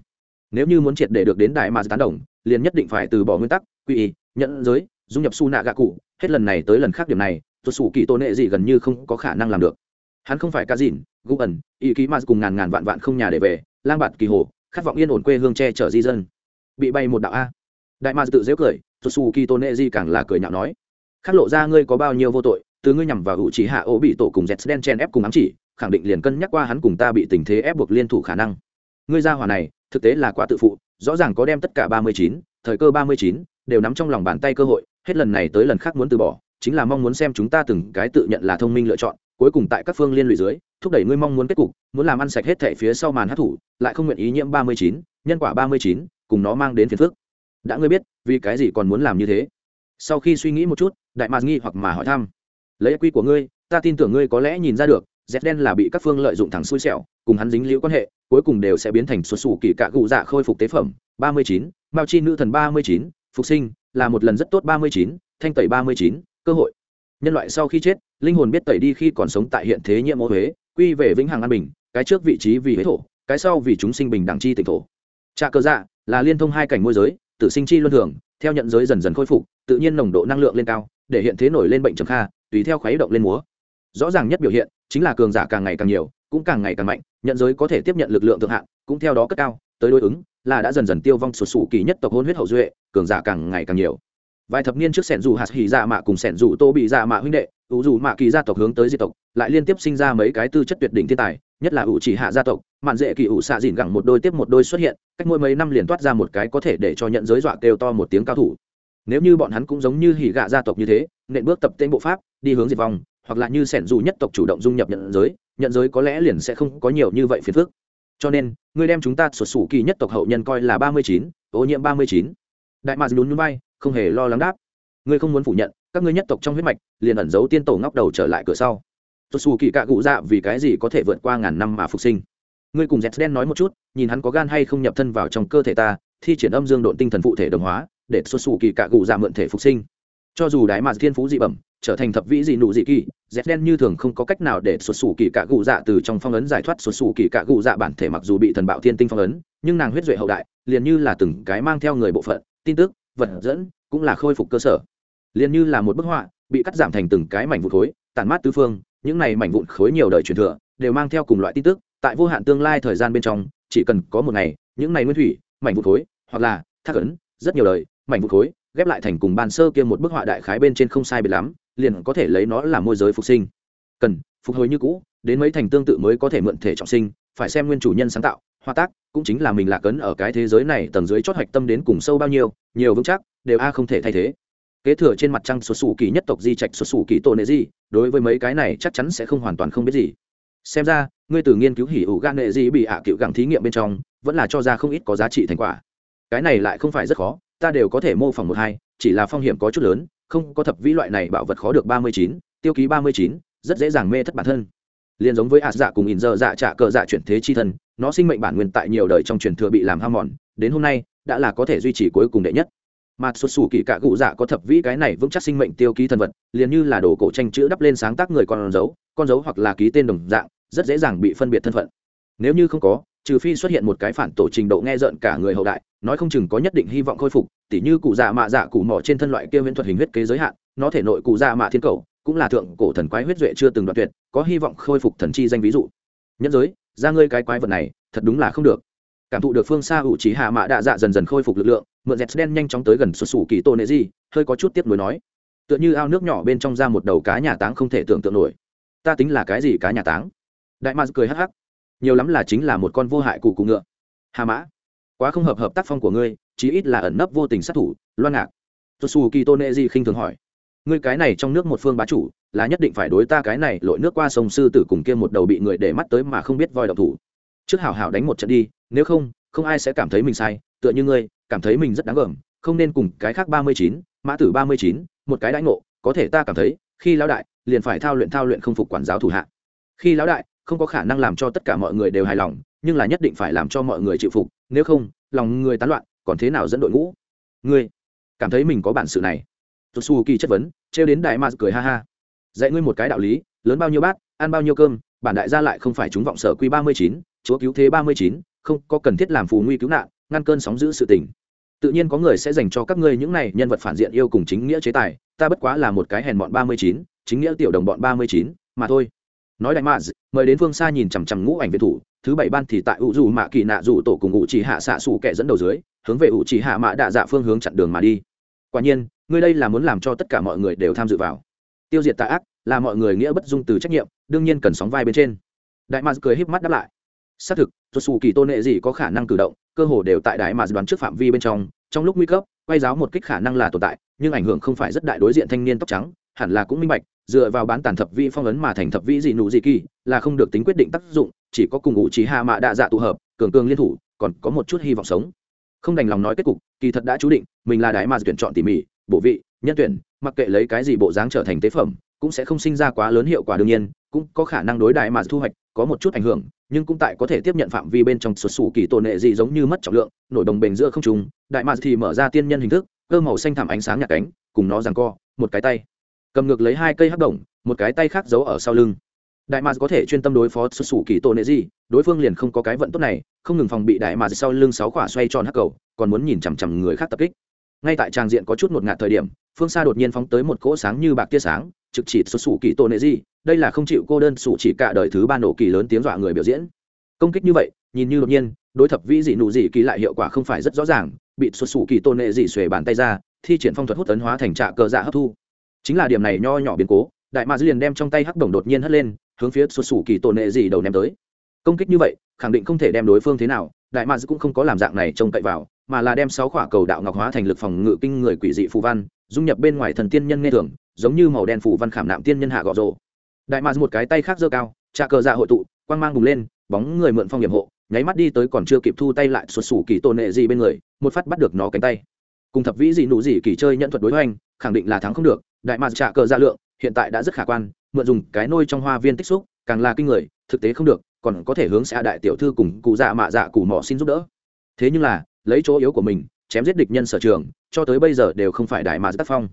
Nếu như muốn triệt để được đến đại mà tán đồng, liền nhất định phải từ bỏ nguyên tắc, quy y, nhận giới, dung nhập su nạ gạ cụ. Hết lần này tới lần khác điểm này tuột xù kỳ tôn nệ gì gần như không có khả năng làm được. Hắn không phải ca dìn gu ẩn, ý ký mà cùng ngàn ngàn vạn vạn không nhà để về, lang bạt kỳ hồ, khát vọng yên ổn quê hương che chở di dân. Bị bay một đạo a. Đại ma tự dễ cười tuột xù kỳ tôn nệ gì càng là cười nhạo nói, khắc lộ ra ngươi có bao nhiêu vô tội, từ ngươi nhằm vào hữu chỉ hạ ô bị tổ cùng z đen chen ép cùng ám chỉ khẳng định liền cân nhắc qua hắn cùng ta bị tình thế ép buộc liên thủ khả năng. Ngươi ra hỏa này, thực tế là quá tự phụ, rõ ràng có đem tất cả ba mươi chín, thời cơ ba mươi chín đều nắm trong lòng bàn tay cơ hội, hết lần này tới lần khác muốn từ bỏ, chính là mong muốn xem chúng ta từng cái tự nhận là thông minh lựa chọn, cuối cùng tại các phương liên lụy dưới, thúc đẩy ngươi mong muốn kết cục, muốn làm ăn sạch hết thẻ phía sau màn hát thủ, lại không nguyện ý nhiễm ba mươi chín, nhân quả ba mươi chín, cùng nó mang đến phiền phức. Đã ngươi biết, vì cái gì còn muốn làm như thế? Sau khi suy nghĩ một chút, đại mạc nghi hoặc mà hỏi thăm. Lấy quy của ngươi, ta tin tưởng ngươi có lẽ nhìn ra được dép đen là bị các phương lợi dụng thẳng xui xẻo, cùng hắn dính liễu quan hệ, cuối cùng đều sẽ biến thành xuất xù kỳ cạ cụ dạ khôi phục tế phẩm, ba mươi chín, mao chi nữ thần ba mươi chín, phục sinh là một lần rất tốt ba mươi chín, thanh tẩy ba mươi chín, cơ hội. Nhân loại sau khi chết, linh hồn biết tẩy đi khi còn sống tại hiện thế nhiễm ô huế, quy về vĩnh hằng an bình, cái trước vị trí vì huế thổ, cái sau vì chúng sinh bình đẳng chi tịnh thổ. Trà cơ dạ là liên thông hai cảnh môi giới tự sinh chi luân thường, theo nhận giới dần dần khôi phục, tự nhiên nồng độ năng lượng lên cao, để hiện thế nổi lên bệnh trầm kha, tùy theo khuấy động lên múa. Rõ ràng nhất biểu hiện chính là cường giả càng ngày càng nhiều, cũng càng ngày càng mạnh, nhận giới có thể tiếp nhận lực lượng thượng hạng, cũng theo đó cất cao, tới đối ứng, là đã dần dần tiêu vong sụt sụ kỳ nhất tộc hôn huyết hậu duệ, cường giả càng ngày càng nhiều. Vài thập niên trước sẻn dù hạt hỉ dạ mạ cùng sẻn dù tô bị dạ mạ huynh đệ, ủ dù mạ kỳ gia tộc hướng tới di tộc, lại liên tiếp sinh ra mấy cái tư chất tuyệt đỉnh thiên tài, nhất là ủ chỉ hạ gia tộc, mạn dễ kỳ ủ xạ dìn gẳng một đôi tiếp một đôi xuất hiện, cách mỗi mấy năm liền toát ra một cái có thể để cho nhận giới dọa kêu to một tiếng cao thủ. Nếu như bọn hắn cũng giống như hỉ gạ gia tộc như thế nện bước tập tên bộ pháp, đi hướng diệt vong hoặc là như sẻn dù nhất tộc chủ động dung nhập nhận giới nhận giới có lẽ liền sẽ không có nhiều như vậy phiền phức. Cho nên, ngươi đem chúng ta sụt sủ kỳ nhất tộc hậu nhân coi là ba mươi chín, ô nhiễm ba mươi chín. Đại mạc lún núi bay không hề lo lắng đáp. Ngươi không muốn phủ nhận, các ngươi nhất tộc trong huyết mạch liền ẩn giấu tiên tổ ngóc đầu trở lại cửa sau. Sụt sủ kỳ cạ cụ dạ vì cái gì có thể vượt qua ngàn năm mà phục sinh? Ngươi cùng dẹt đen nói một chút, nhìn hắn có gan hay không nhập thân vào trong cơ thể ta, thi triển âm dương độn tinh thần phụ thể đồng hóa, để xuất sủ kỳ cạ cụ dạ mượn thể phục sinh cho dù đái mạt thiên phú dị bẩm, trở thành thập vĩ dị nụ dị kỳ dép đen như thường không có cách nào để sụt sù kỳ cạ cụ dạ từ trong phong ấn giải thoát sụt sù kỳ cạ cụ dạ bản thể mặc dù bị thần bạo thiên tinh phong ấn, nhưng nàng huyết duệ hậu đại, liền như là từng cái mang theo người bộ phận, tin tức, vật dẫn, cũng là khôi phục cơ sở. Liền như là một bức họa, bị cắt giảm thành từng cái mảnh vụn khối, tản mát tứ phương, những này mảnh vụn khối nhiều đời truyền thừa, đều mang theo cùng loại tin tức, tại vô hạn tương lai thời gian bên trong, chỉ cần có một ngày, những này nguyên thủy, mảnh vụn khối, hoặc là thác ấn, rất nhiều đời, mảnh vụn khối ghép lại thành cùng ban sơ kia một bức họa đại khái bên trên không sai biệt lắm, liền có thể lấy nó làm môi giới phục sinh. Cần, phục hồi như cũ, đến mấy thành tương tự mới có thể mượn thể trọng sinh, phải xem nguyên chủ nhân sáng tạo, hoa tác, cũng chính là mình lạc ấn ở cái thế giới này tầng dưới chót hoạch tâm đến cùng sâu bao nhiêu, nhiều vững chắc, đều a không thể thay thế. Kế thừa trên mặt trăng xuất xù kỳ nhất tộc di trạch xuất xù kỳ tổ nệ di, đối với mấy cái này chắc chắn sẽ không hoàn toàn không biết gì. Xem ra, ngươi từ nghiên cứu hỉ ủ gan nệ di bị ạ cựu gặng thí nghiệm bên trong, vẫn là cho ra không ít có giá trị thành quả. Cái này lại không phải rất khó ta đều có thể mô phỏng một hai, chỉ là phong hiểm có chút lớn, không có thập vĩ loại này bảo vật khó được ba mươi chín, tiêu ký ba mươi chín, rất dễ dàng mê thất bản thân. Liền giống với ạt dạ cùng in dơ dạ trả cờ dạ chuyển thế chi thân, nó sinh mệnh bản nguyên tại nhiều đời trong truyền thừa bị làm ham mòn, đến hôm nay, đã là có thể duy trì cuối cùng đệ nhất. Mà xuất xù kỳ cả cụ dạ có thập vĩ cái này vững chắc sinh mệnh tiêu ký thần vật, liền như là đồ cổ tranh chữ đắp lên sáng tác người con dấu con dấu hoặc là ký tên đồng dạng, rất dễ dàng bị phân biệt thân phận. Nếu như không có trừ phi xuất hiện một cái phản tổ trình độ nghe rợn cả người hậu đại, nói không chừng có nhất định hy vọng khôi phục, tỉ như cụ dạ mạ dạ cụ mỏ trên thân loại kia viễn thuật hình huyết kế giới hạn, nó thể nội cụ dạ mạ thiên cầu, cũng là thượng cổ thần quái huyết duệ chưa từng đoạn tuyệt, có hy vọng khôi phục thần chi danh ví dụ. Nhân giới, ra ngươi cái quái vật này, thật đúng là không được. Cảm thụ được phương xa ủ trí hạ mạ đạ dạ dần dần khôi phục lực lượng, mượn dẹt đen nhanh chóng tới gần xuất xù kỳ tô nệ di, hơi có chút tiếp nối nói. Tựa như ao nước nhỏ bên trong ra một đầu cá nhà táng không thể tưởng tượng nổi. Ta tính là cái gì cá nhà táng? Đại ma cười hắc hắc nhiều lắm là chính là một con vô hại cụ cụ ngựa. Hà mã, quá không hợp hợp tác phong của ngươi, chí ít là ẩn nấp vô tình sát thủ, loan ngạc. Tosu kỳ tôn nệ di khinh thường hỏi, ngươi cái này trong nước một phương bá chủ, là nhất định phải đối ta cái này lội nước qua sông sư tử cùng kia một đầu bị người để mắt tới mà không biết voi độc thủ. Trước hảo hảo đánh một trận đi, nếu không không ai sẽ cảm thấy mình sai, tựa như ngươi, cảm thấy mình rất đáng gờm, không nên cùng cái khác ba mươi chín, mã tử ba mươi chín, một cái đãi ngộ, có thể ta cảm thấy, khi lão đại, liền phải thao luyện thao luyện không phục quản giáo thủ hạ. Khi lão đại không có khả năng làm cho tất cả mọi người đều hài lòng, nhưng là nhất định phải làm cho mọi người chịu phục, nếu không, lòng người tán loạn, còn thế nào dẫn đội ngũ? Ngươi cảm thấy mình có bản sự này? Tôi su kỳ chất vấn, trêu đến đại ma cười ha ha. Dạy ngươi một cái đạo lý, lớn bao nhiêu bát, ăn bao nhiêu cơm, bản đại gia lại không phải chúng vọng sở quy ba mươi chín, chúa cứu thế ba mươi chín, không có cần thiết làm phù nguy cứu nạn, ngăn cơn sóng giữ sự tình. Tự nhiên có người sẽ dành cho các ngươi những này nhân vật phản diện yêu cùng chính nghĩa chế tài, ta bất quá là một cái hèn bọn ba mươi chín, chính nghĩa tiểu đồng bọn ba mươi chín mà thôi nói đại mads mời đến phương xa nhìn chằm chằm ngũ ảnh viện thủ, thứ bảy ban thì tại ủ dù mạ kỳ nạ dù tổ cùng ủ chỉ hạ xạ xù kẻ dẫn đầu dưới, hướng về ủ chỉ hạ mạ đạ dạ phương hướng chặn đường mà đi. Quả nhiên, ngươi đây là muốn làm cho tất cả mọi người đều tham dự vào. Tiêu diệt tà ác, là mọi người nghĩa bất dung từ trách nhiệm, đương nhiên cần sóng vai bên trên. Đại mads cười híp mắt đáp lại. Xác thực cho dù kỳ tôn nệ gì có khả năng cử động, cơ hồ đều tại đại mads đoán trước phạm vi bên trong trong lúc nguy cấp, quay giáo một kích khả năng là tồn tại, nhưng ảnh hưởng không phải rất đại đối diện thanh niên tóc trắng, hẳn là cũng minh bạch dựa vào bán tàn thập vị phong ấn mà thành thập vị dị nụ dị kỳ, là không được tính quyết định tác dụng, chỉ có cùng ngụ trí hạ mạ đạ dạ tụ hợp, cường cường liên thủ, còn có một chút hy vọng sống. Không đành lòng nói kết cục, kỳ thật đã chú định, mình là đại mà tuyển chọn tỉ mỉ, bổ vị, nhân tuyển, mặc kệ lấy cái gì bộ dáng trở thành tế phẩm, cũng sẽ không sinh ra quá lớn hiệu quả đương nhiên, cũng có khả năng đối đại mà thu hoạch có một chút ảnh hưởng, nhưng cũng tại có thể tiếp nhận phạm vi bên trong xuất xù kỳ tổ nệ dị giống như mất trọng lượng, nổi đồng bền giữa không trùng đại mà thì mở ra tiên nhân hình thức, cơ màu xanh thảm ánh sáng nhạt cánh, cùng nó giằng co, một cái tay cầm ngược lấy hai cây hắc đồng, một cái tay khác giấu ở sau lưng. Đại mạc có thể chuyên tâm đối phó xuất xù kỳ tổ nệ gì đối phương liền không có cái vận tốt này, không ngừng phòng bị đại mạc sau lưng sáu quả xoay tròn hắc cầu, còn muốn nhìn chằm chằm người khác tập kích. Ngay tại trang diện có chút một ngạt thời điểm, phương xa đột nhiên phóng tới một cỗ sáng như bạc tia sáng, trực chỉ xuất xù kỳ tổ nệ gì đây là không chịu cô đơn sủ chỉ cả đời thứ ba nổ kỳ lớn tiếng dọa người biểu diễn. Công kích như vậy, nhìn như đột nhiên, đối thập vĩ dị nụ dị kỳ lại hiệu quả không phải rất rõ ràng, bị xuất xù kỳ tổ nệ dị xuề bàn tay ra, thi triển phong thuật hút tấn hóa thành trạ cờ dạ hấp thu chính là điểm này nho nhỏ biến cố, đại mạc liền đem trong tay hắc đồng đột nhiên hất lên, hướng phía xuất xù kỳ tổ nệ gì đầu ném tới. Công kích như vậy, khẳng định không thể đem đối phương thế nào, đại mạc cũng không có làm dạng này trông cậy vào, mà là đem sáu khỏa cầu đạo ngọc hóa thành lực phòng ngự kinh người quỷ dị phù văn, dung nhập bên ngoài thần tiên nhân nghe thường, giống như màu đen phù văn khảm nạm tiên nhân hạ gọ rồ. Đại mạc một cái tay khác giơ cao, trà cờ dạ hội tụ, quang mang bùng lên, bóng người mượn phong hiểm hộ, nháy mắt đi tới còn chưa kịp thu tay lại xuất xù kỳ tổ nệ gì bên người, một phát bắt được nó cánh tay. Cùng thập vĩ dị nụ dị kỳ chơi nhận thuật đối hoành, khẳng định là thắng không được đại mạc trả cờ ra lượng, hiện tại đã rất khả quan, mượn dùng cái nôi trong hoa viên tích xúc, càng là kinh người, thực tế không được, còn có thể hướng xã đại tiểu thư cùng cụ dạ mạ dạ cụ mỏ xin giúp đỡ. Thế nhưng là, lấy chỗ yếu của mình, chém giết địch nhân sở trường, cho tới bây giờ đều không phải đại mạc tác phong.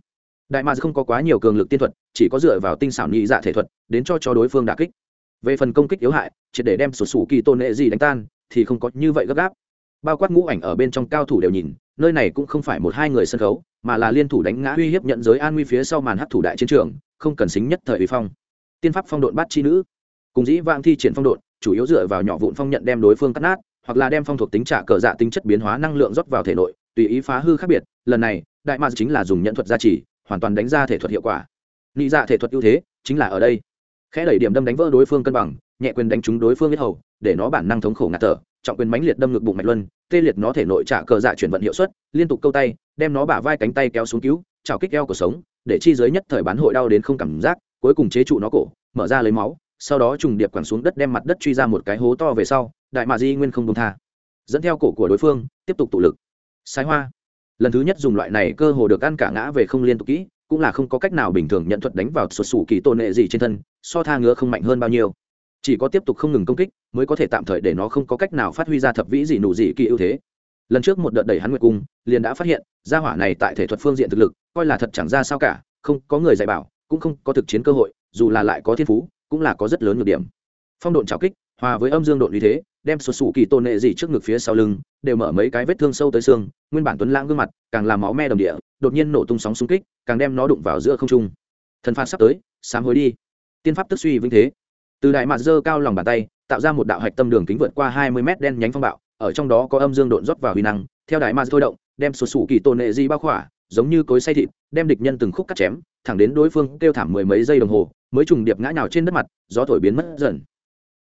Đại ma không có quá nhiều cường lực tiên thuật, chỉ có dựa vào tinh xảo nhị dạ thể thuật, đến cho cho đối phương đà kích. Về phần công kích yếu hại chỉ để đem sụt sủ kỳ tôn nệ gì đánh tan, thì không có như vậy gấp gáp. Bao quát ngũ ảnh ở bên trong cao thủ đều nhìn nơi này cũng không phải một hai người sân khấu, mà là liên thủ đánh ngã uy hiếp nhận giới an nguy phía sau màn hấp thủ đại chiến trường, không cần xính nhất thời uy phong. Tiên pháp phong độn bắt chi nữ. Cùng dĩ vang thi triển phong độn, chủ yếu dựa vào nhỏ vụn phong nhận đem đối phương cắt nát, hoặc là đem phong thuộc tính trả cờ dạ tính chất biến hóa năng lượng rót vào thể nội, tùy ý phá hư khác biệt. Lần này, đại mạc chính là dùng nhận thuật gia trì, hoàn toàn đánh ra thể thuật hiệu quả. Nị dạ thể thuật ưu thế, chính là ở đây. Khẽ đẩy điểm đâm đánh vỡ đối phương cân bằng, nhẹ quyền đánh trúng đối phương biết hầu, để nó bản năng thống khổ ngạt thở trọng quyền mãnh liệt đâm ngực bụng mạch luân, tê liệt nó thể nội trả cờ dạ chuyển vận hiệu suất, liên tục câu tay, đem nó bả vai cánh tay kéo xuống cứu, chảo kích eo của sống, để chi giới nhất thời bán hội đau đến không cảm giác, cuối cùng chế trụ nó cổ, mở ra lấy máu, sau đó trùng điệp quẳng xuống đất đem mặt đất truy ra một cái hố to về sau, đại mạ di nguyên không công tha. Dẫn theo cổ của đối phương, tiếp tục tụ lực. Sái hoa. Lần thứ nhất dùng loại này cơ hồ được ăn cả ngã về không liên tục kỹ, cũng là không có cách nào bình thường nhận thuật đánh vào sụt sủ kỳ tôn nệ gì trên thân, so tha ngứa không mạnh hơn bao nhiêu chỉ có tiếp tục không ngừng công kích mới có thể tạm thời để nó không có cách nào phát huy ra thập vĩ gì nụ gì kỳ ưu thế. Lần trước một đợt đẩy hắn nguyệt cung, liền đã phát hiện, gia hỏa này tại thể thuật phương diện thực lực, coi là thật chẳng ra sao cả, không có người dạy bảo, cũng không có thực chiến cơ hội, dù là lại có thiên phú, cũng là có rất lớn nhược điểm. Phong độn trào kích, hòa với âm dương độn uy thế, đem sụt sủ kỳ tôn nệ gì trước ngực phía sau lưng, đều mở mấy cái vết thương sâu tới xương, nguyên bản tuấn lãng gương mặt, càng làm máu me đồng địa, đột nhiên nổ tung sóng xung kích, càng đem nó đụng vào giữa không trung. Thần phạt sắp tới, sám hối đi. Tiên pháp tức suy vinh thế từ đại mạc dơ cao lòng bàn tay, tạo ra một đạo hạch tâm đường kính vượt qua hai mươi mét đen nhánh phong bạo, ở trong đó có âm dương độn rót vào huy năng, theo đại mạc thôi động, đem sụt sủ kỳ tôn nệ di bao khỏa, giống như cối say thịt, đem địch nhân từng khúc cắt chém, thẳng đến đối phương kêu thảm mười mấy giây đồng hồ, mới trùng điệp ngã nhào trên đất mặt, gió thổi biến mất dần.